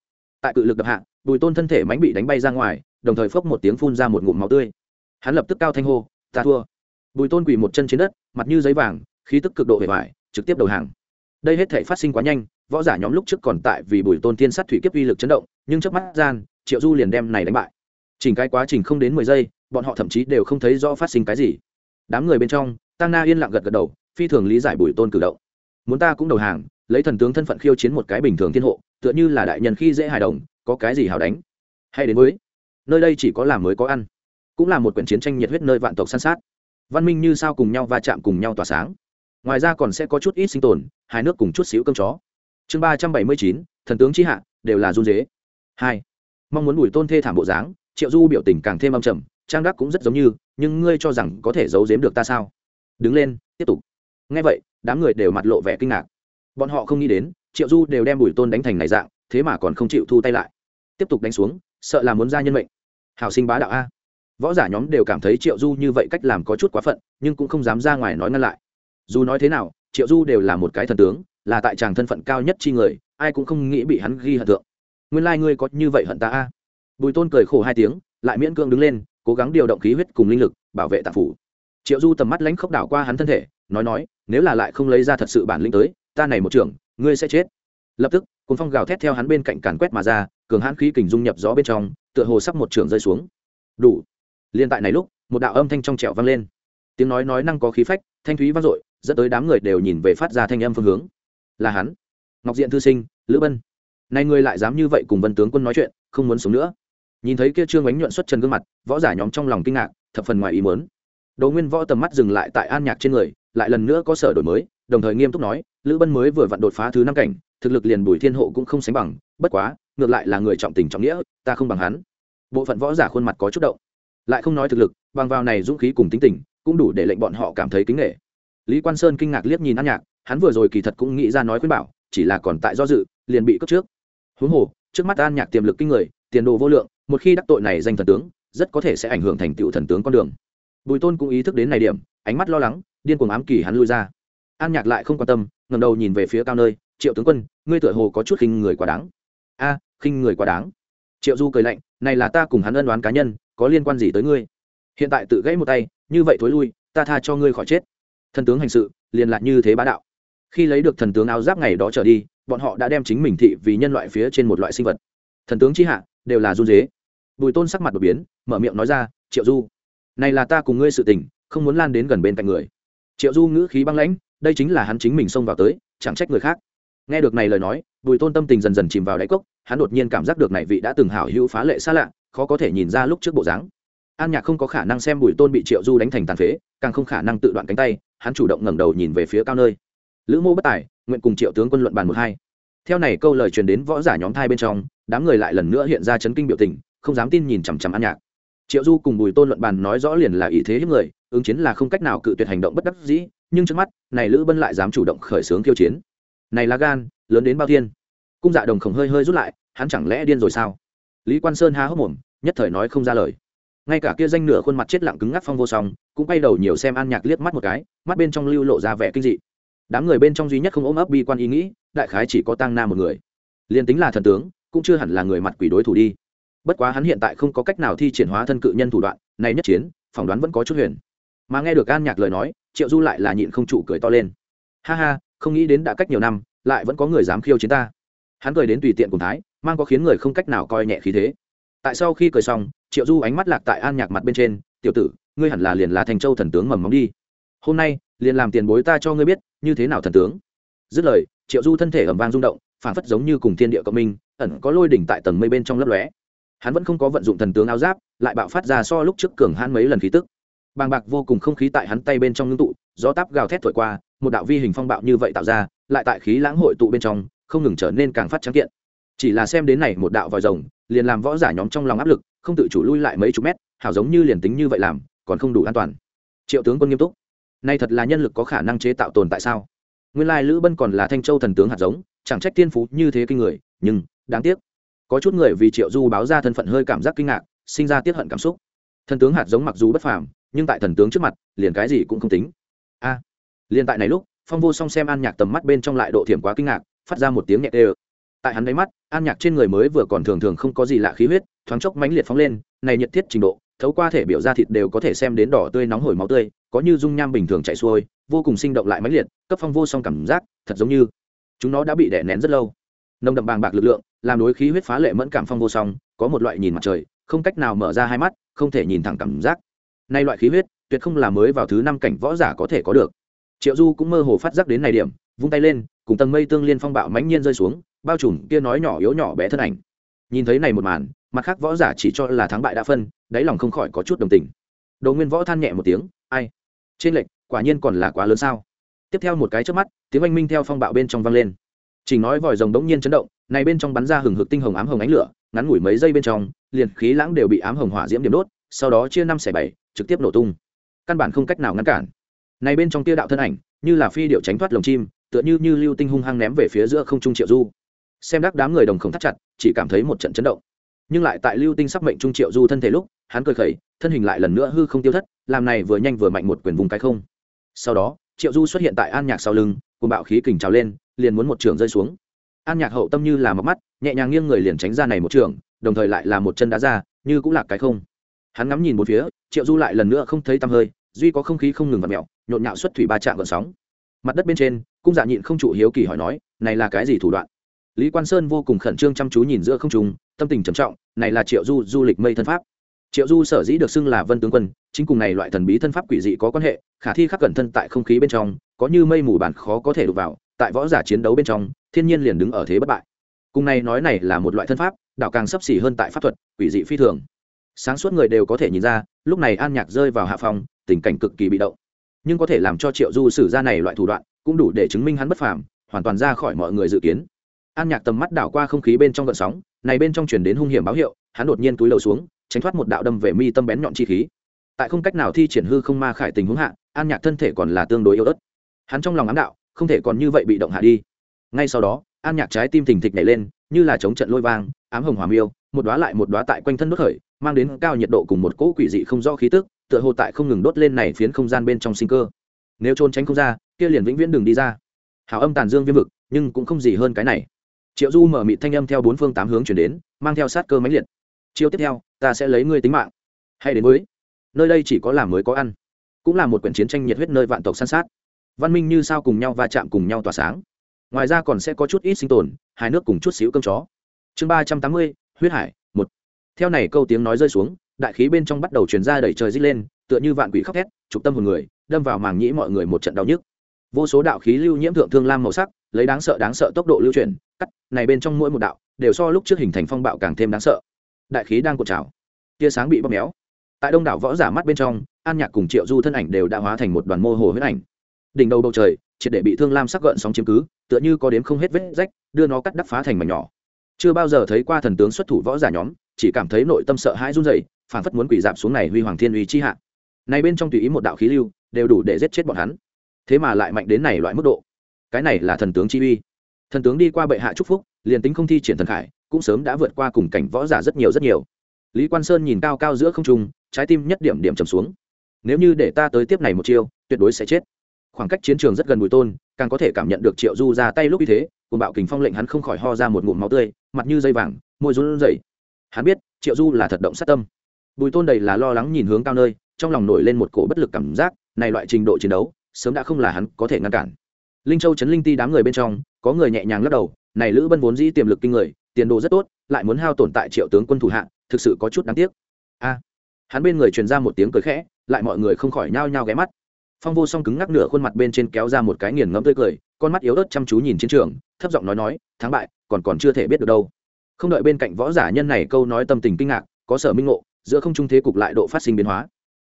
Tại cự lực đập hạ, bùi tôn thân thể mánh bị đánh bay ra ngoài, đồng thời phốc một tiếng phun ra một ngụm máu tươi. Hắn lập tức cao thanh hô, ta thua! Bùi tôn quỳ một chân trên đất, mặt như giấy vàng, khí tức cực độ vẻ vải trực tiếp đầu hàng. Đây hết thể phát sinh quá nhanh, võ giả nhóm lúc trước còn tại vì bùi tôn tiên sát thủy kiếp uy lực chấn động, nhưng trước mắt gian, triệu du liền đem này đánh bại chỉnh cái quá trình không đến mười giây, bọn họ thậm chí đều không thấy rõ phát sinh cái gì. Đám người bên trong, tăng na yên lặng gật gật đầu, phi thường lý giải bùi tôn cử động. Muốn ta cũng đầu hàng, lấy thần tướng thân phận khiêu chiến một cái bình thường thiên hộ, tựa như là đại nhân khi dễ hài đồng, có cái gì hào đánh? Hay đến với, nơi đây chỉ có làm mới có ăn, cũng là một quyển chiến tranh nhiệt huyết nơi vạn tộc san sát. Văn minh như sao cùng nhau va chạm cùng nhau tỏa sáng. Ngoài ra còn sẽ có chút ít sinh tồn, hai nước cùng chút xíu cơm chó. Chương ba trăm bảy mươi chín, thần tướng chí hạ, đều là run dế hai, mong muốn bùi tôn thê thảm bộ dáng triệu du biểu tình càng thêm âm trầm, trang đắc cũng rất giống như, nhưng ngươi cho rằng có thể giấu giếm được ta sao? Đứng lên, tiếp tục. Ngay vậy, đám người đều mặt lộ vẻ kinh ngạc. Bọn họ không nghĩ đến, triệu du đều đem bùi tôn đánh thành này dạng, thế mà còn không chịu thu tay lại. Tiếp tục đánh xuống, sợ là muốn ra nhân mệnh. Hào sinh bá đạo a. Võ giả nhóm đều cảm thấy triệu du như vậy cách làm có chút quá phận, nhưng cũng không dám ra ngoài nói ngăn lại. Dù nói thế nào, triệu du đều là một cái thần tướng, là tại tràng thân phận cao nhất chi người, ai cũng không nghĩ bị hắn ghi hận thượng. Nguyên lai、like、ngươi có như vậy hận ta a? Bùi tôn cười khổ hai tiếng, lại miễn cưỡng đứng lên, cố gắng điều động khí huyết cùng linh lực, bảo vệ tạp phủ. Triệu du tầm mắt lãnh khốc đảo qua hắn thân thể, nói nói, nếu là lại không lấy ra thật sự bản lĩnh tới, ta này một trưởng, ngươi sẽ chết. Lập tức cùng phong gào thét theo hắn bên cạnh càn quét mà ra, cường hãn khí kình dung nhập gió bên trong, tựa hồ sắp một trưởng rơi xuống. Đủ. Liên tại này lúc, một đạo âm thanh trong trẻo vang lên. Tiếng nói nói năng có khí phách, thanh thúy vang dội, dẫn tới đám người đều nhìn về phát ra thanh âm phương hướng. Là hắn. Ngọc diện thư sinh, lữ bân. Nay ngươi lại dám như vậy cùng vân tướng quân nói chuyện, không muốn sống nữa nhìn thấy kia trương ánh nhuận xuất trần gương mặt võ giả nhóm trong lòng kinh ngạc thập phần ngoài ý muốn Đỗ Nguyên Võ tầm mắt dừng lại tại An Nhạc trên người, lại lần nữa có sở đổi mới, đồng thời nghiêm túc nói, Lữ Bân mới vừa vặn đột phá thứ năm cảnh, thực lực liền Bùi Thiên Hộ cũng không sánh bằng, bất quá, ngược lại là người trọng tình trọng nghĩa, ta không bằng hắn. Bộ phận võ giả khuôn mặt có chút động, lại không nói thực lực, bằng vào này dũng khí cùng tính tình, cũng đủ để lệnh bọn họ cảm thấy kính nể. Lý Quan Sơn kinh ngạc liếc nhìn An Nhạc, hắn vừa rồi kỳ thật cũng nghĩ ra nói khuyên bảo, chỉ là còn tại do dự, liền bị cướp trước. Huống hồ, trước mắt An Nhạc tiềm lực kinh người, tiền đồ vô lượng, một khi đắc tội này danh thần tướng, rất có thể sẽ ảnh hưởng thành tựu thần tướng con đường. Bùi tôn cũng ý thức đến này điểm ánh mắt lo lắng điên cuồng ám kỳ hắn lui ra. An nhạc lại không quan tâm ngầm đầu nhìn về phía cao nơi triệu tướng quân ngươi tựa hồ có chút khinh người quá đáng. A khinh người quá đáng. Triệu du cười lạnh này là ta cùng hắn ân đoán cá nhân có liên quan gì tới ngươi? Hiện tại tự gãy một tay như vậy thối lui ta tha cho ngươi khỏi chết. Thần tướng hành sự liền lạc như thế bá đạo. Khi lấy được thần tướng áo giáp ngày đó trở đi bọn họ đã đem chính mình thị vì nhân loại phía trên một loại sinh vật. Thần tướng chi hạ đều là run dế. Bùi tôn sắc mặt đột biến, mở miệng nói ra, triệu du, này là ta cùng ngươi sự tình, không muốn lan đến gần bên cạnh người. Triệu du ngữ khí băng lãnh, đây chính là hắn chính mình xông vào tới, chẳng trách người khác. Nghe được này lời nói, bùi tôn tâm tình dần dần chìm vào đáy cốc, hắn đột nhiên cảm giác được này vị đã từng hảo hữu phá lệ xa lạ, khó có thể nhìn ra lúc trước bộ dáng. An nhạc không có khả năng xem bùi tôn bị triệu du đánh thành tàn phế, càng không khả năng tự đoạn cánh tay, hắn chủ động ngẩng đầu nhìn về phía cao nơi. Lữ mô bất tài, nguyện cùng triệu tướng quân luận bàn một hai. Theo này câu lời truyền đến võ giả nhóm thai bên trong đám người lại lần nữa hiện ra chấn kinh biểu tình, không dám tin nhìn chằm chằm an nhạc. Triệu du cùng bùi tôn luận bàn nói rõ liền là ý thế hiếp người, ứng chiến là không cách nào cự tuyệt hành động bất đắc dĩ, nhưng trước mắt, này lữ bân lại dám chủ động khởi xướng khiêu chiến. Này là gan, lớn đến bao thiên. Cung dạ đồng khổng hơi hơi rút lại, hắn chẳng lẽ điên rồi sao? Lý quan sơn há hốc mồm, nhất thời nói không ra lời. Ngay cả kia danh nửa khuôn mặt chết lặng cứng ngắc phong vô song, cũng quay đầu nhiều xem an nhạc liếc mắt một cái, mắt bên trong lưu lộ ra vẻ kinh dị. Đám người bên trong duy nhất không ôm ấp bi quan ý nghĩ, đại khái chỉ có tăng Na một người. Liền tính là thần tướng cũng chưa hẳn là người mặt quỷ đối thủ đi. Bất quá hắn hiện tại không có cách nào thi triển hóa thân cự nhân thủ đoạn, này nhất chiến, phỏng đoán vẫn có chút huyền. Mà nghe được an nhạc lời nói, triệu du lại là nhịn không trụ cười to lên. Ha ha, không nghĩ đến đã cách nhiều năm, lại vẫn có người dám khiêu chiến ta. Hắn cười đến tùy tiện cùng thái, mang có khiến người không cách nào coi nhẹ khí thế. Tại sau khi cười xong, triệu du ánh mắt lạc tại an nhạc mặt bên trên, tiểu tử, ngươi hẳn là liền là thành châu thần tướng mầm móng đi. Hôm nay, liền làm tiền bối ta cho ngươi biết, như thế nào thần tướng. Dứt lời, triệu du thân thể ẩm vang rung động phảng phất giống như cùng thiên địa cộng minh, ẩn có lôi đỉnh tại tầng mây bên trong lấp lóe. Hắn vẫn không có vận dụng thần tướng áo giáp, lại bạo phát ra so lúc trước cường hắn mấy lần khí tức. Bàng bạc vô cùng không khí tại hắn tay bên trong ngưng tụ, gió táp gào thét thổi qua, một đạo vi hình phong bạo như vậy tạo ra, lại tại khí lãng hội tụ bên trong, không ngừng trở nên càng phát trắng kiện. Chỉ là xem đến này một đạo vòi rồng, liền làm võ giả nhóm trong lòng áp lực, không tự chủ lui lại mấy chục mét, hảo giống như liền tính như vậy làm, còn không đủ an toàn. Triệu tướng quân nghiêm túc. Nay thật là nhân lực có khả năng chế tạo tồn tại sao? Nguyên lai lữ bân còn là thanh châu thần tướng hạt giống chẳng trách tiên phú như thế kinh người nhưng đáng tiếc. Có chút người vì triệu du báo ra thân phận hơi cảm giác kinh ngạc sinh ra tiết hận cảm xúc. Thần tướng hạt giống mặc dù bất phàm nhưng tại thần tướng trước mặt liền cái gì cũng không tính. A à, liền tại này lúc phong vô song xem an nhạc tầm mắt bên trong lại độ thiểm quá kinh ngạc phát ra một tiếng nhẹ tê tại hắn đáy mắt an nhạc trên người mới vừa còn thường thường không có gì lạ khí huyết thoáng chốc mãnh liệt phóng lên này nhiệt thiết trình độ thấu qua thể biểu ra thịt đều có thể xem đến đỏ tươi nóng hổi máu tươi có như dung nham bình thường chạy xuôi, vô cùng sinh động lại mãnh liệt, cấp phong vô song cảm giác, thật giống như chúng nó đã bị đè nén rất lâu. Nồng đậm bàng bạc lực lượng, làm đối khí huyết phá lệ mẫn cảm phong vô song, có một loại nhìn mặt trời, không cách nào mở ra hai mắt, không thể nhìn thẳng cảm giác. Nay loại khí huyết, tuyệt không là mới vào thứ năm cảnh võ giả có thể có được. Triệu du cũng mơ hồ phát giác đến này điểm, vung tay lên, cùng tầng mây tương liên phong bạo mãnh nhiên rơi xuống, bao trùm kia nói nhỏ yếu nhỏ bé thân ảnh. Nhìn thấy này một màn, mặt khác võ giả chỉ cho là thắng bại đã phân, đáy lòng không khỏi có chút đồng tình. Đồ nguyên võ than nhẹ một tiếng, ai? Trên lệnh quả nhiên còn là quá lớn sao? Tiếp theo một cái trước mắt, tiếng oanh minh theo phong bạo bên trong vang lên. Chỉ nói vòi rồng đống nhiên chấn động, này bên trong bắn ra hừng hực tinh hồng ám hồng ánh lửa, ngắn ngủi mấy giây bên trong, liền khí lãng đều bị ám hồng hỏa diễm điểm đốt, sau đó chia năm xẻ bảy, trực tiếp nổ tung. Căn bản không cách nào ngăn cản. Này bên trong tia đạo thân ảnh, như là phi điệu tránh thoát lồng chim, tựa như như lưu tinh hung hăng ném về phía giữa không trung triệu du. Xem đắc đám người đồng không thắt chặt, chỉ cảm thấy một trận chấn động nhưng lại tại lưu tinh sắc mệnh trung triệu du thân thể lúc, hắn cười khẩy, thân hình lại lần nữa hư không tiêu thất, làm này vừa nhanh vừa mạnh một quyền vùng cái không. Sau đó, triệu du xuất hiện tại an nhạc sau lưng cùng bạo khí kình trào lên, liền muốn một trường rơi xuống. An nhạc hậu tâm như là mọc mắt, nhẹ nhàng nghiêng người liền tránh ra này một trường, đồng thời lại là một chân đá ra, như cũng là cái không. Hắn ngắm nhìn một phía, triệu du lại lần nữa không thấy tăm hơi, duy có không khí không ngừng vặt mẹo nhộn nhạo xuất thủy ba trạng gợn sóng. Mặt đất bên trên, cung dạ nhịn không trụ hiếu kỳ hỏi nói, này là cái gì thủ đoạn? Lý quan sơn vô cùng khẩn trương chăm chú nhìn giữa không trùng tâm tình trầm trọng, này là triệu du du lịch mây thân pháp. Triệu du sở dĩ được xưng là vân tướng quân, chính cùng này loại thần bí thân pháp quỷ dị có quan hệ, khả thi khắc cẩn thân tại không khí bên trong, có như mây mù bản khó có thể đụng vào, tại võ giả chiến đấu bên trong, thiên nhiên liền đứng ở thế bất bại. Cùng này nói này là một loại thân pháp, đạo càng sấp xỉ hơn tại pháp thuật, quỷ dị phi thường. Sáng suốt người đều có thể nhìn ra, lúc này an nhạc rơi vào hạ phòng, tình cảnh cực kỳ bị động. Nhưng có thể làm cho triệu du sử ra này loại thủ đoạn, cũng đủ để chứng minh hắn bất phàm, hoàn toàn ra khỏi mọi người dự kiến an nhạc tầm mắt đảo qua không khí bên trong gợn sóng, này bên trong chuyển đến hung hiểm báo hiệu, hắn đột nhiên túi lầu xuống, tránh thoát một đạo đâm về mi tâm bén nhọn chi khí. Tại không cách nào thi triển hư không ma khải tình huống hạ, an nhạc thân thể còn là tương đối yếu ớt. Hắn trong lòng ám đạo, không thể còn như vậy bị động hạ đi. Ngay sau đó, an nhạc trái tim thình thịch nhảy lên, như là chống trận lôi vang, ám hồng hòa miêu, một đoá lại một đoá tại quanh thân đốt khởi, mang đến cao nhiệt độ cùng một cỗ quỷ dị không rõ khí tức, tựa hồ tại không ngừng đốt lên này phiến không gian bên trong sinh cơ. Nếu trốn tránh không ra, kia liền vĩnh viễn đừng đi ra. Hào âm tàn dương viêm vực, nhưng cũng không gì hơn cái này triệu du mở mịt thanh âm theo bốn phương tám hướng chuyển đến, mang theo sát cơ máy liệt. Chiêu tiếp theo, ta sẽ lấy ngươi tính mạng. Hay đến mới nơi đây chỉ có làm mới có ăn. Cũng là một quyển chiến tranh nhiệt huyết nơi vạn tộc săn sát. Văn minh như sao cùng nhau va chạm cùng nhau tỏa sáng. Ngoài ra còn sẽ có chút ít sinh tồn, hai nước cùng chút xíu cơm chó. Chương ba trăm tám mươi, huyết hải, một. Theo này câu tiếng nói rơi xuống, đại khí bên trong bắt đầu truyền ra đẩy trời dít lên, tựa như vạn quỷ khóc thét trục tâm hồn người, đâm vào màng nhĩ mọi người một trận đau nhức vô số đạo khí lưu nhiễm thượng thương lam màu sắc, lấy đáng sợ đáng sợ tốc độ lưu chuyển, cắt, này bên trong mỗi một đạo, đều so lúc trước hình thành phong bạo càng thêm đáng sợ. Đại khí đang cột trào, tia sáng bị bóp méo. Tại đông đảo võ giả mắt bên trong, an nhạc cùng triệu du thân ảnh đều đã hóa thành một đoàn mô hồ huyết ảnh. Đỉnh đầu bầu trời, triệt để bị thương lam sắc gợn sóng chiếm cứ, tựa như có đếm không hết vết rách, đưa nó cắt đắp phá thành mảnh nhỏ. Chưa bao giờ thấy qua thần tướng xuất thủ võ giả nhóm, chỉ cảm thấy nội tâm sợ hãi run rẩy phản phất muốn quỷ dạp xuống này huy hoàng thiên uy chi hạ. Này bên trong tùy ý một đạo khí lưu, đều đủ để giết chết bọn hắn thế mà lại mạnh đến này loại mức độ. Cái này là thần tướng chi uy. Thần tướng đi qua bệ hạ trúc phúc, liền tính không thi triển thần khải, cũng sớm đã vượt qua cùng cảnh võ giả rất nhiều rất nhiều. Lý quan sơn nhìn cao cao giữa không trung, trái tim nhất điểm điểm trầm xuống. Nếu như để ta tới tiếp này một chiêu, tuyệt đối sẽ chết. Khoảng cách chiến trường rất gần bùi tôn, càng có thể cảm nhận được triệu du ra tay lúc như thế cùng bạo kình phong lệnh hắn không khỏi ho ra một ngụm máu tươi, mặt như dây vàng, môi run rẩy. Hắn biết, triệu du là thật động sát tâm. Bùi tôn đầy là lo lắng nhìn hướng cao nơi, trong lòng nổi lên một cổ bất lực cảm giác, này loại trình độ chiến đấu sớm đã không là hắn có thể ngăn cản. Linh châu chấn linh ti đám người bên trong, có người nhẹ nhàng lắc đầu, này lữ bân vốn dĩ tiềm lực kinh người, tiền đồ rất tốt, lại muốn hao tổn tại triệu tướng quân thủ hạ, thực sự có chút đáng tiếc. A. Hắn bên người truyền ra một tiếng cười khẽ, lại mọi người không khỏi nhao nhao ghé mắt. Phong vô song cứng ngắc nửa khuôn mặt bên trên kéo ra một cái nghiền ngẫm tươi cười, con mắt yếu ớt chăm chú nhìn chiến trường, thấp giọng nói nói, thắng bại, còn còn chưa thể biết được đâu. Không đợi bên cạnh võ giả nhân này câu nói tâm tình kinh ngạc, có sở minh ngộ, giữa không trung thế cục lại độ phát sinh biến hóa.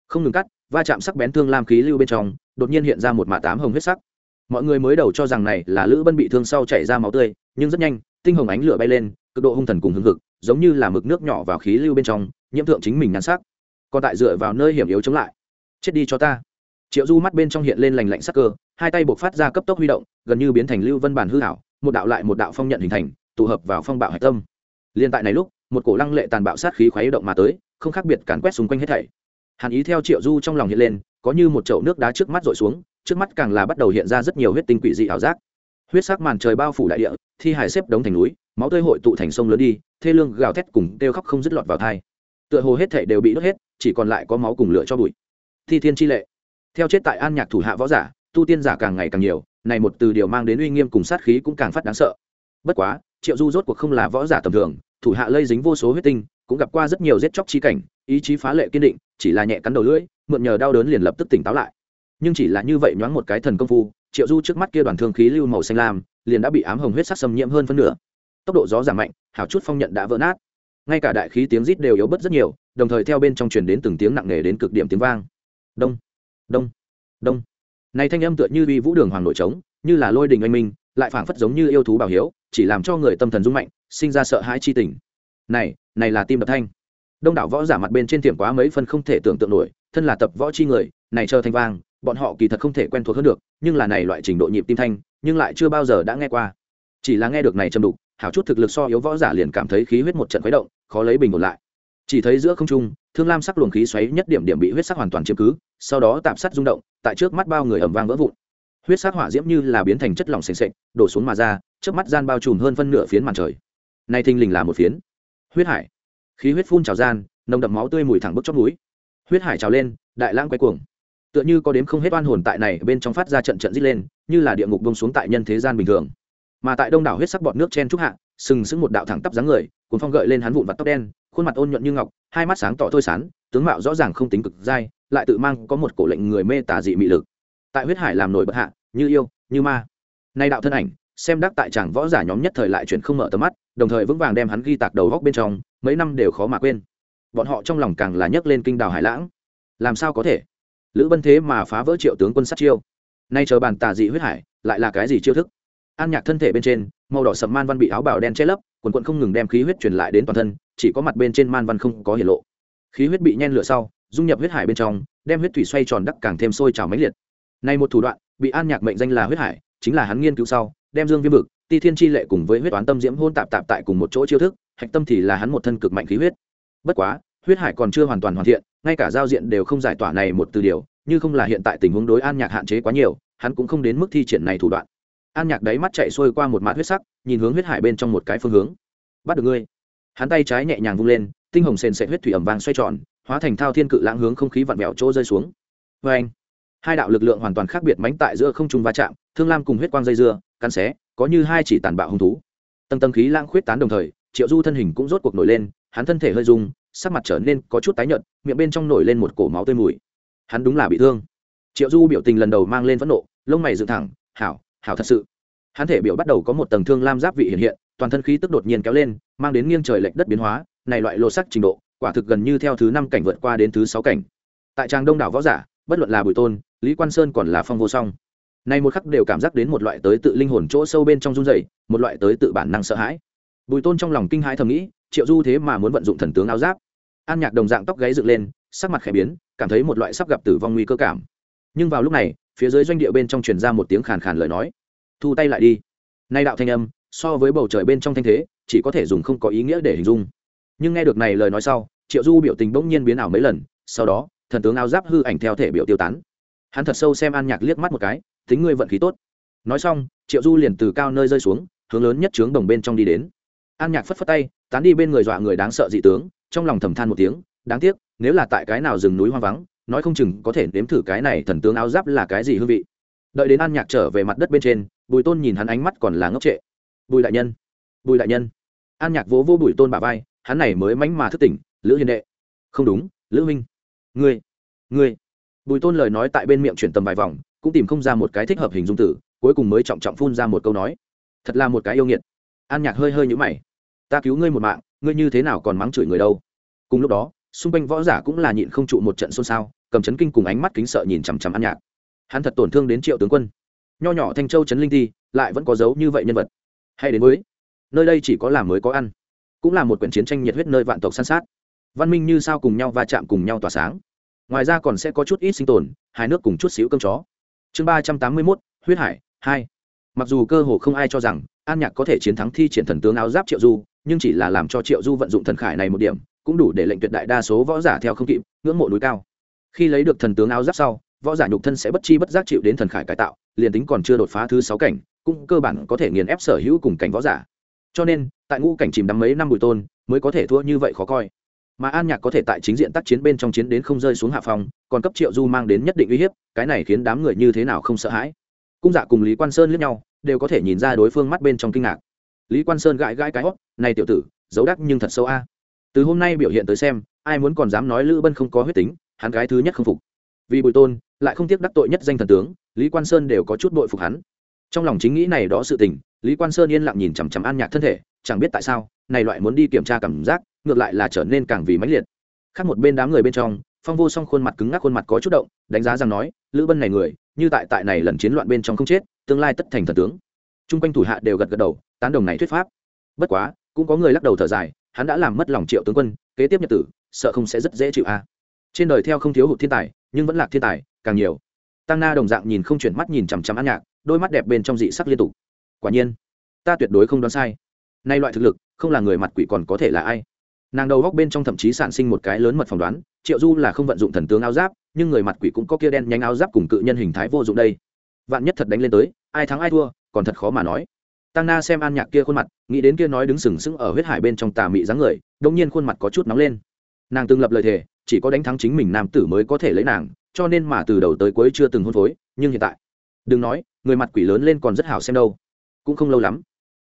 Không ngừng cắt va chạm sắc bén thương lam khí lưu bên trong, đột nhiên hiện ra một mạ tám hồng huyết sắc. Mọi người mới đầu cho rằng này là lữ bân bị thương sau chảy ra máu tươi, nhưng rất nhanh, tinh hồng ánh lửa bay lên, cực độ hung thần cùng hưng hực, giống như là mực nước nhỏ vào khí lưu bên trong, nhiễm thượng chính mình nhắn sắc. Còn tại dựa vào nơi hiểm yếu chống lại. Chết đi cho ta. Triệu du mắt bên trong hiện lên lành lạnh sắc cơ, hai tay buộc phát ra cấp tốc huy động, gần như biến thành lưu vân bản hư hảo một đạo lại một đạo phong nhận hình thành, tụ hợp vào phong bạo hạch tâm. Liên tại này lúc, một cổ lăng lệ tàn bạo sát khí khoáy động mà tới, không khác biệt càn quét xung quanh hết thảy hàn ý theo triệu du trong lòng hiện lên, có như một chậu nước đá trước mắt rội xuống, trước mắt càng là bắt đầu hiện ra rất nhiều huyết tinh quỷ dị ảo giác. Huyết sắc màn trời bao phủ đại địa, thi hải xếp đống thành núi, máu tươi hội tụ thành sông lớn đi, thê lương gào thét cùng kêu khóc không dứt lọt vào thai tựa hồ hết thể đều bị đốt hết, chỉ còn lại có máu cùng lửa cho bụi. Thi thiên chi lệ. Theo chết tại an nhạc thủ hạ võ giả, tu tiên giả càng ngày càng nhiều, này một từ điều mang đến uy nghiêm cùng sát khí cũng càng phát đáng sợ. Bất quá, triệu du rốt cuộc không là võ giả tầm thường, thủ hạ lây dính vô số huyết tinh, cũng gặp qua rất nhiều giết chóc chi cảnh, ý chí phá lệ kiên định chỉ là nhẹ cắn đầu lưỡi, mượn nhờ đau đớn liền lập tức tỉnh táo lại. Nhưng chỉ là như vậy nhoáng một cái thần công phu, triệu du trước mắt kia đoàn thương khí lưu màu xanh lam, liền đã bị ám hồng huyết sắc xâm nhiễm hơn phân nửa. Tốc độ gió giảm mạnh, hảo chút phong nhận đã vỡ nát. Ngay cả đại khí tiếng rít đều yếu bớt rất nhiều, đồng thời theo bên trong truyền đến từng tiếng nặng nề đến cực điểm tiếng vang. Đông đông đông. Này thanh âm tựa như uy vũ đường hoàng nội trống, như là lôi đình anh minh, lại phảng phất giống như yêu thú bảo hiếu, chỉ làm cho người tâm thần rung mạnh, sinh ra sợ hãi chi tình. Này này là tim đập thanh đông đảo võ giả mặt bên trên tiệm quá mấy phân không thể tưởng tượng nổi, thân là tập võ chi người, này chờ thanh vang, bọn họ kỳ thật không thể quen thuộc hơn được, nhưng là này loại trình độ nhịp tim thanh, nhưng lại chưa bao giờ đã nghe qua. Chỉ là nghe được này châm đục, hảo chút thực lực so yếu võ giả liền cảm thấy khí huyết một trận khuấy động, khó lấy bình ổn lại. Chỉ thấy giữa không trung, thương lam sắc luồng khí xoáy nhất điểm điểm bị huyết sắc hoàn toàn chiếm cứ, sau đó tạm sắt rung động, tại trước mắt bao người ẩm vang vỡ vụn. Huyết sắc hỏa diễm như là biến thành chất lỏng sền sệt, đổ xuống mà ra trước mắt gian bao trùm hơn phân nửa phiến màn trời. Nay thình lình là một phiến. Huyết hải khí huyết phun trào gian, nồng đậm máu tươi mùi thẳng bức chót núi. Huyết hải trào lên, đại lãng quay cuồng. Tựa như có đếm không hết oan hồn tại này bên trong phát ra trận trận rít lên, như là địa ngục bông xuống tại nhân thế gian bình thường. Mà tại đông đảo huyết sắc bọt nước chen trúc hạ, sừng sững một đạo thẳng tắp dáng người, cuốn phong gợi lên hắn vụn vặt tóc đen, khuôn mặt ôn nhuận như ngọc, hai mắt sáng tỏ thôi sán, tướng mạo rõ ràng không tính cực dai, lại tự mang có một cổ lệnh người mê tả dị mị lực. Tại huyết hải làm nổi bật hạ, như yêu, như ma. Nay đạo thân ảnh xem đắc tại chàng võ giả nhóm nhất thời lại chuyển không mở tầm mắt, đồng thời vững vàng đem hắn ghi tạc đầu góc bên trong, mấy năm đều khó mà quên. Bọn họ trong lòng càng là nhấc lên kinh đào hải lãng. Làm sao có thể? Lữ bân thế mà phá vỡ triệu tướng quân sát chiêu. Nay chờ bàn tà dị huyết hải, lại là cái gì chiêu thức? An nhạc thân thể bên trên, màu đỏ sầm man văn bị áo bào đen che lấp, quần quận không ngừng đem khí huyết truyền lại đến toàn thân, chỉ có mặt bên trên man văn không có hiển lộ. Khí huyết bị nhen lửa sau, dung nhập huyết hải bên trong, đem huyết thủy xoay tròn đắc càng thêm sôi trào mãnh liệt. Nay một thủ đoạn, bị an nhạc mệnh danh là huyết hải, chính là hắn nghiên cứu sau đem dương viêm vực, ti thiên chi lệ cùng với huyết toán tâm diễm hôn tạp tạp tại cùng một chỗ chiêu thức, hạch tâm thì là hắn một thân cực mạnh khí huyết. Bất quá, huyết hải còn chưa hoàn toàn hoàn thiện, ngay cả giao diện đều không giải tỏa này một từ điều, như không là hiện tại tình huống đối an nhạc hạn chế quá nhiều, hắn cũng không đến mức thi triển này thủ đoạn. An nhạc đáy mắt chạy xuôi qua một mạt huyết sắc, nhìn hướng huyết hải bên trong một cái phương hướng. Bắt được ngươi. Hắn tay trái nhẹ nhàng vung lên, tinh hồng sền sệt huyết thủy ẩm vàng xoay tròn, hóa thành thao thiên cự lãng hướng không khí vặn vẹo chỗ rơi xuống. Vê anh hai đạo lực lượng hoàn toàn khác biệt mánh tại giữa không trung va chạm, thương lam cùng huyết quang dây dưa cắn xé, có như hai chỉ tàn bạo hung thú. Tầng tầng khí lãng khuyết tán đồng thời, triệu du thân hình cũng rốt cuộc nổi lên, hắn thân thể hơi rung, sắc mặt trở nên có chút tái nhợt, miệng bên trong nổi lên một cổ máu tươi mùi. Hắn đúng là bị thương. Triệu du biểu tình lần đầu mang lên phẫn nộ, lông mày dựng thẳng, hảo hảo thật sự. Hắn thể biểu bắt đầu có một tầng thương lam giáp vị hiện hiện, toàn thân khí tức đột nhiên kéo lên, mang đến nghiêng trời lệch đất biến hóa, này loại lô sắc trình độ, quả thực gần như theo thứ năm cảnh vượt qua đến thứ sáu cảnh. Tại trang đông đảo võ giả, bất luận là bùi tôn, lý quan sơn còn là phong vô song này một khắc đều cảm giác đến một loại tới tự linh hồn chỗ sâu bên trong run rẩy, một loại tới tự bản năng sợ hãi. Bùi tôn trong lòng kinh hãi thầm nghĩ, triệu du thế mà muốn vận dụng thần tướng áo giáp. An nhạc đồng dạng tóc gáy dựng lên, sắc mặt khẽ biến, cảm thấy một loại sắp gặp tử vong nguy cơ cảm. Nhưng vào lúc này, phía dưới doanh địa bên trong truyền ra một tiếng khàn khàn lời nói. Thu tay lại đi. Nay đạo thanh âm, so với bầu trời bên trong thanh thế, chỉ có thể dùng không có ý nghĩa để hình dung. Nhưng nghe được này lời nói sau, triệu du biểu tình bỗng nhiên biến ảo mấy lần, sau đó, thần tướng áo giáp hư ảnh theo thể biểu tiêu tán. Hắn thật sâu xem an nhạc liếc mắt một cái tính ngươi vận khí tốt. Nói xong, triệu du liền từ cao nơi rơi xuống, hướng lớn nhất trướng đồng bên trong đi đến. An nhạc phất phất tay, tán đi bên người dọa người đáng sợ dị tướng, trong lòng thầm than một tiếng, đáng tiếc, nếu là tại cái nào rừng núi hoang vắng, nói không chừng có thể nếm thử cái này thần tướng áo giáp là cái gì hương vị. Đợi đến an nhạc trở về mặt đất bên trên, bùi tôn nhìn hắn ánh mắt còn là ngốc trệ. Bùi đại nhân, bùi đại nhân. An nhạc vỗ vô bùi tôn bà vai, hắn này mới mánh mà thức tỉnh, lữ hiền đệ. Không đúng, lữ minh ngươi ngươi bùi tôn lời nói tại bên miệng chuyển tầm vài vòng, cũng tìm không ra một cái thích hợp hình dung tử cuối cùng mới trọng trọng phun ra một câu nói. Thật là một cái yêu nghiệt. An nhạc hơi hơi nhũ mày. Ta cứu ngươi một mạng, ngươi như thế nào còn mắng chửi người đâu? Cùng lúc đó, xung quanh võ giả cũng là nhịn không trụ một trận xôn xao, cầm chấn kinh cùng ánh mắt kính sợ nhìn chằm chằm an nhạc. Hắn thật tổn thương đến triệu tướng quân. Nho nhỏ thanh châu trấn linh thi lại vẫn có dấu như vậy nhân vật. Hay đến với. Nơi đây chỉ có làm mới có ăn. Cũng là một quyển chiến tranh nhiệt huyết nơi vạn tộc san sát. Văn minh như sao cùng nhau va chạm cùng nhau tỏa sáng ngoài ra còn sẽ có chút ít sinh tồn hai nước cùng chút xíu cơm chó. Chương ba trăm tám mươi mốt, huyết hải, hai. Mặc dù cơ hồ không ai cho rằng an nhạc có thể chiến thắng thi triển thần tướng áo giáp triệu du, nhưng chỉ là làm cho triệu du vận dụng thần khải này một điểm, cũng đủ để lệnh tuyệt đại đa số võ giả theo không kịp, ngưỡng mộ núi cao. Khi lấy được thần tướng áo giáp sau, võ giả nhục thân sẽ bất chi bất giác chịu đến thần khải cải tạo, liền tính còn chưa đột phá thứ sáu cảnh, cũng cơ bản có thể nghiền ép sở hữu cùng cảnh võ giả. Cho nên, tại ngũ cảnh chìm đắm mấy năm bùi tôn, mới có thể thua như vậy khó coi mà an nhạc có thể tại chính diện tác chiến bên trong chiến đến không rơi xuống hạ phòng còn cấp triệu du mang đến nhất định uy hiếp, cái này khiến đám người như thế nào không sợ hãi. Cung dạ cùng lý quan sơn lướt nhau, đều có thể nhìn ra đối phương mắt bên trong kinh ngạc. Lý quan sơn gãi gãi cái hót, này tiểu tử, giấu đắc nhưng thật sâu a. Từ hôm nay biểu hiện tới xem, ai muốn còn dám nói lữ bân không có huyết tính, hắn gái thứ nhất không phục. Vì bùi tôn, lại không tiếc đắc tội nhất danh thần tướng, lý quan sơn đều có chút bội phục hắn. Trong lòng chính nghĩ này đó sự tình, lý quan sơn yên lặng nhìn chằm chằm an nhạc thân thể, chẳng biết tại sao, này loại muốn đi kiểm tra cảm giác ngược lại là trở nên càng vì mãnh liệt. Khác một bên đám người bên trong, phong vô song khuôn mặt cứng ngắc khuôn mặt có chút động, đánh giá rằng nói, lữ bân này người, như tại tại này lần chiến loạn bên trong không chết, tương lai tất thành thần tướng. Chung quanh thủ hạ đều gật gật đầu, tán đồng này thuyết pháp. Bất quá, cũng có người lắc đầu thở dài, hắn đã làm mất lòng triệu tướng quân, kế tiếp nhật tử, sợ không sẽ rất dễ chịu a. À. Trên đời theo không thiếu hụt thiên tài, nhưng vẫn lạc thiên tài, càng nhiều. Tăng na đồng dạng nhìn không chuyển mắt nhìn chằm chằm ăn nhạc, đôi mắt đẹp bên trong dị sắc liên tục. Quả nhiên, ta tuyệt đối không đoán sai. Nay loại thực lực, không là người mặt quỷ còn có thể là ai? Nàng đầu góc bên trong thậm chí sản sinh một cái lớn mật phỏng đoán, triệu du là không vận dụng thần tướng áo giáp, nhưng người mặt quỷ cũng có kia đen nhánh áo giáp cùng cự nhân hình thái vô dụng đây. Vạn nhất thật đánh lên tới, ai thắng ai thua, còn thật khó mà nói. Tăng na xem an nhạc kia khuôn mặt, nghĩ đến kia nói đứng sừng sững ở huyết hải bên trong tà mị dáng người đông nhiên khuôn mặt có chút nóng lên. Nàng từng lập lời thề, chỉ có đánh thắng chính mình nam tử mới có thể lấy nàng, cho nên mà từ đầu tới cuối chưa từng hôn phối, nhưng hiện tại, đừng nói, người mặt quỷ lớn lên còn rất hảo xem đâu. Cũng không lâu lắm,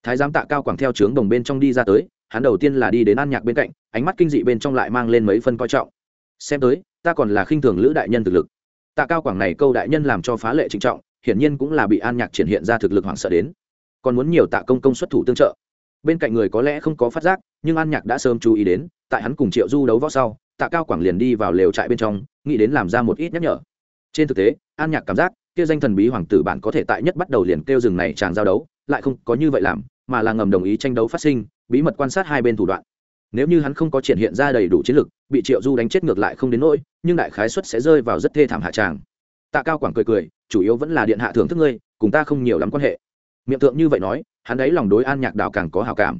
thái giám tạ cao quảng theo trướng đồng bên trong đi ra tới hắn đầu tiên là đi đến an nhạc bên cạnh, ánh mắt kinh dị bên trong lại mang lên mấy phân coi trọng. Xem tới, ta còn là khinh thường lữ đại nhân thực lực. Tạ cao quảng này câu đại nhân làm cho phá lệ trịnh trọng, hiển nhiên cũng là bị an nhạc triển hiện ra thực lực hoảng sợ đến. Còn muốn nhiều tạ công công xuất thủ tương trợ. Bên cạnh người có lẽ không có phát giác, nhưng an nhạc đã sớm chú ý đến, tại hắn cùng triệu du đấu võ sau, tạ cao quảng liền đi vào lều trại bên trong, nghĩ đến làm ra một ít nhắc nhở. Trên thực tế, an nhạc cảm giác, kia danh thần bí hoàng tử bản có thể tại nhất bắt đầu liền kêu rừng này chàng giao đấu, lại không có như vậy làm mà là ngầm đồng ý tranh đấu phát sinh, bí mật quan sát hai bên thủ đoạn. Nếu như hắn không có triển hiện ra đầy đủ chiến lực, bị triệu du đánh chết ngược lại không đến nỗi, nhưng đại khái suất sẽ rơi vào rất thê thảm hạ tràng. Tạ cao quảng cười cười, chủ yếu vẫn là điện hạ thưởng thức ngươi, cùng ta không nhiều lắm quan hệ. Miệng tượng như vậy nói, hắn ấy lòng đối an nhạc đảo càng có hào cảm.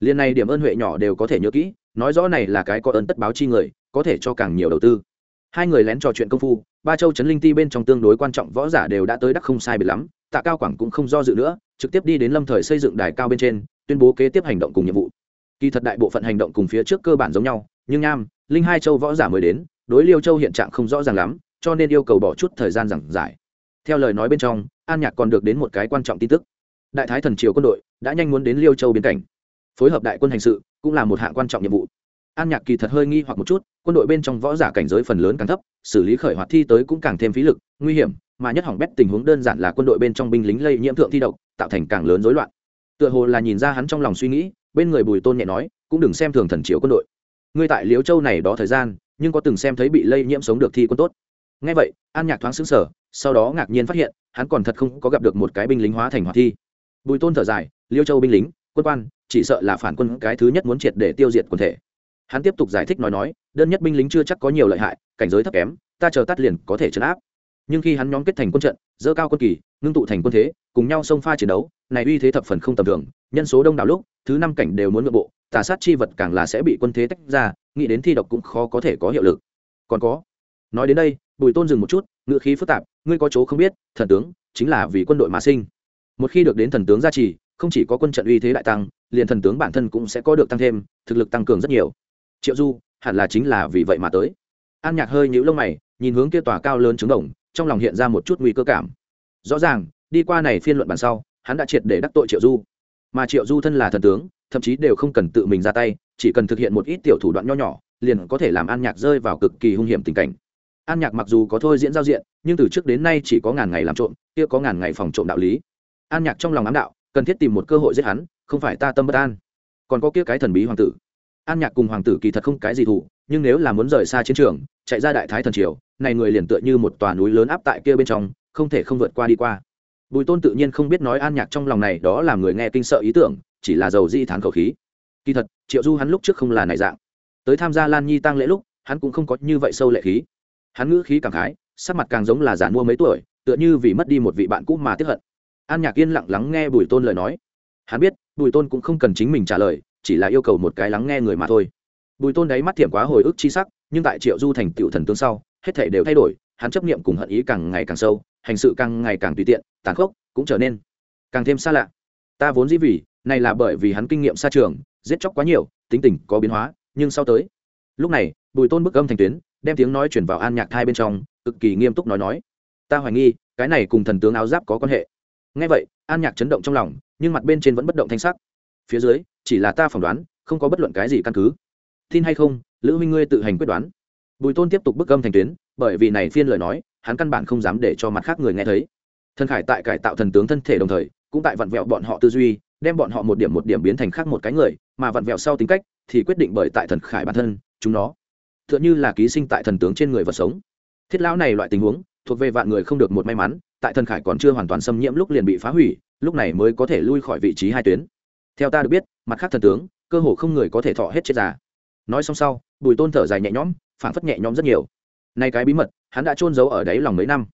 Liên này điểm ơn huệ nhỏ đều có thể nhớ kỹ, nói rõ này là cái có ơn tất báo chi người, có thể cho càng nhiều đầu tư. Hai người lén trò chuyện công phu, ba châu trấn linh ti bên trong tương đối quan trọng võ giả đều đã tới đắc không sai biệt lắm, tạ cao quảng cũng không do dự nữa trực tiếp đi đến lâm thời xây dựng đài cao bên trên, tuyên bố kế tiếp hành động cùng nhiệm vụ. Kỳ thật đại bộ phận hành động cùng phía trước cơ bản giống nhau, nhưng nham, linh hai châu võ giả mới đến, đối liêu châu hiện trạng không rõ ràng lắm, cho nên yêu cầu bỏ chút thời gian giảng giải. Theo lời nói bên trong, an nhạc còn được đến một cái quan trọng tin tức. Đại thái thần triều quân đội đã nhanh muốn đến liêu châu biên cảnh. Phối hợp đại quân hành sự cũng là một hạng quan trọng nhiệm vụ. An nhạc kỳ thật hơi nghi hoặc một chút, quân đội bên trong võ giả cảnh giới phần lớn càng thấp, xử lý khởi hoạt thi tới cũng càng thêm phí lực, nguy hiểm, mà nhất hỏng bét tình huống đơn giản là quân đội bên trong binh lính lây nhiễm thượng thi độc tạo thành càng lớn rối loạn. Tựa hồ là nhìn ra hắn trong lòng suy nghĩ, bên người bùi tôn nhẹ nói, cũng đừng xem thường thần chiếu quân đội. Ngươi tại liễu châu này đó thời gian, nhưng có từng xem thấy bị lây nhiễm sống được thi quân tốt. Ngay vậy, an nhạc thoáng xứng sở sau đó ngạc nhiên phát hiện, hắn còn thật không có gặp được một cái binh lính hóa thành hoạt thi. Bùi tôn thở dài liêu châu binh lính, quân quan, chỉ sợ là phản quân cái thứ nhất muốn triệt để tiêu diệt quần thể. Hắn tiếp tục giải thích nói nói, đơn nhất binh lính chưa chắc có nhiều lợi hại, cảnh giới thấp kém, ta chờ tắt liền có thể chấn áp. Nhưng khi hắn nhóm kết thành quân trận, dơ cao quân kỳ, ngưng tụ thành quân thế cùng nhau xông pha chiến đấu, này uy thế thập phần không tầm thường, nhân số đông đảo lúc, thứ năm cảnh đều muốn nội bộ, tà sát chi vật càng là sẽ bị quân thế tách ra, nghĩ đến thi độc cũng khó có thể có hiệu lực. Còn có, nói đến đây, bùi tôn dừng một chút, ngựa khí phức tạp, ngươi có chỗ không biết, thần tướng chính là vì quân đội mà sinh. Một khi được đến thần tướng gia trì, không chỉ có quân trận uy thế đại tăng, liền thần tướng bản thân cũng sẽ có được tăng thêm, thực lực tăng cường rất nhiều. Triệu du, hẳn là chính là vì vậy mà tới. An nhạc hơi nhũ lông mày, nhìn hướng kia tòa cao lớn trứng đồng, trong lòng hiện ra một chút nguy cơ cảm. Rõ ràng đi qua này phiên luận bàn sau, hắn đã triệt để đắc tội triệu du. Mà triệu du thân là thần tướng, thậm chí đều không cần tự mình ra tay, chỉ cần thực hiện một ít tiểu thủ đoạn nho nhỏ, liền có thể làm an nhạc rơi vào cực kỳ hung hiểm tình cảnh. An nhạc mặc dù có thôi diễn giao diện, nhưng từ trước đến nay chỉ có ngàn ngày làm trộm, kia có ngàn ngày phòng trộm đạo lý. An nhạc trong lòng ám đạo, cần thiết tìm một cơ hội giết hắn, không phải ta tâm bất an. Còn có kia cái thần bí hoàng tử. An nhạc cùng hoàng tử kỳ thật không cái gì thủ, nhưng nếu là muốn rời xa chiến trường, chạy ra đại thái thần triều, này người liền tựa như một tòa núi lớn áp tại kia bên trong, không thể không vượt qua đi qua bùi tôn tự nhiên không biết nói an nhạc trong lòng này đó làm người nghe kinh sợ ý tưởng, chỉ là dầu di thán khẩu khí. Kỳ thật, triệu du hắn lúc trước không là này dạng. Tới tham gia lan nhi tăng lễ lúc, hắn cũng không có như vậy sâu lệ khí. Hắn ngữ khí cảm khái, sắc mặt càng giống là già mua mấy tuổi, tựa như vì mất đi một vị bạn cũ mà tiếp hận. An nhạc yên lặng lắng nghe bùi tôn lời nói. Hắn biết, bùi tôn cũng không cần chính mình trả lời, chỉ là yêu cầu một cái lắng nghe người mà thôi. Bùi tôn đấy mắt thiểm quá hồi ức chi sắc, nhưng tại triệu du thành tựu thần tướng sau, hết thể đều thay đổi, hắn chấp niệm cùng hận ý càng ngày càng sâu hành sự càng ngày càng tùy tiện, tàn khốc cũng trở nên càng thêm xa lạ. Ta vốn dĩ vì, này là bởi vì hắn kinh nghiệm xa trường, giết chóc quá nhiều, tính tình có biến hóa, nhưng sau tới, lúc này, bùi tôn bức âm thành tuyến, đem tiếng nói chuyển vào an nhạc thai bên trong, cực kỳ nghiêm túc nói nói. Ta hoài nghi, cái này cùng thần tướng áo giáp có quan hệ. Ngay vậy, an nhạc chấn động trong lòng, nhưng mặt bên trên vẫn bất động thanh sắc. Phía dưới, chỉ là ta phỏng đoán, không có bất luận cái gì căn cứ. Tin hay không, lữ huynh ngươi tự hành quyết đoán. Bùi tôn tiếp tục bức âm thành tuyến, bởi vì này phiên lời nói hắn căn bản không dám để cho mặt khác người nghe thấy. Thần khải tại cải tạo thần tướng thân thể đồng thời, cũng tại vặn vẹo bọn họ tư duy, đem bọn họ một điểm một điểm biến thành khác một cái người, mà vặn vẹo sau tính cách thì quyết định bởi tại thần khải bản thân, chúng nó. T h ư ợ n h ư là ký sinh tại thần tướng trên người vật sống. Thiết lão này loại tình huống, thuộc về vạn người không được một may mắn, tại thần khải còn chưa hoàn toàn xâm nhiễm lúc liền bị phá hủy, lúc này mới có thể lui khỏi vị trí hai tuyến. Theo ta được biết, mặt khác thần tướng, cơ hồ không người có thể thọ hết chết già. Nói xong sau, bùi tôn thở dài nhẹ nhõm phản phất nhẹ nhõm rất nhiều. Nay cái bí mật hắn đã trôn giấu ở đáy lòng mấy năm.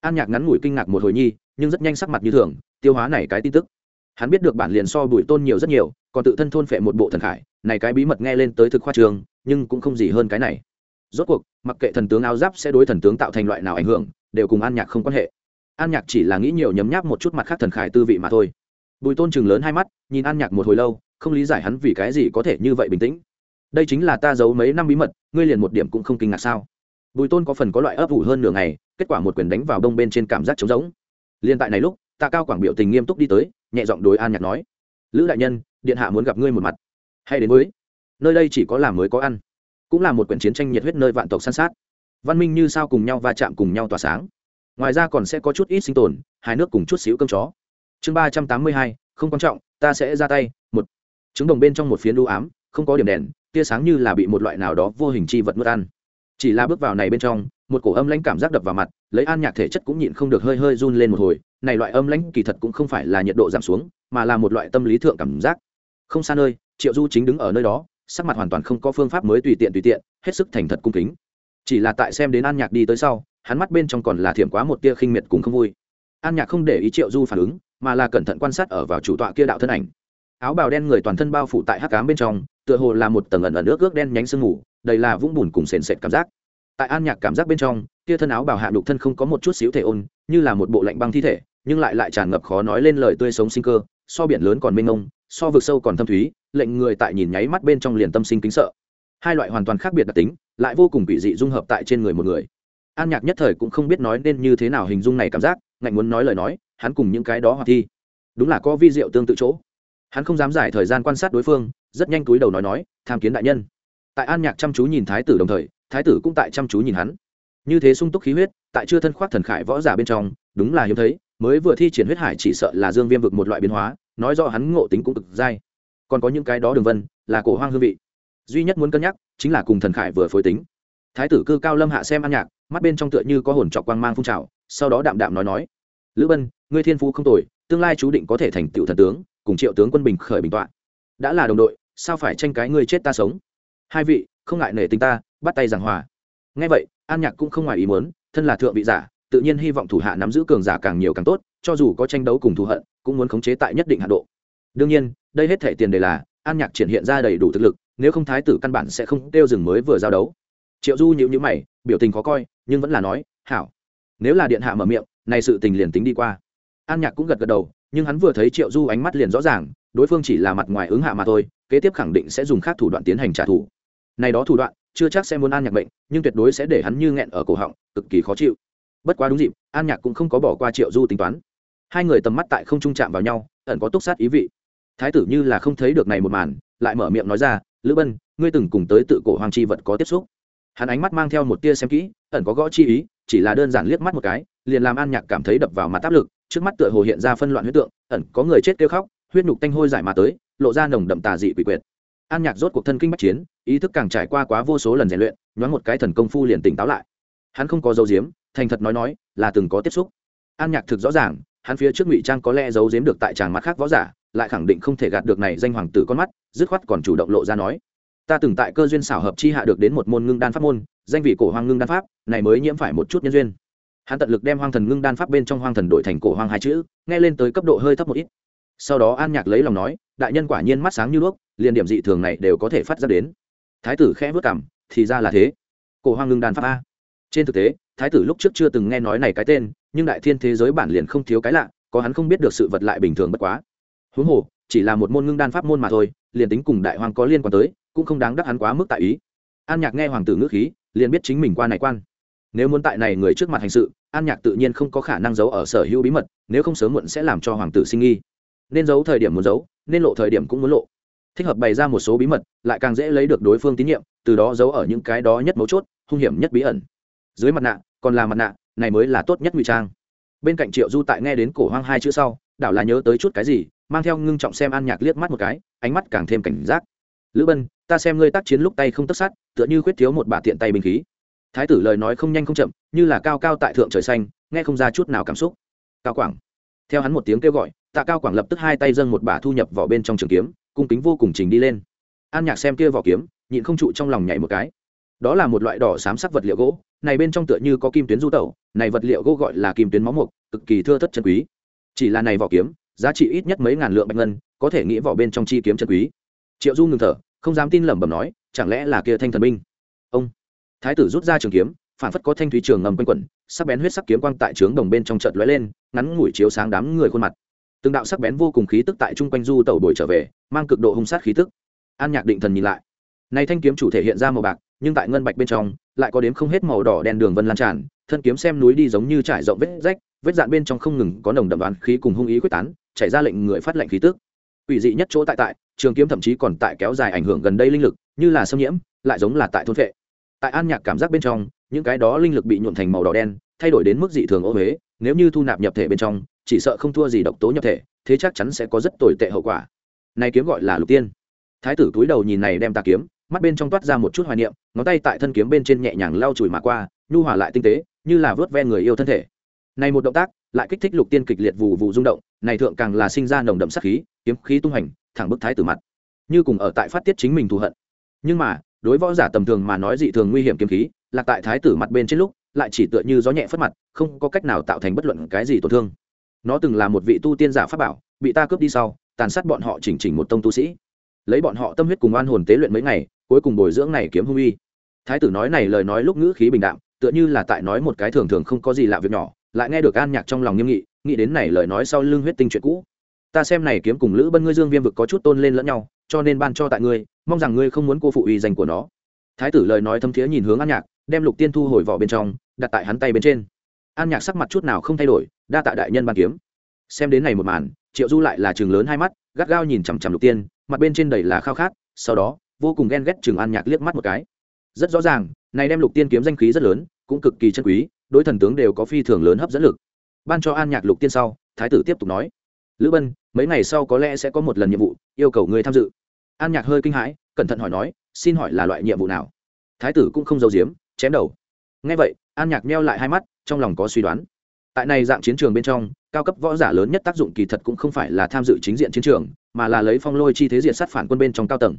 An nhạc ngắn ngủi kinh ngạc một hồi nhi, nhưng rất nhanh sắc mặt như thường, tiêu hóa này cái tin tức. Hắn biết được bản liền so bùi tôn nhiều rất nhiều, còn tự thân thôn phệ một bộ thần khải, này cái bí mật nghe lên tới thực khoa trường, nhưng cũng không gì hơn cái này. Rốt cuộc, mặc kệ thần tướng áo giáp sẽ đối thần tướng tạo thành loại nào ảnh hưởng, đều cùng an nhạc không quan hệ. An nhạc chỉ là nghĩ nhiều nhấm nháp một chút mặt khác thần khải tư vị mà thôi. Bùi tôn chừng lớn hai mắt, nhìn an nhạc một hồi lâu, không lý giải hắn vì cái gì có thể như vậy bình tĩnh. Đây chính là ta giấu mấy năm bí mật, ngươi liền một điểm cũng không kinh ngạc sao? Bùi tôn có phần có loại ấp ủ hơn nửa ngày, kết quả một quyền đánh vào đông bên trên cảm giác trống rỗng. Liên tại này lúc, tạ cao quảng biểu tình nghiêm túc đi tới, nhẹ giọng đối an nhạc nói, lữ đại nhân, điện hạ muốn gặp ngươi một mặt. Hay đến mới nơi đây chỉ có làm mới có ăn, cũng là một quyển chiến tranh nhiệt huyết nơi vạn tộc san sát. Văn minh như sao cùng nhau va chạm cùng nhau tỏa sáng. Ngoài ra còn sẽ có chút ít sinh tồn, hai nước cùng chút xíu cơm chó. Chương ba trăm tám mươi hai, không quan trọng, ta sẽ ra tay. Một. Trứng đồng bên trong một phiến đu ám, không có điểm đèn, tia sáng như là bị một loại nào đó vô hình chi vật mất ăn chỉ là bước vào này bên trong, một cổ âm lãnh cảm giác đập vào mặt, lấy an nhạc thể chất cũng nhịn không được hơi hơi run lên một hồi, này loại âm lãnh kỳ thật cũng không phải là nhiệt độ giảm xuống, mà là một loại tâm lý thượng cảm giác. Không xa nơi, triệu du chính đứng ở nơi đó, sắc mặt hoàn toàn không có phương pháp mới tùy tiện tùy tiện, hết sức thành thật cung kính. Chỉ là tại xem đến an nhạc đi tới sau, hắn mắt bên trong còn là thiểm quá một tia khinh miệt cùng không vui. An nhạc không để ý triệu du phản ứng, mà là cẩn thận quan sát ở vào chủ tọa kia đạo thân ảnh. Áo bào đen người toàn thân bao phủ tại hắc cám bên trong, tựa hồ là một tầng ẩn ẩn nước ước đen nhánh sương mù đầy là vũng bùn cùng sền sệt cảm giác. Tại an nhạc cảm giác bên trong kia thân áo bảo hạ đục thân không có một chút xíu thể ôn, như là một bộ lạnh băng thi thể, nhưng lại lại tràn ngập khó nói lên lời tươi sống sinh cơ, so biển lớn còn mênh mông, so vực sâu còn thâm thúy, lệnh người tại nhìn nháy mắt bên trong liền tâm sinh kính sợ. Hai loại hoàn toàn khác biệt đặc tính, lại vô cùng bị dị dung hợp tại trên người một người. An nhạc nhất thời cũng không biết nói nên như thế nào hình dung này cảm giác, ngạnh muốn nói lời nói, hắn cùng những cái đó hoặc thi. Đúng là có vi diệu tương tự chỗ. Hắn không dám giải thời gian quan sát đối phương, rất nhanh túi đầu nói nói, tham kiến đại nhân tại an nhạc chăm chú nhìn thái tử đồng thời, thái tử cũng tại chăm chú nhìn hắn. Như thế sung túc khí huyết, tại chưa thân khoác thần khải võ giả bên trong, đúng là hiếm thấy, mới vừa thi triển huyết hải chỉ sợ là dương viêm vực một loại biến hóa, nói rõ hắn ngộ tính cũng cực dai. Còn có những cái đó đường vân, là cổ hoang hương vị. Duy nhất muốn cân nhắc, chính là cùng thần khải vừa phối tính. Thái tử cư cao lâm hạ xem an nhạc, mắt bên trong tựa như có hồn trọc quang mang phun trào, sau đó đạm đạm nói nói, lữ bân, ngươi thiên phú không tồi, tương lai chú định có thể thành tựu thần tướng, cùng triệu tướng quân bình khởi bình tọa. Đã là đồng đội, sao phải tranh cái ngươi chết ta sống? Hai vị, không ngại nể tình ta, bắt tay giảng hòa. Ngay vậy, an nhạc cũng không ngoài ý muốn, thân là thượng vị giả, tự nhiên hy vọng thủ hạ nắm giữ cường giả càng nhiều càng tốt, cho dù có tranh đấu cùng thù hận, cũng muốn khống chế tại nhất định hạ độ. Đương nhiên, đây hết thể tiền đề là, an nhạc triển hiện ra đầy đủ thực lực, nếu không thái tử căn bản sẽ không đeo rừng mới vừa giao đấu. Triệu du nhịu nhữ mày, biểu tình khó coi, nhưng vẫn là nói, hảo. Nếu là điện hạ mở miệng này sự tình liền tính đi qua. An nhạc cũng gật gật đầu, nhưng hắn vừa thấy triệu du ánh mắt liền rõ ràng, đối phương chỉ là mặt ngoài ứng hạ mà thôi, kế tiếp khẳng định sẽ dùng khác thủ đoạn tiến hành trả thù này đó thủ đoạn, chưa chắc sẽ muốn an nhạc bệnh nhưng tuyệt đối sẽ để hắn như nghẹn ở cổ họng, cực kỳ khó chịu. Bất quá đúng dịp, an nhạc cũng không có bỏ qua triệu du tính toán. Hai người tầm mắt tại không trung chạm vào nhau, ẩn có túc sát ý vị. Thái tử như là không thấy được này một màn, lại mở miệng nói ra, lữ bân, ngươi từng cùng tới tự cổ hoàng chi vật có tiếp xúc? Hắn ánh mắt mang theo một tia xem kỹ, ẩn có gõ chi ý, chỉ là đơn giản liếc mắt một cái, liền làm an nhạc cảm thấy đập vào mặt áp lực, trước mắt tựa hồ hiện ra phân loạn huyết tượng, ẩn có người chết kêu khóc, huyết nhục tanh hôi giải mà tới, lộ ra nồng đậm tà dị quỷ quyệt. An nhạc rốt cuộc thân kinh bách chiến ý thức càng trải qua quá vô số lần rèn luyện, nhoáng một cái thần công phu liền tỉnh táo lại. Hắn không có dấu diếm thành thật nói nói, là từng có tiếp xúc. An nhạc thực rõ ràng, hắn phía trước ngụy trang có lẽ giấu giếm được tại tràng mắt khác võ giả, lại khẳng định không thể gạt được này danh hoàng tử con mắt, dứt khoát còn chủ động lộ ra nói, ta từng tại cơ duyên xảo hợp chi hạ được đến một môn ngưng đan pháp môn, danh vị cổ hoang ngưng đan pháp, này mới nhiễm phải một chút nhân duyên. Hắn tận lực đem hoang thần ngưng đan pháp bên trong hoang thần đổi thành cổ hoang hai chữ, nghe lên tới cấp độ hơi thấp một ít. Sau đó an nhạc lấy lòng nói, đại nhân quả nhiên mắt sáng như đuốc, liền điểm dị thường này đều có thể phát ra đến thái tử khẽ vất cảm thì ra là thế. Cổ hoang ngưng đan pháp a. Trên thực tế, thái tử lúc trước chưa từng nghe nói này cái tên, nhưng đại thiên thế giới bản liền không thiếu cái lạ, có hắn không biết được sự vật lại bình thường bất quá. Huống hồ, chỉ là một môn ngưng đan pháp môn mà thôi, liền tính cùng đại hoàng có liên quan tới, cũng không đáng đắc hắn quá mức tại ý. An nhạc nghe hoàng tử ngữ khí, liền biết chính mình qua này quan. Nếu muốn tại này người trước mặt hành sự, an nhạc tự nhiên không có khả năng giấu ở sở hữu bí mật, nếu không sớm muộn sẽ làm cho hoàng tử sinh nghi. Nên giấu thời điểm muốn giấu, nên lộ thời điểm cũng muốn lộ thích hợp bày ra một số bí mật, lại càng dễ lấy được đối phương tín nhiệm, từ đó giấu ở những cái đó nhất mấu chốt, hung hiểm nhất bí ẩn. Dưới mặt nạ, còn là mặt nạ, này mới là tốt nhất ngụy trang. Bên cạnh triệu du tại nghe đến cổ hoang hai chữ sau, đảo là nhớ tới chút cái gì, mang theo ngưng trọng xem an nhạc liếc mắt một cái, ánh mắt càng thêm cảnh giác. Lữ bân, ta xem ngươi tác chiến lúc tay không tất sát, tựa như khuyết thiếu một bà tiện tay bình khí. Thái tử lời nói không nhanh không chậm, như là cao cao tại thượng trời xanh, nghe không ra chút nào cảm xúc. Cao quảng. Theo hắn một tiếng kêu gọi, tạ cao quảng lập tức hai tay dâng một bà thu nhập vào bên trong trường kiếm cung kính vô cùng trình đi lên. An nhạc xem kia vỏ kiếm, nhịn không trụ trong lòng nhảy một cái. Đó là một loại đỏ xám sắc vật liệu gỗ, này bên trong tựa như có kim tuyến du tẩu, này vật liệu gỗ gọi là kim tuyến máu mục, cực kỳ thưa thất chân quý. Chỉ là này vỏ kiếm, giá trị ít nhất mấy ngàn lượng bạch ngân, có thể nghĩ vỏ bên trong chi kiếm chân quý. Triệu du ngừng thở, không dám tin lẩm bẩm nói, chẳng lẽ là kia thanh thần binh? Ông, thái tử rút ra trường kiếm, phản phất có thanh thúy trường ngầm quanh quẩn, sắc bén huyết sắc kiếm quang tại trướng đồng bên trong chợt lóe lên, ngắn ngủi chiếu sáng đám người khuôn mặt từng đạo sắc bén vô cùng khí tức tại trung quanh du tẩu bồi trở về, mang cực độ hung sát khí tức. An nhạc định thần nhìn lại. Này thanh kiếm chủ thể hiện ra màu bạc, nhưng tại ngân bạch bên trong, lại có đếm không hết màu đỏ đen đường vân lan tràn, thân kiếm xem núi đi giống như trải rộng vết rách, vết dạn bên trong không ngừng có nồng đậm đoán khí cùng hung ý quyết tán, chảy ra lệnh người phát lệnh khí tức. Ủy dị nhất chỗ tại tại, trường kiếm thậm chí còn tại kéo dài ảnh hưởng gần đây linh lực, như là xâm nhiễm, lại giống là tại thôn vệ. Tại an nhạc cảm giác bên trong, những cái đó linh lực bị nhuộn thành màu đỏ đen, thay đổi đến mức dị thường ô huế nếu như thu nạp nhập thể bên trong chỉ sợ không thua gì độc tố nhập thể, thế chắc chắn sẽ có rất tồi tệ hậu quả. Này kiếm gọi là lục tiên. Thái tử túi đầu nhìn này đem tà kiếm, mắt bên trong toát ra một chút hoài niệm, ngón tay tại thân kiếm bên trên nhẹ nhàng lau chùi mà qua, nhu hòa lại tinh tế, như là vớt ve người yêu thân thể. Này một động tác, lại kích thích lục tiên kịch liệt vụ vụ rung động, này thượng càng là sinh ra nồng đậm sát khí, kiếm khí tung hành, thẳng bức thái tử mặt. Như cùng ở tại phát tiết chính mình thù hận. Nhưng mà, đối võ giả tầm thường mà nói dị thường nguy hiểm kiếm khí, lạc tại thái tử mặt bên trên lúc, lại chỉ tựa như gió nhẹ phất mặt, không có cách nào tạo thành bất luận cái gì tổn thương nó từng là một vị tu tiên giả pháp bảo, bị ta cướp đi sau, tàn sát bọn họ chỉnh chỉnh một tông tu sĩ. Lấy bọn họ tâm huyết cùng oan hồn tế luyện mấy ngày, cuối cùng bồi dưỡng này kiếm hung uy. Thái tử nói này lời nói lúc ngữ khí bình đạm, tựa như là tại nói một cái thường thường không có gì lạ việc nhỏ, lại nghe được an nhạc trong lòng nghiêm nghị, nghĩ đến này lời nói sau lưng huyết tinh chuyện cũ. Ta xem này kiếm cùng lữ bân ngươi dương viêm vực có chút tôn lên lẫn nhau, cho nên ban cho tại ngươi, mong rằng ngươi không muốn cô phụ uy danh của nó. Thái tử lời nói thâm thiế nhìn hướng an nhạc, đem lục tiên thu hồi vỏ bên trong, đặt tại hắn tay bên trên. An nhạc sắc mặt chút nào không thay đổi đa tạ đại nhân ban kiếm. Xem đến này một màn, triệu du lại là chừng lớn hai mắt, gắt gao nhìn chằm chằm lục tiên, mặt bên trên đầy là khao khát, sau đó, vô cùng ghen ghét chừng an nhạc liếc mắt một cái. Rất rõ ràng, này đem lục tiên kiếm danh khí rất lớn, cũng cực kỳ chân quý, đối thần tướng đều có phi thường lớn hấp dẫn lực. Ban cho an nhạc lục tiên sau, thái tử tiếp tục nói, lữ bân, mấy ngày sau có lẽ sẽ có một lần nhiệm vụ, yêu cầu người tham dự. An nhạc hơi kinh hãi, cẩn thận hỏi nói, xin hỏi là loại nhiệm vụ nào? Thái tử cũng không giấu giếm, chém đầu. Ngay vậy, an nhạc meo lại hai mắt, trong lòng có suy đoán tại này dạng chiến trường bên trong, cao cấp võ giả lớn nhất tác dụng kỳ thật cũng không phải là tham dự chính diện chiến trường, mà là lấy phong lôi chi thế diện sát phản quân bên trong cao tầng.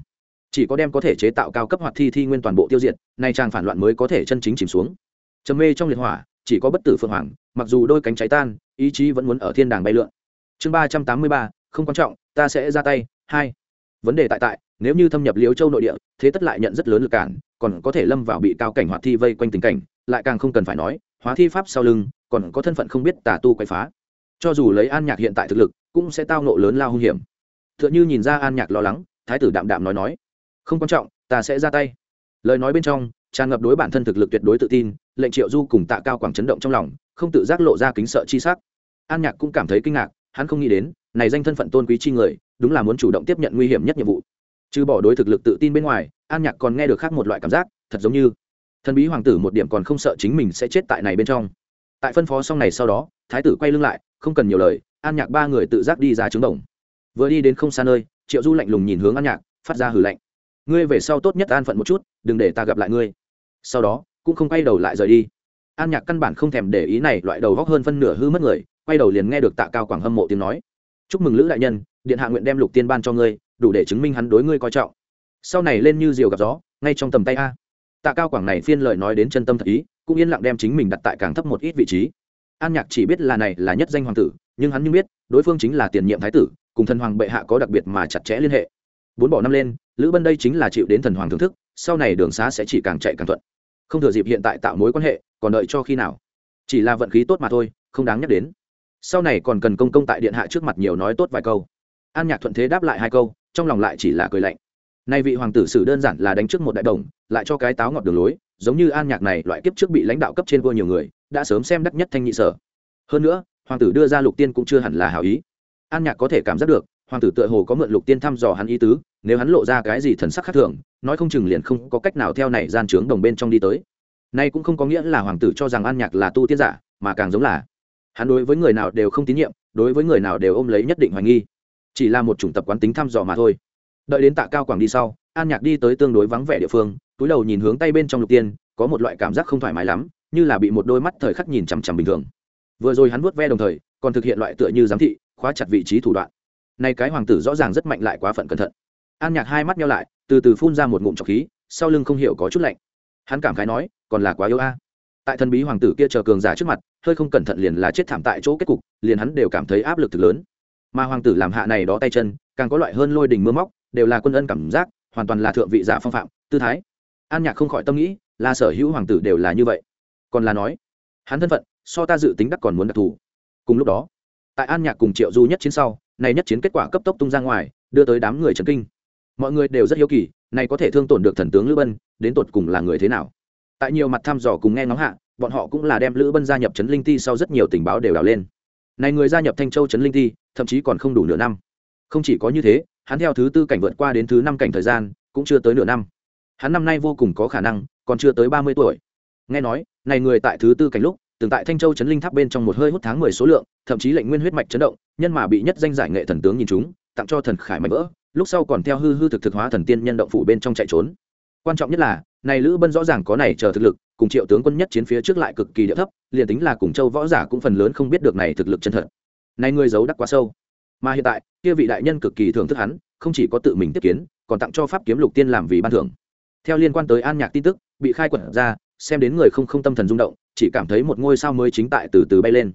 Chỉ có đem có thể chế tạo cao cấp hoạt thi thi nguyên toàn bộ tiêu diệt, nay trang phản loạn mới có thể chân chính chìm xuống. Trầm mê trong liệt hỏa, chỉ có bất tử phượng hoàng, mặc dù đôi cánh cháy tan, ý chí vẫn muốn ở thiên đàng bay lượn. Chương ba trăm tám mươi ba, không quan trọng, ta sẽ ra tay. Hai, vấn đề tại tại, nếu như thâm nhập liếu châu nội địa, thế tất lại nhận rất lớn lực cản, còn có thể lâm vào bị cao cảnh hoạt thi vây quanh tình cảnh, lại càng không cần phải nói, hóa thi pháp sau lưng còn có thân phận không biết tà tu quậy phá. Cho dù lấy an nhạc hiện tại thực lực, cũng sẽ tao nộ lớn lao hung hiểm. T h ư ợ n h ư nhìn ra an nhạc lo lắng, thái tử đạm đạm nói nói, không quan trọng, ta sẽ ra tay. Lời nói bên trong, tràn ngập đối bản thân thực lực tuyệt đối tự tin, lệnh triệu du cùng tạ cao quảng chấn động trong lòng, không tự giác lộ ra kính sợ chi sắc. An nhạc cũng cảm thấy kinh ngạc, hắn không nghĩ đến, này danh thân phận tôn quý chi người, đúng là muốn chủ động tiếp nhận nguy hiểm nhất nhiệm vụ. Trừ bỏ đối thực lực tự tin bên ngoài, an nhạc còn nghe được khác một loại cảm giác, thật giống như, thần bí hoàng tử một điểm còn không sợ chính mình sẽ chết tại này bên trong tại phân phó xong này sau đó, thái tử quay lưng lại, không cần nhiều lời, an nhạc ba người tự giác đi ra trứng đồng. Vừa đi đến không xa nơi, triệu du lạnh lùng nhìn hướng an nhạc, phát ra hử lạnh. Ngươi về sau tốt nhất an phận một chút, đừng để ta gặp lại ngươi. Sau đó, cũng không quay đầu lại rời đi. An nhạc căn bản không thèm để ý này, loại đầu góc hơn phân nửa hư mất người, quay đầu liền nghe được tạ cao quảng hâm mộ tiếng nói. Chúc mừng lữ đại nhân, điện hạ nguyện đem lục tiên ban cho ngươi, đủ để chứng minh hắn đối ngươi coi trọng. Sau này lên như diều gặp gió, ngay trong tầm tay a. Tạ cao quảng này phiên lời nói đến chân tâm thật ý cũng yên lặng đem chính mình đặt tại càng thấp một ít vị trí. An nhạc chỉ biết là này là nhất danh hoàng tử, nhưng hắn nhưng biết, đối phương chính là tiền nhiệm thái tử, cùng thần hoàng bệ hạ có đặc biệt mà chặt chẽ liên hệ. Bốn bỏ năm lên, lữ bân đây chính là chịu đến thần hoàng thưởng thức, sau này đường xá sẽ chỉ càng chạy càng thuận. Không thừa dịp hiện tại tạo mối quan hệ, còn đợi cho khi nào? Chỉ là vận khí tốt mà thôi, không đáng nhắc đến. Sau này còn cần công công tại điện hạ trước mặt nhiều nói tốt vài câu. An nhạc thuận thế đáp lại hai câu, trong lòng lại chỉ là cười lạnh. Nay vị hoàng tử sử đơn giản là đánh trước một đại đồng, lại cho cái táo ngọt đường lối giống như an nhạc này loại kiếp trước bị lãnh đạo cấp trên vua nhiều người, đã sớm xem đắc nhất thanh nhị sở. Hơn nữa, hoàng tử đưa ra lục tiên cũng chưa hẳn là hảo ý. An nhạc có thể cảm giác được, hoàng tử tựa hồ có mượn lục tiên thăm dò hắn ý tứ, nếu hắn lộ ra cái gì thần sắc khác thường, nói không chừng liền không có cách nào theo này gian trướng đồng bên trong đi tới. Nay cũng không có nghĩa là hoàng tử cho rằng an nhạc là tu tiên giả, mà càng giống là, hắn đối với người nào đều không tín nhiệm, đối với người nào đều ôm lấy nhất định hoài nghi. Chỉ là một chủng tập quán tính thăm dò mà thôi. Đợi đến tạ cao quảng đi sau, an nhạc đi tới tương đối vắng vẻ địa phương túi đầu nhìn hướng tay bên trong lục tiên, có một loại cảm giác không thoải mái lắm, như là bị một đôi mắt thời khắc nhìn chằm chằm bình thường. Vừa rồi hắn vuốt ve đồng thời, còn thực hiện loại tựa như giám thị, khóa chặt vị trí thủ đoạn. Nay cái hoàng tử rõ ràng rất mạnh lại quá phận cẩn thận. An nhạc hai mắt nhau lại, từ từ phun ra một ngụm trọc khí, sau lưng không hiểu có chút lạnh. Hắn cảm khái nói, còn là quá yêu a. Tại thần bí hoàng tử kia chờ cường giả trước mặt, hơi không cẩn thận liền là chết thảm tại chỗ kết cục, liền hắn đều cảm thấy áp lực thực lớn. Mà hoàng tử làm hạ này đó tay chân, càng có loại hơn lôi đình mưa móc, đều là quân ân cảm giác, hoàn toàn là thượng vị giả phong phạm, tư thái an nhạc không khỏi tâm nghĩ, là sở hữu hoàng tử đều là như vậy. Còn là nói, hắn thân phận, so ta dự tính đắc còn muốn đặc thù. Cùng lúc đó, tại an nhạc cùng triệu du nhất chiến sau, này nhất chiến kết quả cấp tốc tung ra ngoài, đưa tới đám người trần kinh. Mọi người đều rất hiếu kỳ, này có thể thương tổn được thần tướng lữ bân, đến tột cùng là người thế nào? Tại nhiều mặt thăm dò cùng nghe ngóng hạ, bọn họ cũng là đem lữ bân gia nhập trấn linh ti sau rất nhiều tình báo đều đào lên. Này người gia nhập thanh châu trấn linh ti, thậm chí còn không đủ nửa năm. Không chỉ có như thế, hắn theo thứ tư cảnh vượt qua đến thứ năm cảnh thời gian, cũng chưa tới nửa năm hắn năm nay vô cùng có khả năng, còn chưa tới ba mươi tuổi. Nghe nói, này người tại thứ tư cảnh lúc, từng tại thanh châu trấn linh tháp bên trong một hơi hút tháng mười số lượng, thậm chí lệnh nguyên huyết mạch chấn động, nhân mà bị nhất danh giải nghệ thần tướng nhìn chúng, tặng cho thần khải mạnh vỡ, lúc sau còn theo hư hư thực thực hóa thần tiên nhân động phủ bên trong chạy trốn. Quan trọng nhất là, này lữ bân rõ ràng có này chờ thực lực, cùng triệu tướng quân nhất chiến phía trước lại cực kỳ địa thấp, liền tính là cùng châu võ giả cũng phần lớn không biết được này thực lực chân thật. Này ngươi giấu đắc quá sâu. Mà hiện tại, kia vị đại nhân cực kỳ thưởng thức hắn, không chỉ có tự mình tiếp kiến, còn tặng cho pháp kiếm lục tiên làm vì ban thưởng theo liên quan tới an nhạc tin tức, bị khai quật ra, xem đến người không không tâm thần rung động, chỉ cảm thấy một ngôi sao mới chính tại từ từ bay lên.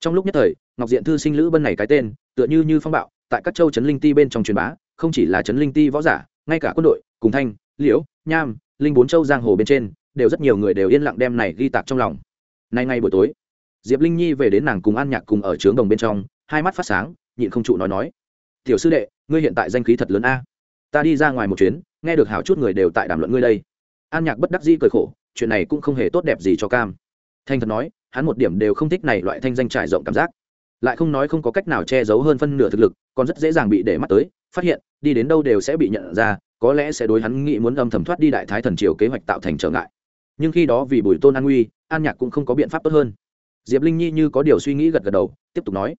Trong lúc nhất thời, ngọc diện thư sinh lữ bân này cái tên, tựa như như phong bạo, tại các châu trấn linh ti bên trong truyền bá, không chỉ là trấn linh ti võ giả, ngay cả quân đội, cùng thanh, liễu, nham, linh bốn châu giang hồ bên trên, đều rất nhiều người đều yên lặng đem này ghi tạc trong lòng. Nay ngay buổi tối, diệp linh nhi về đến nàng cùng an nhạc cùng ở trướng đồng bên trong, hai mắt phát sáng, nhịn không trụ nói nói, tiểu sư đệ, ngươi hiện tại danh khí thật lớn a. Ta đi ra ngoài một chuyến nghe được hảo chút người đều tại đàm luận ngươi đây. An nhạc bất đắc dĩ cười khổ, chuyện này cũng không hề tốt đẹp gì cho cam. Thanh thật nói, hắn một điểm đều không thích này loại thanh danh trải rộng cảm giác. Lại không nói không có cách nào che giấu hơn phân nửa thực lực, còn rất dễ dàng bị để mắt tới, phát hiện, đi đến đâu đều sẽ bị nhận ra, có lẽ sẽ đối hắn nghĩ muốn âm thầm thoát đi đại thái thần triều kế hoạch tạo thành trở ngại. Nhưng khi đó vì bùi tôn an nguy, an nhạc cũng không có biện pháp tốt hơn. Diệp linh nhi như có điều suy nghĩ gật gật đầu, tiếp tục nói,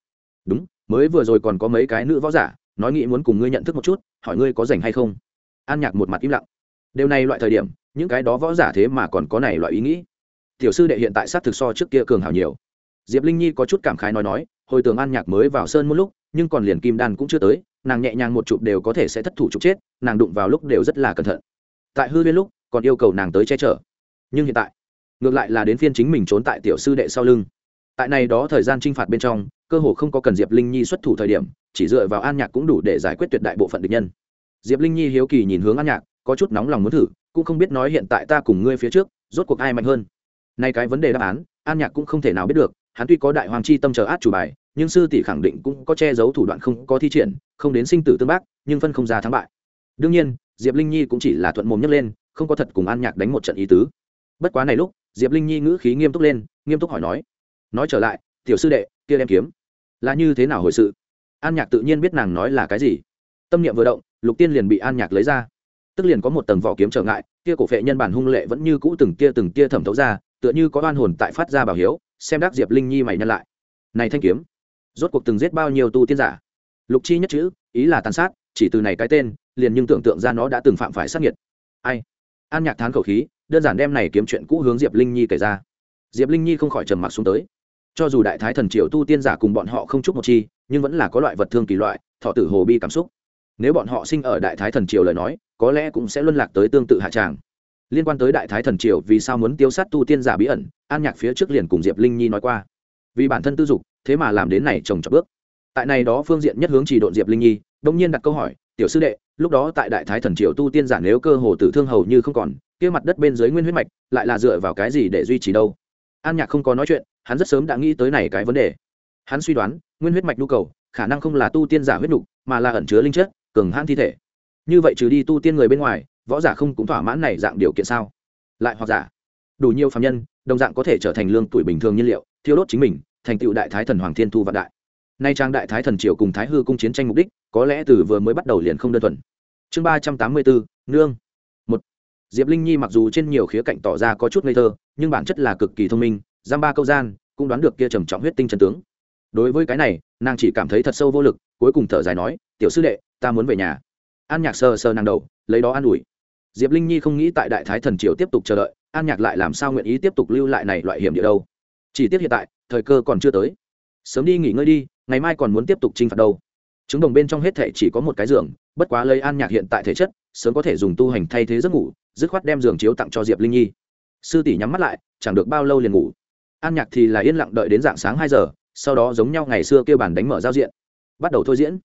đúng, mới vừa rồi còn có mấy cái nữ võ giả, nói nghĩ muốn cùng ngươi nhận thức một chút, hỏi ngươi có rảnh hay không? An nhạc một mặt im lặng. Điều này loại thời điểm, những cái đó võ giả thế mà còn có này loại ý nghĩ. Tiểu sư đệ hiện tại sát thực so trước kia cường hảo nhiều. Diệp linh nhi có chút cảm khái nói nói, hồi tưởng an nhạc mới vào sơn một lúc, nhưng còn liền kim đan cũng chưa tới, nàng nhẹ nhàng một chụp đều có thể sẽ thất thủ chụp chết, nàng đụng vào lúc đều rất là cẩn thận. Tại hư viên lúc, còn yêu cầu nàng tới che chở. Nhưng hiện tại, ngược lại là đến phiên chính mình trốn tại tiểu sư đệ sau lưng. Tại này đó thời gian t r i n h phạt bên trong, cơ hồ không có cần diệp linh nhi xuất thủ thời điểm, chỉ dựa vào an nhạc cũng đủ để giải quyết tuyệt đại bộ phận địch nhân diệp linh nhi hiếu kỳ nhìn hướng an nhạc, có chút nóng lòng muốn thử, cũng không biết nói hiện tại ta cùng ngươi phía trước, rốt cuộc ai mạnh hơn. Nay cái vấn đề đáp án, an nhạc cũng không thể nào biết được, hắn tuy có đại hoàng chi tâm chờ át chủ bài, nhưng sư tỷ khẳng định cũng có che giấu thủ đoạn không có thi triển, không đến sinh tử tương bác, nhưng phân không ra thắng bại. Đương nhiên, diệp linh nhi cũng chỉ là thuận mồm nhấc lên, không có thật cùng an nhạc đánh một trận ý tứ. Bất quá này lúc, diệp linh nhi ngữ khí nghiêm túc lên, nghiêm túc hỏi nói nói trở lại, tiểu sư đệ, kia đem kiếm, là như thế nào hồi sự? An nhạc tự nhiên biết nàng nói là cái gì. Tâm niệm vừa động lục tiên liền bị an nhạc lấy ra. Tức liền có một tầng vỏ kiếm trở ngại, kia cổ phệ nhân bản hung lệ vẫn như cũ từng tia từng tia thẩm thấu ra, tựa như có oan hồn tại phát ra bảo hiếu, xem đắc diệp linh nhi mày nhân lại. Này thanh kiếm, rốt cuộc từng giết bao nhiêu tu tiên giả? Lục chi nhất chữ, ý là tàn sát, chỉ từ này cái tên, liền nhưng tưởng tượng ra nó đã từng phạm phải sát nhiệt ai? An nhạc thán khẩu khí, đơn giản đem này kiếm chuyện cũ hướng diệp linh nhi kể ra. Diệp linh nhi không khỏi trầm mặc xuống tới. Cho dù đại thái thần triều tu tiên giả cùng bọn họ không chúc một chi, nhưng vẫn là có loại vật thương kỳ loại, thọ tử hồ bi cảm xúc nếu bọn họ sinh ở đại thái thần triều lời nói, có lẽ cũng sẽ luân lạc tới tương tự hạ tràng. Liên quan tới đại thái thần triều vì sao muốn tiêu sát tu tiên giả bí ẩn, an nhạc phía trước liền cùng diệp linh nhi nói qua. Vì bản thân tư dục, thế mà làm đến này trồng trọt bước. Tại này đó phương diện nhất hướng chỉ độn diệp linh nhi, đông nhiên đặt câu hỏi, tiểu sư đệ, lúc đó tại đại thái thần triều tu tiên giả nếu cơ hồ tử thương hầu như không còn, kia mặt đất bên dưới nguyên huyết mạch, lại là dựa vào cái gì để duy trì đâu? An nhạc không có nói chuyện, hắn rất sớm đã nghĩ tới này cái vấn đề. Hắn suy đoán, nguyên huyết mạch nhu cầu khả năng không là tu tiên giả huyết nục, mà là ẩn chứa linh chất cường hãn thi thể. Như vậy trừ đi tu tiên người bên ngoài, võ giả không cũng thỏa mãn này dạng điều kiện sao? Lại hoặc giả, đủ nhiều phạm nhân, đồng dạng có thể trở thành lương tuổi bình thường nhiên liệu, thiêu đốt chính mình, thành tựu đại thái thần hoàng thiên thu vạn đại. Nay trang đại thái thần triều cùng thái hư cung chiến tranh mục đích, có lẽ từ vừa mới bắt đầu liền không đơn thuần. Chương ba trăm tám mươi bốn nương. Một. Diệp linh nhi mặc dù trên nhiều khía cạnh tỏ ra có chút ngây thơ, nhưng bản chất là cực kỳ thông minh, giam ba câu gian, cũng đoán được kia trầm trọng huyết tinh trần tướng. Đối với cái này, nàng chỉ cảm thấy thật sâu vô lực cuối cùng thở dài nói, tiểu sư đệ, ta muốn về nhà. An nhạc sơ sơ nàng đầu, lấy đó an ủi. Diệp linh nhi không nghĩ tại đại thái thần triều tiếp tục chờ đợi, an nhạc lại làm sao nguyện ý tiếp tục lưu lại này loại hiểm địa đâu? Chỉ tiếc hiện tại, thời cơ còn chưa tới. Sớm đi nghỉ ngơi đi, ngày mai còn muốn tiếp tục chinh phạt đâu. Trứng đồng bên trong hết thể chỉ có một cái giường, bất quá lấy an nhạc hiện tại thể chất, sớm có thể dùng tu hành thay thế giấc ngủ, dứt khoát đem giường chiếu tặng cho diệp linh nhi. Sư tỷ nhắm mắt lại, chẳng được bao lâu liền ngủ. An nhạc thì là yên lặng đợi đến dạng sáng hai giờ, sau đó giống nhau ngày xưa kêu bản đánh mở giao diện bắt đầu thôi diễn.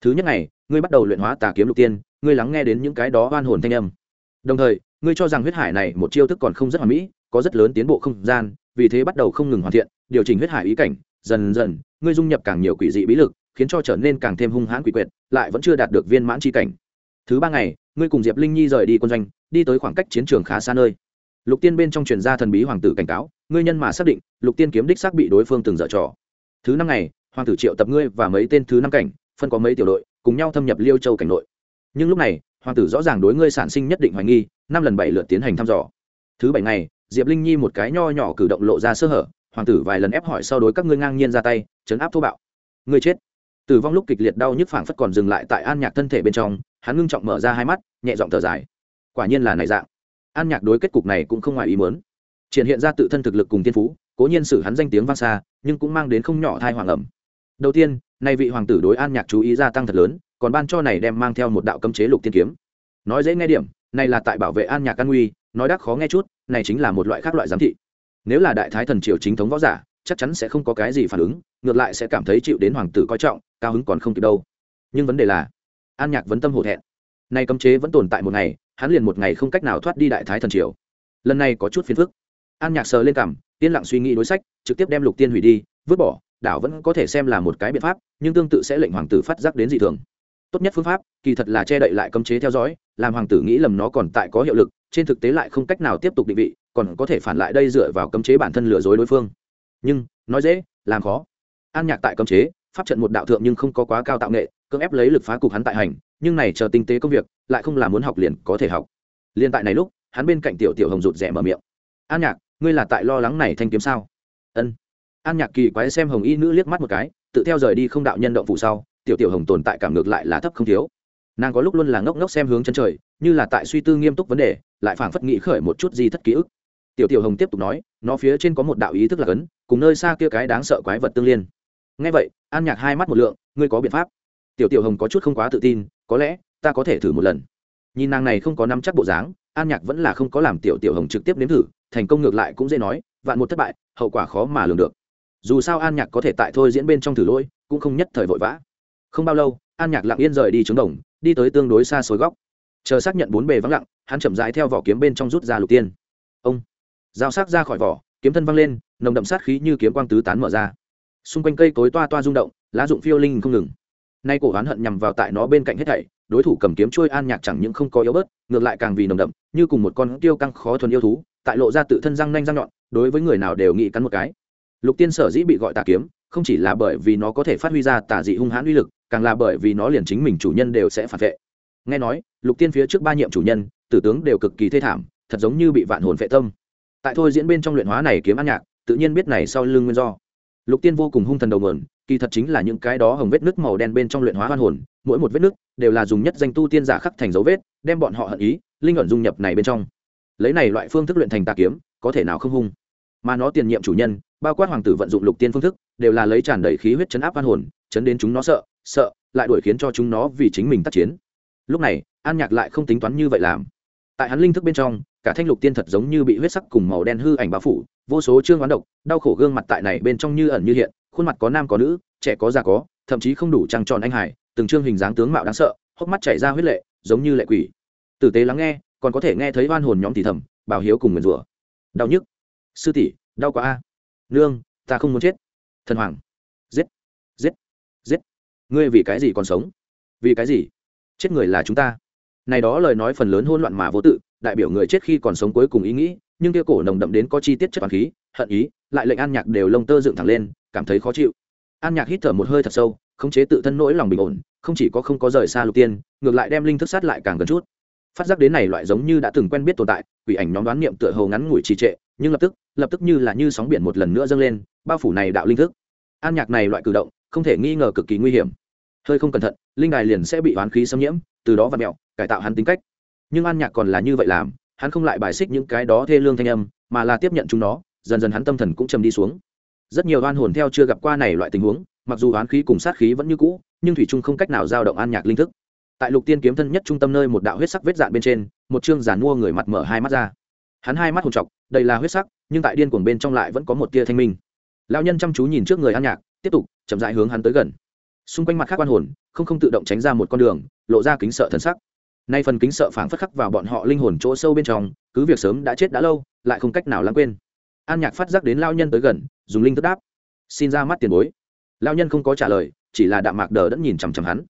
Thứ nhất ngày, ngươi bắt đầu luyện hóa tà kiếm lục tiên, ngươi lắng nghe đến những cái đó oan hồn thanh âm. Đồng thời, ngươi cho rằng huyết hải này một chiêu thức còn không rất hoàn mỹ, có rất lớn tiến bộ không gian, vì thế bắt đầu không ngừng hoàn thiện, điều chỉnh huyết hải ý cảnh, dần dần, ngươi dung nhập càng nhiều quỷ dị bí lực, khiến cho trở nên càng thêm hung hãn quỷ quyệt, lại vẫn chưa đạt được viên mãn tri cảnh. Thứ ba ngày, ngươi cùng diệp linh nhi rời đi quân doanh, đi tới khoảng cách chiến trường khá xa nơi. Lục tiên bên trong truyền gia thần bí hoàng tử cảnh cáo, ngươi nhân mà xác định, lục tiên kiếm đích xác bị đối phương từng dở trò. Thứ năm ngày hoàng tử triệu tập ngươi và mấy tên thứ năm cảnh, phân có mấy tiểu đội, cùng nhau thâm nhập liêu châu cảnh nội. Nhưng lúc này, hoàng tử rõ ràng đối ngươi sản sinh nhất định hoài nghi, năm lần bảy lượt tiến hành thăm dò. Thứ bảy ngày, diệp linh nhi một cái nho nhỏ cử động lộ ra sơ hở, hoàng tử vài lần ép hỏi sau đối các ngươi ngang nhiên ra tay chấn áp thô bạo. Ngươi chết. Tử vong lúc kịch liệt đau nhức phảng phất còn dừng lại tại an nhạc thân thể bên trong, hắn ngưng trọng mở ra hai mắt, nhẹ giọng thở dài. Quả nhiên là này dạng. An nhạc đối kết cục này cũng không ngoài ý muốn. Triển hiện ra tự thân thực lực cùng tiên phú, cố nhiên sử hắn danh tiếng vang xa, nhưng cũng mang đến không nhỏ thai hoàng ẩm đầu tiên, nay vị hoàng tử đối an nhạc chú ý gia tăng thật lớn, còn ban cho này đem mang theo một đạo cấm chế lục tiên kiếm. Nói dễ nghe điểm, này là tại bảo vệ an nhạc an nguy, nói đắc khó nghe chút, này chính là một loại khác loại giám thị. Nếu là đại thái thần triều chính thống võ giả, chắc chắn sẽ không có cái gì phản ứng, ngược lại sẽ cảm thấy chịu đến hoàng tử coi trọng, cao hứng còn không kịp đâu. Nhưng vấn đề là, an nhạc vẫn tâm hổ thẹn. Nay cấm chế vẫn tồn tại một ngày, hắn liền một ngày không cách nào thoát đi đại thái thần triều. Lần này có chút phiền phức. An nhạc sờ lên cảm yên lặng suy nghĩ đối sách, trực tiếp đem lục tiên hủy đi, vứt bỏ đảo vẫn có thể xem là một cái biện pháp, nhưng tương tự sẽ lệnh hoàng tử phát giác đến dị thường. Tốt nhất phương pháp, kỳ thật là che đậy lại cấm chế theo dõi, làm hoàng tử nghĩ lầm nó còn tại có hiệu lực, trên thực tế lại không cách nào tiếp tục định vị, còn có thể phản lại đây dựa vào cấm chế bản thân lừa dối đối phương. Nhưng, nói dễ, làm khó. An nhạc tại cấm chế, pháp trận một đạo thượng nhưng không có quá cao tạo nghệ, cưỡng ép lấy lực phá cục hắn tại hành, nhưng này chờ tinh tế công việc, lại không là muốn học liền có thể học. Liền tại này lúc, hắn bên cạnh tiểu tiểu hồng rụt rẻ mở miệng. An nhạc, ngươi là tại lo lắng này thanh kiếm sao? Ân an nhạc kỳ quái xem hồng y nữ liếc mắt một cái, tự theo rời đi không đạo nhân động phủ sau, tiểu tiểu hồng tồn tại cảm ngược lại là thấp không thiếu. Nàng có lúc luôn là ngốc ngốc xem hướng chân trời, như là tại suy tư nghiêm túc vấn đề, lại phảng phất nghĩ khởi một chút gì thất ký ức. Tiểu tiểu hồng tiếp tục nói, nó phía trên có một đạo ý thức là cấn, cùng nơi xa kia cái đáng sợ quái vật tương liên. Ngay vậy, an nhạc hai mắt một lượng, ngươi có biện pháp. Tiểu tiểu hồng có chút không quá tự tin, có lẽ, ta có thể thử một lần. Nhìn nàng này không có nắm chắc bộ dáng, an nhạc vẫn là không có làm tiểu tiểu hồng trực tiếp nếm thử, thành công ngược lại cũng dễ nói, vạn một thất bại, hậu quả khó mà lường được dù sao an nhạc có thể tại thôi diễn bên trong thử lỗi, cũng không nhất thời vội vã. Không bao lâu, an nhạc lặng yên rời đi trứng đồng, đi tới tương đối xa xối góc. Chờ xác nhận bốn bề vắng lặng, hắn chậm rãi theo vỏ kiếm bên trong rút ra lục tiên. Ông! Dao sắc ra khỏi vỏ, kiếm thân văng lên, nồng đậm sát khí như kiếm quang tứ tán mở ra. Xung quanh cây cối toa toa rung động, lá dụng phiêu linh không ngừng. Nay cổ oán hận nhằm vào tại nó bên cạnh hết thảy, đối thủ cầm kiếm trôi an nhạc chẳng những không có yếu bớt, ngược lại càng vì nồng đậm, như cùng một con tiêu căng khó thuần yêu thú, tại lộ ra tự thân răng nanh răng nhọn, đối với người nào đều nghĩ cắn một cái lục tiên sở dĩ bị gọi tà kiếm, không chỉ là bởi vì nó có thể phát huy ra tà dị hung hãn uy lực, càng là bởi vì nó liền chính mình chủ nhân đều sẽ phản vệ. Nghe nói, lục tiên phía trước ba nhiệm chủ nhân, tử tướng đều cực kỳ thê thảm, thật giống như bị vạn hồn vệ tâm. Tại thôi diễn bên trong luyện hóa này kiếm ăn nhạc, tự nhiên biết này sau lưng nguyên do. Lục tiên vô cùng hung thần đầu mượn kỳ thật chính là những cái đó hồng vết nước màu đen bên trong luyện hóa hoan hồn, mỗi một vết nước đều là dùng nhất danh tu tiên giả khắc thành dấu vết, đem bọn họ hận ý, linh ẩn dung nhập này bên trong. Lấy này loại phương thức luyện thành tà kiếm, có thể nào không hung? Mà nó tiền nhiệm chủ nhân bao quát hoàng tử vận dụng lục tiên phương thức, đều là lấy tràn đầy khí huyết chấn áp hoan hồn, chấn đến chúng nó sợ sợ, lại đuổi khiến cho chúng nó vì chính mình tác chiến. Lúc này, an nhạc lại không tính toán như vậy làm. Tại hắn linh thức bên trong, cả thanh lục tiên thật giống như bị huyết sắc cùng màu đen hư ảnh bao phủ, vô số trương oán độc, đau khổ gương mặt tại này bên trong như ẩn như hiện, khuôn mặt có nam có nữ, trẻ có già có, thậm chí không đủ trăng tròn anh hải từng trương hình dáng tướng mạo đáng sợ, hốc mắt chảy ra huyết lệ, giống như lệ quỷ. Tử tế lắng nghe, còn có thể nghe thấy oan hồn nhóm thì thầm, bảo hiếu cùng nguyền rủa. Đau nhức. Sư tỷ, đau quá a nương, ta không muốn chết. Thần hoàng. Giết. Giết. Giết. Ngươi vì cái gì còn sống? Vì cái gì? Chết người là chúng ta. Này đó lời nói phần lớn hôn loạn mà vô tự, đại biểu người chết khi còn sống cuối cùng ý nghĩ, nhưng kia cổ nồng đậm đến có chi tiết chất toàn khí, hận ý, lại lệnh an nhạc đều lông tơ dựng thẳng lên, cảm thấy khó chịu. An nhạc hít thở một hơi thật sâu, khống chế tự thân nỗi lòng bình ổn, không chỉ có không có rời xa lục tiên, ngược lại đem linh thức sát lại càng gần chút phát giác đến này loại giống như đã từng quen biết tồn tại, quỷ ảnh nhóm đoán niệm tựa hồ ngắn ngủi trì trệ, nhưng lập tức lập tức như là như sóng biển một lần nữa dâng lên, bao phủ này đạo linh thức. An nhạc này loại cử động, không thể nghi ngờ cực kỳ nguy hiểm. Hơi không cẩn thận, linh đài liền sẽ bị oán khí xâm nhiễm, từ đó vặt mẹo, cải tạo hắn tính cách. Nhưng an nhạc còn là như vậy làm, hắn không lại bài xích những cái đó thê lương thanh âm, mà là tiếp nhận chúng nó, dần dần hắn tâm thần cũng trầm đi xuống. Rất nhiều oan hồn theo chưa gặp qua này loại tình huống, mặc dù oán khí cùng sát khí vẫn như cũ, nhưng thủy trung không cách nào giao động an nhạc linh thức tại lục tiên kiếm thân nhất trung tâm nơi một đạo huyết sắc vết dạn bên trên, một chương giàn mua người mặt mở hai mắt ra. Hắn hai mắt hồn trọc, đầy là huyết sắc, nhưng tại điên cuồng bên trong lại vẫn có một tia thanh minh. Lão nhân chăm chú nhìn trước người an nhạc, tiếp tục chậm rãi hướng hắn tới gần. Xung quanh mặt khác quan hồn, không không tự động tránh ra một con đường, lộ ra kính sợ thần sắc. Nay phần kính sợ phảng phất khắc vào bọn họ linh hồn chỗ sâu bên trong, cứ việc sớm đã chết đã lâu, lại không cách nào lãng quên. An nhạc phát giác đến lao nhân tới gần, dùng linh thức đáp. Xin ra mắt tiền bối. Lao nhân không có trả lời, chỉ là đạm mạc đờ đẫn nhìn chằm chằm hắn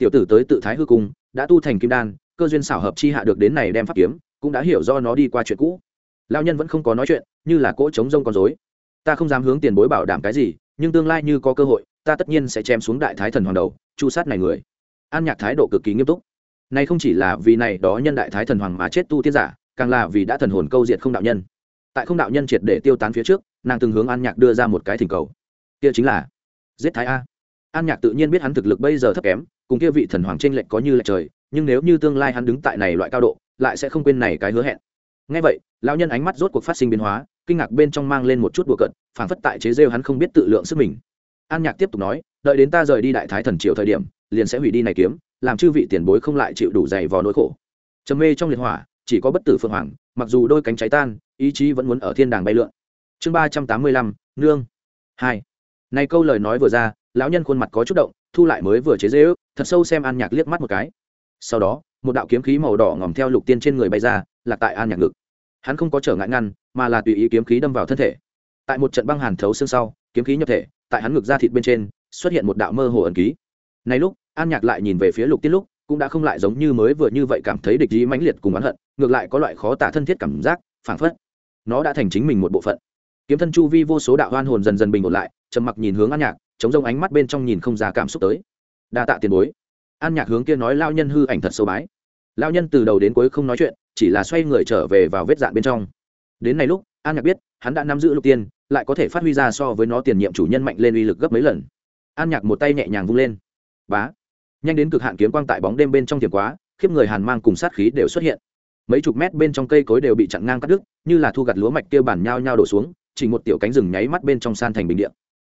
tiểu tử tới tự thái hư cung, đã tu thành kim đan, cơ duyên xảo hợp chi hạ được đến này đem pháp kiếm, cũng đã hiểu do nó đi qua chuyện cũ. Lao nhân vẫn không có nói chuyện, như là cỗ chống rông con dối ta không dám hướng tiền bối bảo đảm cái gì, nhưng tương lai như có cơ hội, ta tất nhiên sẽ chém xuống đại thái thần hoàng đầu, chu sát này người. An nhạc thái độ cực kỳ nghiêm túc. Này không chỉ là vì này đó nhân đại thái thần hoàng mà chết tu tiên giả, càng là vì đã thần hồn câu diệt không đạo nhân. Tại không đạo nhân triệt để tiêu tán phía trước, nàng từng hướng an nhạc đưa ra một cái thỉnh cầu. Kia chính là, giết thái a. An nhạc tự nhiên biết hắn thực lực bây giờ thấp kém cùng kia vị thần hoàng trên lệnh lệch có như lệch trời, nhưng nếu như tương lai hắn đứng tại này loại cao độ, lại sẽ không quên này cái hứa hẹn. Ngay vậy, lão nhân ánh mắt rốt cuộc phát sinh biến hóa, kinh ngạc bên trong mang lên một chút bùa cận phảng phất tại chế rêu hắn không biết tự lượng sức mình. An nhạc tiếp tục nói, đợi đến ta rời đi đại thái thần triều thời điểm, liền sẽ hủy đi này kiếm, làm chư vị tiền bối không lại chịu đủ dày vò nỗi khổ. Trầm mê trong liệt hỏa, chỉ có bất tử phượng hoàng, mặc dù đôi cánh cháy tan, ý chí vẫn muốn ở thiên đàng bay lượn. Chương ba trăm tám mươi lăm, nương. Hai. Này câu lời nói vừa ra, lão nhân khuôn mặt có chút động thu lại mới vừa chế dễ ước, thật sâu xem an nhạc liếc mắt một cái. Sau đó, một đạo kiếm khí màu đỏ ngòm theo lục tiên trên người bay ra, lạc tại an nhạc ngực. Hắn không có trở ngại ngăn, mà là tùy ý kiếm khí đâm vào thân thể. Tại một trận băng hàn thấu xương sau, kiếm khí nhập thể, tại hắn ngực ra thịt bên trên, xuất hiện một đạo mơ hồ ẩn ký. Này lúc, an nhạc lại nhìn về phía lục tiên lúc, cũng đã không lại giống như mới vừa như vậy cảm thấy địch ý mãnh liệt cùng oán hận, ngược lại có loại khó tả thân thiết cảm giác, phảng phất nó đã thành chính mình một bộ phận. Kiếm thân chu vi vô số đạo hoan hồn dần dần bình ổn lại, trầm mặc nhìn hướng an nhạc chống rông ánh mắt bên trong nhìn không ra cảm xúc tới. Đa tạ tiền bối. An nhạc hướng kia nói lao nhân hư ảnh thật sâu bái. Lao nhân từ đầu đến cuối không nói chuyện, chỉ là xoay người trở về vào vết dạn bên trong. Đến này lúc, an nhạc biết, hắn đã nắm giữ lục tiên, lại có thể phát huy ra so với nó tiền nhiệm chủ nhân mạnh lên uy lực gấp mấy lần. An nhạc một tay nhẹ nhàng vung lên. Bá. Nhanh đến cực hạn kiếm quang tại bóng đêm bên trong tiềm quá, khiếp người hàn mang cùng sát khí đều xuất hiện. Mấy chục mét bên trong cây cối đều bị chặn ngang cắt đứt, như là thu gặt lúa mạch kia bản nhao nhao đổ xuống, chỉ một tiểu cánh rừng nháy mắt bên trong san thành bình điện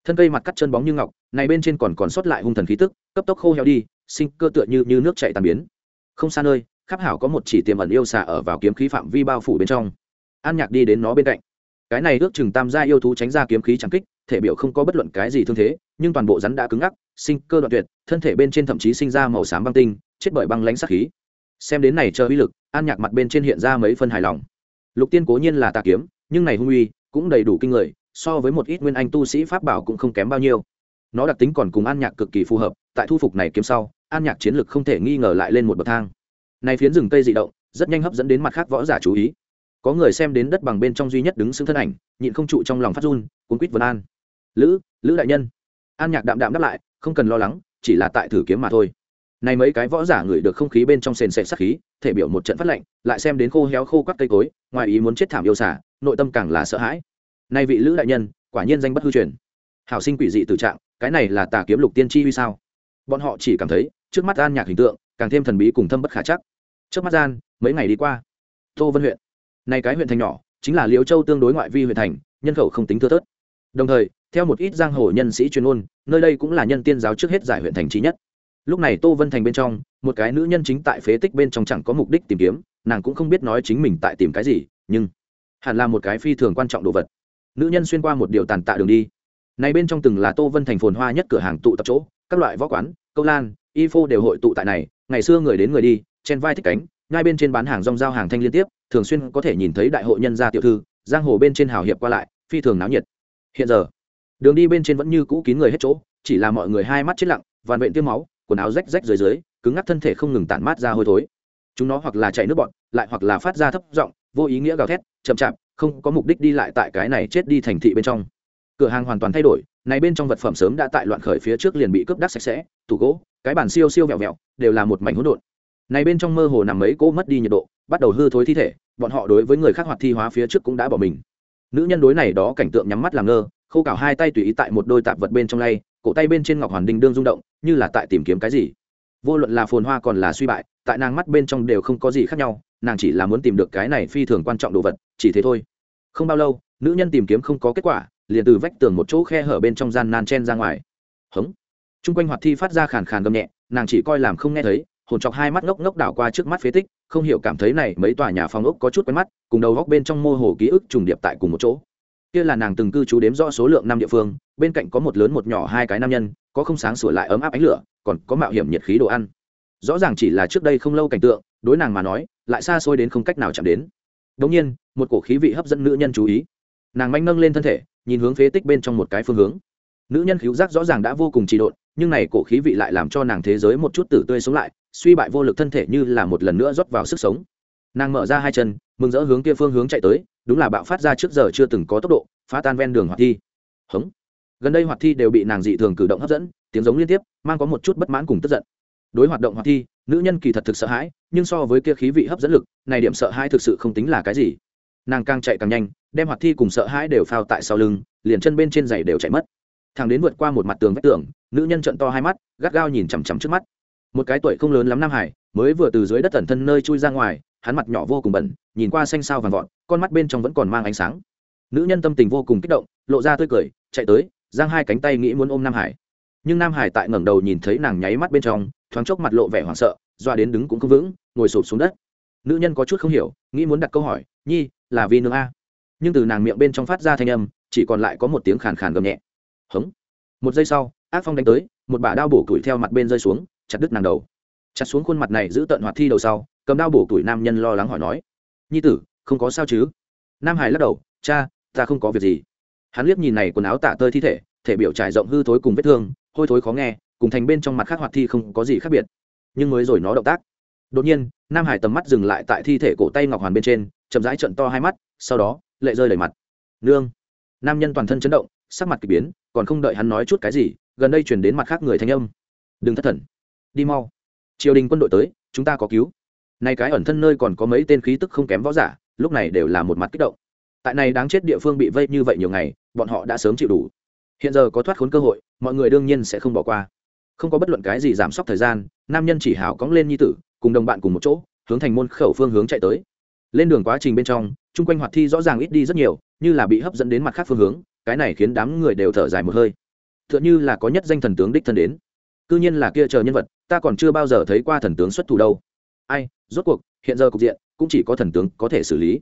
thân cây mặt cắt chân bóng như ngọc, này bên trên còn còn sót lại hung thần khí tức, cấp tốc khô heo đi, sinh cơ tựa như như nước chảy tàn biến. Không xa nơi, khắp hảo có một chỉ tiềm ẩn yêu xà ở vào kiếm khí phạm vi bao phủ bên trong. An nhạc đi đến nó bên cạnh. Cái này ước chừng tam gia yêu thú tránh ra kiếm khí trắng kích, thể biểu không có bất luận cái gì thương thế, nhưng toàn bộ rắn đã cứng ngắc, sinh cơ đoạn tuyệt, thân thể bên trên thậm chí sinh ra màu xám băng tinh, chết bởi băng lãnh sát khí. Xem đến này chờ uy lực, an nhạc mặt bên trên hiện ra mấy phân hài lòng. Lục tiên cố nhiên là tà kiếm, nhưng này hung uy cũng đầy đủ kinh người so với một ít nguyên anh tu sĩ pháp bảo cũng không kém bao nhiêu. Nó đặc tính còn cùng an nhạc cực kỳ phù hợp, tại thu phục này kiếm sau, an nhạc chiến lực không thể nghi ngờ lại lên một bậc thang. Này phiến rừng cây dị động, rất nhanh hấp dẫn đến mặt khác võ giả chú ý. Có người xem đến đất bằng bên trong duy nhất đứng xứng thân ảnh, nhịn không trụ trong lòng phát run, cuốn quýt vân an. Lữ lữ đại nhân. An nhạc đạm đạm đáp lại, không cần lo lắng, chỉ là tại thử kiếm mà thôi. Này mấy cái võ giả ngửi được không khí bên trong sền sệt sắc khí, thể biểu một trận phát lạnh, lại xem đến khô héo khô các cây cối, ngoài ý muốn chết thảm yêu xả nội tâm càng là sợ hãi nay vị lữ đại nhân, quả nhiên danh bất hư truyền. Hảo sinh quỷ dị từ trạng, cái này là tà kiếm lục tiên chi huy sao? Bọn họ chỉ cảm thấy, trước mắt an nhạc hình tượng, càng thêm thần bí cùng thâm bất khả chắc. Trước mắt gian, mấy ngày đi qua, tô vân huyện này cái huyện thành nhỏ, chính là liễu châu tương đối ngoại vi huyện thành, nhân khẩu không tính thưa thớt. Đồng thời, theo một ít giang hồ nhân sĩ chuyên môn, nơi đây cũng là nhân tiên giáo trước hết giải huyện thành trí nhất. Lúc này tô vân thành bên trong, một cái nữ nhân chính tại phế tích bên trong chẳng có mục đích tìm kiếm, nàng cũng không biết nói chính mình tại tìm cái gì, nhưng hẳn là một cái phi thường quan trọng đồ vật nữ nhân xuyên qua một điều tàn tạ đường đi. Này bên trong từng là tô vân thành phồn hoa nhất cửa hàng tụ tập chỗ, các loại võ quán, câu lan, y phô đều hội tụ tại này. Ngày xưa người đến người đi, chen vai thích cánh, ngay bên trên bán hàng rong giao hàng thanh liên tiếp, thường xuyên có thể nhìn thấy đại hội nhân gia tiểu thư, giang hồ bên trên hào hiệp qua lại, phi thường náo nhiệt. Hiện giờ, đường đi bên trên vẫn như cũ kín người hết chỗ, chỉ là mọi người hai mắt chết lặng vàn vện tiêm máu, quần áo rách rách dưới dưới, cứng ngắc thân thể không ngừng tản mát ra hôi thối. Chúng nó hoặc là chạy nước bọn, lại hoặc là phát ra thấp giọng, vô ý nghĩa gào thét, chậm chạp không có mục đích đi lại tại cái này chết đi thành thị bên trong. Cửa hàng hoàn toàn thay đổi, này bên trong vật phẩm sớm đã tại loạn khởi phía trước liền bị cướp đắc sạch sẽ, tủ gỗ, cái bàn siêu siêu vẹo vẹo, đều là một mảnh hỗn độn. Này bên trong mơ hồ nằm mấy cỗ mất đi nhiệt độ, bắt đầu hư thối thi thể, bọn họ đối với người khác hoạt thi hóa phía trước cũng đã bỏ mình. Nữ nhân đối này đó cảnh tượng nhắm mắt làm ngơ, khô cào hai tay tùy ý tại một đôi tạp vật bên trong lay, cổ tay bên trên ngọc hoàn đinh đương rung động, như là tại tìm kiếm cái gì. Vô luận là phồn hoa còn là suy bại, tại nàng mắt bên trong đều không có gì khác nhau, nàng chỉ là muốn tìm được cái này phi thường quan trọng đồ vật chỉ thế thôi. Không bao lâu, nữ nhân tìm kiếm không có kết quả, liền từ vách tường một chỗ khe hở bên trong gian nan chen ra ngoài. Hống. T r u n g quanh hoạt thi phát ra khàn khàn gầm nhẹ, nàng chỉ coi làm không nghe thấy, hồn chọc hai mắt ngốc ngốc đảo qua trước mắt phế tích, không hiểu cảm thấy này mấy tòa nhà phòng ốc có chút quen mắt, cùng đầu góc bên trong mô hồ ký ức trùng điệp tại cùng một chỗ. Kia là nàng từng cư trú đếm rõ số lượng năm địa phương, bên cạnh có một lớn một nhỏ hai cái nam nhân, có không sáng sửa lại ấm áp ánh lửa, còn có mạo hiểm nhiệt khí đồ ăn. Rõ ràng chỉ là trước đây không lâu cảnh tượng, đối nàng mà nói, lại xa xôi đến không cách nào chạm đến đ ỗ n g nhiên, một cổ khí vị hấp dẫn nữ nhân chú ý. Nàng manh nâng lên thân thể, nhìn hướng phế tích bên trong một cái phương hướng. Nữ nhân khiếu giác rõ ràng đã vô cùng trị độn, nhưng này cổ khí vị lại làm cho nàng thế giới một chút tử tươi sống lại, suy bại vô lực thân thể như là một lần nữa rót vào sức sống. Nàng mở ra hai chân, mừng rỡ hướng kia phương hướng chạy tới, đúng là bạo phát ra trước giờ chưa từng có tốc độ, phá tan ven đường hoạt thi. Hống. Gần đây hoạt thi đều bị nàng dị thường cử động hấp dẫn, tiếng giống liên tiếp, mang có một chút bất mãn cùng tức giận. Đối hoạt động hoạt thi nữ nhân kỳ thật thực sợ hãi, nhưng so với kia khí vị hấp dẫn lực, này điểm sợ hãi thực sự không tính là cái gì. Nàng càng chạy càng nhanh, đem hoạt thi cùng sợ hãi đều phao tại sau lưng, liền chân bên trên giày đều chạy mất. Thằng đến vượt qua một mặt tường vách tường, nữ nhân trận to hai mắt, gắt gao nhìn chằm chằm trước mắt. Một cái tuổi không lớn lắm nam hải, mới vừa từ dưới đất tẩn thân nơi chui ra ngoài, hắn mặt nhỏ vô cùng bẩn, nhìn qua xanh sao vàng vọt, con mắt bên trong vẫn còn mang ánh sáng. Nữ nhân tâm tình vô cùng kích động, lộ ra tươi cười, chạy tới, giang hai cánh tay nghĩ muốn ôm nam hải nhưng nam hải tại ngẩng đầu nhìn thấy nàng nháy mắt bên trong, thoáng chốc mặt lộ vẻ hoảng sợ, doa đến đứng cũng không vững, ngồi sụp xuống đất. Nữ nhân có chút không hiểu, nghĩ muốn đặt câu hỏi, nhi, là vì nương a? Nhưng từ nàng miệng bên trong phát ra thanh âm, chỉ còn lại có một tiếng khàn khàn gầm nhẹ. Hống. Một giây sau, ác phong đánh tới, một bả đao bổ tuổi theo mặt bên rơi xuống, chặt đứt nàng đầu. Chặt xuống khuôn mặt này giữ tận hoạt thi đầu sau, cầm đao bổ tuổi nam nhân lo lắng hỏi nói, nhi tử, không có sao chứ? Nam hải lắc đầu, cha, ta không có việc gì. Hắn liếc nhìn này quần áo tả tơi thi thể thể biểu trải rộng hư thối cùng vết thương hôi thối khó nghe, cùng thành bên trong mặt khác hoạt thi không có gì khác biệt, nhưng mới rồi nó động tác. Đột nhiên, nam hải tầm mắt dừng lại tại thi thể cổ tay ngọc hoàn bên trên, chậm rãi trận to hai mắt, sau đó, lệ rơi đầy mặt. Nương! Nam nhân toàn thân chấn động, sắc mặt k ỳ biến, còn không đợi hắn nói chút cái gì, gần đây chuyển đến mặt khác người thanh âm. Đừng thất thần. Đi mau. Triều đình quân đội tới, chúng ta có cứu. Nay cái ẩn thân nơi còn có mấy tên khí tức không kém võ giả, lúc này đều là một mặt kích động. Tại này đáng chết địa phương bị vây như vậy nhiều ngày, bọn họ đã sớm chịu đủ. Hiện giờ có thoát khốn cơ hội mọi người đương nhiên sẽ không bỏ qua. Không có bất luận cái gì giảm sốc thời gian, nam nhân chỉ hảo cóng lên nhi tử, cùng đồng bạn cùng một chỗ, hướng thành môn khẩu phương hướng chạy tới. Lên đường quá trình bên trong, chung quanh hoạt thi rõ ràng ít đi rất nhiều, như là bị hấp dẫn đến mặt khác phương hướng, cái này khiến đám người đều thở dài một hơi. T h ư ợ n h ư là có nhất danh thần tướng đích thân đến. C ư nhiên là kia chờ nhân vật, ta còn chưa bao giờ thấy qua thần tướng xuất thủ đâu. Ai, rốt cuộc, hiện giờ cục diện, cũng chỉ có thần tướng có thể xử lý.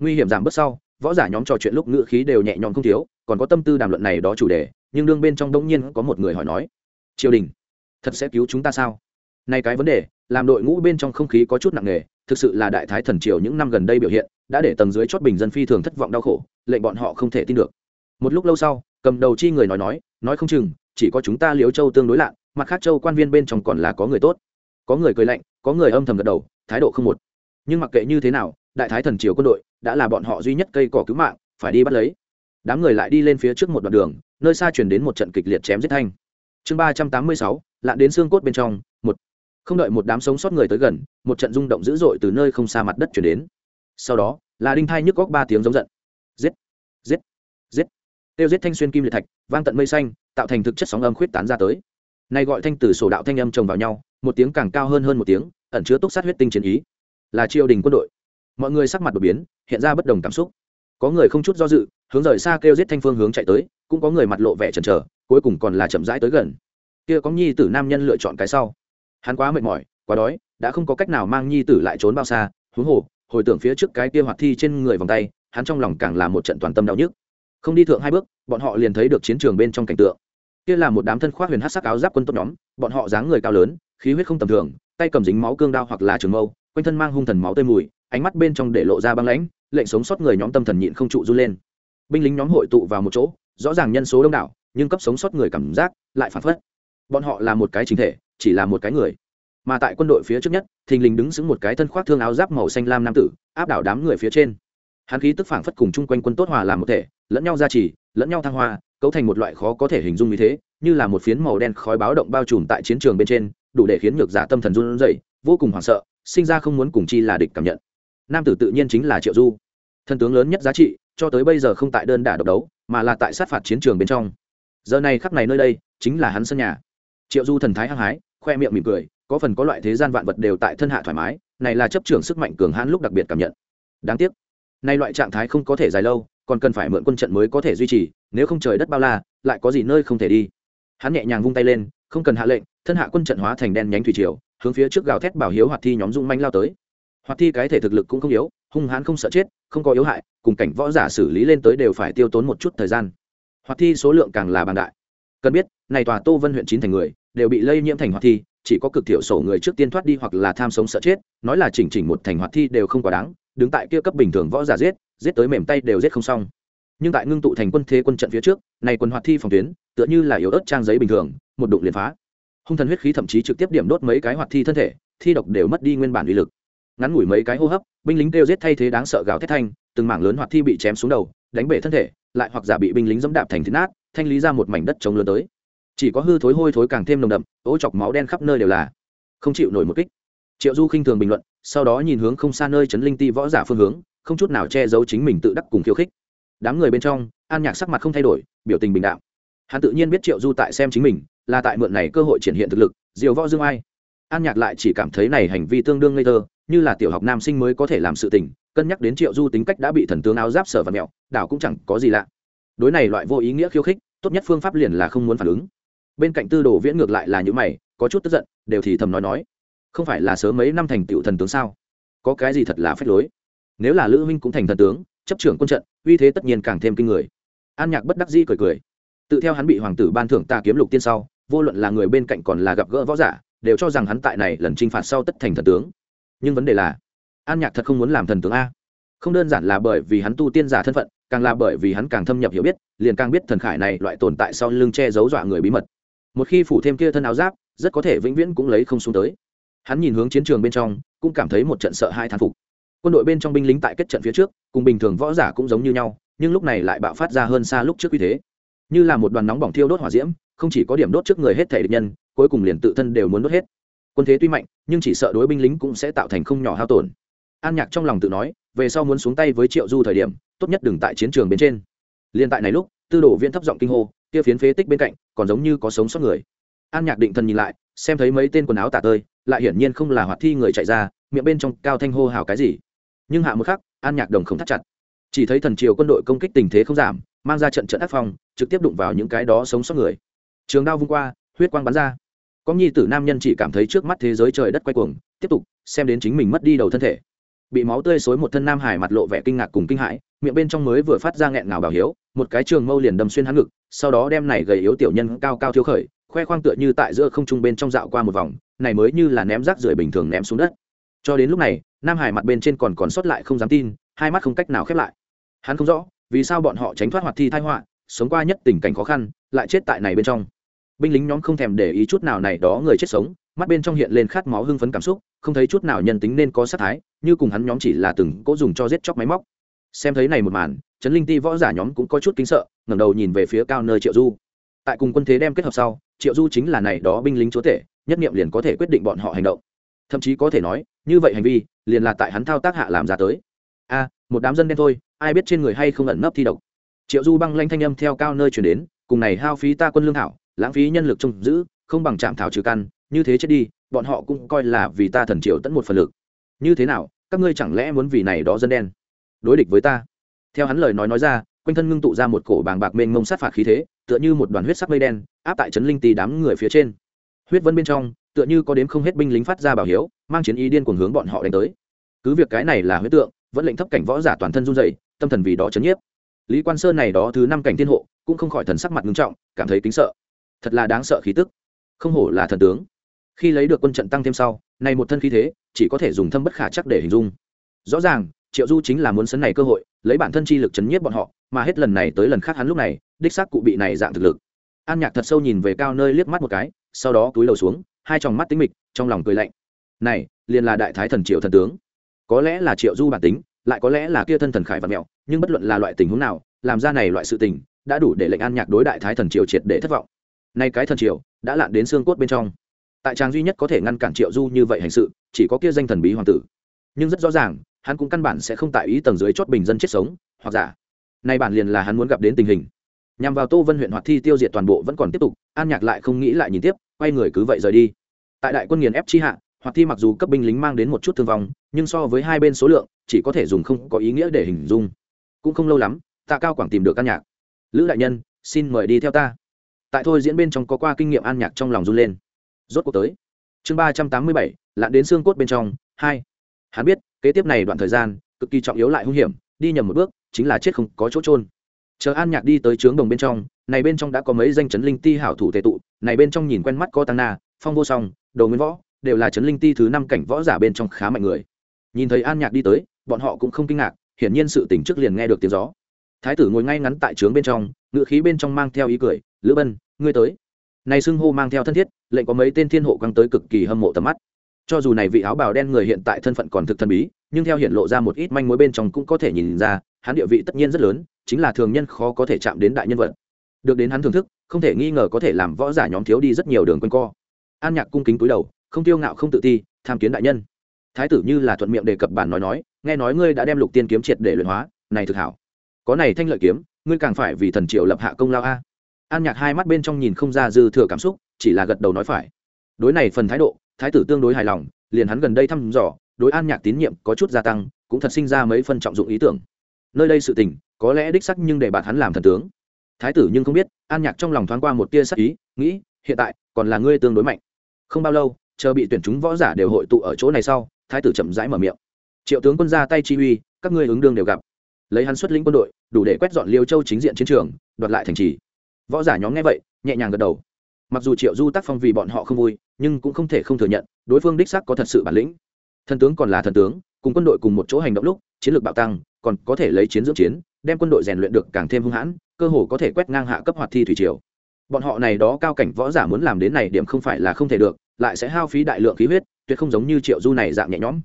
Nguy hiểm giảm bớt sau, võ giả nhóm trò chuyện lúc ngữ khí đều nhẹ nhõm không thiếu, còn có tâm tư đàm luận này đó chủ đề nhưng đương bên trong đông nhiên có một người hỏi nói, triều đình, thật sẽ cứu chúng ta sao? Nay cái vấn đề, làm đội ngũ bên trong không khí có chút nặng nề, thực sự là đại thái thần triều những năm gần đây biểu hiện, đã để tầng dưới chót bình dân phi thường thất vọng đau khổ, lệnh bọn họ không thể tin được. Một lúc lâu sau, cầm đầu chi người nói nói nói không chừng, chỉ có chúng ta liếu châu tương đối lạ, mặt khác châu quan viên bên trong còn là có người tốt. Có người cười lạnh, có người âm thầm gật đầu, thái độ không một. Nhưng mặc kệ như thế nào, đại thái thần triều quân đội đã là bọn họ duy nhất cây cỏ cứu mạng, phải đi bắt lấy. Đám người lại đi lên phía trước một đoạn đường nơi xa chuyển đến một trận kịch liệt chém giết thanh. Chương ba trăm tám mươi sáu, lạn đến xương cốt bên trong, một. Không đợi một đám sống sót người tới gần, một trận rung động dữ dội từ nơi không xa mặt đất chuyển đến. Sau đó là đinh thai nhức góc ba tiếng giống giận. Giết! Giết! Giết! Tiêu giết thanh xuyên kim liệt thạch, vang tận mây xanh, tạo thành thực chất sóng âm khuyết tán ra tới. Nay gọi thanh từ sổ đạo thanh âm chồng vào nhau, một tiếng càng cao hơn hơn một tiếng, ẩn chứa túc sát huyết tinh chiến ý. Là triều đình quân đội. Mọi người sắc mặt đột biến, hiện ra bất đồng cảm xúc có người không chút do dự, hướng rời xa kêu giết thanh phương hướng chạy tới, cũng có người mặt lộ vẻ chần chờ, cuối cùng còn là chậm rãi tới gần. Kia có nhi tử nam nhân lựa chọn cái sau. Hắn quá mệt mỏi, quá đói, đã không có cách nào mang nhi tử lại trốn bao xa, huống hồ, hồi tưởng phía trước cái kia hoạt thi trên người vòng tay, hắn trong lòng càng là một trận toàn tâm đau nhức. Không đi thượng hai bước, bọn họ liền thấy được chiến trường bên trong cảnh tượng. Kia là một đám thân khoác huyền hát sắc áo giáp quân tốt nhóm, bọn họ dáng người cao lớn, khí huyết không tầm thường, tay cầm dính máu cương đao hoặc là trường mâu quanh thân mang hung thần máu tươi mùi, ánh mắt bên trong để lộ ra băng lãnh, lệnh sống sót người nhóm tâm thần nhịn không trụ run lên. Binh lính nhóm hội tụ vào một chỗ, rõ ràng nhân số đông đảo, nhưng cấp sống sót người cảm giác lại phản phất. Bọn họ là một cái chính thể, chỉ là một cái người. Mà tại quân đội phía trước nhất, thình lình đứng xứng một cái thân khoác thương áo giáp màu xanh lam nam tử, áp đảo đám người phía trên. Hắn khí tức phảng phất cùng chung quanh quân tốt hòa làm một thể, lẫn nhau gia trì, lẫn nhau thăng hoa, cấu thành một loại khó có thể hình dung như thế, như là một phiến màu đen khói báo động bao trùm tại chiến trường bên trên, đủ để khiến nhược giả tâm thần run rẩy, vô cùng hoảng sợ sinh ra không muốn cùng chi là địch cảm nhận. Nam tử tự nhiên chính là triệu du. Thần tướng lớn nhất giá trị, cho tới bây giờ không tại đơn đả độc đấu, mà là tại sát phạt chiến trường bên trong. Giờ này khắp này nơi đây, chính là hắn sân nhà. Triệu du thần thái hăng hái, khoe miệng mỉm cười, có phần có loại thế gian vạn vật đều tại thân hạ thoải mái, này là chấp trưởng sức mạnh cường hãn lúc đặc biệt cảm nhận. Đáng tiếc nay loại trạng thái không có thể dài lâu, còn cần phải mượn quân trận mới có thể duy trì, nếu không trời đất bao la, lại có gì nơi không thể đi. Hắn nhẹ nhàng vung tay lên, không cần hạ lệnh, thân hạ quân trận hóa thành đen nhánh thủy triều hướng phía trước gào thét bảo hiếu hoạt thi nhóm dung manh lao tới. Hoạt thi cái thể thực lực cũng không yếu, hung hãn không sợ chết, không có yếu hại, cùng cảnh võ giả xử lý lên tới đều phải tiêu tốn một chút thời gian. Hoạt thi số lượng càng là bàn đại. Cần biết, này tòa tô vân huyện chín thành người, đều bị lây nhiễm thành hoạt thi, chỉ có cực thiểu sổ người trước tiên thoát đi hoặc là tham sống sợ chết, nói là chỉnh chỉnh một thành hoạt thi đều không quá đáng, đứng tại kia cấp bình thường võ giả giết giết tới mềm tay đều giết không xong. Nhưng tại ngưng tụ thành quân thế quân trận phía trước, này quân hoạt thi phòng tuyến, tựa như là yếu ớt trang giấy bình thường, một đụng liền phá hung thần huyết khí thậm chí trực tiếp điểm đốt mấy cái hoạt thi thân thể, thi độc đều mất đi nguyên bản uy lực. Ngắn ngủi mấy cái hô hấp, binh lính kêu giết thay thế đáng sợ gào thét thanh, từng mảng lớn hoạt thi bị chém xuống đầu, đánh bể thân thể, lại hoặc giả bị binh lính dẫm đạp thành thịt nát, thanh lý ra một mảnh đất trống lớn tới. Chỉ có hư thối hôi thối càng thêm nồng đậm, ố chọc máu đen khắp nơi đều là. Không chịu nổi một kích. Triệu du khinh thường bình luận, sau đó nhìn hướng không xa nơi chấn linh ti võ giả phương hướng, không chút nào che giấu chính mình tự đắc cùng khiêu khích. Đám người bên trong, an nhạc sắc mặt không thay đổi, biểu tình bình đạo hắn tự nhiên biết triệu du tại xem chính mình là tại mượn này cơ hội triển hiện thực lực, diều võ dương ai. An nhạc lại chỉ cảm thấy này hành vi tương đương ngây thơ, như là tiểu học nam sinh mới có thể làm sự tình, cân nhắc đến triệu du tính cách đã bị thần tướng áo giáp sở và mẹo, đảo cũng chẳng có gì lạ. Đối này loại vô ý nghĩa khiêu khích, tốt nhất phương pháp liền là không muốn phản ứng. Bên cạnh tư đồ viễn ngược lại là những mày, có chút tức giận, đều thì thầm nói nói. Không phải là sớm mấy năm thành tựu thần tướng sao? Có cái gì thật là phép lối? Nếu là lữ huynh cũng thành thần tướng, chấp trưởng quân trận, uy thế tất nhiên càng thêm kinh người. An nhạc bất đắc di cười cười. Tự theo hắn bị hoàng tử ban thưởng ta kiếm lục tiên sau vô luận là người bên cạnh còn là gặp gỡ võ giả, đều cho rằng hắn tại này lần t r i n h phạt sau tất thành thần tướng. Nhưng vấn đề là, an nhạc thật không muốn làm thần tướng a. Không đơn giản là bởi vì hắn tu tiên giả thân phận, càng là bởi vì hắn càng thâm nhập hiểu biết, liền càng biết thần khải này loại tồn tại sau lưng che giấu dọa người bí mật. Một khi phủ thêm kia thân áo giáp, rất có thể vĩnh viễn cũng lấy không xuống tới. Hắn nhìn hướng chiến trường bên trong, cũng cảm thấy một trận sợ hai thán phục. Quân đội bên trong binh lính tại kết trận phía trước, cùng bình thường võ giả cũng giống như nhau, nhưng lúc này lại bạo phát ra hơn xa lúc trước uy thế. Như là một đoàn nóng bỏng thiêu đốt hỏa diễm không chỉ có điểm đốt trước người hết thể địch nhân, cuối cùng liền tự thân đều muốn đốt hết. Quân thế tuy mạnh, nhưng chỉ sợ đối binh lính cũng sẽ tạo thành không nhỏ hao tổn. An nhạc trong lòng tự nói, về sau muốn xuống tay với triệu du thời điểm, tốt nhất đừng tại chiến trường bên trên. Liên tại này lúc, tư đồ viên thấp giọng kinh hô, kia phiến phế tích bên cạnh, còn giống như có sống sót người. An nhạc định thần nhìn lại, xem thấy mấy tên quần áo tả tơi, lại hiển nhiên không là hoạt thi người chạy ra, miệng bên trong cao thanh hô hào cái gì. Nhưng hạ một khắc, an nhạc đồng không thắt chặt. Chỉ thấy thần triều quân đội công kích tình thế không giảm, mang ra trận trận ác phong, trực tiếp đụng vào những cái đó sống sót người trường đao vung qua, huyết quang bắn ra. Có nhi tử nam nhân chỉ cảm thấy trước mắt thế giới trời đất quay cuồng, tiếp tục, xem đến chính mình mất đi đầu thân thể. Bị máu tươi xối một thân nam hải mặt lộ vẻ kinh ngạc cùng kinh hãi, miệng bên trong mới vừa phát ra nghẹn ngào bảo hiếu, một cái trường mâu liền đâm xuyên hắn ngực, sau đó đem này gầy yếu tiểu nhân cao cao thiếu khởi, khoe khoang tựa như tại giữa không trung bên trong dạo qua một vòng, này mới như là ném rác rưởi bình thường ném xuống đất. Cho đến lúc này, nam hải mặt bên trên còn còn sót lại không dám tin, hai mắt không cách nào khép lại. Hắn không rõ, vì sao bọn họ tránh thoát hoạt thi thai họa, sống qua nhất tình cảnh khó khăn, lại chết tại này bên trong binh lính nhóm không thèm để ý chút nào này đó người chết sống, mắt bên trong hiện lên khát máu hưng phấn cảm xúc, không thấy chút nào nhân tính nên có sát thái, như cùng hắn nhóm chỉ là từng cố dùng cho giết chóc máy móc. Xem thấy này một màn, trấn linh ti võ giả nhóm cũng có chút kính sợ, ngẩng đầu nhìn về phía cao nơi triệu du. Tại cùng quân thế đem kết hợp sau, triệu du chính là này đó binh lính chúa tể, nhất niệm liền có thể quyết định bọn họ hành động. Thậm chí có thể nói, như vậy hành vi, liền là tại hắn thao tác hạ làm ra tới. A, một đám dân đen thôi, ai biết trên người hay không ẩn nấp thi độc. Triệu du băng lanh thanh âm theo cao nơi chuyển đến, cùng này hao phí ta quân lương thảo lãng phí nhân lực trông giữ, không bằng chạm thảo trừ căn, như thế chết đi, bọn họ cũng coi là vì ta thần triệu tận một phần lực. Như thế nào, các ngươi chẳng lẽ muốn vì này đó dân đen đối địch với ta? Theo hắn lời nói nói ra, quanh thân ngưng tụ ra một cổ bàng bạc mênh mông sát phạt khí thế, tựa như một đoàn huyết sắc mây đen, áp tại trấn linh tì đám người phía trên. Huyết vân bên trong, tựa như có đếm không hết binh lính phát ra bảo hiếu, mang chiến ý điên cuồng hướng bọn họ đánh tới. Cứ việc cái này là huyết tượng, vẫn lệnh thấp cảnh võ giả toàn thân run dày tâm thần vì đó chấn nhiếp. Lý quan sơn này đó thứ năm cảnh thiên hộ, cũng không khỏi thần sắc mặt ngưng trọng, cảm thấy kính sợ thật là đáng sợ khí tức. Không hổ là thần tướng. Khi lấy được quân trận tăng thêm sau, này một thân khí thế, chỉ có thể dùng thâm bất khả chắc để hình dung. Rõ ràng, triệu du chính là muốn sấn này cơ hội, lấy bản thân chi lực chấn nhiếp bọn họ, mà hết lần này tới lần khác hắn lúc này, đích xác cụ bị này dạng thực lực. An nhạc thật sâu nhìn về cao nơi liếc mắt một cái, sau đó túi đầu xuống, hai tròng mắt tính mịch, trong lòng cười lạnh. Này, liền là đại thái thần triệu thần tướng. Có lẽ là triệu du bản tính, lại có lẽ là kia thân thần khải vật mẹo, nhưng bất luận là loại tình huống nào, làm ra này loại sự tình, đã đủ để lệnh an nhạc đối đại thái thần triều triệt để thất vọng nay cái thần triều đã lạn đến xương cốt bên trong. Tại trang duy nhất có thể ngăn cản triệu du như vậy hành sự, chỉ có kia danh thần bí hoàng tử. Nhưng rất rõ ràng, hắn cũng căn bản sẽ không tại ý tầng dưới chót bình dân chết sống, hoặc giả. Nay bản liền là hắn muốn gặp đến tình hình. Nhằm vào tô vân huyện hoạt thi tiêu diệt toàn bộ vẫn còn tiếp tục, an nhạc lại không nghĩ lại nhìn tiếp, quay người cứ vậy rời đi. Tại đại quân nghiền ép chi hạ, hoạt thi mặc dù cấp binh lính mang đến một chút thương vong, nhưng so với hai bên số lượng, chỉ có thể dùng không có ý nghĩa để hình dung. Cũng không lâu lắm, tạ cao quảng tìm được an nhạc. Lữ đại nhân, xin mời đi theo ta tại thôi diễn bên trong có qua kinh nghiệm an nhạc trong lòng run lên. Rốt cuộc tới. Chương ba trăm tám mươi bảy, lặn đến xương cốt bên trong, hai. Hắn biết, kế tiếp này đoạn thời gian, cực kỳ trọng yếu lại hung hiểm, đi nhầm một bước, chính là chết không có chỗ trôn chờ an nhạc đi tới trướng đồng bên trong, này bên trong đã có mấy danh chấn linh ti hảo thủ tệ tụ, này bên trong nhìn quen mắt có tăng na, phong vô song, đồ nguyên võ, đều là chấn linh ti thứ năm cảnh võ giả bên trong khá mạnh người. Nhìn thấy an nhạc đi tới, bọn họ cũng không kinh ngạc, hiển nhiên sự tỉnh trước liền nghe được tiếng gió. Thái tử ngồi ngay ngắn tại trướng bên trong ngự khí bên trong mang theo ý cười lữ bân, ngươi tới. Này xưng hô mang theo thân thiết, lệnh có mấy tên thiên hộ quăng tới cực kỳ hâm mộ tầm mắt. Cho dù này vị áo bào đen người hiện tại thân phận còn thực thần bí, nhưng theo hiện lộ ra một ít manh mối bên trong cũng có thể nhìn ra, hắn địa vị tất nhiên rất lớn, chính là thường nhân khó có thể chạm đến đại nhân vật. Được đến hắn thưởng thức, không thể nghi ngờ có thể làm võ giả nhóm thiếu đi rất nhiều đường quanh co. An nhạc cung kính túi đầu, không tiêu ngạo không tự ti, tham kiến đại nhân. Thái tử như là thuận miệng đề cập bản nói nói, nghe nói ngươi đã đem lục tiên kiếm triệt để luyện hóa, này thực hảo. Có này thanh lợi kiếm, ngươi càng phải vì thần triều lập hạ công lao a an nhạc hai mắt bên trong nhìn không ra dư thừa cảm xúc, chỉ là gật đầu nói phải. Đối này phần thái độ, thái tử tương đối hài lòng, liền hắn gần đây thăm dò, đối an nhạc tín nhiệm có chút gia tăng, cũng thật sinh ra mấy phân trọng dụng ý tưởng. Nơi đây sự tình, có lẽ đích sắc nhưng để bạn hắn làm thần tướng. Thái tử nhưng không biết, an nhạc trong lòng thoáng qua một tia sắc ý, nghĩ, hiện tại, còn là ngươi tương đối mạnh. Không bao lâu, chờ bị tuyển chúng võ giả đều hội tụ ở chỗ này sau, thái tử chậm rãi mở miệng. Triệu tướng quân ra tay chi uy, các ngươi ứng đương đều gặp. Lấy hắn xuất lĩnh quân đội, đủ để quét dọn liêu châu chính diện chiến trường, đoạt lại thành trì võ giả nhóm nghe vậy, nhẹ nhàng gật đầu. Mặc dù triệu du tác phong vì bọn họ không vui, nhưng cũng không thể không thừa nhận, đối phương đích sắc có thật sự bản lĩnh. Thần tướng còn là thần tướng, cùng quân đội cùng một chỗ hành động lúc, chiến lược bạo tăng, còn có thể lấy chiến dưỡng chiến, đem quân đội rèn luyện được càng thêm hung hãn, cơ hồ có thể quét ngang hạ cấp hoạt thi thủy triều. Bọn họ này đó cao cảnh võ giả muốn làm đến này điểm không phải là không thể được, lại sẽ hao phí đại lượng khí huyết, tuyệt không giống như triệu du này dạng nhẹ nhõm.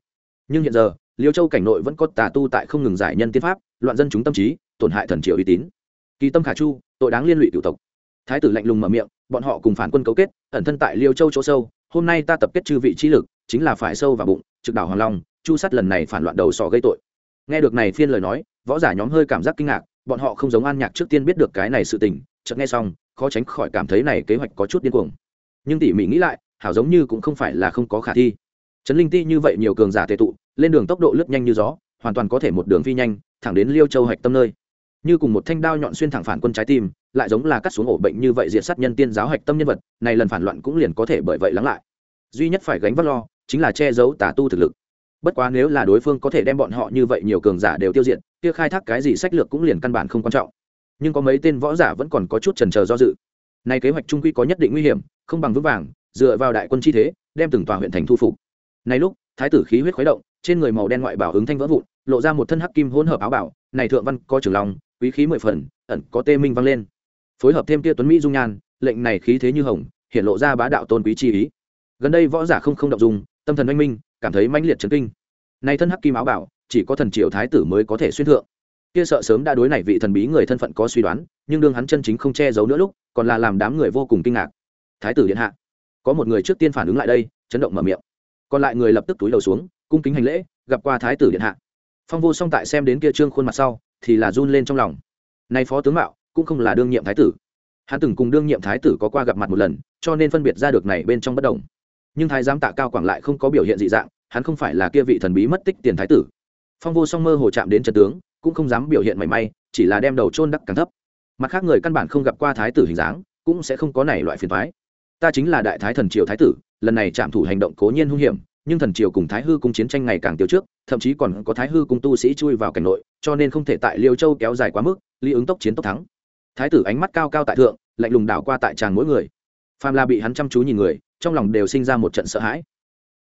Nhưng hiện giờ, liêu châu cảnh nội vẫn có tà tu tại không ngừng giải nhân tiên pháp, loạn dân chúng tâm trí, tổn hại thần triều uy tín. Kỳ tâm khả chu tội đáng liên lụy cựu tộc. Thái tử lạnh lùng mở miệng, bọn họ cùng phản quân cấu kết, ẩn thân tại liêu châu chỗ sâu, hôm nay ta tập kết chư vị trí lực, chính là phải sâu vào bụng, trực đảo hoàng long, chu sắt lần này phản loạn đầu sò gây tội. Nghe được này phiên lời nói, võ giả nhóm hơi cảm giác kinh ngạc, bọn họ không giống an nhạc trước tiên biết được cái này sự tình, chợt nghe xong, khó tránh khỏi cảm thấy này kế hoạch có chút điên cuồng. Nhưng tỉ mỉ nghĩ lại, hảo giống như cũng không phải là không có khả thi. Trấn linh ti như vậy nhiều cường giả tệ tụ, lên đường tốc độ lướt nhanh như gió, hoàn toàn có thể một đường phi nhanh, thẳng đến liêu châu hạch tâm nơi như cùng một thanh đao nhọn xuyên thẳng phản quân trái tim, lại giống là cắt xuống ổ bệnh như vậy diệt sát nhân tiên giáo hạch tâm nhân vật, này lần phản loạn cũng liền có thể bởi vậy lắng lại. Duy nhất phải gánh vác lo, chính là che giấu tà tu thực lực. Bất quá nếu là đối phương có thể đem bọn họ như vậy nhiều cường giả đều tiêu diệt, kia khai thác cái gì sách lược cũng liền căn bản không quan trọng. Nhưng có mấy tên võ giả vẫn còn có chút trần trờ do dự. Nay kế hoạch trung quy có nhất định nguy hiểm, không bằng vững vàng, dựa vào đại quân chi thế, đem từng tòa huyện thành thu phục. Nay lúc, thái tử khí huyết khuấy động, trên người màu đen ngoại bảo ứng thanh vỡ vụn, lộ ra một thân hắc kim hỗn hợp áo bảo, này thượng văn có trường lòng quý khí mười phần, ẩn có tê minh vang lên. Phối hợp thêm tia tuấn mỹ dung nhan, lệnh này khí thế như hồng, hiện lộ ra bá đạo tôn quý chi ý. Gần đây võ giả không không động dung, tâm thần oanh minh, cảm thấy mãnh liệt chấn kinh. Nay thân hắc kim áo bảo, chỉ có thần triều thái tử mới có thể xuyên thượng. Kia sợ sớm đã đối này vị thần bí người thân phận có suy đoán, nhưng đương hắn chân chính không che giấu nữa lúc, còn là làm đám người vô cùng kinh ngạc. Thái tử điện hạ, có một người trước tiên phản ứng lại đây, chấn động mở miệng. Còn lại người lập tức túi đầu xuống, cung kính hành lễ, gặp qua thái tử điện hạ. Phong vô song tại xem đến kia trương khuôn mặt sau thì là run lên trong lòng. Nay phó tướng mạo cũng không là đương nhiệm thái tử. Hắn từng cùng đương nhiệm thái tử có qua gặp mặt một lần, cho nên phân biệt ra được này bên trong bất đồng. Nhưng thái giám tạ cao quảng lại không có biểu hiện dị dạng, hắn không phải là kia vị thần bí mất tích tiền thái tử. Phong vô song mơ hồ chạm đến trận tướng, cũng không dám biểu hiện mảy may, chỉ là đem đầu trôn đắc càng thấp. Mặt khác người căn bản không gặp qua thái tử hình dáng, cũng sẽ không có này loại phiền thoái ta chính là đại thái thần triều thái tử, lần này trạm thủ hành động cố nhiên hung hiểm nhưng thần triều cùng thái hư cung chiến tranh ngày càng tiêu trước, thậm chí còn có thái hư cung tu sĩ chui vào cảnh nội, cho nên không thể tại liêu châu kéo dài quá mức, lý ứng tốc chiến tốc thắng. Thái tử ánh mắt cao cao tại thượng, lạnh lùng đảo qua tại tràng mỗi người. Phàm la bị hắn chăm chú nhìn người, trong lòng đều sinh ra một trận sợ hãi.